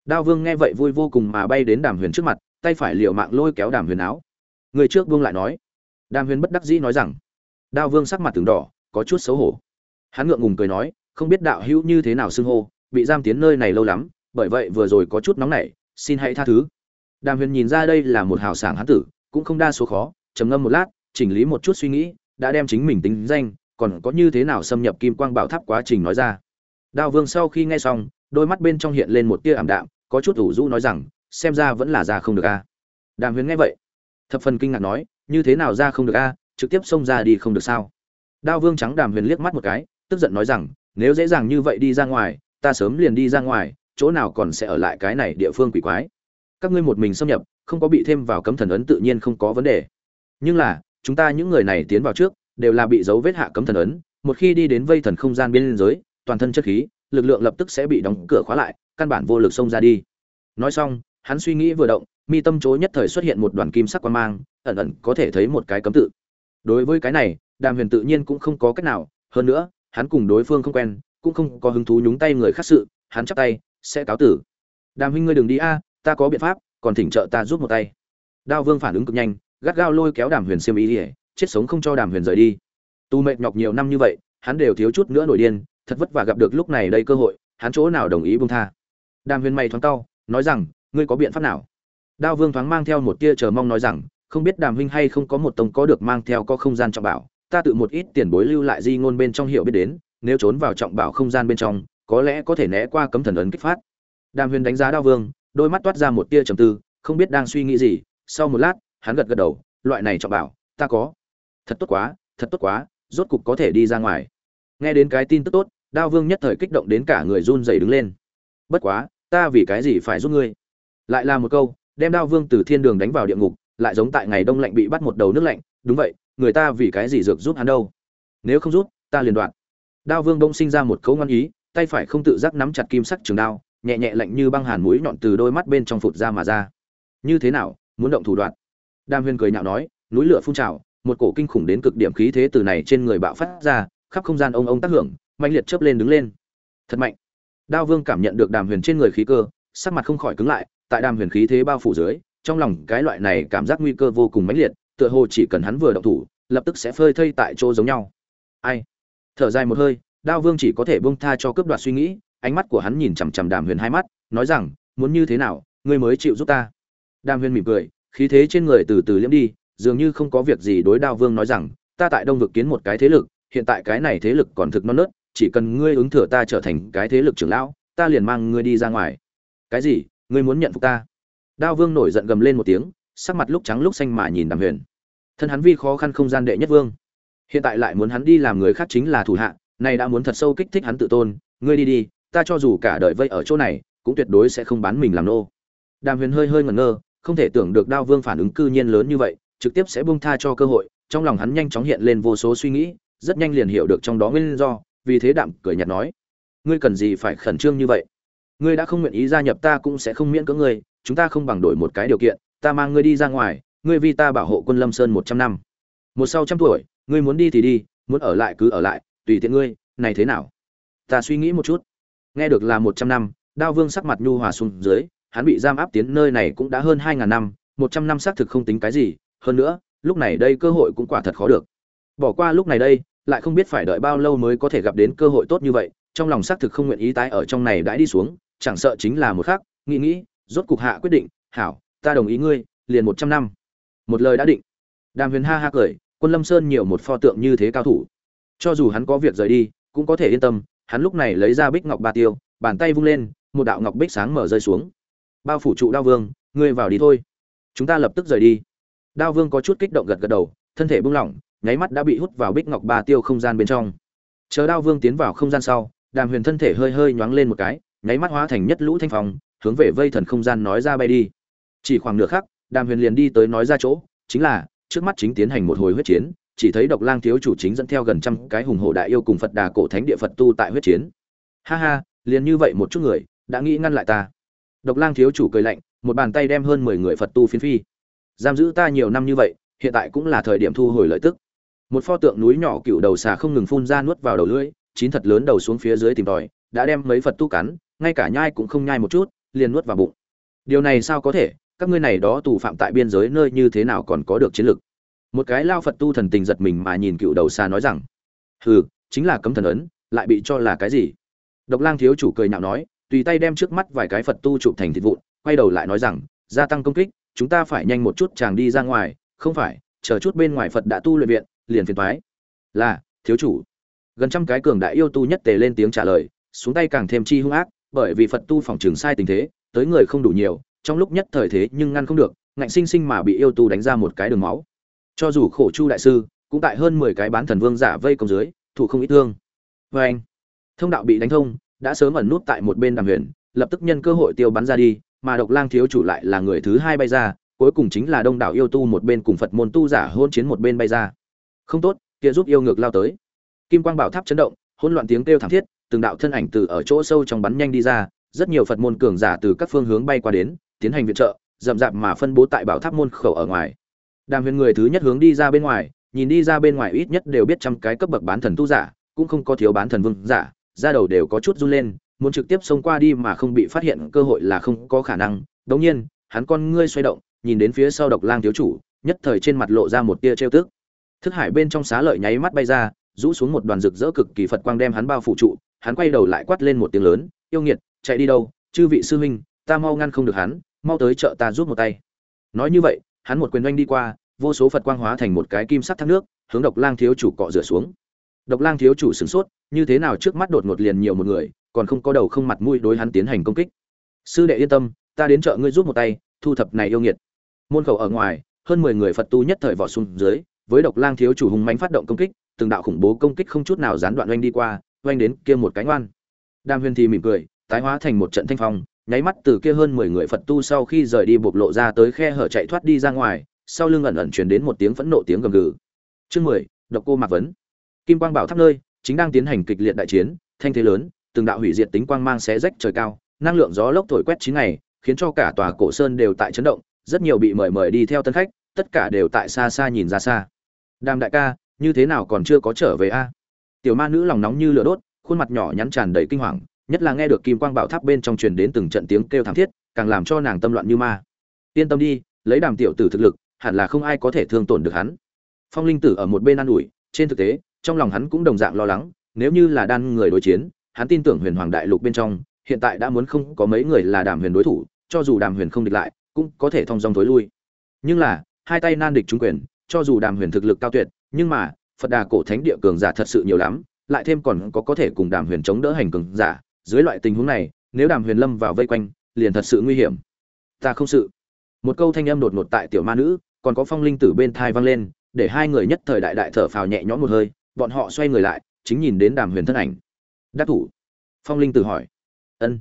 Đao vương nghe vậy vui vô cùng mà bay đến đàm huyền trước mặt, tay phải liều mạng lôi kéo đàm huyền áo. Người trước vương lại nói. Đàm huyền bất đắc dĩ nói rằng. Đao vương sắc mặt từng đỏ, có chút xấu hổ hắn ngượng ngùng cười nói, không biết đạo hữu như thế nào xưng hô, bị giam tiến nơi này lâu lắm, bởi vậy vừa rồi có chút nóng nảy, xin hãy tha thứ. Đàm huyền nhìn ra đây là một hào sảng hán tử, cũng không đa số khó, trầm ngâm một lát, chỉnh lý một chút suy nghĩ, đã đem chính mình tính danh, còn có như thế nào xâm nhập kim quang bảo tháp quá trình nói ra. Đao vương sau khi nghe xong, đôi mắt bên trong hiện lên một tia ảm đạm, có chút ủ rũ nói rằng, xem ra vẫn là ra không được a. Đàm huyền nghe vậy, thập phần kinh ngạc nói, như thế nào ra không được a, trực tiếp xông ra đi không được sao? Đao vương trắng đàm huyền liếc mắt một cái tức giận nói rằng, nếu dễ dàng như vậy đi ra ngoài, ta sớm liền đi ra ngoài, chỗ nào còn sẽ ở lại cái này địa phương quỷ quái? Các ngươi một mình xâm nhập, không có bị thêm vào cấm thần ấn tự nhiên không có vấn đề. Nhưng là, chúng ta những người này tiến vào trước, đều là bị dấu vết hạ cấm thần ấn, một khi đi đến vây thần không gian biên giới, toàn thân chất khí, lực lượng lập tức sẽ bị đóng cửa khóa lại, căn bản vô lực xông ra đi. Nói xong, hắn suy nghĩ vừa động, mi tâm chối nhất thời xuất hiện một đoàn kim sắc quan mang, ẩn ẩn có thể thấy một cái cấm tự. Đối với cái này, đàm huyền tự nhiên cũng không có cách nào, hơn nữa hắn cùng đối phương không quen, cũng không có hứng thú nhúng tay người khác sự, hắn chắp tay, sẽ cáo tử. Đàm huynh ngươi đừng đi a, ta có biện pháp, còn thỉnh trợ ta giúp một tay. Đao vương phản ứng cực nhanh, gắt gao lôi kéo đàm huyền xiêm ý ỉa chết sống không cho đàm huyền rời đi. Tu mệt nhọc nhiều năm như vậy, hắn đều thiếu chút nữa nổi điên, thật vất vả gặp được lúc này đây cơ hội, hắn chỗ nào đồng ý buông tha. Đàm huyền mày thoáng cau, nói rằng, ngươi có biện pháp nào? Đao vương thoáng mang theo một tia chờ mong nói rằng, không biết đàm huynh hay không có một tông có được mang theo có không gian trọng bảo ta tự một ít tiền bối lưu lại di ngôn bên trong hiểu biết đến, nếu trốn vào trọng bảo không gian bên trong, có lẽ có thể né qua cấm thần ấn kích phát. Đàm huyền đánh giá đao vương, đôi mắt toát ra một tia trầm tư, không biết đang suy nghĩ gì. Sau một lát, hắn gật gật đầu, loại này trọng bảo, ta có. Thật tốt quá, thật tốt quá, rốt cục có thể đi ra ngoài. Nghe đến cái tin tức tốt, đao vương nhất thời kích động đến cả người run rẩy đứng lên. Bất quá, ta vì cái gì phải giúp ngươi? Lại là một câu, đem đao vương từ thiên đường đánh vào địa ngục, lại giống tại ngày đông lạnh bị bắt một đầu nước lạnh. Đúng vậy người ta vì cái gì dược giúp hắn đâu? Nếu không giúp, ta liền đoạn. Đao vương bỗng sinh ra một câu ngoan ý, tay phải không tự giác nắm chặt kim sắc trường đao, nhẹ nhẹ lạnh như băng hàn mũi nhọn từ đôi mắt bên trong phụt ra mà ra. Như thế nào, muốn động thủ đoạn? Đam huyền cười nhạo nói, núi lửa phun trào, một cổ kinh khủng đến cực điểm khí thế từ này trên người bạo phát ra, khắp không gian ông ông tác hưởng mạnh liệt chớp lên đứng lên. Thật mạnh. Đao vương cảm nhận được đàm huyền trên người khí cơ, sắc mặt không khỏi cứng lại, tại đàm huyền khí thế bao phủ dưới, trong lòng cái loại này cảm giác nguy cơ vô cùng mãnh liệt tựa hồ chỉ cần hắn vừa động thủ, lập tức sẽ phơi thây tại chỗ giống nhau. Ai? Thở dài một hơi, đao vương chỉ có thể buông tha cho cướp đoạt suy nghĩ, ánh mắt của hắn nhìn chằm chằm đàm huyền hai mắt, nói rằng, muốn như thế nào, ngươi mới chịu giúp ta? Đàm huyền mỉm cười, khí thế trên người từ từ liễm đi, dường như không có việc gì đối đao vương nói rằng, ta tại đông vực kiến một cái thế lực, hiện tại cái này thế lực còn thực non nớt, chỉ cần ngươi ứng thừa ta trở thành cái thế lực trưởng lão, ta liền mang ngươi đi ra ngoài. Cái gì? Ngươi muốn nhận phục ta? Đao vương nổi giận gầm lên một tiếng, sắc mặt lúc trắng lúc xanh mà nhìn đàm huyền thân hắn vi khó khăn không gian đệ nhất vương. Hiện tại lại muốn hắn đi làm người khác chính là thủ hạ, này đã muốn thật sâu kích thích hắn tự tôn, ngươi đi đi, ta cho dù cả đời vây ở chỗ này, cũng tuyệt đối sẽ không bán mình làm nô. Đàm huyền hơi hơi ngẩn ngơ, không thể tưởng được đao vương phản ứng cư nhiên lớn như vậy, trực tiếp sẽ buông tha cho cơ hội, trong lòng hắn nhanh chóng hiện lên vô số suy nghĩ, rất nhanh liền hiểu được trong đó nguyên do, vì thế đạm cười nhạt nói, ngươi cần gì phải khẩn trương như vậy? Ngươi đã không nguyện ý gia nhập ta cũng sẽ không miễn cưỡng ngươi, chúng ta không bằng đổi một cái điều kiện, ta mang ngươi đi ra ngoài ngươi vì ta bảo hộ quân lâm sơn một trăm năm. Một sau trăm tuổi, ngươi muốn đi thì đi, muốn ở lại cứ ở lại, tùy tiện ngươi, này thế nào? Ta suy nghĩ một chút. Nghe được là một trăm năm, đao vương sắc mặt nhu hòa xuống dưới, hắn bị giam áp tiến nơi này cũng đã hơn hai ngàn năm, một trăm năm xác thực không tính cái gì, hơn nữa, lúc này đây cơ hội cũng quả thật khó được. Bỏ qua lúc này đây, lại không biết phải đợi bao lâu mới có thể gặp đến cơ hội tốt như vậy, trong lòng xác thực không nguyện ý tái ở trong này đãi đi xuống, chẳng sợ chính là một khác nghĩ nghĩ, rốt cục hạ quyết định, hảo, ta đồng ý ngươi, liền một trăm năm một lời đã định. Đàm huyền ha ha cười, quân lâm sơn nhiều một pho tượng như thế cao thủ. Cho dù hắn có việc rời đi, cũng có thể yên tâm, hắn lúc này lấy ra bích ngọc ba tiêu, bàn tay vung lên, một đạo ngọc bích sáng mở rơi xuống. Bao phủ trụ đao vương, ngươi vào đi thôi. Chúng ta lập tức rời đi. Đao vương có chút kích động gật gật đầu, thân thể buông lỏng, nháy mắt đã bị hút vào bích ngọc ba tiêu không gian bên trong. Chờ đao vương tiến vào không gian sau, đàm huyền thân thể hơi hơi nhoáng lên một cái, nháy mắt hóa thành nhất lũ thanh phòng hướng về vây thần không gian nói ra bay đi. Chỉ khoảng nửa khắc đàm huyền liền đi tới nói ra chỗ, chính là, trước mắt chính tiến hành một hồi huyết chiến, chỉ thấy độc lang thiếu chủ chính dẫn theo gần trăm cái hùng hổ đại yêu cùng phật đà cổ thánh địa phật tu tại huyết chiến. Ha ha, liền như vậy một chút người, đã nghĩ ngăn lại ta. Độc lang thiếu chủ cười lạnh, một bàn tay đem hơn mười người phật tu phiến phi. Giam giữ ta nhiều năm như vậy, hiện tại cũng là thời điểm thu hồi lợi tức. Một pho tượng núi nhỏ cựu đầu xà không ngừng phun ra nuốt vào đầu lưỡi, chín thật lớn đầu xuống phía dưới tìm tòi, đã đem mấy phật tu cắn, ngay cả nhai cũng không nhai một chút, liền nuốt vào bụng. Điều này sao có thể? Các ngươi này đó tù phạm tại biên giới nơi như thế nào còn có được chiến lực một cái lao phật tu thần tình giật mình mà nhìn cựu đầu xa nói rằng, hừ, chính là cấm thần ấn, lại bị cho là cái gì? Độc lang thiếu chủ cười nhạo nói, tùy tay đem trước mắt vài cái phật tu chụp thành thịt vụn, quay đầu lại nói rằng, gia tăng công kích, chúng ta phải nhanh một chút chàng đi ra ngoài, không phải, chờ chút bên ngoài phật đã tu luyện viện, liền phiền thoái là, thiếu chủ. Gần trăm cái cường đại yêu tu nhất tề lên tiếng trả lời, xuống tay càng thêm chi hung ác, bởi vì phật tu phòng trường sai tình thế, tới người không đủ nhiều trong lúc nhất thời thế nhưng ngăn không được, ngạnh sinh sinh mà bị yêu tu đánh ra một cái đường máu. Cho dù khổ chu đại sư, cũng tại hơn mười cái bán thần vương giả vây công dưới thủ không ít thương. Vê anh, thông đạo bị đánh thông, đã sớm ẩn nút tại một bên đàm huyền, lập tức nhân cơ hội tiêu bắn ra đi, mà độc lang thiếu chủ lại là người thứ hai bay ra, cuối cùng chính là đông đảo yêu tu một bên cùng phật môn tu giả hôn chiến một bên bay ra. Không tốt, kia giúp yêu ngược lao tới. Kim quang bảo tháp chấn động, hỗn loạn tiếng kêu thảm thiết, từng đạo thân ảnh từ ở chỗ sâu trong bắn nhanh đi ra, rất nhiều phật môn cường giả từ các phương hướng bay qua đến tiến hành viện trợ, rậm rạp mà phân bố tại bảo tháp môn khẩu ở ngoài. Đàm huyền người thứ nhất hướng đi ra bên ngoài, nhìn đi ra bên ngoài ít nhất đều biết trăm cái cấp bậc bán thần tu giả, cũng không có thiếu bán thần vương giả ra đầu đều có chút run lên, muốn trực tiếp xông qua đi mà không bị phát hiện cơ hội là không có khả năng. Đống nhiên, hắn con ngươi xoay động, nhìn đến phía sau độc lang thiếu chủ, nhất thời trên mặt lộ ra một tia trêu tức. Thức hải bên trong xá lợi nháy mắt bay ra, rũ xuống một đoàn rực rỡ cực kỳ phật quang đem hắn bao phủ trụ, hắn quay đầu lại quát lên một tiếng lớn, yêu nghiệt, chạy đi đâu? Chư vị sư huynh, ta mau ngăn không được hắn mau tới chợ ta giúp một tay. Nói như vậy, hắn một quyền oanh đi qua, vô số phật quang hóa thành một cái kim sắc thác nước, hướng độc lang thiếu chủ cọ rửa xuống. Độc lang thiếu chủ sửng sốt, như thế nào trước mắt đột ngột liền nhiều một người, còn không có đầu không mặt mũi đối hắn tiến hành công kích. Sư đệ yên tâm, ta đến chợ ngươi giúp một tay, thu thập này yêu nghiệt. Môn khẩu ở ngoài, hơn mười người phật tu nhất thời vọt xuống dưới, với độc lang thiếu chủ hùng mãnh phát động công kích, từng đạo khủng bố công kích không chút nào gián đoạn oanh đi qua, oanh đến kia một cánh oan đam huyền thì mỉm cười, tái hóa thành một trận thanh phong nháy mắt từ kia hơn mười người phật tu sau khi rời đi bộc lộ ra tới khe hở chạy thoát đi ra ngoài, sau lưng ẩn ẩn truyền đến một tiếng phẫn nộ tiếng gầm gừ. Chương mười, độc cô mạc vấn. Kim quang bảo tháp nơi, chính đang tiến hành kịch liệt đại chiến, thanh thế lớn, từng đạo hủy diệt tính quang mang xé rách trời cao, năng lượng gió lốc thổi quét chín ngày, khiến cho cả tòa cổ sơn đều tại chấn động, rất nhiều bị mời mời đi theo tân khách, tất cả đều tại xa xa nhìn ra xa. Đàm đại ca, như thế nào còn chưa có trở về a? Tiểu ma nữ lòng nóng như lửa đốt, khuôn mặt nhỏ nhắn tràn đầy kinh hoàng nhất là nghe được kim quang bảo tháp bên trong truyền đến từng trận tiếng kêu thảm thiết, càng làm cho nàng tâm loạn như ma. Yên tâm đi, lấy đàm tiểu tử thực lực, hẳn là không ai có thể thương tổn được hắn. Phong linh tử ở một bên an ủi, trên thực tế, trong lòng hắn cũng đồng dạng lo lắng, nếu như là đan người đối chiến, hắn tin tưởng huyền hoàng đại lục bên trong, hiện tại đã muốn không có mấy người là đàm huyền đối thủ, cho dù đàm huyền không địch lại, cũng có thể thông dong tối lui. Nhưng là, hai tay nan địch trúng quyền, cho dù đàm huyền thực lực cao tuyệt, nhưng mà, phật đà cổ thánh địa cường giả thật sự nhiều lắm, lại thêm còn có có thể cùng đàm huyền chống đỡ hành cường giả dưới loại tình huống này, nếu đàm huyền lâm vào vây quanh, liền thật sự nguy hiểm. Ta không sự. Một câu thanh âm đột ngột tại tiểu ma nữ, còn có phong linh tử bên thai vang lên, để hai người nhất thời đại đại thở phào nhẹ nhõm một hơi, bọn họ xoay người lại, chính nhìn đến đàm huyền thân ảnh. Đắc thủ. Phong linh tử hỏi. Ân.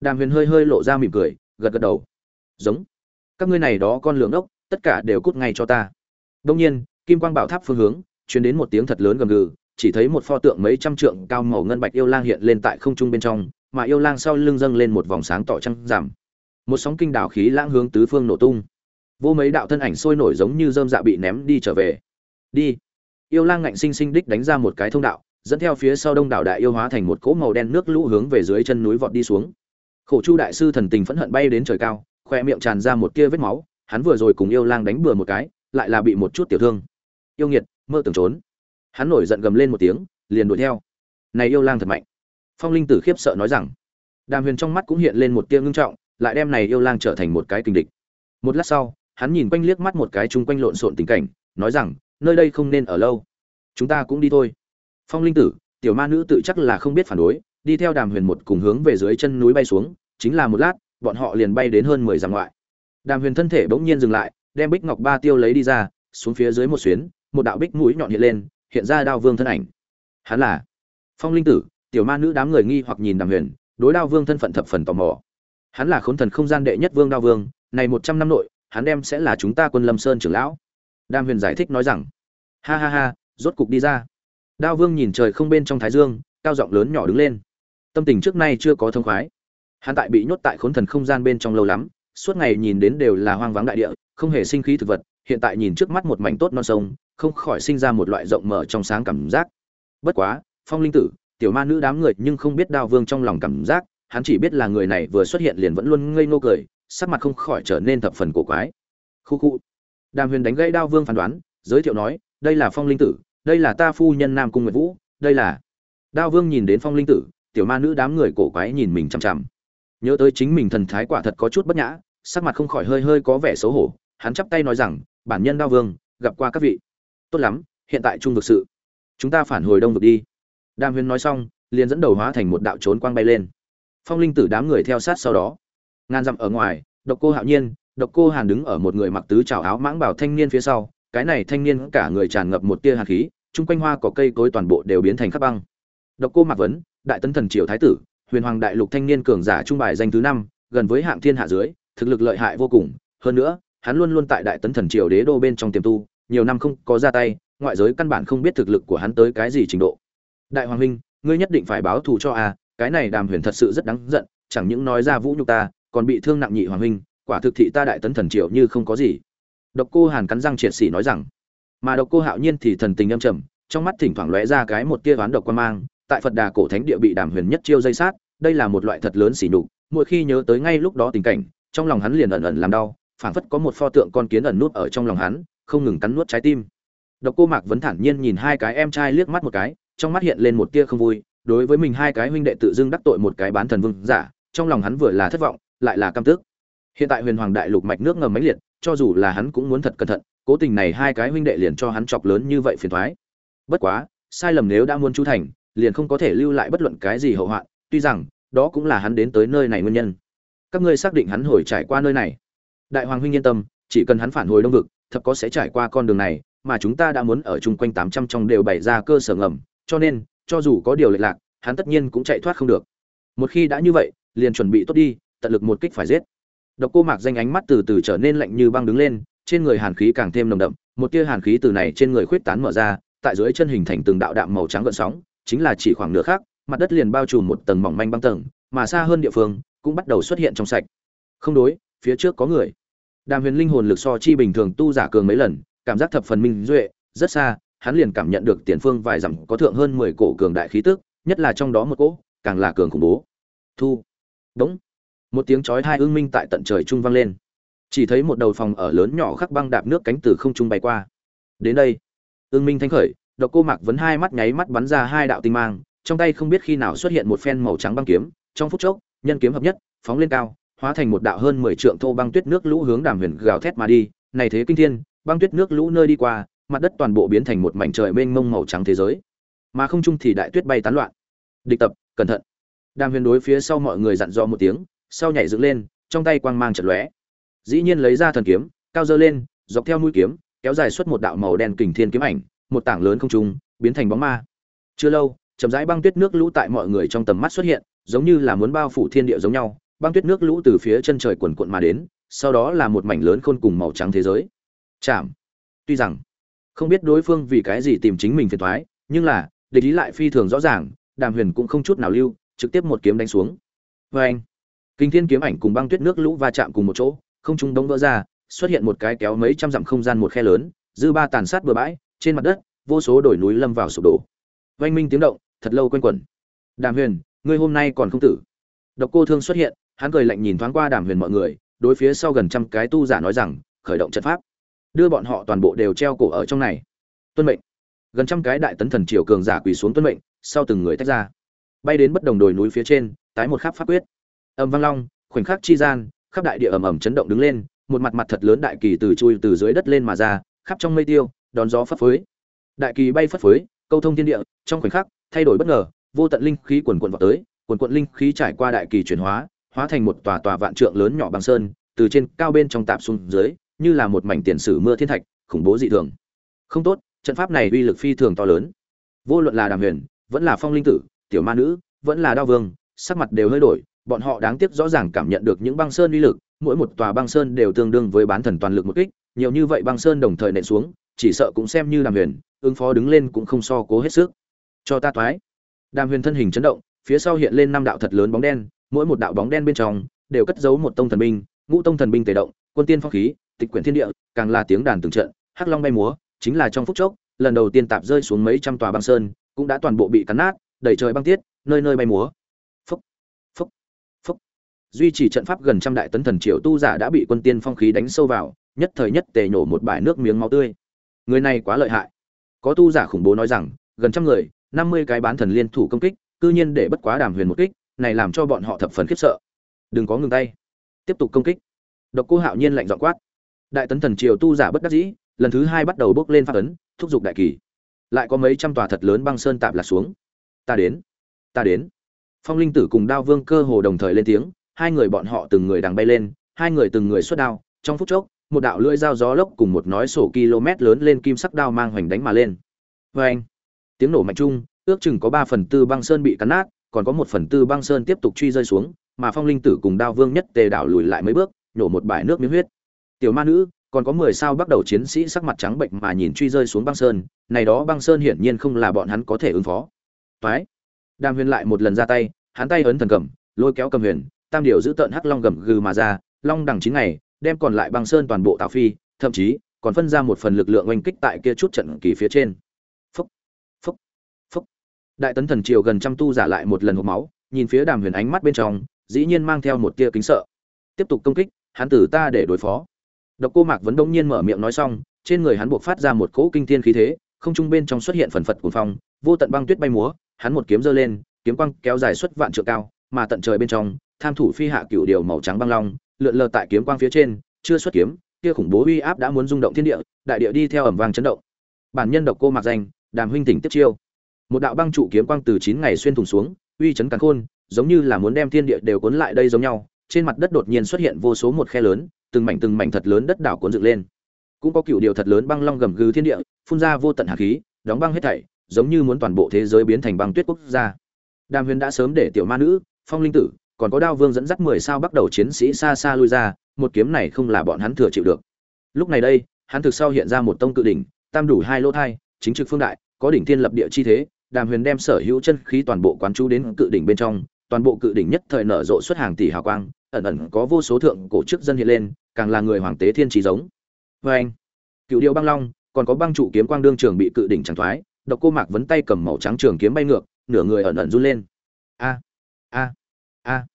Đàm huyền hơi hơi lộ ra mỉm cười, gật gật đầu. Giống. Các ngươi này đó con lường ốc, tất cả đều cút ngay cho ta. Đông nhiên, kim quang bảo tháp phương hướng chuyển đến một tiếng thật lớn gầm gừ chỉ thấy một pho tượng mấy trăm trượng cao màu ngân bạch yêu lang hiện lên tại không trung bên trong, mà yêu lang sau lưng dâng lên một vòng sáng tỏ trăng giảm một sóng kinh đảo khí lãng hướng tứ phương nổ tung. Vô mấy đạo thân ảnh sôi nổi giống như dơm dạ bị ném đi trở về. Đi. Yêu lang ngạnh sinh sinh đích đánh ra một cái thông đạo, dẫn theo phía sau đông đảo đại yêu hóa thành một cỗ màu đen nước lũ hướng về dưới chân núi vọt đi xuống. Khổ chu đại sư thần tình phẫn hận bay đến trời cao, khoe miệng tràn ra một tia vết máu, hắn vừa rồi cùng yêu lang đánh bừa một cái, lại là bị một chút tiểu thương. Yêu nghiệt, mơ tưởng trốn hắn nổi giận gầm lên một tiếng, liền đuổi theo. Này yêu lang thật mạnh. Phong linh tử khiếp sợ nói rằng, đàm huyền trong mắt cũng hiện lên một tia ngưng trọng, lại đem này yêu lang trở thành một cái kình địch. Một lát sau, hắn nhìn quanh liếc mắt một cái chung quanh lộn xộn tình cảnh, nói rằng, nơi đây không nên ở lâu. Chúng ta cũng đi thôi. Phong linh tử, tiểu ma nữ tự chắc là không biết phản đối, đi theo đàm huyền một cùng hướng về dưới chân núi bay xuống, chính là một lát, bọn họ liền bay đến hơn mười dặm ngoại. Đàm huyền thân thể bỗng nhiên dừng lại, đem bích ngọc ba tiêu lấy đi ra, xuống phía dưới một xuyến, một đạo bích mũi nhọn hiện lên hiện ra đao vương thân ảnh. Hắn là phong linh tử, tiểu ma nữ đám người nghi hoặc nhìn đàm huyền, đối đao vương thân phận thập phần tò mò. Hắn là khốn thần không gian đệ nhất vương đao vương, này một trăm năm nội, hắn đem sẽ là chúng ta quân lâm sơn trưởng lão. Đàm huyền giải thích nói rằng, ha ha ha, rốt cục đi ra. Đao vương nhìn trời không bên trong thái dương, cao giọng lớn nhỏ đứng lên. Tâm tình trước nay chưa có thông khoái. Hắn tại bị nhốt tại khốn thần không gian bên trong lâu lắm, suốt ngày nhìn đến đều là hoang vắng đại địa, không hề sinh khí thực vật hiện tại nhìn trước mắt một mảnh tốt non sông, không khỏi sinh ra một loại rộng mở trong sáng cảm giác. Bất quá, phong linh tử, tiểu ma nữ đám người nhưng không biết đao vương trong lòng cảm giác, hắn chỉ biết là người này vừa xuất hiện liền vẫn luôn ngây ngô cười, sắc mặt không khỏi trở nên thập phần cổ quái. Khu khu. Đàm huyền đánh gãy đao vương phán đoán, giới thiệu nói, đây là phong linh tử, đây là ta phu nhân nam cung nguyệt vũ, đây là đao vương nhìn đến phong linh tử, tiểu ma nữ đám người cổ quái nhìn mình chằm chằm. Nhớ tới chính mình thần thái quả thật có chút bất nhã, sắc mặt không khỏi hơi hơi có vẻ xấu hổ, hắn chắp tay nói rằng bản nhân đao vương, gặp qua các vị. Tốt lắm, hiện tại trung vực sự. Chúng ta phản hồi đông vực đi. Đam huyền nói xong, liền dẫn đầu hóa thành một đạo trốn quang bay lên. Phong linh tử đám người theo sát sau đó. Ngàn dặm ở ngoài, độc cô hạo nhiên, độc cô hàn đứng ở một người mặc tứ trào áo mãng bảo thanh niên phía sau. Cái này thanh niên cả người tràn ngập một tia hạt khí, chung quanh hoa cỏ cây cối toàn bộ đều biến thành khắp băng. Độc cô mạc vấn, đại tấn thần triều thái tử, huyền hoàng đại lục thanh niên cường giả trung bài danh thứ năm, gần với hạng thiên hạ dưới, thực lực lợi hại vô cùng. Hơn nữa hắn luôn luôn tại đại tấn thần triều đế đô bên trong tiềm tu, nhiều năm không có ra tay, ngoại giới căn bản không biết thực lực của hắn tới cái gì trình độ. Đại hoàng huynh, ngươi nhất định phải báo thù cho a, cái này đàm huyền thật sự rất đáng giận, chẳng những nói ra vũ nhục ta, còn bị thương nặng nhị hoàng huynh, quả thực thị ta đại tấn thần triều như không có gì. Độc cô hàn cắn răng triệt xỉ nói rằng. Mà độc cô hạo nhiên thì thần tình âm trầm, trong mắt thỉnh thoảng lóe ra cái một tia ván độc quan mang, tại phật đà cổ thánh địa bị đàm huyền nhất chiêu dây sát, đây là một loại thật lớn xỉ nhục, mỗi khi nhớ tới ngay lúc đó tình cảnh, trong lòng hắn liền ẩn ẩn làm đau phảng phất có một pho tượng con kiến ẩn nút ở trong lòng hắn, không ngừng cắn nuốt trái tim độc cô mạc vẫn thản nhiên nhìn hai cái em trai liếc mắt một cái, trong mắt hiện lên một tia không vui, đối với mình hai cái huynh đệ tự dưng đắc tội một cái bán thần vương giả, trong lòng hắn vừa là thất vọng, lại là căm tức hiện tại huyền hoàng đại lục mạch nước ngầm mấy liệt, cho dù là hắn cũng muốn thật cẩn thận, cố tình này hai cái huynh đệ liền cho hắn chọc lớn như vậy phiền toái. bất quá, sai lầm nếu đã muốn chú thành, liền không có thể lưu lại bất luận cái gì hậu họa. tuy rằng, đó cũng là hắn đến tới nơi này nguyên nhân các ngươi xác định hắn hồi trải qua nơi này đại hoàng huynh yên tâm, chỉ cần hắn phản hồi đông vực, thật có sẽ trải qua con đường này, mà chúng ta đã muốn ở chung quanh tám trăm trong đều bày ra cơ sở ngầm, cho nên, cho dù có điều lệch lạc, hắn tất nhiên cũng chạy thoát không được. Một khi đã như vậy, liền chuẩn bị tốt đi, tận lực một kích phải giết. Độc cô mạc danh ánh mắt từ từ trở nên lạnh như băng đứng lên, trên người hàn khí càng thêm nồng đậm, một tia hàn khí từ này trên người khuyết tán mở ra, tại dưới chân hình thành từng đạo đạm màu trắng gợn sóng, chính là chỉ khoảng nửa khác mặt đất liền bao trùm một tầng mỏng manh băng tầng, mà xa hơn địa phương, cũng bắt đầu xuất hiện trong sạch. Không đối phía trước có người. Đàm huyền linh hồn lực so chi bình thường tu giả cường mấy lần, cảm giác thập phần minh duệ, rất xa, hắn liền cảm nhận được tiền phương vài dặm có thượng hơn mười cổ cường đại khí tức, nhất là trong đó một cỗ, càng là cường khủng bố. Thu. Đúng một tiếng chói hai ương minh tại tận trời trung vang lên. Chỉ thấy một đầu phòng ở lớn nhỏ khắc băng đạp nước cánh từ không trung bay qua. Đến đây. Ương minh thanh khởi, độc cô mạc vấn hai mắt nháy mắt bắn ra hai đạo tinh mang, trong tay không biết khi nào xuất hiện một phen màu trắng băng kiếm, trong phút chốc, nhân kiếm hợp nhất, phóng lên cao hóa thành một đạo hơn mười trượng thô băng tuyết nước lũ hướng đàm huyền gào thét mà đi. Này thế kinh thiên, băng tuyết nước lũ nơi đi qua, mặt đất toàn bộ biến thành một mảnh trời mênh mông màu trắng thế giới. Mà không trung thì đại tuyết bay tán loạn. Địch tập, cẩn thận. Đàm huyền đối phía sau mọi người dặn dò một tiếng, sau nhảy dựng lên, trong tay quang mang chật lóe. Dĩ nhiên lấy ra thần kiếm, cao dơ lên, dọc theo mũi kiếm, kéo dài xuất một đạo màu đen kình thiên kiếm ảnh, một tảng lớn không trung, biến thành bóng ma. Chưa lâu, chậm rãi băng tuyết nước lũ tại mọi người trong tầm mắt xuất hiện, giống như là muốn bao phủ thiên địa giống nhau băng tuyết nước lũ từ phía chân trời quần quận mà đến, sau đó là một mảnh lớn khôn cùng màu trắng thế giới. Chạm tuy rằng, không biết đối phương vì cái gì tìm chính mình phiền thoái nhưng là, địch ý lại phi thường rõ ràng, đàm huyền cũng không chút nào lưu, trực tiếp một kiếm đánh xuống. Vê anh, kinh thiên kiếm ảnh cùng băng tuyết nước lũ va chạm cùng một chỗ, không trung đông vỡ ra, xuất hiện một cái kéo mấy trăm dặm không gian một khe lớn, dư ba tàn sát bừa bãi, trên mặt đất, vô số đồi núi lâm vào sụp đổ. Vanh minh tiếng động, thật lâu quanh quẩn. Đàm huyền, ngươi hôm nay còn không tử độc cô thương xuất hiện, hắn cười lạnh nhìn thoáng qua đàm huyền mọi người, đối phía sau gần trăm cái tu giả nói rằng, khởi động trận pháp. Đưa bọn họ toàn bộ đều treo cổ ở trong này. Tuân mệnh. Gần trăm cái đại tấn thần triều cường giả quỳ xuống tuân mệnh, sau từng người tách ra. Bay đến bất đồng đồi núi phía trên, tái một khắc pháp quyết. Âm vang long, khoảnh khắc chi gian, khắp đại địa ầm ầm chấn động đứng lên, một mặt mặt thật lớn đại kỳ từ chui từ dưới đất lên mà ra, khắp trong mây tiêu, đón gió phất phới. Đại kỳ bay phất phới, câu thông thiên địa, trong khoảnh khắc, thay đổi bất ngờ, vô tận linh khí quần cuộn vào tới quần quận linh khí trải qua đại kỳ chuyển hóa hóa thành một tòa tòa vạn trượng lớn nhỏ bằng sơn, từ trên cao bên trong tạp xuống dưới, như là một mảnh tiền sử mưa thiên thạch, khủng bố dị thường. Không tốt, trận pháp này uy lực phi thường to lớn. Vô luận là đàm huyền, vẫn là phong linh tử, tiểu ma nữ, vẫn là đao vương, sắc mặt đều hơi đổi, bọn họ đáng tiếc rõ ràng cảm nhận được những băng sơn uy lực, mỗi một tòa băng sơn đều tương đương với bán thần toàn lực một kích, nhiều như vậy băng sơn đồng thời nện xuống, chỉ sợ cũng xem như đàm huyền, ứng phó đứng lên cũng không so cố hết sức. Cho ta toái. Đàm huyền thân hình chấn động phía sau hiện lên năm đạo thật lớn bóng đen, mỗi một đạo bóng đen bên trong đều cất giấu một tông thần binh, ngũ tông thần binh tề động, quân tiên phong khí, tịch quyển thiên địa, càng là tiếng đàn từng trận, hắc long bay múa, chính là trong phút chốc, lần đầu tiên tạp rơi xuống mấy trăm tòa băng sơn, cũng đã toàn bộ bị cắn nát, đầy trời băng tiết, nơi nơi bay múa. Phúc phúc phúc. Duy trì trận pháp gần trăm đại tấn thần triều tu giả đã bị quân tiên phong khí đánh sâu vào, nhất thời nhất tề nổ một bãi nước miếng máu tươi. Người này quá lợi hại. Có tu giả khủng bố nói rằng, gần trăm người, năm mươi cái bán thần liên thủ công kích cư nhiên để bất quá đàm huyền một kích, này làm cho bọn họ thập phần khiếp sợ. Đừng có ngừng tay. Tiếp tục công kích. Độc cô hạo nhiên lạnh dọn quát. Đại tấn thần triều tu giả bất đắc dĩ, lần thứ hai bắt đầu bước lên phát ấn, thúc giục đại kỳ. Lại có mấy trăm tòa thật lớn băng sơn tạp lạc xuống. Ta đến. Ta đến. Phong linh tử cùng đao vương cơ hồ đồng thời lên tiếng, hai người bọn họ từng người đằng bay lên, hai người từng người xuất đao. Trong phút chốc, một đạo lưỡi dao gió lốc cùng một nói sổ km lớn lên kim sắc đao mang hoành đánh mà lên. Vê anh tiếng nổ mạnh chung ước chừng có ba phần tư băng sơn bị cắn nát, còn có một phần tư băng sơn tiếp tục truy rơi xuống, mà phong linh tử cùng đao vương nhất tề đảo lùi lại mấy bước, nhổ một bãi nước miếng huyết. Tiểu ma nữ, còn có mười sao bắt đầu chiến sĩ sắc mặt trắng bệnh mà nhìn truy rơi xuống băng sơn, này đó băng sơn hiển nhiên không là bọn hắn có thể ứng phó. Toái. Đàm huyền lại một lần ra tay, hắn tay ấn thần cầm, lôi kéo cầm huyền, tam điều giữ tận hắc long gầm gừ mà ra, long đằng chín ngày, đem còn lại băng sơn toàn bộ tạo phi, thậm chí còn phân ra một phần lực lượng oanh kích tại kia chút trận kỳ phía trên đại tấn thần triều gần trăm tu giả lại một lần hộp máu, nhìn phía đàm huyền ánh mắt bên trong, dĩ nhiên mang theo một tia kính sợ. Tiếp tục công kích, hắn tử ta để đối phó. Độc cô mạc vẫn đông nhiên mở miệng nói xong, trên người hắn buộc phát ra một cỗ kinh thiên khí thế, không trung bên trong xuất hiện phần phật cuồng phong, vô tận băng tuyết bay múa, hắn một kiếm giơ lên, kiếm quang kéo dài suốt vạn trượng cao, mà tận trời bên trong, tham thủ phi hạ cựu điều màu trắng băng long, lượn lờ tại kiếm quang phía trên, chưa xuất kiếm, kia khủng bố uy áp đã muốn rung động thiên địa, đại địa đi theo ẩm vang chấn động. Bản nhân độc cô mạc danh, đàm huynh tỉnh tiếp chiêu một đạo băng trụ kiếm quang từ chín ngày xuyên thủng xuống, uy chấn càn khôn, giống như là muốn đem thiên địa đều cuốn lại đây giống nhau, trên mặt đất đột nhiên xuất hiện vô số một khe lớn, từng mảnh từng mảnh thật lớn đất đảo cuốn dựng lên. Cũng có cựu điều thật lớn băng long gầm gừ thiên địa, phun ra vô tận hạt khí, đóng băng hết thảy, giống như muốn toàn bộ thế giới biến thành băng tuyết quốc gia. Đàm huyền đã sớm để tiểu ma nữ, phong linh tử, còn có đao vương dẫn dắt mười sao bắt đầu chiến sĩ xa xa lui ra, một kiếm này không là bọn hắn thừa chịu được. Lúc này đây, hắn thực sau hiện ra một tông cự đỉnh, tam đủ hai lỗ thai, chính trực phương đại, có đỉnh thiên lập địa chi thế đàm huyền đem sở hữu chân khí toàn bộ quán chú đến cự đỉnh bên trong, toàn bộ cự đỉnh nhất thời nở rộ xuất hàng tỷ hào quang, ẩn ẩn có vô số thượng cổ chức dân hiện lên, càng là người hoàng tế thiên trí giống. Vê anh, cựu điệu băng long, còn có băng trụ kiếm quang đương trường bị cự đỉnh chẳng thoái, độc cô mạc vấn tay cầm màu trắng trường kiếm bay ngược, nửa người ẩn ẩn run lên. A a a.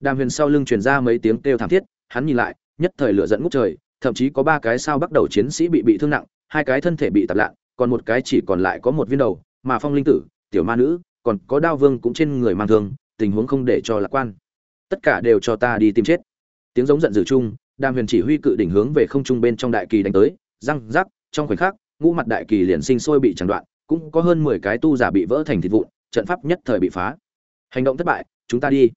Đàm huyền sau lưng truyền ra mấy tiếng kêu thảm thiết, hắn nhìn lại, nhất thời lửa giận ngút trời, thậm chí có ba cái sao bắt đầu chiến sĩ bị bị thương nặng, hai cái thân thể bị tạp lạ, còn một cái chỉ còn lại có một viên đầu mà phong linh tử, tiểu ma nữ, còn có đao vương cũng trên người mang thương, tình huống không để cho lạc quan. Tất cả đều cho ta đi tìm chết. Tiếng giống giận dữ chung, đàm huyền chỉ huy cự đỉnh hướng về không trung bên trong đại kỳ đánh tới, răng rắc, trong khoảnh khắc, ngũ mặt đại kỳ liền sinh sôi bị chẳng đoạn, cũng có hơn mười cái tu giả bị vỡ thành thịt vụn, trận pháp nhất thời bị phá. Hành động thất bại, chúng ta đi.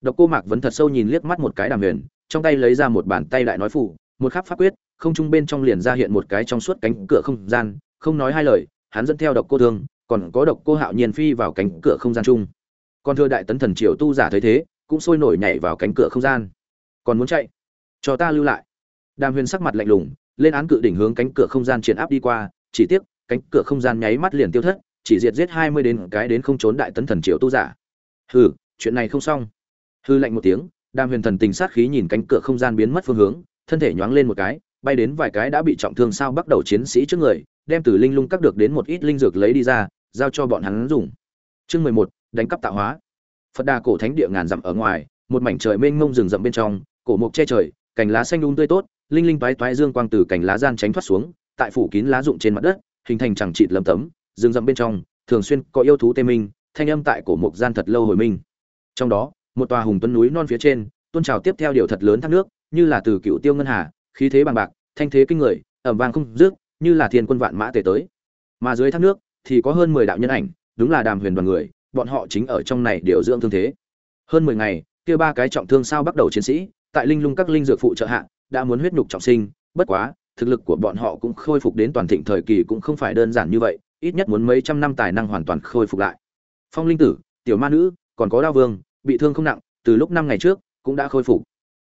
Độc cô mạc vẫn thật sâu nhìn liếc mắt một cái đàm huyền, trong tay lấy ra một bàn tay đại nói phủ một khắc pháp quyết, không trung bên trong liền ra hiện một cái trong suốt cánh cửa không gian, không nói hai lời, hắn dẫn theo độc cô thương còn có độc cô hạo nhiên phi vào cánh cửa không gian chung. Còn thưa đại tấn thần triều tu giả thấy thế, cũng sôi nổi nhảy vào cánh cửa không gian. Còn muốn chạy? Cho ta lưu lại. Đàm huyền sắc mặt lạnh lùng, lên án cự đỉnh hướng cánh cửa không gian triển áp đi qua, chỉ tiếc, cánh cửa không gian nháy mắt liền tiêu thất, chỉ diệt giết hai mươi đến cái đến không trốn đại tấn thần triều tu giả. Hừ, chuyện này không xong. Hư lạnh một tiếng, đàm huyền thần tình sát khí nhìn cánh cửa không gian biến mất phương hướng, thân thể nhoáng lên một cái, bay đến vài cái đã bị trọng thương sao bắt đầu chiến sĩ trước người đem từ linh lung cắt được đến một ít linh dược lấy đi ra, giao cho bọn hắn dùng. Chương mười một, đánh cắp tạo hóa. Phật đà cổ thánh địa ngàn dặm ở ngoài, một mảnh trời mênh mông rừng rậm bên trong, cổ mục che trời, cành lá xanh đun tươi tốt, linh linh toái toái dương quang từ cành lá gian tránh thoát xuống, tại phủ kín lá rụng trên mặt đất, hình thành chẳng trịt lấm tấm, rừng rậm bên trong, thường xuyên có yêu thú tê minh, thanh âm tại cổ mục gian thật lâu hồi minh. Trong đó, một tòa hùng tuấn núi non phía trên, tôn trào tiếp theo điều thật lớn thác nước, như là từ cựu tiêu ngân hà, khí thế bằng bạc, thanh thế kinh người ẩm vang không rước như là thiên quân vạn mã tề tới. Mà dưới thác nước thì có hơn mười đạo nhân ảnh, đúng là đàm huyền đoàn người, bọn họ chính ở trong này điều dưỡng thương thế. Hơn mười ngày, kia ba cái trọng thương sao bắt đầu chiến sĩ, tại linh lung các linh dược phụ trợ hạ, đã muốn huyết nhục trọng sinh, bất quá, thực lực của bọn họ cũng khôi phục đến toàn thịnh thời kỳ cũng không phải đơn giản như vậy, ít nhất muốn mấy trăm năm tài năng hoàn toàn khôi phục lại. Phong linh tử, tiểu ma nữ, còn có đao vương, bị thương không nặng, từ lúc năm ngày trước cũng đã khôi phục.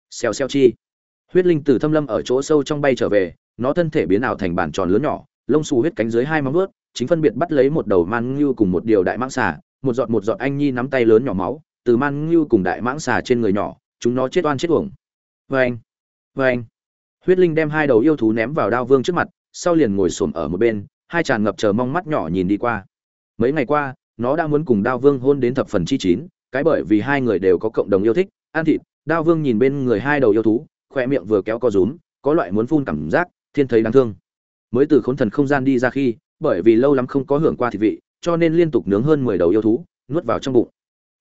Xèo xèo chi. Huyết linh tử thâm lâm ở chỗ sâu trong bay trở về nó thân thể biến ảo thành bản tròn lớn nhỏ, lông xù huyết cánh dưới hai móng vớt chính phân biệt bắt lấy một đầu man ngưu cùng một điều đại mãng xà, một giọt một giọt anh nhi nắm tay lớn nhỏ máu, từ man ngưu cùng đại mãng xà trên người nhỏ, chúng nó chết oan chết uổng. Vê anh vê anh huyết linh đem hai đầu yêu thú ném vào đao vương trước mặt, sau liền ngồi xổm ở một bên, hai tràn ngập chờ mong mắt nhỏ nhìn đi qua. Mấy ngày qua, nó đã muốn cùng đao vương hôn đến thập phần chi chín, cái bởi vì hai người đều có cộng đồng yêu thích, ăn thịt, đao vương nhìn bên người hai đầu yêu thú khoe miệng vừa kéo co rúm, có loại muốn phun cảm giác thiên thấy đáng thương. Mới từ khốn thần không gian đi ra khi, bởi vì lâu lắm không có hưởng qua thịt vị, cho nên liên tục nướng hơn mười đầu yêu thú, nuốt vào trong bụng.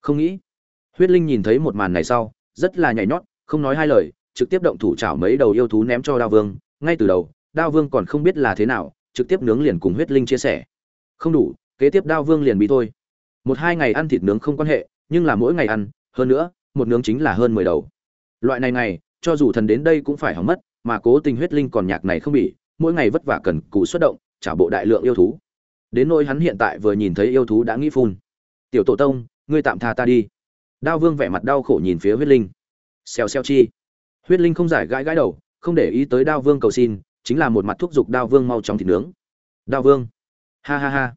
Không nghĩ, huyết linh nhìn thấy một màn này sau, rất là nhảy nhót, không nói hai lời, trực tiếp động thủ chảo mấy đầu yêu thú ném cho đao vương. Ngay từ đầu, đao vương còn không biết là thế nào, trực tiếp nướng liền cùng huyết linh chia sẻ. Không đủ, kế tiếp đao vương liền bị thôi. Một hai ngày ăn thịt nướng không quan hệ, nhưng là mỗi ngày ăn, hơn nữa, một nướng chính là hơn mười đầu. Loại này này cho dù thần đến đây cũng phải hỏng mất mà cố tình huyết linh còn nhạc này không bị, mỗi ngày vất vả cần cụ xuất động, trả bộ đại lượng yêu thú. Đến nỗi hắn hiện tại vừa nhìn thấy yêu thú đã nghĩ phun. Tiểu tổ tông, ngươi tạm tha ta đi. Đao vương vẻ mặt đau khổ nhìn phía huyết linh. Xèo xèo chi. Huyết linh không giải gãi gãi đầu, không để ý tới đao vương cầu xin, chính là một mặt thúc giục đao vương mau chóng thịt nướng. Đao vương. Ha ha ha.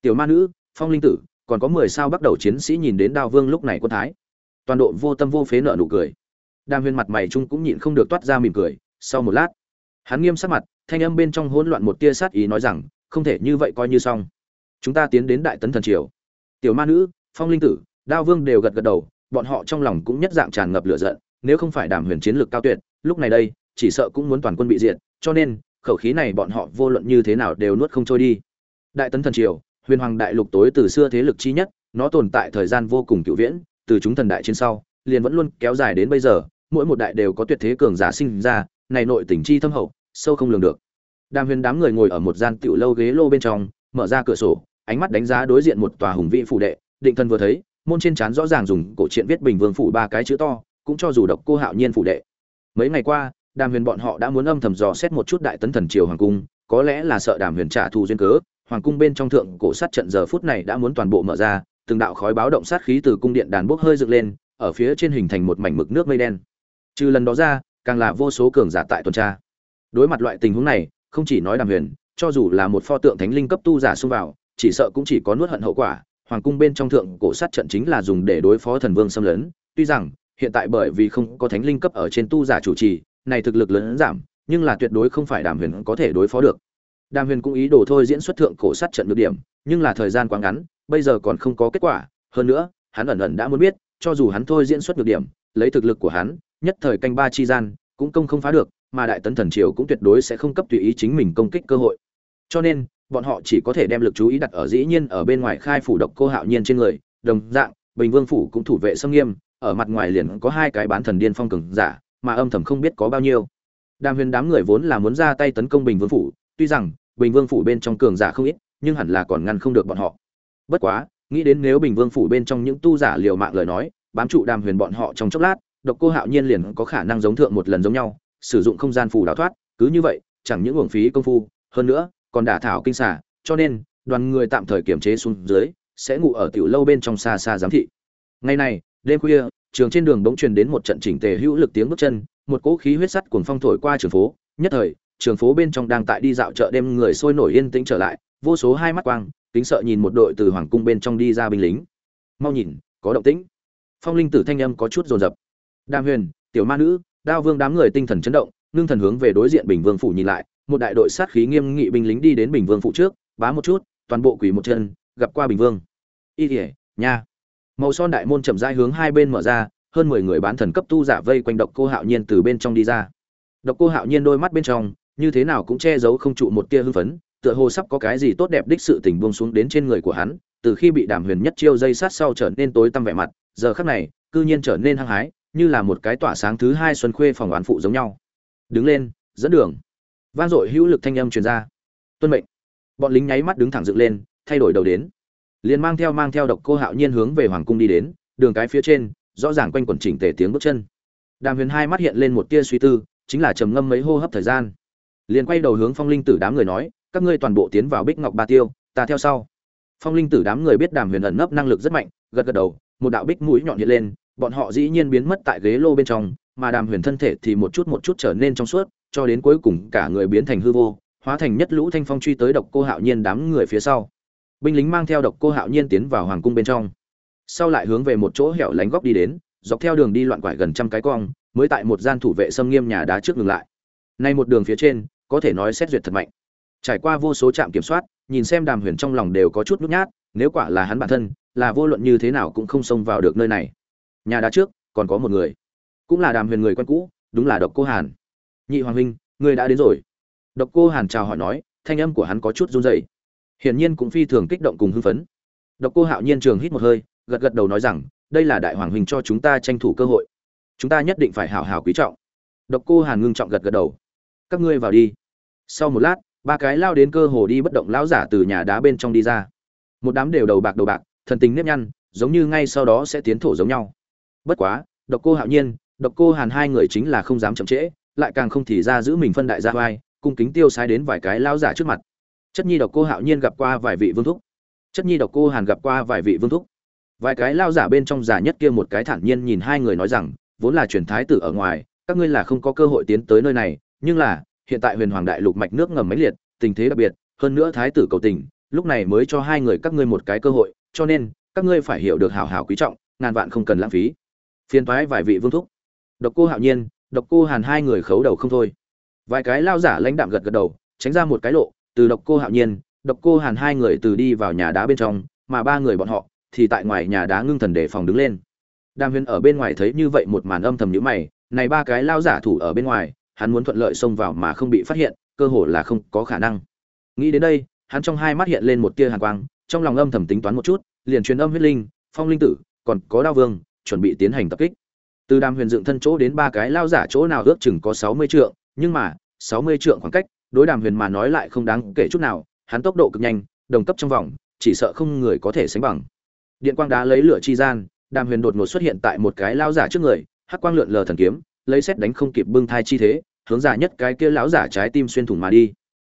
Tiểu ma nữ, phong linh tử, còn có mười sao bắt đầu chiến sĩ nhìn đến đao vương lúc này quân thái. Toàn độ vô tâm vô phế nợ nụ cười. Đam huyên mặt mày trung cũng nhịn không được toát ra mỉm cười sau một lát, hắn nghiêm sắc mặt, thanh âm bên trong hỗn loạn một tia sát ý nói rằng, không thể như vậy coi như xong. Chúng ta tiến đến đại tấn thần triều. Tiểu ma nữ, phong linh tử, đao vương đều gật gật đầu, bọn họ trong lòng cũng nhất dạng tràn ngập lửa giận, nếu không phải đàm huyền chiến lược cao tuyệt, lúc này đây, chỉ sợ cũng muốn toàn quân bị diệt, cho nên, khẩu khí này bọn họ vô luận như thế nào đều nuốt không trôi đi. Đại tấn thần triều, huyền hoàng đại lục tối từ xưa thế lực chi nhất, nó tồn tại thời gian vô cùng cựu viễn, từ chúng thần đại trên sau, liền vẫn luôn kéo dài đến bây giờ, mỗi một đại đều có tuyệt thế cường giả sinh ra này nội tình chi thâm hậu, sâu không lường được. Đàm huyền đám người ngồi ở một gian tiểu lâu ghế lô bên trong, mở ra cửa sổ, ánh mắt đánh giá đối diện một tòa hùng vĩ phủ đệ. Định thần vừa thấy, môn trên trán rõ ràng dùng cổ truyện viết bình vương phủ ba cái chữ to, cũng cho dù độc cô hạo nhiên phủ đệ. Mấy ngày qua, đàm huyền bọn họ đã muốn âm thầm dò xét một chút đại tấn thần triều hoàng cung, có lẽ là sợ đàm huyền trả thù duyên cớ. Hoàng cung bên trong thượng cổ sát trận giờ phút này đã muốn toàn bộ mở ra, từng đạo khói báo động sát khí từ cung điện đàn bốc hơi dựng lên, ở phía trên hình thành một mảnh mực nước mây đen. Trừ lần đó ra càng là vô số cường giả tại tuần tra. Đối mặt loại tình huống này, không chỉ nói đàm huyền, cho dù là một pho tượng thánh linh cấp tu giả xông vào, chỉ sợ cũng chỉ có nuốt hận hậu quả, hoàng cung bên trong thượng cổ sát trận chính là dùng để đối phó thần vương xâm lấn. Tuy rằng, hiện tại bởi vì không có thánh linh cấp ở trên tu giả chủ trì, này thực lực lớn giảm, nhưng là tuyệt đối không phải đàm huyền có thể đối phó được. Đàm huyền cũng ý đồ thôi diễn xuất thượng cổ sát trận được điểm, nhưng là thời gian quá ngắn, bây giờ còn không có kết quả. Hơn nữa, hắn ẩn ẩn đã muốn biết, cho dù hắn thôi diễn xuất được điểm, lấy thực lực của hắn nhất thời canh ba chi gian, cũng công không phá được, mà đại tấn thần triều cũng tuyệt đối sẽ không cấp tùy ý chính mình công kích cơ hội. Cho nên, bọn họ chỉ có thể đem lực chú ý đặt ở dĩ nhiên ở bên ngoài khai phủ độc cô hạo nhiên trên người, đồng dạng, bình vương phủ cũng thủ vệ xâm nghiêm, ở mặt ngoài liền có hai cái bán thần điên phong cường giả, mà âm thầm không biết có bao nhiêu. Đàm huyền đám người vốn là muốn ra tay tấn công bình vương phủ, tuy rằng, bình vương phủ bên trong cường giả không ít, nhưng hẳn là còn ngăn không được bọn họ. Bất quá, nghĩ đến nếu bình vương phủ bên trong những tu giả liều mạng lời nói, bám trụ đàm huyền bọn họ trong chốc lát độc cô hạo nhiên liền có khả năng giống thượng một lần giống nhau, sử dụng không gian phù đào thoát, cứ như vậy, chẳng những uổng phí công phu, hơn nữa, còn đả thảo kinh xả cho nên, đoàn người tạm thời kiềm chế xuống dưới, sẽ ngủ ở tiểu lâu bên trong xa xa giám thị. Ngày này, đêm khuya, trường trên đường bỗng truyền đến một trận chỉnh tề hữu lực tiếng bước chân, một cỗ khí huyết sắt cuồng phong thổi qua trường phố, nhất thời, trường phố bên trong đang tại đi dạo chợ đêm người sôi nổi yên tĩnh trở lại, vô số hai mắt quang, kính sợ nhìn một đội từ hoàng cung bên trong đi ra binh lính. Mau nhìn, có động tĩnh. Phong linh tử thanh âm có chút rồn rập đàm huyền, tiểu ma nữ, đao vương đám người tinh thần chấn động, ngưng thần hướng về đối diện bình vương phủ nhìn lại, một đại đội sát khí nghiêm nghị binh lính đi đến bình vương phủ trước, bá một chút, toàn bộ quỳ một chân, gặp qua bình vương. Y thể nha. Màu son đại môn chậm rãi hướng hai bên mở ra, hơn mười người bán thần cấp tu giả vây quanh độc cô hạo nhiên từ bên trong đi ra. Độc cô hạo nhiên đôi mắt bên trong, như thế nào cũng che giấu không trụ một tia hưng phấn, tựa hồ sắp có cái gì tốt đẹp đích sự tình buông xuống đến trên người của hắn, từ khi bị đàm huyền nhất chiêu dây sát sau trở nên tối tăm vẻ mặt, giờ khắc này, cư nhiên trở nên hăng hái như là một cái tỏa sáng thứ hai xuân khuê phòng oán phụ giống nhau. Đứng lên, dẫn đường. Vang dội hữu lực thanh âm truyền ra. Tuân mệnh. Bọn lính nháy mắt đứng thẳng dựng lên, thay đổi đầu đến. Liền mang theo mang theo độc cô hạo nhiên hướng về hoàng cung đi đến, đường cái phía trên, rõ ràng quanh quẩn chỉnh tề tiếng bước chân. Đàm huyền hai mắt hiện lên một tia suy tư, chính là trầm ngâm mấy hô hấp thời gian. Liền quay đầu hướng phong linh tử đám người nói, các ngươi toàn bộ tiến vào bích ngọc ba tiêu, ta theo sau. Phong linh tử đám người biết đàm huyền ẩn nấp năng lực rất mạnh, gật gật đầu, một đạo bích mũi nhọn hiện lên bọn họ dĩ nhiên biến mất tại ghế lô bên trong, mà đàm huyền thân thể thì một chút một chút trở nên trong suốt, cho đến cuối cùng cả người biến thành hư vô, hóa thành nhất lũ thanh phong truy tới độc cô hạo nhiên đám người phía sau. Binh lính mang theo độc cô hạo nhiên tiến vào hoàng cung bên trong. Sau lại hướng về một chỗ hẻo lánh góc đi đến, dọc theo đường đi loạn quải gần trăm cái cong, mới tại một gian thủ vệ xâm nghiêm nhà đá trước ngừng lại. Nay một đường phía trên, có thể nói xét duyệt thật mạnh. Trải qua vô số trạm kiểm soát, nhìn xem đàm huyền trong lòng đều có chút nhút nhát, nếu quả là hắn bản thân, là vô luận như thế nào cũng không xông vào được nơi này nhà đá trước, còn có một người. Cũng là đàm huyền người quen cũ, đúng là độc cô hàn. Nhị hoàng huynh, người đã đến rồi. Độc cô hàn chào hỏi nói, thanh âm của hắn có chút run rẩy. Hiển nhiên cũng phi thường kích động cùng hưng phấn. Độc cô hạo nhiên trường hít một hơi, gật gật đầu nói rằng, đây là đại hoàng huynh cho chúng ta tranh thủ cơ hội. Chúng ta nhất định phải hảo hảo quý trọng. Độc cô hàn ngưng trọng gật gật đầu. Các ngươi vào đi. Sau một lát, ba cái lao đến cơ hồ đi bất động lão giả từ nhà đá bên trong đi ra. Một đám đều đầu bạc đầu bạc, thần tình nếp nhăn, giống như ngay sau đó sẽ tiến thổ giống nhau bất quá, độc cô hạo nhiên, độc cô hàn hai người chính là không dám chậm trễ, lại càng không thì ra giữ mình phân đại gia vai, cung kính tiêu sai đến vài cái lao giả trước mặt. Chất nhi độc cô hạo nhiên gặp qua vài vị vương thúc. Chất nhi độc cô hàn gặp qua vài vị vương thúc. Vài cái lao giả bên trong giả nhất kia một cái thản nhiên nhìn hai người nói rằng, vốn là truyền thái tử ở ngoài, các ngươi là không có cơ hội tiến tới nơi này, nhưng là, hiện tại huyền hoàng đại lục mạch nước ngầm mấy liệt, tình thế đặc biệt, hơn nữa thái tử cầu tình, lúc này mới cho hai người các ngươi một cái cơ hội, cho nên, các ngươi phải hiểu được hảo hảo quý trọng, ngàn vạn không cần lãng phí phiền toái vài vị vương thúc. Độc cô hạo nhiên, độc cô hàn hai người khấu đầu không thôi. Vài cái lao giả lãnh đạm gật gật đầu, tránh ra một cái lộ, từ độc cô hạo nhiên, độc cô hàn hai người từ đi vào nhà đá bên trong, mà ba người bọn họ thì tại ngoài nhà đá ngưng thần để phòng đứng lên. Đàm huyền ở bên ngoài thấy như vậy một màn âm thầm nhữ mày, này ba cái lao giả thủ ở bên ngoài, hắn muốn thuận lợi xông vào mà không bị phát hiện, cơ hồ là không có khả năng. Nghĩ đến đây, hắn trong hai mắt hiện lên một tia hàn quang, trong lòng âm thầm tính toán một chút, liền truyền âm huyết linh, phong linh tử, còn có đao vương chuẩn bị tiến hành tập kích. Từ đàm huyền dựng thân chỗ đến ba cái lao giả chỗ nào ước chừng có sáu mươi trượng, nhưng mà, sáu mươi trượng khoảng cách, đối đàm huyền mà nói lại không đáng kể chút nào, hắn tốc độ cực nhanh, đồng cấp trong vòng, chỉ sợ không người có thể sánh bằng. Điện quang đá lấy lửa chi gian, đàm huyền đột ngột xuất hiện tại một cái lao giả trước người, hắc quang lượn lờ thần kiếm, lấy xét đánh không kịp bưng thai chi thế, hướng giả nhất cái kia lão giả trái tim xuyên thủng mà đi.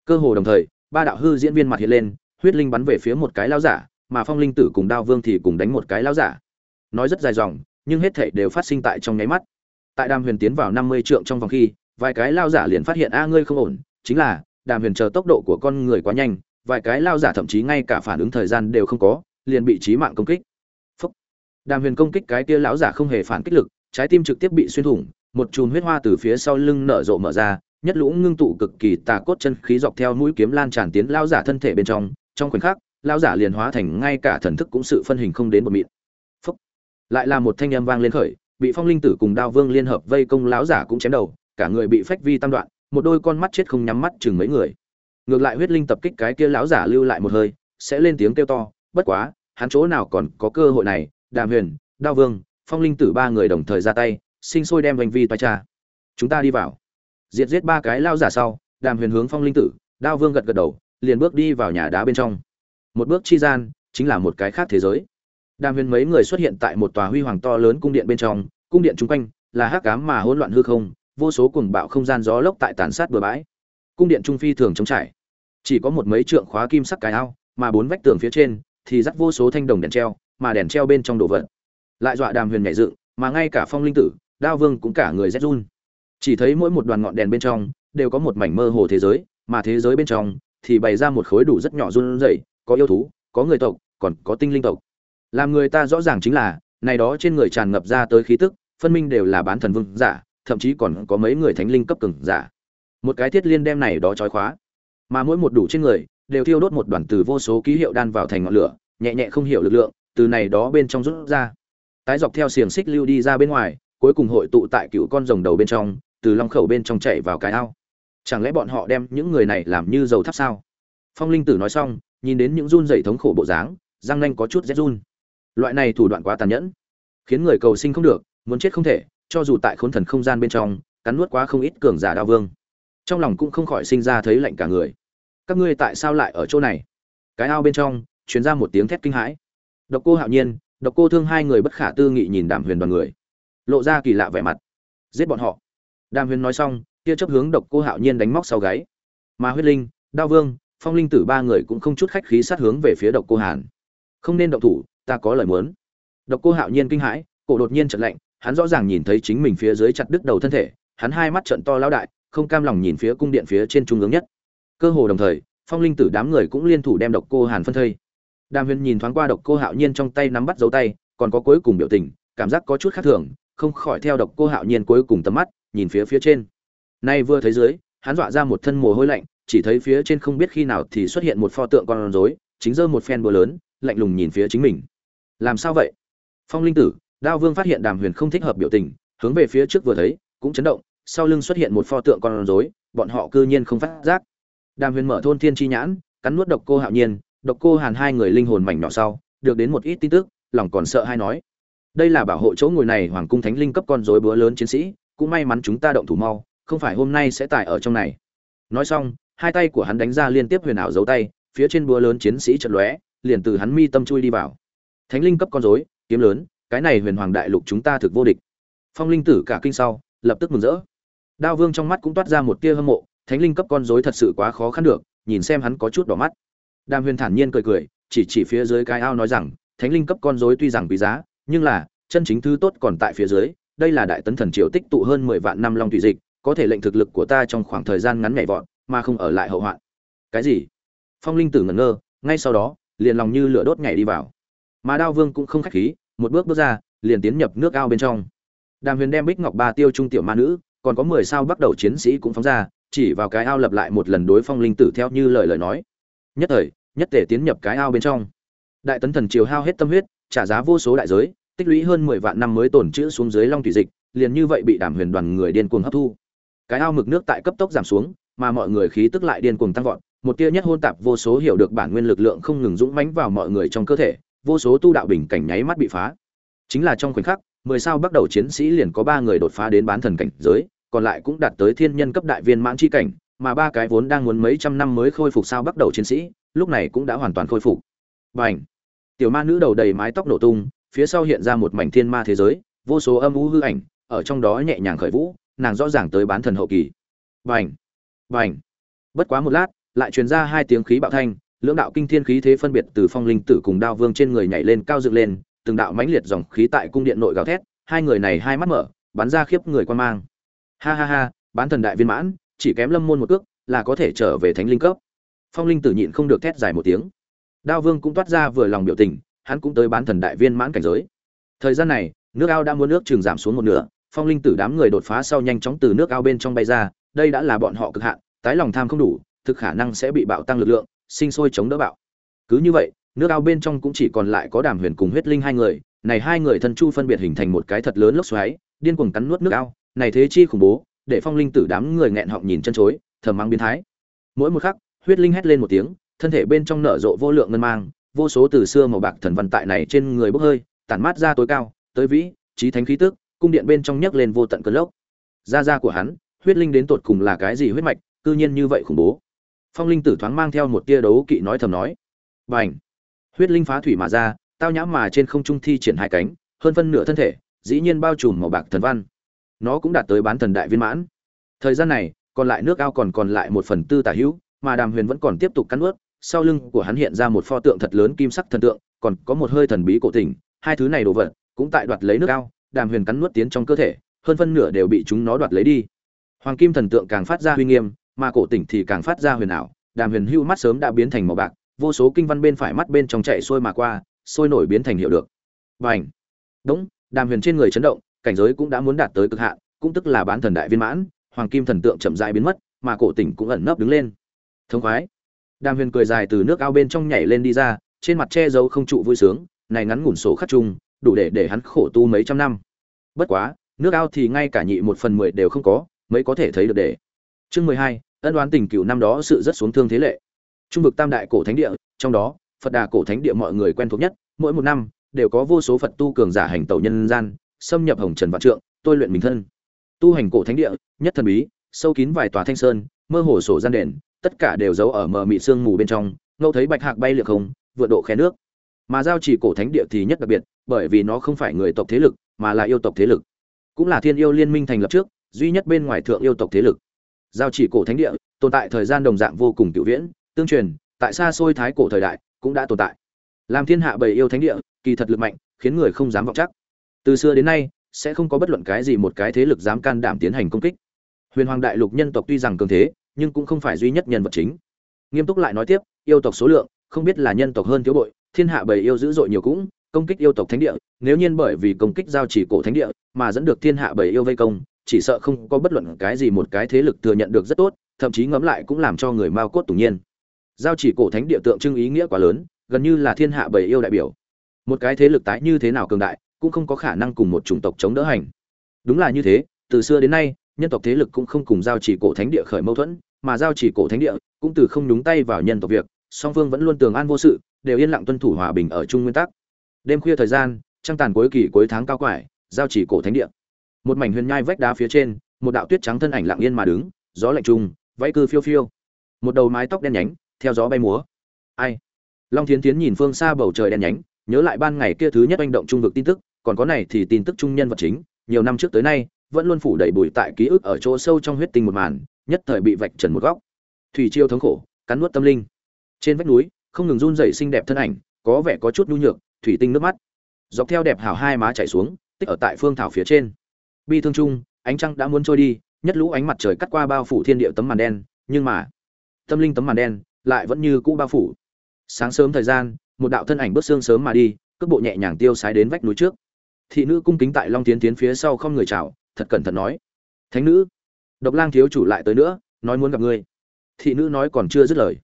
Cơ hồ đồng thời, ba đạo hư diễn viên mặt hiện lên, huyết linh bắn về phía một cái lão giả, mà phong linh tử cùng đao vương thì cùng đánh một cái lão giả nói rất dài dòng, nhưng hết thảy đều phát sinh tại trong nháy mắt. Tại đàm huyền tiến vào năm mươi trượng trong vòng khi, vài cái lao giả liền phát hiện, a, ngươi không ổn, chính là, đàm huyền chờ tốc độ của con người quá nhanh, vài cái lao giả thậm chí ngay cả phản ứng thời gian đều không có, liền bị trí mạng công kích. Phúc. đàm huyền công kích cái kia lão giả không hề phản kích lực, trái tim trực tiếp bị xuyên thủng, một chùm huyết hoa từ phía sau lưng nở rộ mở ra, nhất lũ ngưng tụ cực kỳ tà cốt chân khí dọc theo mũi kiếm lan tràn tiến lao giả thân thể bên trong trong khoảnh khắc, lao giả liền hóa thành ngay cả thần thức cũng sự phân hình không đến một mịn lại là một thanh âm vang lên khởi, bị phong linh tử cùng đao vương liên hợp vây công lão giả cũng chém đầu, cả người bị phách vi tam đoạn, một đôi con mắt chết không nhắm mắt chừng mấy người. Ngược lại huyết linh tập kích cái kia lão giả lưu lại một hơi, sẽ lên tiếng kêu to, bất quá, hắn chỗ nào còn có cơ hội này? Đàm huyền, đao vương, phong linh tử ba người đồng thời ra tay, sinh sôi đem hành vi toa cha chúng ta đi vào. Diệt giết ba cái lao giả sau, đàm huyền hướng phong linh tử, đao vương gật gật đầu, liền bước đi vào nhà đá bên trong. Một bước chi gian, chính là một cái khác thế giới đàm huyền mấy người xuất hiện tại một tòa huy hoàng to lớn cung điện bên trong, cung điện chung quanh là hắc cám mà hỗn loạn hư không, vô số cuồng bạo không gian gió lốc tại tàn sát bừa bãi. Cung điện trung phi thường chống trải, chỉ có một mấy trượng khóa kim sắc cái ao, mà bốn vách tường phía trên thì dắt vô số thanh đồng đèn treo, mà đèn treo bên trong đồ vật. Lại dọa đàm huyền nhảy dựng, mà ngay cả phong linh tử, đao vương cũng cả người rét run. Chỉ thấy mỗi một đoàn ngọn đèn bên trong đều có một mảnh mơ hồ thế giới, mà thế giới bên trong thì bày ra một khối đủ rất nhỏ run rẩy, có yêu thú, có người tộc, còn có tinh linh tộc làm người ta rõ ràng chính là, này đó trên người tràn ngập ra tới khí tức, phân minh đều là bán thần vương giả, thậm chí còn có mấy người thánh linh cấp cường giả. Một cái thiết liên đem này đó trói khóa. Mà mỗi một đủ trên người, đều thiêu đốt một đoàn từ vô số ký hiệu đan vào thành ngọn lửa, nhẹ nhẹ không hiểu lực lượng, từ này đó bên trong rút ra. Tái dọc theo xiềng xích lưu đi ra bên ngoài, cuối cùng hội tụ tại cựu con rồng đầu bên trong, từ long khẩu bên trong chạy vào cái ao. Chẳng lẽ bọn họ đem những người này làm như dầu thắp sao? Phong linh tử nói xong, nhìn đến những run dày thống khổ bộ dáng, răng nanh có chút rét run loại này thủ đoạn quá tàn nhẫn, khiến người cầu sinh không được, muốn chết không thể, cho dù tại khốn thần không gian bên trong, cắn nuốt quá không ít cường giả đao vương. Trong lòng cũng không khỏi sinh ra thấy lạnh cả người. Các ngươi tại sao lại ở chỗ này? Cái ao bên trong chuyến ra một tiếng thét kinh hãi. Độc cô hạo nhiên, độc cô thương hai người bất khả tư nghị nhìn đàm huyền đoàn người. Lộ ra kỳ lạ vẻ mặt. Giết bọn họ. Đàm huyền nói xong, tia chấp hướng độc cô hạo nhiên đánh móc sau gáy. Mà huyết linh, đao vương, phong linh tử ba người cũng không chút khách khí sát hướng về phía độc cô hàn. Không nên động thủ ta có lời muốn. Độc cô hạo nhiên kinh hãi, cổ đột nhiên chợt lạnh, hắn rõ ràng nhìn thấy chính mình phía dưới chặt đứt đầu thân thể, hắn hai mắt trận to lão đại, không cam lòng nhìn phía cung điện phía trên trung ương nhất. Cơ hồ đồng thời, phong linh tử đám người cũng liên thủ đem độc cô hàn phân thây. Đàm huyền nhìn thoáng qua độc cô hạo nhiên trong tay nắm bắt dấu tay, còn có cuối cùng biểu tình, cảm giác có chút khác thường, không khỏi theo độc cô hạo nhiên cuối cùng tầm mắt, nhìn phía phía trên. Nay vừa thấy dưới, hắn dọa ra một thân mồ hôi lạnh, chỉ thấy phía trên không biết khi nào thì xuất hiện một pho tượng con rối, chính giơ một phen búa lớn, lạnh lùng nhìn phía chính mình làm sao vậy? Phong linh tử, đao vương phát hiện đàm huyền không thích hợp biểu tình, hướng về phía trước vừa thấy, cũng chấn động, sau lưng xuất hiện một pho tượng con rối, bọn họ cư nhiên không phát giác. Đàm huyền mở thôn thiên chi nhãn, cắn nuốt độc cô hạo nhiên, độc cô hàn hai người linh hồn mảnh nhỏ sau, được đến một ít tin tức, lòng còn sợ hay nói. Đây là bảo hộ chỗ ngồi này hoàng cung thánh linh cấp con rối búa lớn chiến sĩ, cũng may mắn chúng ta động thủ mau, không phải hôm nay sẽ tải ở trong này. Nói xong, hai tay của hắn đánh ra liên tiếp huyền ảo dấu tay, phía trên búa lớn chiến sĩ chật lóe, liền từ hắn mi tâm chui đi vào thánh linh cấp con rối, kiếm lớn, cái này huyền hoàng đại lục chúng ta thực vô địch. Phong linh tử cả kinh sau, lập tức mừng rỡ. Đao vương trong mắt cũng toát ra một tia hâm mộ, thánh linh cấp con rối thật sự quá khó khăn được, nhìn xem hắn có chút đỏ mắt. Đàm huyền thản nhiên cười cười, chỉ chỉ phía dưới cái ao nói rằng, thánh linh cấp con rối tuy rằng quý giá, nhưng là, chân chính thứ tốt còn tại phía dưới, đây là đại tấn thần triều tích tụ hơn mười vạn năm long thủy dịch, có thể lệnh thực lực của ta trong khoảng thời gian ngắn nhảy vọt, mà không ở lại hậu hoạn. Cái gì? Phong linh tử ngẩn ngơ, ngay sau đó, liền lòng như lửa đốt nhảy đi vào mà đao vương cũng không khách khí, một bước bước ra, liền tiến nhập nước ao bên trong. Đàm huyền đem bích ngọc ba tiêu trung tiểu ma nữ, còn có mười sao bắt đầu chiến sĩ cũng phóng ra, chỉ vào cái ao lập lại một lần đối phong linh tử theo như lời lời nói. Nhất thời, nhất thể tiến nhập cái ao bên trong. Đại tấn thần triều hao hết tâm huyết, trả giá vô số đại giới, tích lũy hơn mười vạn năm mới tổn chữ xuống dưới long thủy dịch, liền như vậy bị đàm huyền đoàn người điên cuồng hấp thu. Cái ao mực nước tại cấp tốc giảm xuống, mà mọi người khí tức lại điên cuồng tăng vọt, một tia nhất hôn tạp vô số hiểu được bản nguyên lực lượng không ngừng dũng mãnh vào mọi người trong cơ thể vô số tu đạo bình cảnh nháy mắt bị phá. Chính là trong khoảnh khắc, mười sao bắt đầu chiến sĩ liền có ba người đột phá đến bán thần cảnh giới, còn lại cũng đạt tới thiên nhân cấp đại viên mãn chi cảnh, mà ba cái vốn đang muốn mấy trăm năm mới khôi phục sao bắt đầu chiến sĩ, lúc này cũng đã hoàn toàn khôi phục. Bành! Tiểu ma nữ đầu đầy mái tóc nổ tung, phía sau hiện ra một mảnh thiên ma thế giới, vô số âm u hư ảnh, ở trong đó nhẹ nhàng khởi vũ, nàng rõ ràng tới bán thần hậu kỳ. Bành! Bành! Bất quá một lát, lại truyền ra hai tiếng khí bạo thanh lưỡng đạo kinh thiên khí thế phân biệt từ phong linh tử cùng đao vương trên người nhảy lên cao dựng lên, từng đạo mãnh liệt dòng khí tại cung điện nội gào thét, hai người này hai mắt mở, bắn ra khiếp người quan mang. Ha ha ha, bán thần đại viên mãn, chỉ kém lâm môn một cước, là có thể trở về thánh linh cấp. Phong linh tử nhịn không được thét dài một tiếng. Đao vương cũng toát ra vừa lòng biểu tình, hắn cũng tới bán thần đại viên mãn cảnh giới. Thời gian này, nước ao đã muốn nước trường giảm xuống một nửa, phong linh tử đám người đột phá sau nhanh chóng từ nước ao bên trong bay ra, đây đã là bọn họ cực hạn, tái lòng tham không đủ, thực khả năng sẽ bị bạo tăng lực lượng sinh sôi chống đỡ bạo. Cứ như vậy, nước ao bên trong cũng chỉ còn lại có đàm huyền cùng huyết linh hai người, này hai người thân chu phân biệt hình thành một cái thật lớn lốc xoáy, điên cuồng cắn nuốt nước ao, này thế chi khủng bố, để phong linh tử đám người nghẹn họng nhìn chân chối, thầm mang biến thái. Mỗi một khắc, huyết linh hét lên một tiếng, thân thể bên trong nở rộ vô lượng ngân mang, vô số từ xưa màu bạc thần văn tại này trên người bốc hơi, tản mát ra tối cao, tới vĩ trí thánh khí tức, cung điện bên trong nhấc lên vô tận cơn lốc. Da da của hắn, huyết linh đến tột cùng là cái gì huyết mạch, cư nhiên như vậy khủng bố phong linh tử thoáng mang theo một tia đấu kỵ nói thầm nói. B à n h huyết linh phá thủy mà ra, tao nhãm mà trên không trung thi triển hai cánh, hơn phân nửa thân thể, dĩ nhiên bao trùm màu bạc thần văn. Nó cũng đạt tới bán thần đại viên mãn. Thời gian này, còn lại nước ao còn còn lại một phần tư tả hữu, mà đàm huyền vẫn còn tiếp tục cắn ướt sau lưng của hắn hiện ra một pho tượng thật lớn kim sắc thần tượng, còn có một hơi thần bí cổ tình, hai thứ này đồ vật cũng tại đoạt lấy nước ao, đàm huyền cắn nuốt tiến trong cơ thể, hơn phân nửa đều bị chúng nó đoạt lấy đi. Hoàng kim thần tượng càng phát ra huy nghiêm mà cổ tỉnh thì càng phát ra huyền ảo, đàm huyền hưu mắt sớm đã biến thành màu bạc, vô số kinh văn bên phải mắt bên trong chạy xuôi mà qua, sôi nổi biến thành hiệu được. Và ảnh đúng, đàm huyền trên người chấn động, cảnh giới cũng đã muốn đạt tới cực hạn, cũng tức là bán thần đại viên mãn, hoàng kim thần tượng chậm rãi biến mất, mà cổ tỉnh cũng ẩn nấp đứng lên. Thông khoái! Đàm huyền cười dài từ nước ao bên trong nhảy lên đi ra, trên mặt che giấu không trụ vui sướng, này ngắn ngủn sổ khắc chung, đủ để để hắn khổ tu mấy trăm năm. Bất quá, nước ao thì ngay cả nhị một phần mười đều không có mới có thể thấy được để chương mười hai, ân đoán tình cựu năm đó sự rất xuống thương thế lệ. Trung vực tam đại cổ thánh địa, trong đó, phật đà cổ thánh địa mọi người quen thuộc nhất, mỗi một năm, đều có vô số phật tu cường giả hành tẩu nhân gian, xâm nhập hồng trần vạn trượng, tôi luyện mình thân. Tu hành cổ thánh địa, nhất thần bí, sâu kín vài tòa thanh sơn, mơ hồ sổ gian đền, tất cả đều giấu ở mờ mị sương mù bên trong, ngẫu thấy bạch hạc bay liệng không, vượt độ khe nước. Mà giao chỉ cổ thánh địa thì nhất đặc biệt, bởi vì nó không phải người tộc thế lực, mà là yêu tộc thế lực. Cũng là thiên yêu liên minh thành lập trước, duy nhất bên ngoài thượng yêu tộc thế lực giao chỉ cổ thánh địa, tồn tại thời gian đồng dạng vô cùng cựu viễn, tương truyền, tại xa xôi thái cổ thời đại cũng đã tồn tại. Làm thiên hạ bầy yêu thánh địa, kỳ thật lực mạnh, khiến người không dám vọng chắc. Từ xưa đến nay, sẽ không có bất luận cái gì một cái thế lực dám can đảm tiến hành công kích. Huyền hoàng đại lục nhân tộc tuy rằng cường thế, nhưng cũng không phải duy nhất nhân vật chính. Nghiêm túc lại nói tiếp, yêu tộc số lượng, không biết là nhân tộc hơn thiếu bội, thiên hạ bầy yêu dữ dội nhiều cũng, công kích yêu tộc thánh địa, nếu nhiên bởi vì công kích giao chỉ cổ thánh địa mà dẫn được thiên hạ bầy yêu vây công chỉ sợ không có bất luận cái gì một cái thế lực thừa nhận được rất tốt, thậm chí ngẫm lại cũng làm cho người mao cốt tủng nhiên. Giao chỉ cổ thánh địa tượng trưng ý nghĩa quá lớn, gần như là thiên hạ bầy yêu đại biểu. Một cái thế lực tái như thế nào cường đại, cũng không có khả năng cùng một chủng tộc chống đỡ hành. Đúng là như thế, từ xưa đến nay, nhân tộc thế lực cũng không cùng giao chỉ cổ thánh địa khởi mâu thuẫn, mà giao chỉ cổ thánh địa cũng từ không nhúng tay vào nhân tộc việc, song phương vẫn luôn tường an vô sự, đều yên lặng tuân thủ hòa bình ở chung nguyên tắc. Đêm khuya thời gian, trăng tàn cuối kỳ cuối tháng cao quải, giao chỉ cổ thánh địa một mảnh huyền nhai vách đá phía trên, một đạo tuyết trắng thân ảnh lặng yên mà đứng, gió lạnh trung váy cư phiêu phiêu. Một đầu mái tóc đen nhánh, theo gió bay múa. Ai? Long thiến tiến nhìn phương xa bầu trời đen nhánh, nhớ lại ban ngày kia thứ nhất anh động trung vực tin tức, còn có này thì tin tức trung nhân vật chính, nhiều năm trước tới nay, vẫn luôn phủ đầy bụi tại ký ức ở chỗ sâu trong huyết tinh một màn, nhất thời bị vạch trần một góc. Thủy chiêu thống khổ, cắn nuốt tâm linh. Trên vách núi, không ngừng run rẩy xinh đẹp thân ảnh, có vẻ có chút nhu nhược, thủy tinh nước mắt. Dọc theo đẹp hào hai má chảy xuống, tích ở tại phương thảo phía trên bi thương chung, ánh trăng đã muốn trôi đi, nhất lũ ánh mặt trời cắt qua bao phủ thiên địa tấm màn đen, nhưng mà, tâm linh tấm màn đen lại vẫn như cũ bao phủ. Sáng sớm thời gian, một đạo thân ảnh bước xương sớm mà đi, cước bộ nhẹ nhàng tiêu sái đến vách núi trước. Thị nữ cung kính tại long tiến tiến phía sau không người chào, thật cẩn thận nói, thánh nữ, độc lang thiếu chủ lại tới nữa, nói muốn gặp ngươi. Thị nữ nói còn chưa dứt lời,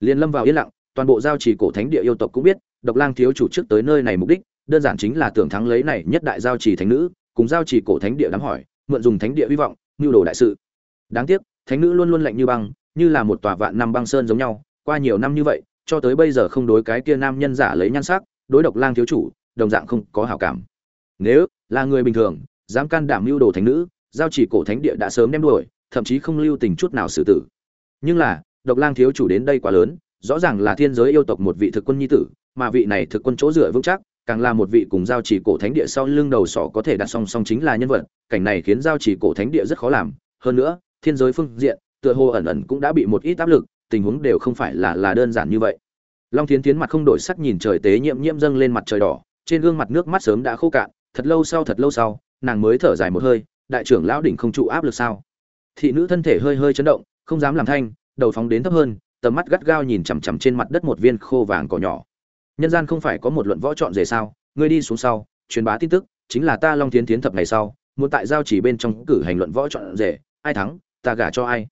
liền lâm vào yên lặng, toàn bộ giao chỉ cổ thánh địa yêu tộc cũng biết, độc lang thiếu chủ trước tới nơi này mục đích, đơn giản chính là tưởng thắng lấy này nhất đại giao chỉ thánh nữ cùng giao chỉ cổ thánh địa đám hỏi, mượn dùng thánh địa hy vọng, mưu đồ đại sự. Đáng tiếc, thánh nữ luôn luôn lạnh như băng, như là một tòa vạn năm băng sơn giống nhau, qua nhiều năm như vậy, cho tới bây giờ không đối cái kia nam nhân giả lấy nhan sắc, đối độc lang thiếu chủ, đồng dạng không có hảo cảm. Nếu là người bình thường, dám can đảm mưu đồ thánh nữ, giao chỉ cổ thánh địa đã sớm đem đuổi, thậm chí không lưu tình chút nào xử tử. Nhưng là, độc lang thiếu chủ đến đây quá lớn, rõ ràng là thiên giới yêu tộc một vị thực quân nhi tử, mà vị này thực quân chỗ dựa vững chắc càng là một vị cùng giao chỉ cổ thánh địa sau lưng đầu sỏ có thể đặt song song chính là nhân vật, cảnh này khiến giao chỉ cổ thánh địa rất khó làm. Hơn nữa, thiên giới phương diện, tựa hồ ẩn ẩn cũng đã bị một ít áp lực, tình huống đều không phải là là đơn giản như vậy. Long thiến tiến mặt không đổi sắc nhìn trời tế nhiễm nhiễm dâng lên mặt trời đỏ, trên gương mặt nước mắt sớm đã khô cạn, thật lâu sau thật lâu sau, nàng mới thở dài một hơi, đại trưởng lão đỉnh không trụ áp lực sao? Thị nữ thân thể hơi hơi chấn động, không dám làm thanh, đầu phóng đến thấp hơn, tầm mắt gắt gao nhìn chằm chằm trên mặt đất một viên khô vàng cỏ nhỏ nhân gian không phải có một luận võ chọn rể sao? Ngươi đi xuống sau, truyền bá tin tức, chính là ta long tiến tiến thập ngày sau, muốn tại giao chỉ bên trong cử hành luận võ chọn rể. Ai thắng, ta gả cho ai?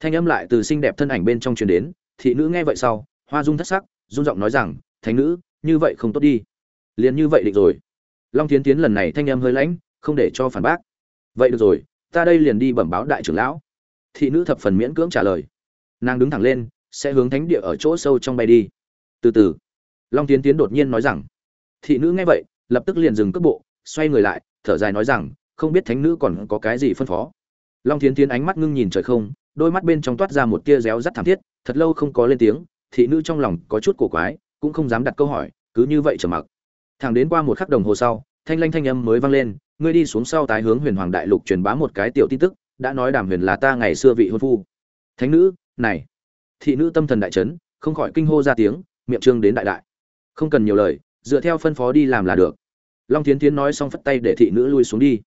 Thanh âm lại từ xinh đẹp thân ảnh bên trong truyền đến, thị nữ nghe vậy sau, hoa dung thất sắc dung giọng nói rằng, thánh nữ, như vậy không tốt đi. Liền như vậy định rồi. Long tiến tiến lần này thanh âm hơi lãnh, không để cho phản bác. Vậy được rồi, ta đây liền đi bẩm báo đại trưởng lão. Thị nữ thập phần miễn cưỡng trả lời. Nàng đứng thẳng lên, sẽ hướng thánh địa ở chỗ sâu trong bay đi. Từ từ long tiến tiến đột nhiên nói rằng, thị nữ nghe vậy, lập tức liền dừng cước bộ, xoay người lại, thở dài nói rằng, không biết thánh nữ còn có cái gì phân phó. Long tiến tiến ánh mắt ngưng nhìn trời không, đôi mắt bên trong toát ra một tia réo rắt thảm thiết, thật lâu không có lên tiếng, thị nữ trong lòng có chút cổ quái, cũng không dám đặt câu hỏi, cứ như vậy trầm mặc. Thẳng đến qua một khắc đồng hồ sau, thanh lanh thanh âm mới vang lên, ngươi đi xuống sau tái hướng huyền hoàng đại lục truyền bá một cái tiểu tin tức, đã nói đàm huyền là ta ngày xưa vị hôn phu. Thánh nữ, này. Thị nữ tâm thần đại trấn không khỏi kinh hô ra tiếng, miệng trương đến đại đại không cần nhiều lời, dựa theo phân phó đi làm là được. Long tiến tiến nói xong phất tay để thị nữ lui xuống đi.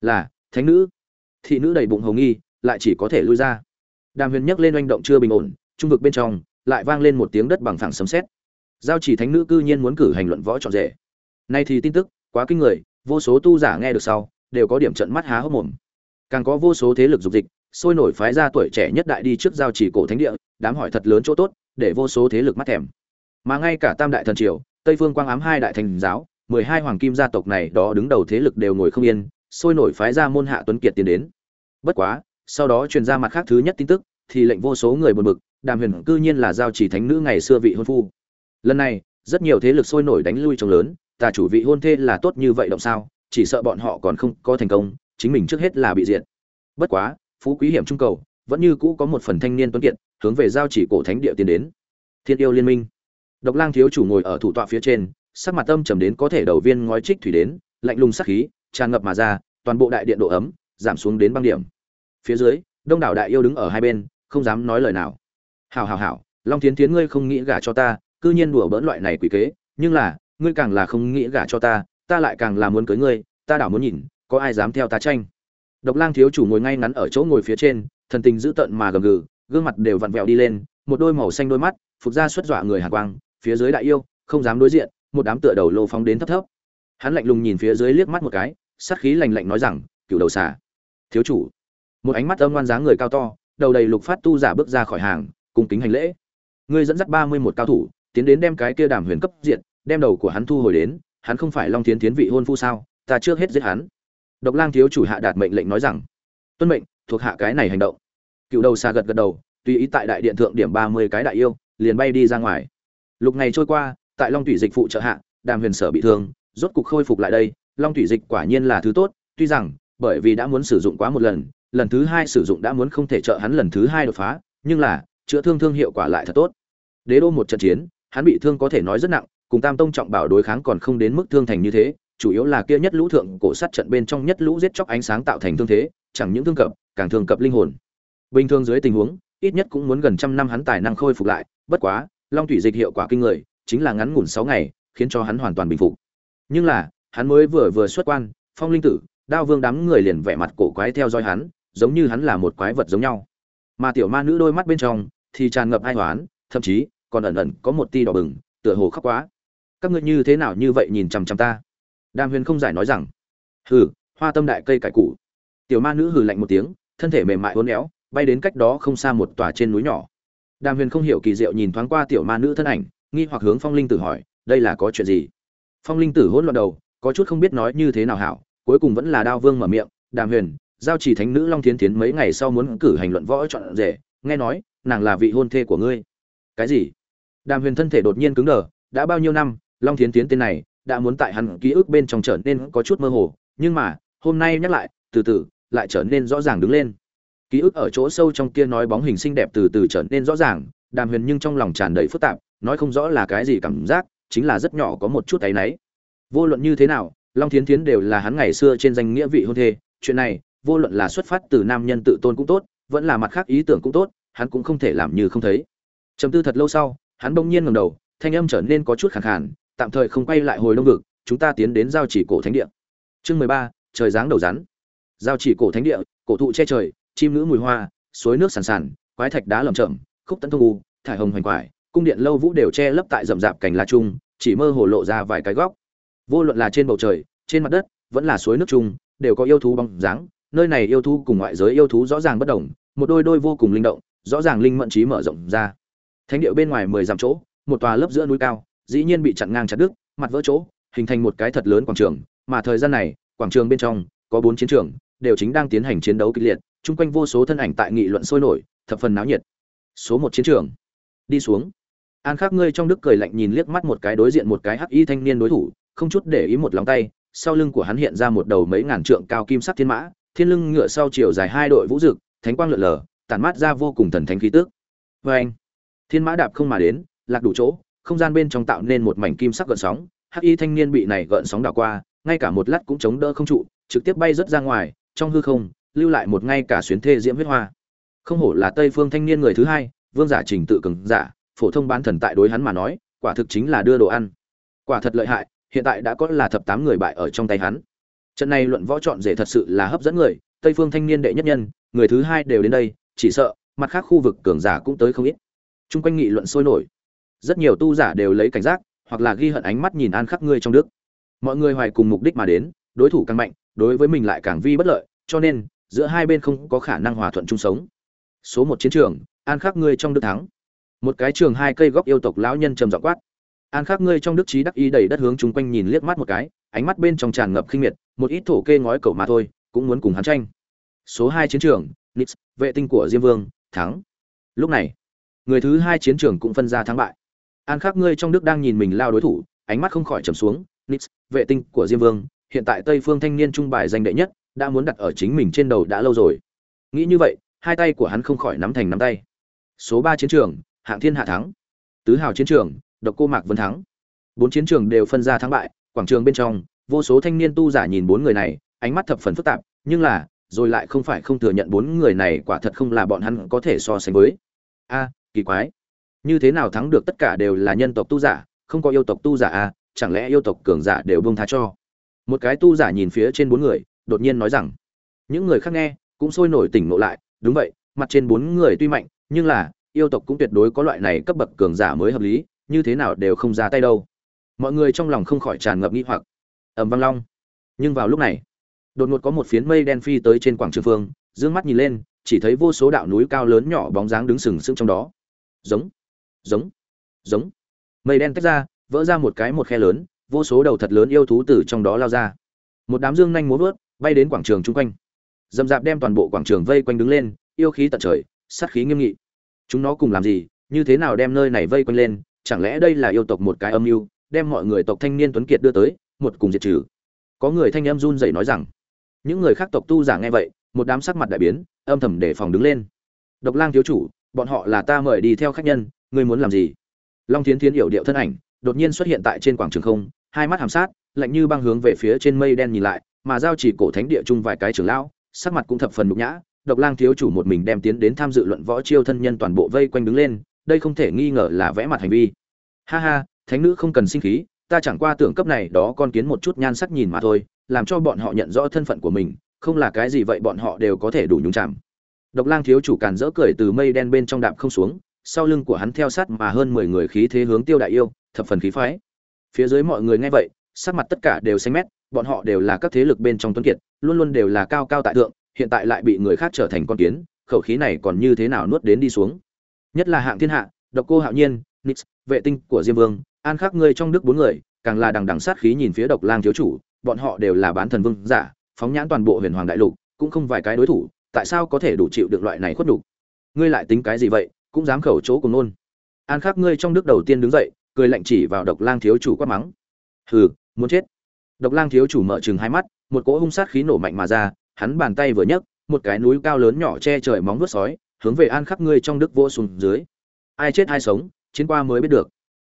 Là, thánh nữ. Thị nữ đầy bụng hồng nghi, lại chỉ có thể lui ra. Đàm huyền nhấc lên oanh động chưa bình ổn, trung vực bên trong, lại vang lên một tiếng đất bằng phẳng sấm sét. Giao chỉ thánh nữ cư nhiên muốn cử hành luận võ trọn rể. Nay thì tin tức, quá kinh người, vô số tu giả nghe được sau, đều có điểm trận mắt há hốc mồm. Càng có vô số thế lực dục dịch, sôi nổi phái ra tuổi trẻ nhất đại đi trước giao chỉ cổ thánh địa, đám hỏi thật lớn chỗ tốt, để vô số thế lực mắt thèm mà ngay cả tam đại thần triều, tây phương quang ám hai đại thành giáo, mười hai hoàng kim gia tộc này đó đứng đầu thế lực đều ngồi không yên, sôi nổi phái ra môn hạ tuấn kiệt tiến đến. Bất quá, sau đó truyền ra mặt khác thứ nhất tin tức, thì lệnh vô số người buồn bực, đàm huyền cư nhiên là giao chỉ thánh nữ ngày xưa vị hôn phu. Lần này, rất nhiều thế lực sôi nổi đánh lui trông lớn, tà chủ vị hôn thê là tốt như vậy động sao, chỉ sợ bọn họ còn không có thành công, chính mình trước hết là bị diện bất quá, phú quý hiểm trung cầu, vẫn như cũ có một phần thanh niên tuấn kiệt, hướng về giao chỉ cổ thánh địa tiến đến. Thiên yêu liên minh độc lang thiếu chủ ngồi ở thủ tọa phía trên, sắc mặt âm trầm đến có thể đầu viên ngói trích thủy đến, lạnh lùng sắc khí, tràn ngập mà ra, toàn bộ đại điện độ ấm, giảm xuống đến băng điểm. Phía dưới, đông đảo đại yêu đứng ở hai bên, không dám nói lời nào. Hảo hảo hảo, long Thiến Thiến ngươi không nghĩ gả cho ta, cư nhiên đùa bỡn loại này quỷ kế, nhưng là, ngươi càng là không nghĩ gả cho ta ta lại càng là muốn cưới ngươi, ta đảo muốn nhìn, có ai dám theo ta tranh. Độc lang thiếu chủ ngồi ngay ngắn ở chỗ ngồi phía trên, thần tình dữ tợn mà gầm gừ, gương mặt đều vặn vẹo đi lên, một đôi màu xanh đôi mắt, phục ra xuất dọa người hàn quang phía dưới đại yêu, không dám đối diện, một đám tựa đầu lô phóng đến thấp thấp. Hắn lạnh lùng nhìn phía dưới liếc mắt một cái, sát khí lạnh lạnh nói rằng cựu đầu xà, thiếu chủ. Một ánh mắt âm ngoan dáng người cao to, đầu đầy lục phát tu giả bước ra khỏi hàng cung kính hành lễ. Ngươi dẫn dắt ba mươi một cao thủ, tiến đến đem cái kia đàm huyền cấp diện đem đầu của hắn thu hồi đến, hắn không phải long thiến tiến vị hôn phu sao? Ta trước hết giết hắn. Độc lang thiếu chủ hạ đạt mệnh lệnh nói rằng, tuân mệnh, thuộc hạ cái này hành động. Cựu đầu xa gật gật đầu, tùy ý tại đại điện thượng điểm ba mươi cái đại yêu, liền bay đi ra ngoài lục ngày trôi qua, tại long thủy dịch phụ trợ hạ, đàm huyền sở bị thương, rốt cục khôi phục lại đây. Long thủy dịch quả nhiên là thứ tốt, tuy rằng, bởi vì đã muốn sử dụng quá một lần lần thứ hai sử dụng đã muốn không thể trợ hắn lần thứ hai đột phá, nhưng là, chữa thương thương hiệu quả lại thật tốt. Đế đô một trận chiến, hắn bị thương có thể nói rất nặng, cùng tam tông trọng bảo đối kháng còn không đến mức thương thành như thế, chủ yếu là kia nhất lũ thượng cổ sát trận bên trong nhất lũ giết chóc ánh sáng tạo thành thương thế, chẳng những thương cập, càng thương cập linh hồn. Bình thường dưới tình huống, ít nhất cũng muốn gần trăm năm hắn tài năng khôi phục lại, bất quá long thủy dịch hiệu quả kinh người, chính là ngắn ngủn sáu ngày, khiến cho hắn hoàn toàn bình phục. Nhưng là, hắn mới vừa vừa xuất quan, phong linh tử, đao vương đám người liền vẻ mặt cổ quái theo dõi hắn, giống như hắn là một quái vật giống nhau. Mà tiểu ma nữ đôi mắt bên trong thì tràn ngập ai hoán thậm chí còn ẩn ẩn có một tia đỏ bừng, tựa hồ khóc quá. Các ngươi như thế nào như vậy nhìn chằm chằm ta? Đàm huyền không giải nói rằng. Hừ, hoa tâm đại cây cải cụ tiểu ma nữ hừ lạnh một tiếng, thân thể mềm mại uốn éo, bay đến cách đó không xa một tòa trên núi nhỏ đàm huyền không hiểu kỳ diệu nhìn thoáng qua tiểu ma nữ thân ảnh, nghi hoặc hướng phong linh tử hỏi, đây là có chuyện gì? Phong linh tử hỗn loạn đầu, có chút không biết nói như thế nào hảo, cuối cùng vẫn là đao vương mở miệng, đàm huyền, giao chỉ thánh nữ long thiến tiến mấy ngày sau muốn cử hành luận võ chọn rể, nghe nói, nàng là vị hôn thê của ngươi. Cái gì? Đàm huyền thân thể đột nhiên cứng đờ, đã bao nhiêu năm, long thiến tiến tên này, đã muốn tại hắn ký ức bên trong trở nên có chút mơ hồ, nhưng mà, hôm nay nhắc lại, từ từ, lại trở nên rõ ràng đứng lên ký ức ở chỗ sâu trong kia nói bóng hình xinh đẹp từ từ trở nên rõ ràng, đàm huyền nhưng trong lòng tràn đầy phức tạp, nói không rõ là cái gì cảm giác, chính là rất nhỏ có một chút tay náy. Vô luận như thế nào, long thiến thiến đều là hắn ngày xưa trên danh nghĩa vị hôn thê, chuyện này, vô luận là xuất phát từ nam nhân tự tôn cũng tốt, vẫn là mặt khác ý tưởng cũng tốt, hắn cũng không thể làm như không thấy. Trầm tư thật lâu sau, hắn bỗng nhiên ngẩng đầu, thanh âm trở nên có chút khẳng khàn, tạm thời không quay lại hồi đông vực, chúng ta tiến đến giao chỉ cổ thánh địa. Chương mười ba, trời dáng đầu rắn. Giao chỉ cổ thánh địa, cổ thụ che trời chim ngữ mùi hoa suối nước sàn sàn quái thạch đá lởm chởm khúc tấn thông u thải hồng hoành quải cung điện lâu vũ đều che lấp tại rậm rạp cành lá chung, chỉ mơ hồ lộ ra vài cái góc. Vô luận là trên bầu trời trên mặt đất vẫn là suối nước chung đều có yêu thú bóng dáng nơi này yêu thú cùng ngoại giới yêu thú rõ ràng bất đồng một đôi đôi vô cùng linh động rõ ràng linh mẫn trí mở rộng ra. Thánh địa bên ngoài mười dặm chỗ một tòa lớp giữa núi cao dĩ nhiên bị chặn ngang chặt đứt mặt vỡ chỗ hình thành một cái thật lớn quảng trường mà thời gian này quảng trường bên trong có bốn chiến trường đều chính đang tiến hành chiến đấu kịch liệt chung quanh vô số thân ảnh tại nghị luận sôi nổi, thập phần náo nhiệt. Số một chiến trường. Đi xuống. An khắc ngươi trong đức cười lạnh nhìn liếc mắt một cái đối diện một cái hắc y thanh niên đối thủ, không chút để ý một lòng tay, sau lưng của hắn hiện ra một đầu mấy ngàn trượng cao kim sắc thiên mã, thiên lưng ngựa sau chiều dài hai đội vũ dực, thánh quang lượn lờ, tản mát ra vô cùng thần thánh khí tước vê anh, thiên mã đạp không mà đến, lạc đủ chỗ, không gian bên trong tạo nên một mảnh kim sắc gợn sóng, hắc y thanh niên bị này gợn sóng đảo qua, ngay cả một lát cũng chống đỡ không trụ, trực tiếp bay rất ra ngoài, trong hư không lưu lại một ngay cả xuyến thê diễm huyết hoa. Không hổ là tây phương thanh niên người thứ hai, vương giả trình tự cường giả, phổ thông bán thần tại đối hắn mà nói, quả thực chính là đưa đồ ăn. Quả thật lợi hại, hiện tại đã có là thập tám người bại ở trong tay hắn. Trận này luận võ chọn rể thật sự là hấp dẫn người, tây phương thanh niên đệ nhất nhân, người thứ hai đều đến đây, chỉ sợ, mặt khác khu vực cường giả cũng tới không ít. Chung quanh nghị luận sôi nổi. Rất nhiều tu giả đều lấy cảnh giác, hoặc là ghi hận ánh mắt nhìn an khắc ngươi trong đức. Mọi người hoài cùng mục đích mà đến, đối thủ càng mạnh, đối với mình lại càng vi bất lợi, cho nên giữa hai bên không có khả năng hòa thuận chung sống. Số một chiến trường, an khắc ngươi trong đức thắng. Một cái trường hai cây góc yêu tộc lão nhân trầm dọ quát. An khắc ngươi trong đức trí đắc ý đầy đất hướng chung quanh nhìn liếc mắt một cái, ánh mắt bên trong tràn ngập khinh miệt, một ít thổ kê ngói cầu mà thôi, cũng muốn cùng hắn tranh. Số hai chiến trường, nix, vệ tinh của diêm vương, thắng. Lúc này, người thứ hai chiến trường cũng phân ra thắng bại. An khắc ngươi trong đức đang nhìn mình lao đối thủ, ánh mắt không khỏi trầm xuống. Nix, vệ tinh của diêm vương, hiện tại tây phương thanh niên trung bài danh đệ nhất đã muốn đặt ở chính mình trên đầu đã lâu rồi. Nghĩ như vậy, hai tay của hắn không khỏi nắm thành nắm tay. Số ba chiến trường, hạng thiên hạ thắng. Tứ hào chiến trường, độc cô mạc vân thắng. Bốn chiến trường đều phân ra thắng bại, quảng trường bên trong, vô số thanh niên tu giả nhìn bốn người này, ánh mắt thập phần phức tạp, nhưng là, rồi lại không phải không thừa nhận bốn người này quả thật không là bọn hắn có thể so sánh với. A, kỳ quái. Như thế nào thắng được tất cả đều là nhân tộc tu giả, không có yêu tộc tu giả a chẳng lẽ yêu tộc cường giả đều buông tha cho? Một cái tu giả nhìn phía trên bốn người đột nhiên nói rằng, những người khác nghe, cũng sôi nổi tỉnh ngộ lại, đúng vậy, mặt trên bốn người tuy mạnh, nhưng là, yêu tộc cũng tuyệt đối có loại này cấp bậc cường giả mới hợp lý, như thế nào đều không ra tay đâu. Mọi người trong lòng không khỏi tràn ngập nghi hoặc. Ầm vang long. Nhưng vào lúc này, đột ngột có một phiến mây đen phi tới trên quảng trường phương, dương mắt nhìn lên, chỉ thấy vô số đạo núi cao lớn nhỏ bóng dáng đứng sừng sững trong đó. Giống giống giống. Mây đen tách ra, vỡ ra một cái một khe lớn, vô số đầu thật lớn yêu thú từ trong đó lao ra. Một đám dương nhanh múa vớt bay đến quảng trường chung quanh. Dầm dạp đem toàn bộ quảng trường vây quanh đứng lên, yêu khí tận trời, sát khí nghiêm nghị. Chúng nó cùng làm gì, như thế nào đem nơi này vây quanh lên, chẳng lẽ đây là yêu tộc một cái âm mưu, đem mọi người tộc thanh niên tuấn kiệt đưa tới, một cùng diệt trừ? Có người thanh em run rẩy nói rằng, những người khác tộc tu giả nghe vậy, một đám sắc mặt đại biến, âm thầm để phòng đứng lên. Độc lang thiếu chủ, bọn họ là ta mời đi theo khách nhân, ngươi muốn làm gì? Long thiến thiến hiểu điệu thân ảnh, đột nhiên xuất hiện tại trên quảng trường không, hai mắt hàm sát, lạnh như băng hướng về phía trên mây đen nhìn lại mà giao chỉ cổ thánh địa chung vài cái trưởng lão, sắc mặt cũng thập phần nhục nhã, độc lang thiếu chủ một mình đem tiến đến tham dự luận võ chiêu thân nhân toàn bộ vây quanh đứng lên, đây không thể nghi ngờ là vẽ mặt hành vi. Ha ha, thánh nữ không cần sinh khí, ta chẳng qua tưởng cấp này đó con kiến một chút nhan sắc nhìn mà thôi, làm cho bọn họ nhận rõ thân phận của mình, không là cái gì vậy bọn họ đều có thể đủ nhúng chạm độc lang thiếu chủ càn rỡ cười từ mây đen bên trong đạp không xuống, sau lưng của hắn theo sát mà hơn mười người khí thế hướng tiêu đại yêu, thập phần khí phái. Phía dưới mọi người nghe vậy, sắc mặt tất cả đều xanh mét bọn họ đều là các thế lực bên trong tuấn kiệt, luôn luôn đều là cao cao tại thượng, hiện tại lại bị người khác trở thành con kiến, khẩu khí này còn như thế nào nuốt đến đi xuống. Nhất là hạng thiên hạ, độc cô hạo nhiên, nix, vệ tinh của diêm vương, an khắc ngươi trong đức bốn người, càng là đằng đằng sát khí nhìn phía độc lang thiếu chủ, bọn họ đều là bán thần vương giả, phóng nhãn toàn bộ huyền hoàng đại lục, cũng không vài cái đối thủ, tại sao có thể đủ chịu được loại này khuất đủ ngươi lại tính cái gì vậy, cũng dám khẩu chỗ cùng nôn an khắc ngươi trong đức đầu tiên đứng dậy, cười lạnh chỉ vào độc lang thiếu chủ quát mắng. Hừ, muốn chết độc lang thiếu chủ mở trừng hai mắt, một cỗ hung sát khí nổ mạnh mà ra, hắn bàn tay vừa nhấc, một cái núi cao lớn nhỏ che trời móng vuốt sói, hướng về an khắc ngươi trong đức vô sùng dưới. Ai chết ai sống, chiến qua mới biết được.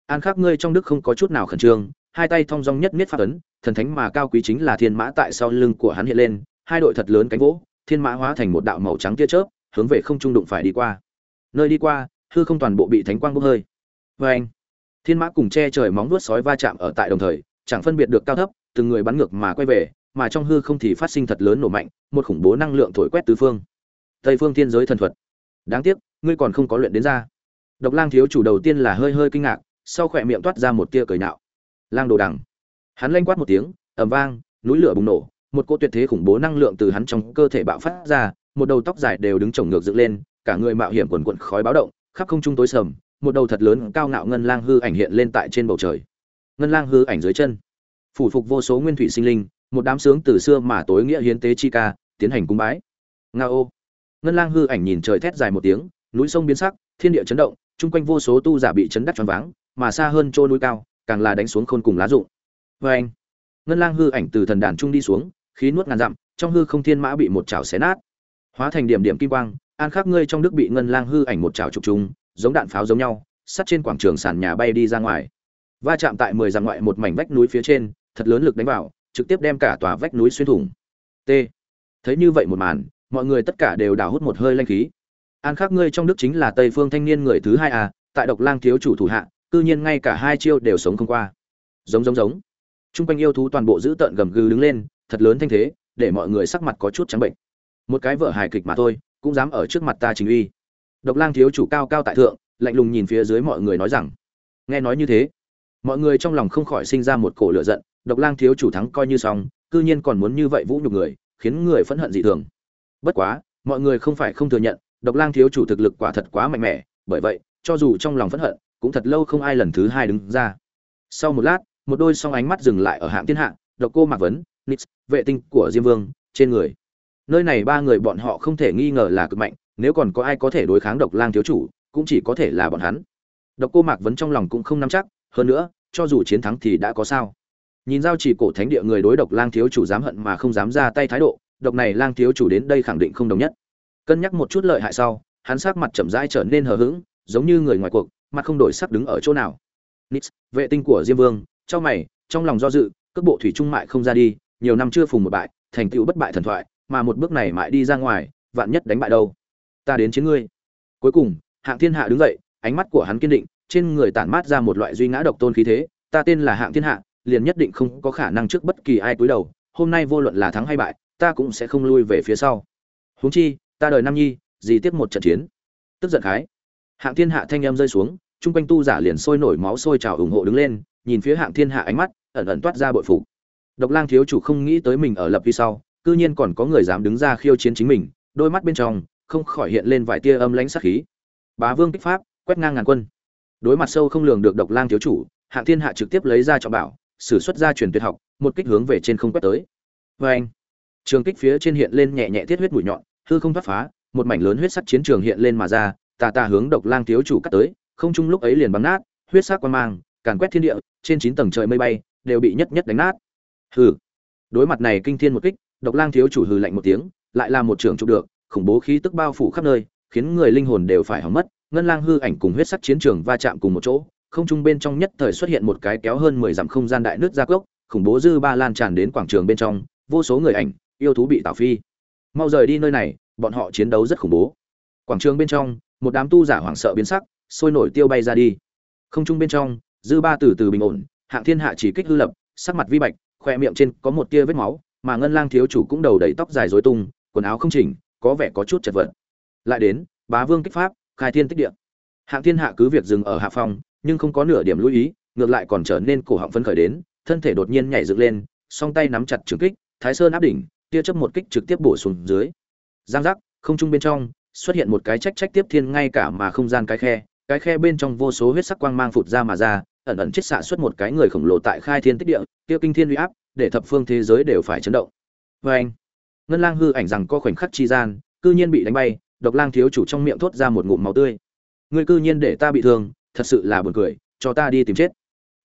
An khắc ngươi trong đức không có chút nào khẩn trương, hai tay thong dong nhất miết phát ấn, thần thánh mà cao quý chính là thiên mã tại sau lưng của hắn hiện lên, hai đội thật lớn cánh vỗ, thiên mã hóa thành một đạo màu trắng tia chớp, hướng về không trung đụng phải đi qua. Nơi đi qua, hư không toàn bộ bị thánh quang bốc hơi. Và anh thiên mã cùng che trời móng vuốt sói va chạm ở tại đồng thời, chẳng phân biệt được cao thấp từng người bắn ngược mà quay về, mà trong hư không thì phát sinh thật lớn nổ mạnh, một khủng bố năng lượng thổi quét tứ phương. Tây phương thiên giới thần thuật. Đáng tiếc, ngươi còn không có luyện đến ra. Độc lang thiếu chủ đầu tiên là hơi hơi kinh ngạc, sau khỏe miệng toát ra một tia cười nạo. Lang đồ đằng. Hắn lanh quát một tiếng, ầm vang, núi lửa bùng nổ, một cỗ tuyệt thế khủng bố năng lượng từ hắn trong cơ thể bạo phát ra, một đầu tóc dài đều đứng trồng ngược dựng lên, cả người mạo hiểm quần quần khói báo động, khắp không trung tối sầm, một đầu thật lớn cao ngạo ngân lang hư ảnh hiện lên tại trên bầu trời. Ngân lang hư ảnh dưới chân phủ phục vô số nguyên thủy sinh linh, một đám sướng từ xưa mà tối nghĩa hiến tế chi ca, tiến hành cung bái. Nga ô. Ngân lang hư ảnh nhìn trời thét dài một tiếng, núi sông biến sắc, thiên địa chấn động, chung quanh vô số tu giả bị chấn đắc choáng váng, mà xa hơn chỗ núi cao, càng là đánh xuống khôn cùng lá rụng. Vê anh, ngân lang hư ảnh từ thần đàn trung đi xuống, khí nuốt ngàn dặm, trong hư không thiên mã bị một chảo xé nát. Hóa thành điểm điểm kim quang, an khắc ngươi trong đức bị ngân lang hư ảnh một chảo trục trùng, giống đạn pháo giống nhau, sắt trên quảng trường sàn nhà bay đi ra ngoài. Va chạm tại mười dặm ngoại một mảnh vách núi phía trên thật lớn lực đánh vào trực tiếp đem cả tòa vách núi xuyên thủng. T. Thấy như vậy một màn mọi người tất cả đều đào hút một hơi lanh khí. An khắc ngươi trong đức chính là tây phương thanh niên người thứ hai à tại độc lang thiếu chủ thủ hạ cư nhiên ngay cả hai chiêu đều sống không qua. Giống giống giống. Trung quanh yêu thú toàn bộ giữ tợn gầm gừ đứng lên, thật lớn thanh thế, để mọi người sắc mặt có chút trắng bệnh. Một cái vợ hài kịch mà thôi, cũng dám ở trước mặt ta chính uy. Độc lang thiếu chủ cao cao tại thượng lạnh lùng nhìn phía dưới mọi người nói rằng nghe nói như thế. Mọi người trong lòng không khỏi sinh ra một cổ lửa giận độc lang thiếu chủ thắng coi như xong, cư nhiên còn muốn như vậy vũ nhục người, khiến người phẫn hận dị thường. Bất quá, mọi người không phải không thừa nhận, độc lang thiếu chủ thực lực quả thật quá mạnh mẽ, bởi vậy, cho dù trong lòng phẫn hận, cũng thật lâu không ai lần thứ hai đứng ra. Sau một lát, một đôi song ánh mắt dừng lại ở hạng thiên hạ, độc cô mạc vấn, nix, vệ tinh của diêm vương, trên người. Nơi này ba người bọn họ không thể nghi ngờ là cực mạnh, nếu còn có ai có thể đối kháng độc lang thiếu chủ, cũng chỉ có thể là bọn hắn. Độc cô mạc vấn trong lòng cũng không nắm chắc, hơn nữa, cho dù chiến thắng thì đã có sao nhìn giao chỉ cổ thánh địa người đối độc lang thiếu chủ dám hận mà không dám ra tay thái độ, độc này lang thiếu chủ đến đây khẳng định không đồng nhất. Cân nhắc một chút lợi hại sau, hắn sắc mặt chậm rãi trở nên hờ hững, giống như người ngoài cuộc, mặt không đổi sắc đứng ở chỗ nào. Nix, vệ tinh của diêm vương trong mày, trong lòng do dự, cước bộ thủy trung mại không ra đi, nhiều năm chưa phùng một bại, thành tựu bất bại thần thoại, mà một bước này mại đi ra ngoài, vạn nhất đánh bại đâu? Ta đến chiến ngươi. Cuối cùng, hạng thiên hạ đứng dậy, ánh mắt của hắn kiên định, trên người tản mát ra một loại duy ngã độc tôn khí thế, ta tên là hạng thiên hạ liền nhất định không có khả năng trước bất kỳ ai cúi đầu, hôm nay vô luận là thắng hay bại, ta cũng sẽ không lui về phía sau. Huống chi, ta đời nam nhi gì tiếp một trận chiến. Tức giận khái. Hạng thiên hạ thanh em rơi xuống, chung quanh tu giả liền sôi nổi máu sôi trào ủng hộ đứng lên, nhìn phía hạng thiên hạ ánh mắt, ẩn ẩn toát ra bội phục. Độc lang thiếu chủ không nghĩ tới mình ở lập vi sau, cư nhiên còn có người dám đứng ra khiêu chiến chính mình, đôi mắt bên trong, không khỏi hiện lên vài tia âm lãnh sát khí. Bá vương kích pháp, quét ngang ngàn quân. Đối mặt sâu không lường được độc lang thiếu chủ, hạng thiên hạ trực tiếp lấy ra trọng bảo sử xuất ra truyền tuyệt học, một kích hướng về trên không quét tới. Vê anh, trường kích phía trên hiện lên nhẹ nhẹ thiết huyết mũi nhọn, hư không thoát phá, một mảnh lớn huyết sắc chiến trường hiện lên mà ra, tà tà hướng độc lang thiếu chủ cắt tới, không trung lúc ấy liền bắn nát, huyết sắc quan mang, càn quét thiên địa, trên chín tầng trời mây bay, đều bị nhất nhất đánh nát. Hừ. Đối mặt này kinh thiên một kích, độc lang thiếu chủ hừ lạnh một tiếng, lại là một trường chụp được, khủng bố khí tức bao phủ khắp nơi, khiến người linh hồn đều phải hỏng mất, ngân lang hư ảnh cùng huyết sắc chiến trường va chạm cùng một chỗ không trung bên trong nhất thời xuất hiện một cái kéo hơn mười dặm không gian đại nước ra cốc, khủng bố dư ba lan tràn đến quảng trường bên trong, vô số người ảnh, yêu thú bị tạo phi. Mau rời đi nơi này, bọn họ chiến đấu rất khủng bố. Quảng trường bên trong, một đám tu giả hoảng sợ biến sắc, sôi nổi tiêu bay ra đi. Không trung bên trong, dư ba từ từ bình ổn, hạng thiên hạ chỉ kích hư lập, sắc mặt vi bạch, khoe miệng trên có một tia vết máu, mà ngân lang thiếu chủ cũng đầu đầy tóc dài rối tung, quần áo không chỉnh, có vẻ có chút chật vật. Lại đến, bá vương kích pháp, khai thiên tích địa. Hạng thiên hạ cứ việc dừng ở hạ phong nhưng không có nửa điểm lưu ý, ngược lại còn trở nên cổ họng phấn khởi đến, thân thể đột nhiên nhảy dựng lên, song tay nắm chặt trường kích, thái sơn áp đỉnh, tia chớp một kích trực tiếp bổ xuống dưới. Giang giác, không trung bên trong, xuất hiện một cái trách trách tiếp thiên ngay cả mà không gian cái khe cái khe bên trong vô số huyết sắc quang mang phụt ra mà ra, ẩn ẩn chết xạ xuất một cái người khổng lồ tại khai thiên tích địa tiêu kinh thiên uy áp, để thập phương thế giới đều phải chấn động. Vê anh, ngân lang hư ảnh rằng có khoảnh khắc chi gian, cư nhiên bị đánh bay, độc lang thiếu chủ trong miệng thốt ra một ngụm máu tươi. Người cư nhiên để ta bị thương thật sự là buồn cười, cho ta đi tìm chết.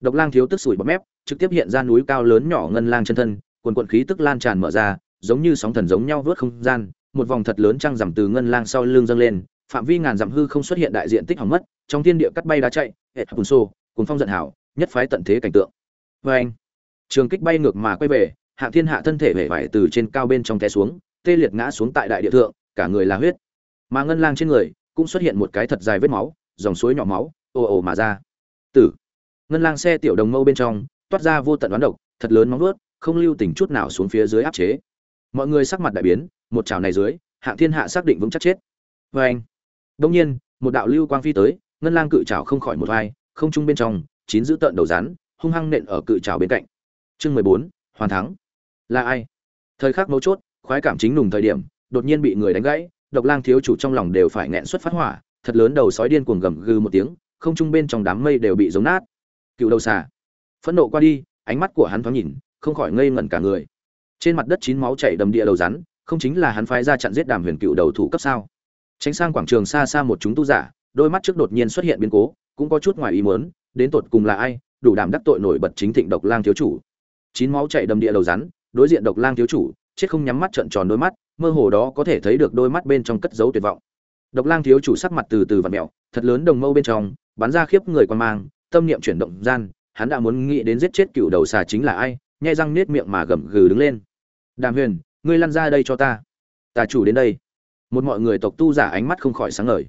Độc lang thiếu tức sủi bọt mép, trực tiếp hiện ra núi cao lớn nhỏ ngân lang chân thân, quần cuộn khí tức lan tràn mở ra, giống như sóng thần giống nhau vớt không gian, một vòng thật lớn trăng rằm từ ngân lang sau lưng dâng lên, phạm vi ngàn dặm hư không xuất hiện đại diện tích hỏng mất, trong thiên địa cắt bay đá chạy, hệ hùn xô cuốn phong giận hảo nhất phái tận thế cảnh tượng. Vê anh, trường kích bay ngược mà quay về hạng thiên hạ thân thể vẻ vải từ trên cao bên trong té xuống, tê liệt ngã xuống tại đại địa thượng, cả người là huyết. Mà ngân lang trên người, cũng xuất hiện một cái thật dài vết máu, dòng suối nhỏ máu ồ ồ mà ra. Tử. Ngân lang xe tiểu đồng mâu bên trong, toát ra vô tận đoán độc, thật lớn móng vuốt, không lưu tình chút nào xuống phía dưới áp chế. Mọi người sắc mặt đại biến, một chảo này dưới, hạng thiên hạ xác định vững chắc chết. Vê anh. Đông nhiên, một đạo lưu quang phi tới, ngân lang cự chảo không khỏi một vai, không trung bên trong, chín giữ tận đầu rắn, hung hăng nện ở cự trào bên cạnh. Chương mười bốn, hoàn thắng. Là ai? Thời khắc mấu chốt, khoái cảm chính nùng thời điểm, đột nhiên bị người đánh gãy, độc lang thiếu chủ trong lòng đều phải nghẹn xuất phát hỏa, thật lớn đầu sói điên cuồng gầm gừ một tiếng không trung bên trong đám mây đều bị giống nát. Cựu đầu xà. Phẫn nộ qua đi, ánh mắt của hắn thoáng nhìn, không khỏi ngây ngẩn cả người. Trên mặt đất chín máu chảy đầm địa đầu rắn, không chính là hắn phái ra chặn giết đàm huyền cựu đầu thủ cấp sao? Tránh sang quảng trường xa xa một chúng tu giả, đôi mắt trước đột nhiên xuất hiện biến cố, cũng có chút ngoài ý muốn, đến tột cùng là ai, đủ đảm đắc tội nổi bật chính thịnh độc lang thiếu chủ. Chín máu chảy đầm địa đầu rắn, đối diện độc lang thiếu chủ, chết không nhắm mắt trợn tròn đôi mắt, mơ hồ đó có thể thấy được đôi mắt bên trong cất dấu tuyệt vọng. Độc lang thiếu chủ sắc mặt từ từ vặn mẹo thật lớn đồng mâu bên trong bắn ra khiếp người quan mang, tâm niệm chuyển động gian, hắn đã muốn nghĩ đến giết chết cựu đầu xà chính là ai, nhai răng nết miệng mà gầm gừ đứng lên. Đàm huyền, ngươi lăn ra đây cho ta. Tà chủ đến đây. Một mọi người tộc tu giả ánh mắt không khỏi sáng ngời.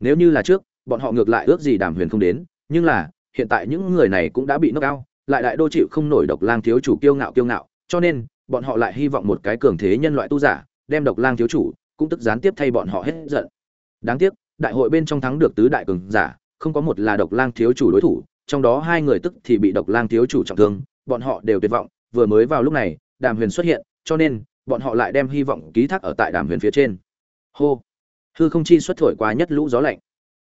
Nếu như là trước, bọn họ ngược lại ước gì đàm huyền không đến, nhưng là, hiện tại những người này cũng đã bị nâng cao lại đại đô chịu không nổi độc lang thiếu chủ kiêu ngạo kiêu ngạo, cho nên, bọn họ lại hy vọng một cái cường thế nhân loại tu giả, đem độc lang thiếu chủ, cũng tức gián tiếp thay bọn họ hết giận. Đáng tiếc, đại hội bên trong thắng được tứ đại cường giả không có một là độc lang thiếu chủ đối thủ, trong đó hai người tức thì bị độc lang thiếu chủ trọng thương, bọn họ đều tuyệt vọng, vừa mới vào lúc này, đàm huyền xuất hiện, cho nên, bọn họ lại đem hy vọng ký thác ở tại đàm huyền phía trên. Hô! Hư không chi xuất thổi qua nhất lũ gió lạnh.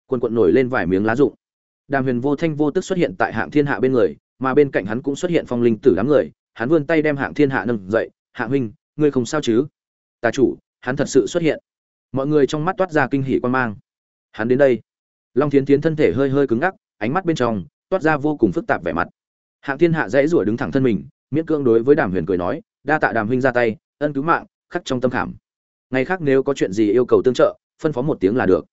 Quần quận nổi lên vài miếng lá rụng. Đàm huyền vô thanh vô tức xuất hiện tại hạng thiên hạ bên người, mà bên cạnh hắn cũng xuất hiện phong linh tử đám người, hắn vươn tay đem hạng thiên hạ nâng dậy hạng huynh, ngươi không sao chứ? Tà chủ, hắn thật sự xuất hiện. Mọi người trong mắt toát ra kinh hỉ quan mang. Hắn đến đây long thiến tiến thân thể hơi hơi cứng ngắc, ánh mắt bên trong toát ra vô cùng phức tạp vẻ mặt. Hạng thiên hạ dãy rủa đứng thẳng thân mình, miễn cưỡng đối với đàm huyền cười nói, đa tạ đàm huynh ra tay, ân cứu mạng, khắc trong tâm khảm. Ngày khác nếu có chuyện gì yêu cầu tương trợ, phân phó một tiếng là được.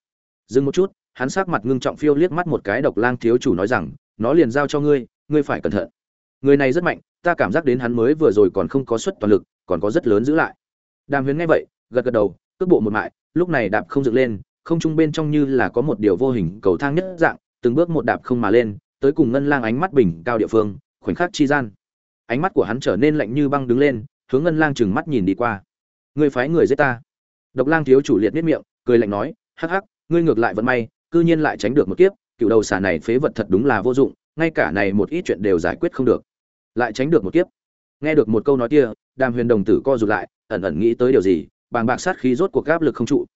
Dừng một chút, hắn sắc mặt ngưng trọng phiêu liếc mắt một cái độc lang thiếu chủ nói rằng, nó liền giao cho ngươi ngươi phải cẩn thận. Người này rất mạnh, ta cảm giác đến hắn mới vừa rồi còn không có suất toàn lực, còn có rất lớn giữ lại. Đàm huyền nghe vậy, gật gật đầu, cước bộ một mại, lúc này đạp không dựng lên không trung bên trong như là có một điều vô hình cầu thang nhất dạng, từng bước một đạp không mà lên, tới cùng ngân lang ánh mắt bình cao địa phương, khoảnh khắc chi gian. Ánh mắt của hắn trở nên lạnh như băng đứng lên, hướng ngân lang trừng mắt nhìn đi qua. Ngươi phái người giết ta. Độc lang thiếu chủ liệt niết miệng, cười lạnh nói, hắc hắc, ngươi ngược lại vận may, cư nhiên lại tránh được một kiếp, cựu đầu xà này phế vật thật đúng là vô dụng, ngay cả này một ít chuyện đều giải quyết không được. Lại tránh được một kiếp. Nghe được một câu nói kia, đàm huyền đồng tử co rụt lại, ẩn ẩn nghĩ tới điều gì, bàng bạc sát khí rốt cuộc áp lực không trụ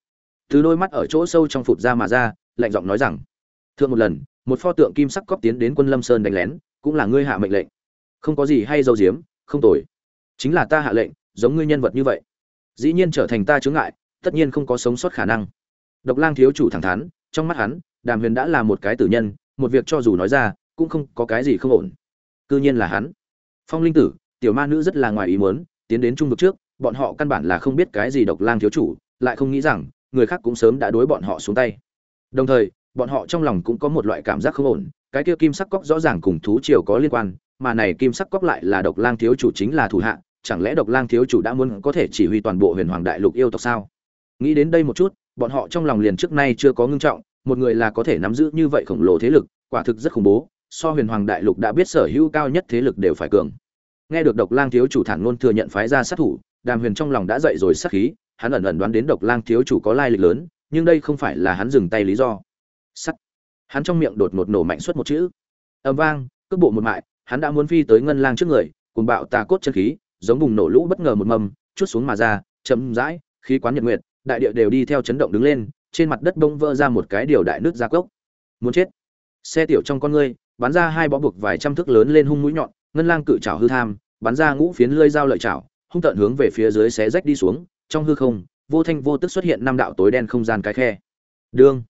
từ đôi mắt ở chỗ sâu trong phụt ra mà ra, lạnh giọng nói rằng, thượng một lần, một pho tượng kim sắc cóp tiến đến quân lâm sơn đánh lén, cũng là ngươi hạ mệnh lệnh. Không có gì hay dâu diếm, không tồi. Chính là ta hạ lệnh, giống ngươi nhân vật như vậy. Dĩ nhiên trở thành ta chướng ngại, tất nhiên không có sống sót khả năng. Độc lang thiếu chủ thẳng thắn, trong mắt hắn, đàm huyền đã là một cái tử nhân, một việc cho dù nói ra, cũng không có cái gì không ổn. Cư nhiên là hắn. Phong linh tử, tiểu ma nữ rất là ngoài ý muốn, tiến đến trung vực trước, bọn họ căn bản là không biết cái gì độc lang thiếu chủ, lại không nghĩ rằng người khác cũng sớm đã đối bọn họ xuống tay. Đồng thời, bọn họ trong lòng cũng có một loại cảm giác không ổn, cái kia kim sắc cóc rõ ràng cùng thú triều có liên quan, mà này kim sắc cóc lại là độc lang thiếu chủ chính là thủ hạ, chẳng lẽ độc lang thiếu chủ đã muốn có thể chỉ huy toàn bộ huyền hoàng đại lục yêu tộc sao? Nghĩ đến đây một chút, bọn họ trong lòng liền trước nay chưa có ngưng trọng, một người là có thể nắm giữ như vậy khổng lồ thế lực, quả thực rất khủng bố, so huyền hoàng đại lục đã biết sở hữu cao nhất thế lực đều phải cường. Nghe được độc lang thiếu chủ thản ngôn thừa nhận phái ra sát thủ, đàm huyền trong lòng đã dậy rồi sát khí hắn ẩn ẩn đoán đến độc lang thiếu chủ có lai lịch lớn, nhưng đây không phải là hắn dừng tay lý do. Sắt. Hắn trong miệng đột ngột nổ mạnh suốt một chữ. Ầm vang, cước bộ một mại, hắn đã muốn phi tới ngân lang trước người, cùng bạo tà cốt chân khí, giống bùng nổ lũ bất ngờ một mầm chút xuống mà ra chấm rãi, khí quán nhật nguyệt, đại địa đều đi theo chấn động đứng lên, trên mặt đất bông vỡ ra một cái điều đại nước ra cốc. Muốn chết. Xe tiểu trong con ngươi, bắn ra hai bó buộc vài trăm thước lớn lên hung mũi nhọn, ngân lang cự trảo hư tham, bắn ra ngũ phiến lơi dao lợi chảo hung tận hướng về phía dưới xé rách đi xuống trong hư không, vô thanh vô tức xuất hiện năm đạo tối đen không gian cái khe. Đương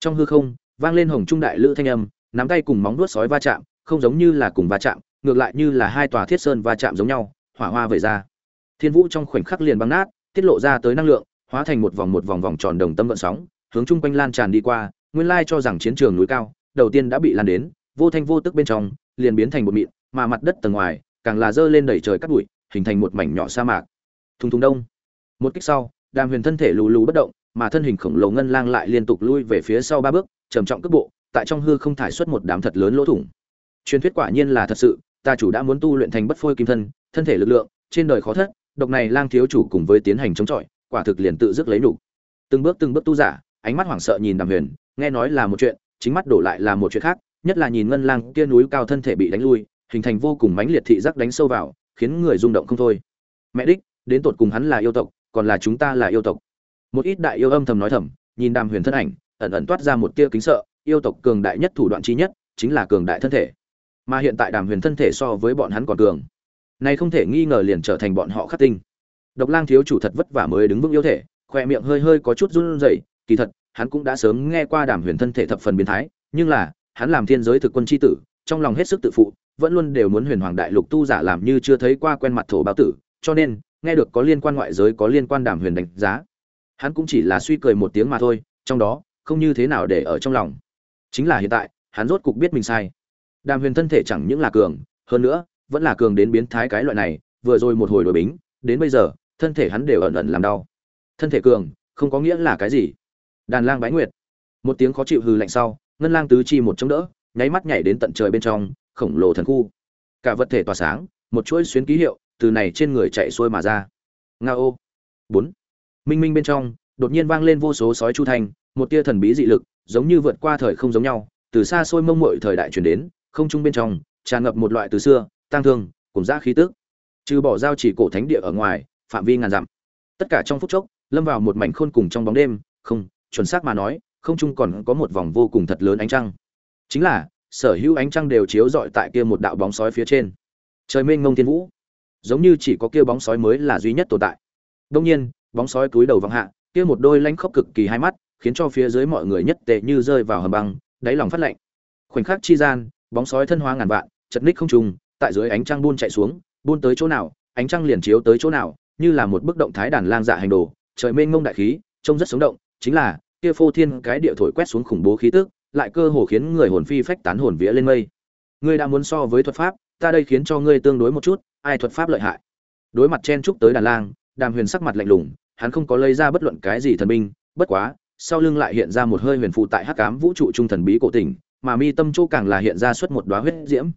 trong hư không, vang lên hồng trung đại lữ thanh âm, nắm tay cùng móng vuốt sói va chạm, không giống như là cùng va chạm, ngược lại như là hai tòa thiết sơn va chạm giống nhau, hỏa hoa vẩy ra. Thiên vũ trong khoảnh khắc liền băng nát, tiết lộ ra tới năng lượng, hóa thành một vòng một vòng vòng tròn đồng tâm vận sóng, hướng chung quanh lan tràn đi qua, nguyên lai cho rằng chiến trường núi cao, đầu tiên đã bị lan đến, vô thanh vô tức bên trong, liền biến thành một mịn, mà mặt đất tầng ngoài, càng là dơ lên đầy trời cắt bụi, hình thành một mảnh nhỏ sa mạc. Thùng thùng đông một kích sau, đàm huyền thân thể lù lù bất động, mà thân hình khổng lồ ngân lang lại liên tục lui về phía sau ba bước, trầm trọng cước bộ, tại trong hư không thải xuất một đám thật lớn lỗ thủng truyền thuyết quả nhiên là thật sự, ta chủ đã muốn tu luyện thành bất phôi kim thân thân thể lực lượng, trên đời khó thất, độc này lang thiếu chủ cùng với tiến hành chống chọi, quả thực liền tự dứt lấy đủ. từng bước từng bước tu giả, ánh mắt hoảng sợ nhìn đàm huyền, nghe nói là một chuyện, chính mắt đổ lại là một chuyện khác, nhất là nhìn ngân lang kia núi cao thân thể bị đánh lui, hình thành vô cùng mãnh liệt thị giác đánh sâu vào, khiến người rung động không thôi mẹ đích, đến tột cùng hắn là yêu tộc còn là chúng ta là yêu tộc. Một ít đại yêu âm thầm nói thầm, nhìn đàm huyền thân ảnh, ẩn ẩn toát ra một tia kính sợ, yêu tộc cường đại nhất thủ đoạn chi nhất, chính là cường đại thân thể. Mà hiện tại đàm huyền thân thể so với bọn hắn còn cường. Này không thể nghi ngờ liền trở thành bọn họ khắc tinh. Độc lang thiếu chủ thật vất vả mới đứng vững yêu thể, khoe miệng hơi hơi có chút run rẩy, kỳ thật, hắn cũng đã sớm nghe qua đàm huyền thân thể thập phần biến thái, nhưng là, hắn làm thiên giới thực quân chi tử, trong lòng hết sức tự phụ, vẫn luôn đều muốn huyền hoàng đại lục tu giả làm như chưa thấy qua quen mặt thổ báo tử, cho nên nghe được có liên quan ngoại giới, có liên quan đàm huyền đánh giá. Hắn cũng chỉ là suy cười một tiếng mà thôi, trong đó, không như thế nào để ở trong lòng. Chính là hiện tại, hắn rốt cục biết mình sai. Đàm huyền thân thể chẳng những là cường, hơn nữa, vẫn là cường đến biến thái cái loại này, vừa rồi một hồi đổi bính, đến bây giờ, thân thể hắn đều ẩn ẩn làm đau. Thân thể cường, không có nghĩa là cái gì. Đàn lang bái nguyệt. Một tiếng khó chịu hư lạnh sau, ngân lang tứ chi một chống đỡ, nháy mắt nhảy đến tận trời bên trong, khổng lồ thần khu. Cả vật thể tỏa sáng, một chuỗi xuyến ký hiệu từ này trên người chạy xuôi mà ra. Nga ô. Bốn. Minh minh bên trong, đột nhiên vang lên vô số sói chu thành một tia thần bí dị lực, giống như vượt qua thời không giống nhau, từ xa xôi mông muội thời đại truyền đến, không trung bên trong, tràn ngập một loại từ xưa, tang thương, cùng giá khí tức. Trừ bỏ giao chỉ cổ thánh địa ở ngoài, phạm vi ngàn dặm. Tất cả trong phút chốc, lâm vào một mảnh khôn cùng trong bóng đêm, không, chuẩn xác mà nói, không trung còn có một vòng vô cùng thật lớn ánh trăng. Chính là, sở hữu ánh trăng đều chiếu rọi tại kia một đạo bóng sói phía trên. Trời mênh mông thiên vũ giống như chỉ có kia bóng sói mới là duy nhất tồn tại. Đông nhiên, bóng sói cúi đầu vọng hạ, kia một đôi lanh khốc cực kỳ hai mắt, khiến cho phía dưới mọi người nhất tệ như rơi vào hầm băng, đáy lòng phát lạnh. Khoảnh khắc chi gian, bóng sói thân hóa ngàn vạn, chật ních không trùng, tại dưới ánh trăng buôn chạy xuống, buôn tới chỗ nào, ánh trăng liền chiếu tới chỗ nào, như là một bức động thái đàn lang dạ hành đồ, trời mênh mông đại khí, trông rất sống động, chính là, kia phô thiên cái địa thổi quét xuống khủng bố khí tức, lại cơ hồ khiến người hồn phi phách tán hồn vía lên mây. Ngươi đã muốn so với thuật pháp ta đây khiến cho ngươi tương đối một chút, ai thuật pháp lợi hại. Đối mặt chen trúc tới đàn lang, đàm huyền sắc mặt lạnh lùng, hắn không có lấy ra bất luận cái gì thần binh, bất quá, sau lưng lại hiện ra một hơi huyền phụ tại hắc ám vũ trụ trung thần bí cổ tỉnh, mà mi tâm chỗ càng là hiện ra xuất một đóa huyết diễm.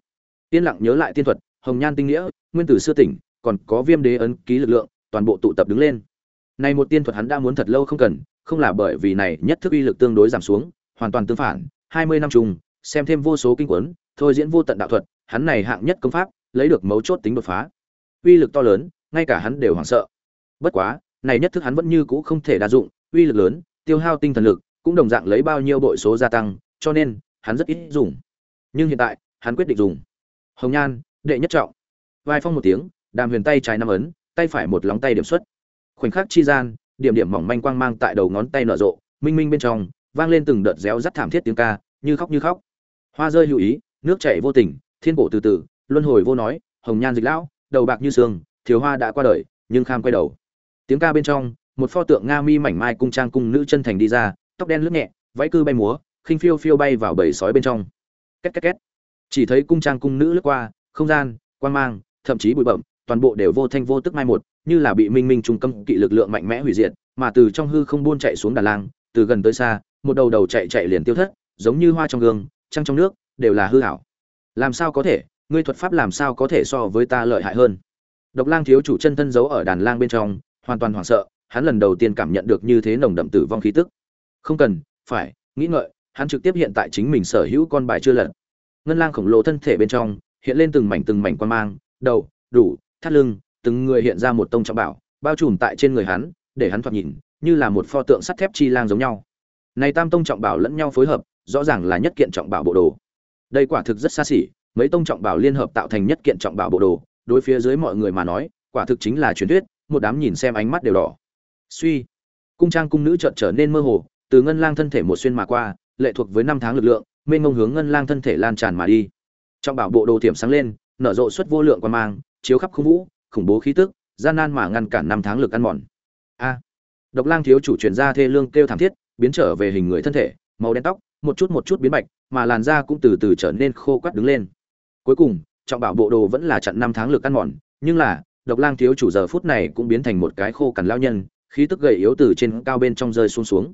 Tiên lặng nhớ lại tiên thuật, hồng nhan tinh nghĩa, nguyên tử xưa tỉnh, còn có viêm đế ấn ký lực lượng, toàn bộ tụ tập đứng lên. Này một tiên thuật hắn đã muốn thật lâu không cần, không là bởi vì này nhất thức uy lực tương đối giảm xuống, hoàn toàn tương phản, hai mươi năm chung xem thêm vô số kinh quấn thôi diễn vô tận đạo thuật, hắn này hạng nhất công pháp, lấy được mấu chốt tính đột phá. Uy lực to lớn, ngay cả hắn đều hoảng sợ. Bất quá, này nhất thức hắn vẫn như cũ không thể đa dụng, uy lực lớn, tiêu hao tinh thần lực, cũng đồng dạng lấy bao nhiêu bội số gia tăng, cho nên, hắn rất ít dùng. Nhưng hiện tại, hắn quyết định dùng. Hồng nhan, đệ nhất trọng. Vai phong một tiếng, đàm huyền tay trái nắm ấn, tay phải một lóng tay điểm xuất. Khoảnh khắc chi gian, điểm điểm mỏng manh quang mang tại đầu ngón tay nở rộ, minh minh bên trong, vang lên từng đợt réo rắt thảm thiết tiếng ca, như khóc như khóc. Hoa rơi lưu ý nước chảy vô tình, thiên cổ từ từ, luân hồi vô nói, hồng nhan dịch lão, đầu bạc như sương thiếu hoa đã qua đời, nhưng kham quay đầu. Tiếng ca bên trong, một pho tượng nga mi mảnh mai cung trang cung nữ chân thành đi ra, tóc đen lướt nhẹ, váy cư bay múa, khinh phiêu phiêu bay vào bầy sói bên trong. Két két két. Chỉ thấy cung trang cung nữ lướt qua, không gian, quan mang, thậm chí bụi bậm toàn bộ đều vô thanh vô tức mai một, như là bị minh minh trung tâm kỵ lực lượng mạnh mẽ hủy diệt, mà từ trong hư không buôn chạy xuống đà lang, từ gần tới xa, một đầu đầu chạy chạy liền tiêu thất, giống như hoa trong gương, trăng trong nước đều là hư hảo. Làm sao có thể? Ngươi thuật pháp làm sao có thể so với ta lợi hại hơn? Độc lang thiếu chủ chân thân giấu ở đàn lang bên trong, hoàn toàn hoảng sợ, hắn lần đầu tiên cảm nhận được như thế nồng đậm tử vong khí tức. Không cần, phải, nghĩ ngợi, hắn trực tiếp hiện tại chính mình sở hữu con bài chưa lật. Ngân lang khổng lồ thân thể bên trong, hiện lên từng mảnh từng mảnh quan mang, đầu, đủ, thắt lưng, từng người hiện ra một tông trọng bảo, bao trùm tại trên người hắn, để hắn thoạt nhìn, như là một pho tượng sắt thép chi lang giống nhau. Này tam tông trọng bảo lẫn nhau phối hợp, rõ ràng là nhất kiện trọng bảo bộ đồ đây quả thực rất xa xỉ, mấy tông trọng bảo liên hợp tạo thành nhất kiện trọng bảo bộ đồ, đối phía dưới mọi người mà nói, quả thực chính là truyền thuyết, một đám nhìn xem ánh mắt đều đỏ. Suy, cung trang cung nữ chợt trở nên mơ hồ, từ ngân lang thân thể một xuyên mà qua, lệ thuộc với năm tháng lực lượng, mênh ngông hướng ngân lang thân thể lan tràn mà đi. Trọng bảo bộ đồ tiềm sáng lên, nở rộ suất vô lượng quan mang, chiếu khắp khung vũ, khủng bố khí tức, gian nan mà ngăn cản năm tháng lực ăn mòn. A, độc lang thiếu chủ truyền ra thê lương kêu thảm thiết, biến trở về hình người thân thể, màu đen tóc, một chút một chút biến bạch mà làn da cũng từ từ trở nên khô quắt đứng lên. Cuối cùng, trọng bảo bộ đồ vẫn là chặn năm tháng lực ăn mòn, nhưng là, độc lang thiếu chủ giờ phút này cũng biến thành một cái khô cằn lao nhân, khí tức gầy yếu từ trên cao bên trong rơi xuống xuống.